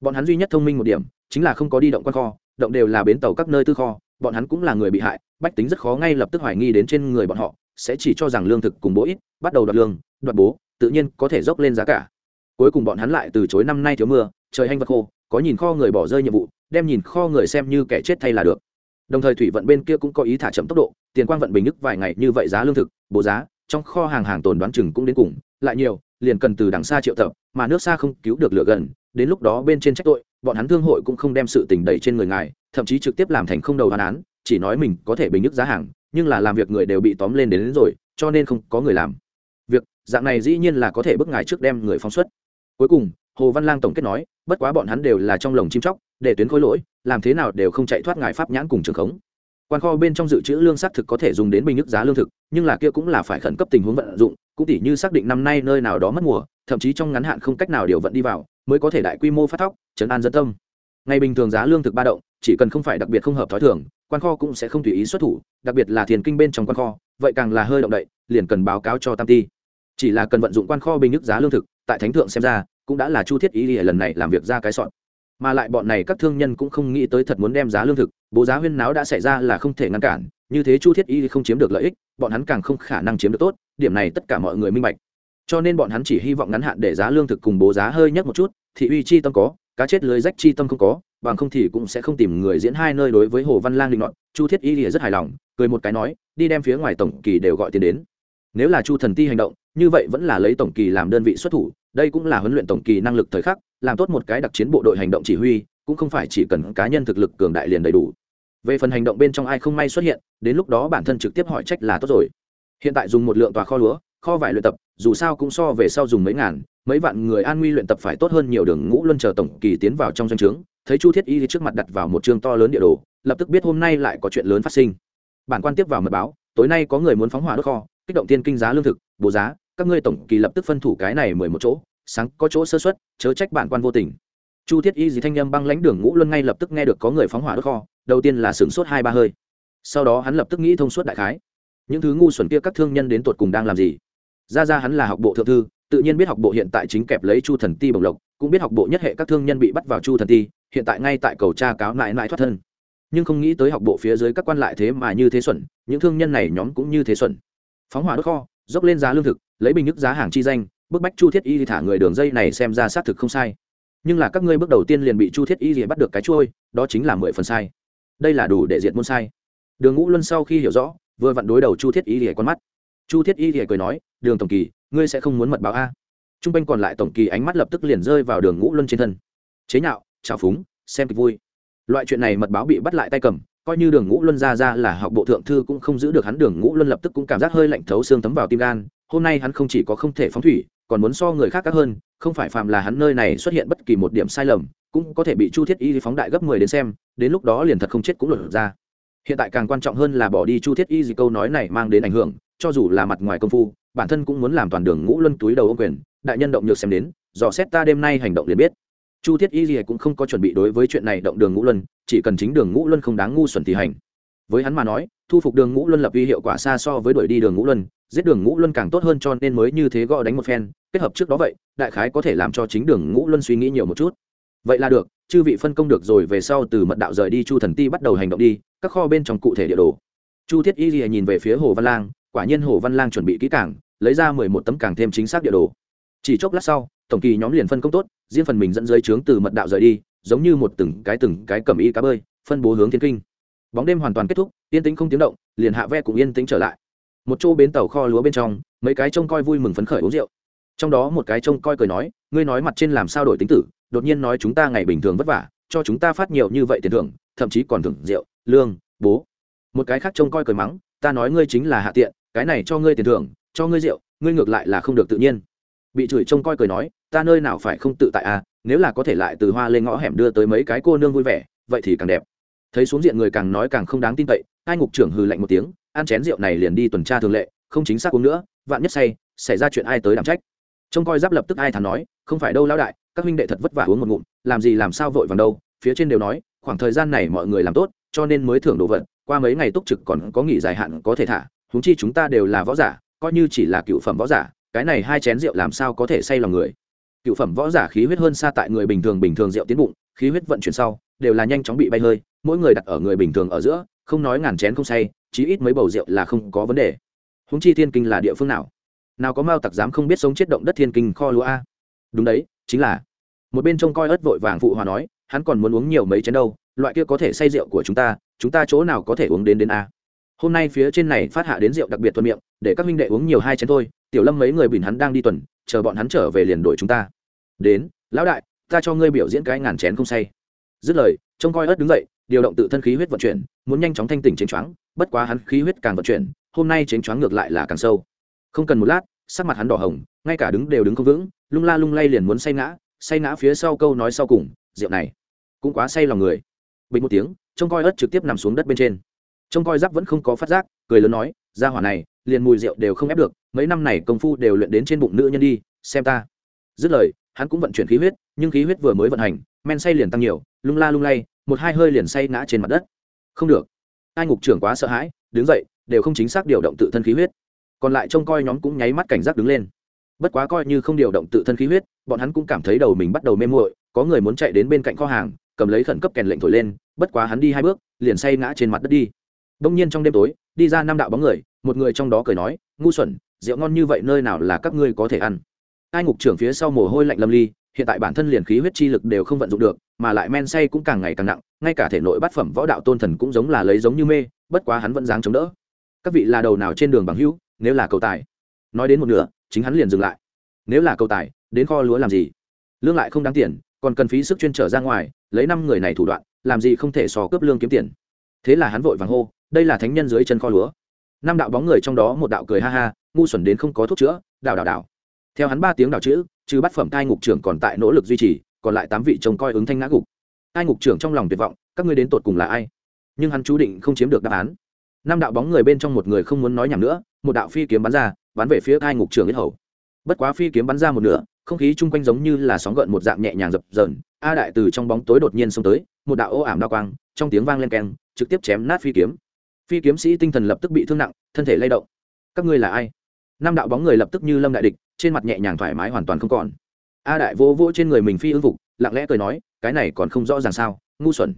Bọn hắn duy nhất thông minh một điểm, chính là không có đi động quan kho, động đều là bến tàu các nơi tư kho, bọn hắn cũng là người bị hại, bách tính rất khó ngay lập tức hoài nghi đến trên người bọn họ, sẽ chỉ cho rằng lương thực cùng bố ít, bắt đầu đoạt lương, đoạt bố, tự nhiên có thể dốc lên giá cả cuối cùng bọn hắn lại từ chối năm nay thiếu mưa trời hanh vật khô có nhìn kho người bỏ rơi nhiệm vụ đem nhìn kho người xem như kẻ chết thay là được. Đồng thời thủy vận bên kia cũng có ý thả chậm tốc độ tiền quang vận bình ức vài ngày như vậy giá lương thực bộ giá trong kho hàng hàng tồn đoán chừng cũng đến cùng lại nhiều liền cần từ đằng xa triệu tập mà nước xa không cứu được lửa gần đến lúc đó bên trên trách tội bọn hắn thương hội cũng không đem sự tình đẩy trên người ngài thậm chí trực tiếp làm thành không đầu đoán án chỉ nói mình có thể bình ức giá hàng nhưng là làm việc người đều bị tóm lên đến, đến rồi cho nên không có người làm. Việc dạng này dĩ nhiên là có thể bức ngài trước đem người phóng xuất cuối cùng, hồ văn lang tổng kết nói, bất quá bọn hắn đều là trong lồng chim chóc, để tuyến khối lỗi, làm thế nào đều không chạy thoát ngài pháp nhãn cùng trường khống. Quan kho bên trong dự trữ lương xác thực có thể dùng đến bình nước giá lương thực, nhưng là kia cũng là phải khẩn cấp tình huống vận dụng, cũng tỉ như xác định năm nay nơi nào đó mất mùa, thậm chí trong ngắn hạn không cách nào điều vận đi vào, mới có thể đại quy mô phát thóc chấn an dân tâm. Ngày bình thường giá lương thực ba động, chỉ cần không phải đặc biệt không hợp thói thường, quan kho cũng sẽ không tùy ý xuất thủ, đặc biệt là thiền kinh bên trong quan kho, vậy càng là hơi động đậy, liền cần báo cáo cho tam ti chỉ là cần vận dụng quan kho bình ức giá lương thực, tại thánh thượng xem ra, cũng đã là chu thiết ý lần này làm việc ra cái sọn. Mà lại bọn này các thương nhân cũng không nghĩ tới thật muốn đem giá lương thực, bố giá huyên náo đã xảy ra là không thể ngăn cản, như thế chu thiết y không chiếm được lợi ích, bọn hắn càng không khả năng chiếm được tốt, điểm này tất cả mọi người minh bạch. Cho nên bọn hắn chỉ hy vọng ngắn hạn để giá lương thực cùng bố giá hơi nhất một chút, thị uy chi tâm có, cá chết lưới rách chi tâm không có, bằng không thì cũng sẽ không tìm người diễn hai nơi đối với hồ văn lang định luận chu thiết y thì rất hài lòng, cười một cái nói, đi đem phía ngoài tổng kỳ đều gọi tiền đến. Nếu là chu thần ti hành động như vậy vẫn là lấy tổng kỳ làm đơn vị xuất thủ, đây cũng là huấn luyện tổng kỳ năng lực thời khắc, làm tốt một cái đặc chiến bộ đội hành động chỉ huy, cũng không phải chỉ cần cá nhân thực lực cường đại liền đầy đủ. Về phần hành động bên trong ai không may xuất hiện, đến lúc đó bản thân trực tiếp hỏi trách là tốt rồi. Hiện tại dùng một lượng tòa kho lúa, kho vải luyện tập, dù sao cũng so về sau dùng mấy ngàn, mấy vạn người an nguy luyện tập phải tốt hơn nhiều đường ngũ luân chờ tổng kỳ tiến vào trong doanh trướng. Thấy chu thiết y trước mặt đặt vào một chương to lớn địa đồ, lập tức biết hôm nay lại có chuyện lớn phát sinh. Bản quan tiếp vào mật báo, tối nay có người muốn phóng hỏa đốt kho, kích động tiên kinh giá lương thực, bố giá các ngươi tổng kỳ lập tức phân thủ cái này mười một chỗ, sáng có chỗ sơ xuất chớ trách bản quan vô tình. Chu thiết y dì thanh â m băng lãnh đường ngũ luân ngay lập tức nghe được có người phóng hỏa đốt kho, đầu tiên là sửng sốt hai ba hơi. Sau đó hắn lập tức nghĩ thông suốt đại khái. Những thứ ngu xuẩn kia các thương nhân đến tột cùng đang làm gì? Ra ra hắn là học bộ thượng thư, tự nhiên biết học bộ hiện tại chính kẹp lấy chu thần ti bồng lộc, cũng biết học bộ nhất hệ các thương nhân bị bắt vào chu thần ti, hiện tại ngay tại cầu tra cáo nại nại thoát thân. Nhưng không nghĩ tới học bộ phía dưới các quan lại thế mà như thế xuẩn, những thương nhân này nhóm cũng như thế xuẩn. Phóng hỏa đốt kho, dốc lên giá lương thực lấy bình nước giá hàng chi danh, bức bách chu thiết y thả người đường dây này xem ra xác thực không sai. Nhưng là các ngươi bước đầu tiên liền bị chu thiết y thì bắt được cái trôi đó chính là mười phần sai. Đây là đủ để diệt môn sai. Đường ngũ luân sau khi hiểu rõ, vừa vặn đối đầu chu thiết y thì con mắt. Chu thiết y thì cười nói, đường tổng kỳ, ngươi sẽ không muốn mật báo a? T r u n g quanh còn lại tổng kỳ ánh mắt lập tức liền rơi vào đường ngũ luân trên thân. Chế nhạo, trào phúng, xem kịch vui. Loại chuyện này mật báo bị bắt lại tay cầm, coi như đường ngũ luân ra ra là học bộ thượng thư cũng không giữ được hắn, đường ngũ luân lập tức cũng cảm giác hơi lạnh thấu xương tấm vào tim gan hôm nay hắn không chỉ có không thể phóng thủy, còn muốn so người khác các hơn, không phải phàm là hắn nơi này xuất hiện bất kỳ một điểm sai lầm, cũng có thể bị chu thiết y phóng đại gấp mười đến xem, đến lúc đó liền thật không chết cũng lột ra. Hiện tại càng quan trọng hơn là bỏ đi chu thiết y gì câu nói này mang đến ảnh hưởng, cho dù là mặt ngoài công phu, bản thân cũng muốn làm toàn đường ngũ luân túi đầu ô quyền, đại nhân động nhược xem đến, dò xét ta đêm nay hành động liền biết. Chu thiết y gì cũng không có chuẩn bị đối với chuyện này động đường ngũ luân, chỉ cần chính đường ngũ luân không đáng ngu xuẩn thì hành với hắn mà nói, thu phục đường ngũ luân lập uy hiệu quả xa so với đuổi đi đường ngũ luân, giết đường ngũ luân càng tốt hơn cho nên mới như thế gõ đánh một phen. Kết hợp trước đó vậy, đại khái có thể làm cho chính đường ngũ luân suy nghĩ nhiều một chút. Vậy là được, chư vị phân công được rồi về sau từ mật đạo rời đi chu thần ti bắt đầu hành động đi, các kho bên trong cụ thể địa đồ. Chu thiết y lìa nhìn về phía hồ văn lang, quả nhiên hồ văn lang chuẩn bị kỹ càng, lấy ra mười một tấm càng thêm chính xác địa đồ. Chỉ chốc lát sau, tổng kỳ nhóm liền phân công tốt, riêng phần mình dẫn dưới trướng từ mật đạo rời đi, giống như một từng cái từng cái cầm y cá bơi, phân bố hướng thiên kinh bóng đêm hoàn toàn kết thúc, yên tĩnh không tiếng động, liền hạ ve cũng yên tĩnh trở lại. Một chỗ bến tàu kho lúa bên trong, mấy cái trông coi vui mừng phấn khởi uống rượu. Trong đó một cái trông coi cười nói, ngươi nói mặt trên làm sao đổi tính tử, đột nhiên nói chúng ta ngày bình thường vất vả, cho chúng ta phát nhiều như vậy tiền thưởng, thậm chí còn thưởng rượu, lương, bố. Một cái khác trông coi cười mắng, ta nói ngươi chính là hạ tiện, cái này cho ngươi tiền thưởng, cho ngươi rượu, ngươi ngược lại là không được tự nhiên. Bị chửi trông coi cười nói, ta nơi nào phải không tự tại à nếu là có thể lại từ hoa lên ngõ hẻm đưa tới mấy cái cô nương vui vẻ, vậy thì càng đẹp thấy xuống diện người càng nói càng không đáng tin cậy, hai ngục trưởng hừ lạnh một tiếng, ăn chén rượu này liền đi tuần tra thường lệ, không chính xác uống nữa, vạn nhất say, xảy ra chuyện ai tới đảm trách. Trông coi giáp lập tức ai thắn nói, không phải đâu lão đại, các huynh đệ thật vất vả uống một ngụm, làm gì làm sao vội vàng đâu, phía trên đều nói, khoảng thời gian này mọi người làm tốt, cho nên mới thưởng đồ vật, qua mấy ngày túc trực còn có nghỉ dài hạn có thể thả, huống chi chúng ta đều là võ giả, coi như chỉ là cựu phẩm võ giả, cái này hai chén rượu làm sao có thể say lòng người. Cựu phẩm võ giả khí huyết hơn xa tại người bình thường bình thường rượu tiến bụng, khí huyết vận chuyển sau đều là nhanh chóng bị bay hơi, mỗi người đặt ở người bình thường ở giữa, không nói ngàn chén không say, chí ít mấy bầu rượu là không có vấn đề. Húng chi thiên kinh là địa phương nào? Nào có mao tặc dám không biết sống chết động đất thiên kinh kho lúa a? Đúng đấy, chính là. Một bên trông coi ớt vội vàng phụ hòa nói, hắn còn muốn uống nhiều mấy chén đâu, loại kia có thể say rượu của chúng ta chúng ta chỗ nào có thể uống đến đến a? Hôm nay phía trên này phát hạ đến rượu đặc biệt thuận miệng, để các minh đệ uống nhiều hai chén thôi, tiểu lâm mấy người bình hắn đang đi tuần, chờ bọn hắn trở về liền đổi chúng ta. Đến, lão đại, ta cho ngươi biểu diễn cái ngàn chén không say dứt lời, trông coi ớt đứng dậy, điều động tự thân khí huyết vận chuyển, muốn nhanh chóng thanh tỉnh chênh choáng, bất quá hắn khí huyết càng vận chuyển, hôm nay chênh choáng ngược lại là càng sâu. Không cần một lát, sắc mặt hắn đỏ hồng, ngay cả đứng đều đứng không vững, lung la lung lay liền muốn say ngã say ngã phía sau câu nói sau cùng, rượu này cũng quá say lòng người. Bình một tiếng, trông coi ớt trực tiếp nằm xuống đất bên trên. Trông coi giáp vẫn không có phát giác, cười lớn nói ra hỏa này, liền mùi rượu đều không ép được, mấy năm này công phu đều luyện đến trên bụng nữ nhân đi, xem ta. Dứt lời hắn cũng vận chuyển khí huyết, nhưng khí huyết vừa mới vận hành, men say liền tăng nhiều, lung la lung lay, một hai hơi liền say ngã trên mặt đất. Không được. Ai ngục trưởng quá sợ hãi, đứng dậy, đều không chính xác điều động tự thân khí huyết. Còn lại trông coi nhóm cũng nháy mắt cảnh giác đứng lên. Bất quá coi như không điều động tự thân khí huyết, bọn hắn cũng cảm thấy đầu mình bắt đầu mê muội, có người muốn chạy đến bên cạnh kho hàng, cầm lấy khẩn cấp kèn lệnh thổi lên, bất quá hắn đi hai bước, liền say ngã trên mặt đất đi. Đông nhiên trong đêm tối, đi ra năm đạo bóng người, một người trong đó cười nói, ngu xuẩn, rượu ngon như vậy nơi nào là các ngươi có thể ăn? Ai ngục trưởng phía sau mồ hôi lạnh lâm ly, hiện tại bản thân liền khí huyết chi lực đều không vận dụng được, mà lại men say cũng càng ngày càng nặng, ngay cả thể nội bát phẩm võ đạo tôn thần cũng giống là lấy giống như mê, bất quá hắn vẫn dáng chống đỡ. Các vị là đầu nào trên đường bằng hữu, nếu là cầu tài? Nói đến một nửa, chính hắn liền dừng lại. Nếu là cầu tài, đến kho lúa làm gì? Lương lại không đáng tiền, còn cần phí sức chuyên trở ra ngoài, lấy năm người này thủ đoạn, làm gì không thể sò cướp lương kiếm tiền? Thế là hắn vội vàng hô, đây là thánh nhân dưới chân kho lúa. Năm đạo bóng người trong đó một đạo cười ha ha, ngu xuẩn đến không có thuốc chữa đào đào đào theo hắn ba tiếng đào chữ, trừ bát phẩm cai ngục trưởng còn tại nỗ lực duy trì, còn lại tám vị trông coi ứng thanh ngã gục. Cai ngục trưởng trong lòng tuyệt vọng, các ngươi đến tột cùng là ai? Nhưng hắn chú định không chiếm được đáp án. Năm đạo bóng người bên trong một người không muốn nói nhầm nữa, một đạo phi kiếm bắn ra, bắn về phía cai ngục trưởng yết hầu. Bất quá phi kiếm bắn ra một nửa, không khí chung quanh giống như là sóng gợn một dạng nhẹ nhàng dập dờn, a đại từ trong bóng tối đột nhiên xông tới, một đạo ô ảm đa quang, trong tiếng vang lên keng, trực tiếp chém nát phi kiếm. Phi kiếm sĩ tinh thần lập tức bị thương nặng, thân thể lay động. Các ngươi là ai? Năm đạo bóng người lập tức như lâm đại địch, trên mặt nhẹ nhàng thoải mái hoàn toàn không còn. A đại vỗ vỗ trên người mình phi ứng phục, lặng lẽ cười nói, cái này còn không rõ ràng sao, ngu xuẩn.